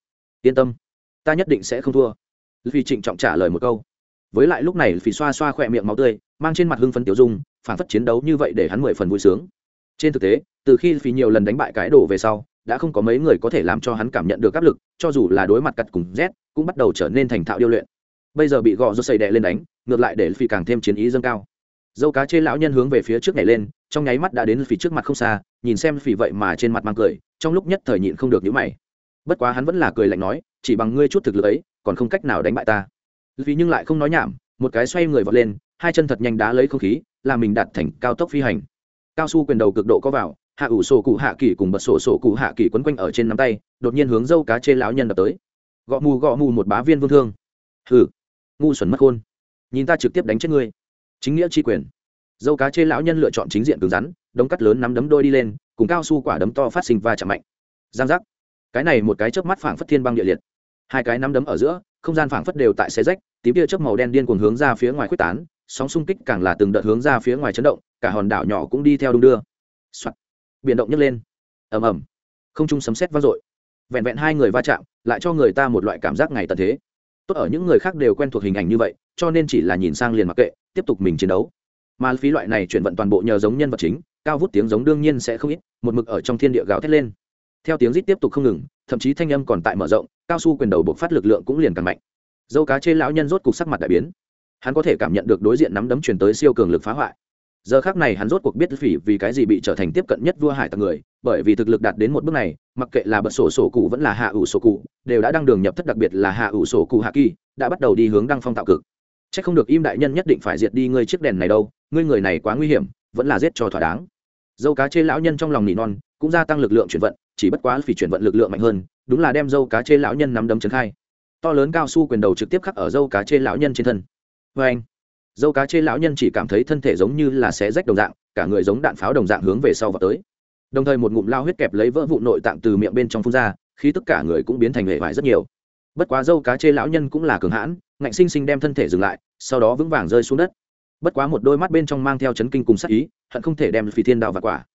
Yên tâm, ta nhất định sẽ không thua. Phi trịnh trọng trả lời một câu. Với lại lúc này phi xoa xoa khỏe miệng máu tươi, mang trên mặt hưng phấn tiểu dung, phản phất chiến đấu như vậy để hắn mười phần vui sướng. Trên thực tế, từ khi phi nhiều lần đánh bại cái đổ về sau, đã không có mấy người có thể làm cho hắn cảm nhận được áp lực, cho dù là đối mặt cặt cùng z, cũng bắt đầu trở nên thành thạo điêu luyện. Bây giờ bị gò do xây đè lên đánh, ngược lại để phi càng thêm chiến ý dâng cao dâu cá chê lão nhân hướng về phía trước nhảy lên, trong nháy mắt đã đến phỉ trước mặt không xa, nhìn xem phỉ vậy mà trên mặt mang cười, trong lúc nhất thời nhịn không được nhíu mày. Bất quá hắn vẫn là cười lạnh nói, chỉ bằng ngươi chút thực lực ấy, còn không cách nào đánh bại ta. Vì nhưng lại không nói nhảm, một cái xoay người vọt lên, hai chân thật nhanh đá lấy không khí, làm mình đạt thành cao tốc phi hành. Cao su quyền đầu cực độ có vào, hạ ủ sổ cụ hạ kỳ cùng bật sổ sổ cụ hạ kỳ quấn quanh ở trên nắm tay, đột nhiên hướng dâu cá chê lão nhân đập tới. Gõ mù gõ mù một bá viên vương thương. Hừ. Ngu xuẩn mất khôn nhìn ta trực tiếp đánh chết ngươi chính nghĩa tri quyền. Dâu cá chê lão nhân lựa chọn chính diện cứng rắn, đống cắt lớn nắm đấm đôi đi lên, cùng cao su quả đấm to phát sinh va chạm mạnh. Giang giác. Cái này một cái chớp mắt phảng phất thiên băng địa liệt. Hai cái nắm đấm ở giữa, không gian phảng phất đều tại xe rách, tím tia chớp màu đen điên cuồng hướng ra phía ngoài quyết tán, sóng xung kích càng là từng đợt hướng ra phía ngoài chấn động, cả hòn đảo nhỏ cũng đi theo đung đưa. Đưa、Soạn. biển động nhấc lên. Ầm ầm. Không trung sấm sét vang dội. Vẹn vẹn hai người va chạm, lại cho người ta một loại cảm giác ngày tận thế. Tốt ở những người khác đều quen thuộc hình ảnh như vậy, cho nên chỉ là nhìn sang liền mặc kệ tiếp tục mình chiến đấu. Mà phí loại này chuyển vận toàn bộ nhờ giống nhân vật chính, cao vút tiếng giống đương nhiên sẽ không ít, một mực ở trong thiên địa gào thét lên. Theo tiếng rít tiếp tục không ngừng, thậm chí thanh âm còn tại mở rộng, cao su quyền đầu buộc phát lực lượng cũng liền càng mạnh. Dâu cá chê lão nhân rốt cục sắc mặt đại biến. Hắn có thể cảm nhận được đối diện nắm đấm truyền tới siêu cường lực phá hoại. Giờ khác này hắn rốt cuộc biết phỉ vì cái gì bị trở thành tiếp cận nhất vua hải tặc người, bởi vì thực lực đạt đến một bước này, mặc kệ là bật sổ sổ cụ vẫn là hạ ủ sổ cụ, đều đã đăng đường nhập thất đặc biệt là hạ ủ sổ cụ hạ kỳ, đã bắt đầu đi hướng đăng phong tạo cực c h ắ c không được im đại nhân nhất định phải diệt đi ngươi chiếc đèn này đâu, ngươi người này quá nguy hiểm, vẫn là giết cho thỏa đáng. Dâu cá chê lão nhân trong lòng nỉ non, cũng gia tăng lực lượng chuyển vận, chỉ bất quá phỉ chuyển vận lực lượng mạnh hơn, đúng là đem dâu cá chê lão nhân nắm đấm trấn khai. To lớn cao su quyền đầu trực tiếp khắc ở dâu cá chê lão nhân trên thân. Vê anh, dâu cá chê lão nhân chỉ cảm thấy thân thể giống như là xé rách đồng dạng, cả người giống đạn pháo đồng dạng hướng về sau và tới. Đồng thời một ngụm lao huyết kẹp lấy vỡ vụ nội tạng từ miệng bên trong phun ra khi tất cả người cũng biến thành hệ vải rất nhiều. Bất quá dâu cá chê lão nhân cũng là cường hãn ngạnh sinh sinh đem thân thể dừng lại, sau đó vững vàng rơi xuống đất. Bất quá một đôi mắt bên trong mang theo chấn kinh cùng sắc ý, hận không thể đem phi thiên đạo và quả.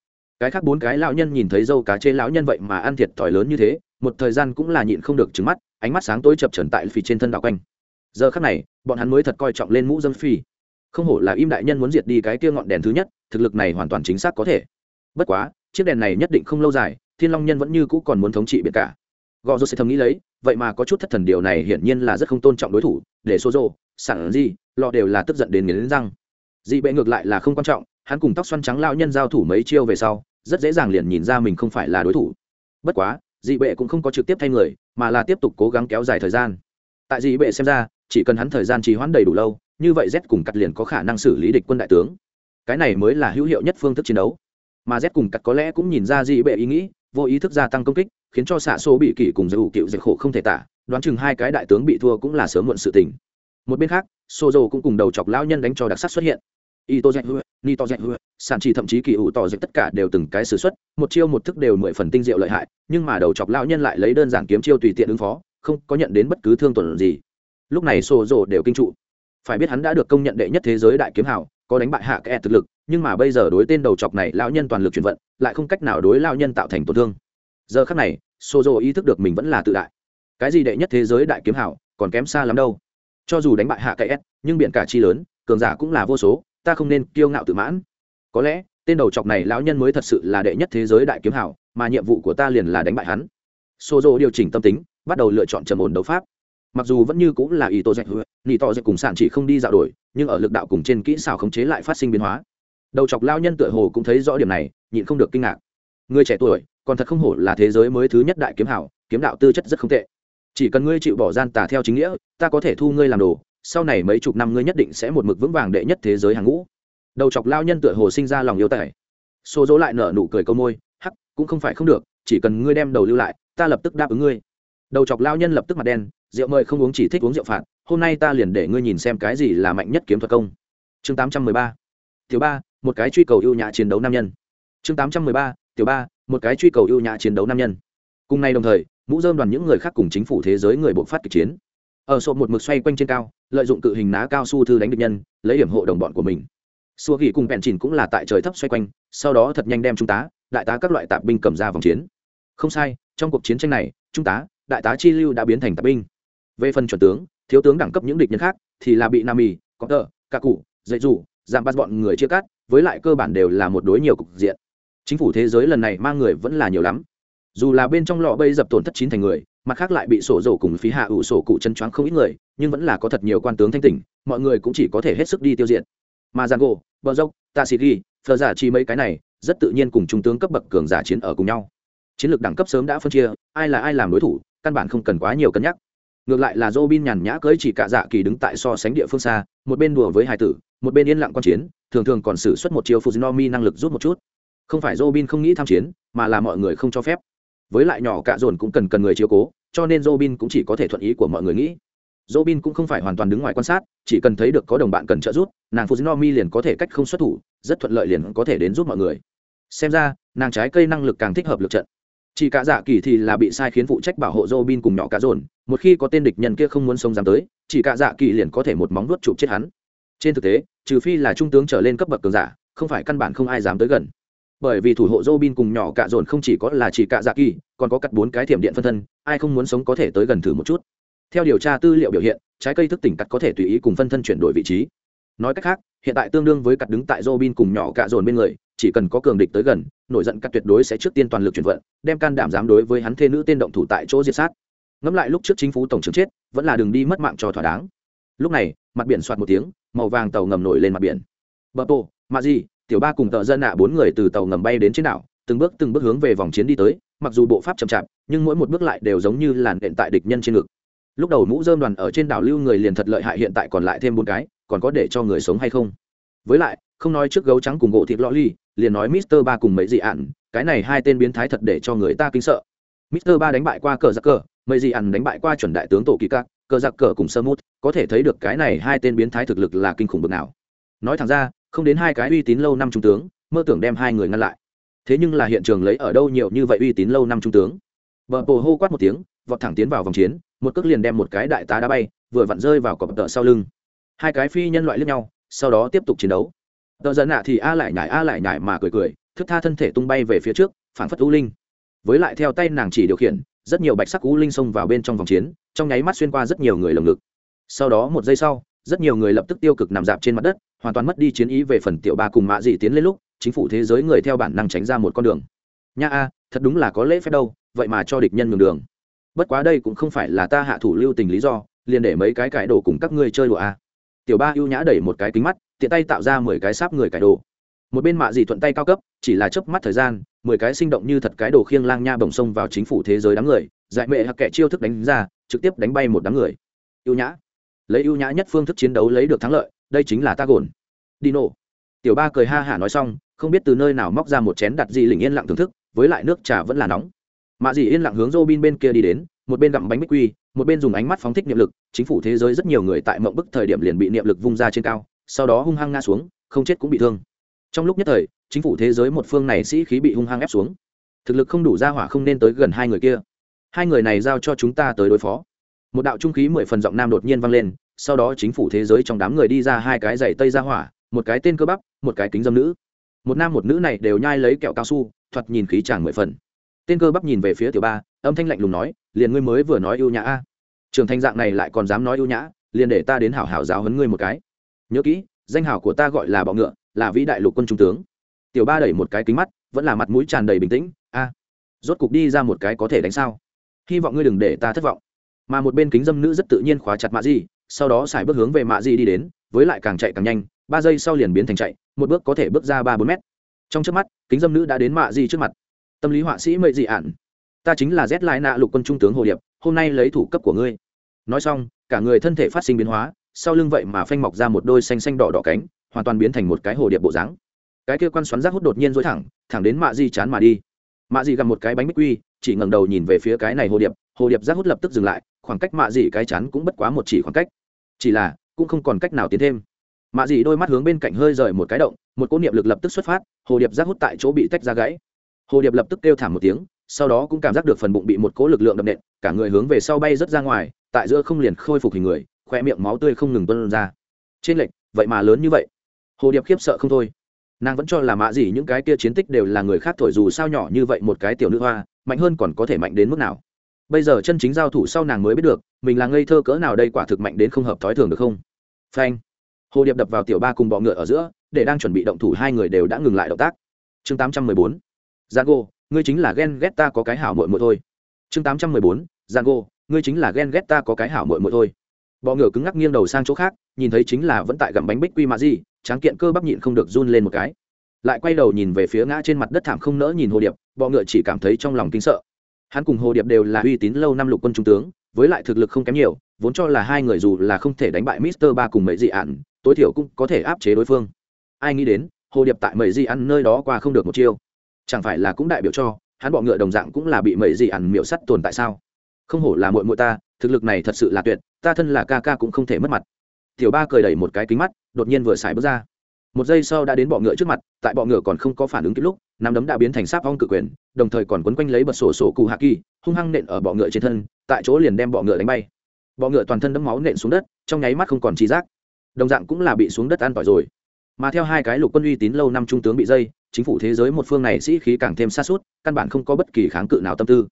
Cái khác bốn cái lão nhân nhìn thấy dâu cá chê lão nhân vậy mà ăn thiệt thòi lớn như thế, một thời gian cũng là nhịn không được trứng mắt, ánh mắt sáng tối chập trần tại phi trên thân đạo quanh. Giờ khắc này, bọn hắn mới thật coi trọng lên mũ dâm phi không hổ là im đại nhân muốn diệt đi cái kia ngọn đèn thứ nhất, thực lực này hoàn toàn chính xác có thể. Bất quá, chiếc đèn này nhất định không lâu dài, thiên long nhân vẫn như cũ còn muốn thống trị biệt cả gò rô sẽ thầm nghĩ lấy, vậy mà có chút thất thần điều này hiển nhiên là rất không tôn trọng đối thủ, để xô rô sẵn gì lọ đều là tức giận đến nghiến răng. Dị bệ ngược lại là không quan trọng, hắn cùng tóc xoăn trắng lao nhân giao thủ mấy chiêu về sau, rất dễ dàng liền nhìn ra mình không phải là đối thủ. Bất quá, dị bệ cũng không có trực tiếp thay người, mà là tiếp tục cố gắng kéo dài thời gian. Tại dị bệ xem ra, chỉ cần hắn thời gian trì hoãn đầy đủ lâu, như vậy z cùng cắt liền có khả năng xử lý địch quân đại tướng. Cái này mới là hữu hiệu nhất phương thức chiến đấu. Mà z cùng cắt có lẽ cũng nhìn ra dị bệ ý nghĩ, vô ý thức gia tăng công kích khiến cho xạ số bị kỷ cùng dầu cựu dệt khổ không thể tả, đoán chừng hai cái đại tướng bị thua cũng là sớm muộn sự tình. Một bên khác xô dầu cũng cùng đầu chọc lão nhân đánh cho đặc sắc xuất hiện. Y tô dạy hứa, ni tô dạy hứa, sản chỉ thậm chí kỳ ủ tỏ dạy tất cả đều từng cái s ử x u ấ t một chiêu một thức đều mười phần tinh diệu lợi hại, nhưng mà đầu chọc lão nhân lại lấy đơn giản kiếm chiêu tùy tiện ứng phó, không có nhận đến bất cứ thương tổn gì. Lúc này xô dầu đều kinh trụ. Phải biết hắn đã được công nhận đệ nhất thế giới đại kiếm hảo có đánh bại hạ kẻ thực lực, nhưng mà bây giờ đối tên đầu chọc này lão nhân toàn lực chuyển vận, lại không cách nào đối lão nhân tạo thành tổn thương giờ khắc này xô dô ý thức được mình vẫn là tự đại. Cái gì đệ nhất thế giới đại kiếm hảo, còn kém xa lắm đâu. Cho dù đánh bại hạ cái s, nhưng biện cả chi lớn, cường giả cũng là vô số, ta không nên kiêu ngạo tự mãn. Có lẽ, tên đầu chọc này lão nhân mới thật sự là đệ nhất thế giới đại kiếm hảo, mà nhiệm vụ của ta liền là đánh bại hắn. Xô dô điều chỉnh tâm tính, bắt đầu lựa chọn trầm ổn đấu pháp. Mặc dù vẫn như cũng là ý tô dạy hứa nị tỏ dạy cùng sản chỉ không đi dạo đổi, nhưng ở lực đạo cùng trên kỹ xảo khống chế lại phát sinh biến hóa. Đầu chọc lao nhân tựa hồ cũng thấy rõ điểm này, nhịn không được kinh ngạc. Người trẻ tuổi còn thật không hổ là thế giới mới thứ nhất đại kiếm hảo, kiếm đạo tư chất rất không tệ. Chỉ cần ngươi chịu bỏ gian tà theo chính nghĩa, ta có thể thu ngươi làm đồ, sau này mấy chục năm ngươi nhất định sẽ một mực vững vàng đệ nhất thế giới hàng ngũ. Đầu chọc lao nhân tựa hồ sinh ra lòng yêu tài. Xô dỗ lại nở nụ cười câu môi, hắc, cũng không phải không được, chỉ cần ngươi đem đầu lưu lại, ta lập tức đáp ứng ngươi. Đầu chọc lao nhân lập tức mặt đen, rượu mời không uống chỉ thích uống rượu phạt, hôm nay ta liền để ngươi nhìn xem cái gì là mạnh nhất kiếm thuật công. Chương tám trăm mười ba. Tiểu ba, một cái truy cầu ưu nhã chiến đấu nam nhân. Chương tám trăm mười ba, tiểu ba một cái truy cầu ưu nhã chiến đấu nam nhân. Cùng nay đồng thời, mũ dơm đoàn những người khác cùng chính phủ thế giới người bộ phát kịch chiến. Ở sộp một mực xoay quanh trên cao, lợi dụng cự hình ná cao su thư đánh địch nhân, lấy điểm hộ đồng bọn của mình. Xua ghi cùng bèn chìn cũng là tại trời thấp xoay quanh, sau đó thật nhanh đem trung tá, đại tá các loại tạp binh cầm ra vòng chiến. Không sai, trong cuộc chiến tranh này, trung tá, đại tá chi lưu đã biến thành tạp binh. Về phần chuẩn tướng, thiếu tướng đẳng cấp những địch nhân khác thì là bị nam mì có tờ ca cụ dạy dù giảm bắt bọn người chia cắt, với lại cơ bản đều là một đối nhiều cục diện chính phủ thế giới lần này mang người vẫn là nhiều lắm. Dù là bên trong lọ bây dập tổn thất chín thành người, mặt khác lại bị sổ dầu cùng phí hạ ủ sổ cụ chân choáng không ít người, nhưng vẫn là có thật nhiều quan tướng thanh tỉnh, mọi người cũng chỉ có thể hết sức đi tiêu diệt. Mà giang gỗ bờ dốc, ta xì ghi, phờ giả chi mấy cái này, rất tự nhiên cùng trung tướng cấp bậc cường giả chiến ở cùng nhau. Chiến lược đẳng cấp sớm đã phân chia, ai là ai làm đối thủ, căn bản không cần quá nhiều cân nhắc. Ngược lại là dô bin nhàn nhã cưới chỉ cả dạ kỳ đứng tại so sánh địa phương xa, một bên đùa với hai tử, một bên yên lặng quan chiến, thường thường còn xử suất một chiêu fujinomi năng lực rút một chút không phải Robin không nghĩ tham chiến mà là mọi người không cho phép với lại nhỏ cạ dồn cũng cần cần người chiếu cố cho nên Robin cũng chỉ có thể thuận ý của mọi người nghĩ. Robin cũng không phải hoàn toàn đứng ngoài quan sát, chỉ cần thấy được có đồng bạn cần trợ giúp, nàng Fujinomi liền có thể cách không xuất thủ, rất thuận lợi liền có thể đến giúp mọi người. Xem ra, nàng trái cây năng lực càng thích hợp lực trận. Chỉ cả dạ kỳ thì là bị sai khiến phụ trách bảo hộ Robin cùng nhỏ cả dồn, một khi có tên địch nhân kia không muốn sống dám tới, chỉ cả dạ kỳ liền có thể một móng vuốt chụp chết hắn. Trên thực tế, trừ phi là trung tướng trở lên cấp bậc cường giả, không phải căn bản không ai dám tới gần bởi vì thủ hộ Robin cùng nhỏ cạ dồn không chỉ có là chỉ cạ dạ kỳ, còn có cắt bốn cái thiểm điện phân thân, ai không muốn sống có thể tới gần thử một chút. Theo điều tra tư liệu biểu hiện, trái cây thức tỉnh cắt có thể tùy ý cùng phân thân chuyển đổi vị trí. nói cách khác hiện tại tương đương với cắt đứng tại robin cùng nhỏ cạ dồn bên người chỉ cần có cường địch tới gần nổi giận cắt tuyệt đối sẽ trước tiên toàn lực chuyển vận đem can đảm dám đối với hắn thê nữ tên động thủ tại chỗ diệt sát ngẫm lại lúc trước chính phủ tổng trưởng chết vẫn là đường đi mất mạng cho thỏa đáng lúc này mặt biển xoạt một tiếng màu vàng tàu ngầm nổi lên mặt biển bờ tổ, mà gì, tiểu ba cùng tợ dân ạ, bốn người từ tàu ngầm bay đến trên đảo, từng bước từng bước hướng về vòng chiến đi tới, mặc dù bộ pháp chậm chạp, nhưng mỗi một bước lại đều giống như làn đệm tại địch nhân trên ngực. Lúc đầu mũ dơm đoàn ở trên đảo lưu người liền thật lợi hại, hiện tại còn lại thêm bốn cái, còn có để cho người sống hay không? Với lại, không nói trước gấu trắng cùng gỗ thịt lõ ly, liền nói mister ba cùng mấy dị ạn cái này hai tên biến thái thật để cho người ta kinh sợ. mister ba đánh bại qua cờ giặc cờ, mấy dị ạn đánh bại qua chuẩn đại tướng tổ kỳ các cờ giặc cờ cùng sơ mút, có thể thấy được cái này hai tên biến thái thực lực là kinh khủng bực nào. Nói thẳng ra không đến hai cái uy tín lâu năm trung tướng, mơ tưởng đem hai người ngăn lại. Thế nhưng là hiện trường lấy ở đâu nhiều như vậy uy tín lâu năm trung tướng? Vợ bồ hô quát một tiếng, vọt thẳng tiến vào vòng chiến, một cước liền đem một cái đại tá đá bay, vừa vặn rơi vào cọp tợ sau lưng. Hai cái phi nhân loại lướt nhau, sau đó tiếp tục chiến đấu. Tợ dần nạ thì a lại nhải a lại nhải mà cười cười, thức tha thân thể tung bay về phía trước phản phất u linh. Với lại theo tay nàng chỉ điều khiển, rất nhiều bạch sắc u linh xông vào bên trong vòng chiến, trong nháy mắt xuyên qua rất nhiều người lồng ngực. Sau đó một giây sau, rất nhiều người lập tức tiêu cực nằm dạp trên mặt đất hoàn toàn mất đi chiến ý về phần tiểu ba cùng mạ dị tiến lên lúc, chính phủ thế giới người theo bản năng tránh ra một con đường. Nha a, thật đúng là có lễ phép đâu, vậy mà cho địch nhân nhường đường. Bất quá đây cũng không phải là ta hạ thủ lưu tình lý do, liền để mấy cái cải đồ cùng các ngươi chơi đùa a. Tiểu ba ưu nhã đẩy một cái kính mắt, tiện tay tạo ra mười cái sáp người cải đồ. Một bên mạ dị thuận tay cao cấp, chỉ là chớp mắt thời gian, mười cái sinh động như thật cái đồ khiêng lang nha bồng sông vào chính phủ thế giới đám người dạy mệ hặc kẻ chiêu thức đánh ra, trực tiếp đánh bay một đám người. Ưu nhã. Lấy ưu nhã nhất phương thức chiến đấu lấy được thắng lợi đây chính là ta gồn. Dino tiểu ba cười ha hả nói xong, không biết từ nơi nào móc ra một chén đặt gì lỉnh yên lặng thưởng thức, với lại nước trà vẫn là nóng. Mạ dì yên lặng hướng dô bin bên kia đi đến, một bên gặm bánh bích quy, một bên dùng ánh mắt phóng thích niệm lực, chính phủ thế giới rất nhiều người tại mộng bức thời điểm liền bị niệm lực vung ra trên cao, sau đó hung hăng ngã xuống, không chết cũng bị thương. Trong lúc nhất thời, chính phủ thế giới một phương này sĩ khí bị hung hăng ép xuống. Thực lực không đủ ra hỏa không nên tới gần hai người kia. Hai người này giao cho chúng ta tới đối phó. Một đạo trung khí mười phần giọng nam đột nhiên vang lên sau đó chính phủ thế giới trong đám người đi ra hai cái giày tây ra hỏa, một cái tên cơ bắp, một cái kính dâm nữ. Một nam một nữ này đều nhai lấy kẹo cao su, thoạt nhìn khí chàng mười phần. Tên cơ bắp nhìn về phía tiểu ba, âm thanh lạnh lùng nói, liền ngươi mới vừa nói ưu nhã a. Trường thanh dạng này lại còn dám nói ưu nhã, liền để ta đến hảo hảo giáo hấn ngươi một cái. Nhớ kỹ, danh hảo của ta gọi là bọ ngựa, là vĩ đại lục quân trung tướng. Tiểu ba đẩy một cái kính mắt, vẫn là mặt mũi tràn đầy bình tĩnh, a, rốt cục đi ra một cái có thể đánh sao? Hy vọng ngươi đừng để ta thất vọng. Mà một bên kính dâm nữ rất tự nhiên khóa chặt mạ di sau đó xài bước hướng về mạ di đi đến, với lại càng chạy càng nhanh, ba giây sau liền biến thành chạy, một bước có thể bước ra ba bốn mét. Trong trước mắt, kính dâm nữ đã đến mạ di trước mặt. Tâm lý họa sĩ mệ dị ạn. Ta chính là rét lại nạ lục quân trung tướng hồ điệp, hôm nay lấy thủ cấp của ngươi. Nói xong, cả người thân thể phát sinh biến hóa, sau lưng vậy mà phanh mọc ra một đôi xanh xanh đỏ đỏ cánh, hoàn toàn biến thành một cái hồ điệp bộ dáng. Cái kia quan xoắn rác hút đột nhiên dối thẳng thẳng đến mạ di chán mà đi. Mạ di gặp một cái bánh bích quy, chỉ ngẩng đầu nhìn về phía cái này hồ điệp hồ điệp rác hút lập tức dừng lại khoảng cách mạ dị cái chắn cũng bất quá một chỉ khoảng cách. Chỉ là, cũng không còn cách nào tiến thêm. Mạ dị đôi mắt hướng bên cạnh hơi rời một cái động, một cỗ niệm lực lập tức xuất phát, hồ điệp giác hút tại chỗ bị tách ra gãy. Hồ điệp lập tức kêu thảm một tiếng, sau đó cũng cảm giác được phần bụng bị một cỗ lực lượng đậm nện, cả người hướng về sau bay rớt ra ngoài, tại giữa không liền khôi phục hình người, khoe miệng máu tươi không ngừng tuân ra. Trên lệch, vậy mà lớn như vậy. Hồ điệp khiếp sợ không thôi. Nàng vẫn cho là mạ gì những cái kia chiến tích đều là người khác thổi dù sao nhỏ như vậy một cái tiểu nữ hoa, mạnh hơn còn có thể mạnh đến mức nào bây giờ chân chính giao thủ sau nàng mới biết được, mình là ngây thơ cỡ nào đây quả thực mạnh đến không hợp thói thường được không? Phanh. Hồ điệp đập vào tiểu ba cùng bọ ngựa ở giữa, để đang chuẩn bị động thủ hai người đều đã ngừng lại động tác. Chương tám trăm mười bốn. Giang ngươi chính là ghen ghét ta có cái hảo mội mội thôi. Chương tám trăm mười bốn. Giang ngươi chính là ghen ghét ta có cái hảo mội mội thôi. Bọ ngựa cứng ngắc nghiêng đầu sang chỗ khác, nhìn thấy chính là vẫn tại gặm bánh bích quy mà gì, tráng kiện cơ bắp nhịn không được run lên một cái. Lại quay đầu nhìn về phía ngã trên mặt đất thảm không nỡ nhìn hồ điệp, bọ ngựa chỉ cảm thấy trong lòng kinh sợ hắn cùng hồ điệp đều là uy tín lâu năm lục quân trung tướng, với lại thực lực không kém nhiều, vốn cho là hai người dù là không thể đánh bại mister ba cùng mấy dị ạn tối thiểu cũng có thể áp chế đối phương. Ai nghĩ đến, hồ điệp tại mấy dị ăn nơi đó qua không được một chiêu. Chẳng phải là cũng đại biểu cho, hắn bọ ngựa đồng dạng cũng là bị mấy dị ăn miệu sắt tồn tại sao? Không hổ là muội muội ta, thực lực này thật sự là tuyệt, ta thân là ca ca cũng không thể mất mặt. Tiểu ba cười đẩy một cái kính mắt, đột nhiên vừa xài bước ra. Một giây sau đã đến bọ ngựa trước mặt, tại bọ ngựa còn không có phản ứng kịp lúc nắm đấm đã biến thành sáp ong cự quyền, đồng thời còn quấn quanh lấy bật sổ sổ cụ hạ kỳ, hung hăng nện ở bọ ngựa trên thân, tại chỗ liền đem bọ ngựa đánh bay. Bọ ngựa toàn thân đấm máu nện xuống đất, trong nháy mắt không còn trí giác. Đồng dạng cũng là bị xuống đất an tỏi rồi. Mà theo hai cái lục quân uy tín lâu năm trung tướng bị dây, chính phủ thế giới một phương này sĩ khí càng thêm xa suốt căn bản không có bất kỳ kháng cự nào tâm tư.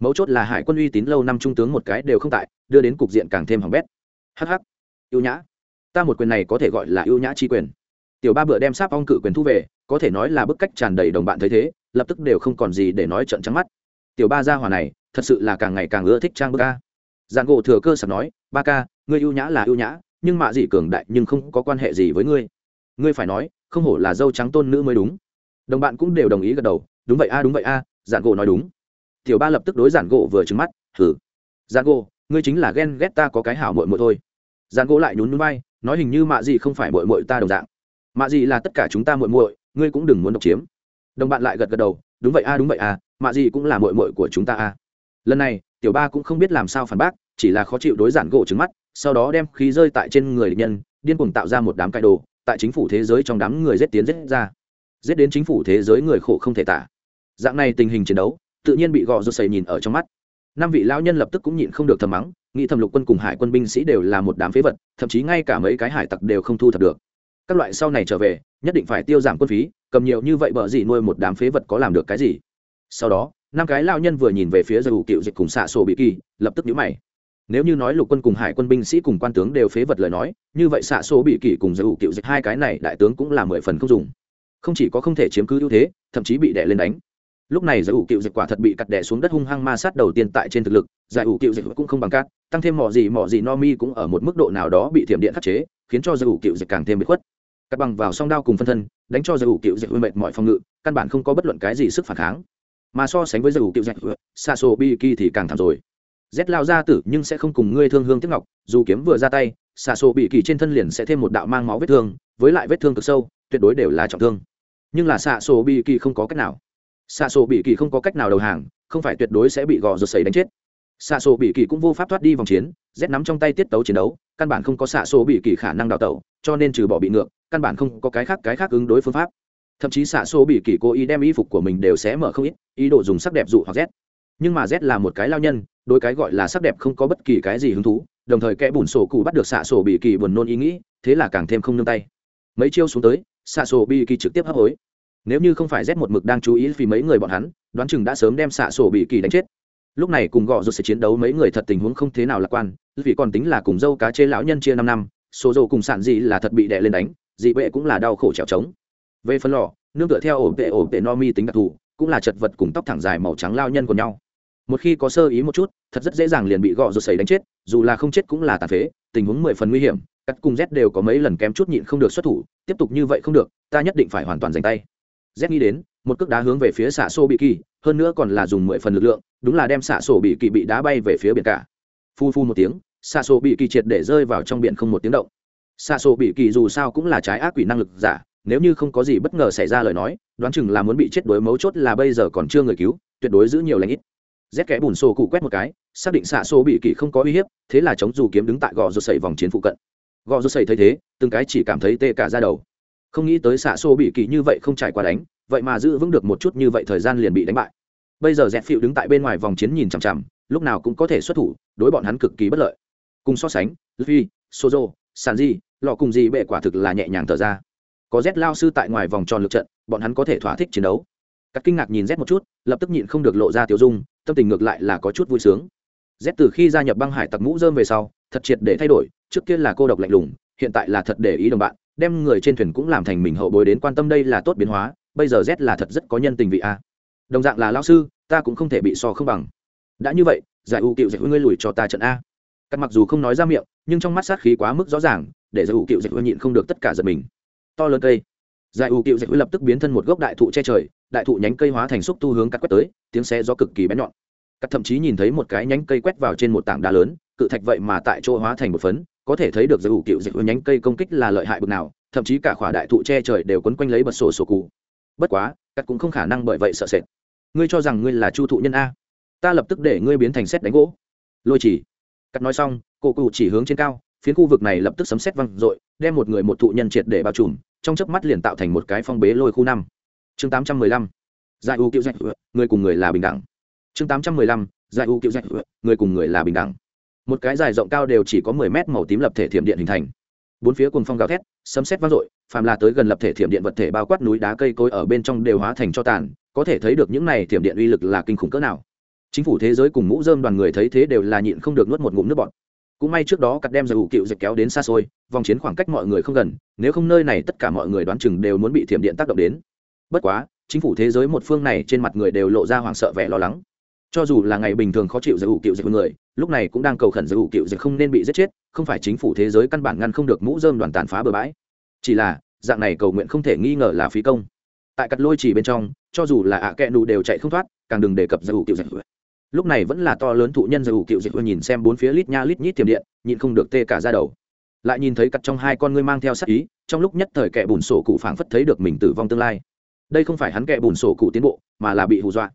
Mấu chốt là hải quân uy tín lâu năm trung tướng một cái đều không tại, đưa đến cục diện càng thêm hỏng bét. Hh ưu nhã. Ta một quyền này có thể gọi là ưu nhã chi quyền. Tiểu ba bựa đem sáp ong cự quyền thu về có thể nói là bức cách tràn đầy đồng bạn thấy thế lập tức đều không còn gì để nói trận trắng mắt. Tiểu ba gia hòa này thật sự là càng ngày càng ưa thích trang bức ca giàn gỗ thừa cơ sập nói ba ca ngươi ưu nhã là ưu nhã nhưng mạ dị cường đại nhưng không có quan hệ gì với ngươi. Ngươi phải nói không hổ là dâu trắng tôn nữ mới đúng. Đồng bạn cũng đều đồng ý gật đầu đúng vậy a đúng vậy a à, giản gỗ nói đúng. Tiểu ba lập tức đối giản gỗ vừa trứng mắt thử giản gỗ ngươi chính là ghen ghét ta có cái hảo mội mội thôi. Giản gỗ lại nhún núi bay nói hình như mạ dị không phải mội mội ta đồng dạng. Mạ dị là tất cả chúng ta mội mội ngươi cũng đừng muốn độc chiếm. Đồng bạn lại gật gật đầu, đúng vậy a, đúng vậy a, mạ gì cũng là mội mội của chúng ta a. Lần này, tiểu ba cũng không biết làm sao phản bác, chỉ là khó chịu đối giản gỗ trứng mắt, sau đó đem khí rơi tại trên người địch nhân, điên cuồng tạo ra một đám cãi đồ, tại chính phủ thế giới trong đám người giết tiến giết ra. Giết đến chính phủ thế giới người khổ không thể tả. Dạng này tình hình chiến đấu, tự nhiên bị gò rô xầy nhìn ở trong mắt. Năm vị lão nhân lập tức cũng nhịn không được thầm mắng, nghĩ thầm lục quân cùng hải quân binh sĩ đều là một đám phế vật, thậm chí ngay cả mấy cái hải tặc đều không thu thập được các loại sau này trở về, nhất định phải tiêu giảm quân phí, cầm nhiều như vậy bờ gì nuôi một đám phế vật có làm được cái gì? Sau đó, năm cái lao nhân vừa nhìn về phía giải ủ cựu dịch cùng xạ sổ bị kỳ, lập tức nhíu mày. Nếu như nói lục quân cùng hải quân binh sĩ cùng quan tướng đều phế vật lời nói, như vậy xạ số bị kỷ cùng giải ủ cựu dịch hai cái này đại tướng cũng là mười phần không dùng. Không chỉ có không thể chiếm cứ ưu thế, thậm chí bị đè lên đánh. Lúc này giải ủ cựu dịch quả thật bị cặt đè xuống đất hung hăng ma sát đầu tiên tại trên thực lực giải ủ cựu dịch cũng không bằng cát, tăng thêm mỏ gì mỏ gì no mi cũng ở một mức độ nào đó bị thiểm điện khắc chế, khiến cho giải ủ cựu dịch càng thêm bị khuất cắt bằng vào song đao cùng phân thân, đánh cho giải ủ cựu dịch mệt mọi phòng ngự, căn bản không có bất luận cái gì sức phản kháng. Mà so sánh với giải ủ cựu dịch xa xô bi kỳ thì càng thảm rồi. Rét lao ra tử nhưng sẽ không cùng ngươi thương hương tiếc ngọc, dù kiếm vừa ra tay xa sổ bị kỳ trên thân liền sẽ thêm một đạo mang máu vết thương, với lại vết thương cực sâu, tuyệt đối đều là trọng thương. Nhưng là xạ sổ bị kỳ không có cách nào. Xạ sổ bị kỳ không có cách nào đầu hàng, không phải tuyệt đối sẽ bị gò rột sấy đánh chết. Xạ sổ bị kỳ cũng vô pháp thoát đi vòng chiến rét nắm trong tay tiết tấu chiến đấu, căn bản không có xạ sổ bị kỳ khả năng đào tẩu, cho nên trừ bỏ bị ngược căn bản không có cái khác cái khác ứng đối phương pháp. Thậm chí xạ sổ bị kỳ cố ý đem y phục của mình đều sẽ mở không ít, ý đồ dùng sắc đẹp dụ hoặc rét nhưng mà z là một cái lao nhân đôi cái gọi là sắc đẹp không có bất kỳ cái gì hứng thú, đồng thời kẽ bùn sổ cụ bắt được xạ sổ bị kỳ buồn nôn ý nghĩ, thế là càng thêm không nương tay. Mấy chiêu xuống tới, xạ sổ bị kỳ trực tiếp hấp hối. Nếu như không phải z một mực đang chú ý vì mấy người bọn hắn, đoán chừng đã sớm đem xạ sổ bị kỳ đánh chết. Lúc này cùng gọ rụt sẽ chiến đấu mấy người thật tình huống không thế nào lạc quan, vì còn tính là cùng dâu cá chê lão nhân chia năm năm, số dầu cùng sản gì là thật bị đè lên đánh dị vệ cũng là đau khổ trèo trống. Về phần lò, nương tựa theo ổ vệ ổ vệ no mi tính đặc thù, cũng là chật vật cùng tóc thẳng dài màu trắng lao nhân của nhau. Một khi có sơ ý một chút, thật rất dễ dàng liền bị gọ rột sấy đánh chết, dù là không chết cũng là tàn phế, tình huống mười phần nguy hiểm, cắt cùng z đều có mấy lần kém chút nhịn không được xuất thủ, tiếp tục như vậy không được, ta nhất định phải hoàn toàn giành tay. Z nghĩ đến, một cước đá hướng về phía xạ xô bị kỳ, hơn nữa còn là dùng mười phần lực lượng, đúng là đem xạ xô bị kỳ bị đá bay về phía biển cả. Phu phu một tiếng, xạ xô bị kỳ triệt để rơi vào trong biển không một tiếng động xa xô bị kỳ dù sao cũng là trái ác quỷ năng lực giả, nếu như không có gì bất ngờ xảy ra lời nói, đoán chừng là muốn bị chết đối mấu chốt là bây giờ còn chưa người cứu, tuyệt đối giữ nhiều lãnh ít. Rét kẽ bùn sổ cụ quét một cái, xác định xạ xô bị kỳ không có uy hiếp, thế là chống dù kiếm đứng tại gò rột sẩy vòng chiến phụ cận. Gò rột sẩy thấy thế, từng cái chỉ cảm thấy tê cả ra đầu. Không nghĩ tới xạ xô bị kỳ như vậy không trải qua đánh, vậy mà giữ vững được một chút như vậy thời gian liền bị đánh bại. Bây giờ dẹp phịu đứng tại bên ngoài vòng chiến nhìn chằm chằm, lúc nào cũng có thể xuất thủ, đối bọn hắn cực kỳ bất lợi. Cùng so sánh, luffy, sozo, Sanji lọ cùng gì bệ quả thực là nhẹ nhàng thở ra. Có z lao sư tại ngoài vòng tròn lực trận, bọn hắn có thể thỏa thích chiến đấu. Các kinh ngạc nhìn z một chút, lập tức nhịn không được lộ ra tiểu dung, tâm tình ngược lại là có chút vui sướng. Z từ khi gia nhập băng hải tặc mũ dơm về sau, thật triệt để thay đổi, trước kia là cô độc lạnh lùng, hiện tại là thật để ý đồng bạn, đem người trên thuyền cũng làm thành mình hậu bối đến quan tâm đây là tốt biến hóa, bây giờ z là thật rất có nhân tình vị a. Đồng dạng là lao sư, ta cũng không thể bị so không bằng. Đã như vậy, giải ưu cựu giải ngươi lùi cho ta trận a. Cắt mặc dù không nói ra miệng, nhưng trong mắt sát khí quá mức rõ ràng để giải ủ cựu giải nhịn không được tất cả giật mình. To lớn cây. Giải ủ cựu giải lập tức biến thân một gốc đại thụ che trời, đại thụ nhánh cây hóa thành xúc tu hướng cắt quét tới, tiếng xe do cực kỳ bén nhọn. Cắt thậm chí nhìn thấy một cái nhánh cây quét vào trên một tảng đá lớn, cự thạch vậy mà tại chỗ hóa thành một phấn, có thể thấy được giải ủ cựu dịch nhánh cây công kích là lợi hại bực nào, thậm chí cả khỏa đại thụ che trời đều quấn quanh lấy bật sổ sổ cụ. Bất quá, cắt cũng không khả năng bởi vậy sợ sệt. Ngươi cho rằng ngươi là chu thụ nhân a. Ta lập tức để ngươi biến thành xét đánh gỗ. Lôi chỉ. Cắt nói xong, cổ cụ chỉ hướng trên cao phiến khu vực này lập tức sấm xét văng r đem một người một thụ nhân triệt để bao trùm, trong chớp mắt liền tạo thành một cái phong bế lôi khu năm. Chương tám trăm mười lăm, giải u cựu dạch người cùng người là bình đẳng. Chương tám trăm mười lăm, giải u cựu dạch người cùng người là bình đẳng. Một cái dài rộng cao đều chỉ có mười mét màu tím lập thể thiểm điện hình thành. Bốn phía cùng phong gào thét, sấm xét vang dội, phàm là tới gần lập thể thiểm điện vật thể bao quát núi đá cây cối ở bên trong đều hóa thành cho tàn, có thể thấy được những này thiểm điện uy lực là kinh khủng cỡ nào. Chính phủ thế giới cùng mũ dơm đoàn người thấy thế đều là nhịn không được nuốt một ngụm nước bọt cũng may trước đó cắt đem giải ủ cựu dịch kéo đến xa xôi, vòng chiến khoảng cách mọi người không gần, nếu không nơi này tất cả mọi người đoán chừng đều muốn bị thiểm điện tác động đến. Bất quá, chính phủ thế giới một phương này trên mặt người đều lộ ra hoảng sợ vẻ lo lắng. Cho dù là ngày bình thường khó chịu giải ủ cựu dịch người, lúc này cũng đang cầu khẩn giải ủ cựu dịch không nên bị giết chết, không phải chính phủ thế giới căn bản ngăn không được mũ dơm đoàn tàn phá bừa bãi. Chỉ là, dạng này cầu nguyện không thể nghi ngờ là phí công. Tại cắt lôi chỉ bên trong, cho dù là ạ à kẹ nụ đều chạy không thoát, càng đừng đề cập giải ủ cựu dịch lúc này vẫn là to lớn thụ nhân giải ủ cựu dịch nhìn xem bốn phía lít nha lít nhít tiềm điện, nhịn không được tê cả ra đầu. Lại nhìn thấy cặt trong hai con ngươi mang theo sắc ý, trong lúc nhất thời kẻ bùn sổ cụ phảng phất thấy được mình tử vong tương lai. Đây không phải hắn kẻ bùn sổ cụ tiến bộ, mà là bị hù dọa.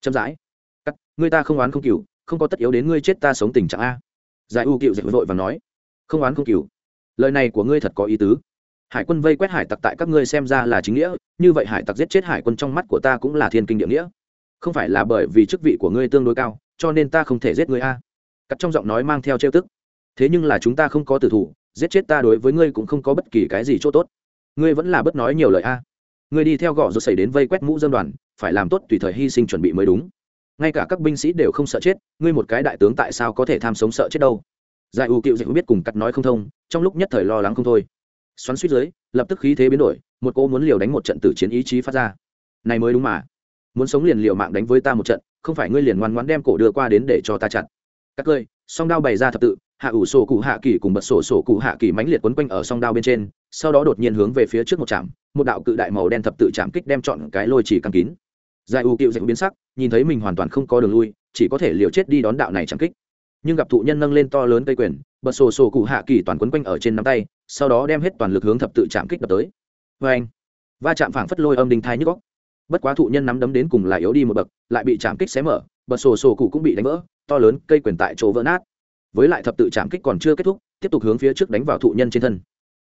Chậm rãi. Cắt, ngươi ta không oán không cừu, không có tất yếu đến ngươi chết ta sống tình trạng a. Giải u cựu dịch vội và nói. Không oán không cừu. Lời này của ngươi thật có ý tứ. Hải quân vây quét hải tặc tại các ngươi xem ra là chính nghĩa, như vậy hải tặc giết chết hải quân trong mắt của ta cũng là thiên kinh địa nghĩa không phải là bởi vì chức vị của ngươi tương đối cao, cho nên ta không thể giết ngươi a. Cắt trong giọng nói mang theo trêu tức. Thế nhưng là chúng ta không có tử thủ, giết chết ta đối với ngươi cũng không có bất kỳ cái gì chỗ tốt. ngươi vẫn là bất nói nhiều lời a. Ngươi đi theo gõ rồi xảy đến vây quét mũ dân đoàn, phải làm tốt tùy thời hy sinh chuẩn bị mới đúng. Ngay cả các binh sĩ đều không sợ chết, ngươi một cái đại tướng tại sao có thể tham sống sợ chết đâu? Giải ưu cựu dịch biết cùng cắt nói không thông, trong lúc nhất thời lo lắng không thôi. Xoắn suýt dưới, lập tức khí thế biến đổi, một cô muốn liều đánh một trận tử chiến ý chí phát ra. Này mới đúng mà muốn sống liền liều mạng đánh với ta một trận không phải ngươi liền ngoan ngoãn đem cổ đưa qua đến để cho ta chặn các ngươi, song đao bày ra thập tự hạ ủ sổ cụ hạ kỳ cùng bật sổ sổ cụ hạ kỳ mãnh liệt quấn quanh ở song đao bên trên sau đó đột nhiên hướng về phía trước một trạm một đạo cự đại màu đen thập tự chạm kích đem chọn cái lôi chỉ căng kín. Giải ủ cựu dạy biến sắc nhìn thấy mình hoàn toàn không có đường lui chỉ có thể liều chết đi đón đạo này chạm kích. Nhưng gặp thụ nhân nâng lên to lớn cây quyền bật sổ sổ cụ hạ kỳ toàn quấn quanh ở trên nắm tay sau đó đem hết toàn lực hướng thập tự chạm kích đập tới. Vê anh va chạm phảng phất lôi âm đình thai nhức góc bất quá thụ nhân nắm đấm đến cùng là yếu đi một bậc, lại bị chạm kích xé mở bật sổ sổ cụ cũng bị đánh vỡ, to lớn, cây quyền tại chỗ vỡ nát. Với lại thập tự chạm kích còn chưa kết thúc, tiếp tục hướng phía trước đánh vào thụ nhân trên thân.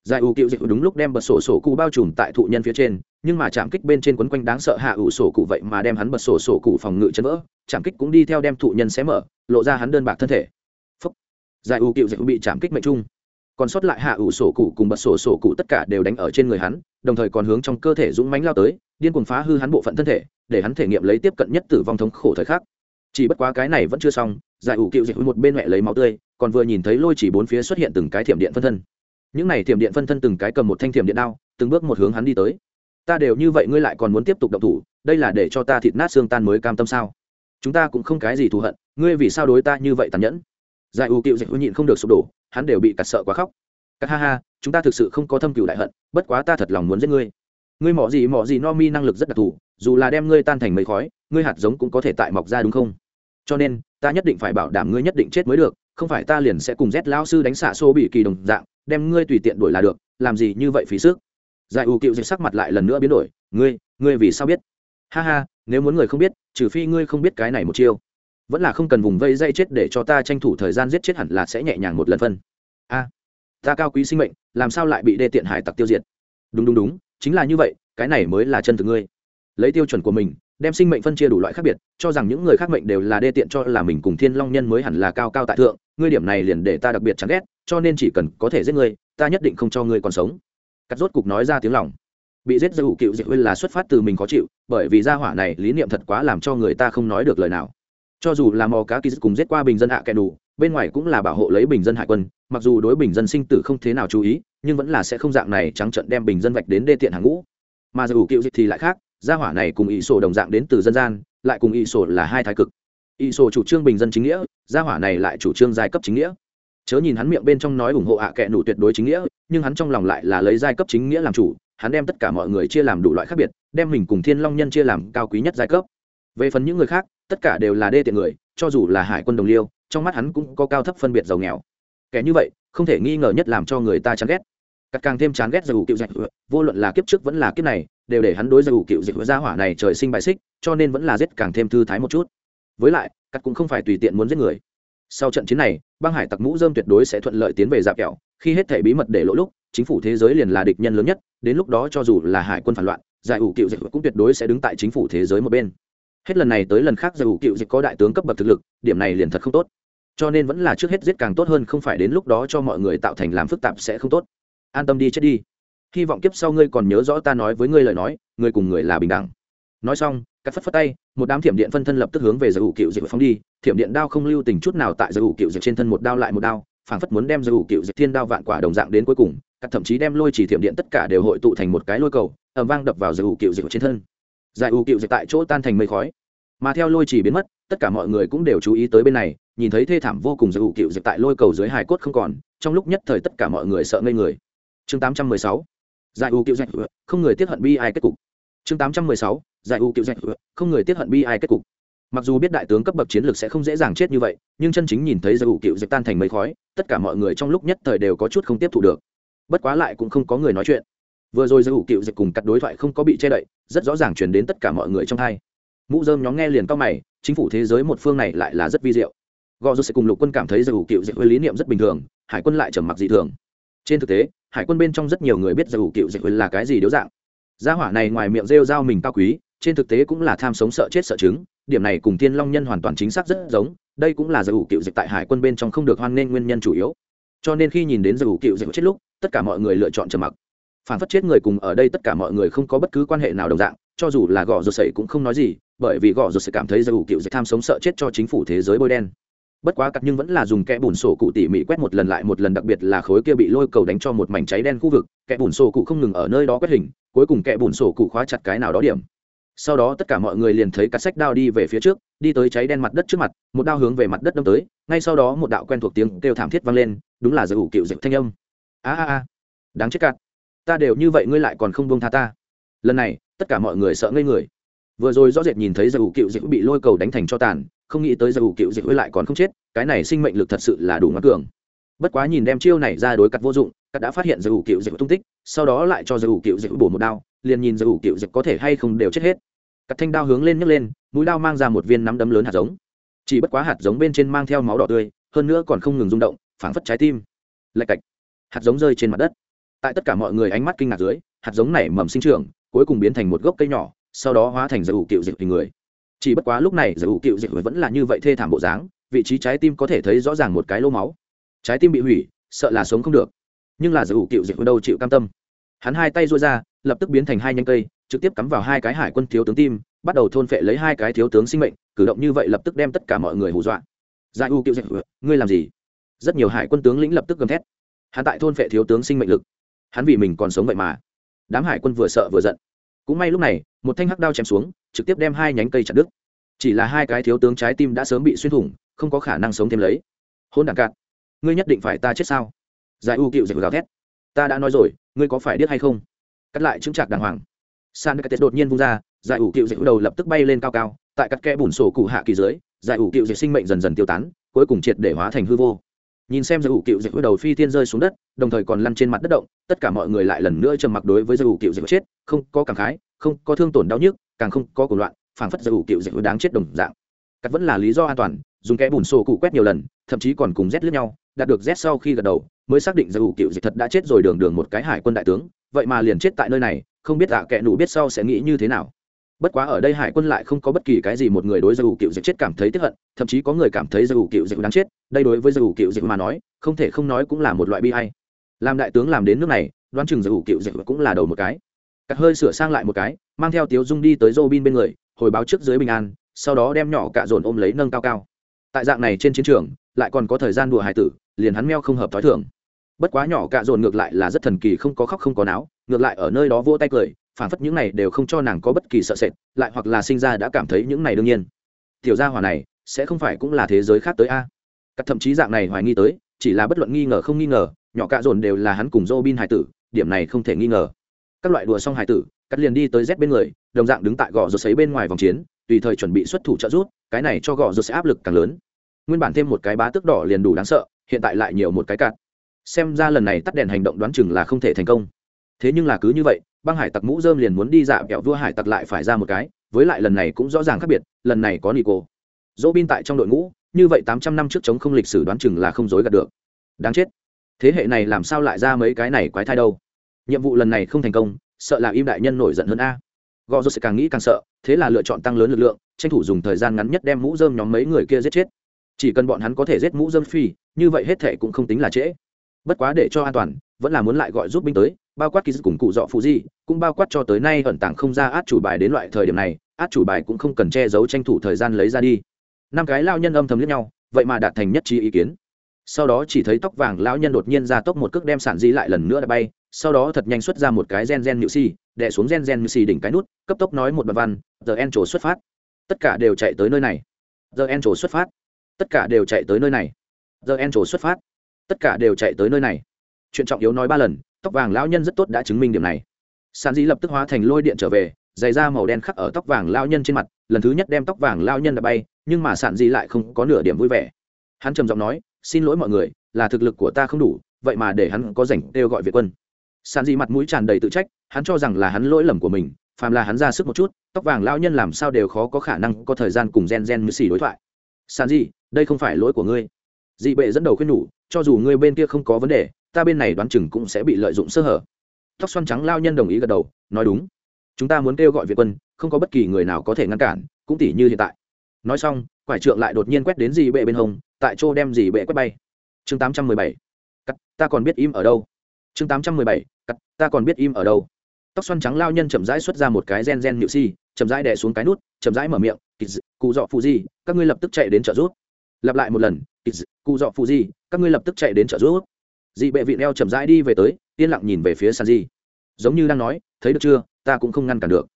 Giải ủ cựu dịch đúng lúc đem bật sổ sổ cụ bao trùm tại thụ nhân phía trên, nhưng mà chạm kích bên trên quấn quanh đáng sợ hạ ủ sổ cụ vậy mà đem hắn bật sổ sổ cụ phòng ngự chân vỡ chạm kích cũng đi theo đem thụ nhân xé mở, lộ ra hắn đơn bạc thân thể. Phúc. Giải ủ cựu dịch bị chạm kích mệnh trung. Còn sót lại hạ ủ sổ cụ cùng bật sổ sổ cụ tất cả đều đánh ở trên người hắn, đồng thời còn hướng trong cơ thể dũng mánh lao tới điên cuồng phá hư hắn bộ phận thân thể, để hắn thể nghiệm lấy tiếp cận nhất tử vong thống khổ thời khắc. Chỉ bất quá cái này vẫn chưa xong, giải ủ cựu dịch một bên mẹ lấy máu tươi, còn vừa nhìn thấy lôi chỉ bốn phía xuất hiện từng cái thiểm điện phân thân. Những này thiểm điện phân thân từng cái cầm một thanh thiểm điện đao, từng bước một hướng hắn đi tới. Ta đều như vậy ngươi lại còn muốn tiếp tục động thủ, đây là để cho ta thịt nát xương tan mới cam tâm sao? Chúng ta cũng không cái gì thù hận, ngươi vì sao đối ta như vậy tàn nhẫn? Giải ủ cựu dịch nhịn không được sụp đổ, hắn đều bị cặt sợ quá khóc. Cắt ha ha, chúng ta thực sự không có thâm cựu đại hận, bất quá ta thật lòng muốn giết ngươi ngươi mỏ gì mỏ gì no mi năng lực rất đặc thù, dù là đem ngươi tan thành mấy khói, ngươi hạt giống cũng có thể tại mọc ra đúng không? Cho nên, ta nhất định phải bảo đảm ngươi nhất định chết mới được, không phải ta liền sẽ cùng rét Lão sư đánh xạ xô bị kỳ đồng dạng, đem ngươi tùy tiện đổi là được, làm gì như vậy phí sức? Giải ưu cựu dịch sắc mặt lại lần nữa biến đổi, ngươi ngươi vì sao biết? Ha ha, nếu muốn người không biết, trừ phi ngươi không biết cái này một chiêu. Vẫn là không cần vùng vây dây chết để cho ta tranh thủ thời gian giết chết hẳn là sẽ nhẹ nhàng một lần phân. A, ta cao quý sinh mệnh, làm sao lại bị đê tiện hải tặc tiêu diệt? Đúng đúng đúng chính là như vậy, cái này mới là chân thực ngươi. Lấy tiêu chuẩn của mình, đem sinh mệnh phân chia đủ loại khác biệt, cho rằng những người khác mệnh đều là đê tiện cho là mình cùng thiên long nhân mới hẳn là cao cao tại thượng, ngươi điểm này liền để ta đặc biệt chán ghét, cho nên chỉ cần có thể giết ngươi, ta nhất định không cho ngươi còn sống. Cắt rốt cục nói ra tiếng lòng. Bị giết dư cựu diệt huyên là xuất phát từ mình khó chịu, bởi vì gia hỏa này lý niệm thật quá làm cho người ta không nói được lời nào. Cho dù là mò cá kỳ cùng giết qua bình dân hạ kẻ đủ, bên ngoài cũng là bảo hộ lấy bình dân hải quân, mặc dù đối bình dân sinh tử không thế nào chú ý nhưng vẫn là sẽ không dạng này trắng trận đem bình dân vạch đến đê tiện hàng ngũ. Mà dù cựu dịch thì lại khác, gia hỏa này cùng ỷ sổ đồng dạng đến từ dân gian, lại cùng ỷ sổ là hai thái cực. Ỷ sổ chủ trương bình dân chính nghĩa, gia hỏa này lại chủ trương giai cấp chính nghĩa. Chớ nhìn hắn miệng bên trong nói ủng hộ ạ à kệ nụ tuyệt đối chính nghĩa, nhưng hắn trong lòng lại là lấy giai cấp chính nghĩa làm chủ, hắn đem tất cả mọi người chia làm đủ loại khác biệt, đem mình cùng thiên long nhân chia làm cao quý nhất giai cấp. Về phần những người khác, tất cả đều là đê tiện người, cho dù là hải quân đồng liêu, trong mắt hắn cũng có cao thấp phân biệt giàu nghèo kẻ như vậy, không thể nghi ngờ nhất làm cho người ta chán ghét. Cắt càng thêm chán ghét giải ủ cựu dạch vô luận là kiếp trước vẫn là kiếp này, đều để hắn đối giải ủ cựu dịch gia hỏa này trời sinh bài xích, cho nên vẫn là giết càng thêm thư thái một chút. Với lại, cắt cũng không phải tùy tiện muốn giết người. Sau trận chiến này, băng hải tặc mũ dơm tuyệt đối sẽ thuận lợi tiến về dạp kẹo. Khi hết thể bí mật để lỗ lúc, chính phủ thế giới liền là địch nhân lớn nhất, đến lúc đó cho dù là hải quân phản loạn, giải ủ cựu dịch cũng tuyệt đối sẽ đứng tại chính phủ thế giới một bên. Hết lần này tới lần khác giải ủ cựu dịch có đại tướng cấp bậc thực lực, điểm này liền thật không tốt cho nên vẫn là trước hết giết càng tốt hơn, không phải đến lúc đó cho mọi người tạo thành làm phức tạp sẽ không tốt. An tâm đi, chết đi. Hy vọng kiếp sau ngươi còn nhớ rõ ta nói với ngươi lời nói, ngươi cùng người là bình đẳng. Nói xong, cắt phất phất tay, một đám thiểm điện phân thân lập tức hướng về giải ủ cựu dịch phóng đi. Thiểm điện đao không lưu tình chút nào tại giải ủ cựu dịch trên thân một đao lại một đao, phảng phất muốn đem giải ủ cựu dịch thiên đao vạn quả đồng dạng đến cuối cùng, cắt thậm chí đem lôi chỉ thiểm điện tất cả đều hội tụ thành một cái lôi cầu ẩm vang đập vào giải ủ cựu dịch trên thân. Giải ủ cựu dịch tại chỗ tan thành mây khói, mà theo lôi chỉ biến mất tất cả mọi người cũng đều chú ý tới bên này, nhìn thấy thê thảm vô cùng giải ủ cựu dịch tại lôi cầu dưới hài cốt không còn, trong lúc nhất thời tất cả mọi người sợ ngây người. Chương 816 giải ủ cựu dịch không người tiết hận bi ai kết cục. Chương 816 giải ủ cựu dịch không người tiết hận bi ai kết cục. Mặc dù biết đại tướng cấp bậc chiến lược sẽ không dễ dàng chết như vậy, nhưng chân chính nhìn thấy giải ủ cựu dịch tan thành mây khói, tất cả mọi người trong lúc nhất thời đều có chút không tiếp thu được. Bất quá lại cũng không có người nói chuyện. Vừa rồi giải ủ cựu dịch cùng cắt đối thoại không có bị che đậy, rất rõ ràng chuyển đến tất cả mọi người trong hai. Mũ dơm nhóm nghe liền cao mày chính phủ thế giới một phương này lại là rất vi diệu. Gò rô sẽ cùng lục quân cảm thấy giải ủ cựu dịch huy lý niệm rất bình thường, hải quân lại trầm mặc dị thường. Trên thực tế, hải quân bên trong rất nhiều người biết giải ủ cựu dịch là cái gì điếu dạng. Gia hỏa này ngoài miệng rêu dao mình cao quý, trên thực tế cũng là tham sống sợ chết sợ chứng, điểm này cùng tiên long nhân hoàn toàn chính xác rất giống, đây cũng là giải ủ cựu dịch tại hải quân bên trong không được hoan nghênh nguyên nhân chủ yếu. Cho nên khi nhìn đến giải ủ cựu dịch chết lúc, tất cả mọi người lựa chọn trầm mặc. Phản phất chết người cùng ở đây tất cả mọi người không có bất cứ quan hệ nào đồng dạng, cho dù là gõ rột sậy cũng không nói gì bởi vì gõ rụt sẽ cảm thấy giải ủ cựu dịch tham sống sợ chết cho chính phủ thế giới bôi đen. Bất quá cặp nhưng vẫn là dùng kẽ bùn sổ cụ tỉ mỉ quét một lần lại một lần, đặc biệt là khối kia bị lôi cầu đánh cho một mảnh cháy đen khu vực kẽ bùn sổ cụ không ngừng ở nơi đó quét hình, cuối cùng kẽ bùn sổ cụ khóa chặt cái nào đó điểm. Sau đó tất cả mọi người liền thấy cắt sách đao đi về phía trước, đi tới cháy đen mặt đất trước mặt, một đao hướng về mặt đất đâm tới, ngay sau đó một đạo quen thuộc tiếng kêu thảm thiết vang lên, đúng là giải ủ cựu dịch thanh âm. A a a, đáng chết cắt ta đều như vậy ngươi lại còn không buông tha ta. Lần này, tất cả mọi người sợ ngây người vừa rồi rõ rệt nhìn thấy giải ủ cựu dịch bị lôi cầu đánh thành cho tàn, không nghĩ tới giải ủ cựu dịch lại còn không chết, cái này sinh mệnh lực thật sự là đủ ngắc cường. Bất quá nhìn đem chiêu này ra đối cắt vô dụng, cắt đã phát hiện giải ủ cựu dịch tung tích, sau đó lại cho giải ủ cựu dịch bổ một đao, liền nhìn giải ủ cựu dịch có thể hay không đều chết hết. Cắt thanh đao hướng lên nhấc lên, mũi đao mang ra một viên nắm đấm lớn hạt giống. Chỉ bất quá hạt giống bên trên mang theo máu đỏ tươi, hơn nữa còn không ngừng rung động, phảng phất trái tim. Lạch cạch. Hạt giống rơi trên mặt đất. Tại tất cả mọi người ánh mắt kinh ngạc dưới, hạt giống này mầm sinh trưởng, cuối cùng biến thành một gốc cây nhỏ sau đó hóa thành giải ủ cựu dịch hình người. Chỉ bất quá lúc này giải ủ cựu dịch vẫn là như vậy thê thảm bộ dáng, vị trí trái tim có thể thấy rõ ràng một cái lô máu. Trái tim bị hủy, sợ là sống không được. Nhưng là giải ủ cựu dịch đâu chịu cam tâm. Hắn hai tay rối ra, lập tức biến thành hai nhanh cây, trực tiếp cắm vào hai cái hải quân thiếu tướng tim, bắt đầu thôn phệ lấy hai cái thiếu tướng sinh mệnh, cử động như vậy lập tức đem tất cả mọi người hù dọa. Giải u cựu dịch ngươi làm gì? Rất nhiều hải quân tướng lĩnh lập tức gầm thét. Hắn tại thôn phệ thiếu tướng sinh mệnh lực. Hắn vì mình còn sống vậy mà. Đám hải quân vừa sợ vừa giận cũng may lúc này, một thanh hắc đao chém xuống, trực tiếp đem hai nhánh cây chặt đứt. Chỉ là hai cái thiếu tướng trái tim đã sớm bị xuyên thủng, không có khả năng sống thêm lấy. Hôn đàn cạn. Ngươi nhất định phải ta chết sao? Giải u cựu dịch gào thét. Ta đã nói rồi, ngươi có phải điếc hay không? Cắt lại chứng trạc đàng hoàng. San đất đột nhiên vung ra, giải u cựu dịch đầu lập tức bay lên cao cao, tại cắt kẽ bùn sổ cụ hạ kỳ dưới, giải u cựu dịch sinh mệnh dần dần tiêu tán, cuối cùng triệt để hóa thành hư vô nhìn xem giải ủ cựu dịch đầu phi thiên rơi xuống đất, đồng thời còn lăn trên mặt đất động, tất cả mọi người lại lần nữa trầm mặc đối với giải ủ cựu dịch chết, không có cảm khái, không có thương tổn đau nhức, càng không có cuộc loạn, phảng phất giải ủ cựu dịch đáng chết đồng dạng. Cắt vẫn là lý do an toàn, dùng kẽ bùn sổ cụ quét nhiều lần, thậm chí còn cùng rét lướt nhau, đạt được rét sau khi gật đầu, mới xác định giải ủ cựu dịch thật đã chết rồi đường đường một cái hải quân đại tướng, vậy mà liền chết tại nơi này, không biết ạ, kẻ nụ biết sau sẽ nghĩ như thế nào. Bất quá ở đây hải quân lại không có bất kỳ cái gì một người đối giải ủ cựu dịch chết cảm thấy tiếc hận, thậm chí có người cảm thấy ủ cựu dịch đáng chết đây đối với ủ cựu dịch mà nói, không thể không nói cũng là một loại bi hay làm đại tướng làm đến nước này, đoán chừng ủ cựu dịch cũng là đầu một cái. Cắt hơi sửa sang lại một cái, mang theo tiếu dung đi tới Robin bên người, hồi báo trước dưới bình an, sau đó đem nhỏ cạ dồn ôm lấy nâng cao cao. Tại dạng này trên chiến trường, lại còn có thời gian đùa hải tử, liền hắn meo không hợp thói thường. Bất quá nhỏ cạ dồn ngược lại là rất thần kỳ, không có khóc không có náo, ngược lại ở nơi đó vô tay cười phản phất những này đều không cho nàng có bất kỳ sợ sệt, lại hoặc là sinh ra đã cảm thấy những này đương nhiên. Tiểu gia hỏa này, sẽ không phải cũng là thế giới khác tới a? Các thậm chí dạng này hoài nghi tới, chỉ là bất luận nghi ngờ không nghi ngờ, nhỏ cạ dồn đều là hắn cùng dô bin hải tử, điểm này không thể nghi ngờ. Các loại đùa xong hải tử, cắt liền đi tới z bên người, đồng dạng đứng tại gò rột sấy bên ngoài vòng chiến, tùy thời chuẩn bị xuất thủ trợ rút cái này cho gò rột sẽ áp lực càng lớn. Nguyên bản thêm một cái bá tước đỏ liền đủ đáng sợ, hiện tại lại nhiều một cái cạn. Xem ra lần này tắt đèn hành động đoán chừng là không thể thành công. Thế nhưng là cứ như vậy, băng hải tặc mũ dơm liền muốn đi dạ kẹo vua hải tặc lại phải ra một cái, với lại lần này cũng rõ ràng khác biệt, lần này có nico. Dỗ bin tại trong đội ngũ như vậy tám trăm năm trước chống không lịch sử đoán chừng là không dối gạt được. Đáng chết. Thế hệ này làm sao lại ra mấy cái này quái thai đâu? Nhiệm vụ lần này không thành công, sợ là im đại nhân nổi giận hơn a. Gò rốt sẽ càng nghĩ càng sợ, thế là lựa chọn tăng lớn lực lượng, tranh thủ dùng thời gian ngắn nhất đem mũ dơm nhóm mấy người kia giết chết. Chỉ cần bọn hắn có thể giết mũ dơm phi, như vậy hết thệ cũng không tính là trễ. Bất quá để cho an toàn, vẫn là muốn lại gọi giúp binh tới, bao quát ký cùng cụ dọ phụ di, cũng bao quát cho tới nay ẩn tàng không ra át chủ bài đến loại thời điểm này, át chủ bài cũng không cần che giấu tranh thủ thời gian lấy ra đi năm cái lao nhân âm thầm lẫn nhau, vậy mà đạt thành nhất trí ý kiến. Sau đó chỉ thấy tóc vàng lão nhân đột nhiên ra tốc một cước đem sản di lại lần nữa đã bay, sau đó thật nhanh xuất ra một cái gen gen nhự si, đè xuống gen gen nhự si đỉnh cái nút, cấp tốc nói một đoạn văn, the en trổ xuất phát. Tất cả đều chạy tới nơi này. The en trổ xuất phát. Tất cả đều chạy tới nơi này. The en trổ xuất phát. Tất cả đều chạy tới nơi này. Chuyện trọng yếu nói ba lần, tóc vàng lão nhân rất tốt đã chứng minh điểm này. Sản di lập tức hóa thành lôi điện trở về giày da màu đen khắc ở tóc vàng lao nhân trên mặt, lần thứ nhất đem tóc vàng lao nhân đã bay nhưng mà sản di lại không có nửa điểm vui vẻ. Hắn trầm giọng nói, xin lỗi mọi người, là thực lực của ta không đủ, vậy mà để hắn có rảnh kêu gọi việt quân. Sản di mặt mũi tràn đầy tự trách, hắn cho rằng là hắn lỗi lầm của mình, phàm là hắn ra sức một chút, tóc vàng lao nhân làm sao đều khó có khả năng có thời gian cùng gen gen như xì đối thoại. Sản di đây không phải lỗi của ngươi. Dị bệ dẫn đầu khuyên nhủ, cho dù ngươi bên kia không có vấn đề, ta bên này đoán chừng cũng sẽ bị lợi dụng sơ hở. Tóc xoăn trắng lao nhân đồng ý gật đầu, nói đúng. Chúng ta muốn kêu gọi việt quân, không có bất kỳ người nào có thể ngăn cản, cũng tỷ như hiện tại nói xong, quải trượng lại đột nhiên quét đến dì bệ bên hông, tại chỗ đem dì bệ quét bay. Chương tám trăm mười bảy. Cắt, ta còn biết im ở đâu. Chương tám trăm mười bảy. Cắt, ta còn biết im ở đâu. Tóc xoăn trắng lao nhân chậm rãi xuất ra một cái gen gen nhự si, chậm rãi đè xuống cái nút, chậm rãi mở miệng cụ dọ phụ di các ngươi lập tức chạy đến trợ rút lặp lại một lần cụ dọ phụ di các ngươi lập tức chạy đến trợ rút dị bệ vị đeo chậm rãi đi về tới, yên lặng nhìn về phía san di. Giống như đang nói, thấy được chưa? Ta cũng không ngăn cản được.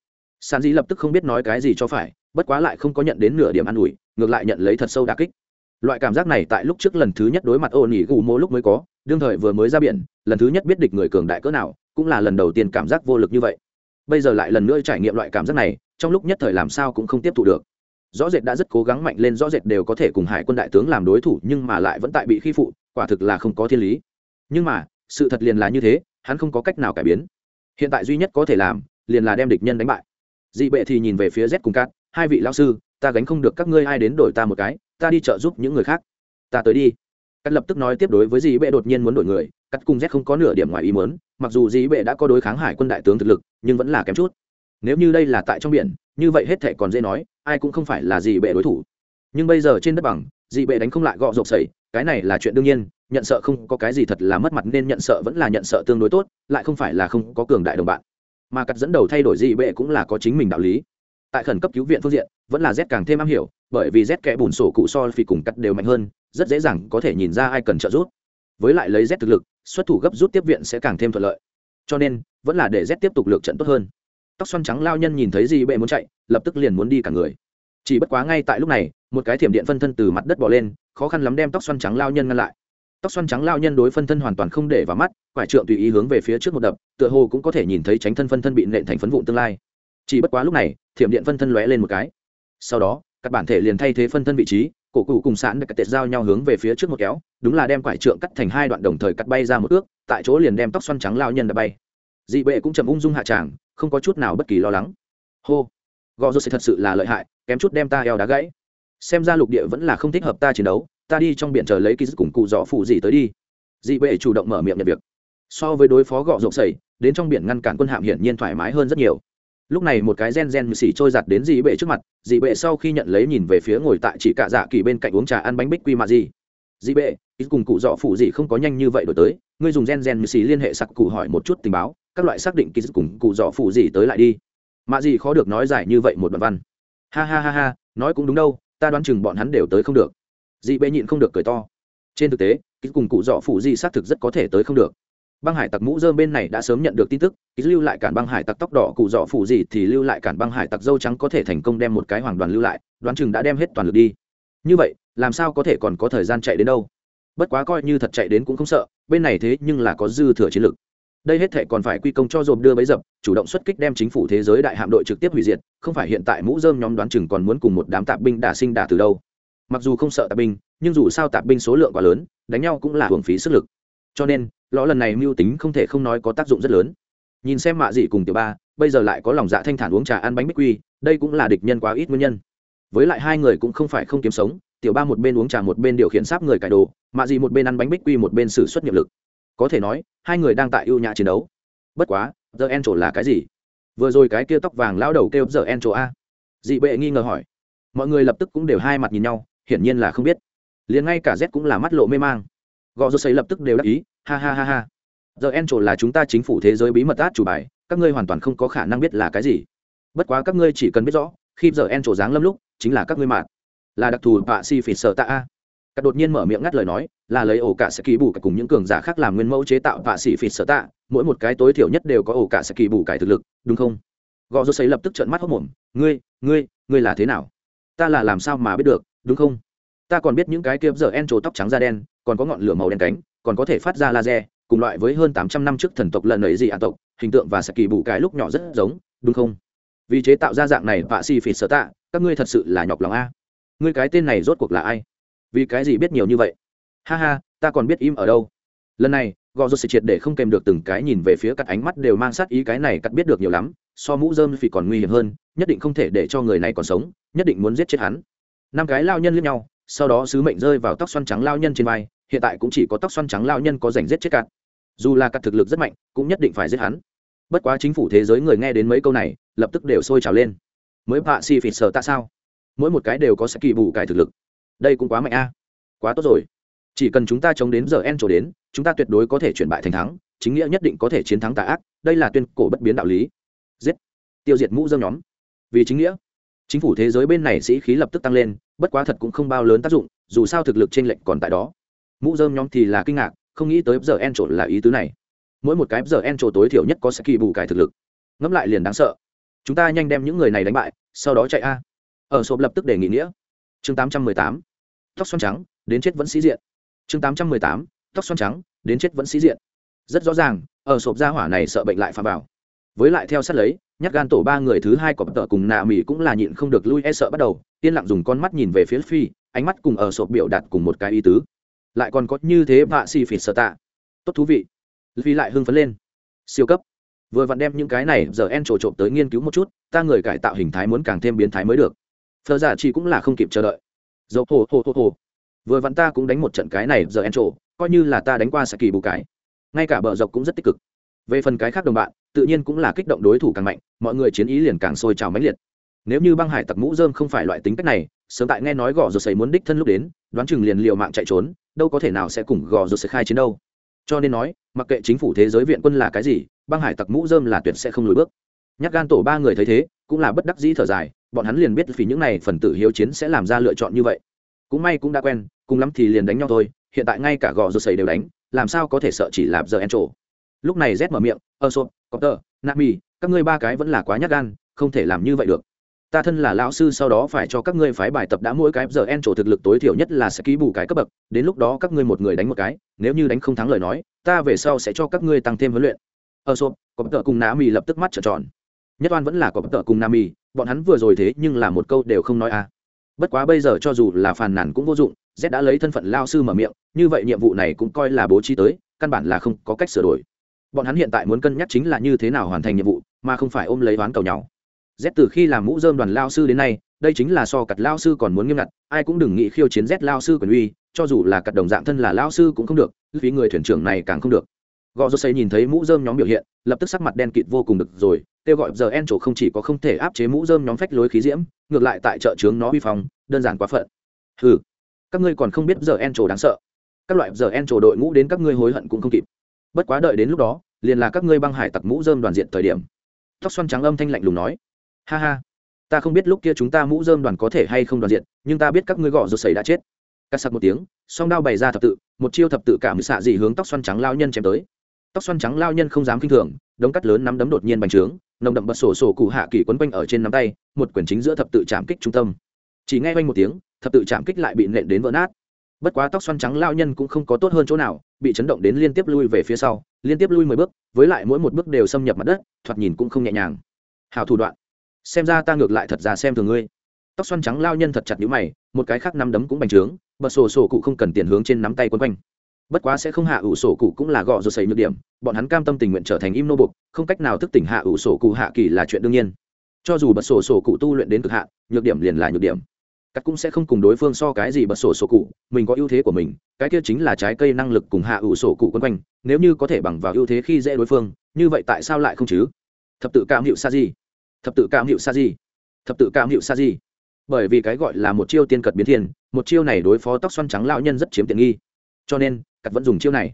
San di lập tức không biết nói cái gì cho phải bất quá lại không có nhận đến nửa điểm an ủi, ngược lại nhận lấy thật sâu đà kích. Loại cảm giác này tại lúc trước lần thứ nhất đối mặt ô nỉ gù mô lúc mới có, đương thời vừa mới ra biển, lần thứ nhất biết địch người cường đại cỡ nào, cũng là lần đầu tiên cảm giác vô lực như vậy. Bây giờ lại lần nữa trải nghiệm loại cảm giác này, trong lúc nhất thời làm sao cũng không tiếp thu được. Rõ rệt đã rất cố gắng mạnh lên, rõ rệt đều có thể cùng hải quân đại tướng làm đối thủ, nhưng mà lại vẫn tại bị khi phụ, quả thực là không có thiên lý. Nhưng mà, sự thật liền là như thế, hắn không có cách nào cải biến. Hiện tại duy nhất có thể làm, liền là đem địch nhân đánh bại. Dị bệ thì nhìn về phía z cùng cát hai vị lao sư, ta gánh không được các ngươi ai đến đổi ta một cái, ta đi trợ giúp những người khác. Ta tới đi. Cắt lập tức nói tiếp đối với dị bệ đột nhiên muốn đổi người, cắt cùng z không có nửa điểm ngoài ý muốn, mặc dù dị bệ đã có đối kháng hải quân đại tướng thực lực, nhưng vẫn là kém chút. Nếu như đây là tại trong biển, như vậy hết thệ còn dễ nói, ai cũng không phải là dị bệ đối thủ. Nhưng bây giờ trên đất bằng dị bệ đánh không lại gọ rộp sẩy, cái này là chuyện đương nhiên, nhận sợ không có cái gì thật là mất mặt nên nhận sợ vẫn là nhận sợ tương đối tốt, lại không phải là không có cường đại đồng bạn. Mà cắt dẫn đầu thay đổi dị bệ cũng là có chính mình đạo lý tại khẩn cấp cứu viện phương diện, vẫn là z càng thêm am hiểu, bởi vì z kẽ bùn sổ cụ so phi cùng cắt đều mạnh hơn, rất dễ dàng có thể nhìn ra ai cần trợ giúp. Với lại lấy z thực lực, xuất thủ gấp rút tiếp viện sẽ càng thêm thuận lợi. Cho nên, vẫn là để z tiếp tục lược trận tốt hơn. Tóc xoăn trắng lao nhân nhìn thấy gì bệ muốn chạy, lập tức liền muốn đi cả người. Chỉ bất quá ngay tại lúc này, một cái thiểm điện phân thân từ mặt đất bỏ lên, khó khăn lắm đem tóc xoăn trắng lao nhân ngăn lại. Tóc xoăn trắng lao nhân đối phân thân hoàn toàn không để vào mắt, quải trượng tùy ý hướng về phía trước một đập, tựa hồ cũng có thể nhìn thấy tránh thân phân thân bị nện thành phấn vụn tương lai chỉ bất quá lúc này, thiểm điện phân thân lóe lên một cái. Sau đó, các bản thể liền thay thế phân thân vị trí, cổ cụ cùng sẵn được tệt giao nhau hướng về phía trước một kéo, đúng là đem quải trượng cắt thành hai đoạn đồng thời cắt bay ra một ước, tại chỗ liền đem tóc xoăn trắng lao nhân đã bay. Dị bệ cũng chầm ung dung hạ tràng, không có chút nào bất kỳ lo lắng. Hô, gò rô sẽ thật sự là lợi hại, kém chút đem ta eo đá gãy. Xem ra lục địa vẫn là không thích hợp ta chiến đấu, ta đi trong biển chờ lấy ký cùng cụ dọ phụ gì tới đi. Dị bệ chủ động mở miệng nhận việc. So với đối phó gọ rộng sẩy, đến trong biển ngăn cản quân hạm hiển nhiên thoải mái hơn rất nhiều lúc này một cái gen gen xỉ trôi giặt đến dị bệ trước mặt dị bệ sau khi nhận lấy nhìn về phía ngồi tại chỉ cạ dạ kỳ bên cạnh uống trà ăn bánh bích quy mà gì dị bệ ít cùng cụ dọ phụ dị không có nhanh như vậy đổi tới, ngươi dùng gen gen xỉ liên hệ sặc cụ hỏi một chút tình báo, các loại xác định ký cùng cụ dọ phụ dị tới lại đi. Mà gì khó được nói giải như vậy một đoạn văn. Ha ha ha ha, nói cũng đúng đâu, ta đoán chừng bọn hắn đều tới không được. Dị bệ nhịn không được cười to. Trên thực tế ký cùng cụ dọ phụ dị xác thực rất có thể tới không được băng hải tặc mũ dơm bên này đã sớm nhận được tin tức, ký lưu lại cản băng hải tặc tóc đỏ cụ dọ phụ gì thì lưu lại cản băng hải tặc dâu trắng có thể thành công đem một cái hoàng đoàn lưu lại, đoán chừng đã đem hết toàn lực đi. Như vậy, làm sao có thể còn có thời gian chạy đến đâu? Bất quá coi như thật chạy đến cũng không sợ, bên này thế nhưng là có dư thừa chiến lực. Đây hết thể còn phải quy công cho dồn đưa bấy dập, chủ động xuất kích đem chính phủ thế giới đại hạm đội trực tiếp hủy diệt, không phải hiện tại mũ dơm nhóm đoán chừng còn muốn cùng một đám tạp binh đả sinh đả từ đâu. Mặc dù không sợ tạp binh, nhưng dù sao tạp binh số lượng quá lớn, đánh nhau cũng là hưởng phí sức lực cho nên, lõ lần này mưu tính không thể không nói có tác dụng rất lớn. Nhìn xem mạ dị cùng tiểu ba, bây giờ lại có lòng dạ thanh thản uống trà ăn bánh bích quy, đây cũng là địch nhân quá ít nguyên nhân. Với lại hai người cũng không phải không kiếm sống, tiểu ba một bên uống trà một bên điều khiển sáp người cải đồ, mạ dị một bên ăn bánh bích quy một bên xử suất nghiệp lực. Có thể nói, hai người đang tại ưu nhã chiến đấu. Bất quá giờ en trổ là cái gì? Vừa rồi cái kia tóc vàng lao đầu kêu giờ en trổ a. Dị bệ nghi ngờ hỏi. Mọi người lập tức cũng đều hai mặt nhìn nhau, hiển nhiên là không biết. Liền ngay cả z cũng là mắt lộ mê mang gò rô xây lập tức đều đáp ý, ha ha ha ha. Giờ en trổ là chúng ta chính phủ thế giới bí mật át chủ bài, các ngươi hoàn toàn không có khả năng biết là cái gì. Bất quá các ngươi chỉ cần biết rõ, khi giờ en trổ dáng lâm lúc, chính là các ngươi mạng là đặc thù bạ si phỉ sợ tạ a. Các đột nhiên mở miệng ngắt lời nói, là lấy ổ cả sẽ kỳ bù cải cùng những cường giả khác làm nguyên mẫu chế tạo vạ sĩ phỉ sở tạ, mỗi một cái tối thiểu nhất đều có ổ cả sẽ kỳ bù cải thực lực, đúng không? Gò rô xấy lập tức trợn mắt hốc mồm, ngươi ngươi ngươi là thế nào? Ta là làm sao mà biết được, đúng không? Ta còn biết những cái kia giờ en trổ tóc trắng da đen còn có ngọn lửa màu đen cánh, còn có thể phát ra laser, cùng loại với hơn tám trăm năm trước thần tộc lần ấy gì ạ tộc, hình tượng và sẽ kỳ bù cái lúc nhỏ rất giống, đúng không? Vì chế tạo ra dạng này, vạ xì phỉ sở tạ, các ngươi thật sự là nhọc lòng a. Ngươi cái tên này rốt cuộc là ai? Vì cái gì biết nhiều như vậy? Ha ha, ta còn biết im ở đâu. Lần này, gò rột sẽ triệt để không kèm được từng cái nhìn về phía cắt ánh mắt đều mang sát ý cái này cắt biết được nhiều lắm, so mũ dơm phì còn nguy hiểm hơn, nhất định không thể để cho người này còn sống, nhất định muốn giết chết hắn. Năm cái lao nhân lướt nhau, sau đó sứ mệnh rơi vào tóc xoăn trắng lao nhân trên vai hiện tại cũng chỉ có tóc xoăn trắng lao nhân có giành giết chết cắt dù là cắt thực lực rất mạnh, cũng nhất định phải giết hắn. Bất quá chính phủ thế giới người nghe đến mấy câu này, lập tức đều sôi trào lên. Mới bạ si phỉ sờ ta sao? Mỗi một cái đều có sẽ kỳ bù cải thực lực. Đây cũng quá mạnh a. Quá tốt rồi. Chỉ cần chúng ta chống đến giờ en trổ đến, chúng ta tuyệt đối có thể chuyển bại thành thắng, chính nghĩa nhất định có thể chiến thắng tà ác, đây là tuyên cổ bất biến đạo lý. Giết. Tiêu diệt mũ dơm nhóm. Vì chính nghĩa. Chính phủ thế giới bên này sĩ khí lập tức tăng lên, bất quá thật cũng không bao lớn tác dụng, dù sao thực lực t r ê n lệch còn tại đó mũ dơm nhóm thì là kinh ngạc, không nghĩ tới giờ en trộn là ý tứ này. Mỗi một cái giờ en trộn tối thiểu nhất có sẽ kỳ bù cải thực lực. Ngẫm lại liền đáng sợ. Chúng ta nhanh đem những người này đánh bại, sau đó chạy a. Ở sộp lập tức đề nghị nghĩa. Chương tám trăm mười tám. Tóc xoăn trắng, đến chết vẫn sĩ diện. Chương tám trăm mười tám. Tóc xoăn trắng, đến chết vẫn sĩ diện. Rất rõ ràng, ở sộp gia hỏa này sợ bệnh lại phà vào. Với lại theo sát lấy, nhát gan tổ ba người thứ hai của tờ cùng nạ mỹ cũng là nhịn không được lui e sợ bắt đầu, yên lặng dùng con mắt nhìn về phía phi, ánh mắt cùng ở sộp biểu đạt cùng một cái ý tứ lại còn có như thế vạ xì phỉ sợ tạ. Tốt thú vị. Vì lại hưng phấn lên. Siêu cấp. Vừa vặn đem những cái này giờ en trổ trộm tới nghiên cứu một chút, ta người cải tạo hình thái muốn càng thêm biến thái mới được. Phờ giả chỉ cũng là không kịp chờ đợi. Dầu hồ hồ hồ hồ vừa vặn ta cũng đánh một trận cái này giờ en trổ, coi như là ta đánh qua sẽ kỳ bù cái ngay cả bờ dọc cũng rất tích cực. Về phần cái khác đồng bạn, tự nhiên cũng là kích động đối thủ càng mạnh, mọi người chiến ý liền càng sôi trào mãnh liệt. Nếu như băng hải tặc mũ dơm không phải loại tính cách này, sớm tại nghe nói gõ rồi xảy muốn đích thân lúc đến, đoán chừng liền liều mạng chạy trốn đâu có thể nào sẽ cùng gò rột sẽ khai chiến đâu. Cho nên nói, mặc kệ chính phủ thế giới viện quân là cái gì, băng hải tặc mũ dơm là tuyệt sẽ không lùi bước. Nhắc gan tổ ba người thấy thế, cũng là bất đắc dĩ thở dài, bọn hắn liền biết vì những này phần tử hiếu chiến sẽ làm ra lựa chọn như vậy. Cũng may cũng đã quen, cùng lắm thì liền đánh nhau thôi, hiện tại ngay cả gò rột sầy đều đánh, làm sao có thể sợ chỉ làm giờ en trổ lúc này rét mở miệng ơ sộp cọp nami, các ngươi ba cái vẫn là quá nhát gan, không thể làm như vậy được ta thân là lão sư sau đó phải cho các ngươi phái bài tập đã mỗi cái giờ en trổ thực lực tối thiểu nhất là sẽ ký bù cái cấp bậc, đến lúc đó các ngươi một người đánh một cái, nếu như đánh không thắng lời nói, ta về sau sẽ cho các ngươi tăng thêm huấn luyện. Ở sộp cọp tờ cùng nami lập tức mắt trợn tròn. Nhất oan vẫn là cọp tờ cùng nami bọn hắn vừa rồi thế nhưng là một câu đều không nói à. Bất quá bây giờ cho dù là phàn nàn cũng vô dụng, z đã lấy thân phận lao sư mở miệng, như vậy nhiệm vụ này cũng coi là bố trí tới, căn bản là không có cách sửa đổi. Bọn hắn hiện tại muốn cân nhắc chính là như thế nào hoàn thành nhiệm vụ, mà không phải ôm lấy ván cầu nhau z từ khi làm mũ dơm đoàn lao sư đến nay, đây chính là so cặt lao sư còn muốn nghiêm ngặt, ai cũng đừng nghĩ khiêu chiến z lao sư quyền uy, cho dù là cặt đồng dạng thân là lao sư cũng không được vì người thuyền trưởng này càng không được. Gò rô xây nhìn thấy mũ dơm nhóm biểu hiện, lập tức sắc mặt đen kịt vô cùng được rồi, kêu gọi giờ en trổ không chỉ có không thể áp chế mũ dơm nhóm phách lối khí diễm, ngược lại tại chợ trướng nó uy phong, đơn giản quá phận. Ừ các ngươi còn không biết giờ en trổ đáng sợ. Các loại giờ en trổ đội ngũ đến các ngươi hối hận cũng không kịp. Bất quá đợi đến lúc đó, liền là các ngươi băng hải tặc mũ dơm đoàn diện thời điểm. Tóc xoăn trắng âm thanh lạnh lùng nói ha ha. Ta không biết lúc kia chúng ta mũ dơm đoàn có thể hay không đoàn diện, nhưng ta biết các ngươi gõ rột xảy đã chết. Cắt sặc một tiếng, song đao bày ra thập tự, một chiêu thập tự cảm xạ dị hướng tóc xoăn trắng lao nhân chém tới. Tóc xoăn trắng lao nhân không dám kinh thường, đống cắt lớn nắm đấm đột nhiên bành trướng, nồng đậm bật sổ sổ cụ hạ kỳ quấn quanh ở trên nắm tay, một quyển chính giữa thập tự chạm kích trung tâm. Chỉ nghe quanh một tiếng, thập tự chạm kích lại bị nện đến vỡ nát. Bất quá tóc xoăn trắng lao nhân cũng không có tốt hơn chỗ nào, bị chấn động đến liên tiếp lui về phía sau, liên tiếp lui mười bước, với lại mỗi một bước đều xâm nhập mặt đất, thoạt nhìn cũng không nhẹ nhàng. Hào thủ đoạn xem ra ta ngược lại thật ra xem thường ngươi. Tóc xoăn trắng lao nhân thật chặt nhũ mày, một cái khác nắm đấm cũng bành trướng bật sổ sổ cụ không cần tiền hướng trên nắm tay quấn quanh. Bất quá sẽ không hạ ủ sổ cụ cũng là gọ rồi xảy nhược điểm, bọn hắn cam tâm tình nguyện trở thành im nô bục không cách nào thức tỉnh hạ ủ sổ cụ hạ kỳ là chuyện đương nhiên. Cho dù bật sổ sổ cụ tu luyện đến cực hạ nhược điểm liền là nhược điểm. Cắt cũng sẽ không cùng đối phương so cái gì bật sổ sổ cụ, mình có ưu thế của mình, cái kia chính là trái cây năng lực cùng hạ ủ sổ cụ quân quanh, nếu như có thể bằng vào ưu thế khi dễ đối phương, như vậy tại sao lại không chứ? Thập tự cảm hiệu sa di thập tự cảm hiệu sa di thập tự cảm hiệu sa di bởi vì cái gọi là một chiêu tiên cật biến thiên, một chiêu này đối phó tóc xoăn trắng lao nhân rất chiếm tiện nghi. Cho nên cắt vẫn dùng chiêu này.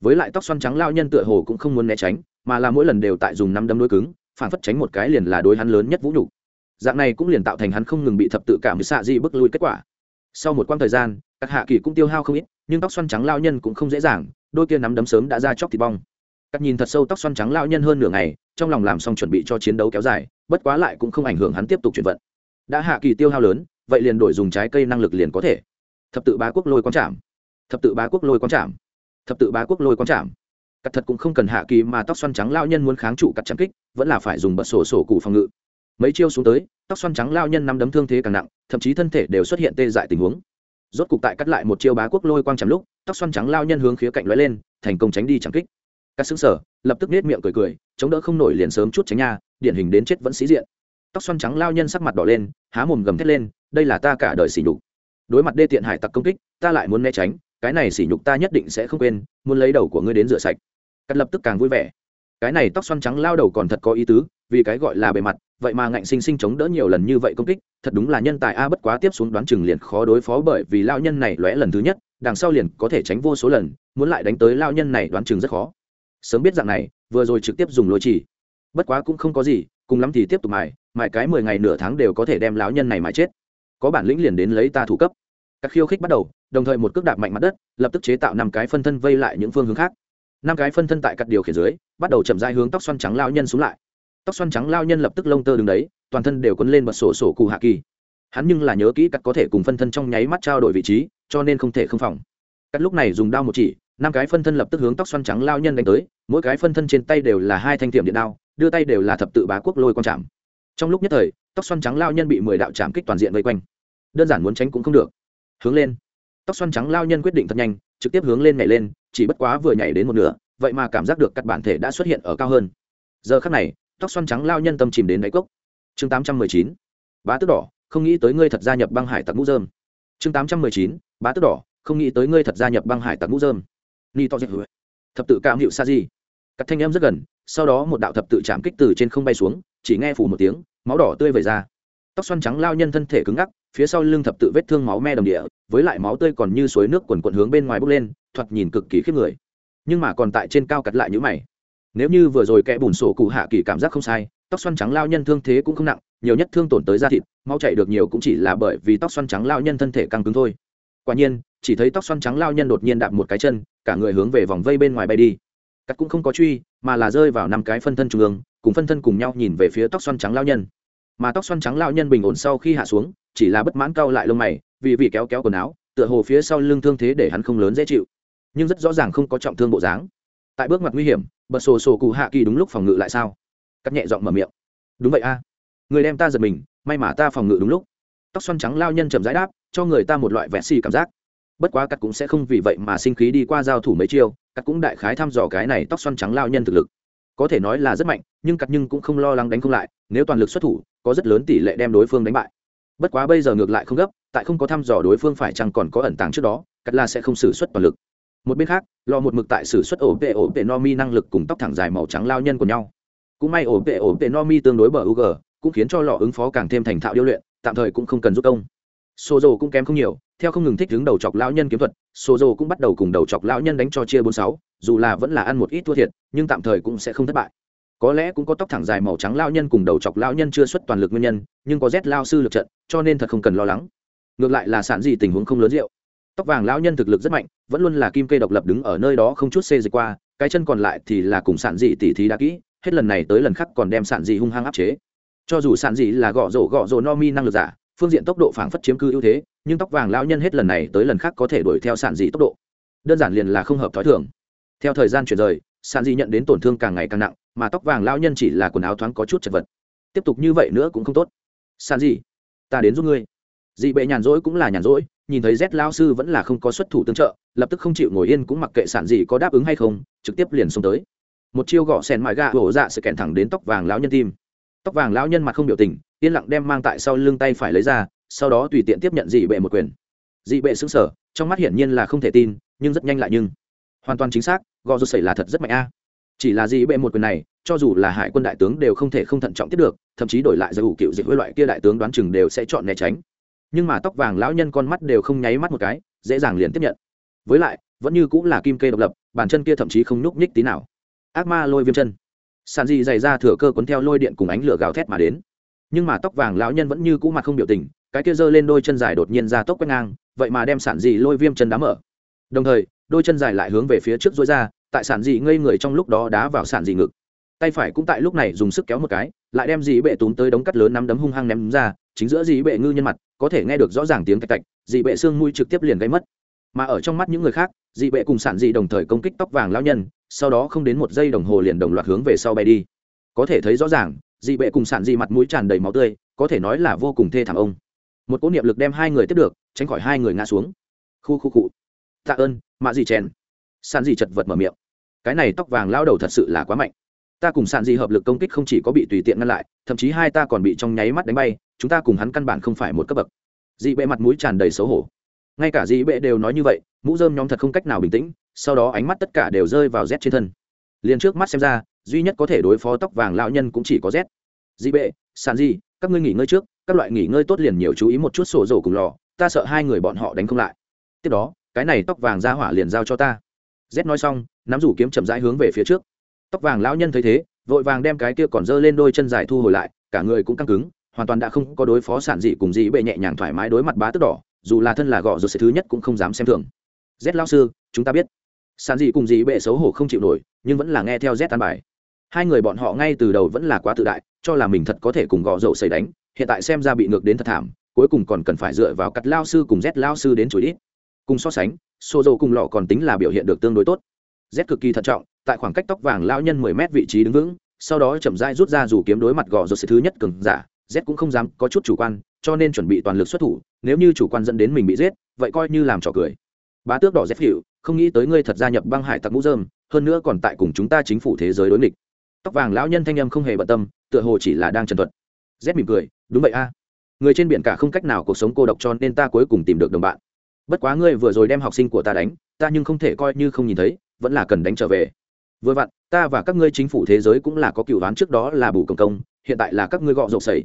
Với lại tóc xoăn trắng lao nhân tựa hồ cũng không muốn né tránh, mà là mỗi lần đều tại dùng năm đấm đối cứng, phản phất tránh một cái liền là đối hắn lớn nhất vũ nhục. Dạng này cũng liền tạo thành hắn không ngừng bị thập tự cảm xạ di bước lui kết quả. Sau một quãng thời gian, các hạ kỳ cũng tiêu hao không ít, nhưng tóc xoăn trắng lao nhân cũng không dễ dàng, đôi kia nắm đấm sớm đã ra chóc thịt bong. Các nhìn thật sâu tóc xoăn trắng lao nhân hơn nửa ngày, trong lòng làm xong chuẩn bị cho chiến đấu kéo dài bất quá lại cũng không ảnh hưởng hắn tiếp tục chuyển vận. Đã hạ kỳ tiêu hao lớn, vậy liền đổi dùng trái cây năng lực liền có thể. Thập tự bá quốc lôi quán chạm thập tự bá quốc lôi quán chạm thập tự bá quốc lôi quán chạm cắt thật cũng không cần hạ kỳ mà tóc xoăn trắng lao nhân muốn kháng trụ cắt chạm kích, vẫn là phải dùng bật sổ sổ cụ phòng ngự. Mấy chiêu xuống tới, tóc xoăn trắng lao nhân nắm đấm thương thế càng nặng, thậm chí thân thể đều xuất hiện tê dại tình huống. Rốt cục tại cắt lại một chiêu bá quốc lôi quang chạm lúc, tóc xoăn trắng lao nhân hướng khía cạnh lóe lên, thành công tránh đi chạm kích các xứng sở lập tức nết miệng cười cười, chống đỡ không nổi liền sớm chút tránh nha, điển hình đến chết vẫn sĩ diện. Tóc xoăn trắng lao nhân sắc mặt đỏ lên, há mồm gầm thét lên, đây là ta cả đời sỉ nhục. Đối mặt đê tiện hải tặc công kích, ta lại muốn né tránh, cái này sỉ nhục ta nhất định sẽ không quên, muốn lấy đầu của ngươi đến rửa sạch. Cắt lập tức càng vui vẻ. Cái này tóc xoăn trắng lao đầu còn thật có ý tứ, vì cái gọi là bề mặt, vậy mà ngạnh sinh sinh chống đỡ nhiều lần như vậy công kích, thật đúng là nhân tài a bất quá tiếp xuống đoán chừng liền khó đối phó bởi vì lao nhân này lóe lần thứ nhất, đằng sau liền có thể tránh vô số lần, muốn lại đánh tới lao nhân này đoán chừng rất khó sớm biết dạng này, vừa rồi trực tiếp dùng lôi chỉ. Bất quá cũng không có gì, cùng lắm thì tiếp tục mài mài cái mười ngày nửa tháng đều có thể đem lão nhân này mài chết. Có bản lĩnh liền đến lấy ta thủ cấp. Các khiêu khích bắt đầu, đồng thời một cước đạp mạnh mặt đất, lập tức chế tạo năm cái phân thân vây lại những phương hướng khác. Năm cái phân thân tại cắt điều khiển dưới, bắt đầu chậm dai hướng tóc xoăn trắng lao nhân xuống lại. Tóc xoăn trắng lao nhân lập tức lông tơ đứng đấy, toàn thân đều quấn lên bật sổ sổ cụ hạ kỳ. Hắn nhưng là nhớ kỹ cắt có thể cùng phân thân trong nháy mắt trao đổi vị trí, cho nên không thể không phòng. Cắt lúc này dùng đao một chỉ năm cái phân thân lập tức hướng tóc xoăn trắng lao nhân đánh tới, mỗi cái phân thân trên tay đều là hai thanh tiệm điện đao, đưa tay đều là thập tự bá quốc lôi quang chạm. Trong lúc nhất thời, tóc xoăn trắng lao nhân bị mười đạo chạm kích toàn diện vây quanh. Đơn giản muốn tránh cũng không được. Hướng lên. Tóc xoăn trắng lao nhân quyết định thật nhanh, trực tiếp hướng lên nhảy lên, chỉ bất quá vừa nhảy đến một nửa, vậy mà cảm giác được các bản thể đã xuất hiện ở cao hơn. Giờ khắc này, tóc xoăn trắng lao nhân tâm chìm đến đáy cốc. Chương tám trăm mười chín, bá tước đỏ, không nghĩ tới ngươi thật gia nhập băng hải tặc mũ dơm chương tám trăm mười chín, bá tước đỏ, không nghĩ tới ngươi thật gia nhập băng hải tặc mũ dơm ni to dệt thập tự cảm hiệu sa di. Cắt thanh em rất gần, sau đó một đạo thập tự chạm kích từ trên không bay xuống, chỉ nghe phủ một tiếng, máu đỏ tươi vẩy ra. Tóc xoăn trắng lao nhân thân thể cứng ngắc, phía sau lưng thập tự vết thương máu me đồng địa, với lại máu tươi còn như suối nước quần quần hướng bên ngoài bốc lên, thoạt nhìn cực kỳ khiếp người. Nhưng mà còn tại trên cao cắt lại như mày. Nếu như vừa rồi kẽ bùn sổ cụ hạ kỳ cảm giác không sai, tóc xoăn trắng lao nhân thương thế cũng không nặng, nhiều nhất thương tổn tới da thịt mau chạy được nhiều cũng chỉ là bởi vì tóc xoăn trắng lao nhân thân thể căng cứng thôi. Quả nhiên, chỉ thấy tóc xoăn trắng lao nhân đột nhiên đạp một cái chân cả người hướng về vòng vây bên ngoài bay đi. Cắt cũng không có truy, mà là rơi vào năm cái phân thân trung ương, cùng phân thân cùng nhau nhìn về phía tóc xoăn trắng lao nhân. Mà tóc xoăn trắng lao nhân bình ổn sau khi hạ xuống, chỉ là bất mãn cau lại lông mày, vì vì kéo kéo quần áo, tựa hồ phía sau lưng thương thế để hắn không lớn dễ chịu. Nhưng rất rõ ràng không có trọng thương bộ dáng. Tại bước mặt nguy hiểm, bật sổ sổ cụ hạ kỳ đúng lúc phòng ngự lại sao? Cắt nhẹ giọng mở miệng. Đúng vậy a. Người đem ta giật mình, may mà ta phòng ngự đúng lúc. Tóc xoăn trắng lao nhân chậm rãi đáp, cho người ta một loại vẹn xì cảm giác bất quá cắt cũng sẽ không vì vậy mà sinh khí đi qua giao thủ mấy chiêu, cắt cũng đại khái thăm dò cái này tóc xoăn trắng lao nhân thực lực. Có thể nói là rất mạnh, nhưng cắt nhưng cũng không lo lắng đánh không lại, nếu toàn lực xuất thủ, có rất lớn tỷ lệ đem đối phương đánh bại. Bất quá bây giờ ngược lại không gấp, tại không có thăm dò đối phương phải chăng còn có ẩn tàng trước đó, cắt là sẽ không xử suất toàn lực. Một bên khác lo một mực tại xử suất ổ vệ ổ vệ no mi năng lực cùng tóc thẳng dài màu trắng lao nhân của nhau. Cũng may ổ vệ ổ vệ no mi tương đối bờ u g cũng khiến cho lọ ứng phó càng thêm thành thạo điêu luyện, tạm thời cũng không cần giúp công. Sô Dầu cũng kém không nhiều, theo không ngừng thích hướng đầu chọc lão nhân kiếm thuật, Sô Dầu cũng bắt đầu cùng đầu chọc lão nhân đánh cho chia bốn sáu, dù là vẫn là ăn một ít thua thiệt, nhưng tạm thời cũng sẽ không thất bại. Có lẽ cũng có tóc thẳng dài màu trắng lão nhân cùng đầu chọc lão nhân chưa xuất toàn lực nguyên nhân, nhưng có Z lão sư lực trận, cho nên thật không cần lo lắng. Ngược lại là sản gì tình huống không lớn rượu. Tóc vàng lão nhân thực lực rất mạnh, vẫn luôn là kim cây độc lập đứng ở nơi đó không chút xê dịch qua, cái chân còn lại thì là cùng sản dị tỉ thí đã kỹ, hết lần này tới lần khác còn đem sản dị hung hăng áp chế. Cho dù sản dị là gõ rổ gõ rổ no mi năng lực giả phương diện tốc độ phảng phất chiếm cư ưu thế, nhưng tóc vàng lão nhân hết lần này tới lần khác có thể đuổi theo sản dị tốc độ. Đơn giản liền là không hợp thói thường. Theo thời gian chuyển rời, sản dị nhận đến tổn thương càng ngày càng nặng, mà tóc vàng lão nhân chỉ là quần áo thoáng có chút chật vật. Tiếp tục như vậy nữa cũng không tốt. Sản dị, ta đến giúp ngươi. Dị bệ nhàn rỗi cũng là nhàn rỗi, nhìn thấy z lao sư vẫn là không có xuất thủ tương trợ, lập tức không chịu ngồi yên cũng mặc kệ sản dị có đáp ứng hay không, trực tiếp liền xông tới. Một chiêu gõ sèn mại gà hổ dạ sự kèn thẳng đến tóc vàng lão nhân tim. Tóc vàng lão nhân mặt không biểu tình yên lặng đem mang tại sau lưng tay phải lấy ra, sau đó tùy tiện tiếp nhận dị bệ một quyền. Dị bệ xứng sở trong mắt hiển nhiên là không thể tin, nhưng rất nhanh lại nhưng. Hoàn toàn chính xác, gò rút xảy là thật rất mạnh a. Chỉ là dị bệ một quyền này, cho dù là hải quân đại tướng đều không thể không thận trọng tiếp được, thậm chí đổi lại giải ủ cựu dịch với loại kia đại tướng đoán chừng đều sẽ chọn né tránh. Nhưng mà tóc vàng lão nhân con mắt đều không nháy mắt một cái, dễ dàng liền tiếp nhận. Với lại, vẫn như cũng là kim kê độc lập, bàn chân kia thậm chí không nhúc nhích tí nào. Ác ma lôi viêm chân. Sàn dị dày ra thừa cơ cuốn theo lôi điện cùng ánh lửa gào thét mà đến nhưng mà tóc vàng lão nhân vẫn như cũ mặt không biểu tình, cái kia giơ lên đôi chân dài đột nhiên ra tốc quét ngang, vậy mà đem sản dị lôi viêm chân đá mở. Đồng thời, đôi chân dài lại hướng về phía trước dối ra, tại sản dị ngây người trong lúc đó đá vào sản dị ngực. Tay phải cũng tại lúc này dùng sức kéo một cái, lại đem dị bệ túm tới đống cắt lớn nắm đấm hung hăng ném ra, chính giữa dị bệ ngư nhân mặt, có thể nghe được rõ ràng tiếng tạch tạch dị bệ xương mũi trực tiếp liền gây mất. Mà ở trong mắt những người khác, dị bệ cùng sản dị đồng thời công kích tóc vàng lão nhân, sau đó không đến một giây đồng hồ liền đồng loạt hướng về sau bay đi. Có thể thấy rõ ràng dị bệ cùng sản dị mặt mũi tràn đầy máu tươi, có thể nói là vô cùng thê thảm ông. Một cỗ niệm lực đem hai người tiếp được, tránh khỏi hai người ngã xuống. Khu khu cụ tạ ơn, mạ dị chèn. Sản dị chật vật mở miệng. Cái này tóc vàng lao đầu thật sự là quá mạnh. Ta cùng sản dị hợp lực công kích không chỉ có bị tùy tiện ngăn lại, thậm chí hai ta còn bị trong nháy mắt đánh bay, chúng ta cùng hắn căn bản không phải một cấp bậc. Dị bệ mặt mũi tràn đầy xấu hổ. Ngay cả dị bệ đều nói như vậy, mũ dơm nhóm thật không cách nào bình tĩnh, sau đó ánh mắt tất cả đều rơi vào rét trên thân. Liền trước mắt xem ra duy nhất có thể đối phó tóc vàng lão nhân cũng chỉ có z. Dị bệ, sàn dị các ngươi nghỉ ngơi trước, các loại nghỉ ngơi tốt liền nhiều chú ý một chút sổ rổ cùng lò, ta sợ hai người bọn họ đánh không lại. Tiếp đó, cái này tóc vàng ra hỏa liền giao cho ta. Z nói xong, nắm rủ kiếm chậm rãi hướng về phía trước. Tóc vàng lão nhân thấy thế, vội vàng đem cái kia còn giơ lên đôi chân dài thu hồi lại, cả người cũng căng cứng, hoàn toàn đã không có đối phó sản dị cùng dị bệ nhẹ nhàng thoải mái đối mặt bá tức đỏ, dù là thân là gọ rồi sẽ thứ nhất cũng không dám xem thường. Z lao sư, chúng ta biết. Sản dị cùng dị bệ xấu hổ không chịu nổi, nhưng vẫn là nghe theo z tan bài hai người bọn họ ngay từ đầu vẫn là quá tự đại, cho là mình thật có thể cùng gò dậu xảy đánh, hiện tại xem ra bị ngược đến thật thảm, cuối cùng còn cần phải dựa vào cắt lao sư cùng z lao sư đến chối ít cùng so sánh xô dầu cùng lọ còn tính là biểu hiện được tương đối tốt. Z cực kỳ thận trọng, tại khoảng cách tóc vàng lao nhân mười mét vị trí đứng vững, sau đó chậm rãi rút ra dù kiếm đối mặt gò dầu sự thứ nhất cường giả, z cũng không dám có chút chủ quan, cho nên chuẩn bị toàn lực xuất thủ, nếu như chủ quan dẫn đến mình bị giết, vậy coi như làm trò cười. Bá tước đỏ z hiệu không nghĩ tới ngươi thật gia nhập băng hải tặc mũ dơm hơn nữa còn tại cùng chúng ta chính phủ thế giới đối nghịch tóc vàng lão nhân thanh âm không hề bận tâm, tựa hồ chỉ là đang trần thuật. Z mỉm cười, đúng vậy a. Người trên biển cả không cách nào cuộc sống cô độc cho nên ta cuối cùng tìm được đồng bạn. Bất quá ngươi vừa rồi đem học sinh của ta đánh, ta nhưng không thể coi như không nhìn thấy, vẫn là cần đánh trở về. Vừa vặn, ta và các ngươi chính phủ thế giới cũng là có cựu đoán trước đó là bù công công, hiện tại là các ngươi gọ rộp sẩy.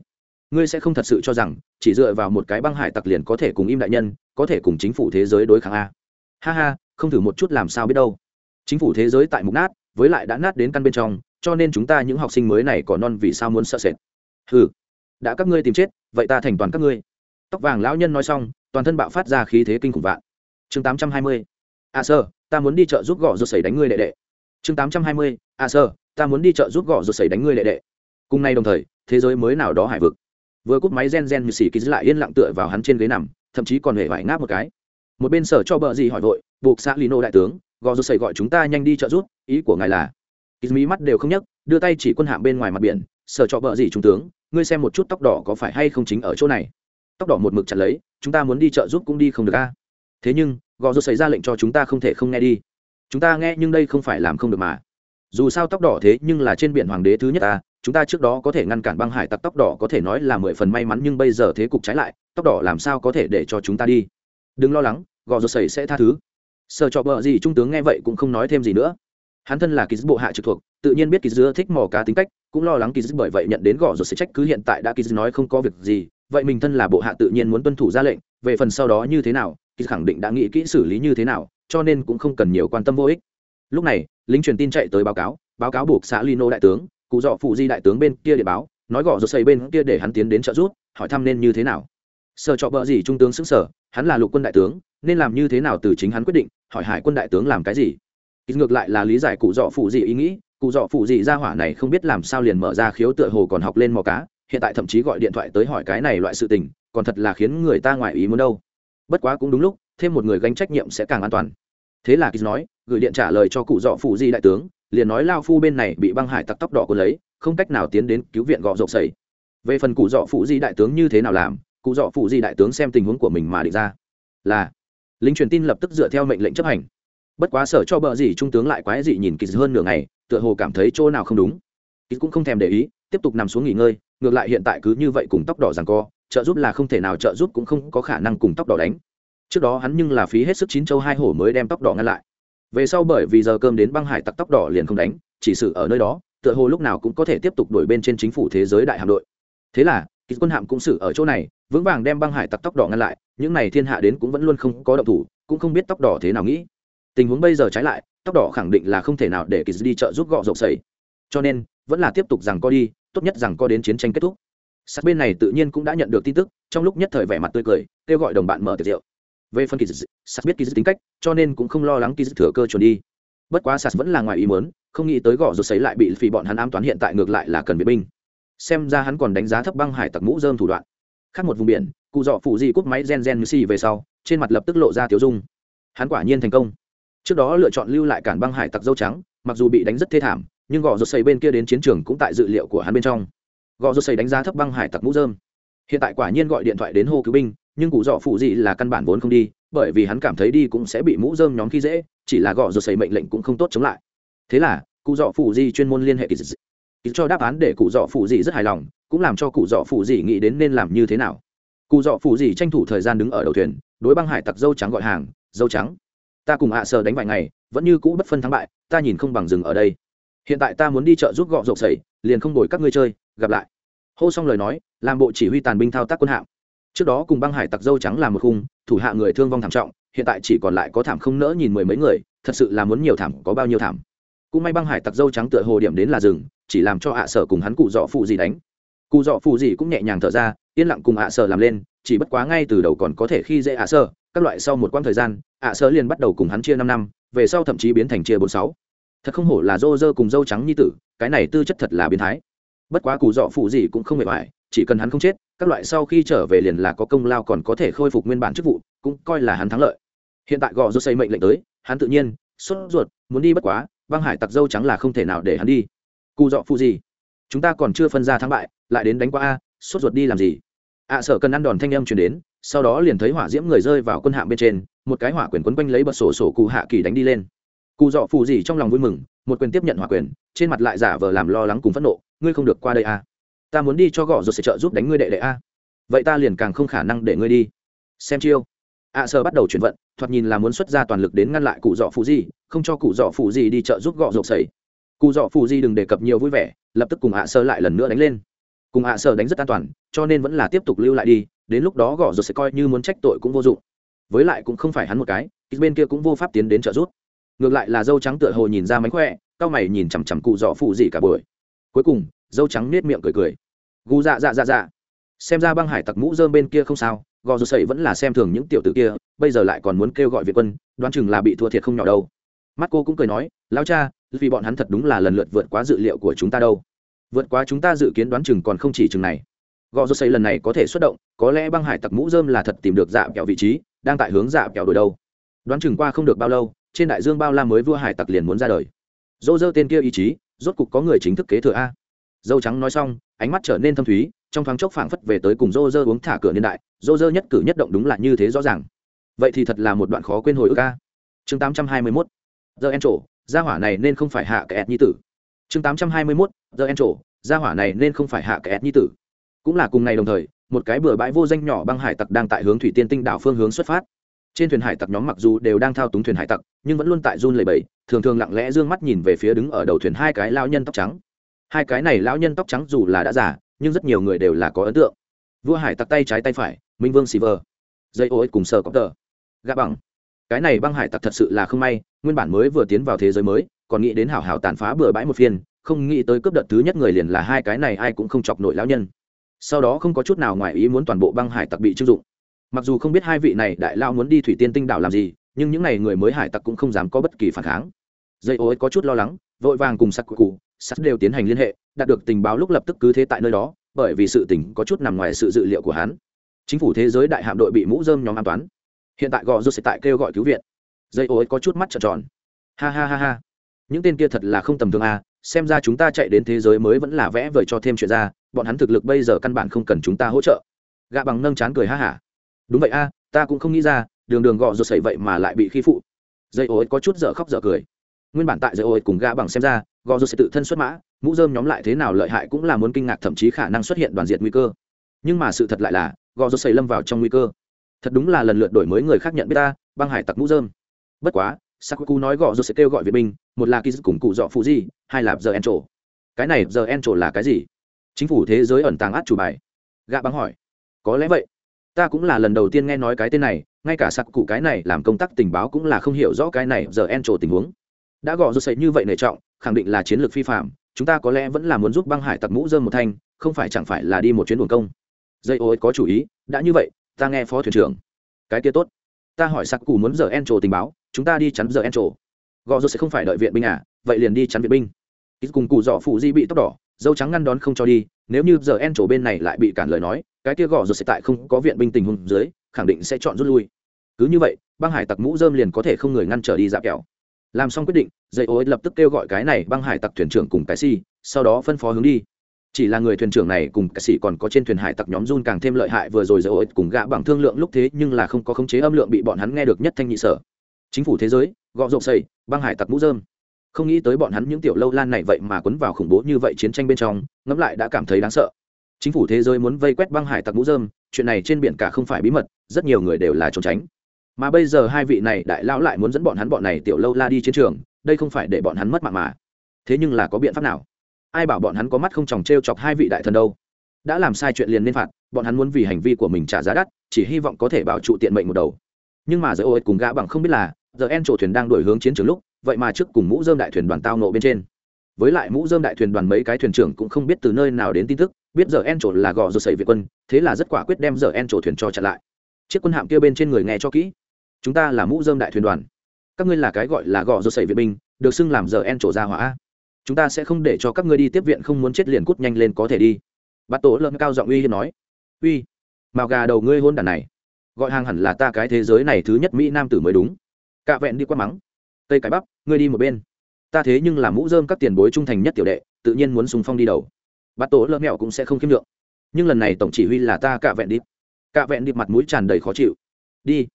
Ngươi sẽ không thật sự cho rằng, chỉ dựa vào một cái băng hải tặc liền có thể cùng im đại nhân, có thể cùng chính phủ thế giới đối kháng a. Ha ha, không thử một chút làm sao biết đâu. Chính phủ thế giới tại mục nát, với lại đã nát đến căn bên trong cho nên chúng ta những học sinh mới này còn non vì sao muốn sợ sệt. Hừ, đã các ngươi tìm chết vậy ta thành toàn các ngươi. Tóc vàng lão nhân nói xong toàn thân bạo phát ra khí thế kinh khủng vạn. Chương tám trăm hai mươi. A sơ ta muốn đi chợ giúp gõ rột sẩy đánh ngươi đệ đệ. Chương tám trăm hai mươi. A sơ ta muốn đi chợ giúp gõ rột sẩy đánh ngươi đệ đệ. Cùng nay đồng thời thế giới mới nào đó hải vực. Vừa cúp máy gen gen như xì ký lại yên lặng tựa vào hắn trên ghế nằm thậm chí còn hề vải ngáp một cái. Một bên sở cho bờ gì hỏi vội buộc xã lino đại tướng gò rột sẩy gọi chúng ta nhanh đi chợ giúp. ý của ngài là ít mí mắt đều không nhấc, đưa tay chỉ quân hạm bên ngoài mặt biển, sở cho vợ gì trung tướng, ngươi xem một chút tóc đỏ có phải hay không chính ở chỗ này? Tóc đỏ một mực chặt lấy, chúng ta muốn đi chợ giúp cũng đi không được a. Thế nhưng, gò rô xảy ra lệnh cho chúng ta không thể không nghe đi. Chúng ta nghe nhưng đây không phải làm không được mà. Dù sao tóc đỏ thế nhưng là trên biển hoàng đế thứ nhất ta chúng ta trước đó có thể ngăn cản băng hải tặc tóc đỏ có thể nói là mười phần may mắn nhưng bây giờ thế cục trái lại, tóc đỏ làm sao có thể để cho chúng ta đi? Đừng lo lắng, gò rô xảy sẽ tha thứ. Sợ cho vợ gì trung tướng nghe vậy cũng không nói thêm gì nữa hắn thân là ký bộ hạ trực thuộc, tự nhiên biết ký dứa thích mò cá tính cách, cũng lo lắng ký dứa bởi vậy nhận đến gõ rồi sẽ trách cứ hiện tại đã ký dứa nói không có việc gì, vậy mình thân là bộ hạ tự nhiên muốn tuân thủ ra lệnh, về phần sau đó như thế nào, ký khẳng định đã nghĩ kỹ xử lý như thế nào, cho nên cũng không cần nhiều quan tâm vô ích. Lúc này, lính truyền tin chạy tới báo cáo báo cáo buộc xã lino đại tướng, cụ dọ phụ di đại tướng bên kia để báo, nói gõ rồi xây bên kia để hắn tiến đến trợ giúp, hỏi thăm nên như thế nào. Sở trọ vợ gì trung tướng xứng sở, hắn là lục quân đại tướng, nên làm như thế nào từ chính hắn quyết định, hỏi hải quân đại tướng làm cái gì ngược lại là lý giải cụ dọ phụ gì ý nghĩ, cụ dọ phụ gì ra hỏa này không biết làm sao liền mở ra khiếu tựa hồ còn học lên mò cá, hiện tại thậm chí gọi điện thoại tới hỏi cái này loại sự tình, còn thật là khiến người ta ngoài ý muốn đâu. Bất quá cũng đúng lúc, thêm một người gánh trách nhiệm sẽ càng an toàn. Thế là kýt nói, gửi điện trả lời cho cụ dọ phụ di đại tướng, liền nói lao phu bên này bị băng hải tặc tóc đỏ cuốn lấy, không cách nào tiến đến cứu viện gọ rộp sầy về phần cụ dọ phụ di đại tướng như thế nào làm, cụ dọ phụ di đại tướng xem tình huống của mình mà định ra. Là, lính truyền tin lập tức dựa theo mệnh lệnh chấp hành bất quá sở cho bờ gì trung tướng lại quái dị nhìn kỳ hơn nửa ngày, tựa hồ cảm thấy chỗ nào không đúng. Kỳ cũng không thèm để ý, tiếp tục nằm xuống nghỉ ngơi, ngược lại hiện tại cứ như vậy cùng tóc đỏ rằng co, trợ giúp là không thể nào trợ giúp cũng không có khả năng cùng tóc đỏ đánh. Trước đó hắn nhưng là phí hết sức chín châu hai hổ mới đem tóc đỏ ngăn lại. Về sau bởi vì giờ cơm đến băng hải tặc tóc đỏ liền không đánh, chỉ sự ở nơi đó, tựa hồ lúc nào cũng có thể tiếp tục đổi bên trên chính phủ thế giới đại hạm đội. Thế là kỳ quân hạm cũng xử ở chỗ này, vững vàng đem băng hải tặc tóc đỏ ngăn lại, những này thiên hạ đến cũng vẫn luôn không có động thủ, cũng không biết tóc đỏ thế nào nghĩ tình huống bây giờ trái lại tóc đỏ khẳng định là không thể nào để kỳ đi trợ giúp gọ rộng sẩy, cho nên vẫn là tiếp tục rằng co đi tốt nhất rằng co đến chiến tranh kết thúc. Sát bên này tự nhiên cũng đã nhận được tin tức trong lúc nhất thời vẻ mặt tươi cười kêu gọi đồng bạn mở tiệc rượu. Về phần kỳ dị sát biết kỳ dị tính cách cho nên cũng không lo lắng kỳ dị thừa cơ chuẩn đi. Bất quá sát vẫn là ngoài ý muốn không nghĩ tới gõ rồi sấy lại bị phì bọn hắn ám toán hiện tại ngược lại là cần viện binh. Xem ra hắn còn đánh giá thấp băng hải tặc mũ dơm thủ đoạn. Khác một vùng biển cụ dọ phụ di cúp máy gen gen như xì về sau trên mặt lập tức lộ ra tiểu dung. Hắn quả nhiên thành công trước đó lựa chọn lưu lại cản băng hải tặc dâu trắng, mặc dù bị đánh rất thê thảm, nhưng gò rột xây bên kia đến chiến trường cũng tại dự liệu của hắn bên trong. Gò rột xây đánh giá thấp băng hải tặc mũ dơm hiện tại quả nhiên gọi điện thoại đến hô cứu binh, nhưng cụ dọ phụ gì là căn bản vốn không đi, bởi vì hắn cảm thấy đi cũng sẽ bị mũ dơm nhóm khi dễ, chỉ là gò rột xây mệnh lệnh cũng không tốt chống lại. Thế là, cụ dọ phụ gì chuyên môn liên hệ kỳ cho đáp án để cụ dọ phụ gì rất hài lòng, cũng làm cho cụ dọ phụ gì nghĩ đến nên làm như thế nào. Cụ dọ phụ gì tranh thủ thời gian đứng ở đầu thuyền, đối băng hải tặc dâu trắng gọi hàng, dâu trắng ta cùng ạ à sờ đánh vài ngày, vẫn như cũ bất phân thắng bại, ta nhìn không bằng dừng ở đây. Hiện tại ta muốn đi chợ giúp gọ rộp sẩy, liền không đổi các ngươi chơi, gặp lại. Hô xong lời nói, làm bộ chỉ huy tàn binh thao tác quân hạm. Trước đó cùng băng hải tặc dâu trắng làm một khung, thủ hạ người thương vong thảm trọng, hiện tại chỉ còn lại có thảm không nỡ nhìn mười mấy người, thật sự là muốn nhiều thảm có bao nhiêu thảm. Cũng may băng hải tặc dâu trắng tựa hồ điểm đến là rừng, chỉ làm cho ạ sở cùng hắn cụ dọ phụ gì đánh. Cụ dọ phụ gì cũng nhẹ nhàng thở ra, yên lặng cùng ạ sở làm lên chỉ bất quá ngay từ đầu còn có thể khi dễ ạ sơ, các loại sau một quãng thời gian, ạ sơ liền bắt đầu cùng hắn chia năm năm, về sau thậm chí biến thành chia bốn sáu. Thật không hổ là dô dơ cùng dâu trắng như tử, cái này tư chất thật là biến thái. Bất quá cụ dọ phụ gì cũng không hề hoài chỉ cần hắn không chết, các loại sau khi trở về liền là có công lao còn có thể khôi phục nguyên bản chức vụ, cũng coi là hắn thắng lợi. Hiện tại gò rô xây mệnh lệnh tới, hắn tự nhiên, sốt ruột, muốn đi bất quá, băng hải tặc dâu trắng là không thể nào để hắn đi. Cụ dọ phụ gì? Chúng ta còn chưa phân ra thắng bại, lại đến đánh qua a, sốt ruột đi làm gì? Ạ à, sợ cần ăn đòn thanh âm chuyển đến sau đó liền thấy hỏa diễm người rơi vào quân hạm bên trên một cái hỏa quyền quấn quanh lấy bật sổ sổ cụ hạ kỳ đánh đi lên. Cụ dọ phù gì trong lòng vui mừng một quyền tiếp nhận hỏa quyền trên mặt lại giả vờ làm lo lắng cùng phẫn nộ ngươi không được qua đây à. ta muốn đi cho gõ rồi sẽ trợ giúp đánh ngươi đệ đệ a à. vậy ta liền càng không khả năng để ngươi đi. Xem chiêu. Ạ sở sơ bắt đầu chuyển vận thoạt nhìn là muốn xuất ra toàn lực đến ngăn lại cụ dọ phù gì không cho cụ dọ phù gì đi trợ giúp gõ rộp sẩy. Cụ dọ phù gì đừng đề cập nhiều vui vẻ lập tức cùng ạ sơ lại lần nữa đánh lên cùng ạ sở đánh rất an toàn, cho nên vẫn là tiếp tục lưu lại đi, đến lúc đó gõ rồi sẽ coi như muốn trách tội cũng vô dụng. Với lại cũng không phải hắn một cái bên kia cũng vô pháp tiến đến trợ giúp. Ngược lại là dâu trắng tựa hồ nhìn ra mánh khỏe, cao mày nhìn chằm chằm cụ dọ phụ gì cả buổi. Cuối cùng, dâu trắng nết miệng cười cười. Gu dạ dạ dạ dạ. Xem ra băng hải tặc mũ dơm bên kia không sao, gò rột sậy vẫn là xem thường những tiểu tử kia, bây giờ lại còn muốn kêu gọi việt quân, đoán chừng là bị thua thiệt không nhỏ đâu. Mắt cô cũng cười nói lao cha, vì bọn hắn thật đúng là lần lượt vượt quá dự liệu của chúng ta đâu vượt quá chúng ta dự kiến đoán chừng còn không chỉ chừng này. Gò rột xây lần này có thể xuất động, có lẽ băng hải tặc mũ dơm là thật tìm được dạ kẹo vị trí, đang tại hướng dạ kẹo đổi đâu. Đoán chừng qua không được bao lâu, trên đại dương bao la mới vua hải tặc liền muốn ra đời. Dô dơ tên kia ý chí, rốt cục có người chính thức kế thừa a. Dâu trắng nói xong, ánh mắt trở nên thâm thúy, trong thoáng chốc phảng phất về tới cùng dô dơ uống thả cửa niên đại dô dơ nhất cử nhất động đúng là như thế rõ ràng. Vậy thì thật là một đoạn khó quên hồi ức a. Chương tám trăm hai mươi mốt. Giờ en trổ gia hỏa này nên không phải hạ kẹt ẹt nhi tử chương tám trăm hai mươi mốt giờ en trổ gia hỏa này nên không phải hạ kẻ ẹt nhi tử. Cũng là cùng ngày đồng thời một cái bừa bãi vô danh nhỏ băng hải tặc đang tại hướng thủy tiên tinh đảo phương hướng xuất phát. Trên thuyền hải tặc nhóm mặc dù đều đang thao túng thuyền hải tặc nhưng vẫn luôn tại run lầy bầy thường thường lặng lẽ d ư ơ n g mắt nhìn về phía đứng ở đầu thuyền hai cái lao nhân tóc trắng. Hai cái này lão nhân tóc trắng dù là đã già, nhưng rất nhiều người đều là có ấn tượng. Vua hải tặc tay trái tay phải minh vương s vờ. Dây ô cùng sờ cọp tờ. Gạ bằng. Cái này băng hải tặc thật sự là không may nguyên bản mới vừa tiến vào thế giới mới còn nghĩ đến hảo hảo tàn phá bừa bãi một phiên, không nghĩ tới cướp đợt thứ nhất người liền là hai cái này ai cũng không chọc nổi lão nhân. Sau đó không có chút nào ngoài ý muốn toàn bộ băng hải tặc bị chưng dụng. Mặc dù không biết hai vị này đại lao muốn đi thủy tiên tinh đảo làm gì, nhưng những n à y người mới hải tặc cũng không dám có bất kỳ phản kháng. Dây ô có chút lo lắng, vội vàng cùng sắc cụ sắc đều tiến hành liên hệ, đạt được tình báo lúc lập tức cứ thế tại nơi đó, bởi vì sự tình có chút nằm ngoài sự dự liệu của hắn. Chính phủ thế giới đại hạm đội bị mũ dơm nhóm an toán hiện tại gò rút sẽ tại kêu gọi cứu viện. Dây ô có chút mắt trợn tròn. Ha ha ha ha những tên kia thật là không tầm thường à xem ra chúng ta chạy đến thế giới mới vẫn là vẽ vời cho thêm chuyện ra, bọn hắn thực lực bây giờ căn bản không cần chúng ta hỗ trợ. Gạ bằng nâng chán cười ha hả. Đúng vậy a, ta cũng không nghĩ ra, đường đường gọ rột sẩy vậy mà lại bị khi phụ. Dây ô có chút dở khóc dở cười. Nguyên bản tại dây ô cùng gã bằng xem ra, gọ rột sẽ tự thân xuất mã, mũ dơm nhóm lại thế nào lợi hại cũng là muốn kinh ngạc thậm chí khả năng xuất hiện đoàn diệt nguy cơ. Nhưng mà sự thật lại là, gọ rột xảy lâm vào trong nguy cơ. Thật đúng là lần lượt đổi mới người khác nhận biết ta, băng hải tặc mũ dơm bất quá sakuku nói gõ rồi sẽ kêu gọi viện binh, một là kiz cùng cụ dọ phụ di, hai là giờ en trổ cái này giờ en trổ là cái gì? Chính phủ thế giới ẩn tàng át chủ bài. Gã băng hỏi. Có lẽ vậy. Ta cũng là lần đầu tiên nghe nói cái tên này, ngay cả sặc cụ cái này làm công tác tình báo cũng là không hiểu rõ cái này giờ en trổ tình huống. Đã gõ rồi sậy như vậy nể trọng, khẳng định là chiến lược phi phạm, chúng ta có lẽ vẫn là muốn giúp băng hải tặc mũ dơm một thanh, không phải chẳng phải là đi một chuyến đồn công. Dây ô có chủ ý. Đã như vậy, ta nghe phó thuyền trưởng. Cái kia tốt. Ta hỏi Sakuku muốn giờ en trổ tình báo chúng ta đi chắn giờ en trổ. Gò rô sẽ không phải đợi viện binh à vậy liền đi chắn viện binh. Ít cùng cụ dọ phụ di bị tóc đỏ, dâu trắng ngăn đón không cho đi, nếu như giờ en trổ bên này lại bị cản lời nói, cái kia gò rô sẽ tại không có viện binh tình huống dưới, khẳng định sẽ chọn rút lui. Cứ như vậy, băng hải tặc mũ dơm liền có thể không người ngăn trở đi dạp kẹo. Làm xong quyết định, dây ô lập tức kêu gọi cái này băng hải tặc thuyền trưởng cùng cái si, sau đó phân phó hướng đi. Chỉ là người thuyền trưởng này cùng cái sĩ còn có trên thuyền hải tặc nhóm run càng thêm lợi hại, vừa rồi dây ổi cùng gã bằng thương lượng lúc thế nhưng là không có khống chế âm lượng bị bọn hắn nghe được nhất thanh nhị sở chính phủ thế giới, gọ rộng xây, băng hải tặc mũ dơm không nghĩ tới bọn hắn những tiểu lâu lan này vậy mà quấn vào khủng bố như vậy chiến tranh bên trong, ngẫm lại đã cảm thấy đáng sợ. Chính phủ thế giới muốn vây quét băng hải tặc mũ dơm chuyện này trên biển cả không phải bí mật, rất nhiều người đều là trốn tránh. Mà bây giờ hai vị này đại lão lại muốn dẫn bọn hắn bọn này tiểu lâu la đi chiến trường, đây không phải để bọn hắn mất mạng mà. Thế nhưng là có biện pháp nào? Ai bảo bọn hắn có mắt không tròng t r e o chọc hai vị đại thần đâu? Đã làm sai chuyện liền nên phạt, bọn hắn muốn vì hành vi của mình trả giá đắt, chỉ hy vọng có thể bảo trụ tiện mệnh một đầu. Nhưng mà giới ô ích cùng gã bằng không biết là giờ en trổ thuyền đang đổi hướng chiến trường lúc, vậy mà trước cùng mũ dơm đại thuyền đoàn tao nộ bên trên. Với lại mũ dơm đại thuyền đoàn mấy cái thuyền trưởng cũng không biết từ nơi nào đến tin tức, biết giờ en trổ là gò rồi xảy việt quân, thế là rất quả quyết đem giờ en trổ thuyền cho chặn lại. Chiếc quân hạm kia bên trên người nghe cho kỹ. Chúng ta là mũ dơm đại thuyền đoàn. Các ngươi là cái gọi là gò rồi xảy việt binh, được xưng làm giờ en trổ ra hỏa. Chúng ta sẽ không để cho các ngươi đi tiếp viện, không muốn chết liền cút nhanh lên có thể đi. Bắt tổ lợn cao giọng uy hiên nói. Uy màu gà đầu ngươi hôn đàn này. Gọi hàng hẳn là ta cái thế giới này thứ nhất mỹ nam tử mới đúng cạ vẹn đi qua mắng. Tây cái bắp, ngươi đi một bên. Ta thế nhưng là mũ dơm các tiền bối trung thành nhất tiểu đệ, tự nhiên muốn sùng phong đi đầu. Bắt tổ lợn mẹo cũng sẽ không khiêm lượng nhưng lần này tổng chỉ huy là ta cạ vẹn đi. Cạ vẹn đi mặt mũi tràn đầy khó chịu. Đi,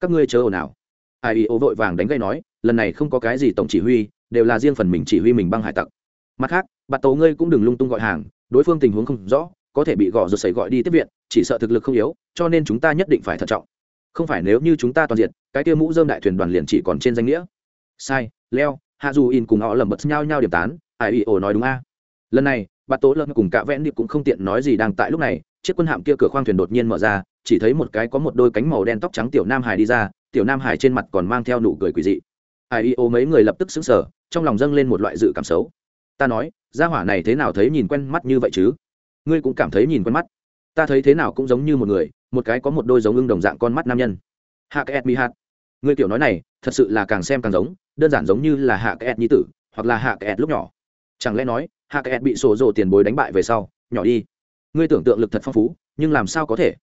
các ngươi chờ ồn ào. Ai ô vội vàng đánh gây nói, lần này không có cái gì tổng chỉ huy, đều là riêng phần mình chỉ huy mình băng hải tặc. Mặt khác bắt tổ ngươi cũng đừng lung tung gọi hàng, đối phương tình huống không rõ, có thể bị gõ rồi xảy gọi đi tiếp viện, chỉ sợ thực lực không yếu, cho nên chúng ta nhất định phải thận trọng không phải nếu như chúng ta toàn diện, cái tiêu mũ dơm đại thuyền đoàn liền chỉ còn trên danh nghĩa. Sai, leo, hạ dù in cùng họ lầm bật nhau nhau điểm tán, ai bị ồ nói đúng a. Lần này, bà tố lợn cùng cả vẽn điệp cũng không tiện nói gì đang tại lúc này, chiếc quân hạm kia cửa khoang thuyền đột nhiên mở ra, chỉ thấy một cái có một đôi cánh màu đen tóc trắng tiểu nam hải đi ra, tiểu nam hải trên mặt còn mang theo nụ cười quỳ dị. Ai ý ồ mấy người lập tức xứng sở trong lòng dâng lên một loại dự cảm xấu. Ta nói, gia hỏa này thế nào thấy nhìn quen mắt như vậy chứ? Ngươi cũng cảm thấy nhìn quen mắt. Ta thấy thế nào cũng giống như một người một cái có một đôi giống ưng đồng dạng con mắt nam nhân. Hạ cái mi hạt. Ngươi tiểu nói này, thật sự là càng xem càng giống, đơn giản giống như là hạ cái nhi tử, hoặc là hạ cái lúc nhỏ. Chẳng lẽ nói, hạ cái bị sổ rồ tiền bối đánh bại về sau, nhỏ đi. Ngươi tưởng tượng lực thật phong phú, nhưng làm sao có thể?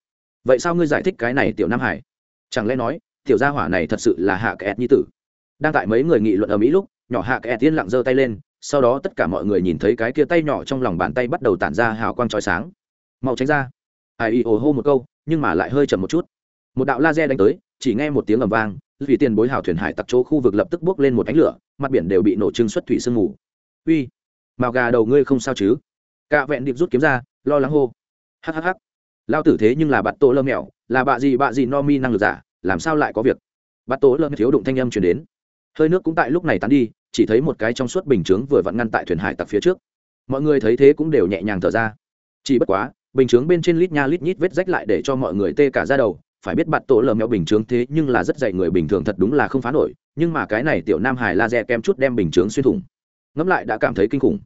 Vậy sao ngươi giải thích cái này tiểu nam hải? Chẳng lẽ nói, tiểu gia hỏa này thật sự là hạ cái nhi tử? Đang tại mấy người nghị luận ở mỹ lúc, nhỏ hạ kẻ tiên lặng giơ tay lên, sau đó tất cả mọi người nhìn thấy cái kia tay nhỏ trong lòng bàn tay bắt đầu tản ra hào quang trói sáng. Mau tránh ra ai y ồ hô một câu, nhưng mà lại hơi chậm một chút. Một đạo laser đánh tới, chỉ nghe một tiếng ầm vang, vì tiền bối hào thuyền hải tặc chỗ khu vực lập tức bước lên một ánh lửa, mặt biển đều bị nổ trưng xuất thủy sương mù. Uy, màu gà đầu ngươi không sao chứ? Cạ vẹn điệp rút kiếm ra, lo lắng hô. Hhh lao tử thế nhưng là bạn tổ lơ mẹo là bạ gì bạ gì no mi năng lực giả, làm sao lại có việc? Bạn tổ lơ thiếu đụng thanh âm chuyển đến. Hơi nước cũng tại lúc này tán đi, chỉ thấy một cái trong suốt bình chướng vừa vặn ngăn tại thuyền hải tặc phía trước. Mọi người thấy thế cũng đều nhẹ nhàng thở ra. Chỉ bất quá bình chướng bên trên lít nha lít nhít vết rách lại để cho mọi người tê cả ra đầu. Phải biết bạt tổ lờ mèo bình chướng thế nhưng là rất dạy người bình thường thật đúng là không phá nổi nhưng mà cái này tiểu nam hải laser kem chút đem bình chướng xuyên thủng. Ngẫm lại đã cảm thấy kinh khủng.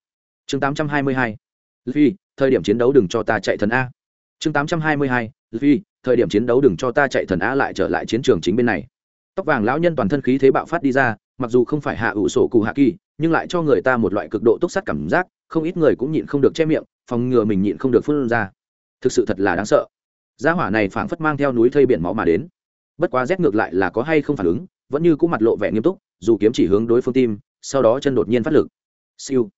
Chương 822 Luffy, thời điểm chiến đấu đừng cho ta chạy thần a. Chương 822 Luffy, thời điểm chiến đấu đừng cho ta chạy thần a lại trở lại chiến trường chính bên này. Tóc vàng lão nhân toàn thân khí thế bạo phát đi ra mặc dù không phải hạ ủ sổ cụ hạ kỳ nhưng lại cho người ta một loại cực độ túc sắt cảm giác không ít người cũng nhịn không được che miệng phòng ngừa mình nhịn không được phun ra thực sự thật là đáng sợ. Gia hỏa này phảng phất mang theo núi thây biển máu mà đến. Bất quá rét ngược lại là có hay không phản ứng, vẫn như cũng mặt lộ vẻ nghiêm túc, dù kiếm chỉ hướng đối phương tim, sau đó chân đột nhiên phát lực. Siêu.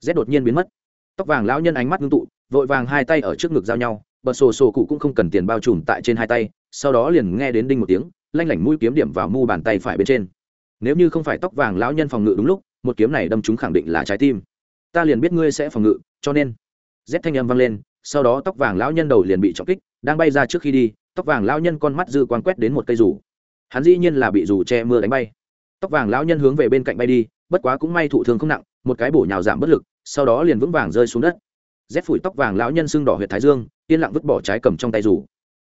Rét đột nhiên biến mất. Tóc vàng lão nhân ánh mắt ngưng tụ, vội vàng hai tay ở trước ngực giao nhau, bật sổ sổ cụ cũng không cần tiền bao trùm tại trên hai tay, sau đó liền nghe đến đinh một tiếng, lanh lảnh mũi kiếm điểm vào mu bàn tay phải bên trên. Nếu như không phải tóc vàng lão nhân phòng ngự đúng lúc, một kiếm này đâm chúng khẳng định là trái tim. Ta liền biết ngươi sẽ phòng ngự, cho nên rét thanh âm vang lên sau đó tóc vàng lão nhân đầu liền bị trọng kích, đang bay ra trước khi đi, tóc vàng lão nhân con mắt dư quan quét đến một cây rủ hắn dĩ nhiên là bị rủ che mưa đánh bay. Tóc vàng lão nhân hướng về bên cạnh bay đi, bất quá cũng may thụ thương không nặng, một cái bổ nhào giảm bất lực, sau đó liền vững vàng rơi xuống đất. Rét phủi tóc vàng lão nhân sưng đỏ huyện thái dương, yên lặng vứt bỏ trái cầm trong tay rủ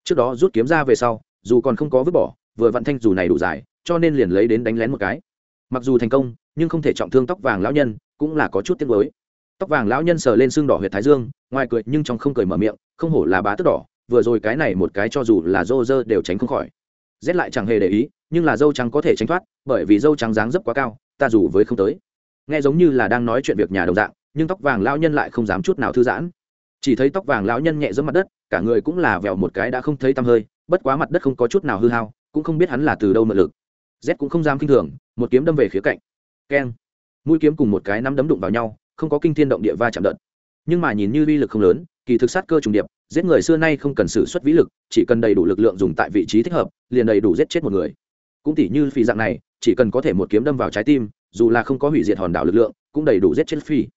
trước đó rút kiếm ra về sau, dù còn không có vứt bỏ, vừa vặn thanh dù này đủ dài, cho nên liền lấy đến đánh lén một cái. Mặc dù thành công, nhưng không thể trọng thương tóc vàng lão nhân, cũng là có chút tiếc với tóc vàng lão nhân sờ lên xương đỏ huyệt thái dương, ngoài cười nhưng trong không cười mở miệng, không hổ là bá tức đỏ, vừa rồi cái này một cái cho dù là dô dơ đều tránh không khỏi. Rét lại chẳng hề để ý, nhưng là dâu trắng có thể tránh thoát, bởi vì dâu trắng dáng dấp quá cao, ta dù với không tới. Nghe giống như là đang nói chuyện việc nhà đồng dạng, nhưng tóc vàng lão nhân lại không dám chút nào thư giãn. Chỉ thấy tóc vàng lão nhân nhẹ giữa mặt đất, cả người cũng là vèo một cái đã không thấy tăm hơi, bất quá mặt đất không có chút nào hư hao, cũng không biết hắn là từ đâu mượn lực. Z cũng không dám kinh thường, một kiếm đâm về khía cạnh. Keng. Mũi kiếm cùng một cái nắm đấm đụng vào nhau không có kinh thiên động địa va chạm đợt. Nhưng mà nhìn như uy lực không lớn, kỳ thực sát cơ trùng điệp, giết người xưa nay không cần sử xuất vĩ lực, chỉ cần đầy đủ lực lượng dùng tại vị trí thích hợp, liền đầy đủ giết chết một người. Cũng tỉ như phi dạng này, chỉ cần có thể một kiếm đâm vào trái tim, dù là không có hủy diệt hòn đảo lực lượng, cũng đầy đủ giết chết phi.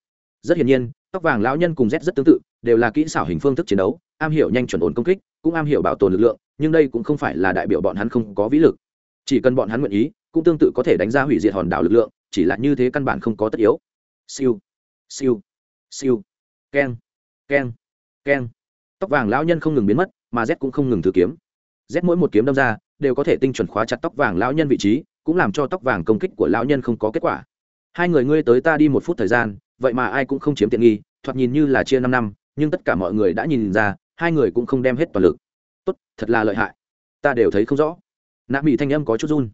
Rất hiển nhiên, tóc vàng lão nhân cùng z rất tương tự, đều là kỹ xảo hình phương thức chiến đấu, am hiểu nhanh chuẩn ổn công kích, cũng am hiểu bảo tồn lực lượng, nhưng đây cũng không phải là đại biểu bọn hắn không có vĩ lực. Chỉ cần bọn hắn nguyện ý, cũng tương tự có thể đánh ra hủy diệt hòn đảo lực lượng, chỉ là như thế căn bản không có tất yếu. Siêu siêu. Siêu. Keng. Keng. Keng. Tóc vàng lão nhân không ngừng biến mất, mà z cũng không ngừng thử kiếm. Z mỗi một kiếm đâm ra, đều có thể tinh chuẩn khóa chặt tóc vàng lão nhân vị trí, cũng làm cho tóc vàng công kích của lão nhân không có kết quả. Hai người ngươi tới ta đi một phút thời gian, vậy mà ai cũng không chiếm tiện nghi, thoạt nhìn như là chia năm năm, nhưng tất cả mọi người đã nhìn ra, hai người cũng không đem hết toàn lực. Tốt, thật là lợi hại. Ta đều thấy không rõ. Nạ mỹ thanh âm có chút run.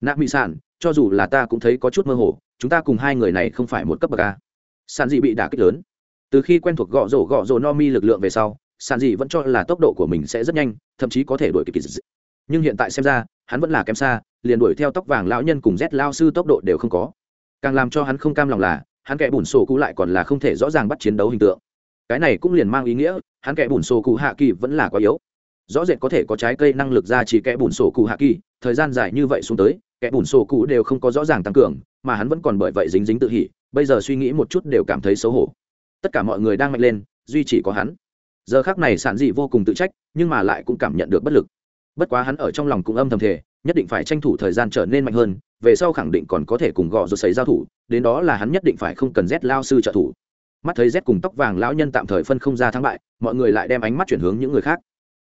Nạ mỹ sản cho dù là ta cũng thấy có chút mơ hồ, chúng ta cùng hai người này không phải một cấp bậc a sản dị bị đả kích lớn. Từ khi quen thuộc gõ rổ gõ rổ no mi lực lượng về sau sản dị vẫn cho là tốc độ của mình sẽ rất nhanh, thậm chí có thể đuổi kịp nhưng hiện tại xem ra, hắn vẫn là kém xa, liền đuổi theo tóc vàng lão nhân cùng rét lao sư tốc độ đều không có. Càng làm cho hắn không cam lòng là, hắn kẻ bùn sổ cụ lại còn là không thể rõ ràng bắt chiến đấu hình tượng. Cái này cũng liền mang ý nghĩa, hắn kẻ bùn sổ cụ hạ kỳ vẫn là quá yếu. Rõ rệt có thể có trái cây năng lực ra chỉ kẻ bùn sổ cụ hạ kỳ, thời gian dài như vậy xuống tới, kẻ bùn sổ cụ đều không có rõ ràng tăng cường, mà hắn vẫn còn bởi vậy dính dính tự hỉ bây giờ suy nghĩ một chút đều cảm thấy xấu hổ. Tất cả mọi người đang mạnh lên, duy chỉ có hắn. Giờ khác này sản dị vô cùng tự trách, nhưng mà lại cũng cảm nhận được bất lực. Bất quá hắn ở trong lòng cũng âm thầm thể nhất định phải tranh thủ thời gian trở nên mạnh hơn, về sau khẳng định còn có thể cùng gọ rồi xảy giao thủ, đến đó là hắn nhất định phải không cần rét lao sư trợ thủ. Mắt thấy rét cùng tóc vàng lão nhân tạm thời phân không ra thắng bại, mọi người lại đem ánh mắt chuyển hướng những người khác.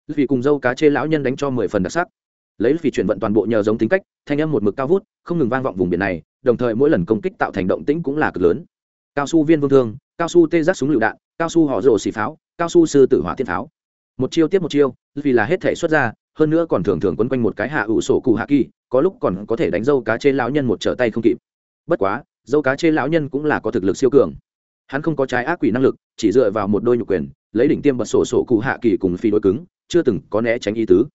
Vì cùng dâu cá chê lão nhân đánh cho mười phần đặc sắc. Lấy vì chuyển vận toàn bộ nhờ giống tính cách, thanh âm một mực cao vút, không ngừng vang vọng vùng biển này đồng thời mỗi lần công kích tạo thành động tĩnh cũng là cực lớn. Cao su viên vương thương, cao su tê giác súng lựu đạn, cao su họ rồ xì pháo, cao su sư tử hỏa thiên pháo. Một chiêu tiếp một chiêu, vì là hết thể xuất ra, hơn nữa còn thường thường quấn quanh một cái hạ ủ sổ cụ hạ kỳ, có lúc còn có thể đánh dâu cá chê lão nhân một trở tay không kịp. Bất quá, dâu cá chê lão nhân cũng là có thực lực siêu cường. Hắn không có trái ác quỷ năng lực, chỉ dựa vào một đôi nhục quyền, lấy đỉnh tiêm bật sổ sổ cụ hạ kỳ cùng phi đối cứng, chưa từng có né tránh ý tứ.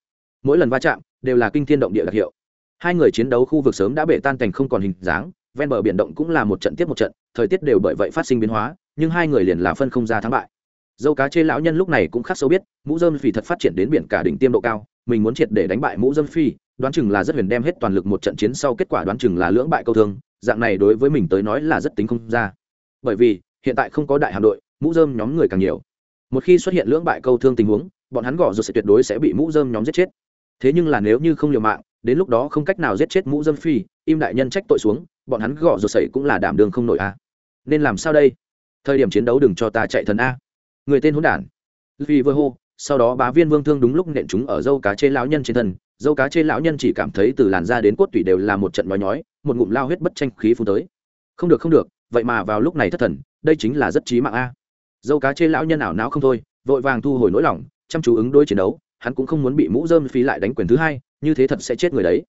Mỗi lần va chạm, đều là kinh thiên động địa đặc hiệu hai người chiến đấu khu vực sớm đã bể tan cảnh không còn hình dáng, ven bờ biển động cũng là một trận tiếp một trận, thời tiết đều bởi vậy phát sinh biến hóa, nhưng hai người liền là phân không ra thắng bại. Dâu cá chê lão nhân lúc này cũng khắc sâu biết, mũ dơm phì thật phát triển đến biển cả đỉnh tiêm độ cao, mình muốn triệt để đánh bại mũ dơm phi đoán chừng là rất huyền đem hết toàn lực một trận chiến sau kết quả đoán chừng là lưỡng bại câu thương, dạng này đối với mình tới nói là rất tính không ra. Bởi vì, hiện tại không có đại hạm đội, mũ dơm nhóm người càng nhiều. Một khi xuất hiện lưỡng bại câu thương tình huống, bọn hắn gõ rồi sẽ tuyệt đối sẽ bị mũ dơm nhóm giết chết. Thế nhưng là nếu như không liều mạng đến lúc đó không cách nào giết chết mũ dâm phi, im đại nhân trách tội xuống, bọn hắn gõ rồi sẩy cũng là đảm đường không nổi a. À. Nên làm sao đây? Thời điểm chiến đấu đừng cho ta chạy thần a. Người tên hỗn đản. Vì vừa hô, sau đó bá viên vương thương đúng lúc nện chúng ở dâu cá chê lão nhân trên thân. Dâu cá chê lão nhân chỉ cảm thấy từ làn da đến cốt tủy đều là một trận nói nhói, một ngụm lao huyết bất tranh khí phun tới. Không được không được, vậy mà vào lúc này thất thần, đây chính là rất trí mạng a. Dâu cá chê lão nhân ảo não không thôi, vội vàng thu hồi nỗi lòng, chăm chú ứng đối chiến đấu hắn cũng không muốn bị mũ dơm phí lại đánh quyền thứ hai, như thế thật sẽ chết người đấy.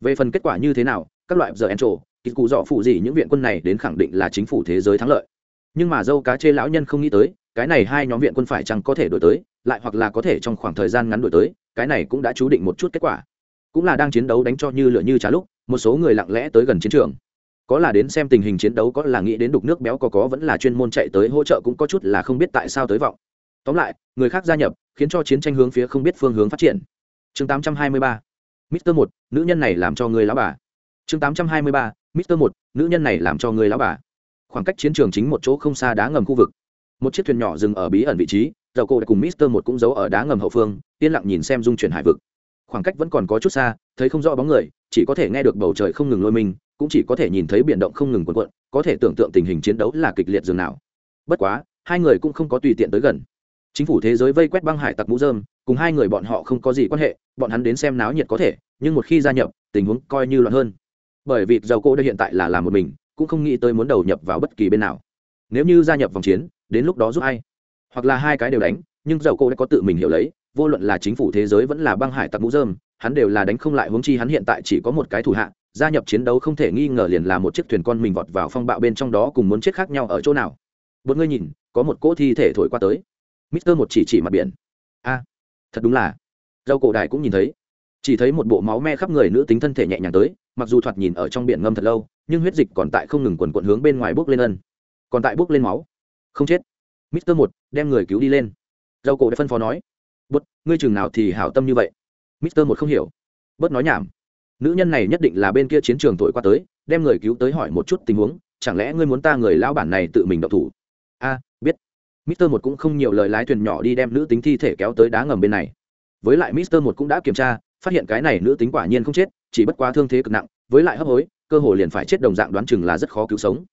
Về phần kết quả như thế nào, các loại giờ en trổ kịch cụ dọ phụ gì những viện quân này đến khẳng định là chính phủ thế giới thắng lợi. Nhưng mà dâu cá chê lão nhân không nghĩ tới, cái này hai nhóm viện quân phải chăng có thể đổi tới, lại hoặc là có thể trong khoảng thời gian ngắn đổi tới, cái này cũng đã chú định một chút kết quả. Cũng là đang chiến đấu đánh cho như lửa như trá lúc, một số người lặng lẽ tới gần chiến trường. Có là đến xem tình hình chiến đấu, có là nghĩ đến đục nước béo có có vẫn là chuyên môn chạy tới hỗ trợ cũng có chút là không biết tại sao tới vọng. Tóm lại, người khác gia nhập khiến cho chiến tranh hướng phía không biết phương hướng phát triển. Chương 823 Mr. một, nữ nhân này làm cho người lão bà. Chương 823 Mr. một, nữ nhân này làm cho người lão bà. Khoảng cách chiến trường chính một chỗ không xa đá ngầm khu vực. Một chiếc thuyền nhỏ dừng ở bí ẩn vị trí, dầu cô cùng mister một cũng giấu ở đá ngầm hậu phương, yên lặng nhìn xem dung chuyển hải vực. Khoảng cách vẫn còn có chút xa, thấy không rõ bóng người, chỉ có thể nghe được bầu trời không ngừng lôi mình, cũng chỉ có thể nhìn thấy biển động không ngừng quần quận có thể tưởng tượng tình hình chiến đấu là kịch liệt dường nào. Bất quá, hai người cũng không có tùy tiện tới gần chính phủ thế giới vây quét băng hải tặc mũ dơm cùng hai người bọn họ không có gì quan hệ, bọn hắn đến xem náo nhiệt có thể, nhưng một khi gia nhập, tình huống coi như loạn hơn. Bởi vì dầu cô đây hiện tại là làm một mình, cũng không nghĩ tới muốn đầu nhập vào bất kỳ bên nào. Nếu như gia nhập vòng chiến, đến lúc đó giúp ai? Hoặc là hai cái đều đánh, nhưng dầu cô đã có tự mình hiểu lấy, vô luận là chính phủ thế giới vẫn là băng hải tặc mũ dơm hắn đều là đánh không lại huống chi hắn hiện tại chỉ có một cái thủ hạ, gia nhập chiến đấu không thể nghi ngờ liền là một chiếc thuyền con mình vọt vào phong bạo bên trong đó cùng muốn chết khác nhau ở chỗ nào. Một ngươi nhìn, có một cỗ thi thể thổi qua tới mister một chỉ chỉ mặt biển. A, thật đúng là. Dâu cổ đại cũng nhìn thấy. Chỉ thấy một bộ máu me khắp người nữ tính thân thể nhẹ nhàng tới, mặc dù thoạt nhìn ở trong biển ngâm thật lâu, nhưng huyết dịch còn tại không ngừng quần quận hướng bên ngoài bước lên ân. Còn tại bước lên máu. Không chết. Mister một đem người cứu đi lên. Dâu cổ đã phân phó nói bớt ngươi chừng nào thì hảo tâm như vậy? Mister một không hiểu. Bớt nói nhảm. Nữ nhân này nhất định là bên kia chiến trường thổi qua tới, đem người cứu tới hỏi một chút tình huống, chẳng lẽ ngươi muốn ta người lão bản này tự mình độc thủ? A mister một cũng không nhiều lời lái thuyền nhỏ đi đem nữ tính thi thể kéo tới đá ngầm bên này. Với lại mister một cũng đã kiểm tra phát hiện cái này nữ tính quả nhiên không chết chỉ bất quá thương thế cực nặng với lại hấp hối cơ hồ liền phải chết đồng dạng đoán chừng là rất khó cứu sống.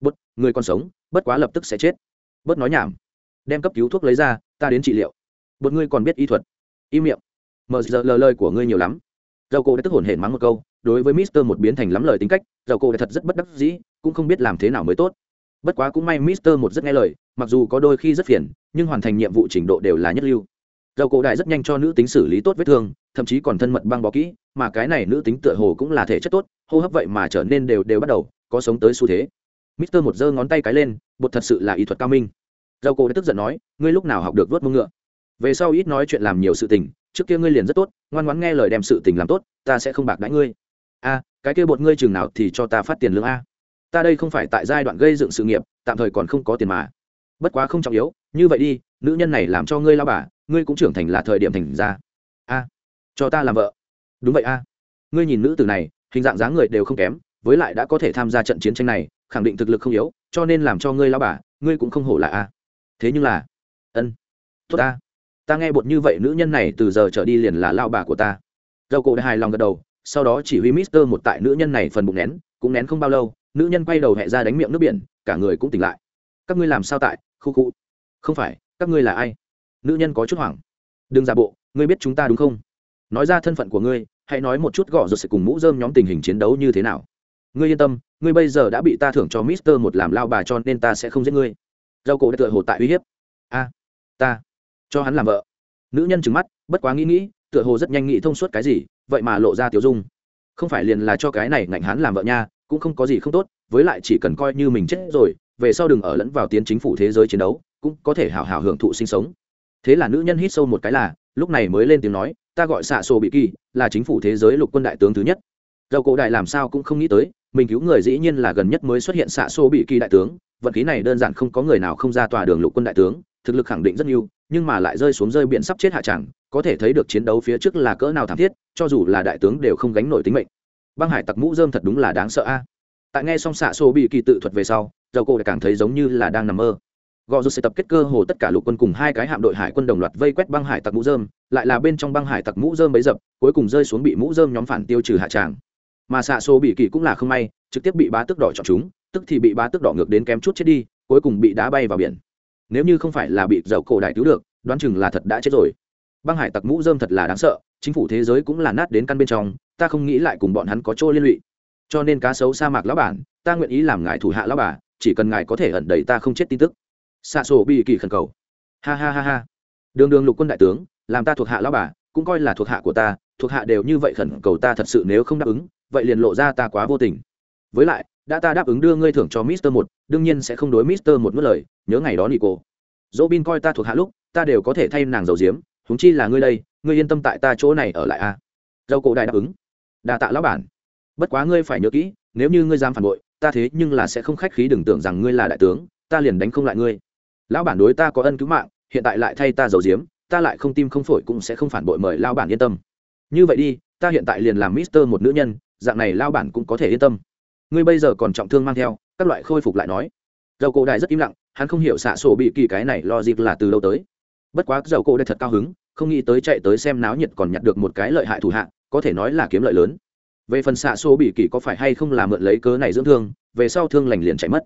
Bất, người còn sống bất quá lập tức sẽ chết. Bớt nói nhảm. Đem cấp cứu thuốc lấy ra ta đến trị liệu. Bất ngươi còn biết y thuật. Im miệng. Mờ giờ lờ lời của ngươi nhiều lắm. Dầu cô đã tức hồn hển mắng một câu đối với mister một biến thành lắm lời tính cách dầu cô đã thật rất bất đắc dĩ cũng không biết làm thế nào mới tốt bất quá cũng may mister một rất nghe lời, mặc dù có đôi khi rất phiền, nhưng hoàn thành nhiệm vụ trình độ đều là nhất lưu. Dầu cổ đại rất nhanh cho nữ tính xử lý tốt vết thương, thậm chí còn thân mật băng bó kỹ, mà cái này nữ tính tựa hồ cũng là thể chất tốt, hô hấp vậy mà trở nên đều đều bắt đầu, có sống tới xu thế. mister một giơ ngón tay cái lên, bột thật sự là ý thuật cao minh. Dầu cổ đã tức giận nói, ngươi lúc nào học được vớt mông ngựa? Về sau ít nói chuyện làm nhiều sự tình, trước kia ngươi liền rất tốt, ngoan ngoãn nghe lời đem sự tình làm tốt, ta sẽ không bạc đãi ngươi. A, cái kia bột ngươi chừng nào thì cho ta phát tiền lương a? Ta đây không phải tại giai đoạn gây dựng sự nghiệp, tạm thời còn không có tiền mà. Bất quá không trọng yếu, như vậy đi, nữ nhân này làm cho ngươi lao bà, ngươi cũng trưởng thành là thời điểm thành ra. A, cho ta làm vợ. Đúng vậy a. Ngươi nhìn nữ tử này, hình dạng dáng người đều không kém, với lại đã có thể tham gia trận chiến tranh này, khẳng định thực lực không yếu, cho nên làm cho ngươi lao bà, ngươi cũng không hổ là a. Thế nhưng là, ân, tốt a ta nghe bột như vậy nữ nhân này từ giờ trở đi liền là lao bà của ta. Dầu cổ đã hài lòng gật đầu, sau đó chỉ huy mister một tại nữ nhân này phần bụng nén, cũng nén không bao lâu nữ nhân quay đầu hẹ ra đánh miệng nước biển, cả người cũng tỉnh lại. Các ngươi làm sao tại, khu khu? Không phải, các ngươi là ai? Nữ nhân có chút hoảng. Đừng giả bộ, ngươi biết chúng ta đúng không? Nói ra thân phận của ngươi, hãy nói một chút gõ rồi sẽ cùng mũ dơm nhóm tình hình chiến đấu như thế nào. Ngươi yên tâm, ngươi bây giờ đã bị ta thưởng cho mister một làm lao bà cho nên ta sẽ không giết ngươi. Dâu cổ đã tựa hồ tại uy hiếp. A, ta, cho hắn làm vợ. Nữ nhân trừng mắt, bất quá nghĩ nghĩ, tựa hồ rất nhanh nghĩ thông suốt cái gì, vậy mà lộ ra tiểu dung. Không phải liền là cho cái này ngạnh hắn làm vợ nha cũng không có gì không tốt, với lại chỉ cần coi như mình chết rồi, về sau đừng ở lẫn vào tiến chính phủ thế giới chiến đấu, cũng có thể hào hào hưởng thụ sinh sống. Thế là nữ nhân hít sâu một cái là, lúc này mới lên tiếng nói, ta gọi xạ sổ bị kỳ, là chính phủ thế giới lục quân đại tướng thứ nhất. Dầu cổ đại làm sao cũng không nghĩ tới, mình cứu người dĩ nhiên là gần nhất mới xuất hiện xạ sổ bị kỳ đại tướng. Vận khí này đơn giản không có người nào không ra tòa đường lục quân đại tướng, thực lực khẳng định rất nhiều, nhưng mà lại rơi xuống rơi biển sắp chết hạ chẳng, có thể thấy được chiến đấu phía trước là cỡ nào thảm thiết, cho dù là đại tướng đều không gánh nổi tính mệnh băng hải tặc mũ dơm thật đúng là đáng sợ a. Tại nghe xong xạ xô bị kỳ tự thuật về sau, dầu cổ càng thấy giống như là đang nằm mơ. Gò rút sẽ tập kết cơ hồ tất cả lục quân cùng hai cái hạm đội hải quân đồng loạt vây quét băng hải tặc mũ dơm lại là bên trong băng hải tặc mũ dơm bấy dập, cuối cùng rơi xuống bị mũ dơm nhóm phản tiêu trừ hạ tràng. Mà xạ xô bị kỳ cũng là không may, trực tiếp bị bá tước đỏ chọn chúng, tức thì bị bá tước đỏ ngược đến kém chút chết đi, cuối cùng bị đá bay vào biển. Nếu như không phải là bị dầu cổ đại cứu được, đoán chừng là thật đã chết rồi. Băng hải tặc mũ dơm thật là đáng sợ, chính phủ thế giới cũng là nát đến căn bên trong ta không nghĩ lại cùng bọn hắn có chỗ liên lụy. Cho nên cá sấu sa mạc lão bản, ta nguyện ý làm ngài thủ hạ lão bà, chỉ cần ngài có thể ẩn đầy ta không chết tin tức. Xạ sổ bị kỳ khẩn cầu. Ha ha ha ha. Đường đường lục quân đại tướng, làm ta thuộc hạ lão bà, cũng coi là thuộc hạ của ta, thuộc hạ đều như vậy khẩn cầu ta thật sự nếu không đáp ứng, vậy liền lộ ra ta quá vô tình. Với lại, đã ta đáp ứng đưa ngươi thưởng cho mister một, đương nhiên sẽ không đối mister một mất lời, nhớ ngày đó nị cô dỗ bin coi ta thuộc hạ lúc, ta đều có thể thay nàng dầu diếm húng chi là ngươi đây, ngươi yên tâm tại ta chỗ này ở lại a. À? dâu cổ đại đáp ứng đa tạ lão bản. Bất quá ngươi phải nhớ kỹ, nếu như ngươi dám phản bội, ta thế nhưng là sẽ không khách khí đừng tưởng rằng ngươi là đại tướng, ta liền đánh không lại ngươi. Lão bản đối ta có ân cứu mạng, hiện tại lại thay ta giấu diếm ta lại không tim không phổi cũng sẽ không phản bội mời lao bản yên tâm. Như vậy đi, ta hiện tại liền làm mister một nữ nhân, dạng này lao bản cũng có thể yên tâm. Ngươi bây giờ còn trọng thương mang theo, các loại khôi phục lại nói. Dầu cổ đại rất im lặng, hắn không hiểu xạ sổ bị kỳ cái này lo dịp là từ đâu tới. Bất quá dầu cổ đại thật cao hứng không nghĩ tới chạy tới xem náo nhiệt còn nhặt được một cái lợi hại thủ hạ, có thể nói là kiếm lợi lớn. Về phần xạ xô bị kỳ có phải hay không là mượn lấy cớ này dưỡng thương, về sau thương lành liền chạy mất.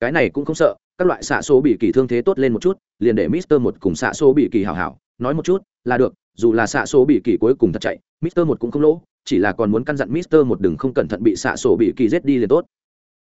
Cái này cũng không sợ, các loại xạ số bị kỳ thương thế tốt lên một chút, liền để mister một cùng xạ số bị kỳ hảo hảo, nói một chút, là được, dù là xạ số bị kỳ cuối cùng thật chạy, mister một cũng không lỗ, chỉ là còn muốn căn dặn mister một đừng không cẩn thận bị xạ số bị kỳ giết đi liền tốt.